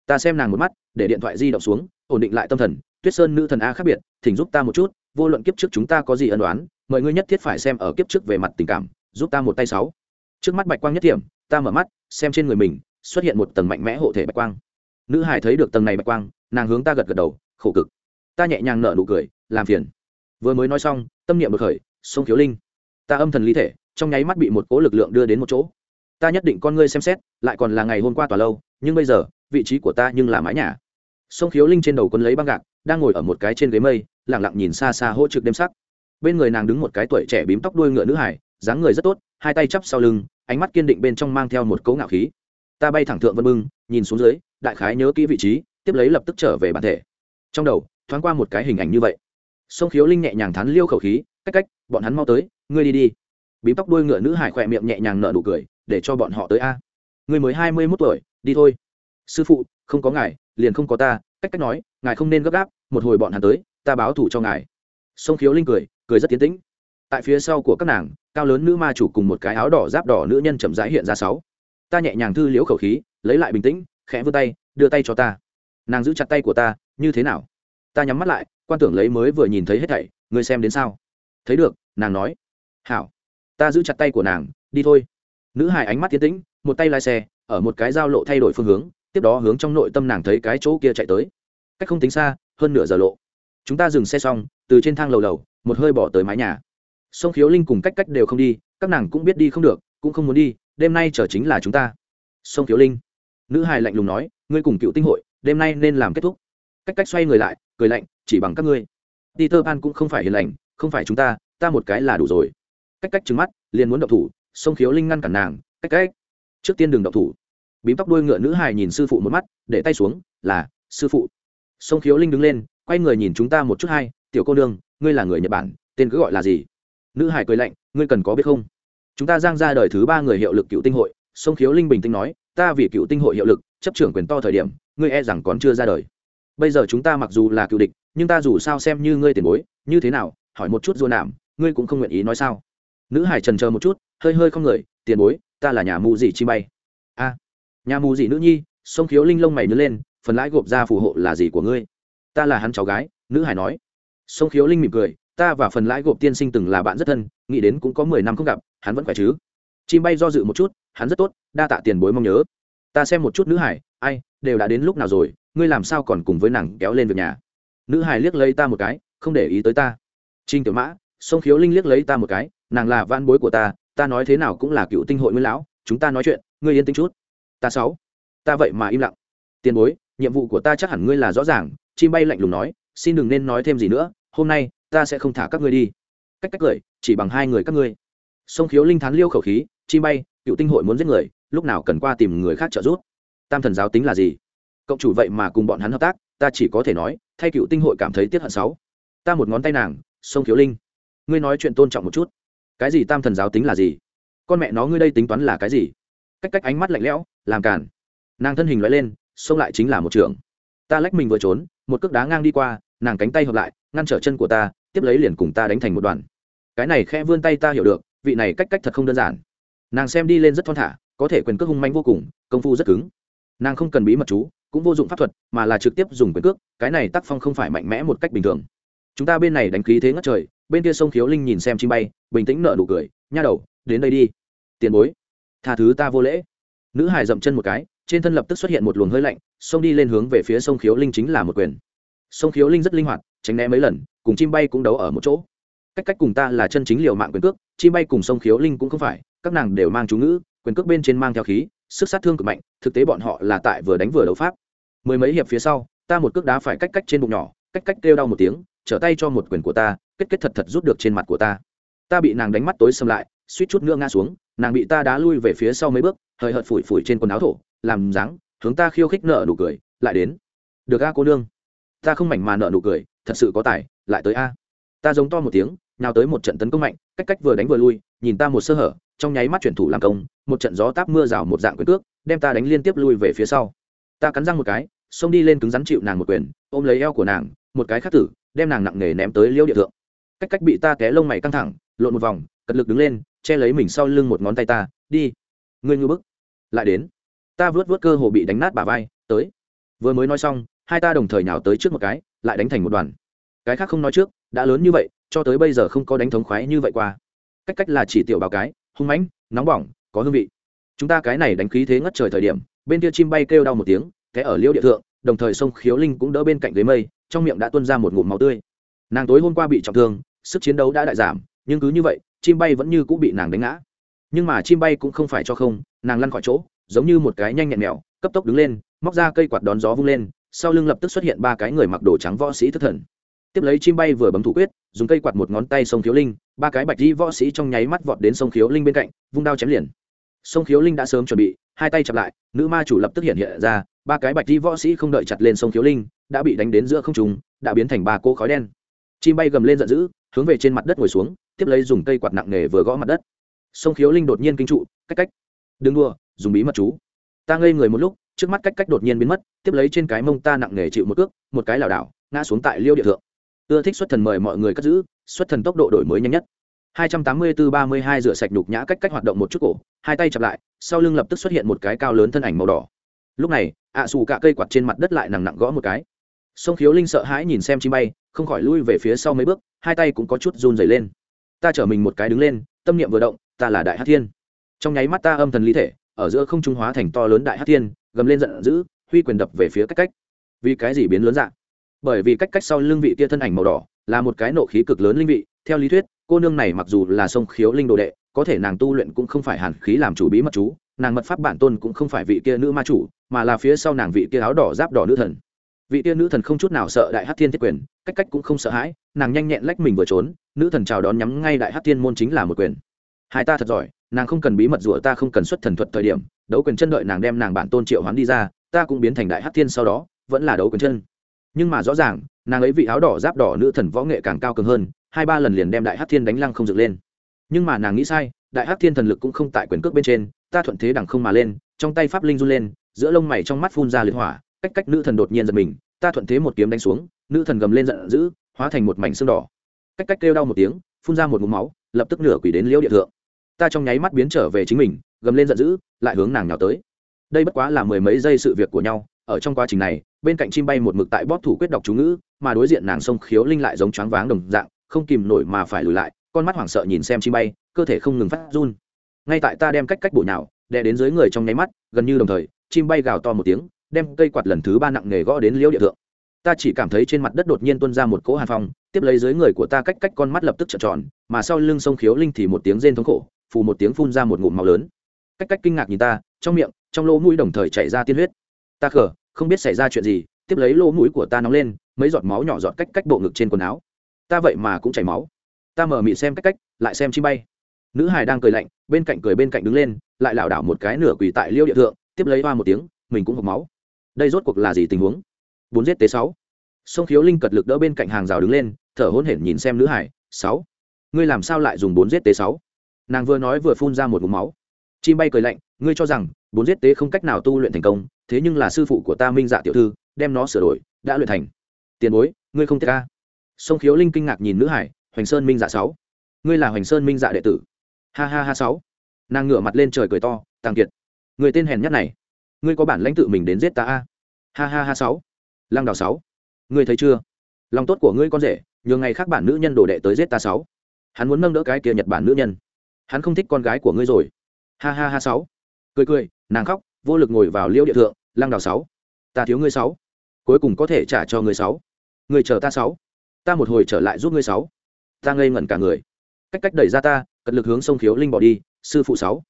Ta xem nàng một mắt, để điện thoại di động xuống, ổn định lại tâm thần. Tuyết sơn nữ thần a khác biệt, thỉnh giúp ta một chút, vô luận kiếp trước chúng ta có gì ân đoán mời ngươi nhất thiết phải xem ở kiếp trước về mặt tình cảm, giúp ta một tay sáu. Trước mắt bạch quang nhất điểm, ta mở mắt, xem trên người mình, xuất hiện một tầng mạnh mẽ hộ thể bạch quang. Nữ hải thấy được tầng này bạch quang, nàng hướng ta gật gật đầu, khổ cực. Ta nhẹ nhàng nở nụ cười, làm phiền. Vừa mới nói xong, tâm niệm một khởi, sông khiếu linh. Ta âm thần ly thể, trong nháy mắt bị một cố lực lượng đưa đến một chỗ ta nhất định con ngươi xem xét, lại còn là ngày hôm qua tòa lâu, nhưng bây giờ, vị trí của ta nhưng là mái nhà. Sông khiếu linh trên đầu quân lấy băng gạc, đang ngồi ở một cái trên ghế mây lẳng lặng nhìn xa xa hỗ trực đêm sắc. Bên người nàng đứng một cái tuổi trẻ bím tóc đuôi ngựa nữ hải, dáng người rất tốt, hai tay chắp sau lưng, ánh mắt kiên định bên trong mang theo một cấu ngạo khí. Ta bay thẳng thượng vân bưng, nhìn xuống dưới, đại khái nhớ kỹ vị trí, tiếp lấy lập tức trở về bản thể. Trong đầu, thoáng qua một cái hình ảnh như vậy. Sông khiếu linh nhẹ nhàng thắn liêu khẩu khí, cách cách, bọn hắn mau tới, ngươi đi đi. Bím tóc đuôi ngựa nữ hải khỏe miệng nhẹ nhàng nở nụ cười để cho bọn họ tới a. Ngươi mới hai mươi mốt tuổi, đi thôi. Sư phụ, không có ngài, liền không có ta, cách cách nói, ngài không nên gấp gáp, một hồi bọn hắn tới, ta báo thủ cho ngài. Sông khiếu linh cười cười rất tiến tĩnh. Tại phía sau của các nàng, cao lớn nữ ma chủ cùng một cái áo đỏ giáp đỏ nữ nhân chậm rãi hiện ra sáu. Ta nhẹ nhàng thư liễu khẩu khí, lấy lại bình tĩnh, khẽ vươn tay, đưa tay cho ta. Nàng giữ chặt tay của ta, như thế nào? Ta nhắm mắt lại, quan tưởng lấy mới vừa nhìn thấy hết thảy, ngươi xem đến sao? Thấy được, nàng nói. Hảo. Ta giữ chặt tay của nàng, đi thôi nữ hài ánh mắt tiến tĩnh, một tay lái xe, ở một cái giao lộ thay đổi phương hướng, tiếp đó hướng trong nội tâm nàng thấy cái chỗ kia chạy tới. Cách không tính xa, hơn nửa giờ lộ. Chúng ta dừng xe xong, từ trên thang lầu lầu, một hơi bỏ tới mái nhà. Sông khiếu linh cùng cách cách đều không đi, các nàng cũng biết đi không được, cũng không muốn đi, đêm nay chờ chính là chúng ta. Sông khiếu linh. Nữ hài lạnh lùng nói, ngươi cùng cựu tinh hội, đêm nay nên làm kết thúc. Cách cách xoay người lại, cười lạnh, chỉ bằng các ngươi. Peter pan cũng không phải hiền lành, không phải chúng ta ta một cái là đủ rồi. Cách cách trứng mắt, liền muốn động thủ sông khiếu linh ngăn cản nàng, cách cách. Trước tiên đừng động thủ. Bím tóc đuôi ngựa nữ hài nhìn sư phụ một mắt, để tay xuống, là, sư phụ. Sông khiếu linh đứng lên, quay người nhìn chúng ta một chút hay tiểu cô nương, ngươi là người nhật bản, tên cứ gọi là gì? Nữ hải cười lạnh, ngươi cần có biết không? Chúng ta giang ra đời thứ ba người hiệu lực cựu tinh hội, sông khiếu linh bình tĩnh nói, ta vì cựu tinh hội hiệu lực, chấp trưởng quyền to thời điểm, ngươi e rằng còn chưa ra đời. Bây giờ chúng ta mặc dù là cựu địch, nhưng ta dù sao xem như ngươi tiền bối, như thế nào, hỏi một chút dua nảm ngươi cũng không nguyện ý nói sao? Nữ hải trần chờ một chút, hơi hơi không người, tiền bối, ta là nhà mù gì chi bay. A, nhà mù gì nữ nhi, sông khiếu linh lông mày nhớ lên, phần lãi gộp ra phù hộ là gì của ngươi? Ta là hắn cháu gái, nữ hải nói. Sông khiếu linh mỉm cười, ta và phần lãi gộp tiên sinh từng là bạn rất thân, nghĩ đến cũng có mười năm không gặp, hắn vẫn khỏe chứ? Chim bay do dự một chút, hắn rất tốt, đa tạ tiền bối mong nhớ. Ta xem một chút nữ hải, ai, đều đã đến lúc nào rồi, ngươi làm sao còn cùng với nàng kéo lên việc nhà? Nữ hải liếc lấy ta một cái, không để ý tới ta. Trinh tiểu mã, sông khiếu linh liếc lấy ta một cái nàng là van bối của ta ta nói thế nào cũng là cựu tinh hội nguyên lão, chúng ta nói chuyện, ngươi yên tĩnh chút. Ta sáu. Ta vậy mà im lặng. Tiền bối, nhiệm vụ của ta chắc hẳn ngươi là rõ ràng, chim bay lạnh lùng nói, xin đừng nên nói thêm gì nữa, hôm nay, ta sẽ không thả các ngươi đi. Cách cách cười, chỉ bằng hai người các ngươi. Sông khiếu linh thán liêu khẩu khí, chim bay, cựu tinh hội muốn giết người, lúc nào cần qua tìm người khác trợ giúp. Tam thần giáo tính là gì? Cộng chủ vậy mà cùng bọn hắn hợp tác, ta chỉ có thể nói, thay cựu tinh hội cảm thấy tiếc hận sáu. Ta một ngón tay nàng, sông khiếu linh. Ngươi nói chuyện tôn trọng một chút cái gì tam thần giáo tính là gì? Con mẹ nó ngươi đây tính toán là cái gì? Cách cách ánh mắt lạnh lẽo, làm cản nàng thân hình loại lên, xông lại chính là một trưởng ta lách mình vừa trốn, một cước đá ngang đi qua, nàng cánh tay hợp lại, ngăn trở chân của ta, tiếp lấy liền cùng ta đánh thành một đoàn. Cái này khe vươn tay ta hiểu được, vị này cách cách thật không đơn giản. Nàng xem đi lên rất thon thả, có thể quyền cước hung manh vô cùng, công phu rất cứng. Nàng không cần bí mật chú, cũng vô dụng pháp thuật, mà là trực tiếp dùng quyền cước, cái này tác phong không phải mạnh mẽ một cách bình thường. Chúng ta bên này đánh khí thế ngất trời bên kia sông khiếu linh nhìn xem chim bay, bình tĩnh nở nụ cười, nha đầu, đến đây đi. Tiền bối. Tha thứ ta vô lễ. Nữ hải dậm chân một cái, trên thân lập tức xuất hiện một luồng hơi lạnh, xông đi lên hướng về phía sông khiếu linh chính là một quyền. Sông khiếu linh rất linh hoạt, tránh né mấy lần, cùng chim bay cũng đấu ở một chỗ. Cách cách cùng ta là chân chính liều mạng quyền cước, chim bay cùng sông khiếu linh cũng không phải, các nàng đều mang chú ngữ, quyền cước bên trên mang theo khí, sức sát thương cực mạnh, thực tế bọn họ là tại vừa đánh vừa đấu pháp. Mười mấy hiệp phía sau, ta một cước đá phải cách cách trên bụng nhỏ, cách cách kêu đau một tiếng, trở tay cho một quyền của ta kết kết thật thật rút được trên mặt của ta. Ta bị nàng đánh mắt tối xâm lại, suýt chút nữa ngã xuống, nàng bị ta đá lui về phía sau mấy bước hơi hợt phủi phủi trên quần áo thổ, làm dáng, hướng ta khiêu khích nợ nụ cười, lại đến. Được a cô nương. Ta không mảnh mà nợ nụ cười, thật sự có tài, lại tới a. Ta giống to một tiếng nào tới một trận tấn công mạnh, cách cách vừa đánh vừa lui, nhìn ta một sơ hở, trong nháy mắt chuyển thủ làm công, một trận gió táp mưa rào một dạng quyền cước, đem ta đánh liên tiếp lui về phía sau. Ta cắn răng một cái, xông đi lên cứng rắn chịu nàng một quyền, ôm lấy eo của nàng, một cái khắc tử, đem nàng nặng nề ném tới liêu địa thượng cách cách bị ta té lông mày căng thẳng, lộn một vòng, cật lực đứng lên, che lấy mình sau lưng một ngón tay ta, đi, ngươi ngư bức. Lại đến, ta vớt vớt cơ hồ bị đánh nát bả vai, tới. Vừa mới nói xong, hai ta đồng thời nhào tới trước một cái, lại đánh thành một đoàn. Cái khác không nói trước, đã lớn như vậy, cho tới bây giờ không có đánh thống khoái như vậy qua. Cách cách là chỉ tiểu bào cái, hung mãnh, nóng bỏng, có hương vị. Chúng ta cái này đánh khí thế ngất trời thời điểm, bên kia chim bay kêu đau một tiếng thế ở liêu địa thượng, đồng thời sông khiếu linh cũng đỡ bên cạnh ghế mây, trong miệng đã tuôn ra một ngụm máu tươi. Nàng tối hôm qua bị trọng thương sức chiến đấu đã đại giảm, nhưng cứ như vậy, chim bay vẫn như cũng bị nàng đánh ngã. Nhưng mà chim bay cũng không phải cho không, nàng lăn khỏi chỗ, giống như một cái nhanh nhẹn mèo, cấp tốc đứng lên, móc ra cây quạt đón gió vung lên, sau lưng lập tức xuất hiện ba cái người mặc đồ trắng võ sĩ thất thần. Tiếp lấy chim bay vừa bấm thủ quyết, dùng cây quạt một ngón tay sông khiếu linh, ba cái bạch di võ sĩ trong nháy mắt vọt đến sông khiếu linh bên cạnh, vung đao chém liền. Sông khiếu linh đã sớm chuẩn bị, hai tay chặp lại, nữ ma chủ lập tức hiện hiện ra, ba cái bạch di võ sĩ không đợi chặt lên sông khiếu linh, đã bị đánh đến giữa không trùng đã biến thành ba cô khói đen. Chim bay gầm lên giận dữ hướng về trên mặt đất ngồi xuống, tiếp lấy dùng cây quạt nặng nề vừa gõ mặt đất. Sông khiếu linh đột nhiên kinh trụ, cách cách. Đừng đua dùng bí mật chú. Ta ngây người một lúc, trước mắt cách cách đột nhiên biến mất, tiếp lấy trên cái mông ta nặng nề chịu một cước, một cái lảo đảo, ngã xuống tại liêu địa thượng. Ưa thích xuất thần mời mọi người cất giữ, xuất thần tốc độ đổi mới nhanh nhất. 284-32 rửa sạch nhục nhã cách cách hoạt động một chút cổ, hai tay chặp lại, sau lưng lập tức xuất hiện một cái cao lớn thân ảnh màu đỏ. Lúc này, ạ xù cả cây quạt trên mặt đất lại nặng nặng gõ một cái. Sông khiếu linh sợ hãi nhìn xem chim bay, không khỏi lui về phía sau mấy bước hai tay cũng có chút run dày lên. Ta chở mình một cái đứng lên, tâm niệm vừa động, ta là đại hát thiên. Trong nháy mắt ta âm thần lý thể, ở giữa không trung hóa thành to lớn đại hát thiên, gầm lên giận dữ, huy quyền đập về phía cách cách. Vì cái gì biến lớn dạng? Bởi vì cách cách sau lưng vị kia thân ảnh màu đỏ, là một cái nộ khí cực lớn linh vị, theo lý thuyết, cô nương này mặc dù là sông khiếu linh đồ đệ, có thể nàng tu luyện cũng không phải hàn khí làm chủ bí mật chú, nàng mật pháp bản tôn cũng không phải vị kia nữ ma chủ, mà là phía sau nàng vị kia áo đỏ giáp đỏ nữ thần vị tiên nữ thần không chút nào sợ đại hát thiên thiết quyền, cách cách cũng không sợ hãi, nàng nhanh nhẹn lách mình vừa trốn, nữ thần chào đón nhắm ngay đại hát thiên môn chính là một quyền. Hai ta thật giỏi, nàng không cần bí mật rủa ta không cần xuất thần thuật thời điểm, đấu quyền chân đợi nàng đem nàng bản tôn triệu hoán đi ra, ta cũng biến thành đại hát thiên sau đó, vẫn là đấu quyền chân. Nhưng mà rõ ràng, nàng ấy vị áo đỏ giáp đỏ nữ thần võ nghệ càng cao cường hơn, hai ba lần liền đem đại hát thiên đánh lăng không dựng lên. Nhưng mà nàng nghĩ sai, đại hát thiên thần lực cũng không tại quyền cước bên trên, ta thuận thế đằng không mà lên, trong tay pháp linh run lên, giữa lông mày trong mắt phun ra liệt hỏa cách cách nữ thần đột nhiên giật mình, ta thuận thế một kiếm đánh xuống, nữ thần gầm lên giận dữ, hóa thành một mảnh xương đỏ. Cách cách kêu đau một tiếng, phun ra một mũ máu, lập tức nửa quỷ đến liễu địa thượng. Ta trong nháy mắt biến trở về chính mình, gầm lên giận dữ, lại hướng nàng nhào tới. Đây bất quá là mười mấy giây sự việc của nhau, ở trong quá trình này, bên cạnh chim bay một mực tại bóp thủ quyết đọc chú ngữ, mà đối diện nàng sông khiếu linh lại giống choáng váng đồng dạng, không kìm nổi mà phải lùi lại, con mắt hoảng sợ nhìn xem chim bay, cơ thể không ngừng phát run. Ngay tại ta đem cách cách bụi nào đè đến dưới người trong nháy mắt, gần như đồng thời, chim bay gào to một tiếng đem cây quạt lần thứ ba nặng nghề gõ đến liễu địa thượng. Ta chỉ cảm thấy trên mặt đất đột nhiên tuôn ra một cỗ hàn phong, tiếp lấy dưới người của ta cách cách con mắt lập tức trợn tròn, mà sau lưng sông khiếu linh thì một tiếng rên thống khổ, phù một tiếng phun ra một ngụm màu lớn. Cách cách kinh ngạc nhìn ta, trong miệng, trong lỗ mũi đồng thời chảy ra tiên huyết. Ta khở không biết xảy ra chuyện gì, tiếp lấy lỗ mũi của ta nóng lên, mấy giọt máu nhỏ giọt cách cách bộ ngực trên quần áo. Ta vậy mà cũng chảy máu. Ta mở mị xem cách cách, lại xem chim bay. Nữ hải đang cười lạnh, bên cạnh cười bên cạnh đứng lên, lại lảo đảo một cái nửa quỳ tại liêu địa thượng, tiếp lấy hoa một tiếng, mình cũng hộp máu đây rốt cuộc là gì tình huống? Bốn giết tế sáu. Sông khiếu linh cật lực đỡ bên cạnh hàng rào đứng lên, thở hôn hển nhìn xem nữ hải, sáu, ngươi làm sao lại dùng bốn giết tế sáu? Nàng vừa nói vừa phun ra một ngụm máu. Chim bay cười lạnh, ngươi cho rằng bốn giết tế không cách nào tu luyện thành công, thế nhưng là sư phụ của ta minh dạ tiểu thư, đem nó sửa đổi, đã luyện thành. Tiền bối, ngươi không thể ca sông khiếu linh kinh ngạc nhìn nữ hải, hoành sơn minh dạ sáu, ngươi là hoành sơn minh dạ đệ tử. Ha ha ha sáu. Nàng ngửa mặt lên trời cười to, tàng kiệt, người tên hèn nhất này, ngươi có bản lãnh tự mình đến giết ta a? Ha ha ha sáu. Lăng đào sáu. Ngươi thấy chưa? Lòng tốt của ngươi con rể nhường ngày khác bản nữ nhân đổ đệ tới giết ta sáu. Hắn muốn nâng đỡ cái kia nhật bản nữ nhân. Hắn không thích con gái của ngươi rồi. Ha ha ha sáu. Cười cười, nàng khóc, vô lực ngồi vào liêu địa thượng, lăng đào sáu. Ta thiếu ngươi sáu. Cuối cùng có thể trả cho ngươi sáu. Người chờ ta sáu. Ta một hồi trở lại giúp ngươi sáu. Ta ngây ngẩn cả người. Cách cách đẩy ra ta, cật lực hướng sông khiếu linh bỏ đi, sư phụ sáu.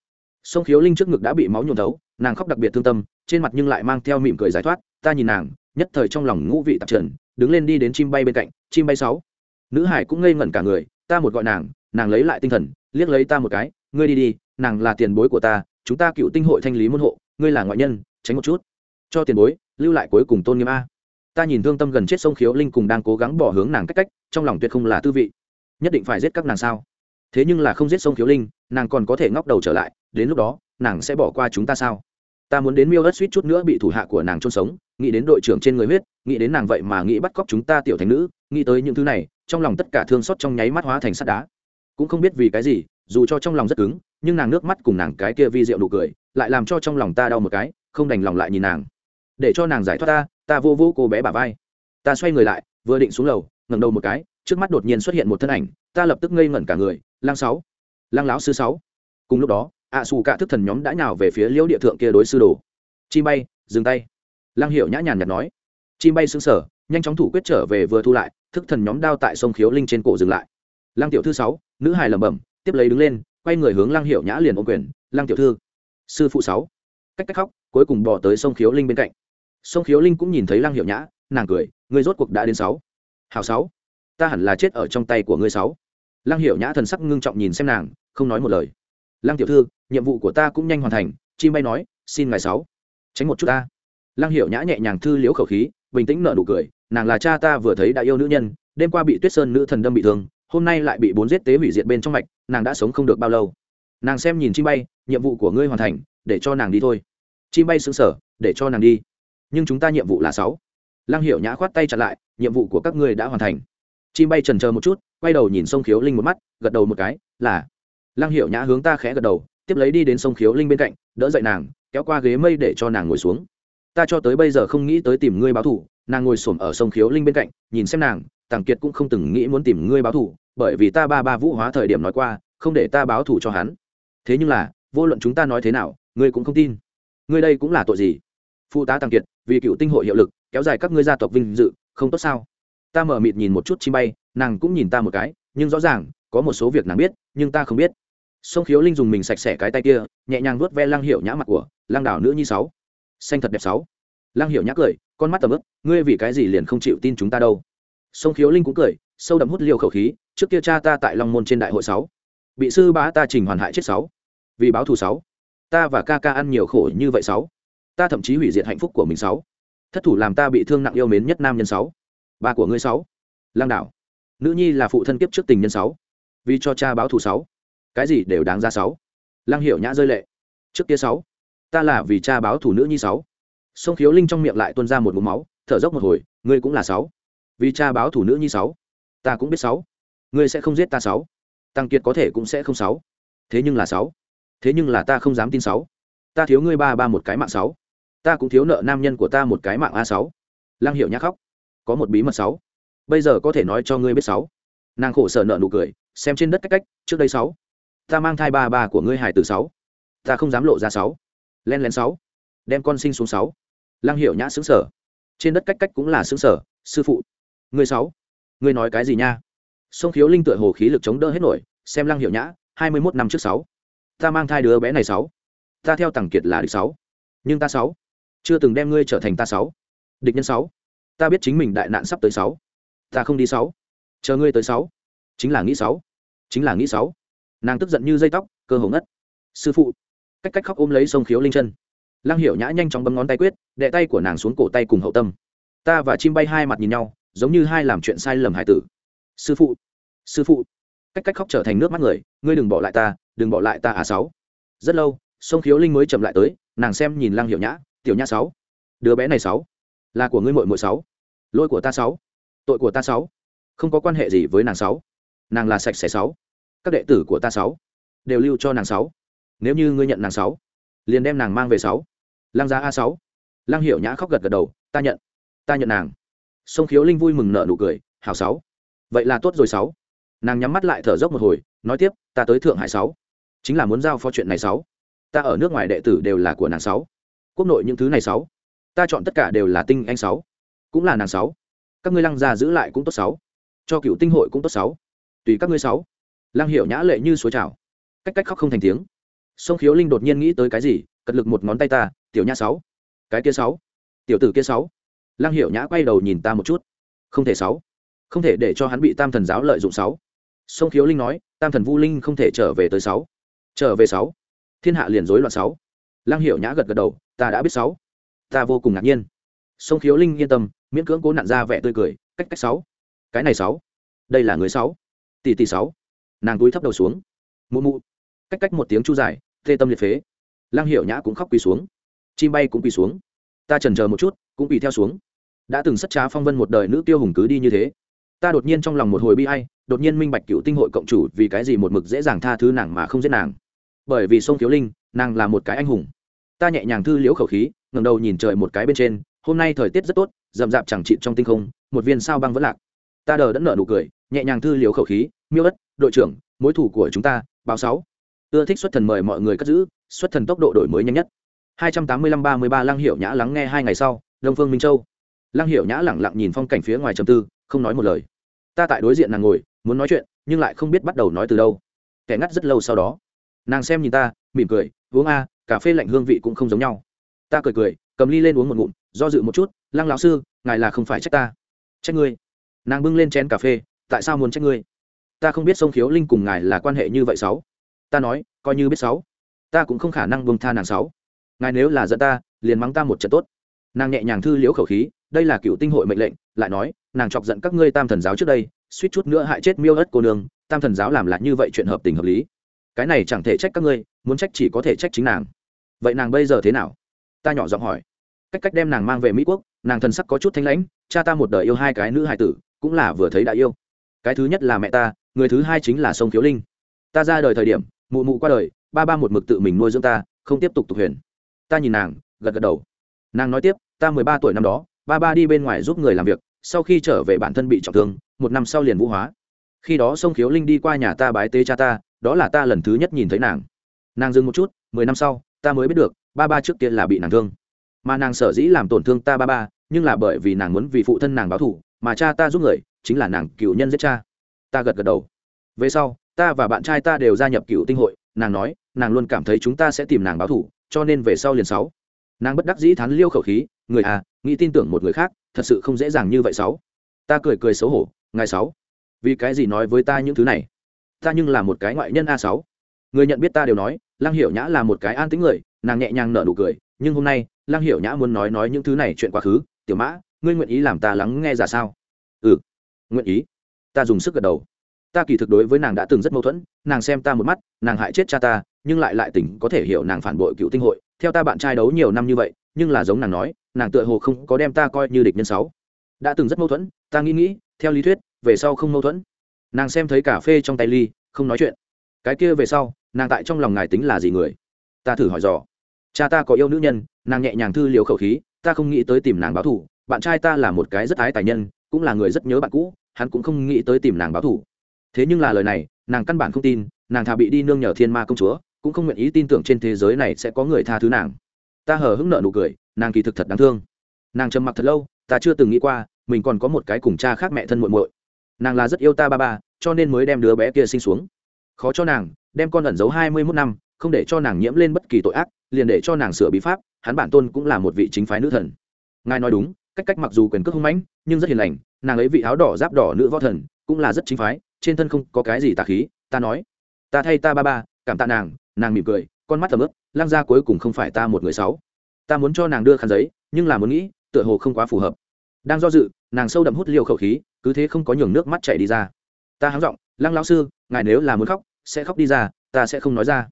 Sông khiếu linh trước ngực đã bị máu nhuộm thấu, nàng khóc đặc biệt thương tâm, trên mặt nhưng lại mang theo mỉm cười giải thoát ta nhìn nàng, nhất thời trong lòng ngũ vị tạp trần, đứng lên đi đến chim bay bên cạnh, chim bay sáu. Nữ hải cũng ngây ngẩn cả người, ta một gọi nàng nàng lấy lại tinh thần, liếc lấy ta một cái, ngươi đi đi, nàng là tiền bối của ta, chúng ta cựu tinh hội thanh lý môn hộ, ngươi là ngoại nhân, tránh một chút. Cho tiền bối, lưu lại cuối cùng tôn nghiêm a. Ta nhìn thương tâm gần chết sông khiếu linh cùng đang cố gắng bỏ hướng nàng cách cách, trong lòng tuyệt không là tư vị. Nhất định phải giết các nàng sao? Thế nhưng là không giết sông khiếu linh, nàng còn có thể ngóc đầu trở lại, đến lúc đó, nàng sẽ bỏ qua chúng ta sao? Ta muốn đến miêu đất suýt chút nữa bị thủ hạ của nàng chôn sống, nghĩ đến đội trưởng trên người huyết, nghĩ đến nàng vậy mà nghĩ bắt cóc chúng ta tiểu thành nữ, nghĩ tới những thứ này, trong lòng tất cả thương xót trong nháy mắt hóa thành sắt đá. Cũng không biết vì cái gì, dù cho trong lòng rất cứng, nhưng nàng nước mắt cùng nàng cái kia vi rượu nụ cười, lại làm cho trong lòng ta đau một cái, không đành lòng lại nhìn nàng. Để cho nàng giải thoát ta ta vô vô cô bé bà vai. Ta xoay người lại, vừa định xuống lầu, ngẩng đầu một cái, trước mắt đột nhiên xuất hiện một thân ảnh, ta lập tức ngây ngẩn cả người lang sáu. Lang lão sư sáu. Cùng lúc đó ạ xù cả thức thần nhóm đã nhào về phía liễu địa thượng kia đối sư đồ. Chi bay, dừng tay. Lang hiểu nhã nhàn nhạt nói. Chi bay xứng sở nhanh chóng thủ quyết trở về vừa thu lại, thức thần nhóm đao tại sông khiếu linh trên cổ dừng lại. Lang tiểu thư sáu, nữ hài lẩm bẩm, tiếp lấy đứng lên, quay người hướng lang hiểu nhã liền ôm quyền. Lang tiểu thư, sư phụ sáu. Cách cách khóc, cuối cùng bỏ tới sông khiếu linh bên cạnh. Sông khiếu linh cũng nhìn thấy lang hiểu nhã, nàng cười ngươi rốt cuộc đã đến sáu. Hào sáu, ta hẳn là chết ở trong tay của ngươi sáu. Lang hiểu nhã thần sắc ngưng trọng nhìn xem nàng, không nói một lời lang tiểu thư, nhiệm vụ của ta cũng nhanh hoàn thành, chim bay nói, xin ngài sáu. Tránh một chút ta. Lang hiểu nhã nhẹ nhàng thư liễu khẩu khí, bình tĩnh nở nụ cười, nàng là cha ta vừa thấy đã yêu nữ nhân, đêm qua bị tuyết sơn nữ thần đâm bị thương, hôm nay lại bị bốn giết tế hủy diệt bên trong mạch, nàng đã sống không được bao lâu. Nàng xem nhìn chim bay, nhiệm vụ của ngươi hoàn thành, để cho nàng đi thôi. Chim bay xứng sở để cho nàng đi. Nhưng chúng ta nhiệm vụ là sáu. Lăng hiểu nhã khoát tay chặt lại, nhiệm vụ của các ngươi đã hoàn thành. Chim bay trần chờ một chút, quay đầu nhìn sông khiếu linh một mắt, gật đầu một cái, là lăng hiểu nhã hướng ta khẽ gật đầu, tiếp lấy đi đến sông khiếu linh bên cạnh, đỡ dậy nàng, kéo qua ghế mây để cho nàng ngồi xuống. Ta cho tới bây giờ không nghĩ tới tìm ngươi báo thủ nàng ngồi xổm ở sông khiếu linh bên cạnh, nhìn xem nàng tàng kiệt cũng không từng nghĩ muốn tìm ngươi báo thủ bởi vì ta ba ba vũ hóa thời điểm nói qua, không để ta báo thủ cho hắn. Thế nhưng là, vô luận chúng ta nói thế nào, ngươi cũng không tin. Ngươi đây cũng là tội gì? Phụ tá tàng kiệt, vì cựu tinh hội hiệu lực, kéo dài các ngươi gia tộc vinh dự, không tốt sao? Ta mở mịt nhìn một chút chim bay, nàng cũng nhìn ta một cái, nhưng rõ ràng, có một số việc nàng biết, nhưng ta không biết sông khiếu linh dùng mình sạch sẽ cái tay kia, nhẹ nhàng vuốt ve lăng hiệu nhã mặt của lăng đảo nữ nhi sáu. Xanh thật đẹp sáu. Lăng hiệu nhã cười, con mắt tầm ức ngươi vì cái gì liền không chịu tin chúng ta đâu. Sông khiếu linh cũng cười, sâu đậm hút liều khẩu khí, trước kia cha ta tại long môn trên đại hội sáu. Bị sư bá ta trình hoàn hại chết sáu. Vì báo thù sáu. Ta và ca ca ăn nhiều khổ như vậy sáu. Ta thậm chí hủy diệt hạnh phúc của mình sáu. Thất thủ làm ta bị thương nặng yêu mến nhất nam nhân sáu. Ba của ngươi sáu. Lang đảo. Nữ nhi là phụ thân kiếp trước tình nhân sáu. Vì cho cha báo thù sáu cái gì đều đáng ra sáu. Lang hiểu nhã rơi lệ. Trước kia sáu. Ta là vì cha báo thủ nữ nhi sáu. Sông khiếu linh trong miệng lại tuôn ra một mũ máu, thở dốc một hồi, ngươi cũng là sáu. Vì cha báo thủ nữ nhi sáu. Ta cũng biết sáu. Ngươi sẽ không giết ta sáu. Tăng kiệt có thể cũng sẽ không sáu. Thế nhưng là sáu. Thế nhưng là ta không dám tin sáu. Ta thiếu ngươi ba ba một cái mạng sáu. Ta cũng thiếu nợ nam nhân của ta một cái mạng a sáu. Lăng hiệu nhã khóc. Có một bí mật sáu. Bây giờ có thể nói cho ngươi biết sáu. Nàng khổ sở nợ nụ cười, xem trên đất cách cách, trước đây sáu ta mang thai ba ba của ngươi hải từ sáu. Ta không dám lộ ra sáu. Len lén sáu. Đem con sinh xuống sáu. Lăng hiệu nhã xứng sở trên đất cách cách cũng là xứng sở sư phụ. Người sáu. Người nói cái gì nha? Sông khiếu linh tựa hồ khí lực chống đỡ hết nổi, xem lăng hiệu nhã, hai mươi mốt năm trước sáu. Ta mang thai đứa bé này sáu. Ta theo tàng kiệt là địch sáu. Nhưng ta sáu. Chưa từng đem ngươi trở thành ta sáu. Địch nhân sáu. Ta biết chính mình đại nạn sắp tới sáu. Ta không đi sáu. Chờ ngươi tới sáu. Chính là nghĩ sáu. Chính là nghĩ sáu nàng tức giận như dây tóc, cơ hồ ngất. Sư phụ, cách cách khóc ôm lấy sông khiếu linh chân. Lăng hiểu nhã nhanh chóng bấm ngón tay quyết, đệ tay của nàng xuống cổ tay cùng hậu tâm. Ta và chim bay hai mặt nhìn nhau, giống như hai làm chuyện sai lầm hải tử. Sư phụ sư phụ. Cách cách khóc trở thành nước mắt người, ngươi đừng bỏ lại ta, đừng bỏ lại ta à sáu. Rất lâu, sông khiếu linh mới chậm lại tới, nàng xem nhìn lăng hiểu nhã, tiểu nhã sáu. Đứa bé này sáu, là của ngươi muội muội sáu. Lỗi của ta sáu. Tội của ta sáu. Không có quan hệ gì với nàng sáu. Nàng là sạch sẽ sáu các đệ tử của ta sáu đều lưu cho nàng sáu. Nếu như ngươi nhận nàng sáu, liền đem nàng mang về sáu. Lăng gia a sáu. Lăng hiểu nhã khóc gật gật đầu, ta nhận ta nhận nàng. Sông khiếu linh vui mừng nợ nụ cười, hảo sáu. Vậy là tốt rồi sáu. Nàng nhắm mắt lại thở dốc một hồi, nói tiếp, ta tới thượng hải sáu. Chính là muốn giao phó chuyện này sáu. Ta ở nước ngoài đệ tử đều là của nàng sáu. Quốc nội những thứ này sáu. Ta chọn tất cả đều là tinh anh sáu. Cũng là nàng sáu. Các ngươi lăng gia giữ lại cũng tốt sáu. Cho cựu tinh hội cũng tốt sáu. Tùy các ngươi sáu. Lang Hiệu nhã lệ như suối trào. Cách cách khóc không thành tiếng. Sông khiếu linh đột nhiên nghĩ tới cái gì, cật lực một ngón tay ta, tiểu nhã sáu. Cái kia sáu. Tiểu tử kia sáu. Lang Hiệu nhã quay đầu nhìn ta một chút. Không thể sáu. Không thể để cho hắn bị tam thần giáo lợi dụng sáu. Sông khiếu linh nói, tam thần vu linh không thể trở về tới sáu. Trở về sáu. Thiên hạ liền rối loạn sáu. Lang Hiệu nhã gật gật đầu, ta đã biết sáu. Ta vô cùng ngạc nhiên. Sông khiếu linh yên tâm, miễn cưỡng cố nặn ra vẻ tươi cười, cách cách sáu. Cái này sáu. Đây là người sáu. Tỷ tỷ sáu nàng túi thấp đầu xuống. Mụ mụ. Cách cách một tiếng chu dài, thê tâm liệt phế. Lăng hiểu nhã cũng khóc quỳ xuống. Chim bay cũng quỳ xuống. Ta trần chờ một chút, cũng quỳ theo xuống. Đã từng sất trá phong vân một đời nữ tiêu hùng cứ đi như thế. Ta đột nhiên trong lòng một hồi bi hay đột nhiên minh bạch cựu tinh hội cộng chủ vì cái gì một mực dễ dàng tha thứ nàng mà không giết nàng. Bởi vì sông thiếu linh, nàng là một cái anh hùng. Ta nhẹ nhàng thư liễu khẩu khí ngầm đầu nhìn trời một cái bên trên. Hôm nay thời tiết rất tốt, rậm rạp chẳng chịt trong tinh không, một viên sao băng vẫn lạc. Ta đờ đẫn nở nụ cười nhẹ nhàng thư liễu khẩu khí, miêu ất, đội trưởng, mối thủ của chúng ta, báo sáu. Ưa thích xuất thần mời mọi người cất giữ, xuất thần tốc độ đổi mới nhanh nhất. 285-33 lăng hiểu nhã lắng nghe hai ngày sau, đông phương minh châu. Lăng hiểu nhã lẳng lặng nhìn phong cảnh phía ngoài trầm tư, không nói một lời. Ta tại đối diện nàng ngồi, muốn nói chuyện, nhưng lại không biết bắt đầu nói từ đâu. Kẻ ngắt rất lâu sau đó. Nàng xem nhìn ta, mỉm cười, uống a, cà phê lạnh hương vị cũng không giống nhau. Ta cười cười, cầm ly lên uống một ngụm, do dự một chút, lăng lão sư, ngài là không phải trách ta. Trách ngươi. Nàng bưng lên chén cà phê tại sao muốn trách ngươi? Ta không biết sông khiếu linh cùng ngài là quan hệ như vậy sáu. Ta nói, coi như biết sáu. Ta cũng không khả năng buông tha nàng sáu. Ngài nếu là dẫn ta, liền mắng ta một trận tốt. Nàng nhẹ nhàng thư liễu khẩu khí, đây là cựu tinh hội mệnh lệnh, lại nói, nàng chọc giận các ngươi tam thần giáo trước đây, suýt chút nữa hại chết miêu ớt cô nương, tam thần giáo làm lại như vậy chuyện hợp tình hợp lý. Cái này chẳng thể trách các ngươi, muốn trách chỉ có thể trách chính nàng. Vậy nàng bây giờ thế nào? Ta nhỏ giọng hỏi. Cách cách đem nàng mang về mỹ quốc, nàng thần sắc có chút thanh lãnh, cha ta một đời yêu hai cái nữ hài tử, cũng là vừa thấy đã yêu cái thứ nhất là mẹ ta, người thứ hai chính là sông khiếu linh. Ta ra đời thời điểm, mụ mụ qua đời, ba ba một mực tự mình nuôi dưỡng ta, không tiếp tục tục huyền. Ta nhìn nàng, gật gật đầu. Nàng nói tiếp, ta mười ba tuổi năm đó, ba ba đi bên ngoài giúp người làm việc, sau khi trở về bản thân bị trọng thương, một năm sau liền vũ hóa. Khi đó sông khiếu linh đi qua nhà ta bái tế cha ta, đó là ta lần thứ nhất nhìn thấy nàng. Nàng dừng một chút, mười năm sau, ta mới biết được, ba ba trước kia là bị nàng thương. Mà nàng sở dĩ làm tổn thương ta ba ba, nhưng là bởi vì nàng muốn vì phụ thân nàng báo thù, mà cha ta giúp người chính là nàng cựu nhân giết cha. Ta gật gật đầu. Về sau, ta và bạn trai ta đều gia nhập cựu tinh hội, nàng nói, nàng luôn cảm thấy chúng ta sẽ tìm nàng báo thủ cho nên về sau liền sáu. Nàng bất đắc dĩ thán liêu khẩu khí, người à nghĩ tin tưởng một người khác, thật sự không dễ dàng như vậy sáu. Ta cười cười xấu hổ ngày sáu. Vì cái gì nói với ta những thứ này? Ta nhưng là một cái ngoại nhân a sáu. Người nhận biết ta đều nói, lăng hiểu nhã là một cái an tính người, nàng nhẹ nhàng nở nụ cười, nhưng hôm nay, lăng hiểu nhã muốn nói nói những thứ này chuyện quá khứ. Tiểu mã, ngươi nguyện ý làm ta lắng nghe ra sao? Ừ nguyện ý. Ta dùng sức gật đầu. Ta kỳ thực đối với nàng đã từng rất mâu thuẫn, nàng xem ta một mắt, nàng hại chết cha ta, nhưng lại lại tỉnh có thể hiểu nàng phản bội cựu tinh hội. Theo ta bạn trai đấu nhiều năm như vậy, nhưng là giống nàng nói, nàng tựa hồ không có đem ta coi như địch nhân sáu. Đã từng rất mâu thuẫn, ta nghĩ nghĩ, theo lý thuyết, về sau không mâu thuẫn. Nàng xem thấy cà phê trong tay ly, không nói chuyện. Cái kia về sau, nàng tại trong lòng ngài tính là gì người? Ta thử hỏi dò. Cha ta có yêu nữ nhân, nàng nhẹ nhàng thư liều khẩu khí, ta không nghĩ tới tìm nàng báo thù. bạn trai ta là một cái rất ái tài nhân cũng là người rất nhớ bạn cũ, hắn cũng không nghĩ tới tìm nàng báo thủ thế nhưng là lời này, nàng căn bản không tin, nàng thà bị đi nương nhờ thiên ma công chúa, cũng không nguyện ý tin tưởng trên thế giới này sẽ có người tha thứ nàng. Ta hờ hững nợ nụ cười, nàng kỳ thực thật đáng thương. Nàng trầm mặc thật lâu, ta chưa từng nghĩ qua, mình còn có một cái cùng cha khác mẹ thân muội muội. Nàng là rất yêu ta ba ba, cho nên mới đem đứa bé kia sinh xuống. Khó cho nàng, đem con ẩn giấu hai mươi mốt năm, không để cho nàng nhiễm lên bất kỳ tội ác, liền để cho nàng sửa bí pháp, hắn bản tôn cũng là một vị chính phái nữ thần. Ngài nói đúng cách cách mặc dù quyền cước hung mãnh, nhưng rất hiền lành, nàng ấy vị áo đỏ giáp đỏ nữ võ thần, cũng là rất chính phái, trên thân không có cái gì tà khí, ta nói, ta thay ta ba ba, cảm tạ nàng. Nàng mỉm cười, con mắt tầm ướp lăng ra cuối cùng không phải ta một người sáu. Ta muốn cho nàng đưa khăn giấy, nhưng là muốn nghĩ, tựa hồ không quá phù hợp. Đang do dự, nàng sâu đậm hút liều khẩu khí, cứ thế không có nhường nước mắt chảy đi ra. Ta háng giọng, lăng lão sư, ngài nếu là muốn khóc, sẽ khóc đi ra, ta sẽ không nói ra.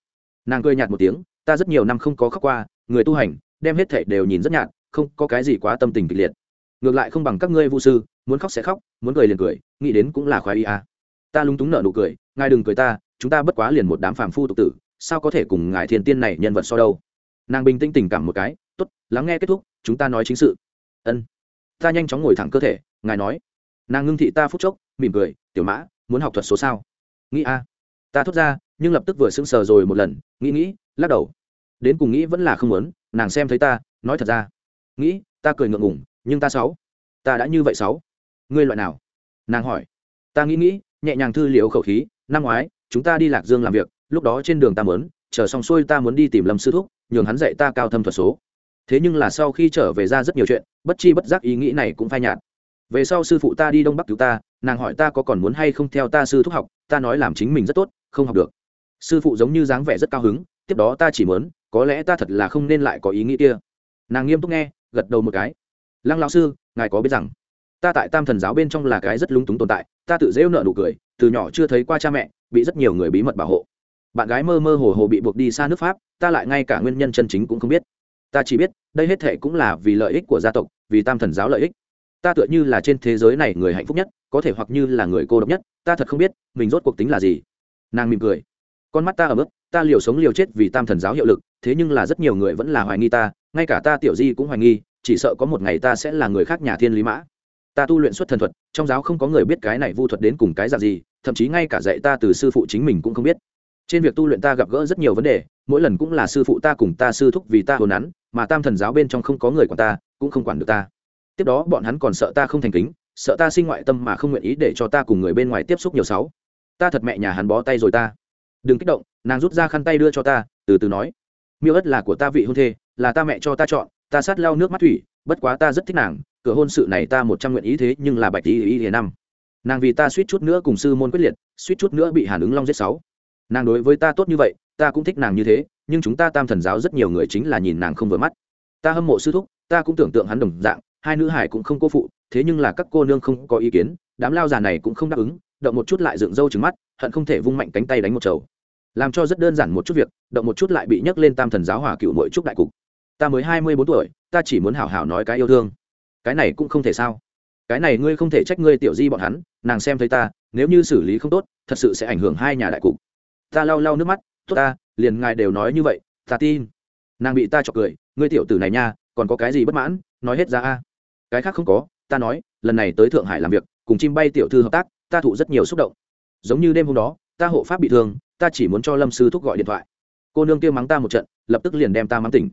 Nàng cười nhạt một tiếng, ta rất nhiều năm không có khóc qua, người tu hành, đem hết thảy đều nhìn rất nhạt không có cái gì quá tâm tình kịch liệt. Ngược lại không bằng các ngươi vu sư, muốn khóc sẽ khóc, muốn cười liền cười, nghĩ đến cũng là khoái ý à. ta lúng túng nợ nụ cười, ngài đừng cười ta, chúng ta bất quá liền một đám phàm phu tục tử, sao có thể cùng ngài thiên tiên này nhân vật so đâu. Nàng bình tĩnh tình cảm một cái t ố t lắng nghe kết thúc, chúng ta nói chính sự. Ân. Ta nhanh chóng ngồi thẳng cơ thể, ngài nói. Nàng ngưng thị ta phút chốc, mỉm cười, tiểu mã, muốn học thuật số sao? Nghĩ a ta thốt ra, nhưng lập tức vừa sững sờ rồi một lần, nghĩ nghĩ, lắc đầu. Đến cùng nghĩ vẫn là không muốn, nàng xem thấy ta, nói thật ra nghĩ, ta cười ngượng ngủng nhưng ta sáu. Ta đã như vậy sáu. Ngươi loại nào? Nàng hỏi. Ta nghĩ nghĩ, nhẹ nhàng thư liễu khẩu khí, năm ngoái, chúng ta đi lạc dương làm việc, lúc đó trên đường ta mớn chờ xong xuôi ta muốn đi tìm lâm sư thúc, nhường hắn dạy ta cao thâm thuật số. Thế nhưng là sau khi trở về ra rất nhiều chuyện, bất chi bất giác ý nghĩ này cũng phai nhạt. Về sau sư phụ ta đi đông bắc cứu ta, nàng hỏi ta có còn muốn hay không theo ta sư thúc học, ta nói làm chính mình rất tốt, không học được. Sư phụ giống như dáng vẻ rất cao hứng, tiếp đó ta chỉ muốn, có lẽ ta thật là không nên lại có ý nghĩ kia. Nàng nghiêm túc nghe gật đầu một cái. Lăng lão sư, ngài có biết rằng, ta tại tam thần giáo bên trong là cái rất lúng túng tồn tại, ta tự dễ nợ nụ cười, từ nhỏ chưa thấy qua cha mẹ, bị rất nhiều người bí mật bảo hộ. Bạn gái mơ mơ hồ hồ bị buộc đi xa nước pháp, ta lại ngay cả nguyên nhân chân chính cũng không biết. Ta chỉ biết, đây hết thệ cũng là vì lợi ích của gia tộc, vì tam thần giáo lợi ích. Ta tựa như là trên thế giới này người hạnh phúc nhất, có thể hoặc như là người cô độc nhất, ta thật không biết, mình rốt cuộc tính là gì. Nàng mỉm cười. Con mắt ta ở mức ta liều sống liều chết vì tam thần giáo hiệu lực, thế nhưng là rất nhiều người vẫn là hoài nghi ta, ngay cả ta tiểu di cũng hoài nghi, chỉ sợ có một ngày ta sẽ là người khác nhà thiên lý mã. Ta tu luyện xuất thần thuật, trong giáo không có người biết cái này vu thuật đến cùng cái dạng gì, thậm chí ngay cả dạy ta từ sư phụ chính mình cũng không biết. Trên việc tu luyện ta gặp gỡ rất nhiều vấn đề, mỗi lần cũng là sư phụ ta cùng ta sư thúc vì ta hồn nắn, mà tam thần giáo bên trong không có người quản ta, cũng không quản được ta. Tiếp đó bọn hắn còn sợ ta không thành kính, sợ ta sinh ngoại tâm mà không nguyện ý để cho ta cùng người bên ngoài tiếp xúc nhiều sáu. Ta thật mẹ nhà hắn bó tay rồi ta. Đừng kích động nàng rút ra khăn tay đưa cho ta, từ từ nói. Miêu ất là của ta vị hôn thê, là ta mẹ cho ta chọn, ta sát lau nước mắt thủy, bất quá ta rất thích nàng, cửa hôn sự này ta một trăm nguyện ý thế nhưng là bạch ý ý ý năm. Nàng vì ta suýt chút nữa cùng sư môn quyết liệt, suýt chút nữa bị hàn ứng long giết sáu. Nàng đối với ta tốt như vậy, ta cũng thích nàng như thế, nhưng chúng ta tam thần giáo rất nhiều người chính là nhìn nàng không vừa mắt. Ta hâm mộ sư thúc, ta cũng tưởng tượng hắn đồng dạng, hai nữ hải cũng không cô phụ, thế nhưng là các cô nương không có ý kiến, đám lao già này cũng không đáp ứng, động một chút lại dựng râu trứng mắt, hận không thể vung mạnh cánh tay đánh một chầu làm cho rất đơn giản một chút việc, động một chút lại bị nhấc lên tam thần giáo hòa cựu mỗi chút đại cục. Ta mới hai mươi bốn tuổi, ta chỉ muốn hảo hảo nói cái yêu thương. Cái này cũng không thể sao? Cái này ngươi không thể trách ngươi tiểu di bọn hắn, nàng xem thấy ta, nếu như xử lý không tốt, thật sự sẽ ảnh hưởng hai nhà đại cục. Ta lau lau nước mắt, tốt ta, liền ngài đều nói như vậy, ta tin. Nàng bị ta chọc cười, ngươi tiểu tử này nha, còn có cái gì bất mãn, nói hết ra a. Cái khác không có, ta nói, lần này tới thượng hải làm việc, cùng chim bay tiểu thư hợp tác, ta thụ rất nhiều xúc động. Giống như đêm hôm đó, ta hộ pháp bị thương ta chỉ muốn cho lâm sư thúc gọi điện thoại. Cô nương kia mắng ta một trận, lập tức liền đem ta mắng tỉnh.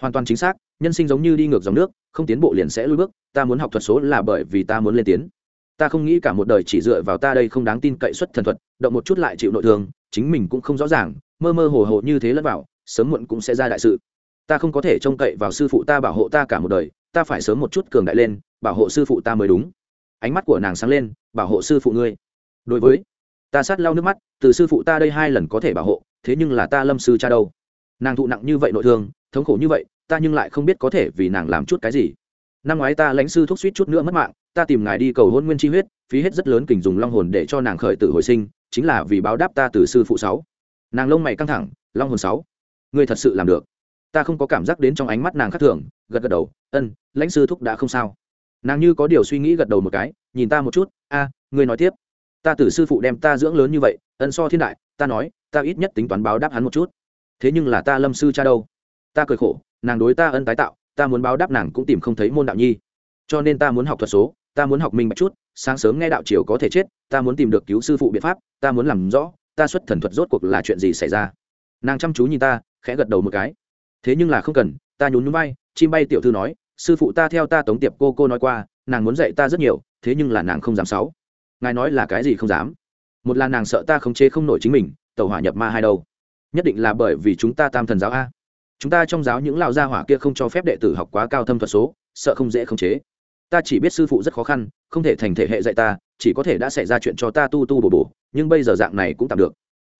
Hoàn toàn chính xác, nhân sinh giống như đi ngược dòng nước, không tiến bộ liền sẽ lui bước, ta muốn học thuật số là bởi vì ta muốn lên tiến. Ta không nghĩ cả một đời chỉ dựa vào ta đây không đáng tin cậy xuất thần thuật, động một chút lại chịu nội thương, chính mình cũng không rõ ràng, mơ mơ hồ hồ như thế lẫn vào, sớm muộn cũng sẽ ra đại sự. Ta không có thể trông cậy vào sư phụ ta bảo hộ ta cả một đời, ta phải sớm một chút cường đại lên, bảo hộ sư phụ ta mới đúng. Ánh mắt của nàng sáng lên, bảo hộ sư phụ ngươi. Đối với ta sát lau nước mắt, từ sư phụ ta đây hai lần có thể bảo hộ, thế nhưng là ta lâm sư cha đâu? Nàng thụ nặng như vậy nội thương, thống khổ như vậy, ta nhưng lại không biết có thể vì nàng làm chút cái gì. Năm ngoái ta lãnh sư thuốc suýt chút nữa mất mạng, ta tìm ngài đi cầu hôn nguyên chi huyết, phí hết rất lớn kình dùng long hồn để cho nàng khởi tử hồi sinh, chính là vì báo đáp ta từ sư phụ sáu. Nàng lông mày căng thẳng, long hồn sáu. Ngươi thật sự làm được. Ta không có cảm giác đến trong ánh mắt nàng khác thường, gật gật đầu, ân, lãnh sư thúc đã không sao. Nàng như có điều suy nghĩ gật đầu một cái, nhìn ta một chút, a, ngươi nói tiếp ta tử sư phụ đem ta dưỡng lớn như vậy, ân so thiên đại, ta nói, ta ít nhất tính toán báo đáp hắn một chút. Thế nhưng là ta lâm sư cha đâu? Ta cười khổ, nàng đối ta ân tái tạo, ta muốn báo đáp nàng cũng tìm không thấy môn đạo nhi. Cho nên ta muốn học thuật số, ta muốn học minh bạch chút, sáng sớm nghe đạo triều có thể chết, ta muốn tìm được cứu sư phụ biện pháp, ta muốn làm rõ, ta xuất thần thuật rốt cuộc là chuyện gì xảy ra. Nàng chăm chú nhìn ta, khẽ gật đầu một cái. Thế nhưng là không cần, ta nhún nhún bay chim bay tiểu thư nói, sư phụ ta theo ta tống tiệp cô cô nói qua, nàng muốn dạy ta rất nhiều, thế nhưng là nàng không dám sáu ngài nói là cái gì không dám? Một là nàng sợ ta khống chế không nổi chính mình tàu hỏa nhập ma hai đâu. Nhất định là bởi vì chúng ta tam thần giáo a. Chúng ta trong giáo những lão gia hỏa kia không cho phép đệ tử học quá cao thâm thuật số, sợ không dễ khống chế. Ta chỉ biết sư phụ rất khó khăn, không thể thành thể hệ dạy ta, chỉ có thể đã xảy ra chuyện cho ta tu tu bổ bổ, nhưng bây giờ dạng này cũng tạm được.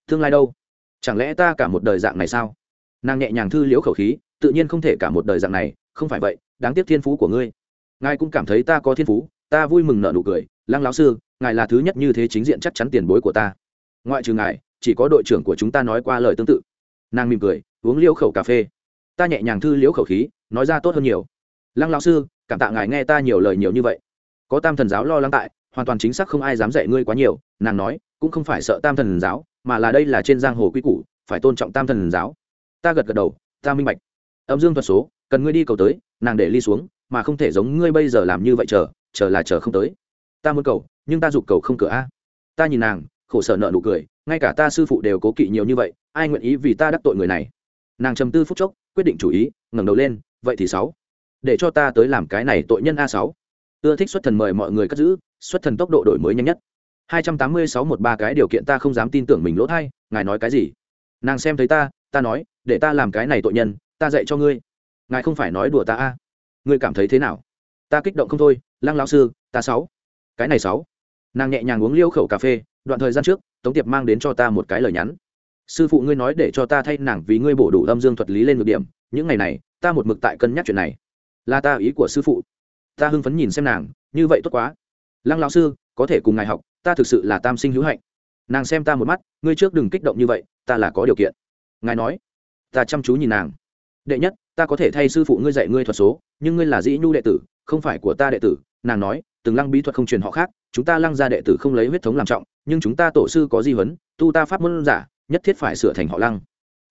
Tương lai đâu? Chẳng lẽ ta cả một đời dạng này sao? Nàng nhẹ nhàng thư liễu khẩu khí, tự nhiên không thể cả một đời dạng này, không phải vậy, đáng tiếc thiên phú của ngươi. Ngài cũng cảm thấy ta có thiên phú, ta vui mừng nợ nụ cười, lăng lão sư ngài là thứ nhất như thế chính diện chắc chắn tiền bối của ta. Ngoại trừ ngài, chỉ có đội trưởng của chúng ta nói qua lời tương tự. Nàng mỉm cười, uống liêu khẩu cà phê. Ta nhẹ nhàng thư liễu khẩu khí, nói ra tốt hơn nhiều. Lăng lão sư, cảm tạ ngài nghe ta nhiều lời nhiều như vậy. Có tam thần giáo lo lắng tại, hoàn toàn chính xác không ai dám dạy ngươi quá nhiều, nàng nói, cũng không phải sợ tam thần giáo, mà là đây là trên giang hồ quy củ, phải tôn trọng tam thần giáo. Ta gật gật đầu, ta minh bạch. Âm dương thuật số, cần ngươi đi cầu tới, nàng để ly xuống, mà không thể giống ngươi bây giờ làm như vậy chờ chờ là chờ không tới ta muốn cầu, nhưng ta giục cầu không cửa a. Ta nhìn nàng, khổ sở nợ nụ cười, ngay cả ta sư phụ đều cố kỵ nhiều như vậy, ai nguyện ý vì ta đắc tội người này? Nàng trầm tư phút chốc, quyết định chủ ý, ngẩng đầu lên, vậy thì sáu. Để cho ta tới làm cái này tội nhân a sáu. Ưa thích xuất thần mời mọi người cất giữ, xuất thần tốc độ đổi mới nhanh nhất. Hai trăm tám mươi sáu một ba cái điều kiện ta không dám tin tưởng mình lỗ thay, ngài nói cái gì? Nàng xem thấy ta ta nói, để ta làm cái này tội nhân, ta dạy cho ngươi. Ngài không phải nói đùa ta a. Ngươi cảm thấy thế nào? Ta kích động không thôi, lăng lão sư, ta sáu cái này sáu. Nàng nhẹ nhàng uống liêu khẩu cà phê, đoạn thời gian trước, tống tiệp mang đến cho ta một cái lời nhắn. Sư phụ ngươi nói để cho ta thay nàng vì ngươi bổ đủ âm dương thuật lý lên ngược điểm, những ngày này, ta một mực tại cân nhắc chuyện này. Là ta ý của sư phụ. Ta hưng phấn nhìn xem nàng, như vậy tốt quá. Lăng lão sư, có thể cùng ngài học, ta thực sự là tam sinh hữu hạnh. Nàng xem ta một mắt, ngươi trước đừng kích động như vậy, ta là có điều kiện. Ngài nói. Ta chăm chú nhìn nàng đệ nhất, ta có thể thay sư phụ ngươi dạy ngươi thuật số, nhưng ngươi là dĩ nhu đệ tử, không phải của ta đệ tử. Nàng nói, từng lăng bí thuật không truyền họ khác, chúng ta lăng ra đệ tử không lấy huyết thống làm trọng, nhưng chúng ta tổ sư có di huấn, tu ta pháp môn giả, nhất thiết phải sửa thành họ lăng.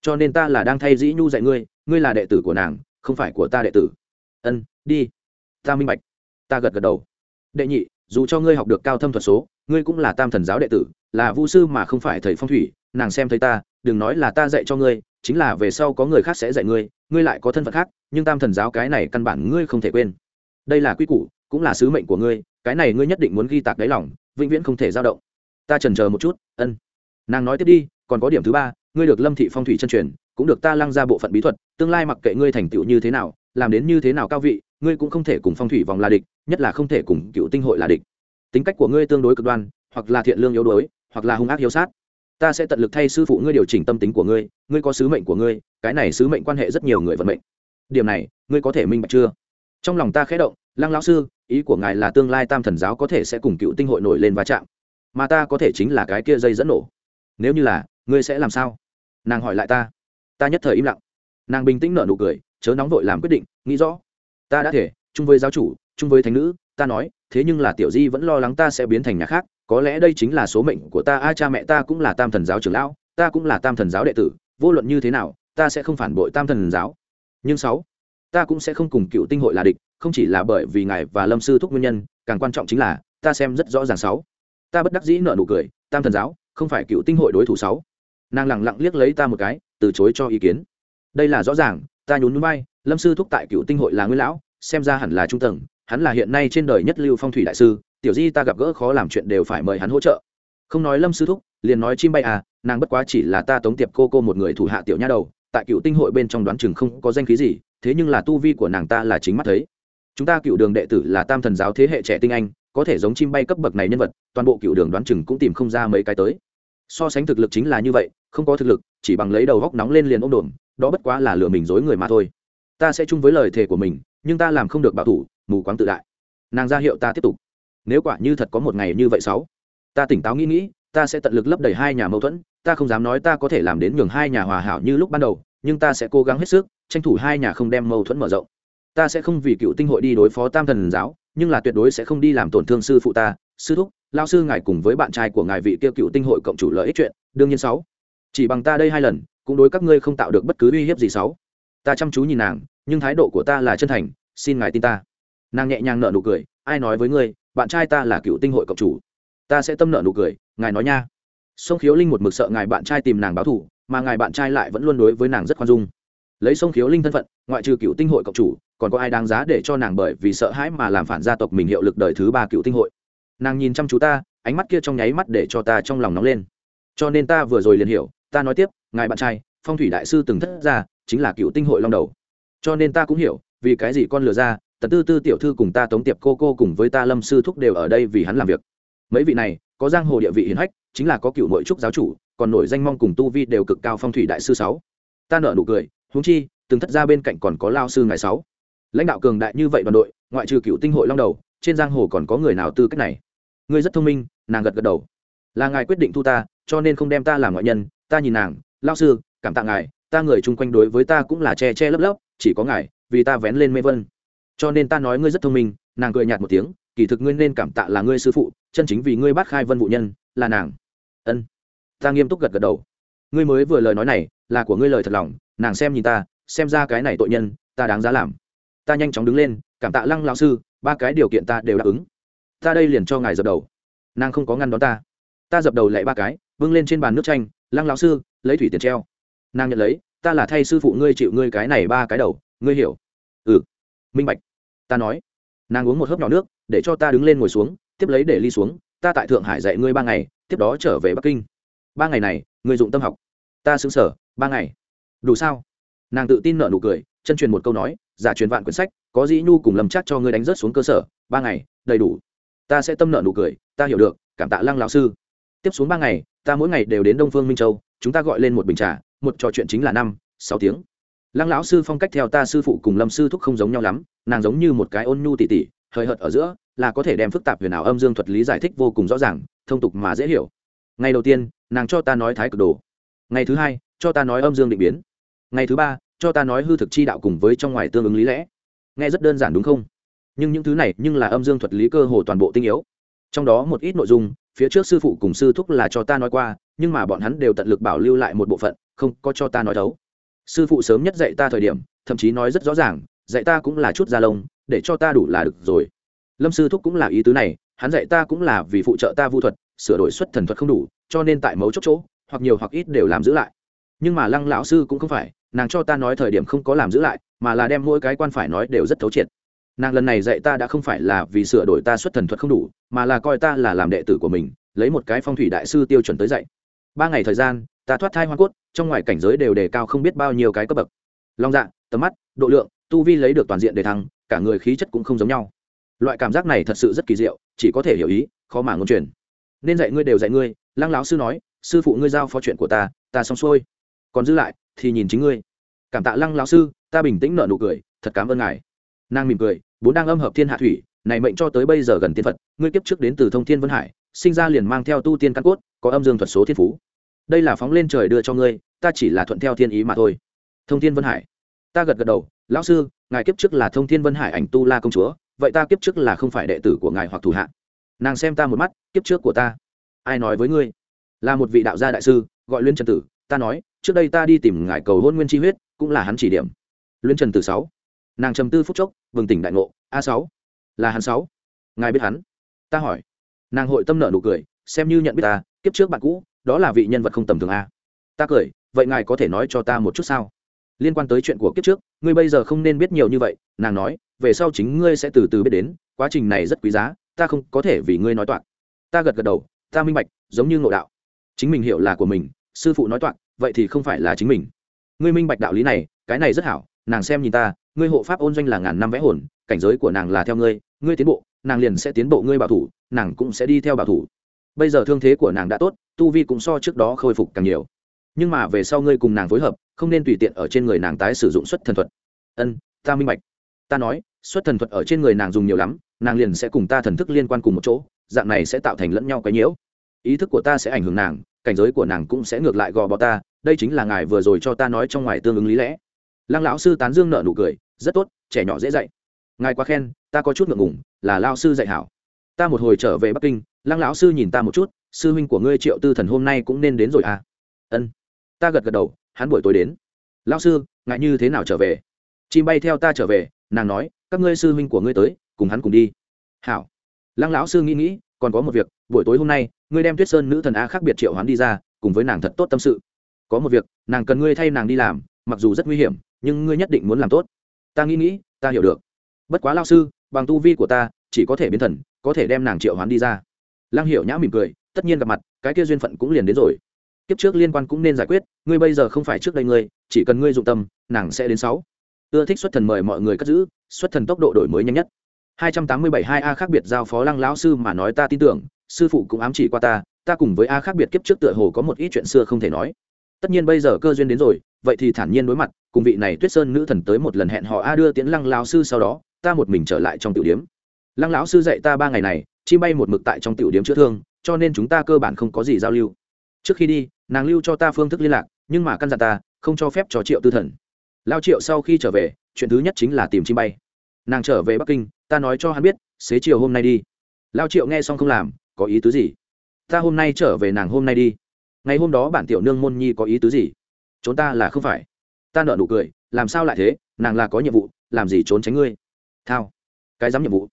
Cho nên ta là đang thay dĩ nhu dạy ngươi ngươi là đệ tử của nàng, không phải của ta đệ tử. Ân, đi. Ta minh bạch. Ta gật gật đầu. Đệ nhị, dù cho ngươi học được cao thâm thuật số, ngươi cũng là tam thần giáo đệ tử, là vu sư mà không phải thầy phong thủy, nàng xem thấy ta, đừng nói là ta dạy cho ngươi chính là về sau có người khác sẽ dạy ngươi ngươi lại có thân phận khác, nhưng tam thần giáo cái này căn bản ngươi không thể quên. Đây là quy củ, cũng là sứ mệnh của ngươi, cái này ngươi nhất định muốn ghi tạc đáy lòng, vĩnh viễn không thể dao động. Ta trần chờ một chút, ân. Nàng nói tiếp đi, còn có điểm thứ ba, ngươi được lâm thị phong thủy chân truyền, cũng được ta lăng ra bộ phận bí thuật, tương lai mặc kệ ngươi thành tựu như thế nào, làm đến như thế nào cao vị, ngươi cũng không thể cùng phong thủy vòng là địch, nhất là không thể cùng cựu tinh hội là địch. Tính cách của ngươi tương đối cực đoan, hoặc là thiện lương yếu đuối, hoặc là hung ác hiếu sát ta sẽ tận lực thay sư phụ ngươi điều chỉnh tâm tính của ngươi ngươi có sứ mệnh của ngươi, cái này sứ mệnh quan hệ rất nhiều người vận mệnh. Điểm này, ngươi có thể minh bạch chưa? Trong lòng ta khẽ động, lăng lão sư, ý của ngài là tương lai tam thần giáo có thể sẽ cùng cựu tinh hội nổi lên va chạm, mà ta có thể chính là cái kia dây dẫn nổ. Nếu như là, ngươi sẽ làm sao? Nàng hỏi lại ta. Ta nhất thời im lặng. Nàng bình tĩnh nở nụ cười, chớ nóng vội làm quyết định, nghĩ rõ, ta đã thể, chung với giáo chủ, chung với thánh nữ, ta nói, thế nhưng là tiểu di vẫn lo lắng ta sẽ biến thành nhà khác có lẽ đây chính là số mệnh của ta, a, cha mẹ ta cũng là tam thần giáo trưởng lão, ta cũng là tam thần giáo đệ tử, vô luận như thế nào, ta sẽ không phản bội tam thần giáo. Nhưng sáu, ta cũng sẽ không cùng cựu tinh hội là địch, không chỉ là bởi vì ngài và lâm sư thúc nguyên nhân, càng quan trọng chính là, ta xem rất rõ ràng sáu. Ta bất đắc dĩ nợ nụ cười, tam thần giáo, không phải cựu tinh hội đối thủ sáu. Nàng lẳng lặng liếc lấy ta một cái, từ chối cho ý kiến. Đây là rõ ràng, ta nhún núi bay lâm sư thúc tại cựu tinh hội là nguyên lão, xem ra hẳn là trung tầng, hắn là hiện nay trên đời nhất lưu phong thủy đại sư tiểu di ta gặp gỡ khó làm chuyện đều phải mời hắn hỗ trợ. Không nói lâm sư thúc, liền nói chim bay à nàng bất quá chỉ là ta tống tiệp cô cô một người thủ hạ tiểu nha đầu, tại cựu tinh hội bên trong đoán chừng không có danh khí gì, thế nhưng là tu vi của nàng ta là chính mắt thấy. Chúng ta cựu đường đệ tử là tam thần giáo thế hệ trẻ tinh anh, có thể giống chim bay cấp bậc này nhân vật, toàn bộ cựu đường đoán chừng cũng tìm không ra mấy cái tới. So sánh thực lực chính là như vậy, không có thực lực, chỉ bằng lấy đầu góc nóng lên liền ôm đồm, đó bất quá là lừa mình dối người mà thôi. Ta sẽ chung với lời thề của mình, nhưng ta làm không được bảo thủ, mù quáng tự đại. Nàng ra hiệu ta tiếp tục nếu quả như thật có một ngày như vậy sáu, ta tỉnh táo nghĩ nghĩ, ta sẽ tận lực lấp đầy hai nhà mâu thuẫn, ta không dám nói ta có thể làm đến nhường hai nhà hòa hảo như lúc ban đầu, nhưng ta sẽ cố gắng hết sức, tranh thủ hai nhà không đem mâu thuẫn mở rộng. Ta sẽ không vì cựu tinh hội đi đối phó tam thần giáo, nhưng là tuyệt đối sẽ không đi làm tổn thương sư phụ ta. Sư thúc lao sư ngài cùng với bạn trai của ngài vị kia cựu tinh hội cộng chủ lợi ích chuyện, đương nhiên sáu. Chỉ bằng ta đây hai lần, cũng đối các ngươi không tạo được bất cứ uy hiếp gì sáu. Ta chăm chú nhìn nàng, nhưng thái độ của ta là chân thành, xin ngài tin ta. Nàng nhẹ nhàng nở nụ cười, ai nói với ngươi bạn trai ta là cựu tinh hội cộng chủ. Ta sẽ tâm nợ nụ cười, ngài nói nha. Sông khiếu linh một mực sợ ngài bạn trai tìm nàng báo thù, mà ngài bạn trai lại vẫn luôn đối với nàng rất khoan dung. Lấy sông khiếu linh thân phận, ngoại trừ cựu tinh hội cộng chủ, còn có ai đáng giá để cho nàng bởi vì sợ hãi mà làm phản gia tộc mình hiệu lực đời thứ ba cựu tinh hội? Nàng nhìn chăm chú ta, ánh mắt kia trong nháy mắt để cho ta trong lòng nóng lên. Cho nên ta vừa rồi liền hiểu, ta nói tiếp, ngài bạn trai, phong thủy đại sư từng thất ra chính là cựu tinh hội long đầu. Cho nên ta cũng hiểu, vì cái gì con lừa ra tần tư tư tiểu thư cùng ta tống tiệp cô cô cùng với ta lâm sư thúc đều ở đây vì hắn làm việc. Mấy vị này, có giang hồ địa vị hiền hách, chính là có cựu nội trúc giáo chủ, còn nổi danh mong cùng tu vi đều cực cao phong thủy đại sư sáu. Ta nợ nụ cười, huống chi, từng thất ra bên cạnh còn có lao sư ngày sáu. Lãnh đạo cường đại như vậy đoàn đội, ngoại trừ cựu tinh hội long đầu, trên giang hồ còn có người nào tư cách này? Ngươi rất thông minh, nàng gật gật đầu. Là ngài quyết định thu ta, cho nên không đem ta làm ngoại nhân, ta nhìn nàng, lao sư, cảm tạ ngài, ta người chung quanh đối với ta cũng là che che lấp lấp, chỉ có ngài, vì ta vén lên mê vân cho nên ta nói ngươi rất thông minh nàng cười nhạt một tiếng kỳ thực ngươi nên cảm tạ là ngươi sư phụ chân chính vì ngươi bắt khai vân vụ nhân là nàng. Ân. Ta nghiêm túc gật gật đầu. Ngươi mới vừa lời nói này là của ngươi lời thật lòng nàng xem nhìn ta xem ra cái này tội nhân ta đáng giá làm. Ta nhanh chóng đứng lên cảm tạ lăng lao sư ba cái điều kiện ta đều đáp ứng. Ta đây liền cho ngài dập đầu. Nàng không có ngăn đón ta. Ta dập đầu lại ba cái vâng lên trên bàn nước tranh, lăng lao sư lấy thủy tiền treo. Nàng nhận lấy ta là thay sư phụ ngươi chịu ngươi cái này ba cái đầu ngươi hiểu? Ừ. Minh bạch ta nói. Nàng uống một hớp nhỏ nước, để cho ta đứng lên ngồi xuống, tiếp lấy để ly xuống, ta tại thượng hải dạy ngươi ba ngày, tiếp đó trở về bắc kinh. Ba ngày này, ngươi dụng tâm học. Ta xứng sở, ba ngày. Đủ sao? Nàng tự tin nợ nụ cười, chân truyền một câu nói, giả truyền vạn quyển sách, có dĩ nhu cùng lầm chắc cho ngươi đánh rớt xuống cơ sở, ba ngày, đầy đủ. Ta sẽ tâm nợ nụ cười, ta hiểu được, cảm tạ lăng lão sư. Tiếp xuống ba ngày, ta mỗi ngày đều đến đông phương minh châu, chúng ta gọi lên một bình trà, một trò chuyện chính là năm, sáu tiếng lăng lão sư phong cách theo ta sư phụ cùng lâm sư thúc không giống nhau lắm, nàng giống như một cái ôn nhu tỉ tỉ hời hợt ở giữa, là có thể đem phức tạp huyền ảo âm dương thuật lý giải thích vô cùng rõ ràng, thông tục mà dễ hiểu. Ngày đầu tiên, nàng cho ta nói thái cực đồ. Ngày thứ hai, cho ta nói âm dương định biến. Ngày thứ ba, cho ta nói hư thực chi đạo cùng với trong ngoài tương ứng lý lẽ. Nghe rất đơn giản đúng không? Nhưng những thứ này nhưng là âm dương thuật lý cơ hồ toàn bộ tinh yếu. Trong đó một ít nội dung, phía trước sư phụ cùng sư thúc là cho ta nói qua, nhưng mà bọn hắn đều tận lực bảo lưu lại một bộ phận, không có cho ta nói đấu sư phụ sớm nhất dạy ta thời điểm, thậm chí nói rất rõ ràng, dạy ta cũng là chút da lông, để cho ta đủ là được rồi. Lâm sư thúc cũng là ý tứ này, hắn dạy ta cũng là vì phụ trợ ta vu thuật, sửa đổi xuất thần thuật không đủ, cho nên tại mấu chốt chỗ, hoặc nhiều hoặc ít đều làm giữ lại. Nhưng mà lăng lão sư cũng không phải, nàng cho ta nói thời điểm không có làm giữ lại, mà là đem mỗi cái quan phải nói đều rất thấu triệt. Nàng lần này dạy ta đã không phải là vì sửa đổi ta xuất thần thuật không đủ, mà là coi ta là làm đệ tử của mình, lấy một cái phong thủy đại sư tiêu chuẩn tới dạy. Ba ngày thời gian ta thoát thai hoa cốt, trong ngoài cảnh giới đều đề cao không biết bao nhiêu cái cấp bậc. Long dạ tầm mắt, độ lượng, tu vi lấy được toàn diện đề thăng, cả người khí chất cũng không giống nhau. Loại cảm giác này thật sự rất kỳ diệu, chỉ có thể hiểu ý, khó mà ngôn truyền. Nên dạy ngươi đều dạy ngươi, lăng lão sư nói, sư phụ ngươi giao phó chuyện của ta ta xong xuôi. Còn giữ lại, thì nhìn chính ngươi. Cảm tạ lăng lão sư, ta bình tĩnh nở nụ cười, thật cảm ơn ngài. Nàng mỉm cười, bốn đang âm hợp thiên hạ thủy, này mệnh cho tới bây giờ gần tiên phật, ngươi kiếp trước đến từ thông thiên vân hải, sinh ra liền mang theo tu tiên căn cốt, có âm dương thuật số thiên phú đây là phóng lên trời đưa cho ngươi, ta chỉ là thuận theo thiên ý mà thôi. Thông thiên vân hải. Ta gật gật đầu, lão sư, ngài kiếp trước là thông thiên vân hải ảnh tu la công chúa, vậy ta kiếp trước là không phải đệ tử của ngài hoặc thủ hạ. Nàng xem ta một mắt, kiếp trước của ta, ai nói với ngươi? Là một vị đạo gia đại sư, gọi luyên trần tử, ta nói, trước đây ta đi tìm ngài cầu hôn nguyên chi huyết, cũng là hắn chỉ điểm. Luyên trần tử sáu. Nàng trầm tư phúc chốc vừng tỉnh đại ngộ, a sáu. Là hắn sáu. Ngài biết hắn? Ta hỏi. Nàng hội tâm nợ nụ cười xem như nhận biết ta, kiếp trước bạn cũ, đó là vị nhân vật không tầm thường a. Ta cười, vậy ngài có thể nói cho ta một chút sao? Liên quan tới chuyện của kiếp trước, ngươi bây giờ không nên biết nhiều như vậy, nàng nói, về sau chính ngươi sẽ từ từ biết đến, quá trình này rất quý giá, ta không có thể vì ngươi nói toạc. Ta gật gật đầu, ta minh bạch, giống như ngộ đạo. Chính mình hiểu là của mình, sư phụ nói toạc, vậy thì không phải là chính mình. Ngươi minh bạch đạo lý này, cái này rất hảo, nàng xem nhìn ta, ngươi hộ pháp ôn doanh là ngàn năm vẽ hồn, cảnh giới của nàng là theo ngươi ngươi tiến bộ, nàng liền sẽ tiến bộ ngươi bảo thủ, nàng cũng sẽ đi theo bảo thủ bây giờ thương thế của nàng đã tốt, tu vi cũng so trước đó khôi phục càng nhiều. Nhưng mà về sau ngươi cùng nàng phối hợp, không nên tùy tiện ở trên người nàng tái sử dụng xuất thần thuật. Ân, ta minh bạch. Ta nói, xuất thần thuật ở trên người nàng dùng nhiều lắm, nàng liền sẽ cùng ta thần thức liên quan cùng một chỗ, dạng này sẽ tạo thành lẫn nhau cái nhiễu. Ý thức của ta sẽ ảnh hưởng nàng, cảnh giới của nàng cũng sẽ ngược lại gò bọ ta, đây chính là ngài vừa rồi cho ta nói trong ngoài tương ứng lý lẽ. Lăng lão sư tán dương nợ nụ cười, rất tốt, trẻ nhỏ dễ dạy. Ngài quá khen, ta có chút ngượng ngùng, là lao sư dạy hảo. Ta một hồi trở về bắc kinh lăng lão sư nhìn ta một chút, sư huynh của ngươi triệu tư thần hôm nay cũng nên đến rồi à? Ân. Ta gật gật đầu, hắn buổi tối đến. Lão sư ngại như thế nào trở về? Chim bay theo ta trở về, nàng nói, các ngươi sư huynh của ngươi tới, cùng hắn cùng đi. Hảo. Lăng lão sư nghĩ nghĩ, còn có một việc, buổi tối hôm nay, ngươi đem tuyết sơn nữ thần a khác biệt triệu hắn đi ra, cùng với nàng thật tốt tâm sự. Có một việc, nàng cần ngươi thay nàng đi làm, mặc dù rất nguy hiểm, nhưng ngươi nhất định muốn làm tốt. Ta nghĩ nghĩ, ta hiểu được. Bất quá lao sư, bằng tu vi của ta, chỉ có thể biến thần, có thể đem nàng triệu hoán đi ra lăng hiệu nhã mỉm cười, tất nhiên gặp mặt, cái kia duyên phận cũng liền đến rồi. Kiếp trước liên quan cũng nên giải quyết, ngươi bây giờ không phải trước đây ngươi, chỉ cần ngươi dụng tâm, nàng sẽ đến sáu. Ưa thích xuất thần mời mọi người cất giữ, xuất thần tốc độ đổi mới nhanh nhất. 287 2 a khác biệt giao phó lăng lão sư mà nói ta tin tưởng, sư phụ cũng ám chỉ qua ta ta cùng với a khác biệt kiếp trước tựa hồ có một ít chuyện xưa không thể nói. Tất nhiên bây giờ cơ duyên đến rồi, vậy thì thản nhiên đối mặt, cùng vị này tuyết sơn nữ thần tới một lần hẹn họ a đưa tiễn lăng lão sư sau đó, ta một mình trở lại trong tiểu điếm lăng lão sư dạy ta ba ngày này chim bay một mực tại trong tiểu điếm chữa thương, cho nên chúng ta cơ bản không có gì giao lưu. Trước khi đi, nàng lưu cho ta phương thức liên lạc, nhưng mà căn dặn ta, không cho phép cho triệu tư thần. Lao triệu sau khi trở về, chuyện thứ nhất chính là tìm chim bay. Nàng trở về bắc kinh, ta nói cho hắn biết, xế chiều hôm nay đi. Lao triệu nghe xong không làm, có ý tứ gì? Ta hôm nay trở về nàng hôm nay đi. Ngày hôm đó bản tiểu nương môn nhi có ý tứ gì? Trốn ta là không phải. Ta nợ nụ cười, làm sao lại thế? Nàng là có nhiệm vụ, làm gì trốn tránh ngươi? Thao. Cái dám nhiệm vụ.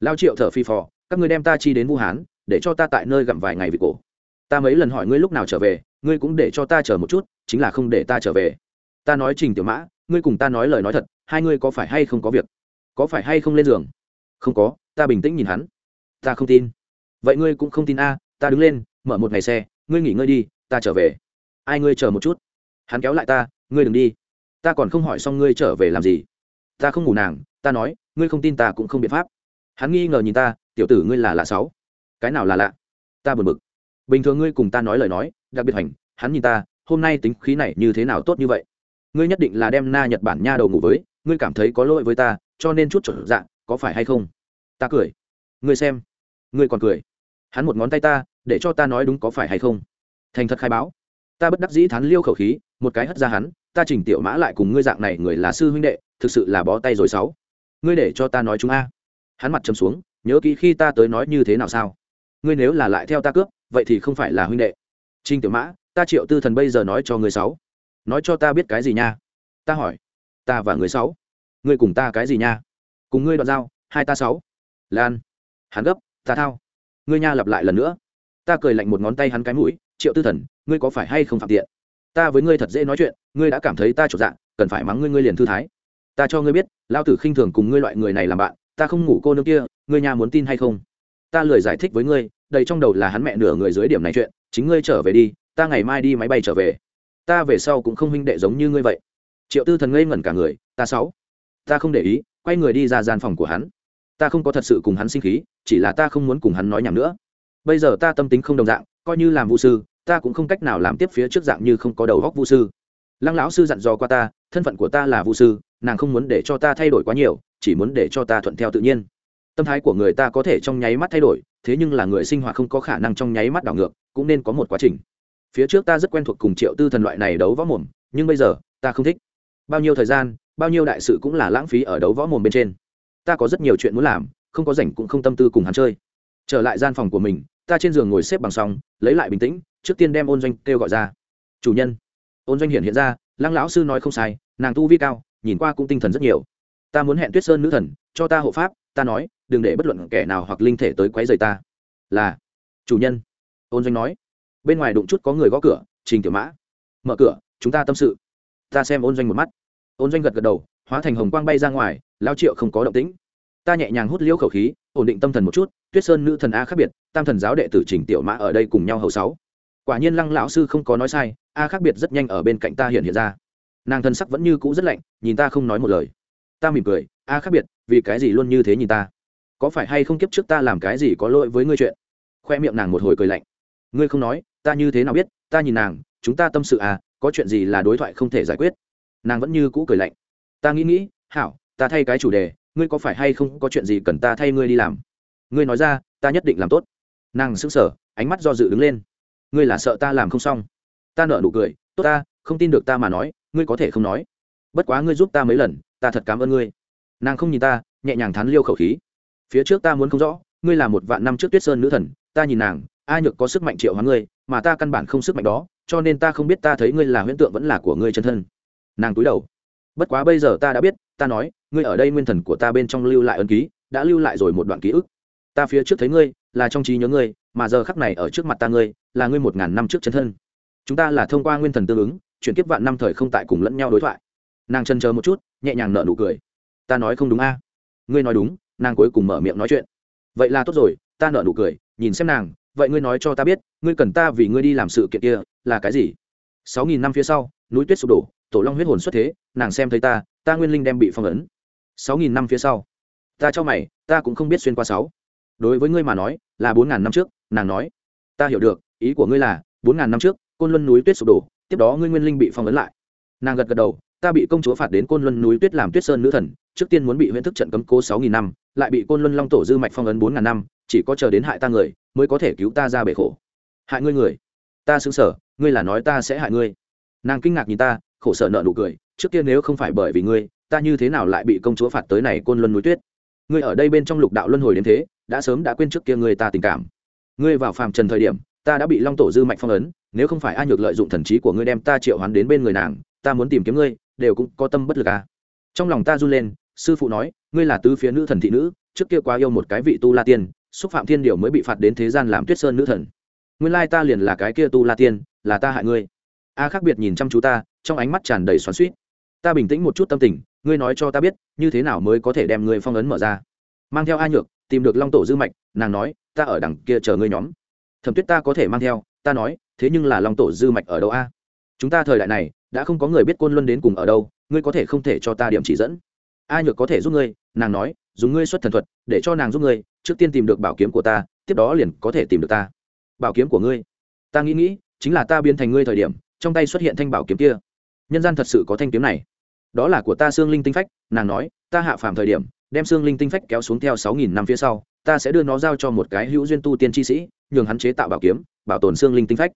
Lao triệu thở phi phò các ngươi đem ta chi đến vũ hán, để cho ta tại nơi gặm vài ngày vì cổ. Ta mấy lần hỏi ngươi lúc nào trở về, ngươi cũng để cho ta chờ một chút, chính là không để ta trở về. Ta nói trình tiểu mã, ngươi cùng ta nói lời nói thật, hai ngươi có phải hay không có việc? Có phải hay không lên giường? Không có, ta bình tĩnh nhìn hắn. Ta không tin. Vậy ngươi cũng không tin a, ta đứng lên, mở một ngày xe, ngươi nghỉ ngơi đi, ta trở về. Ai ngươi chờ một chút? Hắn kéo lại ta, ngươi đừng đi. Ta còn không hỏi xong ngươi trở về làm gì. Ta không ngủ nàng, ta nói, ngươi không tin ta cũng không biện pháp. Hắn nghi ngờ nhìn ta tiểu tử ngươi là lạ sáu. Cái nào là lạ? Ta buồn bực. Bình thường ngươi cùng ta nói lời nói, đặc biệt hành hắn nhìn ta, hôm nay tính khí này như thế nào tốt như vậy? Ngươi nhất định là đem na nhật bản nha đầu ngủ với, ngươi cảm thấy có lỗi với ta, cho nên chút trở dạng có phải hay không? Ta cười. Ngươi xem. Ngươi còn cười. Hắn một ngón tay ta, để cho ta nói đúng có phải hay không? Thành thật khai báo. Ta bất đắc dĩ thán liêu khẩu khí, một cái hất ra hắn, ta chỉnh tiểu mã lại cùng ngươi dạng này người là sư huynh đệ, thực sự là bó tay rồi sáu. Ngươi để cho ta nói chúng a. Hắn mặt chấm xuống nhớ kỹ khi ta tới nói như thế nào sao? Ngươi nếu là lại theo ta cướp, vậy thì không phải là huynh đệ. Trinh tiểu mã, ta triệu tư thần bây giờ nói cho người sáu. Nói cho ta biết cái gì nha? Ta hỏi. Ta và người sáu. Ngươi cùng ta cái gì nha? Cùng ngươi đoạn giao, hai ta sáu. Lan. Hắn gấp, ta thao. Ngươi nha lặp lại lần nữa. Ta cười lạnh một ngón tay hắn cái mũi, triệu tư thần, ngươi có phải hay không phạm tiện? Ta với ngươi thật dễ nói chuyện, ngươi đã cảm thấy ta trột dạng, cần phải mắng ngươi ngươi liền thư thái. Ta cho ngươi biết, lao tử khinh thường cùng ngươi loại người này làm bạn, ta không ngủ cô nương kia ngươi nhà muốn tin hay không? Ta lười giải thích với ngươi, đầy trong đầu là hắn mẹ nửa người dưới điểm này chuyện, chính ngươi trở về đi, ta ngày mai đi máy bay trở về. Ta về sau cũng không huynh đệ giống như ngươi vậy. Triệu tư thần ngây ngẩn cả người, ta sáu ta không để ý, quay người đi ra gian phòng của hắn. Ta không có thật sự cùng hắn sinh khí, chỉ là ta không muốn cùng hắn nói nhảm nữa. Bây giờ ta tâm tính không đồng dạng, coi như làm vũ sư, ta cũng không cách nào làm tiếp phía trước dạng như không có đầu góc vũ sư. Lăng lão sư dặn dò qua ta, thân phận của ta là vũ sư, nàng không muốn để cho ta thay đổi quá nhiều, chỉ muốn để cho ta thuận theo tự nhiên tâm thái của người ta có thể trong nháy mắt thay đổi, thế nhưng là người sinh hoạt không có khả năng trong nháy mắt đảo ngược, cũng nên có một quá trình. Phía trước ta rất quen thuộc cùng triệu tư thần loại này đấu võ mồm, nhưng bây giờ, ta không thích. Bao nhiêu thời gian, bao nhiêu đại sự cũng là lãng phí ở đấu võ mồm bên trên. Ta có rất nhiều chuyện muốn làm, không có rảnh cũng không tâm tư cùng hắn chơi. Trở lại gian phòng của mình, ta trên giường ngồi xếp bằng xong, lấy lại bình tĩnh, trước tiên đem ôn doanh kêu gọi ra. Chủ nhân. Ôn doanh hiện hiện ra, lăng lão sư nói không sai, nàng tu vi cao, nhìn qua cũng tinh thần rất nhiều. Ta muốn hẹn tuyết sơn nữ thần, cho ta hộ pháp ta nói, đừng để bất luận kẻ nào hoặc linh thể tới quấy rầy ta. Là, chủ nhân. Ôn doanh nói. Bên ngoài đụng chút có người gõ cửa, trình tiểu mã. Mở cửa, chúng ta tâm sự. Ta xem ôn doanh một mắt. Ôn doanh gật gật đầu, hóa thành hồng quang bay ra ngoài, lao triệu không có động tĩnh. Ta nhẹ nhàng hút liễu khẩu khí, ổn định tâm thần một chút, tuyết sơn nữ thần a khác biệt, tam thần giáo đệ tử trình tiểu mã ở đây cùng nhau hầu sáu. Quả nhiên lăng lão sư không có nói sai, a khác biệt rất nhanh ở bên cạnh ta hiện hiện ra. Nàng thân sắc vẫn như cũ rất lạnh, nhìn ta không nói một lời ta mỉm cười, a, khác biệt, vì cái gì luôn như thế nhìn ta? Có phải hay không kiếp trước ta làm cái gì có lỗi với ngươi chuyện? Khoe miệng nàng một hồi cười lạnh. Ngươi không nói, ta như thế nào biết? Ta nhìn nàng, chúng ta tâm sự à có chuyện gì là đối thoại không thể giải quyết. Nàng vẫn như cũ cười lạnh. Ta nghĩ nghĩ, hảo, ta thay cái chủ đề, ngươi có phải hay không có chuyện gì cần ta thay ngươi đi làm? Ngươi nói ra, ta nhất định làm tốt. Nàng sững sờ, ánh mắt do dự đứng lên. Ngươi là sợ ta làm không xong. Ta nợ nụ cười, tốt ta, không tin được ta mà nói, ngươi có thể không nói. Bất quá ngươi giúp ta mấy lần ta thật cảm ơn ngươi. Nàng không nhìn ta, nhẹ nhàng thán liêu khẩu khí. Phía trước ta muốn không rõ, ngươi là một vạn năm trước tuyết sơn nữ thần, ta nhìn nàng, ai nhược có sức mạnh triệu hóa ngươi, mà ta căn bản không sức mạnh đó, cho nên ta không biết ta thấy ngươi là huyễn tượng vẫn là của ngươi chân thân. Nàng túi đầu. Bất quá bây giờ ta đã biết, ta nói, ngươi ở đây nguyên thần của ta bên trong lưu lại ân ký, đã lưu lại rồi một đoạn ký ức. Ta phía trước thấy ngươi, là trong trí nhớ ngươi, mà giờ khắc này ở trước mặt ta ngươi, là ngươi một ngàn năm trước chân thân. Chúng ta là thông qua nguyên thần tương ứng, chuyển kiếp vạn năm thời không tại cùng lẫn nhau đối thoại nàng chân chờ một chút, nhẹ nhàng nở nụ cười. Ta nói không đúng a. Ngươi nói đúng, nàng cuối cùng mở miệng nói chuyện. Vậy là tốt rồi, ta nở nụ cười, nhìn xem nàng, vậy ngươi nói cho ta biết, ngươi cần ta vì ngươi đi làm sự kiện kia, là cái gì? Sáu nghìn năm phía sau, núi tuyết sụp đổ, tổ long huyết hồn xuất thế, nàng xem thấy ta ta nguyên linh đem bị phong ấn. Sáu nghìn năm phía sau, ta cho mày, ta cũng không biết xuyên qua sáu. Đối với ngươi mà nói, là bốn ngàn năm trước, nàng nói. Ta hiểu được, ý của ngươi là, bốn ngàn năm trước, côn luân núi tuyết sụp đổ, tiếp đó ngươi nguyên linh bị phong ấn lại. Nàng gật gật đầu ta bị công chúa phạt đến côn luân núi tuyết làm tuyết sơn nữ thần, trước tiên muốn bị huyễn thức trận cấm cố sáu nghìn năm, lại bị côn luân long tổ dư mạch phong ấn bốn ngàn năm, chỉ có chờ đến hại ta người, mới có thể cứu ta ra bể khổ. Hại ngươi người? Ta xứng sở, ngươi là nói ta sẽ hại ngươi. Nàng kinh ngạc nhìn ta, khổ sở nợ nụ cười, trước kia nếu không phải bởi vì ngươi, ta như thế nào lại bị công chúa phạt tới này côn luân núi tuyết? Ngươi ở đây bên trong lục đạo luân hồi đến thế, đã sớm đã quên trước kia ngươi ta tình cảm. Ngươi vào phàm trần thời điểm, ta đã bị long tổ dư mạnh phong ấn, nếu không phải a nhược lợi dụng thần trí của ngươi đem ta triệu hoán đến bên người nàng, ta muốn tìm kiếm ngươi đều cũng có tâm bất lực à. trong lòng ta run lên, sư phụ nói, ngươi là tứ phía nữ thần thị nữ, trước kia quá yêu một cái vị tu la tiên, xúc phạm thiên điều mới bị phạt đến thế gian làm tuyết sơn nữ thần. Nguyên lai ta liền là cái kia tu la tiên, là ta hại ngươi. A khác biệt nhìn chăm chú ta, trong ánh mắt tràn đầy xoắn suýt ta bình tĩnh một chút tâm tình, ngươi nói cho ta biết, như thế nào mới có thể đem ngươi phong ấn mở ra. Mang theo a nhược, tìm được long tổ dư mạch, nàng nói, ta ở đằng kia chờ ngươi nhóm. Thẩm tuyết ta có thể mang theo, ta nói, thế nhưng là long tổ dư mạch ở đâu a? Chúng ta thời đại này đã không có người biết côn luân đến cùng ở đâu, ngươi có thể không thể cho ta điểm chỉ dẫn. A nhược có thể giúp ngươi, nàng nói, dùng ngươi xuất thần thuật, để cho nàng giúp ngươi, trước tiên tìm được bảo kiếm của ta, tiếp đó liền có thể tìm được ta. Bảo kiếm của ngươi. Ta nghĩ nghĩ, chính là ta biến thành ngươi thời điểm, trong tay xuất hiện thanh bảo kiếm kia. Nhân gian thật sự có thanh kiếm này. Đó là của ta xương linh tinh phách, nàng nói, ta hạ phàm thời điểm, đem xương linh tinh phách kéo xuống theo sáu nghìn năm phía sau, ta sẽ đưa nó giao cho một cái hữu duyên tu tiên chi sĩ, nhường hắn chế tạo bảo kiếm, bảo tồn xương linh tinh phách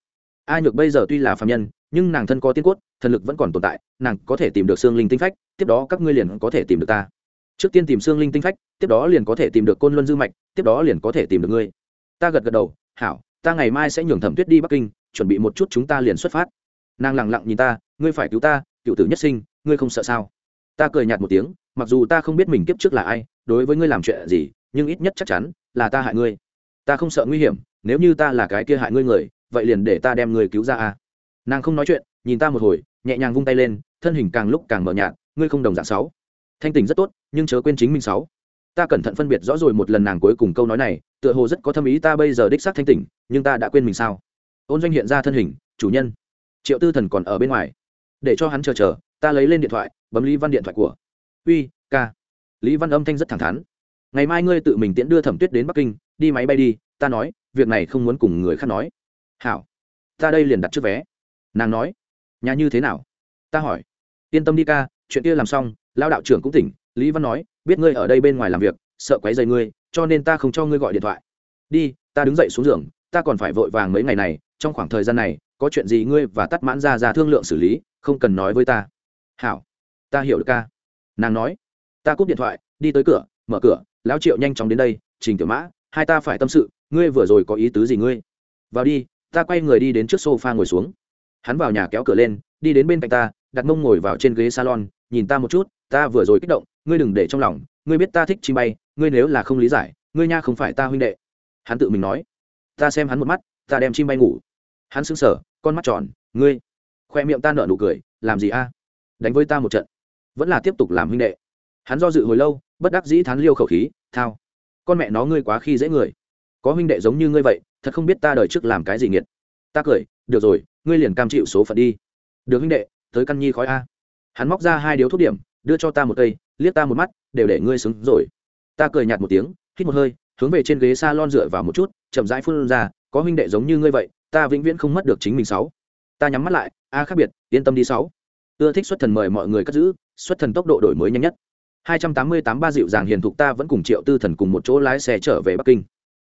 a nhược bây giờ tuy là phạm nhân, nhưng nàng thân có tiên cốt, thần lực vẫn còn tồn tại, nàng có thể tìm được xương linh tinh phách, tiếp đó các ngươi liền có thể tìm được ta. Trước tiên tìm xương linh tinh phách, tiếp đó liền có thể tìm được côn luân dư mạch, tiếp đó liền có thể tìm được ngươi. Ta gật gật đầu, hảo, ta ngày mai sẽ nhường thẩm tuyết đi bắc kinh, chuẩn bị một chút chúng ta liền xuất phát. Nàng lẳng lặng nhìn ta, ngươi phải cứu ta, cựu tử nhất sinh, ngươi không sợ sao? Ta cười nhạt một tiếng, mặc dù ta không biết mình kiếp trước là ai, đối với ngươi làm chuyện gì, nhưng ít nhất chắc chắn là ta hại ngươi. Ta không sợ nguy hiểm, nếu như ta là cái kia hại ngươi người vậy liền để ta đem người cứu ra a. Nàng không nói chuyện, nhìn ta một hồi, nhẹ nhàng vung tay lên, thân hình càng lúc càng mờ nhạt, ngươi không đồng dạng sáu. Thanh tình rất tốt, nhưng chớ quên chính mình sáu. Ta cẩn thận phân biệt rõ rồi một lần nàng cuối cùng câu nói này, tựa hồ rất có thâm ý ta bây giờ đích xác thanh tỉnh nhưng ta đã quên mình sao? Ôn doanh hiện ra thân hình, chủ nhân. Triệu tư thần còn ở bên ngoài. Để cho hắn chờ chờ, ta lấy lên điện thoại, bấm lý văn điện thoại của. Uy, ca. Lý văn âm thanh rất thẳng thắn. Ngày mai ngươi tự mình tiễn đưa thẩm tuyết đến bắc kinh, đi máy bay đi, ta nói, việc này không muốn cùng người khác nói hảo, ta đây liền đặt trước vé. Nàng nói, nhà như thế nào? Ta hỏi. Yên tâm đi ca, chuyện kia làm xong lao đạo trưởng cũng tỉnh. Lý văn nói, biết ngươi ở đây bên ngoài làm việc, sợ quấy dày ngươi, cho nên ta không cho ngươi gọi điện thoại. Đi, ta đứng dậy xuống giường, ta còn phải vội vàng mấy ngày này, trong khoảng thời gian này, có chuyện gì ngươi và tắt mãn ra ra thương lượng xử lý, không cần nói với ta. Hảo, ta hiểu được ca. Nàng nói, ta cúp điện thoại, đi tới cửa, mở cửa, lão triệu nhanh chóng đến đây, trình tiểu mã, hai ta phải tâm sự, ngươi vừa rồi có ý tứ gì ngươi? Vào đi ta quay người đi đến trước sofa ngồi xuống. Hắn vào nhà kéo cửa lên, đi đến bên cạnh ta, đặt mông ngồi vào trên ghế salon, nhìn ta một chút, ta vừa rồi kích động, ngươi đừng để trong lòng, ngươi biết ta thích chim bay, ngươi nếu là không lý giải, ngươi nha không phải ta huynh đệ. Hắn tự mình nói, ta xem hắn một mắt, ta đem chim bay ngủ. Hắn sững sờ, con mắt tròn, ngươi. Khoe miệng ta nở nụ cười, làm gì a? Đánh với ta một trận. Vẫn là tiếp tục làm huynh đệ. Hắn do dự hồi lâu, bất đắc dĩ thán liêu khẩu khí, thao. Con mẹ nó ngươi quá khi dễ người. Có huynh đệ giống như ngươi vậy thật không biết ta đời trước làm cái gì nghiệt. Ta cười, được rồi, ngươi liền cam chịu số phận đi. Được huynh đệ, tới căn nhi khói a. Hắn móc ra hai điếu thuốc điểm, đưa cho ta một cây, liếc ta một mắt, đều để ngươi xứng rồi. Ta cười nhạt một tiếng, hít một hơi, hướng về trên ghế s a lon dựa vào một chút, chậm rãi phun ra, có huynh đệ giống như ngươi vậy, ta vĩnh viễn không mất được chính mình sáu. Ta nhắm mắt lại, a khác biệt, yên tâm đi sáu. Ưa thích xuất thần mời mọi người cất giữ, xuất thần tốc độ đổi mới nhanh nhất. 288 ba dịu dàng hiền thục ta vẫn cùng triệu tư thần cùng một chỗ lái xe trở về bắc kinh.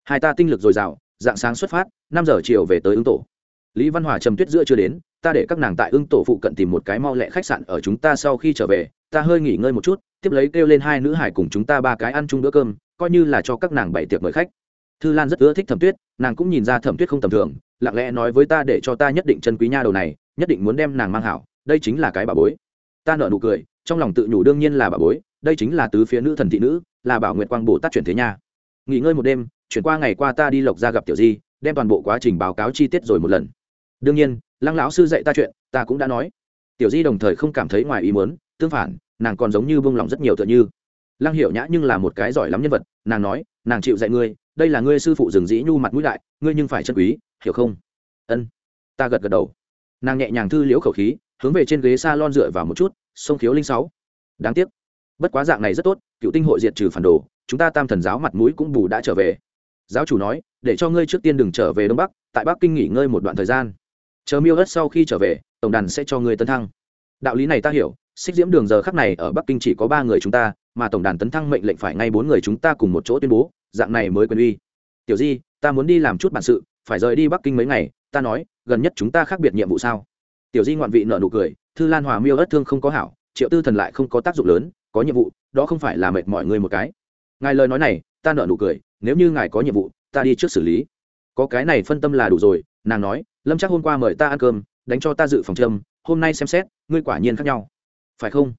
Hai ta tinh lực dồi dào dạng sáng xuất phát, năm giờ chiều về tới ứng tổ. Lý văn hòa trầm tuyết giữa chưa đến, ta để các nàng tại ưng tổ phụ cận tìm một cái mau lẹ khách sạn ở chúng ta sau khi trở về, ta hơi nghỉ ngơi một chút, tiếp lấy kêu lên hai nữ hải cùng chúng ta ba cái ăn chung bữa cơm, coi như là cho các nàng bảy tiệc mời khách. Thư lan rất ưa thích thẩm tuyết, nàng cũng nhìn ra thẩm tuyết không tầm thường, lặng lẽ nói với ta để cho ta nhất định chân quý nha đầu này, nhất định muốn đem nàng mang hảo, đây chính là cái bà bối. Ta nợ nụ cười, trong lòng tự nhủ đương nhiên là bà bối, đây chính là tứ phía nữ thần thị nữ, là bảo nguyệt quang bồ tát chuyển thế nha. Nghỉ ngơi một đêm chuyển qua ngày qua ta đi lộc ra gặp tiểu di, đem toàn bộ quá trình báo cáo chi tiết rồi một lần. Đương nhiên, lăng lão sư dạy ta chuyện, ta cũng đã nói. Tiểu di đồng thời không cảm thấy ngoài ý muốn, tương phản, nàng còn giống như bông lòng rất nhiều tựa như. Lăng hiểu nhã nhưng là một cái giỏi lắm nhân vật, nàng nói, nàng chịu dạy ngươi, đây là ngươi sư phụ rừng dĩ nhu mặt mũi đại, ngươi nhưng phải chân quý, hiểu không? Ân. Ta gật gật đầu. Nàng nhẹ nhàng thư liễu khẩu khí, hướng về trên ghế s a lon dựa vào một chút, sông khiếu linh sáu. Đáng tiếc. Bất quá dạng này rất tốt, cựu tinh hội diệt trừ phản đồ, chúng ta tam thần giáo mặt mũi cũng bù đã trở về giáo chủ nói, để cho ngươi trước tiên đừng trở về đông bắc, tại bắc kinh nghỉ ngơi một đoạn thời gian. Chờ miêu ất sau khi trở về, tổng đàn sẽ cho ngươi tấn thăng. Đạo lý này ta hiểu, xích diễm đường giờ khắc này ở bắc kinh chỉ có ba người chúng ta, mà tổng đàn tấn thăng mệnh lệnh phải ngay bốn người chúng ta cùng một chỗ tuyên bố, dạng này mới quyền uy. Tiểu di, ta muốn đi làm chút bản sự, phải rời đi bắc kinh mấy ngày, ta nói, gần nhất chúng ta khác biệt nhiệm vụ sao? Tiểu di ngoạn vị nợ nụ cười, thư lan hòa miêu ất thương không có hảo, triệu tư thần lại không có tác dụng lớn, có nhiệm vụ, đó không phải là mệt mọi người một cái. Ngài lời nói này ta nợ nụ cười, nếu như ngài có nhiệm vụ, ta đi trước xử lý. Có cái này phân tâm là đủ rồi, nàng nói, lâm chắc hôm qua mời ta ăn cơm, đánh cho ta dự phòng trâm hôm nay xem xét, ngươi quả nhiên khác nhau. Phải không?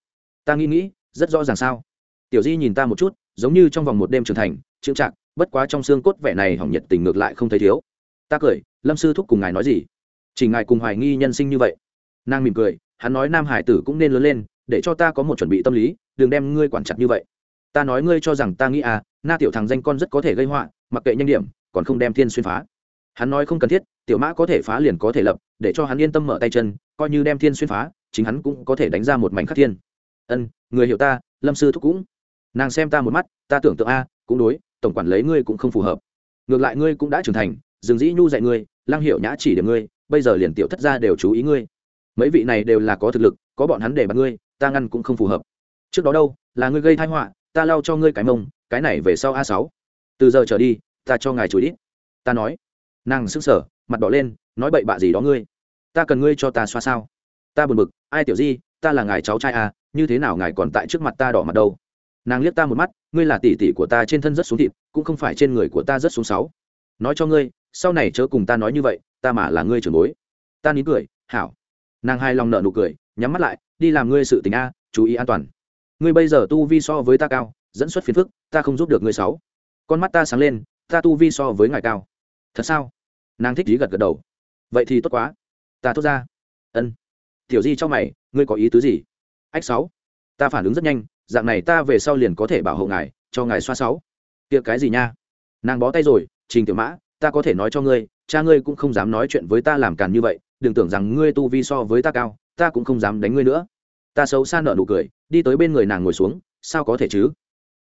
Ta nghĩ nghĩ, rất rõ ràng sao? Tiểu di nhìn ta một chút, giống như trong vòng một đêm trưởng thành trưng trạng bất quá trong xương cốt vẻ này hỏng nhiệt tình ngược lại không thấy thiếu. Ta cười, lâm sư thúc cùng ngài nói gì? Chỉ ngài cùng hoài nghi nhân sinh như vậy. Nàng mỉm cười, hắn nói nam hải tử cũng nên lớn lên, để cho ta có một chuẩn bị tâm lý, đừng đem ngươi quản chặt như vậy. Ta nói ngươi cho rằng ta nghĩ à na tiểu thằng danh con rất có thể gây họa, mặc kệ nhanh điểm, còn không đem thiên xuyên phá. Hắn nói không cần thiết, tiểu mã có thể phá liền có thể lập, để cho hắn yên tâm mở tay chân, coi như đem thiên xuyên phá, chính hắn cũng có thể đánh ra một mảnh khắc thiên. Ân, người hiểu ta, lâm sư thúc cũng. Nàng xem ta một mắt, ta tưởng tượng a, cũng đối, tổng quản lấy ngươi cũng không phù hợp. Ngược lại ngươi cũng đã trưởng thành dừng dĩ nhu dạy ngươi lang hiệu nhã chỉ điểm ngươi, bây giờ liền tiểu thất gia đều chú ý ngươi. Mấy vị này đều là có thực lực, có bọn hắn để bạt ngươi, ta ngăn cũng không phù hợp. Trước đó đâu, là ngươi gây thai họa, ta lau cho ngươi cái mông cái này về sau a sáu. Từ giờ trở đi, ta cho ngài chủ ít ta nói. Nàng sững sờ, mặt đỏ lên, nói bậy bạ gì đó ngươi? Ta cần ngươi cho ta xoa sao? Ta buồn bực, ai tiểu di, ta là ngài cháu trai à như thế nào ngài còn tại trước mặt ta đỏ mặt đâu? Nàng liếc ta một mắt, ngươi là tỷ tỷ của ta trên thân rất xuống thịt, cũng không phải trên người của ta rất xuống sáu. Nói cho ngươi, sau này chớ cùng ta nói như vậy, ta mà là ngươi trưởng bối. Ta nín cười, hảo. Nàng hai lòng nợ nụ cười, nhắm mắt lại, đi làm ngươi sự tình a, chú ý an toàn. Ngươi bây giờ tu vi so với ta cao dẫn xuất phiền phức, ta không giúp được ngươi sáu. Con mắt ta sáng lên, ta tu vi so với ngài cao. Thật sao? Nàng thích ý gật gật đầu. Vậy thì tốt quá. Ta thốt ra. Ân. Tiểu di cho mày, ngươi có ý tứ gì? Ách sáu. Ta phản ứng rất nhanh, dạng này ta về sau liền có thể bảo hộ ngài, cho ngài xoa sáu. Tiệc cái gì nha? Nàng bó tay rồi, trình tiểu mã, ta có thể nói cho ngươi, cha ngươi cũng không dám nói chuyện với ta làm càn như vậy, đừng tưởng rằng ngươi tu vi so với ta cao, ta cũng không dám đánh ngươi nữa. Ta xấu xa nợ nụ cười, đi tới bên người nàng ngồi xuống, sao có thể chứ?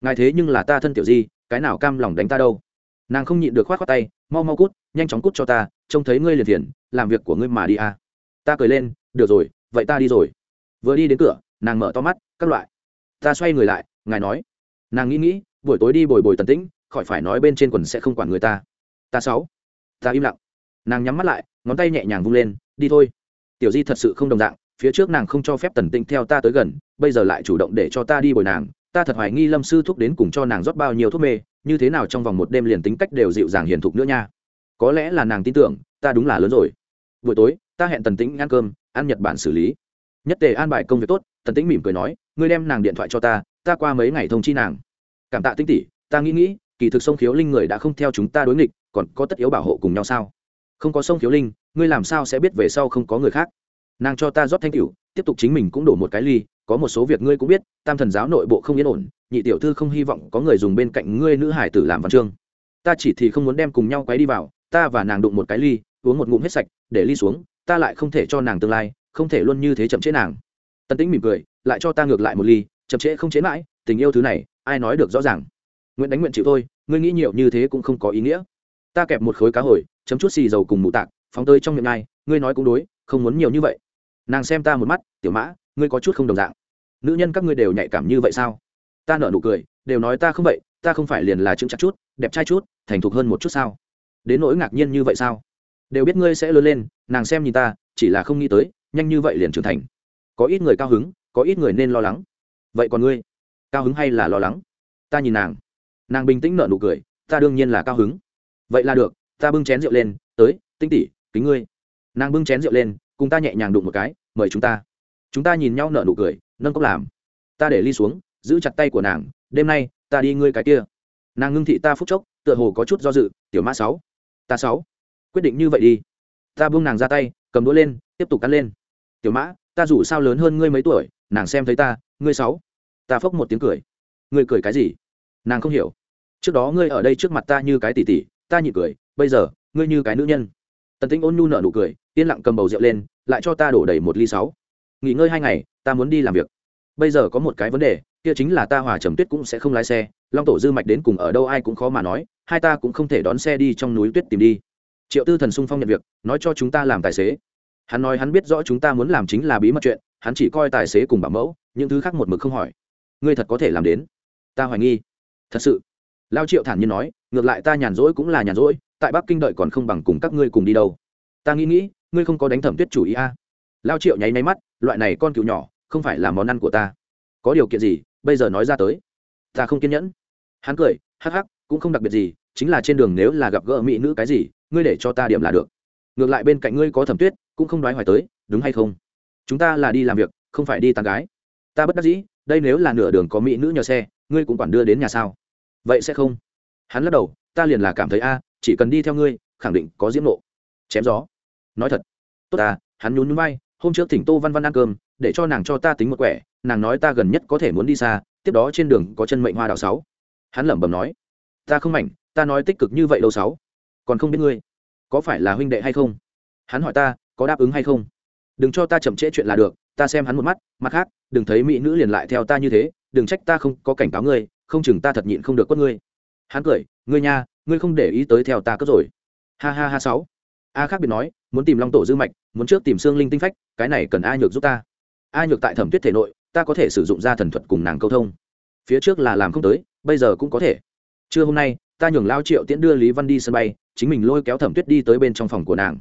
Ngài thế nhưng là ta thân tiểu di, cái nào cam lòng đánh ta đâu? Nàng không nhịn được khoát khoát tay, mau mau cút, nhanh chóng cút cho ta, trông thấy ngươi liền thiền làm việc của ngươi mà đi à. ta cười lên, được rồi, vậy ta đi rồi. Vừa đi đến cửa, nàng mở to mắt, các loại. Ta xoay người lại, ngài nói. Nàng nghĩ nghĩ, buổi tối đi bồi bồi tần tĩnh, khỏi phải nói bên trên quần sẽ không quản người ta. Ta sáu. Ta im lặng. Nàng nhắm mắt lại, ngón tay nhẹ nhàng vung lên, đi thôi. Tiểu di thật sự không đồng dạng, phía trước nàng không cho phép tần tĩnh theo ta tới gần, bây giờ lại chủ động để cho ta đi bồi nàng ta thật hoài nghi lâm sư thúc đến cùng cho nàng rót bao nhiêu thuốc mê, như thế nào trong vòng một đêm liền tính cách đều dịu dàng hiền thục nữa nha. Có lẽ là nàng tin tưởng, ta đúng là lớn rồi. Buổi tối, ta hẹn tần tĩnh ăn cơm, ăn nhật bản xử lý. Nhất tề an bài công việc tốt, tần tĩnh mỉm cười nói, ngươi đem nàng điện thoại cho ta ta qua mấy ngày thông chi nàng. Cảm tạ tinh tỷ, ta nghĩ nghĩ, kỳ thực sông khiếu linh người đã không theo chúng ta đối nghịch, còn có tất yếu bảo hộ cùng nhau sao? Không có sông khiếu linh, ngươi làm sao sẽ biết về sau không có người khác? Nàng cho ta rót thanh cửu tiếp tục chính mình cũng đổ một cái ly có một số việc ngươi cũng biết tam thần giáo nội bộ không yên ổn nhị tiểu thư không hy vọng có người dùng bên cạnh ngươi nữ hải tử làm văn chương. Ta chỉ thì không muốn đem cùng nhau quấy đi vào ta và nàng đụng một cái ly uống một ngụm hết sạch để ly xuống ta lại không thể cho nàng tương lai không thể luôn như thế chậm chế nàng. Tân tĩnh mỉm cười lại cho ta ngược lại một ly chậm chế không chế mãi tình yêu thứ này ai nói được rõ ràng. Nguyện đánh nguyện chịu thôi ngươi nghĩ nhiều như thế cũng không có ý nghĩa. Ta kẹp một khối cá hồi chấm chút xì dầu cùng mù tạc phóng tơi trong miệng này, ngươi nói cũng đối không muốn nhiều như vậy. Nàng xem ta một mắt tiểu mã ngươi có chút không đồng dạng nữ nhân các ngươi đều nhạy cảm như vậy sao? Ta nở nụ cười, đều nói ta không vậy, ta không phải liền là chững chắc chút, đẹp trai chút, thành thục hơn một chút sao? Đến nỗi ngạc nhiên như vậy sao? Đều biết ngươi sẽ lớn lên, nàng xem nhìn ta, chỉ là không nghĩ tới, nhanh như vậy liền trưởng thành. Có ít người cao hứng, có ít người nên lo lắng. Vậy còn ngươi, cao hứng hay là lo lắng? Ta nhìn nàng. Nàng bình tĩnh nở nụ cười, ta đương nhiên là cao hứng. Vậy là được, ta bưng chén rượu lên, tới, tinh tỉ kính ngươi. Nàng bưng chén rượu lên, cùng ta nhẹ nhàng đụng một cái, mời chúng ta. Chúng ta nhìn nhau nở nụ cười nâng cốc làm. Ta để ly xuống, giữ chặt tay của nàng, đêm nay, ta đi ngươi cái kia. Nàng ngưng thị ta phúc chốc, tựa hồ có chút do dự, tiểu mã sáu. Ta sáu. Quyết định như vậy đi. Ta buông nàng ra tay, cầm đũa lên, tiếp tục cắn lên. Tiểu mã, ta dù sao lớn hơn ngươi mấy tuổi, nàng xem thấy ta, ngươi sáu. Ta phốc một tiếng cười. Ngươi cười cái gì? Nàng không hiểu. Trước đó ngươi ở đây trước mặt ta như cái tỉ tỉ ta nhị cười, bây giờ, ngươi như cái nữ nhân. Tần tĩnh ôn nhu nở nụ cười, yên lặng cầm bầu rượu lên, lại cho ta đổ đầy một ly sáu nghỉ ngơi hai ngày, ta muốn đi làm việc. Bây giờ có một cái vấn đề, kia chính là ta hòa trầm tuyết cũng sẽ không lái xe, long tổ dư mạch đến cùng ở đâu ai cũng khó mà nói, hai ta cũng không thể đón xe đi trong núi tuyết tìm đi. Triệu tư thần sung phong nhận việc, nói cho chúng ta làm tài xế. Hắn nói hắn biết rõ chúng ta muốn làm chính là bí mật chuyện, hắn chỉ coi tài xế cùng bảo mẫu, những thứ khác một mực không hỏi. Ngươi thật có thể làm đến. Ta hoài nghi. Thật sự. Lao triệu thản nhiên nói, ngược lại ta nhàn rỗi cũng là nhàn rỗi, tại bắc kinh đợi còn không bằng cùng các ngươi cùng đi đâu. Ta nghĩ nghĩ, ngươi không có đánh thẩm tuyết chủ ý a. à lao triệu nháy máy mắt, loại này con cựu nhỏ, không phải là món ăn của ta. Có điều kiện gì, bây giờ nói ra tới. Ta không kiên nhẫn. Hắn cười, hắc hắc, cũng không đặc biệt gì, chính là trên đường nếu là gặp gỡ mỹ nữ cái gì, ngươi để cho ta điểm là được. Ngược lại bên cạnh ngươi có thẩm tuyết, cũng không đoái hoài tới, đúng hay không? Chúng ta là đi làm việc, không phải đi tàn gái. Ta bất đắc dĩ, đây nếu là nửa đường có mỹ nữ nhờ xe, ngươi cũng quản đưa đến nhà sao? Vậy sẽ không. Hắn lắc đầu, ta liền là cảm thấy, a, chỉ cần đi theo ngươi, khẳng định có diễm nộ. Chém gió. Nói thật. Tốt à hắn nhún nhún vai hôm trước thỉnh tô văn văn ăn cơm, để cho nàng cho ta tính một quẻ, nàng nói ta gần nhất có thể muốn đi xa, tiếp đó trên đường có chân mệnh hoa đào sáu. Hắn lẩm bẩm nói, ta không mảnh, ta nói tích cực như vậy đâu sáu. Còn không biết ngươi, có phải là huynh đệ hay không? Hắn hỏi ta, có đáp ứng hay không? Đừng cho ta chậm trễ chuyện là được, ta xem hắn một mắt, mặt khác, đừng thấy mỹ nữ liền lại theo ta như thế, đừng trách ta không có cảnh cáo ngươi, không chừng ta thật nhịn không được quất ngươi. Hắn cười, ngươi nha, ngươi không để ý tới theo ta cất rồi. Ha ha ha sáu. A khác biệt nói muốn tìm long tổ dư mạch, muốn trước tìm xương linh tinh phách, cái này cần a nhược giúp ta. A nhược tại thẩm tuyết thể nội, ta có thể sử dụng ra thần thuật cùng nàng câu thông. Phía trước là làm không tới, bây giờ cũng có thể. Trưa hôm nay, ta nhường lao triệu tiễn đưa lý văn đi sân bay, chính mình lôi kéo thẩm tuyết đi tới bên trong phòng của nàng.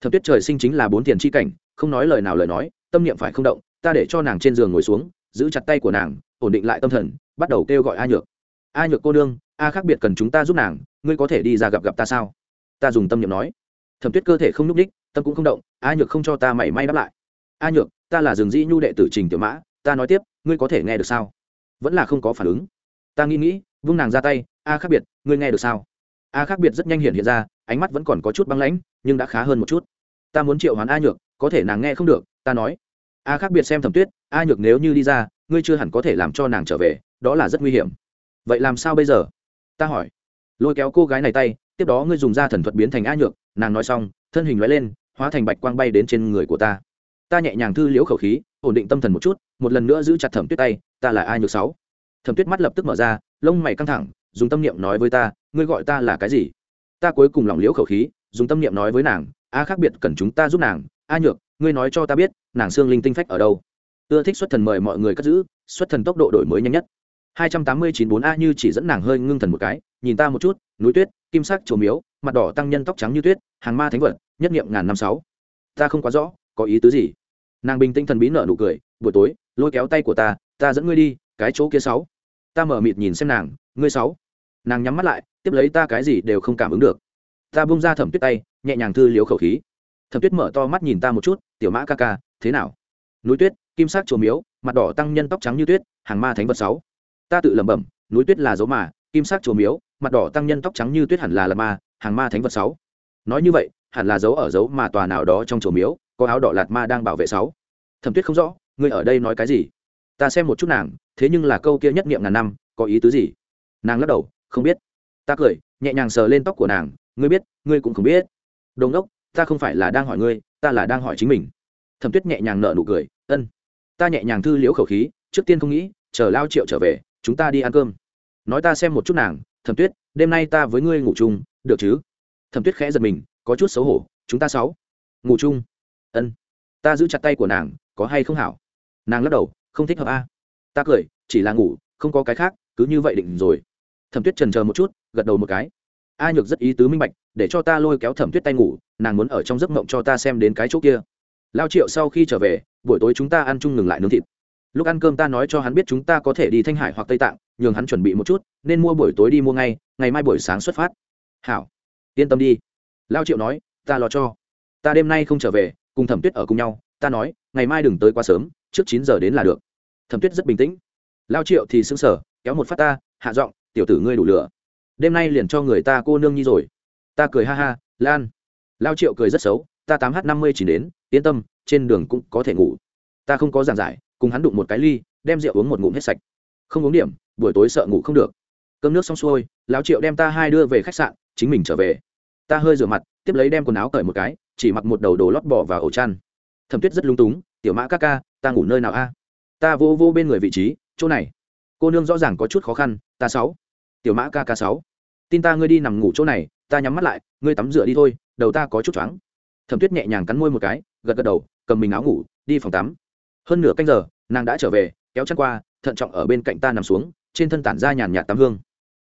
Thẩm tuyết trời sinh chính là bốn tiền tri cảnh, không nói lời nào lời nói, tâm niệm phải không động, ta để cho nàng trên giường ngồi xuống, giữ chặt tay của nàng, ổn định lại tâm thần, bắt đầu kêu gọi a nhược. A nhược cô đương a khác biệt cần chúng ta giúp nàng, ngươi có thể đi ra gặp gặp ta sao? Ta dùng tâm niệm nói thẩm tuyết cơ thể không nhúc ních tâm cũng không động, a nhược không cho ta mảy may đáp lại. A nhược, ta là rừng dĩ nhu đệ tử trình tiểu mã, ta nói tiếp, ngươi có thể nghe được sao? Vẫn là không có phản ứng. Ta nghĩ nghĩ, vung nàng ra tay, a khác biệt, ngươi nghe được sao? A khác biệt rất nhanh hiện hiện ra, ánh mắt vẫn còn có chút băng lãnh, nhưng đã khá hơn một chút. Ta muốn triệu hoán a nhược, có thể nàng nghe không được, ta nói. A khác biệt xem thẩm tuyết, a nhược nếu như đi ra, ngươi chưa hẳn có thể làm cho nàng trở về, đó là rất nguy hiểm. Vậy làm sao bây giờ? Ta hỏi. Lôi kéo cô gái này tay, tiếp đó ngươi dùng da thần thuật biến thành a nhược nàng nói xong, thân hình loại lên, hóa thành bạch quang bay đến trên người của ta. Ta nhẹ nhàng thư liễu khẩu khí, ổn định tâm thần một chút, một lần nữa giữ chặt thẩm tuyết tay, ta là ai nhược sáu? Thẩm tuyết mắt lập tức mở ra, lông mày căng thẳng, dùng tâm niệm nói với ta, ngươi gọi ta là cái gì? Ta cuối cùng lỏng liễu khẩu khí, dùng tâm niệm nói với nàng, a khác biệt cần chúng ta giúp nàng, a nhược, ngươi nói cho ta biết, nàng xương linh tinh phách ở đâu? Ưa thích xuất thần mời mọi người cất giữ, xuất thần tốc độ đổi mới nhanh nhất. Hai trăm tám mươi chín bốn a như chỉ dẫn nàng hơi ngưng thần một cái, nhìn ta một chút, núi tuyết, kim sắc trổ miếu mặt đỏ tăng nhân tóc trắng như tuyết, hàng ma thánh vật, nhất nghiệm ngàn năm sáu. Ta không quá rõ, có ý tứ gì? Nàng bình tĩnh thần bí nở nụ cười, buổi tối, lôi kéo tay của ta ta dẫn ngươi đi, cái chỗ kia sáu. Ta mở mịt nhìn xem nàng, ngươi sáu? Nàng nhắm mắt lại, tiếp lấy ta cái gì đều không cảm ứng được. Ta bung ra thẩm tuyết tay, nhẹ nhàng thư liếu khẩu khí. Thẩm tuyết mở to mắt nhìn ta một chút, tiểu mã ca ca, thế nào? Núi tuyết, kim sắc chùa miếu, mặt đỏ tăng nhân tóc trắng như tuyết, hàng ma thánh vật sáu. Ta tự lẩm bẩm, núi tuyết là dấu mà, kim sắc chùa miếu, mặt đỏ tăng nhân tóc trắng như tuyết hẳn là là ma hàng ma thánh vật sáu. Nói như vậy, hẳn là dấu ở dấu mà tòa nào đó trong chùa miếu, có áo đỏ lạt ma đang bảo vệ sáu. Thẩm tuyết không rõ, ngươi ở đây nói cái gì? Ta xem một chút nàng, thế nhưng là câu kia nhất niệm ngàn năm, có ý tứ gì? Nàng lắc đầu, không biết. Ta cười, nhẹ nhàng sờ lên tóc của nàng, ngươi biết, ngươi cũng không biết. Đồn đốc, ta không phải là đang hỏi ngươi, ta là đang hỏi chính mình. Thẩm tuyết nhẹ nhàng nở nụ cười, ân. Ta nhẹ nhàng thư liễu khẩu khí, trước tiên không nghĩ, chờ lao triệu trở về, chúng ta đi ăn cơm. Nói ta xem một chút nàng, thẩm tuyết, đêm nay ta với ngươi ngủ chung được chứ? Thẩm tuyết khẽ giật mình, có chút xấu hổ, chúng ta sáu. Ngủ chung. Ân. Ta giữ chặt tay của nàng, có hay không hảo? Nàng lắc đầu, không thích hợp a. Ta cười, chỉ là ngủ, không có cái khác, cứ như vậy định rồi. Thẩm tuyết trần chờ một chút, gật đầu một cái. A nhược rất ý tứ minh bạch, để cho ta lôi kéo thẩm tuyết tay ngủ, nàng muốn ở trong giấc mộng cho ta xem đến cái chỗ kia. Lao triệu sau khi trở về, buổi tối chúng ta ăn chung ngừng lại nướng thịt. Lúc ăn cơm ta nói cho hắn biết chúng ta có thể đi thanh hải hoặc tây tạng, nhường hắn chuẩn bị một chút, nên mua buổi tối đi mua ngay, ngày mai buổi sáng xuất phát hảo, yên tâm đi. Lao triệu nói, ta lo cho. Ta đêm nay không trở về, cùng thẩm tuyết ở cùng nhau, ta nói, ngày mai đừng tới quá sớm, trước chín giờ đến là được. Thẩm tuyết rất bình tĩnh. Lao triệu thì sững sờ, kéo một phát ta, hạ giọng, tiểu tử ngươi đủ lửa. Đêm nay liền cho người ta cô nương nhi rồi. Ta cười ha ha, lan. Lao triệu cười rất xấu, ta tám h năm mươi chỉ đến, yên tâm, trên đường cũng có thể ngủ. Ta không có giảng giải, cùng hắn đụng một cái ly, đem rượu uống một ngụm hết sạch. Không uống điểm, buổi tối sợ ngủ không được. Cơm nước xong xuôi lão triệu đem ta hai đưa về khách sạn chính mình trở về. Ta hơi rửa mặt, tiếp lấy đem quần áo cởi một cái, chỉ mặc một đầu đồ lót bỏ vào ổ chăn. Thẩm tuyết rất lung túng, tiểu mã ca ca, ta ngủ nơi nào a? Ta vô vô bên người vị trí, chỗ này. Cô nương rõ ràng có chút khó khăn, ta sáu. Tiểu mã ca ca sáu. Tin ta ngươi đi nằm ngủ chỗ này, ta nhắm mắt lại, ngươi tắm rửa đi thôi, đầu ta có chút choáng. Thẩm tuyết nhẹ nhàng cắn môi một cái, gật gật đầu, cầm mình áo ngủ, đi phòng tắm. Hơn nửa canh giờ, nàng đã trở về, kéo chăn qua, thận trọng ở bên cạnh ta nằm xuống, trên thân tản ra nhàn nhạt tắm hương.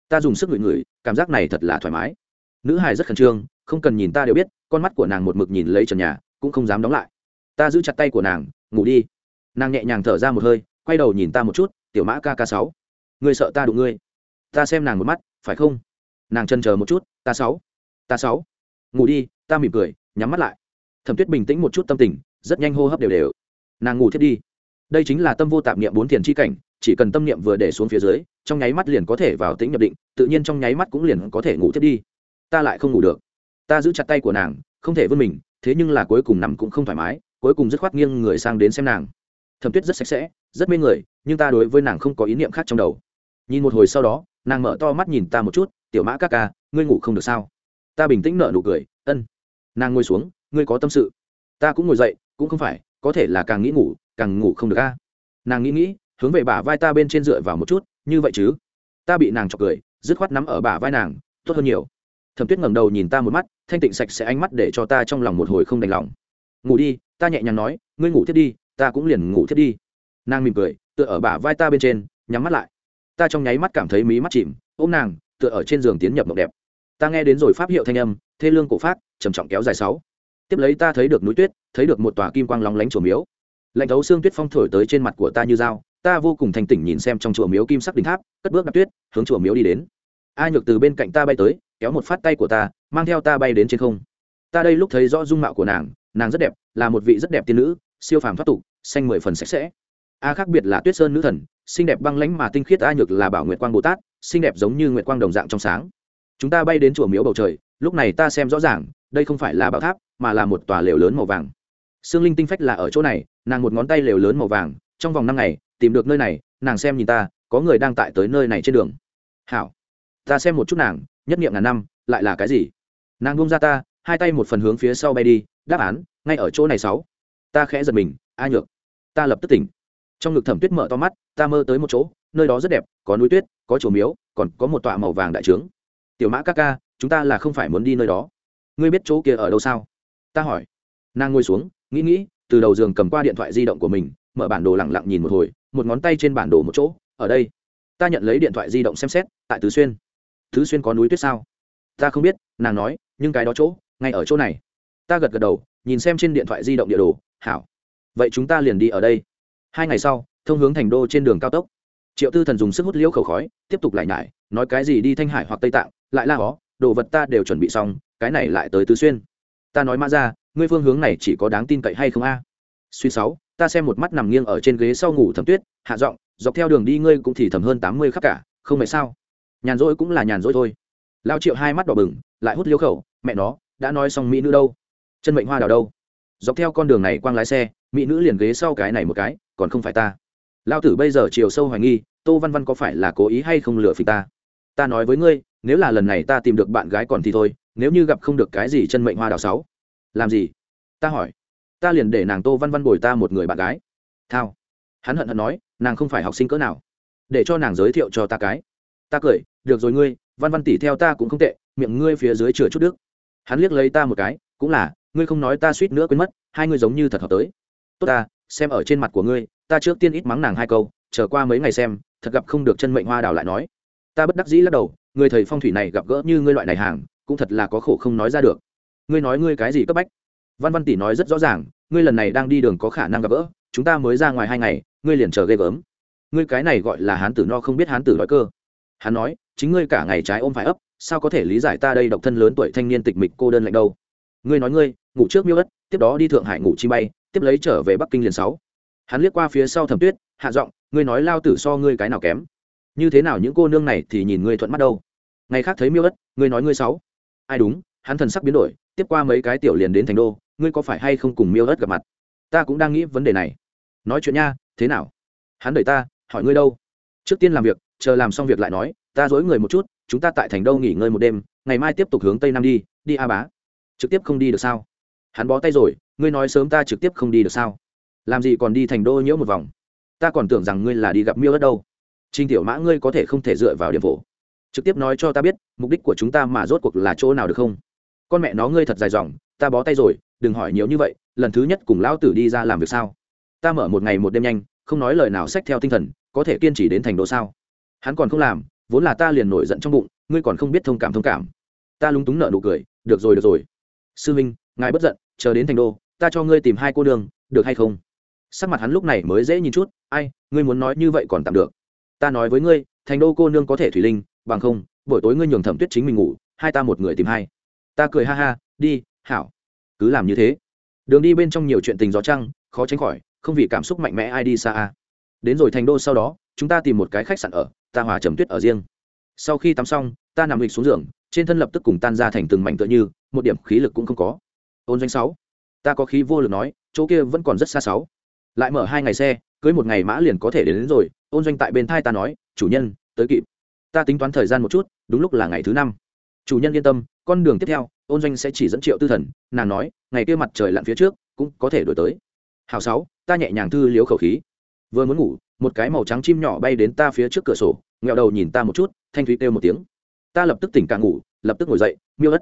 Ta dùng sức ngửi ngửi, cảm giác này thật là thoải mái nữ hài rất khẩn trương, không cần nhìn ta đều biết, con mắt của nàng một mực nhìn lấy trần nhà, cũng không dám đóng lại. Ta giữ chặt tay của nàng, ngủ đi. Nàng nhẹ nhàng thở ra một hơi, quay đầu nhìn ta một chút, tiểu mã kk sáu. Ngươi sợ ta đụng ngươi? Ta xem nàng một mắt, phải không? Nàng chân chờ một chút, ta sáu. Ta sáu. Ngủ đi, ta mỉm cười, nhắm mắt lại. Thẩm tuyết bình tĩnh một chút tâm tình, rất nhanh hô hấp đều đều. Nàng ngủ thiết đi. Đây chính là tâm vô tạp niệm bốn thiền chi cảnh, chỉ cần tâm niệm vừa để xuống phía dưới, trong nháy mắt liền có thể vào tĩnh nhập định, tự nhiên trong nháy mắt cũng liền có thể ngủ thiết đi ta lại không ngủ được. Ta giữ chặt tay của nàng, không thể vươn mình, thế nhưng là cuối cùng nằm cũng không thoải mái, cuối cùng dứt khoát nghiêng người sang đến xem nàng. Thẩm tuyết rất sạch sẽ, rất mê người, nhưng ta đối với nàng không có ý niệm khác trong đầu. Nhìn một hồi sau đó, nàng mở to mắt nhìn ta một chút, tiểu mã các ca, ngươi ngủ không được sao? Ta bình tĩnh nở nụ cười, ân. Nàng ngồi xuống, ngươi có tâm sự. Ta cũng ngồi dậy, cũng không phải, có thể là càng nghĩ ngủ, càng ngủ không được a. Nàng nghĩ nghĩ, hướng về bả vai ta bên trên dựa vào một chút, như vậy chứ? Ta bị nàng chọc cười, dứt khoát nắm ở bả vai nàng, tốt hơn nhiều thẩm tuyết ngẩng đầu nhìn ta một mắt, thanh tịnh sạch sẽ ánh mắt để cho ta trong lòng một hồi không đành lòng. Ngủ đi, ta nhẹ nhàng nói, ngươi ngủ thiết đi, ta cũng liền ngủ thiết đi. Nàng mỉm cười, tựa ở bả vai ta bên trên, nhắm mắt lại. Ta trong nháy mắt cảm thấy mí mắt chìm, ôm nàng, tựa ở trên giường tiến nhập mộng đẹp. Ta nghe đến rồi pháp hiệu thanh âm, thê lương cổ phát, trầm trọng kéo dài sáu. Tiếp lấy ta thấy được núi tuyết, thấy được một tòa kim quang lóng lánh chùa miếu. Lạnh thấu xương tuyết phong thổi tới trên mặt của ta như dao, ta vô cùng thành tỉnh nhìn xem trong chùa miếu kim sắc đỉnh tháp, cất bước đạp tuyết, hướng chùa miếu đi đến. A nhược từ bên cạnh ta bay tới kéo một phát tay của ta, mang theo ta bay đến trên không. Ta đây lúc thấy rõ dung mạo của nàng nàng rất đẹp, là một vị rất đẹp tiên nữ, siêu phàm thoát tục, xanh mười phần sạch sẽ. A khác biệt là tuyết sơn nữ thần, xinh đẹp băng lãnh mà tinh khiết a nhược là bảo nguyệt quang bồ tát, xinh đẹp giống như nguyệt quang đồng dạng trong sáng. Chúng ta bay đến chùa miếu bầu trời, lúc này ta xem rõ ràng, đây không phải là bảo tháp, mà là một tòa lều lớn màu vàng. Xương linh tinh phách là ở chỗ này, nàng một ngón tay lều lớn màu vàng, trong vòng năm ngày, tìm được nơi này, nàng xem nhìn ta, có người đang tại tới nơi này trên đường. Hảo, ta xem một chút nàng nhất nghiệm ngàn năm, lại là cái gì? Nàng bung ra ta, hai tay một phần hướng phía sau bay đi, đáp án, ngay ở chỗ này sáu. Ta khẽ giật mình, a nhược. Ta lập tức tỉnh. Trong ngực thẩm tuyết mở to mắt, ta mơ tới một chỗ, nơi đó rất đẹp, có núi tuyết, có chùa miếu, còn có một tọa màu vàng đại trướng. Tiểu mã ca ca, chúng ta là không phải muốn đi nơi đó. Ngươi biết chỗ kia ở đâu sao? Ta hỏi. Nàng ngồi xuống, nghĩ nghĩ, từ đầu giường cầm qua điện thoại di động của mình, mở bản đồ lẳng lặng nhìn một hồi, một ngón tay trên bản đồ một chỗ, ở đây. Ta nhận lấy điện thoại di động xem xét, tại tứ xuyên thứ xuyên có núi tuyết sao? Ta không biết, nàng nói, nhưng cái đó chỗ, ngay ở chỗ này. Ta gật gật đầu, nhìn xem trên điện thoại di động địa đồ, hảo. Vậy chúng ta liền đi ở đây. Hai ngày sau, thông hướng thành đô trên đường cao tốc. Triệu tư thần dùng sức hút liễu khẩu khói, tiếp tục lại nhải, nói cái gì đi thanh hải hoặc tây tạng, lại la hó, đồ vật ta đều chuẩn bị xong, cái này lại tới tứ xuyên. Ta nói mã ra, ngươi phương hướng này chỉ có đáng tin cậy hay không a? Suy sáu, ta xem một mắt nằm nghiêng ở trên ghế sau ngủ thẩm tuyết, hạ giọng, dọc theo đường đi ngươi cũng thì thầm hơn tám mươi khắc cả, không phải sao? Nhàn rỗi cũng là nhàn rỗi thôi. Lao triệu hai mắt đỏ bừng, lại hút liêu khẩu, mẹ nó, đã nói xong mỹ nữ đâu? Chân mệnh hoa đào đâu? Dọc theo con đường này quang lái xe, mỹ nữ liền ghế sau cái này một cái, còn không phải ta. Lao tử bây giờ chiều sâu hoài nghi, tô văn văn có phải là cố ý hay không lừa phì ta? Ta nói với ngươi, nếu là lần này ta tìm được bạn gái còn thì thôi, nếu như gặp không được cái gì chân mệnh hoa đào sáu. Làm gì? Ta hỏi. Ta liền để nàng tô văn văn bồi ta một người bạn gái. Thao. Hắn hận hận nói, nàng không phải học sinh cỡ nào, để cho nàng giới thiệu cho ta cái. Ta cười được rồi ngươi, văn văn tỷ theo ta cũng không tệ, miệng ngươi phía dưới chừa chút đức. Hắn liếc lấy ta một cái, cũng là, ngươi không nói ta suýt nữa quên mất, hai ngươi giống như thật hợp tới. Tốt ta, xem ở trên mặt của ngươi, ta trước tiên ít mắng nàng hai câu trở qua mấy ngày xem, thật gặp không được chân mệnh hoa đào lại nói. Ta bất đắc dĩ lắc đầu, người thầy phong thủy này gặp gỡ như ngươi loại này hàng, cũng thật là có khổ không nói ra được. Ngươi nói ngươi cái gì cấp bách? Văn văn tỷ nói rất rõ ràng, ngươi lần này đang đi đường có khả năng gặp gỡ, chúng ta mới ra ngoài hai ngày, ngươi liền chờ ghê gớm. Ngươi cái này gọi là hán tử no không biết hán tử đói cơ. Hắn nói chính ngươi cả ngày trái ôm phải ấp, sao có thể lý giải ta đây độc thân lớn tuổi thanh niên tịch mịch cô đơn lạnh đâu? Ngươi nói ngươi, ngủ trước miêu ất, tiếp đó đi thượng hải ngủ chi bay, tiếp lấy trở về bắc kinh liền sáu. Hắn liếc qua phía sau thẩm tuyết, hạ giọng, ngươi nói lao tử so ngươi cái nào kém? Như thế nào những cô nương này thì nhìn ngươi thuận mắt đâu? Ngày khác thấy miêu ất, ngươi nói ngươi sáu. Ai đúng, hắn thần sắc biến đổi, tiếp qua mấy cái tiểu liền đến thành đô, ngươi có phải hay không cùng miêu ất gặp mặt? Ta cũng đang nghĩ vấn đề này. Nói chuyện nha, thế nào? Hắn đẩy ta, hỏi ngươi đâu? Trước tiên làm việc, chờ làm xong việc lại nói ta dối người một chút, chúng ta tại thành đô nghỉ ngơi một đêm, ngày mai tiếp tục hướng tây nam đi đi a bá. Trực tiếp không đi được sao? Hắn bó tay rồi, ngươi nói sớm ta trực tiếp không đi được sao? Làm gì còn đi thành đô nhiễu một vòng? Ta còn tưởng rằng ngươi là đi gặp miêu đất đâu. Trinh tiểu mã ngươi có thể không thể dựa vào điểm phổ. Trực tiếp nói cho ta biết, mục đích của chúng ta mà rốt cuộc là chỗ nào được không? Con mẹ nó ngươi thật dài dòng, ta bó tay rồi, đừng hỏi nhiều như vậy, lần thứ nhất cùng lão tử đi ra làm việc sao? Ta mở một ngày một đêm nhanh, không nói lời nào sách theo tinh thần, có thể kiên trì đến thành đô sao? Hắn còn không làm vốn là ta liền nổi giận trong bụng, ngươi còn không biết thông cảm thông cảm. Ta lúng túng nợ nụ cười, được rồi được rồi. Sư minh, ngài bất giận, chờ đến thành đô, ta cho ngươi tìm hai cô đường được hay không? Sắc mặt hắn lúc này mới dễ nhìn chút, ai, ngươi muốn nói như vậy còn tạm được. Ta nói với ngươi, thành đô cô nương có thể thủy linh, bằng không, buổi tối ngươi nhường thẩm tuyết chính mình ngủ, hai ta một người tìm hai. Ta cười ha ha, đi, hảo. Cứ làm như thế. Đường đi bên trong nhiều chuyện tình gió trăng, khó tránh khỏi, không vì cảm xúc mạnh mẽ ai đi xa a. Đến rồi thành đô sau đó, chúng ta tìm một cái khách sạn ở ta hòa trầm tuyết ở riêng. Sau khi tắm xong ta nằm lịch xuống giường trên thân lập tức cùng tan ra thành từng mảnh tựa như một điểm khí lực cũng không có. Ôn doanh sáu ta có khí vô lực nói chỗ kia vẫn còn rất xa sáu. Lại mở hai ngày xe cưới một ngày mã liền có thể đến, đến rồi ôn doanh tại bên thai ta nói chủ nhân tới kịp. Ta tính toán thời gian một chút đúng lúc là ngày thứ năm. Chủ nhân yên tâm con đường tiếp theo ôn doanh sẽ chỉ dẫn triệu tư thần nàng nói ngày kia mặt trời lặn phía trước cũng có thể đổi tới. Hào sáu ta nhẹ nhàng thư liếu khẩu khí. Vừa muốn ngủ một cái màu trắng chim nhỏ bay đến ta phía trước cửa sổ nghẹo đầu nhìn ta một chút, thanh thúy kêu một tiếng. Ta lập tức tỉnh càng ngủ, lập tức ngồi dậy, miêu ất.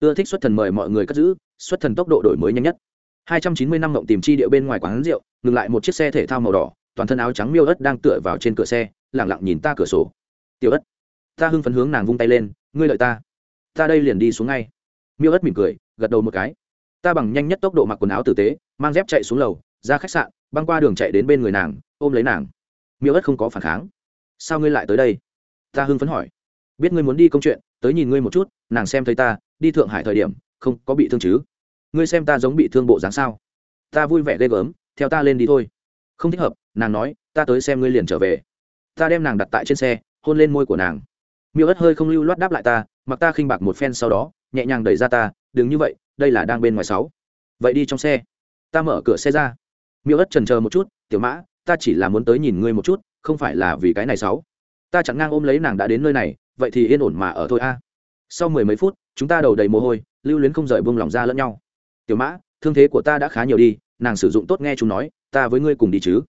Ưa thích xuất thần mời mọi người cất giữ, xuất thần tốc độ đổi mới nhanh nhất. 290 năm ngộng tìm chi địa bên ngoài quán rượu, ngừng lại một chiếc xe thể thao màu đỏ, toàn thân áo trắng miêu ất đang tựa vào trên cửa xe lẳng lặng nhìn ta cửa sổ. Tiểu ất, ta hưng phấn hướng nàng vung tay lên, ngươi lợi ta. Ta đây liền đi xuống ngay. Miêu ất mỉm cười, gật đầu một cái. Ta bằng nhanh nhất tốc độ mặc quần áo tử tế, mang dép chạy xuống lầu, ra khách sạn, băng qua đường chạy đến bên người nàng, ôm lấy nàng. Miêu ất không có phản kháng sao ngươi lại tới đây? Ta hưng phấn hỏi. Biết ngươi muốn đi công chuyện, tới nhìn ngươi một chút, nàng xem thấy ta, đi thượng hải thời điểm, không có bị thương chứ? Ngươi xem ta giống bị thương bộ dáng sao? Ta vui vẻ ghê gớm, theo ta lên đi thôi. Không thích hợp, nàng nói, ta tới xem ngươi liền trở về. Ta đem nàng đặt tại trên xe, hôn lên môi của nàng. Miêu ất hơi không lưu loát đáp lại ta, mặc ta khinh bạc một phen sau đó, nhẹ nhàng đẩy ra ta, đừng như vậy, đây là đang bên ngoài sáu. Vậy đi trong xe. Ta mở cửa xe ra. Miêu ất trần chờ một chút, tiểu mã, ta chỉ là muốn tới nhìn ngươi một chút không phải là vì cái này sáu. Ta chặn ngang ôm lấy nàng đã đến nơi này, vậy thì yên ổn mà ở thôi a. Sau mười mấy phút, chúng ta đầu đầy mồ hôi, lưu luyến không rời buông lòng ra lẫn nhau. Tiểu mã, thương thế của ta đã khá nhiều đi, nàng sử dụng tốt nghe chúng nói, ta với ngươi cùng đi chứ.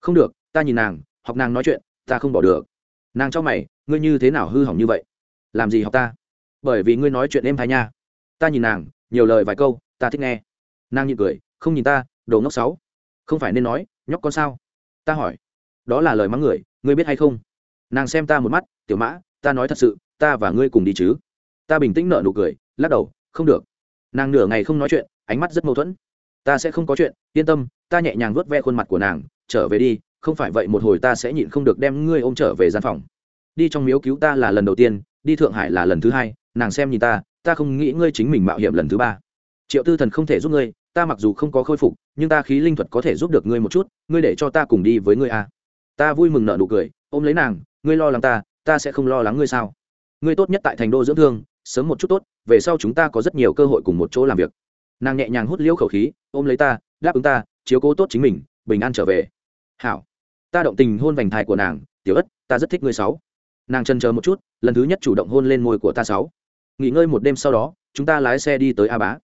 Không được, ta nhìn nàng, học nàng nói chuyện, ta không bỏ được. Nàng cho mày, ngươi như thế nào hư hỏng như vậy? Làm gì học ta? Bởi vì ngươi nói chuyện êm thái nha. Ta nhìn nàng, nhiều lời vài câu, ta thích nghe. Nàng nhịn cười, không nhìn ta, đồ ngốc sáu. Không phải nên nói, nhóc con sao? Ta hỏi đó là lời mắng người, ngươi biết hay không? Nàng xem ta một mắt, tiểu mã, ta nói thật sự, ta và ngươi cùng đi chứ? Ta bình tĩnh nợ nụ cười, lắc đầu, không được. Nàng nửa ngày không nói chuyện, ánh mắt rất mâu thuẫn. Ta sẽ không có chuyện, yên tâm, ta nhẹ nhàng vuốt ve khuôn mặt của nàng, trở về đi, không phải vậy một hồi ta sẽ nhịn không được đem ngươi ôm trở về gian phòng. Đi trong miếu cứu ta là lần đầu tiên, đi thượng hải là lần thứ hai, nàng xem nhìn ta ta không nghĩ ngươi chính mình mạo hiểm lần thứ ba. Triệu tư thần không thể giúp ngươi, ta mặc dù không có khôi phục, nhưng ta khí linh thuật có thể giúp được ngươi một chút, ngươi để cho ta cùng đi với ngươi à ta vui mừng nợ nụ cười, ôm lấy nàng, ngươi lo lắng ta ta sẽ không lo lắng ngươi sao? Ngươi tốt nhất tại thành đô dưỡng thương, sớm một chút tốt, về sau chúng ta có rất nhiều cơ hội cùng một chỗ làm việc. Nàng nhẹ nhàng hút liễu khẩu khí, ôm lấy ta, đáp ứng ta, chiếu cố tốt chính mình, bình an trở về. Hảo. Ta động tình hôn vành thai của nàng, tiểu ất, ta rất thích ngươi sáu. Nàng chân chờ một chút, lần thứ nhất chủ động hôn lên môi của ta sáu. Nghỉ ngơi một đêm sau đó, chúng ta lái xe đi tới a bá.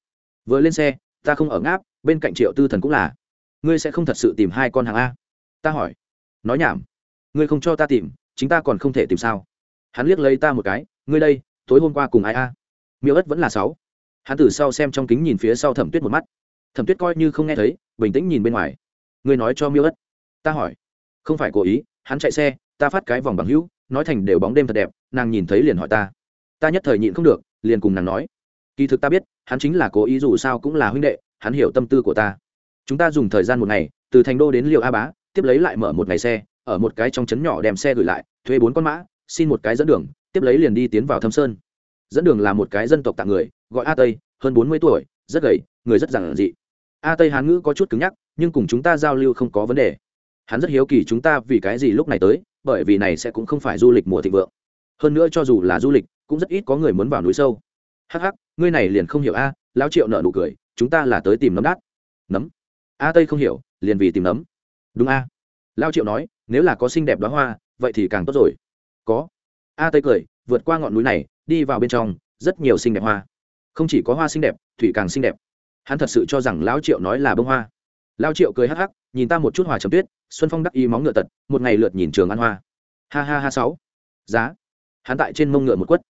Vừa lên xe, ta không ở ngáp, bên cạnh triệu tư thần cũng là. Ngươi sẽ không thật sự tìm hai con hàng a? Ta hỏi nói nhảm. Ngươi không cho ta tìm, chính ta còn không thể tìm sao? Hắn liếc lấy ta một cái, ngươi đây, tối hôm qua cùng ai a? Miêu ất vẫn là sáu. Hắn từ sau xem trong kính nhìn phía sau thẩm tuyết một mắt. Thẩm tuyết coi như không nghe thấy, bình tĩnh nhìn bên ngoài. Ngươi nói cho miêu ất. Ta hỏi. Không phải cố ý, hắn chạy xe, ta phát cái vòng bằng hữu, nói thành đều bóng đêm thật đẹp, nàng nhìn thấy liền hỏi ta. Ta nhất thời nhịn không được, liền cùng nàng nói. Kỳ thực ta biết, hắn chính là cố ý dù sao cũng là huynh đệ, hắn hiểu tâm tư của ta. Chúng ta dùng thời gian một ngày, từ thành đô đến liệu a bá tiếp lấy lại mở một ngày xe, ở một cái trong trấn nhỏ đem xe gửi lại, thuê bốn con mã, xin một cái dẫn đường, tiếp lấy liền đi tiến vào thâm sơn. Dẫn đường là một cái dân tộc tạng người, gọi a tây, hơn bốn mươi tuổi, rất gầy, người rất giản dị. A tây hán ngữ có chút cứng nhắc, nhưng cùng chúng ta giao lưu không có vấn đề. Hắn rất hiếu kỳ chúng ta vì cái gì lúc này tới, bởi vì này sẽ cũng không phải du lịch mùa thịnh vượng. Hơn nữa cho dù là du lịch, cũng rất ít có người muốn vào núi sâu. Hắc hắc, ngươi này liền không hiểu a, lão triệu nợ nụ cười, chúng ta là tới tìm nấm đát. Nấm? A tây không hiểu, liền vì tìm nấm đúng a. Lao triệu nói, nếu là có xinh đẹp đoá hoa, vậy thì càng tốt rồi. Có. A tây cười, vượt qua ngọn núi này, đi vào bên trong, rất nhiều xinh đẹp hoa. Không chỉ có hoa xinh đẹp, thủy càng xinh đẹp. Hắn thật sự cho rằng lão triệu nói là bông hoa. Lao triệu cười hắc hắc, nhìn ta một chút hòa trầm tuyết, xuân phong đắc y móng ngựa tật, một ngày lượt nhìn trường ăn hoa. Ha ha ha sáu. Giá. Hắn tại trên mông ngựa một quất.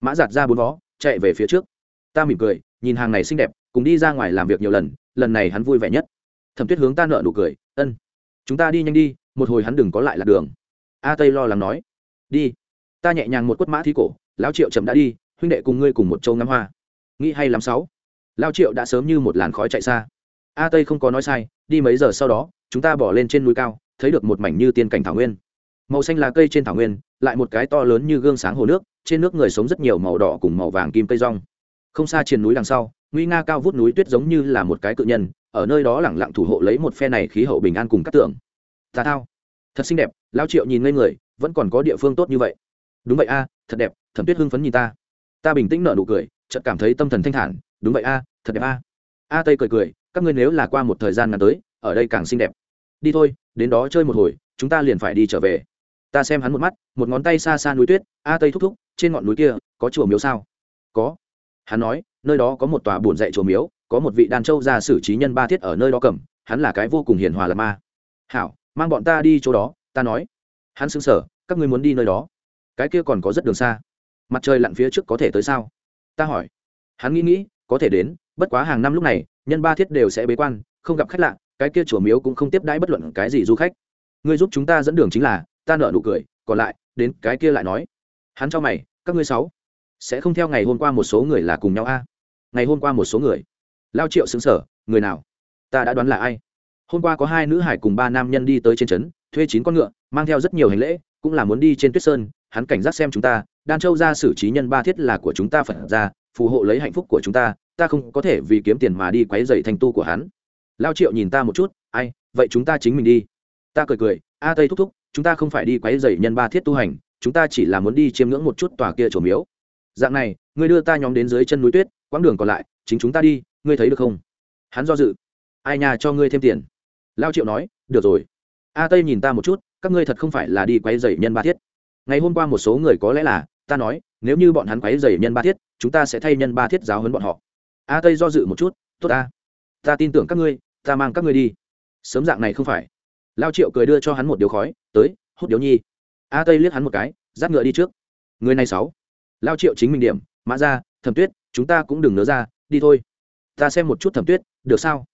Mã giạt ra bốn vó, chạy về phía trước. Ta mỉm cười, nhìn hàng này xinh đẹp, cùng đi ra ngoài làm việc nhiều lần lần này hắn vui vẻ nhất. Thẩm tuyết hướng ta nợ nụ cười, ân chúng ta đi nhanh đi, một hồi hắn đừng có lại lạc đường. A tây lo lắng nói. Đi. Ta nhẹ nhàng một quất mã thi cổ, lão triệu chậm đã đi, huynh đệ cùng ngươi cùng một châu ngắm hoa. Nghĩ hay lắm sáu. Lao triệu đã sớm như một làn khói chạy xa. A tây không có nói sai, đi mấy giờ sau đó, chúng ta bỏ lên trên núi cao, thấy được một mảnh như tiên cảnh thảo nguyên. Màu xanh là cây trên thảo nguyên, lại một cái to lớn như gương sáng hồ nước, trên nước người sống rất nhiều màu đỏ cùng màu vàng kim cây rong. Không xa triền núi đằng sau, nguy nga cao vút núi tuyết giống như là một cái cự nhân ở nơi đó lẳng lặng thủ hộ lấy một phe này khí hậu bình an cùng các tượng tà thao. Thật xinh đẹp, lao triệu nhìn ngây người, vẫn còn có địa phương tốt như vậy. Đúng vậy a, thật đẹp, thẩm tuyết hưng phấn nhìn ta. Ta bình tĩnh nở nụ cười, chợt cảm thấy tâm thần thanh thản. Đúng vậy a, thật đẹp a. A tây cười cười, các ngươi nếu là qua một thời gian ngắn tới, ở đây càng xinh đẹp. Đi thôi, đến đó chơi một hồi, chúng ta liền phải đi trở về. Ta xem hắn một mắt, một ngón tay xa xa núi tuyết, a tây thúc thúc, trên ngọn núi kia, có chùa miếu sao? Có. Hắn nói, nơi đó có một tòa bổn dạy chùa miếu có một vị đàn châu gia xử trí nhân ba thiết ở nơi đó cầm, hắn là cái vô cùng hiền hòa là ma. Hảo, mang bọn ta đi chỗ đó, ta nói. Hắn xứng sở các ngươi muốn đi nơi đó? Cái kia còn có rất đường xa. Mặt trời lặn phía trước có thể tới sao? Ta hỏi. Hắn nghĩ nghĩ, có thể đến, bất quá hàng năm lúc này, nhân ba thiết đều sẽ bế quan, không gặp khách lạ, cái kia chùa miếu cũng không tiếp đãi bất luận cái gì du khách. Ngươi giúp chúng ta dẫn đường chính là, ta nợ nụ cười, còn lại, đến cái kia lại nói. Hắn cho mày, các ngươi sáu, sẽ không theo ngày hôm qua một số người là cùng nhau a? Ngày hôm qua một số người lao triệu xứng sở người nào? Ta đã đoán là ai? Hôm qua có hai nữ hải cùng ba nam nhân đi tới trên trấn, thuê chín con ngựa, mang theo rất nhiều hành lễ, cũng là muốn đi trên tuyết sơn, hắn cảnh giác xem chúng ta, đan châu ra xử trí nhân ba thiết là của chúng ta phật ra phù hộ lấy hạnh phúc của chúng ta ta không có thể vì kiếm tiền mà đi quấy dày thành tu của hắn. Lao triệu nhìn ta một chút, ai, vậy chúng ta chính mình đi. Ta cười cười, a tây thúc thúc, chúng ta không phải đi quấy dày nhân ba thiết tu hành, chúng ta chỉ là muốn đi chiêm ngưỡng một chút tòa kia trổ miếu. Dạng này, ngươi đưa ta nhóm đến dưới chân núi tuyết, quãng đường còn lại, chính chúng ta đi ngươi thấy được không? Hắn do dự. Ai nhà cho ngươi thêm tiền? Lao triệu nói, được rồi. A tây nhìn ta một chút, các ngươi thật không phải là đi quấy dày nhân ba thiết. Ngày hôm qua một số người có lẽ là, ta nói, nếu như bọn hắn quấy dày nhân ba thiết, chúng ta sẽ thay nhân ba thiết giáo hấn bọn họ. A tây do dự một chút, tốt ta. Ta tin tưởng các ngươi, ta mang các ngươi đi. Sớm dạng này không phải. Lao triệu cười đưa cho hắn một điếu khói, tới, hút điếu nhi. A tây liếc hắn một cái, dắt ngựa đi trước. Người này sáu. Lao triệu chính mình điểm, mã ra, thẩm tuyết, chúng ta cũng đừng nỡ ra, đi thôi ta xem một chút thẩm tuyết, được sao?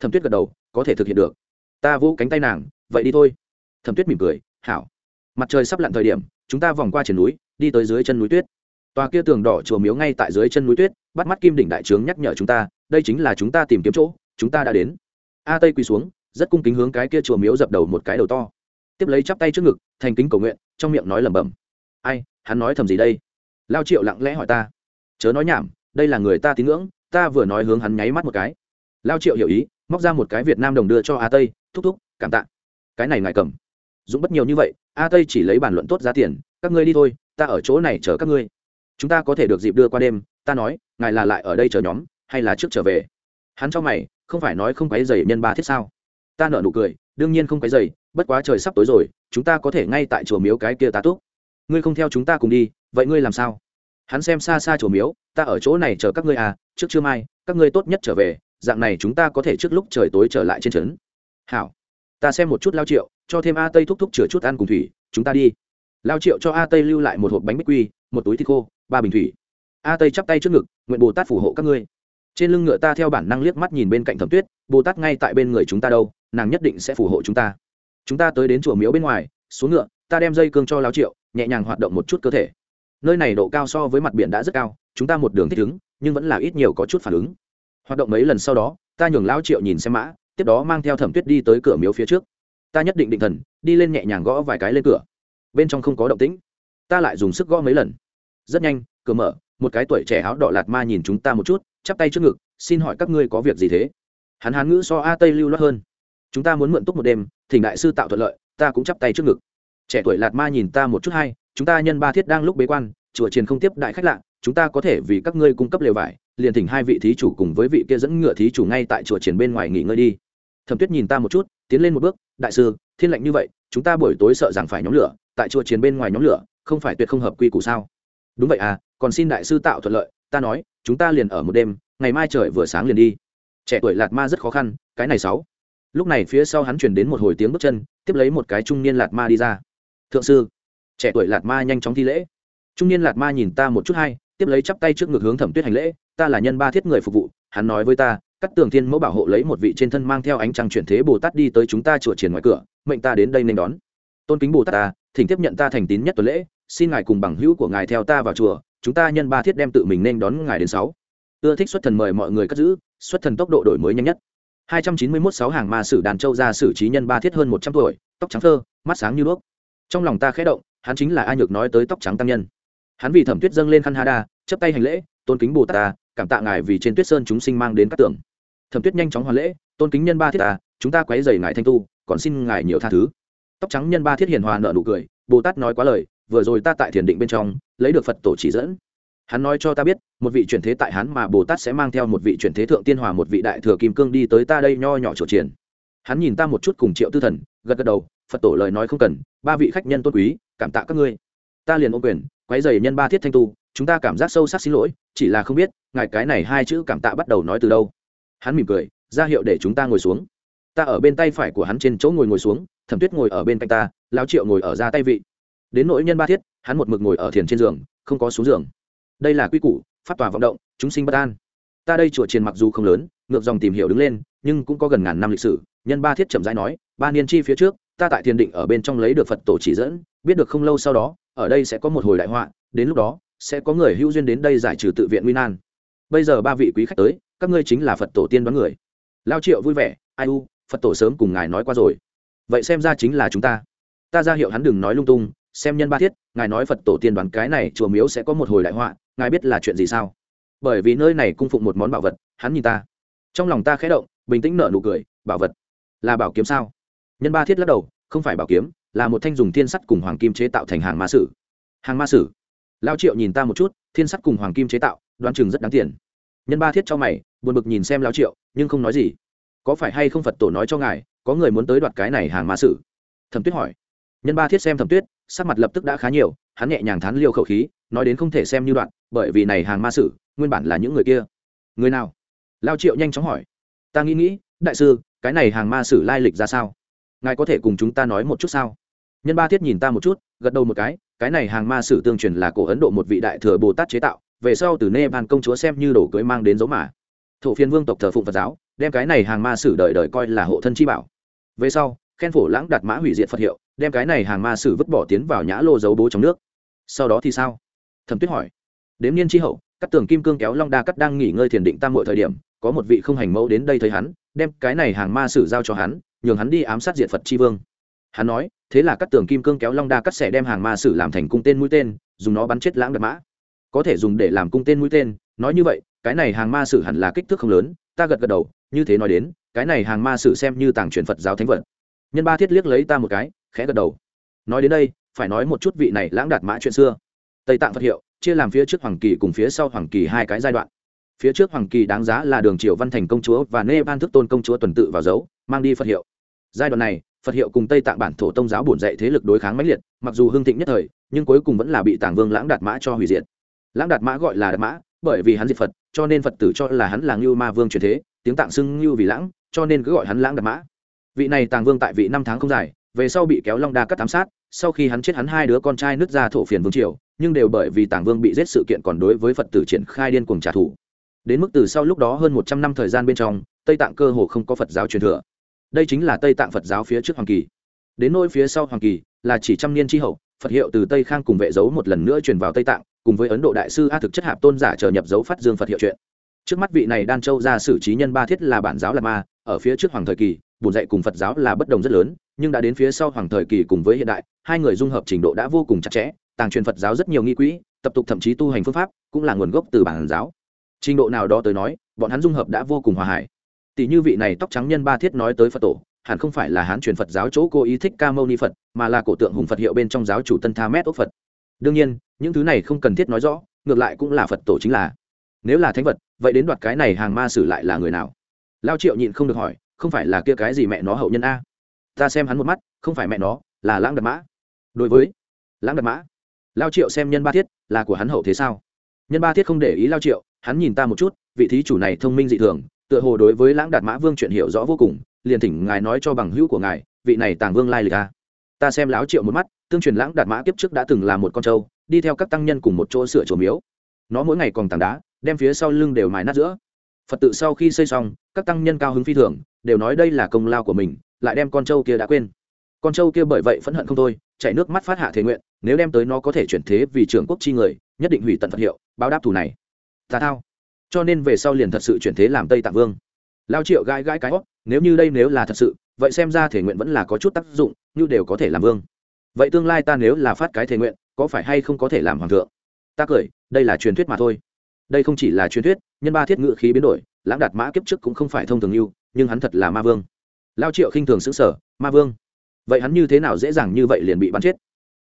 Thẩm tuyết gật đầu, có thể thực hiện được. Ta vỗ cánh tay nàng, vậy đi thôi. Thẩm tuyết mỉm cười, hảo. Mặt trời sắp lặn thời điểm, chúng ta vòng qua triển núi, đi tới dưới chân núi tuyết. Tòa kia tường đỏ chùa miếu ngay tại dưới chân núi tuyết, bắt mắt kim đỉnh đại trướng nhắc nhở chúng ta, đây chính là chúng ta tìm kiếm chỗ, chúng ta đã đến. A tây quỳ xuống, rất cung kính hướng cái kia chùa miếu dập đầu một cái đầu to. Tiếp lấy chắp tay trước ngực, thành kính cầu nguyện, trong miệng nói lẩm bẩm. Ai, hắn nói thầm gì đây? Lao triệu lặng lẽ hỏi ta. Chớ nói nhảm, đây là người ta tín ngưỡng ta vừa nói hướng hắn nháy mắt một cái. Lao triệu hiểu ý, móc ra một cái việt nam đồng đưa cho a tây, thúc thúc, cảm tạ. Cái này ngài cầm. Dũng bất nhiều như vậy, a tây chỉ lấy bản luận tốt giá tiền, các ngươi đi thôi, ta ở chỗ này chờ các ngươi. Chúng ta có thể được dịp đưa qua đêm, ta nói, ngài là lại ở đây chờ nhóm, hay là trước trở về? Hắn cho mày, không phải nói không quấy dày nhân ba thiết sao? Ta nợ nụ cười, đương nhiên không quấy dày bất quá trời sắp tối rồi, chúng ta có thể ngay tại chùa miếu cái kia tá túc. Ngươi không theo chúng ta cùng đi, vậy ngươi làm sao? Hắn xem xa xa chùa miếu, ta ở chỗ này chờ các ngươi à trước trưa mai, các ngươi tốt nhất trở về, dạng này chúng ta có thể trước lúc trời tối trở lại trên trấn. Hảo, ta xem một chút lao triệu, cho thêm a tây thúc thúc chừa chút ăn cùng thủy, chúng ta đi. Lao triệu cho a tây lưu lại một hộp bánh bích quy, một túi thịt khô, ba bình thủy. A tây chắp tay trước ngực, nguyện bồ tát phù hộ các ngươi. Trên lưng ngựa ta theo bản năng liếc mắt nhìn bên cạnh thẩm tuyết, bồ tát ngay tại bên người chúng ta đâu, nàng nhất định sẽ phù hộ chúng ta. Chúng ta tới đến chùa miếu bên ngoài, xuống ngựa, ta đem dây cương cho lao triệu, nhẹ nhàng hoạt động một chút cơ thể nơi này độ cao so với mặt biển đã rất cao, chúng ta một đường thích ứng, nhưng vẫn là ít nhiều có chút phản ứng. Hoạt động mấy lần sau đó, ta nhường lao triệu nhìn xem mã, tiếp đó mang theo thẩm tuyết đi tới cửa miếu phía trước. Ta nhất định định thần, đi lên nhẹ nhàng gõ vài cái lên cửa. Bên trong không có động tĩnh. Ta lại dùng sức gõ mấy lần. Rất nhanh, cửa mở, một cái tuổi trẻ áo đỏ lạt ma nhìn chúng ta một chút, chắp tay trước ngực, xin hỏi các ngươi có việc gì thế? Hắn hán ngữ so a tây lưu loát hơn. Chúng ta muốn mượn túc một đêm, thỉnh đại sư tạo thuận lợi, ta cũng chắp tay trước ngực. Trẻ tuổi lạt ma nhìn ta một chút hay chúng ta nhân ba thiết đang lúc bế quan, chùa triền không tiếp đại khách lạ, chúng ta có thể vì các ngươi cung cấp lều vải, liền thỉnh hai vị thí chủ cùng với vị kia dẫn ngựa thí chủ ngay tại chùa triền bên ngoài nghỉ ngơi đi. Thẩm tuyết nhìn ta một chút, tiến lên một bước, đại sư, thiên lệnh như vậy, chúng ta buổi tối sợ rằng phải nhóm lửa, tại chùa triển bên ngoài nhóm lửa, không phải tuyệt không hợp quy củ sao? Đúng vậy à còn xin đại sư tạo thuận lợi, ta nói, chúng ta liền ở một đêm, ngày mai trời vừa sáng liền đi. Trẻ tuổi lạt ma rất khó khăn, cái này sáu. Lúc này phía sau hắn chuyển đến một hồi tiếng bước chân, tiếp lấy một cái trung niên lạt ma đi ra. Thượng sư trẻ tuổi lạt ma nhanh chóng thi lễ. Trung niên lạt ma nhìn ta một chút hay, tiếp lấy chắp tay trước ngực hướng thẩm tuyết hành lễ, ta là nhân ba thiết người phục vụ, hắn nói với ta, cắt tường thiên mẫu bảo hộ lấy một vị trên thân mang theo ánh trăng chuyển thế bồ tát đi tới chúng ta chùa triển ngoài cửa, mệnh ta đến đây nên đón. Tôn kính bồ tát ta thỉnh tiếp nhận ta thành tín nhất tuần lễ, xin ngài cùng bằng hữu của ngài theo ta vào chùa, chúng ta nhân ba thiết đem tự mình nên đón ngài đến sáu. Ưa thích xuất thần mời mọi người cất giữ, xuất thần tốc độ đổi mới nhanh nhất. 291 sáu hàng ma sử đàn châu ra sử trí nhân ba thiết hơn 100 tuổi, tóc trắng thơ, mắt sáng như đuốc. Trong lòng ta khẽ động hắn chính là a nhược nói tới tóc trắng tăng nhân. Hắn vì thẩm tuyết dâng lên khăn hada chấp tay hành lễ, tôn kính bồ tát ta, cảm tạ ngài vì trên tuyết sơn chúng sinh mang đến các tưởng. Thẩm tuyết nhanh chóng hoàn lễ, tôn kính nhân ba thiết ta, chúng ta quấy dày ngài thanh tu, còn xin ngài nhiều tha thứ. Tóc trắng nhân ba thiết hiền hòa nợ nụ cười, bồ tát nói quá lời, vừa rồi ta tại thiền định bên trong, lấy được phật tổ chỉ dẫn. Hắn nói cho ta biết, một vị chuyển thế tại hắn mà bồ tát sẽ mang theo một vị chuyển thế thượng tiên hòa một vị đại thừa kim cương đi tới ta đây nho nhỏ trổ triển hắn nhìn ta một chút cùng triệu tư thần, gật gật đầu, phật tổ lời nói không cần, ba vị khách nhân tôn quý cảm tạ các ngươi. Ta liền ô quyền, quấy dày nhân ba thiết thanh tu, chúng ta cảm giác sâu sắc xin lỗi, chỉ là không biết, ngài cái này hai chữ cảm tạ bắt đầu nói từ đâu. Hắn mỉm cười, ra hiệu để chúng ta ngồi xuống. Ta ở bên tay phải của hắn trên chỗ ngồi ngồi xuống, thẩm tuyết ngồi ở bên cạnh ta lao triệu ngồi ở ra tay vị. Đến nỗi nhân ba thiết, hắn một mực ngồi ở thiền trên giường, không có xuống giường. Đây là quy củ phát tòa vọng động, chúng sinh bất an. Ta đây chùa triền mặc dù không lớn, ngược dòng tìm hiểu đứng lên, nhưng cũng có gần ngàn năm lịch sử, nhân ba thiết chậm rãi nói, ba niên chi phía trước ta tại thiền định ở bên trong lấy được phật tổ chỉ dẫn, biết được không lâu sau đó, ở đây sẽ có một hồi đại họa, đến lúc đó, sẽ có người hữu duyên đến đây giải trừ tự viện nguy nan. Bây giờ ba vị quý khách tới, các ngươi chính là phật tổ tiên đoán người. Lao triệu vui vẻ, ai u, phật tổ sớm cùng ngài nói qua rồi. Vậy xem ra chính là chúng ta. Ta ra hiệu hắn đừng nói lung tung, xem nhân ba thiết, ngài nói phật tổ tiên đoán cái này, chùa miếu sẽ có một hồi đại họa, ngài biết là chuyện gì sao? Bởi vì nơi này cung phụng một món bảo vật, hắn nhìn ta. Trong lòng ta khẽ động, bình tĩnh nở nụ cười, bảo vật là bảo kiếm sao? Nhân ba thiết lắc đầu, không phải bảo kiếm, là một thanh dùng thiên sắt cùng hoàng kim chế tạo thành hàng ma sử. Hàng ma sử? Lao triệu nhìn ta một chút, thiên sắt cùng hoàng kim chế tạo, đoán chừng rất đáng tiền. Nhân ba thiết cho mày, buồn bực nhìn xem lao triệu, nhưng không nói gì. Có phải hay không phật tổ nói cho ngài, có người muốn tới đoạt cái này hàng ma sử? Thẩm tuyết hỏi. Nhân ba thiết xem thẩm tuyết, sắc mặt lập tức đã khá nhiều, hắn nhẹ nhàng thán liêu khẩu khí, nói đến không thể xem như đoạn, bởi vì này hàng ma sử, nguyên bản là những người kia. Người nào? Lao triệu nhanh chóng hỏi. Ta nghĩ nghĩ, đại sư, cái này hàng ma sử lai lịch ra sao? Ngài có thể cùng chúng ta nói một chút sao? Nhân ba thiết nhìn ta một chút, gật đầu một cái cái này hàng ma sử tương truyền là cổ ấn độ một vị đại thừa bồ tát chế tạo, về sau từ nê ban công chúa xem như đổ cưới mang đến dấu mã thổ phiên vương tộc thờ phụng phật giáo, đem cái này hàng ma sử đời đời coi là hộ thân chi bảo. Về sau, khen phổ lãng đặt mã hủy diệt phật hiệu, đem cái này hàng ma sử vứt bỏ tiến vào nhã lô giấu bố trong nước. Sau đó thì sao? Thẩm tuyết hỏi. Đếm niên tri hậu, các tường kim cương kéo long đa cắt đang nghỉ ngơi thiền định tam mọi thời điểm, có một vị không hành mẫu đến đây thấy hắn, đem cái này hàng ma sử giao cho hắn nhường hắn đi ám sát diệt phật tri vương. Hắn nói, thế là các tường kim cương kéo long đa cắt xẻ đem hàng ma sử làm thành cung tên mũi tên, dùng nó bắn chết lãng đặt mã. Có thể dùng để làm cung tên mũi tên, nói như vậy, cái này hàng ma sử hẳn là kích thước không lớn, ta gật gật đầu, như thế nói đến, cái này hàng ma sử xem như tàng truyền phật giáo thánh vật. Nhân ba thiết liếc lấy ta một cái, khẽ gật đầu. Nói đến đây, phải nói một chút vị này lãng đạt mã chuyện xưa. Tây tạng phật hiệu, chia làm phía trước hoàng kỳ cùng phía sau hoàng kỳ hai cái giai đoạn. Phía trước hoàng kỳ đáng giá là đường triều văn thành công chúa và nê ban thức tôn công chúa tuần tự vào dấu, mang đi phật hiệu giai đoạn này, phật hiệu cùng tây tạng bản thổ tông giáo bổn dạy thế lực đối kháng mãnh liệt, mặc dù hưng thịnh nhất thời, nhưng cuối cùng vẫn là bị tàng vương lãng đạt mã cho hủy diệt. Lãng đạt mã gọi là đạt mã, bởi vì hắn diệt phật, cho nên phật tử cho là hắn là ngưu ma vương truyền thế, tiếng tạng xưng ngưu vì lãng, cho nên cứ gọi hắn lãng đạt mã. Vị này tàng vương tại vị năm tháng không dài, về sau bị kéo long đa cắt tám sát, sau khi hắn chết hắn hai đứa con trai nứt ra thổ phiền vương triều, nhưng đều bởi vì tàng vương bị giết sự kiện còn đối với phật tử triển khai điên cuồng trả thù. Đến mức từ sau lúc đó hơn một trăm năm thời gian bên trong, tây tạng cơ hồ không có phật giáo truyền thừa đây chính là tây tạng phật giáo phía trước hoàng kỳ. Đến nỗi phía sau hoàng kỳ là chỉ trăm niên tri hậu, phật hiệu từ tây khang cùng vệ dấu một lần nữa truyền vào tây tạng, cùng với ấn độ đại sư a thực chất hạp tôn giả chờ nhập dấu phát dương phật hiệu chuyện. Trước mắt vị này đan châu ra xử trí nhân ba thiết là bản giáo là ma, ở phía trước hoàng thời kỳ bùn dạy cùng phật giáo là bất đồng rất lớn, nhưng đã đến phía sau hoàng thời kỳ cùng với hiện đại, hai người dung hợp trình độ đã vô cùng chặt chẽ, tàng truyền phật giáo rất nhiều nghi quỹ, tập tục thậm chí tu hành phương pháp cũng là nguồn gốc từ bản giáo. Trình độ nào đó tới nói, bọn hắn dung hợp đã vô cùng hòa hải tỷ như vị này tóc trắng nhân ba thiết nói tới phật tổ, hẳn không phải là hán truyền phật giáo chỗ cô ý thích ca mâu ni phật, mà là cổ tượng hùng phật hiệu bên trong giáo chủ tân tha mét ốc phật. Đương nhiên, những thứ này không cần thiết nói rõ, ngược lại cũng là phật tổ chính là. Nếu là thánh vật, vậy đến đoạt cái này hàng ma sử lại là người nào? Lao triệu nhịn không được hỏi, không phải là kia cái gì mẹ nó hậu nhân a? Ta xem hắn một mắt, không phải mẹ nó, là lãng đập mã. Đối với lãng đập mã, lao triệu xem nhân ba thiết, là của hắn hậu thế sao? Nhân ba thiết không để ý lao triệu, hắn nhìn ta một chút, vị thí chủ này thông minh dị thường tựa hồ đối với lãng đạt mã vương chuyện hiểu rõ vô cùng, liền thỉnh ngài nói cho bằng hữu của ngài, vị này tàng vương lai lịch a. Ta xem láo triệu một mắt, tương truyền lãng đạt mã kiếp trước đã từng là một con trâu, đi theo các tăng nhân cùng một chỗ sửa chỗ miếu. Nó mỗi ngày còn tảng đá, đem phía sau lưng đều mài nát giữa. Phật tự sau khi xây xong, các tăng nhân cao hứng phi thường, đều nói đây là công lao của mình, lại đem con trâu kia đã quên. Con trâu kia bởi vậy phẫn hận không thôi, chạy nước mắt phát hạ thế nguyện, nếu đem tới nó có thể chuyển thế vì trưởng quốc chi người, nhất định hủy tận phật hiệu, báo đáp thù này. Ta thao cho nên về sau liền thật sự chuyển thế làm tây tạng vương. Lao triệu gãi gãi cái ó nếu như đây nếu là thật sự, vậy xem ra thể nguyện vẫn là có chút tác dụng, như đều có thể làm vương. Vậy tương lai ta nếu là phát cái thể nguyện, có phải hay không có thể làm hoàng thượng? Ta cười, đây là truyền thuyết mà thôi. Đây không chỉ là truyền thuyết, nhân ba thiết ngự khí biến đổi, lãng đạt mã kiếp trước cũng không phải thông thường yêu nhưng hắn thật là ma vương. Lao triệu khinh thường xứng sở ma vương. Vậy hắn như thế nào dễ dàng như vậy liền bị bắn chết?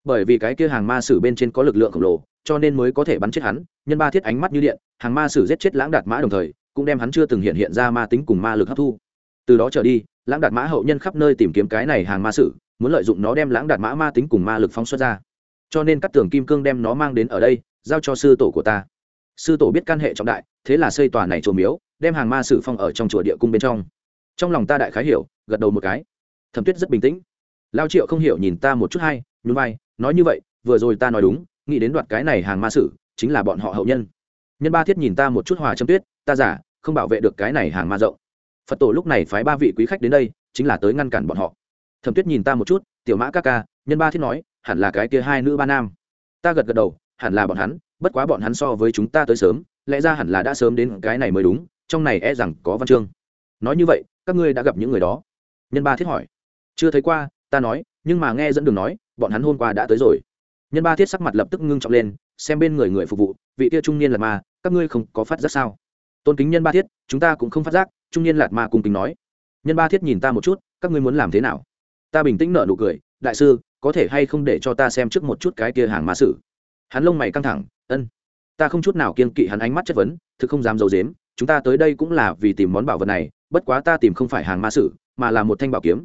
Bởi vì cái kia hàng ma sử bên trên có lực lượng khổng lồ cho nên mới có thể bắn chết hắn, nhân ba thiết ánh mắt như điện, hàng ma sử giết chết lãng đạt mã đồng thời, cũng đem hắn chưa từng hiện hiện ra ma tính cùng ma lực hấp thu. Từ đó trở đi, lãng đạt mã hậu nhân khắp nơi tìm kiếm cái này hàng ma sử, muốn lợi dụng nó đem lãng đạt mã ma tính cùng ma lực phóng xuất ra. Cho nên các tường kim cương đem nó mang đến ở đây, giao cho sư tổ của ta. Sư tổ biết căn hệ trọng đại, thế là xây tòa này trổ miếu, đem hàng ma sử phong ở trong chùa địa cung bên trong. Trong lòng ta đại khái hiểu, gật đầu một cái. Thẩm tuyết rất bình tĩnh. Lao triệu không hiểu nhìn ta một chút hay, nhún vai, nói như vậy, vừa rồi ta nói đúng nghĩ đến đoạt cái này hàng ma sử, chính là bọn họ hậu nhân. Nhân ba thiết nhìn ta một chút hòa châm tuyết, ta giả, không bảo vệ được cái này hàng ma rộng. Phật tổ lúc này phái ba vị quý khách đến đây, chính là tới ngăn cản bọn họ. Thẩm tuyết nhìn ta một chút, tiểu mã ca ca, nhân ba thiết nói, hẳn là cái kia hai nữ ba nam. Ta gật gật đầu, hẳn là bọn hắn, bất quá bọn hắn so với chúng ta tới sớm, lẽ ra hẳn là đã sớm đến cái này mới đúng, trong này e rằng có văn chương. Nói như vậy, các ngươi đã gặp những người đó. Nhân ba thiết hỏi, chưa thấy qua, ta nói, nhưng mà nghe dẫn đường nói, bọn hắn hôm qua đã tới rồi nhân ba thiết sắc mặt lập tức ngưng trọng lên, xem bên người người phục vụ, vị kia trung niên là ma, các ngươi không có phát giác sao? Tôn kính nhân ba thiết, chúng ta cũng không phát giác, trung niên lạt ma cùng kính nói. Nhân ba thiết nhìn ta một chút, các ngươi muốn làm thế nào? Ta bình tĩnh nở nụ cười, đại sư, có thể hay không để cho ta xem trước một chút cái kia hàng ma sử? Hắn lông mày căng thẳng, ân, ta không chút nào kiên kỵ hắn ánh mắt chất vấn, thực không dám d i ấ u dếm chúng ta tới đây cũng là vì tìm món bảo vật này, bất quá ta tìm không phải hàng ma sử, mà là một thanh bảo kiếm.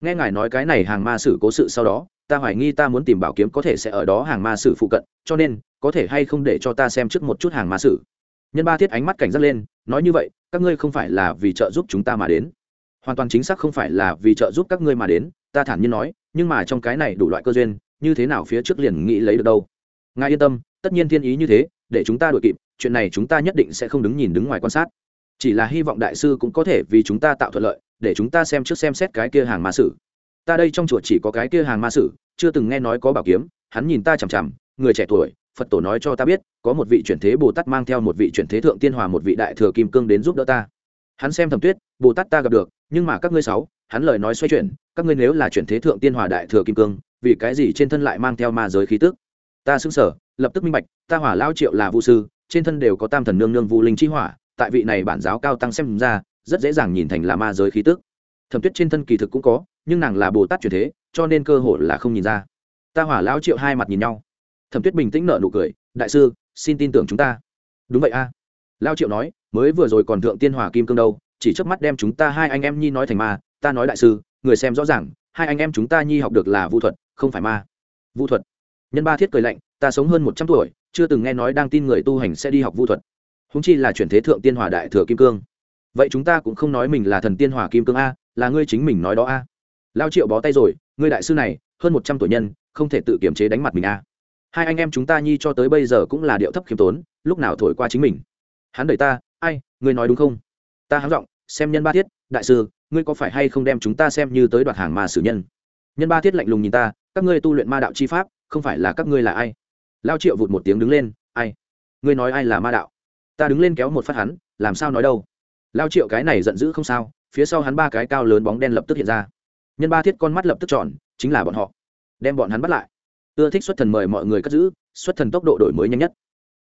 Nghe ngài nói cái này hàng ma sử cố sự sau đó ta hoài nghi ta muốn tìm bảo kiếm có thể sẽ ở đó hàng ma sử phụ cận, cho nên, có thể hay không để cho ta xem trước một chút hàng ma sử. Nhân ba thiết ánh mắt cảnh giác lên, nói như vậy, các ngươi không phải là vì trợ giúp chúng ta mà đến. Hoàn toàn chính xác không phải là vì trợ giúp các ngươi mà đến, ta thản nhiên nói, nhưng mà trong cái này đủ loại cơ duyên, như thế nào phía trước liền nghĩ lấy được đâu? Ngài yên tâm, tất nhiên thiên ý như thế, để chúng ta đ ổ i kịp, chuyện này chúng ta nhất định sẽ không đứng nhìn đứng ngoài quan sát. Chỉ là hy vọng đại sư cũng có thể vì chúng ta tạo thuận lợi, để chúng ta xem trước xem xét cái kia hàng ma sử ta đây trong chùa chỉ có cái kia hàng ma sử, chưa từng nghe nói có bảo kiếm, hắn nhìn ta chằm chằm, người trẻ tuổi, phật tổ nói cho ta biết, có một vị chuyển thế bồ tát mang theo một vị chuyển thế thượng tiên hòa một vị đại thừa kim cương đến giúp đỡ ta. Hắn xem thẩm tuyết, bồ tát ta gặp được, nhưng mà các ngươi sáu, hắn lời nói xoay chuyển, các ngươi nếu là chuyển thế thượng tiên hòa đại thừa kim cương, vì cái gì trên thân lại mang theo ma giới khí tức? Ta xứng sở, lập tức minh bạch, ta hỏa lao triệu là vũ sư, trên thân đều có tam thần nương nương vũ linh chi hỏa, tại vị này bản giáo cao tăng xem ra, rất dễ dàng nhìn thành là ma giới khí tức. Thẩm tuyết trên thân kỳ thực cũng có nhưng nàng là bồ tát chuyển thế, cho nên cơ hội là không nhìn ra. Ta hỏa lao triệu hai mặt nhìn nhau. Thẩm tuyết bình tĩnh nợ nụ cười, đại sư, xin tin tưởng chúng ta. Đúng vậy a. Lao triệu nói, mới vừa rồi còn thượng tiên hòa kim cương đâu, chỉ trước mắt đem chúng ta hai anh em nhi nói thành ma, ta nói đại sư, người xem rõ ràng, hai anh em chúng ta nhi học được là vũ thuật, không phải ma. Vũ thuật? Nhân ba thiết cười lạnh, ta sống hơn một trăm tuổi, chưa từng nghe nói đang tin người tu hành sẽ đi học vũ thuật. Húng chi là chuyển thế thượng tiên hòa đại thừa kim cương. Vậy chúng ta cũng không nói mình là thần tiên hỏa kim cương a, là ngươi chính mình nói đó a lao triệu bó tay rồi, ngươi đại sư này, hơn một trăm tuổi nhân, không thể tự kiềm chế đánh mặt mình a. Hai anh em chúng ta nhi cho tới bây giờ cũng là điệu thấp khiêm tốn, lúc nào thổi qua chính mình. Hắn đẩy ta, ai, ngươi nói đúng không? Ta háng giọng, xem nhân ba thiết, đại sư, ngươi có phải hay không đem chúng ta xem như tới đoạt hàng mà xử nhân? Nhân ba thiết lạnh lùng nhìn ta, các ngươi tu luyện ma đạo chi pháp, không phải là các ngươi là ai? Lao triệu vụt một tiếng đứng lên, ai? Ngươi nói ai là ma đạo? Ta đứng lên kéo một phát hắn, làm sao nói đâu? Lao triệu cái này giận dữ không sao, phía sau hắn ba cái cao lớn bóng đen lập tức hiện ra nhân ba thiết con mắt lập tức tròn, chính là bọn họ. Đem bọn hắn bắt lại. Ưa thích xuất thần mời mọi người cất giữ, xuất thần tốc độ đổi mới nhanh nhất.